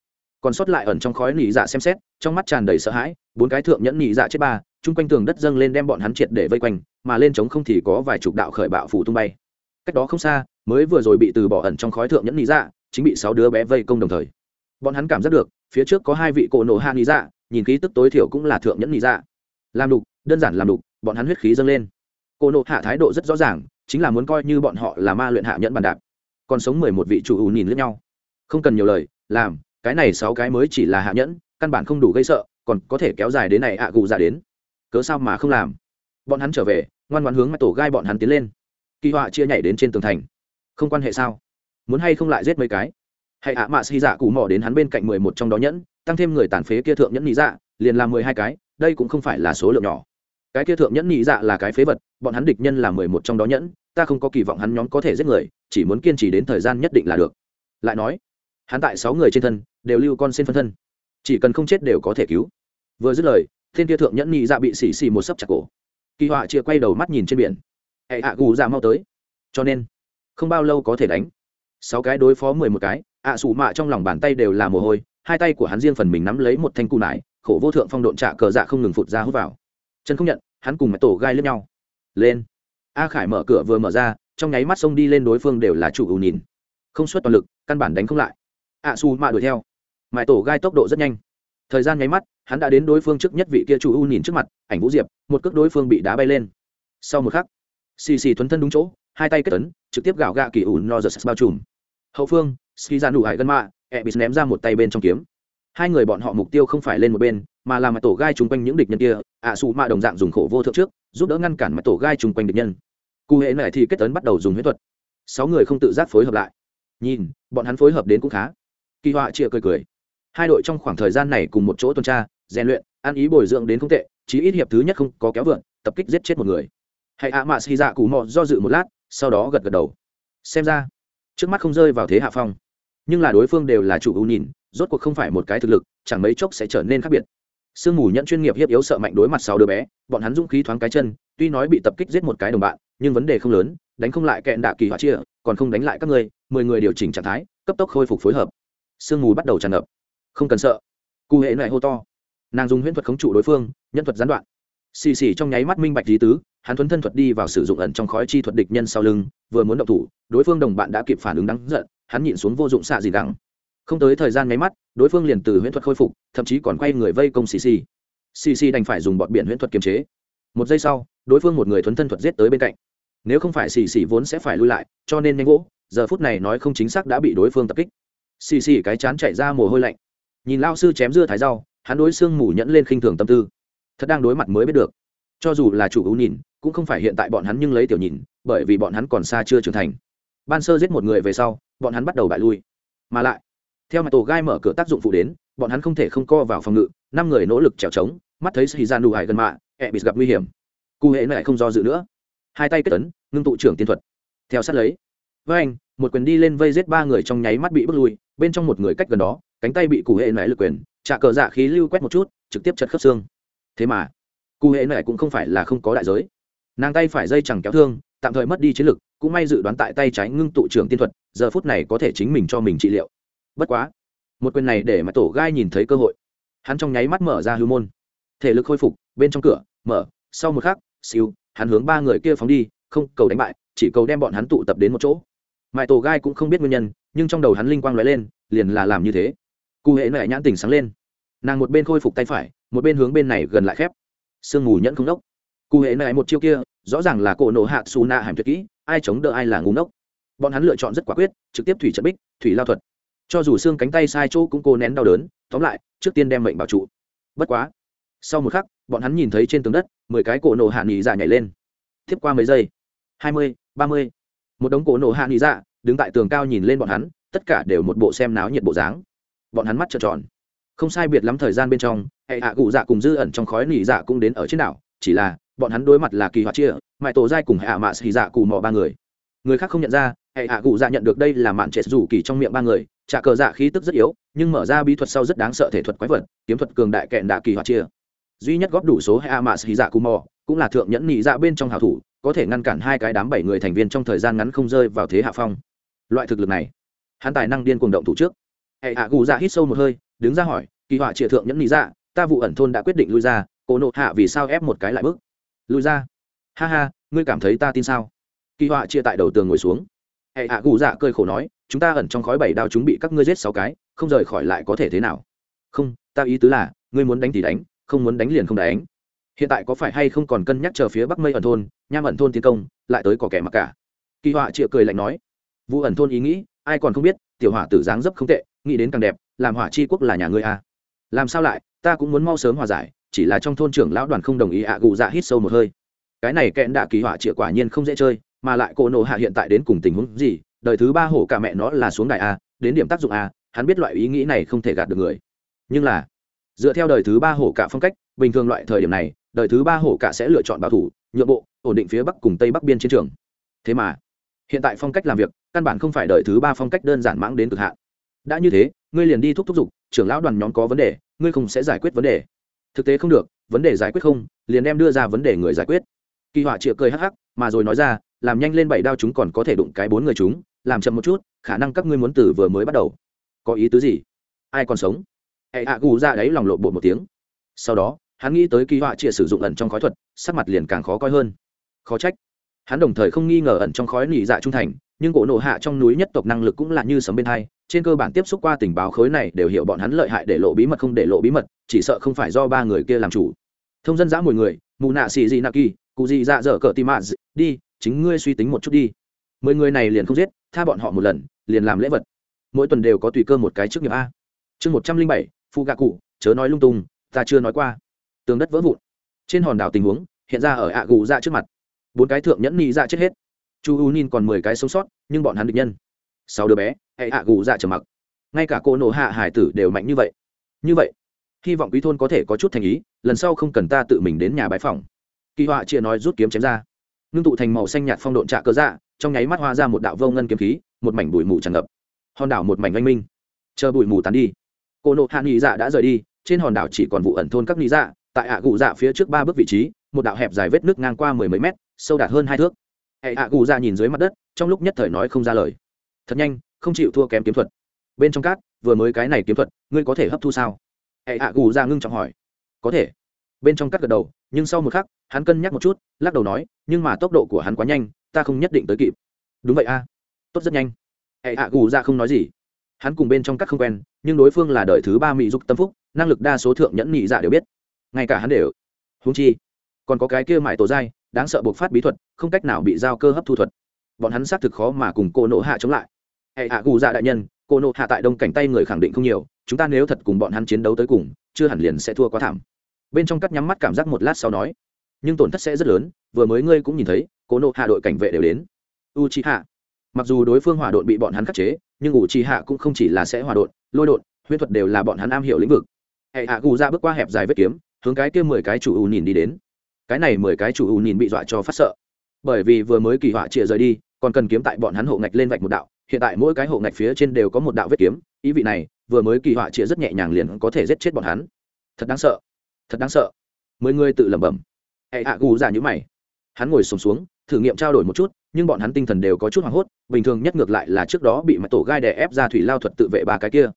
còn sót lại ẩn trong khói nỉ dạ xem xét, trong mắt tràn đầy sợ hãi, bốn cái thượng nhẫn nỉ dạ chết ba, chung quanh tường đất dâng lên đem bọn hắn triệt để vây quanh, mà lên trống không thì có vài chục đạo khởi bạo phủ tung bay. Cách đó không xa, mới vừa rồi bị từ bỏ ẩn trong khói thượng nhẫn nỉ dạ chính bị sáu đứa bé vây công đồng thời. Bọn hắn cảm giác được, phía trước có hai vị cổ nổ hạ nỉ dạ nhìn khí tức tối thiểu cũng là thượng nhẫn nỉ dạ. Làm đục, đơn giản làm đục, bọn hắn huyết khí dâng lên. Cổ nộ hạ thái độ rất rõ ràng, chính là muốn coi như bọn họ là ma luyện hạ nhẫn bàn đạp. Còn sống mười một vị chủ ủ nhìn lẫn nhau. Không cần nhiều lời, làm cái này sáu cái mới chỉ là hạ nhẫn, căn bản không đủ gây sợ, còn có thể kéo dài đến này ạ gù ra đến. Cớ sao mà không làm? Bọn hắn trở về, ngoan ngoan hướng mặt tổ gai bọn hắn tiến lên. Kỳ họa chia nhảy đến trên tường thành. Không quan hệ sao? Muốn hay không lại giết mấy cái? Hãy ạ mạ xì dạ cụ mỏ đến hắn bên cạnh mười một trong đó nhẫn, tăng thêm người tàn phế kia thượng nhẫn nhị dạ liền làm mười hai cái, đây cũng không phải là số lượng nhỏ. Cái kia thượng nhẫn nhị dạ là cái phế vật, bọn hắn địch nhân là mười một trong đó nhẫn, ta không có kỳ vọng hắn nhóm có thể giết người, chỉ muốn kiên trì đến thời gian nhất định là được. Lại nói hắn tại sáu người trên thân đều lưu con xin phân thân, chỉ cần không chết đều có thể cứu. Vừa dứt lời, thiên kia thượng nhẫn nhị dạ bị xì xì một sấp chặt cổ. Kỳ họa chia quay đầu mắt nhìn trên biển. Hệ hạ gù ra mau tới. Cho nên, không bao lâu có thể đánh. Sáu cái đối phó mười một cái, ạ à sủ mạ trong lòng bàn tay đều là mồ hôi, hai tay của hắn riêng phần mình nắm lấy một thanh cù nải, khổ vô thượng phong độn trạ cờ dạ không ngừng phụt ra hút vào. Chân không nhận, hắn cùng mẹ tổ gai lướt nhau. Lên. A khải mở cửa vừa mở ra, trong nháy mắt xông đi lên đối phương đều là chủ ưu nhìn. Không xuất toàn lực, căn bản đánh không lại ạ à su mạ đuổi theo. Mãi tổ gai tốc độ rất nhanh. Thời gian nháy mắt hắn đã đến đối phương trước nhất vị kia chủ u nhìn trước mặt ảnh vũ diệp một cước đối phương bị đá bay lên. Sau một khắc xì xì thuấn thân đúng chỗ hai tay kết tấn trực tiếp gạo gạ kỳ ủ no giật bao trùm. Hậu phương ski ra nụ hải gân mạ e bị ném ra một tay bên trong kiếm. Hai người bọn họ mục tiêu không phải lên một bên mà là mặt tổ gai chung quanh những địch nhân kia ạ à, mạ đồng dạng dùng khổ vô thượng trước giúp đỡ ngăn cản mặt tổ gai chung quanh địch nhân. Cụ hệ này thì kết tấn bắt đầu dùng huyết thuật. Sáu người không tự giác phối hợp lại. Nhìn bọn hắn phối hợp đến cũng khá kỳ họa chia cười cười. Hai đội trong khoảng thời gian này cùng một chỗ tuần tra, rèn luyện, ăn ý bồi dưỡng đến không tệ, chí ít hiệp thứ nhất không có kéo vượn, tập kích giết chết một người. Hãy ạ, mạ xì dạ cù mò do dự một lát, sau đó gật gật đầu. Xem ra, trước mắt không rơi vào thế hạ phong. Nhưng là đối phương đều là chủ ưu nhìn, rốt cuộc không phải một cái thực lực, chẳng mấy chốc sẽ trở nên khác biệt. Sương mù nhận chuyên nghiệp hiếp yếu sợ mạnh đối mặt sáu đứa bé, bọn hắn dũng khí thoáng cái chân, tuy nói bị tập kích giết một cái đồng bạn, nhưng vấn đề không lớn, đánh không lại kẹn đạ kỳ họa chia còn không đánh lại các người mười người điều chỉnh trạng thái, cấp tốc khôi phục phối hợp sương mù bắt đầu tràn ngập. Không cần sợ. Cụ hệ này hô to. Nàng dùng huyễn thuật khống trụ đối phương, nhân thuật gián đoạn. Xì xì trong nháy mắt minh bạch lý tứ, hắn thuấn thân thuật đi vào sử dụng ẩn trong khói chi thuật địch nhân sau lưng, vừa muốn động thủ, đối phương đồng bạn đã kịp phản ứng đắng giận, hắn nhịn xuống vô dụng xạ gì đắng không tới thời gian nháy mắt, đối phương liền từ huyễn thuật khôi phục, thậm chí còn quay người vây công xì xì. Xì xì đành phải dùng bọt biển huyễn thuật kiềm chế. Một giây sau, đối phương một người thuấn thân thuật giết tới bên cạnh. Nếu không phải xì xì vốn sẽ phải lui lại, cho nên nhanh gỗ, giờ phút này nói không chính xác đã bị đối phương tập kích xì xì cái chán chạy ra mồ hôi lạnh. Nhìn lao sư chém dưa thái rau, hắn đối xương mù nhẫn lên khinh thường tâm tư. Thật đang đối mặt mới biết được. Cho dù là chủ ưu nhìn, cũng không phải hiện tại bọn hắn nhưng lấy tiểu nhìn, bởi vì bọn hắn còn xa chưa trưởng thành. Ban sơ giết một người về sau, bọn hắn bắt đầu bại lui. Mà lại, theo mặt tổ gai mở cửa tác dụng phụ đến, bọn hắn không thể không co vào phòng ngự, năm người nỗ lực trèo trống, mắt thấy xì gian đủ hải gần mạ, ẹ bị gặp nguy hiểm. Cụ hệ lại không do dự nữa. Hai tay kết tấn ngưng tụ trưởng tiên thuật. Theo sát lấy với anh, một quyền đi lên vây giết ba người trong nháy mắt bị bước lui, bên trong một người cách gần đó, cánh tay bị cụ hệ nảy lực quyền, trả cờ dạ khí lưu quét một chút, trực tiếp chật khớp xương. Thế mà, cụ hệ nảy cũng không phải là không có đại giới. Nàng tay phải dây chẳng kéo thương, tạm thời mất đi chiến lực, cũng may dự đoán tại tay trái ngưng tụ trưởng tiên thuật, giờ phút này có thể chính mình cho mình trị liệu. Bất quá, một quyền này để mà tổ gai nhìn thấy cơ hội. Hắn trong nháy mắt mở ra hư môn. Thể lực khôi phục, bên trong cửa, mở, sau một khắc siêu hắn hướng ba người kia phóng đi, không cầu đánh bại, chỉ cầu đem bọn hắn tụ tập đến một chỗ mãi tổ gai cũng không biết nguyên nhân, nhưng trong đầu hắn linh quang lóe lên, liền là làm như thế. Cụ hệ Mẹ nhãn tỉnh sáng lên. Nàng một bên khôi phục tay phải, một bên hướng bên này gần lại khép. Sương mù nhẫn không đốc. Cụ hệ Mẹ một chiêu kia, rõ ràng là cổ nổ hạ xù nạ hàm tuyệt kỹ, ai chống đỡ ai là ngúng đốc bọn hắn lựa chọn rất quả quyết, trực tiếp thủy trận bích, thủy lao thuật. Cho dù xương cánh tay sai chỗ cũng cô nén đau đớn, tóm lại, trước tiên đem mệnh bảo trụ. Bất quá, sau một khắc, bọn hắn nhìn thấy trên tường đất, mười cái cổ nổ hạ nghỉ dạ nhảy lên. Tiếp qua mấy giây, hai mươi, ba mươi một đống cổ nổ hạ nghĩ dạ đứng tại tường cao nhìn lên bọn hắn, tất cả đều một bộ xem náo nhiệt bộ dáng. Bọn hắn mắt trợn tròn. Không sai biệt lắm thời gian bên trong, hệ hạ cụ dạ cùng dư ẩn trong khói nỉ dạ cũng đến ở trên đảo, chỉ là, bọn hắn đối mặt là kỳ hoạt chia mãi tổ giai cùng hệ hạ mạ xì dạ cù mò ba người. Người khác không nhận ra, hệ hạ cụ dạ nhận được đây là mạn trệ rủ kỳ trong miệng ba người, trả cờ dạ khí tức rất yếu, nhưng mở ra bí thuật sau rất đáng sợ thể thuật quái vật, kiếm thuật cường đại kẹn đạ kỳ hoạt chia. Duy nhất góp đủ số hệ hạ mạ xì dạ cù mò, cũng là thượng nhẫn nỉ dạ bên trong hảo thủ có thể ngăn cản hai cái đám bảy người thành viên trong thời gian ngắn không rơi vào thế hạ phong. Loại thực lực này, hắn tài năng điên cuồng động thủ trước. Hệ hạ gù dạ hít sâu một hơi, đứng ra hỏi, kỳ họa triệt thượng nhẫn lý dạ ta vụ ẩn thôn đã quyết định lui ra, cổ nộ hạ vì sao ép một cái lại bước? Lui ra? Ha ha, ngươi cảm thấy ta tin sao? Kỳ họa chia tại đầu tường ngồi xuống. Hệ hạ gù dạ cơi khổ nói, chúng ta ẩn trong khói bảy đao chúng bị các ngươi giết sáu cái, không rời khỏi lại có thể thế nào? Không, ta ý tứ là, ngươi muốn đánh thì đánh, không muốn đánh liền không đánh. Hiện tại có phải hay không còn cân nhắc chờ phía bắc mây ẩn thôn nham ẩn thôn tiến công, lại tới có kẻ mặc cả. Kỳ họa chịa cười lạnh nói vụ ẩn thôn ý nghĩ, ai còn không biết, tiểu hỏa tử dáng dấp không tệ, nghĩ đến càng đẹp, làm hỏa chi quốc là nhà ngươi à. làm sao lại, ta cũng muốn mau sớm hòa giải, chỉ là trong thôn trưởng lão đoàn không đồng ý ạ à gù dạ hít sâu một hơi. Cái này kẽn đạ kỳ họa chịa quả nhiên không dễ chơi, mà lại cô nộ hạ hiện tại đến cùng tình huống gì, đời thứ ba hổ cả mẹ nó là xuống đại a, đến điểm tác dụng a, hắn biết loại ý nghĩ này không thể gạt được người. Nhưng là, dựa theo đời thứ ba hổ cả phong cách bình thường loại thời điểm này, đời thứ ba hổ cả sẽ lựa chọn bảo thủ, nhượng bộ, ổn định phía bắc cùng tây bắc biên chiến trường. Thế mà, hiện tại phong cách làm việc, căn bản không phải đời thứ ba phong cách đơn giản mãng đến cực hạn. Đã như thế, ngươi liền đi thúc thúc giục, trưởng lão đoàn nhóm có vấn đề, ngươi không sẽ giải quyết vấn đề. Thực tế không được, vấn đề giải quyết không, liền đem đưa ra vấn đề người giải quyết. Kỳ họa chịa cười hắc hắc, mà rồi nói ra, làm nhanh lên bảy đao chúng còn có thể đụng cái bốn người chúng, làm chậm một chút, khả năng các ngươi muốn từ vừa mới bắt đầu. Có ý tứ gì? Ai còn sống? Hệ hạ gù ra đấy lòng lộ bộ một tiếng. Sau đó hắn nghĩ tới kỳ họa chia sử dụng ẩn trong khói thuật, sắc mặt liền càng khó coi hơn. Khó trách. Hắn đồng thời không nghi ngờ ẩn trong khói nỉ dạ trung thành, nhưng cổ nộ hạ trong núi nhất tộc năng lực cũng là như sấm bên hai, trên cơ bản tiếp xúc qua tình báo khối này đều hiểu bọn hắn lợi hại để lộ bí mật không để lộ bí mật, chỉ sợ không phải do ba người kia làm chủ. Thông dân giã mùi người mù nạ xì dị nạ kỳ, cụ dị dạ dở cờ tim mạ đi, chính ngươi suy tính một chút đi. Mười người này liền không giết, tha bọn họ một lần, liền làm lễ vật. Mỗi tuần đều có tùy cơ một cái trước nghiệp a. Chương một trăm linh bảy phụ gạ cụ chớ nói lung tung, ta chưa nói qua tường đất vỡ vụn. Trên hòn đảo tình huống, hiện ra ở ạ gù ra trước mặt. Bốn cái thượng nhẫn nhị ra dạ chết hết. Chu u nin còn mười cái sống sót, nhưng bọn hắn địch nhân. Sáu đứa bé hệ ạ gù dạ trầm mặc. Ngay cả cô nổ hạ hải tử đều mạnh như vậy. Như vậy, hy vọng quý thôn có thể có chút thành ý, lần sau không cần ta tự mình đến nhà bãi phòng kỳ họa chia nói rút kiếm chém ra. Ngưng tụ thành màu xanh nhạt phong độn trạ cơ dạ trong nháy mắt hoa ra một đạo vô ngân kiếm khí, một mảnh bụi mù tràn ngập. Hòn đảo một mảnh oanh minh. Chờ bụi mù tán đi. Cô nộ hạ nghị dạ đã rời đi, trên hòn đảo chỉ còn vụ ẩn thôn các nghị dạ tại ạ gù dạ phía trước ba bước vị trí, một đạo hẹp dài vết nước ngang qua mười mấy mét, sâu đạt hơn hai thước. Hệ ạ gù dạ nhìn dưới mặt đất, trong lúc nhất thời nói không ra lời. Thật nhanh, không chịu thua kém kiếm thuật. Bên trong cát, vừa mới cái này kiếm thuật, ngươi có thể hấp thu sao? Hệ ạ gù dạ ngưng trọng hỏi. Có thể. Bên trong cát gật đầu, nhưng sau một khắc, hắn cân nhắc một chút, lắc đầu nói, nhưng mà tốc độ của hắn quá nhanh, ta không nhất định tới kịp. Đúng vậy a. Tốt rất nhanh. Hệ ạ gù ra không nói gì. Hắn cùng bên trong cát không quen, nhưng đối phương là đời thứ ba mỹ dục tâm phúc, năng lực đa số thượng nhẫn nhị dạ đều biết ngay cả hắn đều. Húng chi, còn có cái kia mãi tổ dai đáng sợ buộc phát bí thuật, không cách nào bị giao cơ hấp thu thuật. Bọn hắn xác thực khó mà cùng cô nộ hạ chống lại. Hệ hạ gù dạ đại nhân cô nộ hạ tại đông cảnh tay người khẳng định không nhiều, chúng ta nếu thật cùng bọn hắn chiến đấu tới cùng, chưa hẳn liền sẽ thua quá thảm. Bên trong cắt nhắm mắt cảm giác một lát sau nói, nhưng tổn thất sẽ rất lớn, vừa mới ngươi cũng nhìn thấy cô nộ hạ đội cảnh vệ đều đến. U chi hạ mặc dù đối phương hỏa đội bị bọn hắn khắc chế, nhưng u chi hạ cũng không chỉ là sẽ hòa đội lôi đội huyết thuật đều là bọn hắn am hiểu lĩnh vực. Hệ hạ gù ra bước qua hẹp dài vết kiếm hướng cái kia mười cái chủ ưu nhìn đi đến. Cái này mười cái chủ ưu nhìn bị dọa cho phát sợ. Bởi vì vừa mới kỳ họa chịa rời đi còn cần kiếm tại bọn hắn hộ ngạch lên vạch một đạo hiện tại mỗi cái hộ ngạch phía trên đều có một đạo vết kiếm ý vị này vừa mới kỳ họa chịa rất nhẹ nhàng liền có thể giết chết bọn hắn. Thật đáng sợ. Thật đáng sợ. Mười người tự lẩm bẩm. Hệ hạ gù ra nhữ mày. Hắn ngồi sùng xuống, xuống thử nghiệm trao đổi một chút nhưng bọn hắn tinh thần đều có chút hoảng hốt bình thường nhất ngược lại là trước đó bị mặt tổ gai đè ép ra thủy lao thuật tự vệ ba cái kia.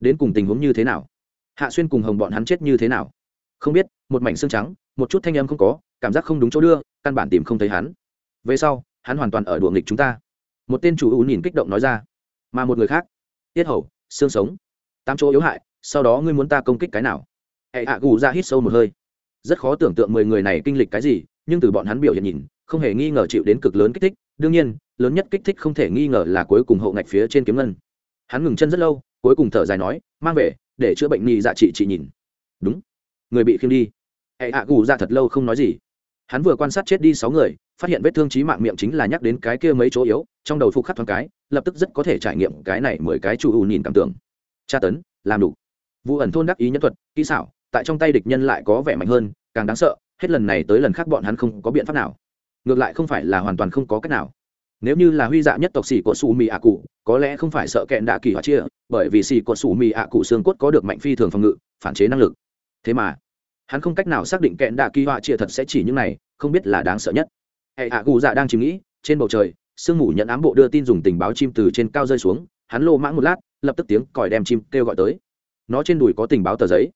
Đến cùng tình huống như thế nào? Hạ xuyên cùng hồng bọn hắn chết như thế nào? Không biết, một mảnh xương trắng, một chút thanh âm không có, cảm giác không đúng chỗ đưa, căn bản tìm không thấy hắn. Về sau, hắn hoàn toàn ở đùa nghịch chúng ta. Một tên chủ ưu nhìn kích động nói ra. Mà một người khác. Tiết hầu xương sống. Tám chỗ yếu hại, sau đó ngươi muốn ta công kích cái nào? Hệ hạ gù ra hít sâu một hơi. Rất khó tưởng tượng mười người này kinh lịch cái gì, nhưng từ bọn hắn biểu hiện nhìn, không hề nghi ngờ chịu đến cực lớn kích thích. Đương nhiên, lớn nhất kích thích không thể nghi ngờ là cuối cùng hậu ngạch phía trên kiếm ngân. Hắn ngừng chân rất lâu, cuối cùng thở dài nói, mang về, để chữa bệnh nghi dạ trị chị nhìn. Đúng người bị khiêng đi. Hệ hạ gù ra thật lâu không nói gì. Hắn vừa quan sát chết đi sáu người, phát hiện vết thương trí mạng miệng chính là nhắc đến cái kia mấy chỗ yếu, trong đầu phục khắc thoáng cái, lập tức rất có thể trải nghiệm cái này mười cái chủ ù nhìn cảm tưởng. Tra tấn, làm đủ. Vụ ẩn thôn đắc ý nhân thuật, kỹ xảo, tại trong tay địch nhân lại có vẻ mạnh hơn, càng đáng sợ, hết lần này tới lần khác bọn hắn không có biện pháp nào. Ngược lại không phải là hoàn toàn không có cách nào. Nếu như là huy dạ nhất tộc xì của xù mì ạ cụ, có lẽ không phải sợ kẹn đạ kỳ hỏa chia, bởi vì xì của xù mì ạ cụ xương cốt có được mạnh phi thường phòng ngự, phản chế năng lực thế mà, hắn không cách nào xác định kẹn đạ kỳ họa chia thật sẽ chỉ những này, không biết là đáng sợ nhất. Hệ hạ cụ dạ đang chìm nghĩ, trên bầu trời, sương mù nhận ám bộ đưa tin dùng tình báo chim từ trên cao rơi xuống, hắn lô mãng một lát, lập tức tiếng còi đem chim kêu gọi tới. Nó trên đùi có tình báo tờ giấy.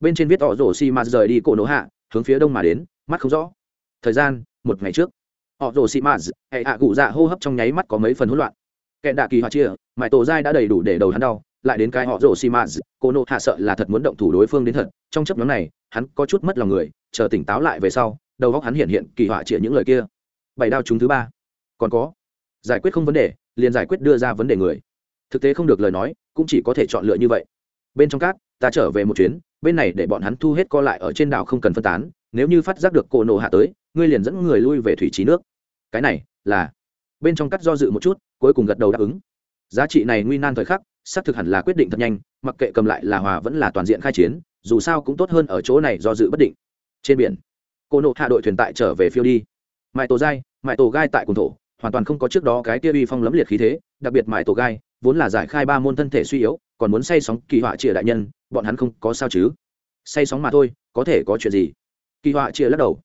Bên trên viết tỏ rổ xi mạt rời đi cổ nổ hạ, hướng phía đông mà đến, mắt không rõ. Thời gian, một ngày trước. Họ rổ xi mạt hệ hạ cụ dạ hô hấp trong nháy mắt có mấy phần hỗn loạn. Kẹn đạ kỳ họa chia mãi tổ dai đã đầy đủ để đầu hắn đau lại đến cái họ rồ xi mạt cô nộ hạ sợ là thật muốn động thủ đối phương đến thật. Trong chấp nhóm này, hắn có chút mất lòng người. Chờ tỉnh táo lại về sau, đầu góc hắn hiện hiện kỳ họa chia những lời kia. Bảy đao chúng thứ ba. Còn có, giải quyết không vấn đề, liền giải quyết đưa ra vấn đề người. Thực tế không được lời nói, cũng chỉ có thể chọn lựa như vậy. Bên trong cát, ta trở về một chuyến, bên này để bọn hắn thu hết co lại ở trên đảo không cần phân tán. Nếu như phát giác được cổ nổ hạ tới, ngươi liền dẫn người lui về thủy trí nước. Cái này là, bên trong cắt do dự một chút, cuối cùng gật đầu đáp ứng. Giá trị này nguy nan thời khắc xác thực hẳn là quyết định thật nhanh mặc kệ cầm lại là hòa vẫn là toàn diện khai chiến dù sao cũng tốt hơn ở chỗ này do dự bất định. Trên biển cô nộ hạ đội thuyền tại trở về phiêu đi. Mãi tổ gai mãi tổ gai tại cùng thổ hoàn toàn không có trước đó cái kia uy phong lấm liệt khí thế đặc biệt mãi tổ gai vốn là giải khai ba môn thân thể suy yếu còn muốn say sóng kỳ họa chĩa đại nhân bọn hắn không có sao chứ. Say sóng mà thôi có thể có chuyện gì? Kỳ họa chia lắc đầu.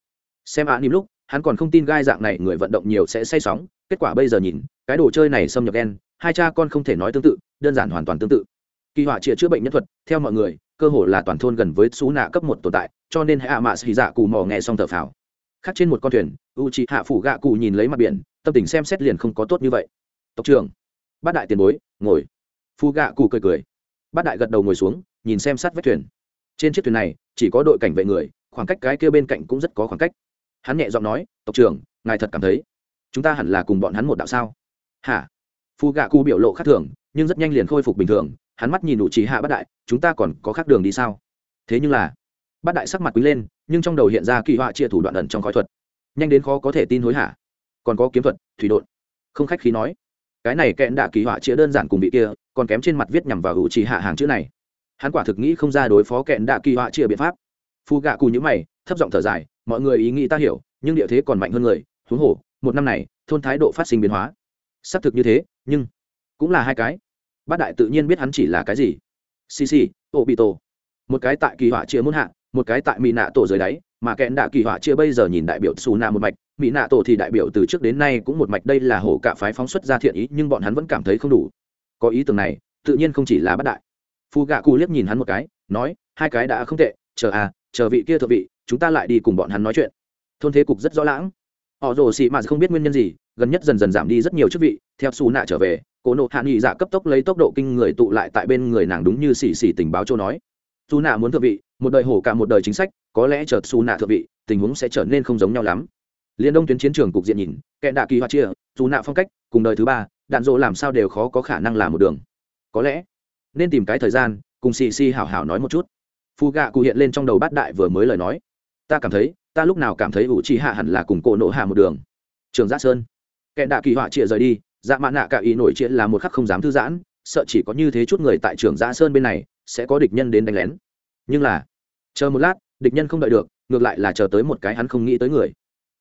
Xem ạ à, lúc hắn còn không tin gai dạng này người vận động nhiều sẽ say sóng kết quả bây giờ nhìn cái đồ chơi này xâm nhập đen hai cha con không thể nói tương tự, đơn giản hoàn toàn tương tự. Kỳ họa chia chữa bệnh nhân thuật, theo mọi người, cơ hồ là toàn thôn gần với xú nạ cấp một tồn tại, cho nên hạ mạ xì dạ cù mò nghe xong thở phào. Khác trên một con thuyền u chị hạ phủ gạ cụ nhìn lấy mặt biển, tâm tình xem xét liền không có tốt như vậy. Tộc trưởng, bát đại tiền bối, ngồi. Phu gạ cụ cười cười. Bát đại gật đầu ngồi xuống, nhìn xem sát vách thuyền. Trên chiếc thuyền này, chỉ có đội cảnh vệ người, khoảng cách cái kia bên cạnh cũng rất có khoảng cách. Hắn nhẹ giọng nói, tộc trưởng, ngài thật cảm thấy chúng ta hẳn là cùng bọn hắn một đạo sao? Hả? Phu gạ cụ biểu lộ khác thường, nhưng rất nhanh liền khôi phục bình thường, hắn mắt nhìn đủ trí hạ bát đại, chúng ta còn có khác đường đi sao? Thế nhưng là, bát đại sắc mặt quý lên, nhưng trong đầu hiện ra kỳ họa chia thủ đoạn ẩn trong khói thuật. Nhanh đến khó có thể tin hối hả? Còn có kiếm thuật, thủy đột không khách khí nói. Cái này kẽn đạ kỳ họa chia đơn giản cùng bị kia, còn kém trên mặt viết nhằm vào hữu trí hạ hàng chữ này. Hắn quả thực nghĩ không ra đối phó kẽn đạ kỳ họa chia biện pháp. Phu gạ cù nhữ mày, thấp giọng thở dài, mọi người ý nghĩ ta hiểu, nhưng địa thế còn mạnh hơn người, huống hồ, một năm này, thôn thái độ phát sinh biến hóa. Xác thực như thế nhưng cũng là hai cái. Bát đại tự nhiên biết hắn chỉ là cái gì. Xì xì ô bị tổ. Một cái tại kỳ họa chia muốn hạ, một cái tại mỹ nạ tổ dưới đáy, mà kẽn đạ kỳ họa chia bây giờ nhìn đại biểu xù nạ một mạch mỹ nạ tổ thì đại biểu từ trước đến nay cũng một mạch đây là hổ cả phái phóng xuất ra thiện ý, nhưng bọn hắn vẫn cảm thấy không đủ. Có ý tưởng này, tự nhiên không chỉ là bát đại. Phu gạ cụ liếc nhìn hắn một cái, nói, hai cái đã không tệ, chờ à chờ vị kia thượng vị, chúng ta lại đi cùng bọn hắn nói chuyện. Thôn thế cục rất rõ lãng. Họ rồ xị mà không biết nguyên nhân gì gần nhất dần dần giảm đi rất nhiều chức vị, theo xù nạ trở về, cố nộ hạ nghị dạ cấp tốc lấy tốc độ kinh người tụ lại tại bên người nàng đúng như xì xì tình báo châu nói. Xù nạ muốn thượng vị, một đời hổ cả một đời chính sách, có lẽ chợt xù nạ thượng vị, tình huống sẽ trở nên không giống nhau lắm. Liên đông tuyến chiến trường cục diện nhìn, kẻ đạ kỳ hoa chia xù nạ phong cách, cùng đời thứ ba, đạn dỗ làm sao đều khó có khả năng làm một đường. Có lẽ, nên tìm cái thời gian, cùng xì xì hảo hảo nói một chút. Phù gạ cụ hiện lên trong đầu bát đại vừa mới lời nói. Ta cảm thấy, ta lúc nào cảm thấy ủ trì hạ hẳn là cùng cổ nộ hạ một đường. Trường giã sơn kẹn đạ kỳ họa chịa rời đi dạ mạ nạ cả ý nổi chịa là một khắc không dám thư giãn, sợ chỉ có như thế chút người tại trường giã sơn bên này sẽ có địch nhân đến đánh lén. Nhưng là, chờ một lát, địch nhân không đợi được, ngược lại là chờ tới một cái hắn không nghĩ tới người.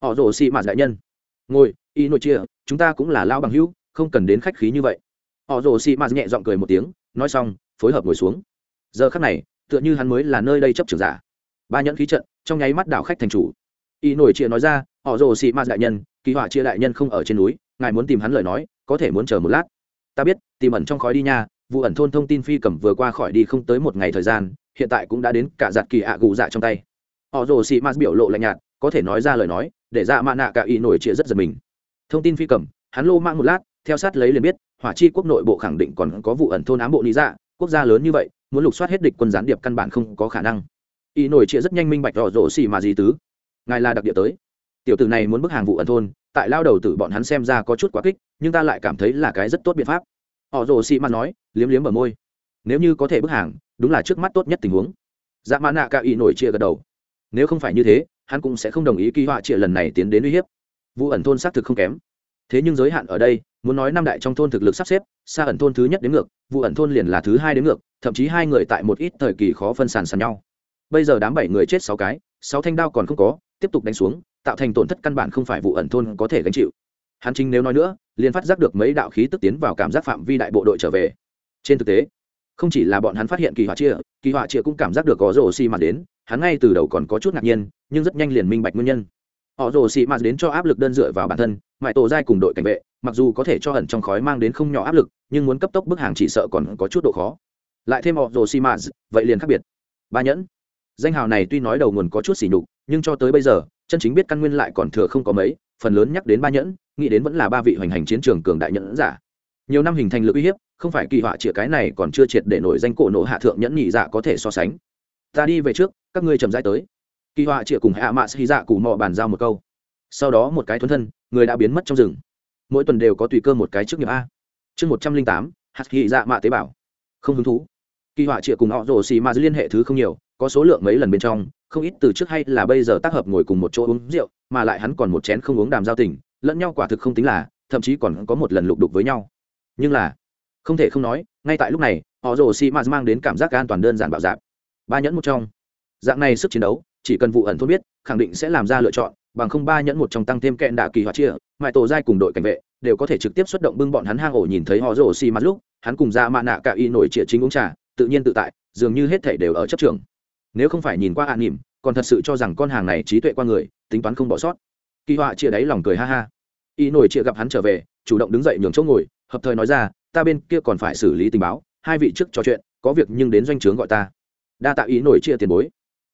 Họ rồ xị mạt đại nhân. Ngồi y nội chia chúng ta cũng là lao bằng hữu, không cần đến khách khí như vậy. Họ rồ xị mạt nhẹ giọng cười một tiếng, nói xong, phối hợp ngồi xuống. Giờ khắc này, tựa như hắn mới là nơi đây chấp trưởng giả. Ba nhẫn khí trận, trong nháy mắt đảo khách thành chủ. Y nổi chia nói ra họ rồ xị mạt đại nhân, kỳ họa chia đại nhân không ở trên núi, ngài muốn tìm hắn lời nói, có thể muốn chờ một lát. Ta biết, tìm ẩn trong khói đi nha, vụ ẩn thôn thông tin phi cầm vừa qua khỏi đi không tới một ngày thời gian, hiện tại cũng đã đến cả giặt kỳ ạ gù dạ trong tay. Họ rồ xị mạt biểu lộ lạnh nhạt, có thể nói ra lời nói, để ra mạ nạ cả y nổi chia rất giật mình. Thông tin phi cầm, hắn lô mang một lát, theo sát lấy liền biết, hỏa chi quốc nội bộ khẳng định còn có vụ ẩn thôn ám bộ lý dạ quốc gia lớn như vậy, muốn lục soát hết địch quân gián điệp căn bản không có khả năng. Y nổi chia rất nhanh minh bạch rõ rỗ xì mà gì tứ. Ngài là đặc địa tới tiểu tử này muốn bức hàng vụ ẩn thôn, tại lao đầu tử bọn hắn xem ra có chút quá kích, nhưng ta lại cảm thấy là cái rất tốt biện pháp. Họ rồ xị mặt nói, liếm liếm ở môi. Nếu như có thể bức hàng, đúng là trước mắt tốt nhất tình huống. Dạ mã nạ ca y nổi chia gật đầu. Nếu không phải như thế, hắn cũng sẽ không đồng ý kỳ họa chia lần này tiến đến uy hiếp. Vụ ẩn thôn xác thực không kém. Thế nhưng giới hạn ở đây, muốn nói năm đại trong thôn thực lực sắp xếp, xa ẩn thôn thứ nhất đến ngược, vụ ẩn thôn liền là thứ hai đến ngược, thậm chí hai người tại một ít thời kỳ khó phân sàn sàn nhau. Bây giờ đám bảy người chết sáu cái, sáu thanh đao còn không có, tiếp tục đánh xuống tạo thành tổn thất căn bản không phải vụ ẩn thôn có thể gánh chịu. Hắn chính nếu nói nữa, liền phát giác được mấy đạo khí tức tiến vào cảm giác phạm vi đại bộ đội trở về. Trên thực tế, không chỉ là bọn hắn phát hiện kỳ họa chia, kỳ họa chia cũng cảm giác được có rổ xi mạt đến, hắn ngay từ đầu còn có chút ngạc nhiên, nhưng rất nhanh liền minh bạch nguyên nhân. Họ rổ xi mạt đến cho áp lực đơn dựa vào bản thân, mãi tổ giai cùng đội cảnh vệ, mặc dù có thể cho ẩn trong khói mang đến không nhỏ áp lực, nhưng muốn cấp tốc bức hàng chỉ sợ còn có chút độ khó. Lại thêm họ rổ xi mạt vậy liền khác biệt. Ba nhẫn. Danh hào này tuy nói đầu nguồn có chút xỉ nhục, nhưng cho tới bây giờ chân chính biết căn nguyên lại còn thừa không có mấy, phần lớn nhắc đến ba nhẫn, nghĩ đến vẫn là ba vị hoành hành chiến trường cường đại nhẫn giả. Nhiều năm hình thành lực uy hiếp, không phải kỳ họa chĩa cái này còn chưa triệt để nổi danh cổ nộ hạ thượng nhẫn nhị dạ có thể so sánh. Ta đi về trước, các ngươi chậm rãi tới. Kỳ họa chĩa cùng hạ mạ xì dạ cù mò bàn giao một câu. Sau đó một cái thuần thân, người đã biến mất trong rừng. Mỗi tuần đều có tùy cơ một cái trước nghiệp a. Chương một trăm linh tám, hạt hị dạ mạ tế bào không hứng thú. Kỳ họa chĩa cùng họ rồ xì ma liên hệ thứ không nhiều, có số lượng mấy lần bên trong không ít từ trước hay là bây giờ tác hợp ngồi cùng một chỗ uống rượu, mà lại hắn còn một chén không uống đàm giao tình, lẫn nhau quả thực không tính là, thậm chí còn có một lần lục đục với nhau. Nhưng là, không thể không nói, ngay tại lúc này, họ rồ xì mà mang đến cảm giác an toàn đơn giản bảo dạp ba nhẫn một trong. Dạng này sức chiến đấu, chỉ cần vụ ẩn thôn biết, khẳng định sẽ làm ra lựa chọn, bằng không ba nhẫn một trong tăng thêm kẹn đạ kỳ họa chia, mại tổ giai cùng đội cảnh vệ, đều có thể trực tiếp xuất động bưng bọn hắn hang ổ nhìn thấy họ rồ xì mặt lúc, hắn cùng ra mạ nạ cả y nổi trịa chính uống trà, tự nhiên tự tại, dường như hết thể đều ở chấp trường nếu không phải nhìn qua ạ à nỉm, còn thật sự cho rằng con hàng này trí tuệ qua người, tính toán không bỏ sót. Kỳ họa chia đáy lòng cười ha ha. Y nổi chia gặp hắn trở về, chủ động đứng dậy nhường chỗ ngồi, hợp thời nói ra, ta bên kia còn phải xử lý tình báo, hai vị trước trò chuyện, có việc nhưng đến doanh trướng gọi ta. Đa tạ ý nổi chia tiền bối.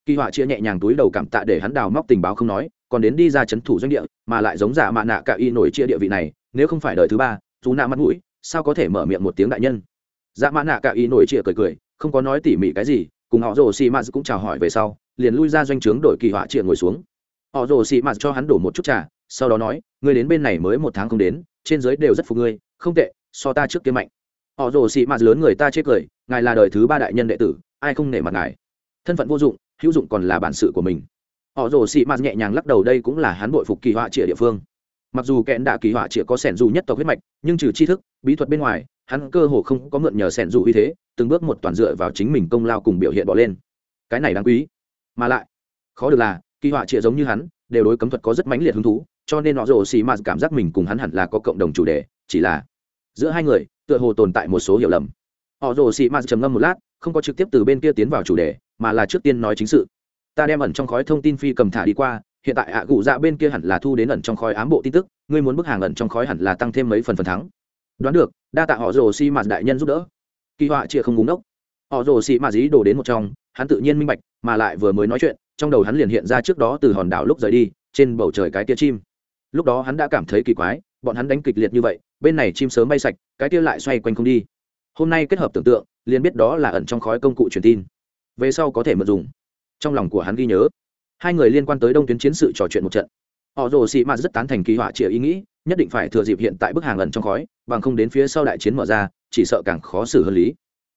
Kỳ họa chia nhẹ nhàng túi đầu cảm tạ để hắn đào móc tình báo không nói, còn đến đi ra c h ấ n thủ doanh địa, mà lại giống giả mạ nạ cả y nổi chia địa vị này, nếu không phải đời thứ ba, dù nạ mắt mũi, sao có thể mở miệng một tiếng đại nhân? Giả mạ nạ cả y nổi chia cười cười, không có nói tỉ mỉ cái gì cùng họ rồ xì m cũng chào hỏi về sau, liền lui ra doanh trướng đội kỳ họa chia ngồi xuống. Họ rồ xì m cho hắn đổ một chút trà, sau đó nói, ngươi đến bên này mới một tháng không đến, trên giới đều rất phục ngươi, không tệ, so ta trước kia mạnh. Họ rồ xì m lớn người ta chết cười, ngài là đời thứ ba đại nhân đệ tử, ai không nể mặt ngài? Thân phận vô dụng, hữu dụng còn là bản sự của mình. Họ rồ xì mạt nhẹ nhàng lắc đầu, đây cũng là hắn bội phục kỳ họa trịa địa phương. Mặc dù kẽn đạ kỳ họa trịa có sẻn dù nhất tộc huyết mạch, nhưng trừ tri thức, bí thuật bên ngoài hắn cơ hồ không có mượn nhờ sẻn dù uy thế, từng bước một toàn dựa vào chính mình công lao cùng biểu hiện bỏ lên. Cái này đáng quý. Mà lại, khó được là, kỳ họa trịa giống như hắn, đều đối cấm thuật có rất mãnh liệt hứng thú, cho nên họ rồ xì mạt cảm giác mình cùng hắn hẳn là có cộng đồng chủ đề, chỉ là giữa hai người, tựa hồ tồn tại một số hiểu lầm. Họ rồ xì mạt trầm ngâm một lát, không có trực tiếp từ bên kia tiến vào chủ đề, mà là trước tiên nói chính sự. Ta đem ẩn trong khói thông tin phi cầm thả đi qua, hiện tại ạ à dạ bên kia hẳn là thu đến ẩn trong khói ám bộ tin tức, ngươi muốn bức hàng ẩn trong khói hẳn là tăng thêm mấy phần phần thắng đoán được, đa tạ họ rồ xi mạt đại nhân giúp đỡ. Kỳ họa chia không ngúng ốc. Họ rồ xi mạt dí đổ đến một trong, hắn tự nhiên minh bạch, mà lại vừa mới nói chuyện, trong đầu hắn liền hiện ra trước đó từ hòn đảo lúc rời đi, trên bầu trời cái tia chim. Lúc đó hắn đã cảm thấy kỳ quái, bọn hắn đánh kịch liệt như vậy, bên này chim sớm bay sạch, cái tia lại xoay quanh không đi. Hôm nay kết hợp tưởng tượng, liền biết đó là ẩn trong khói công cụ truyền tin. Về sau có thể mượn dùng. Trong lòng của hắn ghi nhớ. Hai người liên quan tới đông tuyến chiến sự trò chuyện một trận. Họ rồ xị mạt rất tán thành kỳ họa chĩa ý nghĩ nhất định phải thừa dịp hiện tại bức hàng lần trong khói, bằng không đến phía sau đại chiến mở ra, chỉ sợ càng khó xử hơn lý.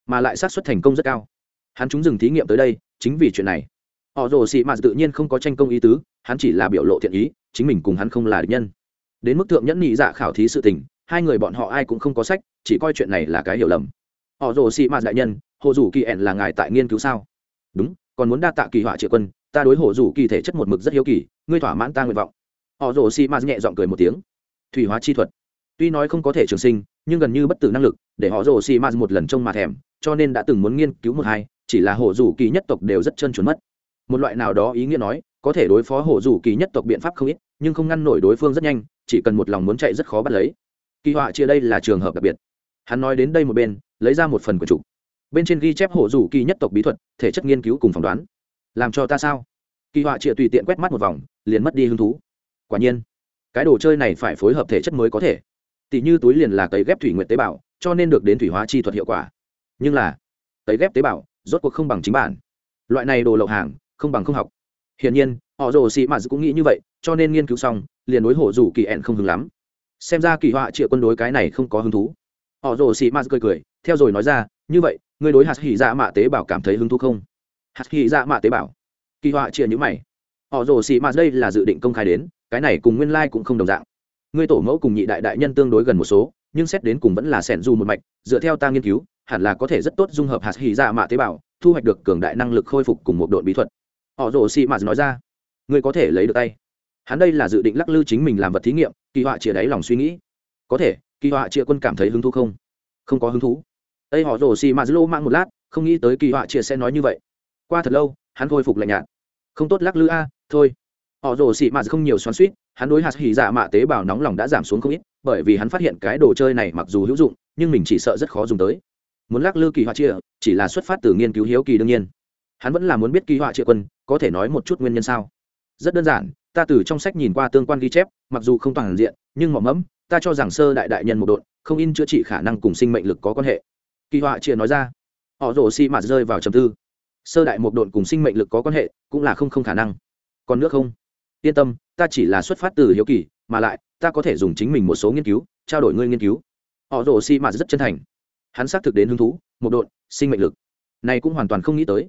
Mà lại sát suất thành công rất cao. Hắn chúng dừng thí nghiệm tới đây, chính vì chuyện này. Họ rồ xị mạt tự nhiên không có tranh công ý tứ, hắn chỉ là biểu lộ thiện ý, chính mình cùng hắn không là địch nhân. Đến mức thượng nhẫn nhị dạ khảo thí sự tình, hai người bọn họ ai cũng không có sách, chỉ coi chuyện này là cái hiểu lầm. Họ rồ xị mạt đại nhân, hồ dù kỳ ẹn là ngài tại nghiên cứu sao? Đúng, còn muốn đa tạ kỳ họa triệu quân, ta đối hồ dù kỳ thể chất một mực rất hiếu kỳ, ngươi thỏa mãn ta nguyện vọng. Họ rồ xị mạt nhẹ g i ọ n g cười một tiếng thủy hóa chi thuật. Tuy nói không có thể trường sinh, nhưng gần như bất tử năng lực, để họ rồ xì mạt một lần trông mà thèm, cho nên đã từng muốn nghiên cứu một hai, chỉ là hồ rủ kỳ nhất tộc đều rất chân chuẩn mất. Một loại nào đó ý nghĩa nói, có thể đối phó hồ rủ kỳ nhất tộc biện pháp không ít, nhưng không ngăn nổi đối phương rất nhanh, chỉ cần một lòng muốn chạy rất khó bắt lấy. Kỳ họa chia đây là trường hợp đặc biệt. Hắn nói đến đây một bên, lấy ra một phần của chủ bên trên ghi chép hộ rủ kỳ nhất tộc bí thuật, thể chất nghiên cứu cùng phỏng đoán. Làm cho ta sao? Kỳ họa chia tùy tiện quét mắt một vòng, liền mất đi hứng thú. Quả nhiên cái đồ chơi này phải phối hợp thể chất mới có thể. Tỷ như túi liền là cấy ghép thủy nguyện tế bào, cho nên được đến thủy hóa chi thuật hiệu quả. Nhưng là cấy ghép tế bào, rốt cuộc không bằng chính bản. Loại này đồ lậu hàng, không bằng không học. Hiển nhiên, họ rồ sĩ mạt cũng nghĩ như vậy, cho nên nghiên cứu xong, liền đối hộ rủ kỳ ẹn không hứng lắm. Xem ra kỳ họa trịa quân đối cái này không có hứng thú. Họ rồ sĩ mạt cười cười, theo rồi nói ra, như vậy, ngươi đối hạt hỉ dạ mạ tế bào cảm thấy hứng thú không? Hạt hỉ dạ mạ tế bào? Kỳ họa chia nhữ mày. Họ rồ xì mạt đây là dự định công khai đến cái này cùng nguyên lai cũng không đồng dạng. Ngươi tổ mẫu cùng nhị đại đại nhân tương đối gần một số, nhưng xét đến cùng vẫn là sẻn du một mạch, dựa theo ta nghiên cứu, hẳn là có thể rất tốt dung hợp hạt hỉ dạ mạ tế bào, thu hoạch được cường đại năng lực khôi phục cùng một đội bí thuật. Họ rồ xị mạt nói ra. Ngươi có thể lấy được tay. Hắn đây là dự định lắc lư chính mình làm vật thí nghiệm, kỳ họa chia đáy lòng suy nghĩ. Có thể, kỳ họa chia quân cảm thấy hứng thú không? Không có hứng thú. Đây họ rồ xì mạt lô mang một lát, không nghĩ tới kỳ họa chia sẽ nói như vậy. Qua thật lâu, hắn khôi phục lạnh nhạt. Không tốt lắc lư a, thôi họ rồ xị mạt không nhiều xoắn suýt, hắn đối hạt hỉ dạ mạ tế bào nóng lòng đã giảm xuống không ít, bởi vì hắn phát hiện cái đồ chơi này mặc dù hữu dụng, nhưng mình chỉ sợ rất khó dùng tới. Muốn lắc lư kỳ họa chia chỉ là xuất phát từ nghiên cứu hiếu kỳ đương nhiên. Hắn vẫn là muốn biết kỳ họa chia quân, có thể nói một chút nguyên nhân sao? Rất đơn giản, ta từ trong sách nhìn qua tương quan ghi chép, mặc dù không toàn diện, nhưng mỏ mẫm, ta cho rằng sơ đại đại nhân một độn, không in chữa trị khả năng cùng sinh mệnh lực có quan hệ. Kỳ họa chia nói ra. Họ rổ xi mạt rơi vào trầm tư. Sơ đại một độn cùng sinh mệnh lực có quan hệ, cũng là không không khả năng. Còn nước không? Yên tâm, ta chỉ là xuất phát từ hiếu kỳ, mà lại, ta có thể dùng chính mình một số nghiên cứu, trao đổi ngươi nghiên cứu. Họ rồ xi mạt rất chân thành. Hắn xác thực đến hứng thú, một độn, sinh mệnh lực. Này cũng hoàn toàn không nghĩ tới.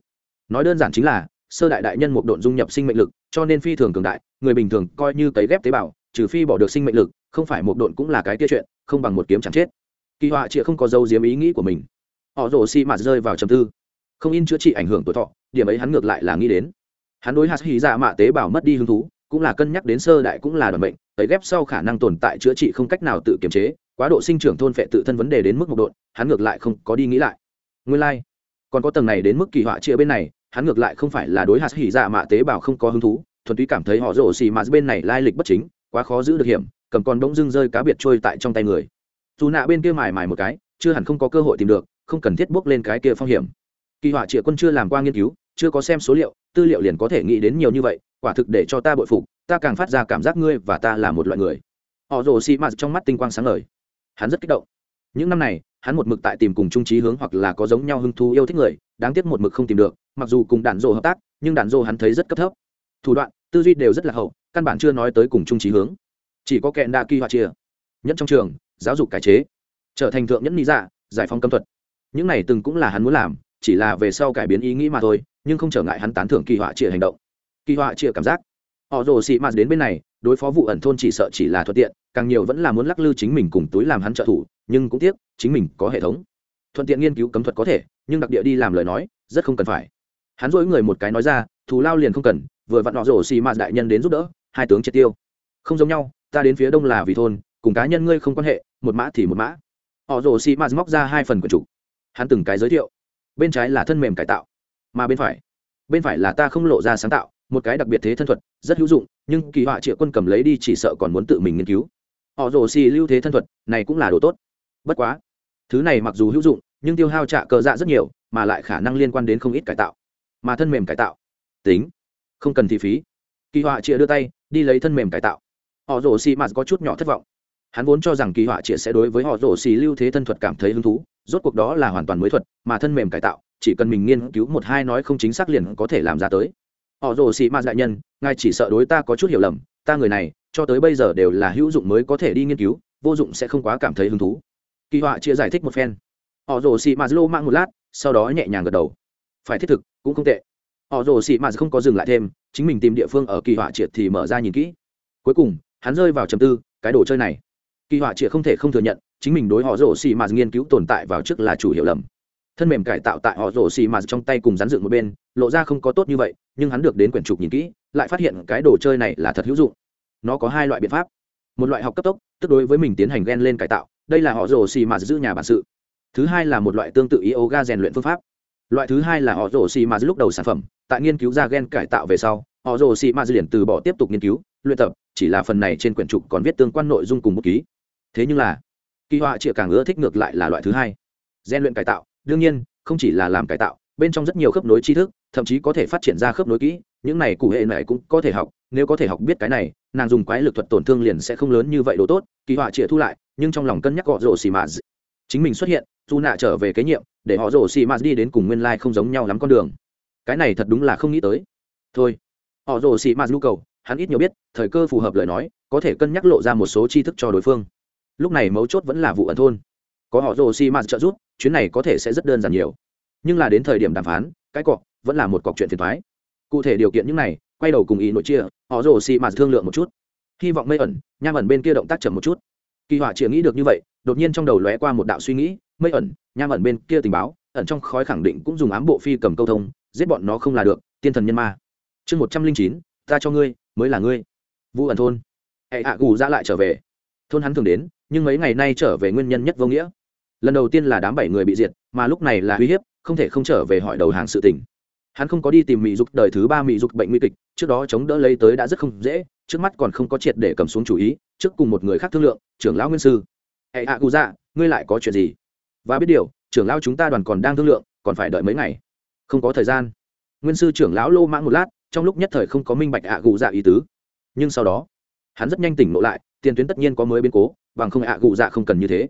Nói đơn giản chính là, sơ đại đại nhân một độn dung nhập sinh mệnh lực, cho nên phi thường cường đại, người bình thường coi như cấy ghép tế bào, trừ phi bỏ được sinh mệnh lực, không phải một độn cũng là cái kia chuyện, không bằng một kiếm chẳng chết. Kỳ họa chịa không có dấu diếm ý nghĩ của mình. Họ rồ xi mạt rơi vào trầm tư. Không in chữa trị ảnh hưởng tuổi thọ, điểm ấy hắn ngược lại là nghĩ đến. Hắn đối hạt hy dạ mạ tế bào mất đi hứng thú cũng là cân nhắc đến sơ đại cũng là đoàn bệnh tấy ghép sau khả năng tồn tại chữa trị không cách nào tự kiềm chế, quá độ sinh trưởng thôn phệ tự thân vấn đề đến mức một độn, hắn ngược lại không có đi nghĩ lại nguyên lai、like. còn có tầng này đến mức kỳ họa chia bên này, hắn ngược lại không phải là đối hạt hỉ dạ mạ tế bào không có hứng thú, thuần túy cảm thấy họ rổ xì mạ bên này lai lịch bất chính, quá khó giữ được hiểm, cầm còn bỗng dưng rơi cá biệt trôi tại trong tay người dù nạ bên kia mài mài một cái, chưa hẳn không có cơ hội tìm được, không cần thiết bước lên cái kia phong hiểm kỳ họa triệu quân chưa làm qua nghiên cứu, chưa có xem số liệu, tư liệu liền có thể nghĩ đến nhiều như vậy quả thực để cho ta bội phục, ta càng phát ra cảm giác ngươi và ta là một loại người. Họ rồ xì mạt trong mắt tinh quang sáng ngời. Hắn rất kích động. Những năm này, hắn một mực tại tìm cùng trung trí hướng hoặc là có giống nhau hưng thú yêu thích người, đáng tiếc một mực không tìm được, mặc dù cùng đạn dồ hợp tác, nhưng đạn dồ hắn thấy rất cấp thấp. Thủ đoạn, tư duy đều rất là hậu, căn bản chưa nói tới cùng trung trí hướng. Chỉ có kẹn đa kỳ hoa chia. Nhất trong trường, giáo dục cải chế. Trở thành thượng nhẫn lý dạ giải phóng cấm thuật. Những này từng cũng là hắn muốn làm, chỉ là về sau cải biến ý nghĩ mà thôi, nhưng không trở ngại hắn tán thưởng kỳ họa chia hành động kỳ họa chia cảm giác. Họ rồ xị mạt đến bên này đối phó vụ ẩn thôn chỉ sợ chỉ là thuận tiện càng nhiều vẫn là muốn lắc lư chính mình cùng túi làm hắn trợ thủ nhưng cũng tiếc chính mình có hệ thống. Thuận tiện nghiên cứu cấm thuật có thể nhưng đặc địa đi làm lời nói rất không cần phải. Hắn dỗi người một cái nói ra thù lao liền không cần vừa vặn họ rồ xì mạt đại nhân đến giúp đỡ hai tướng triệt tiêu. Không giống nhau ta đến phía đông là vì thôn cùng cá nhân ngươi không quan hệ một mã thì một mã. Họ rồ xì mạt móc ra hai phần quần chủ, hắn từng cái giới thiệu. Bên trái là thân mềm cải tạo mà bên phải bên phải là ta không lộ ra sáng tạo một cái đặc biệt thế thân thuật, rất hữu dụng, nhưng kỳ họa triệu quân cầm lấy đi chỉ sợ còn muốn tự mình nghiên cứu. Họ rồ xì lưu thế thân thuật, này cũng là đồ tốt. Bất quá, thứ này mặc dù hữu dụng, nhưng tiêu hao trạ cờ dạ rất nhiều, mà lại khả năng liên quan đến không ít cải tạo. Mà thân mềm cải tạo. Tính, không cần thị phí. Kỳ họa triệu đưa tay, đi lấy thân mềm cải tạo. Họ rồ xì mà có chút nhỏ thất vọng. Hắn vốn cho rằng kỳ họa triệu sẽ đối với họ rồ xì lưu thế thân thuật cảm thấy hứng thú, rốt cuộc đó là hoàn toàn mới thuật, mà thân mềm cải tạo, chỉ cần mình nghiên cứu một hai nói không chính xác liền có thể làm ra tới họ rồ xì ma đại nhân, ngài chỉ sợ đối ta có chút hiểu lầm, ta người này, cho tới bây giờ đều là hữu dụng mới có thể đi nghiên cứu, vô dụng sẽ không quá cảm thấy hứng thú. Kỳ họa chia giải thích một phen. Họ rồ xì ma lô mang một lát, sau đó nhẹ nhàng gật đầu. Phải thiết thực, cũng không tệ. Họ rồ xì ma không có dừng lại thêm, chính mình tìm địa phương ở kỳ họa triệt thì mở ra nhìn kỹ. Cuối cùng, hắn rơi vào trầm tư, cái đồ chơi này. Kỳ họa triệt không thể không thừa nhận, chính mình đối họ rồ xì ma nghiên cứu tồn tại vào trước là chủ hiểu lầm thân mềm cải tạo tại họ rổ xì mà trong tay cùng rắn dựng một bên, lộ ra không có tốt như vậy, nhưng hắn được đến quyển trục nhìn kỹ, lại phát hiện cái đồ chơi này là thật hữu dụng. Nó có hai loại biện pháp. Một loại học cấp tốc, tức đối với mình tiến hành gen lên cải tạo, đây là họ rổ xì mà giữ nhà bản sự. Thứ hai là một loại tương tự yoga rèn luyện phương pháp. Loại thứ hai là họ rổ xì mà lúc đầu sản phẩm, tại nghiên cứu ra gen cải tạo về sau, họ rổ xì mà liền từ bỏ tiếp tục nghiên cứu, luyện tập, chỉ là phần này trên quyển trục còn viết tương quan nội dung cùng bút ký. Thế nhưng là, kỳ họa chịa càng ưa thích ngược lại là loại thứ hai. Gen luyện cải tạo đương nhiên, không chỉ là làm cải tạo, bên trong rất nhiều khớp nối tri thức, thậm chí có thể phát triển ra khớp nối kỹ, những này cụ hệ này cũng có thể học, nếu có thể học biết cái này, nàng dùng quái lực thuật tổn thương liền sẽ không lớn như vậy đồ tốt, kỳ họa chĩa thu lại, nhưng trong lòng cân nhắc gọ rổ xì mạt. Chính mình xuất hiện, dù nạ trở về kế nhiệm, để họ rổ xì mạt đi đến cùng nguyên lai không giống nhau lắm con đường. Cái này thật đúng là không nghĩ tới. Thôi. Họ rổ xì mạt nhu cầu, hắn ít nhiều biết, thời cơ phù hợp lời nói, có thể cân nhắc lộ ra một số tri thức cho đối phương. Lúc này mấu chốt vẫn là vụ ẩn thôn có họ rồ xi mạt trợ giúp, chuyến này có thể sẽ rất đơn giản nhiều. Nhưng là đến thời điểm đàm phán, cái cọ vẫn là một cọc chuyện phiền thoái. Cụ thể điều kiện những này, quay đầu cùng ý nội chia, họ rồ xi mạt thương lượng một chút. Hy vọng mây ẩn, nham ẩn bên kia động tác chậm một chút. Kỳ họa chỉ nghĩ được như vậy, đột nhiên trong đầu lóe qua một đạo suy nghĩ, mây ẩn, nham ẩn bên kia tình báo, ẩn trong khói khẳng định cũng dùng ám bộ phi cầm câu thông, giết bọn nó không là được, tiên thần nhân ma. Chương một trăm linh chín, ta cho ngươi, mới là ngươi. Vũ ẩn thôn. Hệ hạ gù ra lại trở về. Thôn hắn thường đến, nhưng mấy ngày nay trở về nguyên nhân nhất vô nghĩa lần đầu tiên là đám bảy người bị diệt, mà lúc này là uy hiếp, không thể không trở về hỏi đầu hàng sự tình. Hắn không có đi tìm mỹ dục, đời thứ ba mỹ dục bệnh nguy kịch, trước đó chống đỡ lấy tới đã rất không dễ, trước mắt còn không có triệt để cầm xuống chủ ý, trước cùng một người khác thương lượng, trưởng lão nguyên sư. Hệ hạ cụ dạ ngươi lại có chuyện gì? Và biết điều, trưởng lão chúng ta đoàn còn đang thương lượng, còn phải đợi mấy ngày? Không có thời gian. Nguyên sư trưởng lão lô mãng một lát, trong lúc nhất thời không có minh bạch ạ cụ dạ ý tứ. Nhưng sau đó, hắn rất nhanh tỉnh ngộ lại, tiền tuyến tất nhiên có mới biến cố, bằng không ạ cụ dạ không cần như thế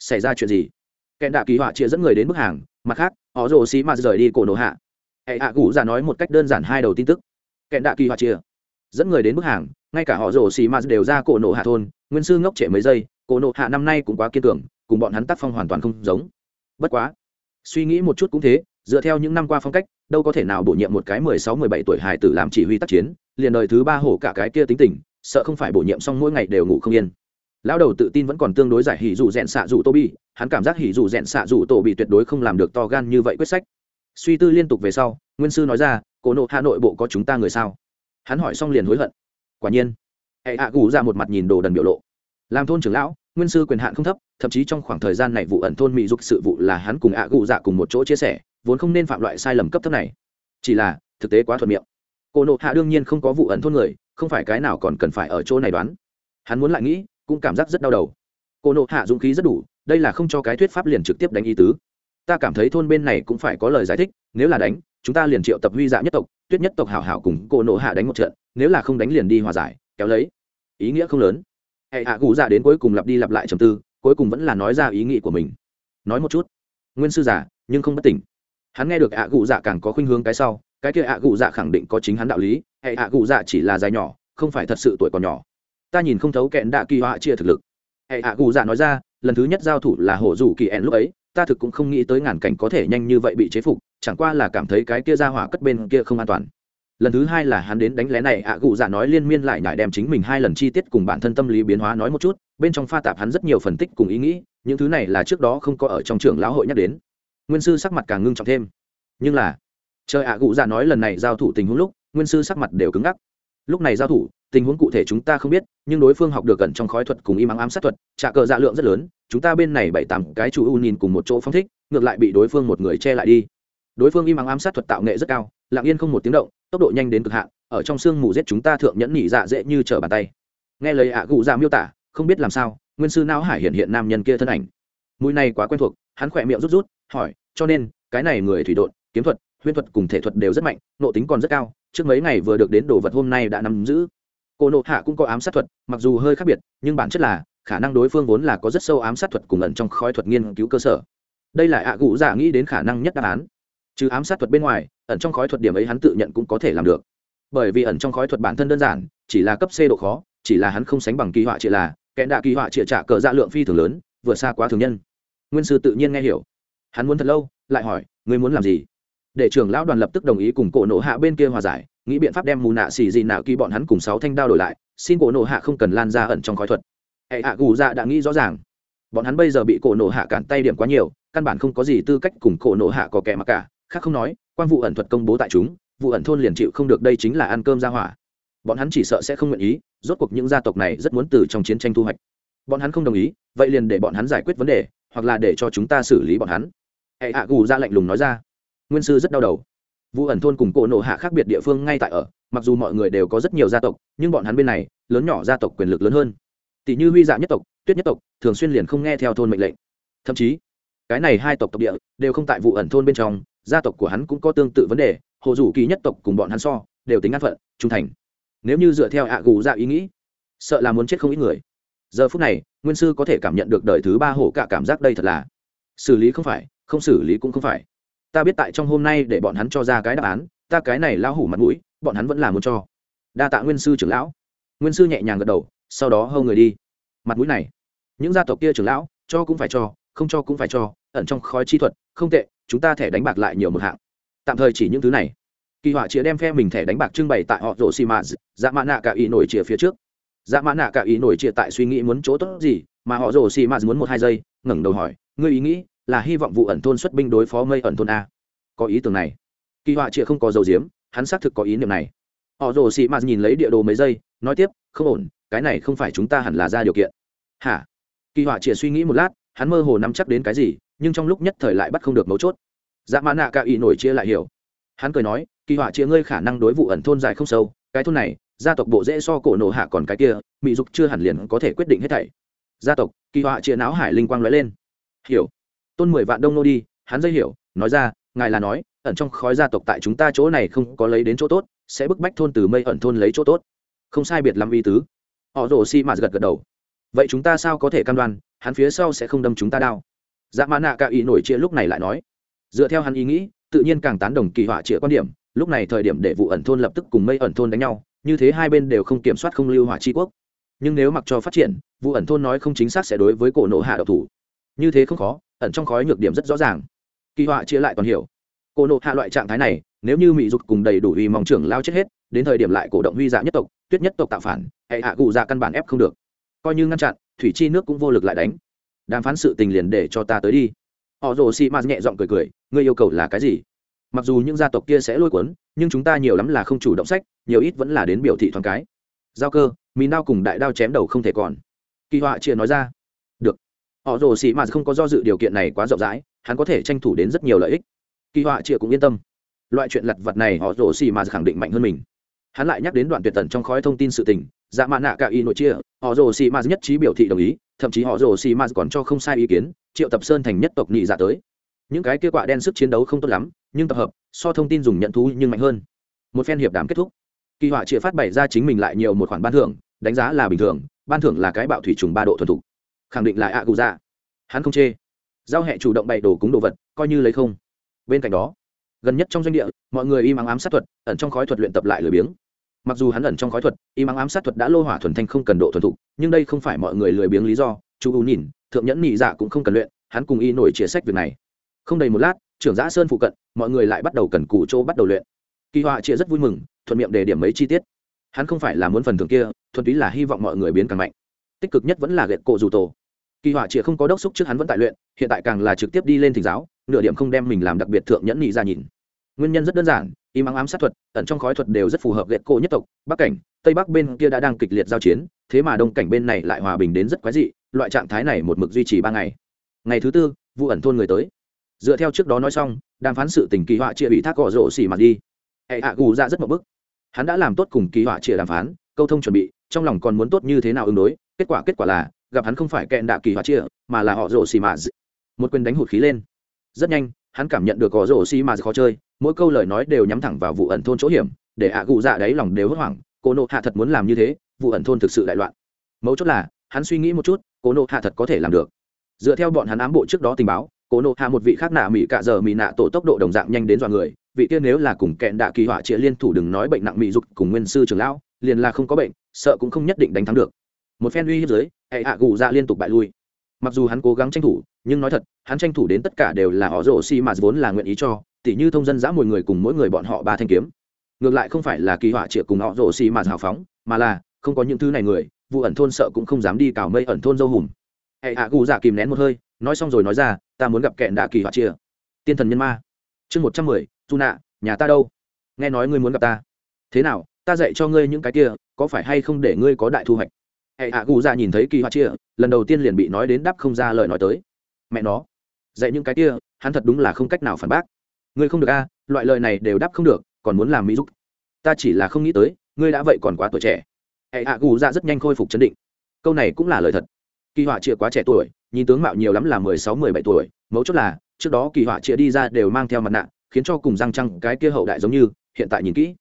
xảy ra chuyện gì? Kẹn đạ kỳ họa chia dẫn người đến bức hàng, mặt khác, họ rồ xí mà rời đi cổ nổ hạ. Hệ ạ cụ già nói một cách đơn giản hai đầu tin tức. Kẹn đạ kỳ họa chia dẫn người đến bức hàng, ngay cả họ rồ xì mà đều ra cổ nổ hạ thôn, nguyên sư ngốc trệ mấy giây, cổ nổ hạ năm nay cũng quá kiên cường, cùng bọn hắn tác phong hoàn toàn không giống. Bất quá, suy nghĩ một chút cũng thế, dựa theo những năm qua phong cách, đâu có thể nào bổ nhiệm một cái mười sáu, mười bảy tuổi hài tử làm chỉ huy tác chiến, liền đời thứ ba hổ cả cái kia tính tình, sợ không phải bổ nhiệm xong mỗi ngày đều ngủ không yên lão đầu tự tin vẫn còn tương đối giải hỉ dù rèn xạ dù tô bi, hắn cảm giác hỉ dù rèn xạ dù tô bị tuyệt đối không làm được to gan như vậy quyết sách. Suy tư liên tục về sau, nguyên sư nói ra, cổ nộ hà nội bộ có chúng ta người sao? Hắn hỏi xong liền hối hận. Quả nhiên, hệ hạ gù ra một mặt nhìn đồ đần biểu lộ. Làm thôn trưởng lão, nguyên sư quyền hạn không thấp, thậm chí trong khoảng thời gian này vụ ẩn thôn mỹ dục sự vụ là hắn cùng ạ gù dạ cùng một chỗ chia sẻ, vốn không nên phạm loại sai lầm cấp thấp này. Chỉ là, thực tế quá thuận miệng. Cô nộ hạ đương nhiên không có vụ ẩn thôn người, không phải cái nào còn cần phải ở chỗ này đoán. Hắn muốn lại nghĩ cũng cảm giác rất đau đầu. Cô nộ hạ dũng khí rất đủ, đây là không cho cái thuyết pháp liền trực tiếp đánh ý tứ. Ta cảm thấy thôn bên này cũng phải có lời giải thích, nếu là đánh, chúng ta liền triệu tập huy dạ nhất tộc, tuyết nhất tộc hảo hảo cùng cô nộ hạ đánh một trận, nếu là không đánh liền đi hòa giải, kéo lấy. Ý nghĩa không lớn. Hệ hạ cụ dạ đến cuối cùng lặp đi lặp lại trầm tư, cuối cùng vẫn là nói ra ý nghĩ của mình. Nói một chút. Nguyên sư giả nhưng không bất tỉnh. Hắn nghe được ạ cụ dạ càng có khuynh hướng cái sau, cái kia ạ cụ dạ khẳng định có chính hắn đạo lý, hệ ạ cụ dạ chỉ là dài nhỏ, không phải thật sự tuổi còn nhỏ ta nhìn không thấu kẹn đạ kỳ họa chia thực lực. Hệ hạ cụ dạ nói ra, lần thứ nhất giao thủ là hổ rủ kỳ ẹn lúc ấy, ta thực cũng không nghĩ tới ngàn cảnh có thể nhanh như vậy bị chế phục, chẳng qua là cảm thấy cái kia ra hỏa cất bên kia không an toàn. Lần thứ hai là hắn đến đánh lén này, ạ cụ dạ nói liên miên lại nhải đem chính mình hai lần chi tiết cùng bản thân tâm lý biến hóa nói một chút, bên trong pha tạp hắn rất nhiều phân tích cùng ý nghĩ, những thứ này là trước đó không có ở trong trường lão hội nhắc đến. Nguyên sư sắc mặt càng ngưng trọng thêm. Nhưng là trời ạ cụ dạ nói lần này giao thủ tình huống lúc, nguyên sư sắc mặt đều cứng ngắc. Lúc này giao thủ tình huống cụ thể chúng ta không biết, nhưng đối phương học được gần trong khói thuật cùng im ắng ám sát thuật, trả cờ dạ lượng rất lớn, chúng ta bên này bảy tám cái chủ u nhìn cùng một chỗ phong thích, ngược lại bị đối phương một người che lại đi. Đối phương im ắng ám sát thuật tạo nghệ rất cao, lặng yên không một tiếng động, tốc độ nhanh đến cực hạn, ở trong sương mù giết chúng ta thượng nhẫn nhị dạ dễ như trở bàn tay. Nghe lời ạ cụ dạ miêu tả, không biết làm sao, nguyên sư não hải hiện hiện nam nhân kia thân ảnh. Mũi này quá quen thuộc, hắn khỏe miệng rút rút, hỏi, cho nên, cái này người thủy đột kiếm thuật, huyễn thuật cùng thể thuật đều rất mạnh nộ tính còn rất cao, trước mấy ngày vừa được đến đồ vật hôm nay đã nắm giữ cô nộ hạ cũng có ám sát thuật, mặc dù hơi khác biệt, nhưng bản chất là, khả năng đối phương vốn là có rất sâu ám sát thuật cùng ẩn trong khói thuật nghiên cứu cơ sở. Đây là ạ cụ giả dạ nghĩ đến khả năng nhất đáp án. Trừ ám sát thuật bên ngoài, ẩn trong khói thuật điểm ấy hắn tự nhận cũng có thể làm được. Bởi vì ẩn trong khói thuật bản thân đơn giản, chỉ là cấp c độ khó, chỉ là hắn không sánh bằng kỳ họa chỉ là kẽ đạ kỳ họa chỉ trả cờ dạ lượng phi thường lớn, vừa xa quá thường nhân. Nguyên sư tự nhiên nghe hiểu. Hắn muốn thật lâu, lại hỏi, ngươi muốn làm gì? Để trưởng lão đoàn lập tức đồng ý cùng cổ nộ hạ bên kia hòa giải, nghĩ biện pháp đem mù nạ xì gì nào kỳ bọn hắn cùng sáu thanh đao đổi lại, xin cổ nộ hạ không cần lan ra ẩn trong khói thuật. Hệ hạ gù dạ đã nghĩ rõ ràng. Bọn hắn bây giờ bị cổ nộ hạ cản tay điểm quá nhiều, căn bản không có gì tư cách cùng cổ nộ hạ có kẻ mà cả, khác không nói, quan vụ ẩn thuật công bố tại chúng, vụ ẩn thôn liền chịu không được đây chính là ăn cơm ra hỏa. Bọn hắn chỉ sợ sẽ không nguyện ý, rốt cuộc những gia tộc này rất muốn từ trong chiến tranh thu hoạch. Bọn hắn không đồng ý, vậy liền để bọn hắn giải quyết vấn đề, hoặc là để cho chúng ta xử lý bọn hắn. Hệ hạ gù ra lạnh lùng nói ra nguyên sư rất đau đầu. Vụ ẩn thôn cùng cổ nộ hạ khác biệt địa phương ngay tại ở, mặc dù mọi người đều có rất nhiều gia tộc, nhưng bọn hắn bên này, lớn nhỏ gia tộc quyền lực lớn hơn. Tỷ như huy dạ nhất tộc, tuyết nhất tộc, thường xuyên liền không nghe theo thôn mệnh lệnh. Thậm chí, cái này hai tộc tộc địa, đều không tại vụ ẩn thôn bên trong, gia tộc của hắn cũng có tương tự vấn đề, hồ dù kỳ nhất tộc cùng bọn hắn so, đều tính an phận, trung thành. Nếu như dựa theo ạ gù dạ ý nghĩ, sợ là muốn chết không ít người. Giờ phút này, nguyên sư có thể cảm nhận được đời thứ ba hổ cả cảm giác đây thật là xử lý không phải, không xử lý cũng không phải ta biết tại trong hôm nay để bọn hắn cho ra cái đáp án, ta cái này lão hủ mặt mũi, bọn hắn vẫn là muốn cho. Đa tạ nguyên sư trưởng lão. Nguyên sư nhẹ nhàng gật đầu, sau đó hâu người đi. Mặt mũi này, những gia tộc kia trưởng lão, cho cũng phải cho, không cho cũng phải cho, ẩn trong khói chi thuật, không tệ, chúng ta thẻ đánh bạc lại nhiều một hạng. Tạm thời chỉ những thứ này. Kỳ họa chĩa đem phe mình thẻ đánh bạc trưng bày tại họ rổ xì mạ dạ mạ nạ cả ý nổi chĩa phía trước. Dạ mã nạ cả ý nổi chĩa tại suy nghĩ muốn chỗ tốt gì, mà họ rổ xì mã muốn một hai giây, ngẩng đầu hỏi, ngươi ý nghĩ? Là hy vọng vụ ẩn thôn xuất binh đối phó mây ẩn thôn a. Có ý tưởng này. Kỳ họa chịa không có dầu diếm hắn xác thực có ý niệm này. Họ rồ sĩ mạt nhìn lấy địa đồ mấy giây, nói tiếp, không ổn, cái này không phải chúng ta hẳn là ra điều kiện. Hả? Kỳ họa chịa suy nghĩ một lát, hắn mơ hồ nắm chắc đến cái gì, nhưng trong lúc nhất thời lại bắt không được mấu chốt. Dạ mã nạ ca ý nổi chia lại hiểu. Hắn cười nói, kỳ họa chịa ngươi khả năng đối vụ ẩn thôn dài không sâu, cái thôn này, gia tộc bộ dễ so cổ nổ hạ còn cái kia, mỹ dục chưa hẳn liền có thể quyết định hết thảy. Gia tộc, kỳ họa chịa não hải linh quang lóe lên. Hiểu tôn mười vạn đông nô đi, hắn dây hiểu, nói ra, ngài là nói, ẩn trong khói gia tộc tại chúng ta chỗ này không có lấy đến chỗ tốt, sẽ bức bách thôn từ mây ẩn thôn lấy chỗ tốt. Không sai biệt lắm y tứ. Họ rồ xi mạt gật gật đầu. Vậy chúng ta sao có thể cam đoan, hắn phía sau sẽ không đâm chúng ta đao dạ mã nạ cả ý nổi chia lúc này lại nói. Dựa theo hắn ý nghĩ, tự nhiên càng tán đồng kỳ họa chia quan điểm, lúc này thời điểm để vụ ẩn thôn lập tức cùng mây ẩn thôn đánh nhau, như thế hai bên đều không kiểm soát không lưu hỏa tri quốc. Nhưng nếu mặc cho phát triển, vụ ẩn thôn nói không chính xác sẽ đối với cổ nộ hạ độc thủ. Như thế không khó ẩn trong khói nhược điểm rất rõ ràng. Kỳ họa chia lại còn hiểu. Cô nộ hạ loại trạng thái này, nếu như mỹ dục cùng đầy đủ uy mong trưởng lao chết hết, đến thời điểm lại cổ động huy dạ nhất tộc, tuyết nhất tộc tạo phản, hệ hạ cụ dạ căn bản ép không được. Coi như ngăn chặn, thủy chi nước cũng vô lực lại đánh. Đàm phán sự tình liền để cho ta tới đi. Họ rồ si mạt nhẹ giọng cười cười, ngươi yêu cầu là cái gì? Mặc dù những gia tộc kia sẽ lôi cuốn, nhưng chúng ta nhiều lắm là không chủ động sách, nhiều ít vẫn là đến biểu thị thoáng cái. Giao cơ, mì đao cùng đại đao chém đầu không thể còn. Kỳ họa chia nói ra họ rồ xì mà không có do dự điều kiện này quá rộng rãi, hắn có thể tranh thủ đến rất nhiều lợi ích. Kỳ họa chịa cũng yên tâm. Loại chuyện lặt vặt này họ rồ xì mà khẳng định mạnh hơn mình. Hắn lại nhắc đến đoạn tuyệt tần trong khói thông tin sự tình dạ mạ nạ cả y nội chia, họ rồ xì mà nhất trí biểu thị đồng ý, thậm chí họ rồ xì mà còn cho không sai ý kiến, triệu tập sơn thành nhất tộc nhị dạ tới. Những cái kia quạ đen sức chiến đấu không tốt lắm, nhưng tập hợp, so thông tin dùng nhận thú nhưng mạnh hơn. Một phen hiệp đàm kết thúc. Kỳ họa chịa phát bày ra chính mình lại nhiều một khoản ban thưởng, đánh giá là bình thường, ban thưởng là cái bạo thủy trùng ba độ thuần thục khẳng định là ạ cụ dạ. Hắn không chê. Giao hẹ chủ động bày đồ cúng đồ vật, coi như lấy không. Bên cạnh đó, gần nhất trong doanh địa, mọi người im ắng ám sát thuật, ẩn trong khói thuật luyện tập lại lười biếng. Mặc dù hắn ẩn trong khói thuật im ắng ám sát thuật đã lô hỏa thuần thanh không cần độ thuần thục, nhưng đây không phải mọi người lười biếng lý do, chú u nhìn, thượng nhẫn nhị dạ cũng không cần luyện, hắn cùng y nổi chia sách việc này. Không đầy một lát, trưởng giã sơn phụ cận, mọi người lại bắt đầu cần cù chỗ bắt đầu luyện. Kỳ họa chia rất vui mừng, thuận miệng đề điểm mấy chi tiết. Hắn không phải là muốn phần thưởng kia, thuần túy là hy vọng mọi người biến càng mạnh. Tích cực nhất vẫn là gậy cộ dù tổ kỳ họa chia không có đốc xúc trước hắn vẫn tại luyện, hiện tại càng là trực tiếp đi lên thỉnh giáo, nửa điểm không đem mình làm đặc biệt thượng nhẫn nhị ra nhìn. Nguyên nhân rất đơn giản, im ắng ám sát thuật, ẩn trong khói thuật đều rất phù hợp ghẹt cổ nhất tộc, bắc cảnh, tây bắc bên kia đã đang kịch liệt giao chiến, thế mà đông cảnh bên này lại hòa bình đến rất quái dị, loại trạng thái này một mực duy trì ba ngày. Ngày thứ tư vụ ẩn thôn người tới. Dựa theo trước đó nói xong, đàm phán sự tình kỳ họa chia bị thác cỏ rộ xỉ mặt đi. Hệ hạ gù ra rất một bức. Hắn đã làm tốt cùng kỳ họa chia đàm phán, câu thông chuẩn bị, trong lòng còn muốn tốt như thế nào ứng đối, kết quả kết quả là gặp hắn không phải kẹn đạ kỳ họa chia, mà là họ rổ xì mạt một quyền đánh hụt khí lên. Rất nhanh, hắn cảm nhận được có rổ xì mạt khó chơi, mỗi câu lời nói đều nhắm thẳng vào vụ ẩn thôn chỗ hiểm, để hạ gù dạ đấy lòng đều hốt hoảng, cô nộ hạ thật muốn làm như thế, vụ ẩn thôn thực sự đại loạn. Mấu chốt là, hắn suy nghĩ một chút, cô nộ hạ thật có thể làm được. Dựa theo bọn hắn ám bộ trước đó tình báo, cô nộ hạ một vị khác nạ mỹ cả giờ mỹ nạ tổ tốc độ đồng dạng nhanh đến dọa người, vị tiên nếu là cùng kẹn đạ kỳ họa trịa liên thủ đừng nói bệnh nặng mỹ dục cùng nguyên sư trường lão, liền là không có bệnh, sợ cũng không nhất định đánh thắng được một phen uy hiếp dưới hệ hạ gù ra liên tục bại lui. Mặc dù hắn cố gắng tranh thủ, nhưng nói thật, hắn tranh thủ đến tất cả đều là họ rổ xi mà vốn là nguyện ý cho, tỉ như thông dân giã mồi người cùng mỗi người bọn họ ba thanh kiếm. Ngược lại không phải là kỳ họa triệu cùng họ rổ xi mà hào phóng, mà là, không có những thứ này người, vụ ẩn thôn sợ cũng không dám đi cào mây ẩn thôn dâu hùm. Hệ hạ gù dạ kìm nén một hơi, nói xong rồi nói ra, ta muốn gặp kẹn đạ kỳ họa chia tiên thần nhân ma. Chương một trăm mười, tu nạ, nhà ta đâu? Nghe nói ngươi muốn gặp ta. Thế nào, ta dạy cho ngươi những cái kia, có phải hay không để ngươi có đại thu hoạch? Hệ hạ gù ra nhìn thấy kỳ Hoa chia, lần đầu tiên liền bị nói đến đáp không ra lời nói tới. Mẹ nó, dạy những cái kia, hắn thật đúng là không cách nào phản bác. Ngươi không được a, loại lời này đều đáp không được, còn muốn làm mỹ giúp. Ta chỉ là không nghĩ tới, ngươi đã vậy còn quá tuổi trẻ. Hệ hạ gù ra rất nhanh khôi phục chấn định. Câu này cũng là lời thật. Kỳ họa chia quá trẻ tuổi, nhìn tướng mạo nhiều lắm là mười sáu, mười bảy tuổi, mấu chốt là, trước đó kỳ họa chia đi ra đều mang theo mặt nạ, khiến cho cùng răng trăng cái kia hậu đại giống như, hiện tại nhìn kỹ.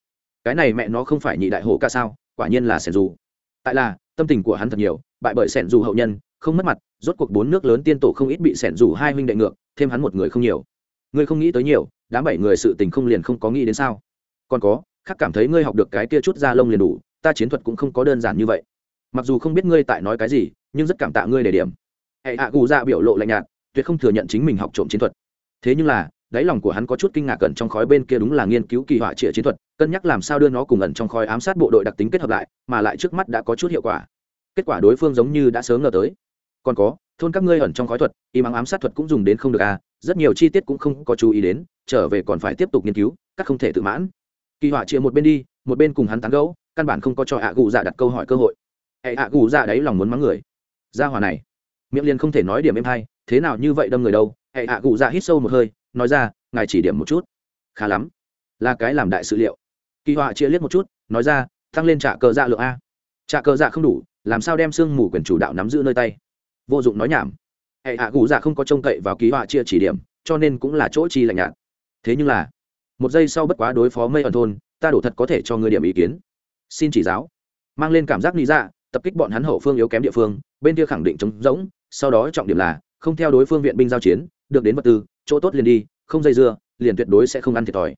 Cái này mẹ nó không phải nhị đại hồ ca sao, quả nhiên là sẻn dù tại là, tâm tình của hắn thật nhiều, bại bởi sẻn dù hậu nhân, không mất mặt, rốt cuộc bốn nước lớn tiên tổ không ít bị sẻn dù hai huynh đệ ngược, thêm hắn một người không nhiều. Ngươi không nghĩ tới nhiều, đám bảy người sự tình không liền không có nghĩ đến sao? Còn có, khác cảm thấy ngươi học được cái kia chút ra lông liền đủ, ta chiến thuật cũng không có đơn giản như vậy. Mặc dù không biết ngươi tại nói cái gì, nhưng rất cảm tạ ngươi để điểm. Hệ hạ gù ra biểu lộ lạnh nhạt, tuyệt không thừa nhận chính mình học trộm chiến thuật. Thế nhưng là, đáy lòng của hắn có chút kinh ngạc cẩn trong khói bên kia đúng là nghiên cứu kỳ họa trịa chiến thuật cân nhắc làm sao đưa nó cùng ẩn trong khói ám sát bộ đội đặc tính kết hợp lại, mà lại trước mắt đã có chút hiệu quả. Kết quả đối phương giống như đã sớm ngờ tới. Còn có, thôn các ngươi ẩn trong khói thuật, y ắng ám sát thuật cũng dùng đến không được à rất nhiều chi tiết cũng không có chú ý đến, trở về còn phải tiếp tục nghiên cứu, các không thể tự mãn. Kỳ họa chia một bên đi, một bên cùng hắn tán gẫu, căn bản không có cho ạ gù dạ đặt câu hỏi cơ hội. Hệ ạ gù dạ đấy lòng muốn mắng người. Ra hòa này. Miệng liền không thể nói điểm em hay, thế nào như vậy đâm người đâu? Hệ ạ gù dạ hít sâu một hơi, nói ra, ngài chỉ điểm một chút. Khá lắm. Là cái làm đại sự liệu kỳ họa chia liếc một chút, nói ra, tăng lên trả cờ dạ lượng a. Trả cờ dạ không đủ, làm sao đem sương mù quyền chủ đạo nắm giữ nơi tay? Vô dụng nói nhảm. Hệ hạ gù dạ không có trông cậy vào ký họa chia chỉ điểm, cho nên cũng là chỗ chi lạnh nhạt. Thế nhưng là, một giây sau bất quá đối phó mây ẩn thôn, ta đổ thật có thể cho người điểm ý kiến. Xin chỉ giáo. Mang lên cảm giác lý dạ tập kích bọn hắn hậu phương yếu kém địa phương, bên kia khẳng định chống rỗng, sau đó trọng điểm là, không theo đối phương viện binh giao chiến, được đến vật tư, chỗ tốt liền đi, không dây dưa, liền tuyệt đối sẽ không ăn thiệt thòi.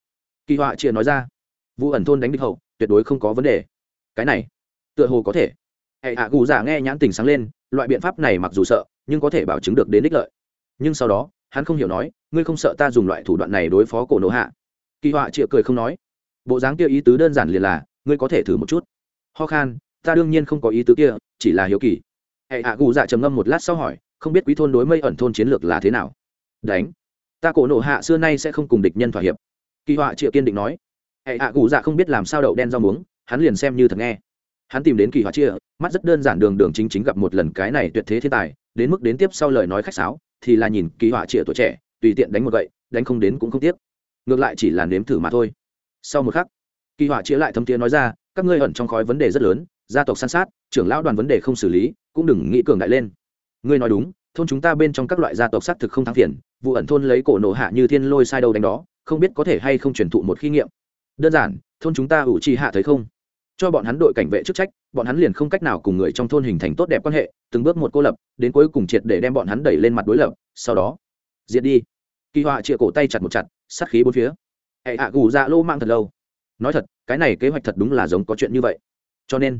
Kỳ họa chia nói ra vụ ẩn thôn đánh địch hậu, tuyệt đối không có vấn đề. Cái này, tựa hồ có thể. Hệ hạ gù giả nghe nhãn tình sáng lên, loại biện pháp này mặc dù sợ, nhưng có thể bảo chứng được đến đích lợi. Nhưng sau đó, hắn không hiểu nói, ngươi không sợ ta dùng loại thủ đoạn này đối phó cổ nổ hạ? Kỳ họa chịa cười không nói. Bộ dáng kia ý tứ đơn giản liền là, ngươi có thể thử một chút. Ho khan, ta đương nhiên không có ý tứ kia, chỉ là hiếu kỳ. Hệ hạ gù dạ trầm ngâm một lát sau hỏi, không biết quý thôn đối mây ẩn thôn chiến lược là thế nào? Đánh, ta cổ nổ hạ xưa nay sẽ không cùng địch nhân thỏa hiệp. Kỳ họa chịa kiên định nói hệ hạ cụ dạ không biết làm sao đậu đen rau muống, hắn liền xem như thật nghe. Hắn tìm đến kỳ họa chia, mắt rất đơn giản đường đường chính chính gặp một lần cái này tuyệt thế thiên tài, đến mức đến tiếp sau lời nói khách sáo, thì là nhìn kỳ họa chia tuổi trẻ, tùy tiện đánh một gậy, đánh không đến cũng không tiếc. Ngược lại chỉ là nếm thử mà thôi. Sau một khắc, kỳ họa chia lại thâm tiếng nói ra, các ngươi ẩn trong khói vấn đề rất lớn, gia tộc san sát, trưởng lão đoàn vấn đề không xử lý, cũng đừng nghĩ cường đại lên. Ngươi nói đúng, thôn chúng ta bên trong các loại gia tộc sát thực không thắng phiền, vụ ẩn thôn lấy cổ nổ hạ như thiên lôi sai đầu đánh đó, không biết có thể hay không truyền thụ một khi nghiệm đơn giản, thôn chúng ta ủ trì hạ thấy không? Cho bọn hắn đội cảnh vệ chức trách, bọn hắn liền không cách nào cùng người trong thôn hình thành tốt đẹp quan hệ, từng bước một cô lập, đến cuối cùng triệt để đem bọn hắn đẩy lên mặt đối lập, sau đó, diệt đi. Kỳ họa chĩa cổ tay chặt một chặt, sát khí bốn phía. Hệ hạ gù dạ lô mang thật lâu. Nói thật, cái này kế hoạch thật đúng là giống có chuyện như vậy. Cho nên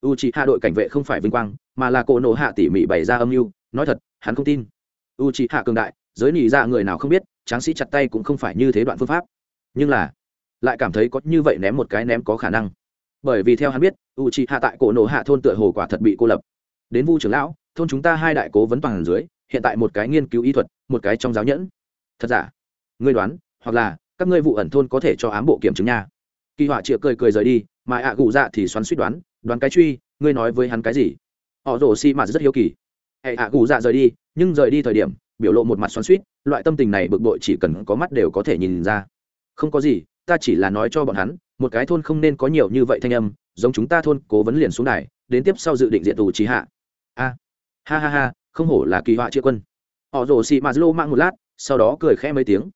u c h i hạ đội cảnh vệ không phải vinh quang, mà là cổ nổ hạ tỉ mỉ bày ra âm mưu. Nói thật, hắn không tin. U c h i hạ cường đại, giới nỉ ra dạ người nào không biết, tráng sĩ chặt tay cũng không phải như thế đoạn phương pháp. Nhưng là lại cảm thấy có như vậy ném một cái ném có khả năng. Bởi vì theo hắn biết u c h i hạ tại cổ nổ hạ thôn tựa hồ quả thật bị cô lập. Đến vu trưởng lão, thôn chúng ta hai đại cố vấn toàn dưới, hiện tại một cái nghiên cứu y thuật, một cái trong giáo nhẫn. Thật giả? Ngươi đoán, hoặc là, các ngươi vụ ẩn thôn có thể cho ám bộ kiểm chứng nha. Kỳ họa chịa cười cười rời đi, mà ạ gụ dạ thì xoắn suýt đoán đoán cái truy, ngươi nói với hắn cái gì? Họ rổ xi mạt rất hiếu kỳ. Hệ ạ gụ dạ rời đi, nhưng rời đi thời điểm, biểu lộ một mặt xoắn suýt, loại tâm tình này bực bội chỉ cần có mắt đều có thể nhìn ra. Không có gì ta chỉ là nói cho bọn hắn, một cái thôn không nên có nhiều như vậy thanh âm, giống chúng ta thôn cố vấn liền xuống đài, đến tiếp sau dự định diện tù trí hạ. A, ha ha ha, không hổ là kỳ họa chia quân. Họ rồ xì mà lô mang một lát, sau đó cười khẽ mấy tiếng.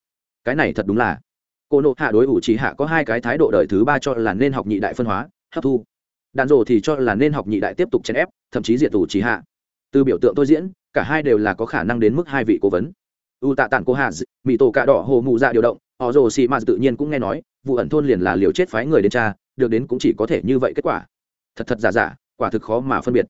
Cái này thật đúng là. Cô nộ hạ đối ủ trí hạ có hai cái thái độ đời thứ ba cho là nên học nhị đại phân hóa, hấp thu. Đàn rồ thì cho là nên học nhị đại tiếp tục chèn ép, thậm chí diệt tù trí hạ. Từ biểu tượng tôi diễn, cả hai đều là có khả năng đến mức hai vị cố vấn. U tạ tản cô hà mỹ tổ cạ đỏ hồ mụ dạ điều động họ rồ xì mạt tự nhiên cũng nghe nói, vụ ẩn thôn liền là liều chết phái người đến cha được đến cũng chỉ có thể như vậy kết quả. Thật thật giả giả, quả thực khó mà phân biệt.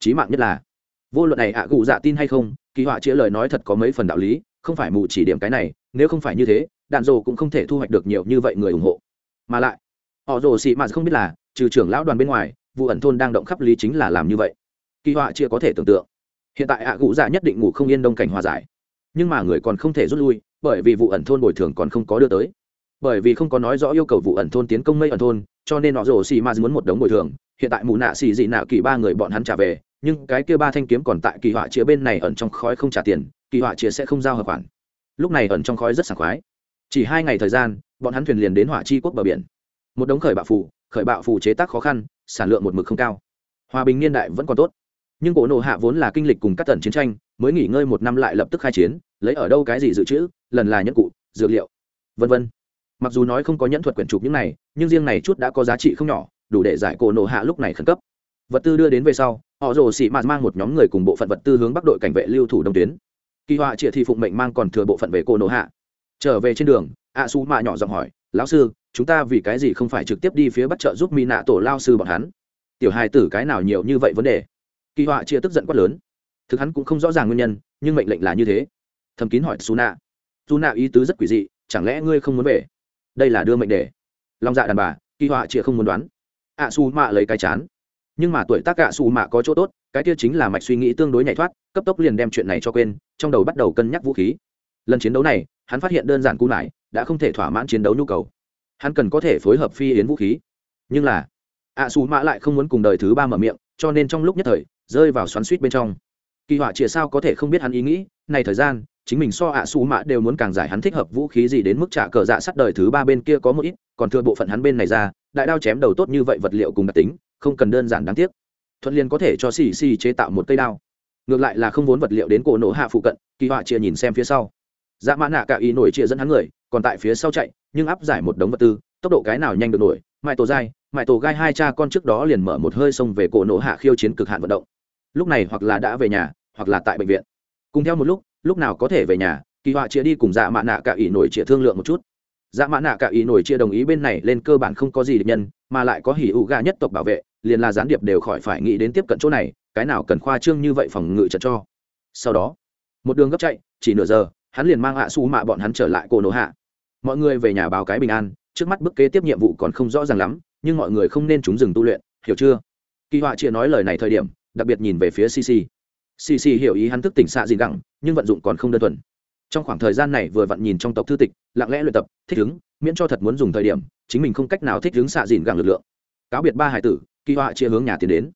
Chí mạng nhất là, vô luận này ạ gù dạ tin hay không, kỳ họa chĩa lời nói thật có mấy phần đạo lý, không phải mù chỉ điểm cái này, nếu không phải như thế, đạn rồ cũng không thể thu hoạch được nhiều như vậy người ủng hộ. Mà lại, họ rồ xì mà không biết là, trừ trưởng lão đoàn bên ngoài, vụ ẩn thôn đang động khắp lý chính là làm như vậy. Kỳ họa chia có thể tưởng tượng. Hiện tại ạ gù dạ nhất định ngủ không yên đông cảnh hòa giải. Nhưng mà người còn không thể rút lui bởi vì vụ ẩn thôn bồi thường còn không có đưa tới. Bởi vì không có nói rõ yêu cầu vụ ẩn thôn tiến công mây ẩn thôn, cho nên họ rồ xì ma muốn một đống bồi thường. Hiện tại mù nạ xì dị nạ kỳ ba người bọn hắn trả về, nhưng cái kia ba thanh kiếm còn tại kỳ họa chĩa bên này ẩn trong khói không trả tiền, kỳ họa chĩa sẽ không giao hợp khoản. Lúc này ẩn trong khói rất sảng khoái. Chỉ hai ngày thời gian, bọn hắn thuyền liền đến hỏa chi quốc bờ biển. Một đống khởi bạo phù, khởi bạo phù chế tác khó khăn, sản lượng một mực không cao. Hòa bình niên đại vẫn còn tốt. Nhưng cổ nộ hạ vốn là kinh lịch cùng các tần chiến tranh, mới nghỉ ngơi một năm lại lập tức khai chiến, lấy ở đâu cái gì dự trữ lần là nhẫn cụ, dược liệu, vân vân. Mặc dù nói không có nhẫn thuật quyển trục những này, nhưng riêng này chút đã có giá trị không nhỏ, đủ để giải cổ nộ hạ lúc này khẩn cấp. Vật tư đưa đến về sau, họ rồ xị mạt mang một nhóm người cùng bộ phận vật tư hướng bắc đội cảnh vệ lưu thủ đông tuyến. Kỳ họa triệt thị phụng mệnh mang còn thừa bộ phận về cổ nộ hạ. Trở về trên đường, a su mạ nhỏ giọng hỏi, lão sư, chúng ta vì cái gì không phải trực tiếp đi phía bắc trợ giúp mỹ nạ tổ lao sư bọn hắn? Tiểu hài tử cái nào nhiều như vậy vấn đề? Kỳ họa chia tức giận quát lớn. Thực hắn cũng không rõ ràng nguyên nhân, nhưng mệnh lệnh là như thế. Thầm kín hỏi su nạ dù nạ ý tứ rất quỷ dị, chẳng lẽ ngươi không muốn về? Đây là đưa mệnh đề. Long dạ đàn bà, kỳ họa chịa không muốn đoán. Ạ su mạ lấy cái chán. Nhưng mà tuổi tác ạ su mạ có chỗ tốt, cái kia chính là mạch suy nghĩ tương đối nhảy thoát, cấp tốc liền đem chuyện này cho quên, trong đầu bắt đầu cân nhắc vũ khí. Lần chiến đấu này, hắn phát hiện đơn giản cú nải, đã không thể thỏa mãn chiến đấu nhu cầu. Hắn cần có thể phối hợp phi yến vũ khí. Nhưng là, ạ su mạ lại không muốn cùng đời thứ ba mở miệng, cho nên trong lúc nhất thời, rơi vào xoắn suýt bên trong. Kỳ họa chĩa sao có thể không biết hắn ý nghĩ, này thời gian chính mình so ạ xù mạ đều muốn càng giải hắn thích hợp vũ khí gì đến mức trả cờ dạ sắt đời thứ ba bên kia có một ít, còn thừa bộ phận hắn bên này ra, đại đao chém đầu tốt như vậy vật liệu cùng đặc tính, không cần đơn giản đáng tiếc. Thuận liền có thể cho xì xì chế tạo một cây đao. Ngược lại là không vốn vật liệu đến cổ nổ hạ phụ cận, kỳ họa chia nhìn xem phía sau. Dạ mã nạ cả ý nổi chia dẫn hắn người, còn tại phía sau chạy, nhưng áp giải một đống vật tư, tốc độ cái nào nhanh được nổi, mãi tổ dai, mãi tổ gai hai cha con trước đó liền mở một hơi xông về cổ nổ hạ khiêu chiến cực hạn vận động. Lúc này hoặc là đã về nhà, hoặc là tại bệnh viện. Cùng theo một lúc lúc nào có thể về nhà, kỳ họa chia đi cùng dạ mạ nạ cả ý nổi chia thương lượng một chút. Dạ mạ nạ cả ý nổi chia đồng ý bên này lên cơ bản không có gì địch nhân, mà lại có hỉ ụ gà nhất tộc bảo vệ, liền là gián điệp đều khỏi phải nghĩ đến tiếp cận chỗ này, cái nào cần khoa trương như vậy phòng ngự trận cho. Sau đó, một đường gấp chạy, chỉ nửa giờ, hắn liền mang hạ su mạ bọn hắn trở lại cổ nổ hạ. Mọi người về nhà báo cái bình an, trước mắt bức kế tiếp nhiệm vụ còn không rõ ràng lắm, nhưng mọi người không nên chúng dừng tu luyện, hiểu chưa? Kỳ họa chia nói lời này thời điểm, đặc biệt nhìn về phía cc cc hiểu ý hắn thức tỉnh xạ gì gẳng, nhưng vận dụng còn không đơn thuần. Trong khoảng thời gian này vừa vặn nhìn trong tộc thư tịch, lặng lẽ luyện tập, thích ứng, miễn cho thật muốn dùng thời điểm, chính mình không cách nào thích ứng xạ dìn gẳng lực lượng. Cáo biệt ba hải tử, kỳ họa chia hướng nhà tiến đến.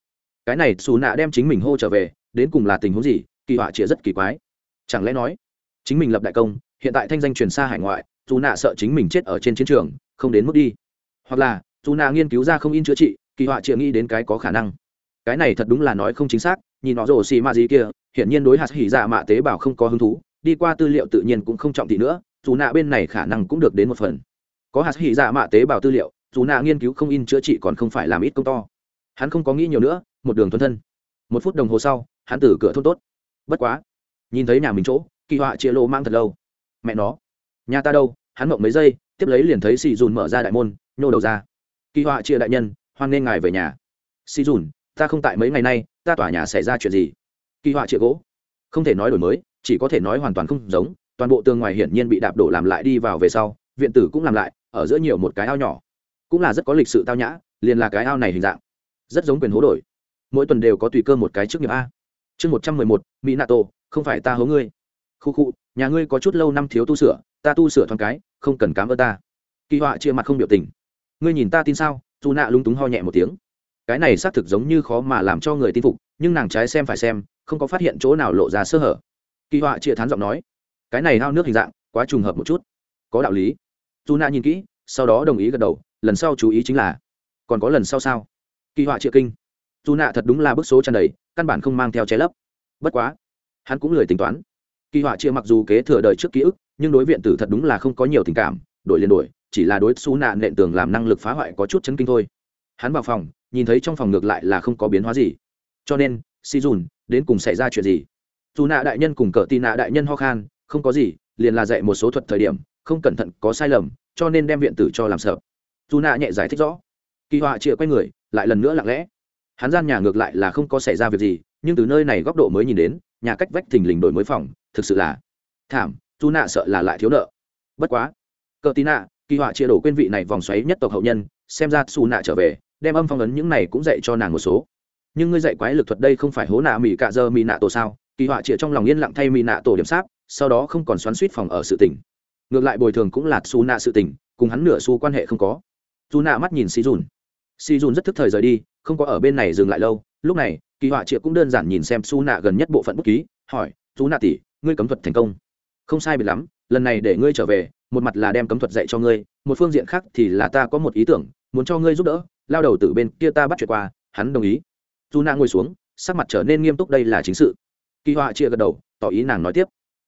Cái này xù nạ đem chính mình hô trở về, đến cùng là tình huống gì, kỳ họa chia rất kỳ quái. Chẳng lẽ nói, chính mình lập đại công, hiện tại thanh danh truyền xa hải ngoại dù nạ sợ chính mình chết ở trên chiến trường, không đến mức đi. Hoặc là dù nạ nghiên cứu ra không in chữa trị, kỳ họa chia nghĩ đến cái có khả năng. Cái này thật đúng là nói không chính xác nhìn nó rồ xì ma gì kia, hiển nhiên đối hạt hỉ dạ mạ tế bào không có hứng thú, đi qua tư liệu tự nhiên cũng không trọng thị nữa, dù nạ bên này khả năng cũng được đến một phần. Có hạt hỉ dạ mạ tế bào tư liệu, dù nạ nghiên cứu không in chữa trị còn không phải làm ít công to. Hắn không có nghĩ nhiều nữa, một đường thuần thân. Một phút đồng hồ sau, hắn từ cửa thôn tốt. Bất quá, nhìn thấy nhà mình chỗ, kỳ họa chia lô mang thật lâu. Mẹ nó, nhà ta đâu? Hắn mộng mấy giây, tiếp lấy liền thấy xì dùn mở ra đại môn, nhô đầu ra. Kỳ họa chia đại nhân, hoan nên ngài về nhà. Xì dùn ta không tại mấy ngày nay, ta tòa nhà xảy ra chuyện gì? Kỳ họa chia gỗ. Không thể nói đổi mới, chỉ có thể nói hoàn toàn không giống, toàn bộ tường ngoài hiển nhiên bị đạp đổ làm lại đi vào về sau, viện tử cũng làm lại, ở giữa nhiều một cái ao nhỏ. Cũng là rất có lịch sự tao nhã, liền là cái ao này hình dạng. Rất giống quyền hố đổi. Mỗi tuần đều có tùy cơ một cái trước nghiệp a. Chương một trăm mười một mỹ nato không phải ta hố ngươi. Khu khu, nhà ngươi có chút lâu năm thiếu tu sửa, ta tu sửa thoáng cái, không cần cám ơn ta. Kỳ họa chia mặt không biểu tình. Ngươi nhìn ta tin sao? Dù nạ lúng túng ho nhẹ một tiếng cái này xác thực giống như khó mà làm cho người tin phục, nhưng nàng trái xem phải xem, không có phát hiện chỗ nào lộ ra sơ hở. Kỳ họa chia thán giọng nói, cái này hao nước hình dạng, quá trùng hợp một chút. Có đạo lý. Dù nạ nhìn kỹ, sau đó đồng ý gật đầu, lần sau chú ý chính là, còn có lần sau sao? Kỳ họa chia kinh. Dù nạ thật đúng là bức số tràn đầy, căn bản không mang theo che lấp. Bất quá, hắn cũng lười tính toán. Kỳ họa chia mặc dù kế thừa đời trước ký ức, nhưng đối viện tử thật đúng là không có nhiều tình cảm, đổi liền đổi, chỉ là đối xú nạ nện tường làm năng lực phá hoại có chút chấn kinh thôi. Hắn vào phòng nhìn thấy trong phòng ngược lại là không có biến hóa gì. Cho nên, si dùn đến cùng xảy ra chuyện gì? Dù nạ đại nhân cùng cờ tì nạ đại nhân ho khan, không có gì, liền là dạy một số thuật thời điểm, không cẩn thận có sai lầm, cho nên đem viện tử cho làm sợ. Dù nạ nhẹ giải thích rõ. Kỳ họa chịa quay người, lại lần nữa lặng lẽ. Hắn gian nhà ngược lại là không có xảy ra việc gì, nhưng từ nơi này góc độ mới nhìn đến, nhà cách vách thình lình đổi mới phòng, thực sự là thảm, dù nạ sợ là lại thiếu nợ. Bất quá, cờ tì nạ, kỳ họa chia đổ quên vị này vòng xoáy nhất tộc hậu nhân, xem ra xù nạ trở về đem âm phong ấn những này cũng dạy cho nàng một số. Nhưng ngươi dạy quái lực thuật đây không phải hố nạ mỹ cạ dơ mỹ nạ tổ sao? Kỳ họa chĩa trong lòng yên lặng thay mỹ nạ tổ điểm sáp, sau đó không còn xoắn suýt phòng ở sự tỉnh ngược lại bồi thường cũng là xù nạ sự tỉnh cùng hắn nửa xu quan hệ không có. Dù nạ mắt nhìn xì dùn. Xì dùn rất thức thời rời đi, không có ở bên này dừng lại lâu. Lúc này, kỳ họa chĩa cũng đơn giản nhìn xem su nạ gần nhất bộ phận bút ký, hỏi, dù nạ tỷ, ngươi cấm thuật thành công? Không sai biệt lắm, lần này để ngươi trở về, một mặt là đem cấm thuật dạy cho ngươi, một phương diện khác thì là ta có một ý tưởng, muốn cho ngươi giúp đỡ lao đầu từ bên kia ta bắt chuyện qua, hắn đồng ý. Dù nạ ngồi xuống, sắc mặt trở nên nghiêm túc, đây là chính sự. Kỳ họa chia gật đầu, tỏ ý nàng nói tiếp.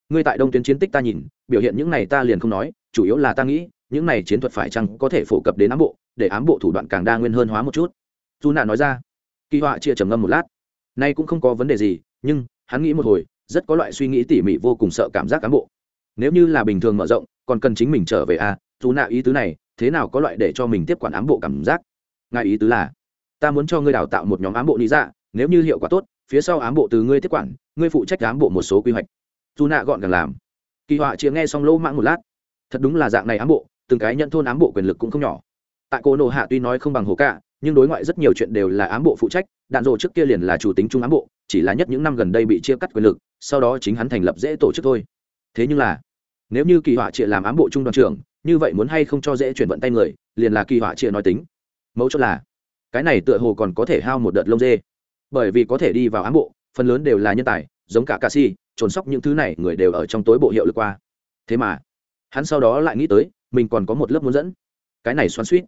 Ngươi tại đông tuyến chiến tích ta nhìn, biểu hiện những này ta liền không nói, chủ yếu là ta nghĩ, những này chiến thuật phải chăng có thể phổ cập đến ám bộ, để ám bộ thủ đoạn càng đa nguyên hơn hóa một chút. Dù nạ nói ra. Kỳ họa chia trầm ngâm một lát. Nay cũng không có vấn đề gì, nhưng, hắn nghĩ một hồi, rất có loại suy nghĩ tỉ mỉ vô cùng sợ cảm giác cán bộ. Nếu như là bình thường mở rộng, còn cần chính mình trở về à dù nạ ý tứ này, thế nào có loại để cho mình tiếp quản ám bộ cảm giác? Ngài ý tứ là, ta muốn cho ngươi đào tạo một nhóm ám bộ lý dạ nếu như hiệu quả tốt, phía sau ám bộ từ ngươi tiếp quản, ngươi phụ trách ám bộ một số quy hoạch. Dù nạ gọn càng làm. Kỳ họa chia nghe xong lỗ mãng một lát. Thật đúng là dạng này ám bộ, từng cái nhận thôn ám bộ quyền lực cũng không nhỏ. Tại cô nộ hạ tuy nói không bằng hồ cả nhưng đối ngoại rất nhiều chuyện đều là ám bộ phụ trách, đạn dộ trước kia liền là chủ tính trung ám bộ, chỉ là nhất những năm gần đây bị chia cắt quyền lực, sau đó chính hắn thành lập dễ tổ chức thôi. Thế nhưng là, nếu như kỳ họa chia làm ám bộ trung đoàn trưởng, như vậy muốn hay không cho dễ chuyển vận tay người, liền là kỳ họa chia nói tính mấu chốt là, cái này tựa hồ còn có thể hao một đợt lông dê. Bởi vì có thể đi vào ám bộ, phần lớn đều là nhân tài, giống cả ca si, trồn sóc những thứ này người đều ở trong tối bộ hiệu lực qua. Thế mà, hắn sau đó lại nghĩ tới, mình còn có một lớp muốn dẫn. Cái này xoắn suýt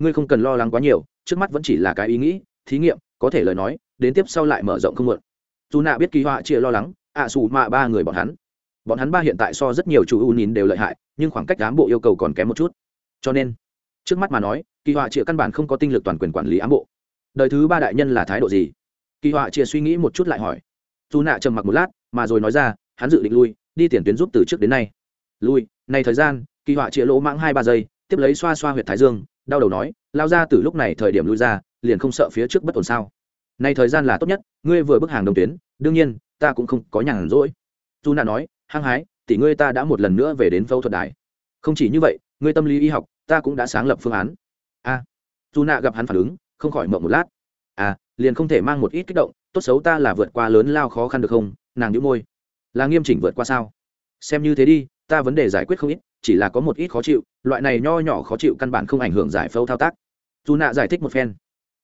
ngươi không cần lo lắng quá nhiều, trước mắt vẫn chỉ là cái ý nghĩ, thí nghiệm, có thể lời nói, đến tiếp sau lại mở rộng không muộn. Dù nạ biết kỳ họa chia lo lắng, ạ à xù mạ ba người bọn hắn. Bọn hắn ba hiện tại so rất nhiều chủ ưu nhìn đều lợi hại, nhưng khoảng cách ám bộ yêu cầu còn kém một chút. Cho nên, trước mắt mà nói kỳ họa chia căn bản không có tinh lực toàn quyền quản lý ám bộ. Đời thứ ba đại nhân là thái độ gì? Kỳ họa chia suy nghĩ một chút lại hỏi. Dù nạ trầm mặc một lát, mà rồi nói ra, hắn dự định lui, đi tiền tuyến giúp từ trước đến nay. Lui, này thời gian, kỳ họa chia lỗ mãng hai ba giây, tiếp lấy xoa xoa huyệt thái dương, đau đầu nói, lao ra từ lúc này thời điểm lui ra, liền không sợ phía trước bất ổn sao? Nay thời gian là tốt nhất, ngươi vừa bước hàng đồng tuyến, đương nhiên, ta cũng không có nhàn rỗi. Dù nạ nói, hăng hái, tỷ ngươi ta đã một lần nữa về đến phẫu thuật đài. Không chỉ như vậy, ngươi tâm lý y học, ta cũng đã sáng lập phương án a à, dù nạ gặp hắn phản ứng không khỏi mộng một lát. À liền không thể mang một ít kích động tốt xấu ta là vượt qua lớn lao khó khăn được không? Nàng nhíu môi. Là nghiêm chỉnh vượt qua sao? Xem như thế đi ta vấn đề giải quyết không ít chỉ là có một ít khó chịu loại này nho nhỏ khó chịu căn bản không ảnh hưởng giải phẫu thao tác. Dù nạ giải thích một phen.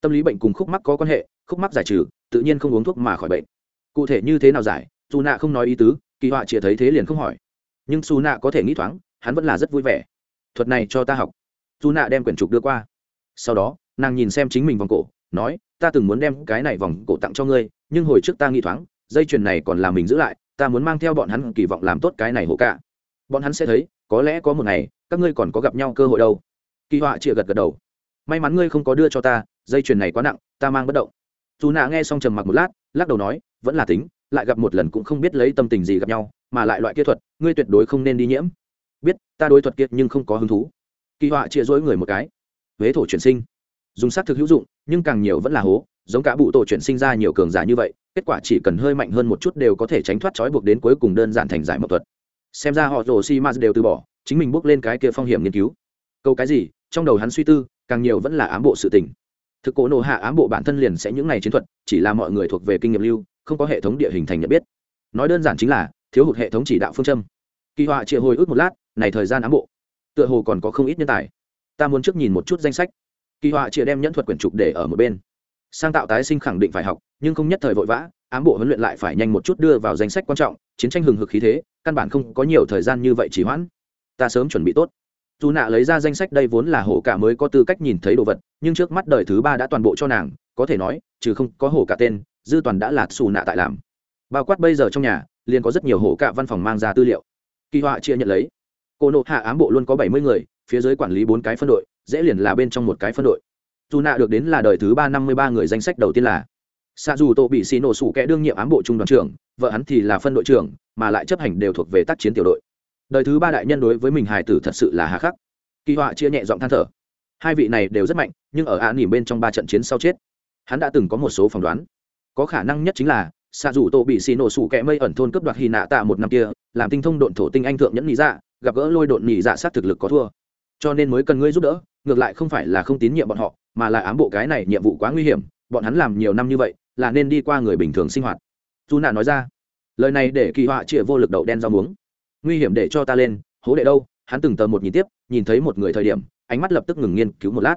Tâm lý bệnh cùng khúc mắc có quan hệ khúc mắc giải trừ tự nhiên không uống thuốc mà khỏi bệnh. Cụ thể như thế nào giải dù nạ không nói ý tứ kỳ họa chỉ thấy thế liền không hỏi. Nhưng xù nạ có thể nghĩ thoáng hắn vẫn là rất vui vẻ. Thuật này cho ta học dù nạ đem quyển trục đưa qua. Sau đó, nàng nhìn xem chính mình vòng cổ, nói, ta từng muốn đem cái này vòng cổ tặng cho ngươi, nhưng hồi trước ta nghĩ thoáng, dây chuyền này còn là mình giữ lại, ta muốn mang theo bọn hắn kỳ vọng làm tốt cái này hộ cả bọn hắn sẽ thấy, có lẽ có một ngày, các ngươi còn có gặp nhau cơ hội đâu. Kỳ họa chịa gật gật đầu. May mắn ngươi không có đưa cho ta, dây chuyền này quá nặng, ta mang bất động. Dù nạ nghe xong trầm mặc một lát, lắc đầu nói, vẫn là tính, lại gặp một lần cũng không biết lấy tâm tình gì gặp nhau, mà lại loại kỹ thuật, ngươi tuyệt đối không nên đi nhiễm. Biết, ta đối thuật kiệt nhưng không có hứng thú kỳ họa chia rỗi người một cái. Huế thổ chuyển sinh. Dùng s á t thực hữu dụng, nhưng càng nhiều vẫn là hố, giống cả bụ tổ chuyển sinh ra nhiều cường giả như vậy, kết quả chỉ cần hơi mạnh hơn một chút đều có thể tránh thoát trói buộc đến cuối cùng đơn giản thành giải mậu thuật. Xem ra họ rồ si ma đều từ bỏ, chính mình bước lên cái kia phong hiểm nghiên cứu. Câu cái gì? Trong đầu hắn suy tư, càng nhiều vẫn là ám bộ sự tình. Thực cố nổ hạ ám bộ bản thân liền sẽ những ngày chiến thuật, chỉ là mọi người thuộc về kinh nghiệm lưu, không có hệ thống địa hình thành nhận biết. Nói đơn giản chính là, thiếu hụt hệ thống chỉ đạo phương châm. Kỳ họa chia hồi ức một lát, này thời gian ám bộ tựa hồ còn có không ít nhân tài. Ta muốn trước nhìn một chút danh sách. Kỳ họa chia đem nhẫn thuật quyển trục để ở một bên. Sang tạo tái sinh khẳng định phải học, nhưng không nhất thời vội vã, ám bộ huấn luyện lại phải nhanh một chút đưa vào danh sách quan trọng, chiến tranh hừng hực khí thế, căn bản không có nhiều thời gian như vậy chỉ hoãn. Ta sớm chuẩn bị tốt. Dù nạ lấy ra danh sách đây vốn là hổ cả mới có tư cách nhìn thấy đồ vật, nhưng trước mắt đời thứ ba đã toàn bộ cho nàng, có thể nói, trừ không có hổ cả tên, dư toàn đã là xù nạ tại làm. Bao quát bây giờ trong nhà, liền có rất nhiều hổ cả văn phòng mang ra tư liệu. Kỳ họa chia nhận lấy cô nộ hạ ám bộ luôn có bảy mươi người, phía dưới quản lý bốn cái phân đội, dễ liền là bên trong một cái phân đội. Dù nạ được đến là đời thứ ba năm mươi ba người danh sách đầu tiên là. Xa dù tô bị xì nổ sủ kẻ đương nhiệm ám bộ trung đoàn trưởng, vợ hắn thì là phân đội trưởng, mà lại chấp hành đều thuộc về tác chiến tiểu đội. Đời thứ ba đại nhân đối với mình hài tử thật sự là hà khắc. Kỳ họa chia nhẹ giọng than thở. Hai vị này đều rất mạnh, nhưng ở ạ nỉm bên trong ba trận chiến sau chết, hắn đã từng có một số phỏng đoán. Có khả năng nhất chính là xa dù tô bị xì nổ sủ kẻ mây ẩn thôn cướp đoạt hy nạ tạ một năm kia, làm tinh thông độn thổ tinh anh thượng nhẫn lý dạ gặp gỡ lôi độn nhị dạ sát thực lực có thua. Cho nên mới cần ngươi giúp đỡ, ngược lại không phải là không tín nhiệm bọn họ, mà là ám bộ cái này nhiệm vụ quá nguy hiểm, bọn hắn làm nhiều năm như vậy, là nên đi qua người bình thường sinh hoạt. Dù nạ nói ra, lời này để kỳ họa chĩa vô lực đậu đen rau muống. Nguy hiểm để cho ta lên, hố đệ đâu, hắn từng tờ một nhìn tiếp, nhìn thấy một người thời điểm, ánh mắt lập tức ngừng nghiên cứu một lát.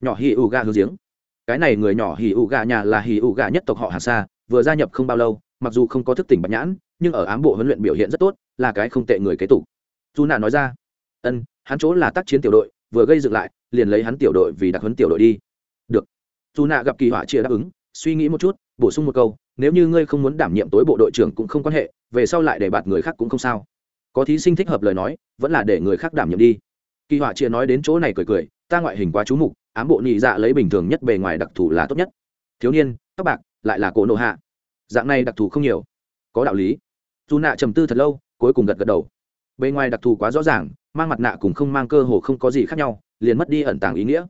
Nhỏ hì ụ gà hướng giếng. Cái này người nhỏ hì ụ gà nhà là hì ụ gà nhất tộc họ hàng xa vừa gia nhập không bao lâu, mặc dù không có thức tỉnh bạch nhãn, nhưng ở ám bộ huấn luyện biểu hiện rất tốt, là cái không tệ người kế tục dù nạ nói ra ân hắn chỗ là tác chiến tiểu đội vừa gây dựng lại liền lấy hắn tiểu đội vì đặc huấn tiểu đội đi. Được. Dù nạ gặp kỳ họa chia đáp ứng suy nghĩ một chút bổ sung một câu nếu như ngươi không muốn đảm nhiệm tối bộ đội trưởng cũng không quan hệ về sau lại để bạt người khác cũng không sao. Có thí sinh thích hợp lời nói vẫn là để người khác đảm nhiệm đi. Kỳ họa chia nói đến chỗ này cười cười ta ngoại hình quá chú mục ám bộ nhị dạ lấy bình thường nhất bề ngoài đặc thù là tốt nhất. Thiếu niên các bạn, lại là cổ nộ hạ. Dạng này đặc thù không nhiều. Có đạo lý. Dù nạ trầm tư thật lâu cuối cùng gật gật đầu bề ngoài đặc thù quá rõ ràng, mang mặt nạ cùng không mang cơ hồ không có gì khác nhau, liền mất đi ẩn tàng ý nghĩa.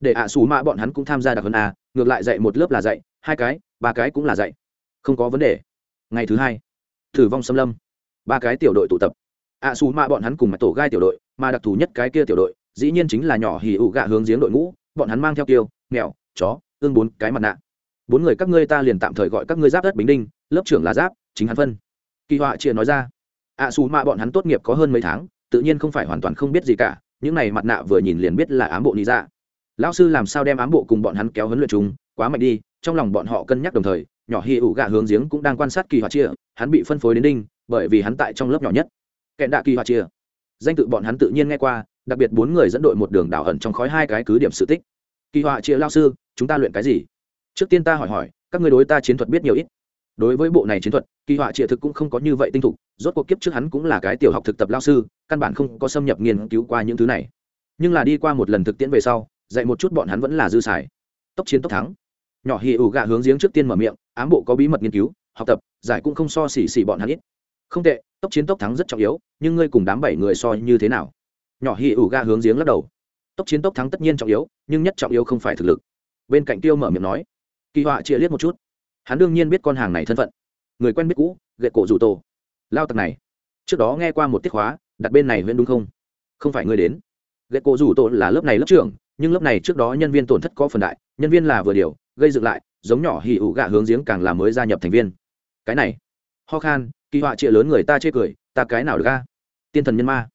Để ạ à xù mạ bọn hắn cũng tham gia đặc hơn a, ngược lại dạy một lớp là dạy, hai cái, ba cái cũng là dạy. Không có vấn đề. Ngày thứ hai thử vong xâm lâm. Ba cái tiểu đội tụ tập. Ạ à xù mạ bọn hắn cùng mặt tổ gai tiểu đội, mà đặc thù nhất cái kia tiểu đội, dĩ nhiên chính là nhỏ hì ụ gạ hướng giếng đội ngũ, bọn hắn mang theo kiêu mèo chó, ương bốn cái mặt nạ. Bốn người các ngươi ta liền tạm thời gọi các ngươi giáp đất bình đinh, lớp trưởng là giáp, chính hắn phân. Kỳ họa chia nói ra ạ xù mạ bọn hắn tốt nghiệp có hơn mấy tháng, tự nhiên không phải hoàn toàn không biết gì cả, những này mặt nạ vừa nhìn liền biết là ám bộ lý ra lão sư làm sao đem ám bộ cùng bọn hắn kéo huấn luyện chúng quá mạnh đi, trong lòng bọn họ cân nhắc đồng thời, nhỏ hi ủ gạ hướng giếng cũng đang quan sát kỳ hoa chia, hắn bị phân phối đến đinh, bởi vì hắn tại trong lớp nhỏ nhất. Kẹn đạ kỳ hoa chia. Danh tự bọn hắn tự nhiên nghe qua, đặc biệt bốn người dẫn đội một đường đảo ẩn trong khói hai cái cứ điểm sự tích. Kỳ họa chia lao sư, chúng ta luyện cái gì? Trước tiên ta hỏi hỏi, các người đối ta chiến thuật biết nhiều ít đối với bộ này chiến thuật, kỳ họa triệt thực cũng không có như vậy tinh thục, rốt cuộc kiếp trước hắn cũng là cái tiểu học thực tập lao sư, căn bản không có xâm nhập nghiên cứu qua những thứ này. Nhưng là đi qua một lần thực tiễn về sau, dạy một chút bọn hắn vẫn là dư xài. Tốc chiến tốc thắng. Nhỏ hì ủ gạ hướng giếng trước tiên mở miệng, ám bộ có bí mật nghiên cứu, học tập, giải cũng không so xỉ xỉ bọn hắn ít. Không tệ, tốc chiến tốc thắng rất trọng yếu, nhưng ngươi cùng đám bảy người so như thế nào? Nhỏ hì ủ gạ hướng giếng lắc đầu. Tốc chiến tốc thắng tất nhiên trọng yếu, nhưng nhất trọng yếu không phải thực lực. Bên cạnh tiêu mở miệng nói. Kỳ họa chia liếc một chút hắn đương nhiên biết con hàng này thân phận. Người quen biết cũ, gậy cổ rủ tổ. Lao tặc này. Trước đó nghe qua một tiết khóa, đặt bên này huyện đúng không? Không phải ngươi đến. Gậy cổ rủ tổ là lớp này lớp trưởng, nhưng lớp này trước đó nhân viên tổn thất có phần đại, nhân viên là vừa điều, gây dựng lại, giống nhỏ hì ủ gạ hướng giếng càng là mới gia nhập thành viên. Cái này. Ho khan, kỳ họa trịa lớn người ta chê cười, ta cái nào được ga tiên thần nhân ma.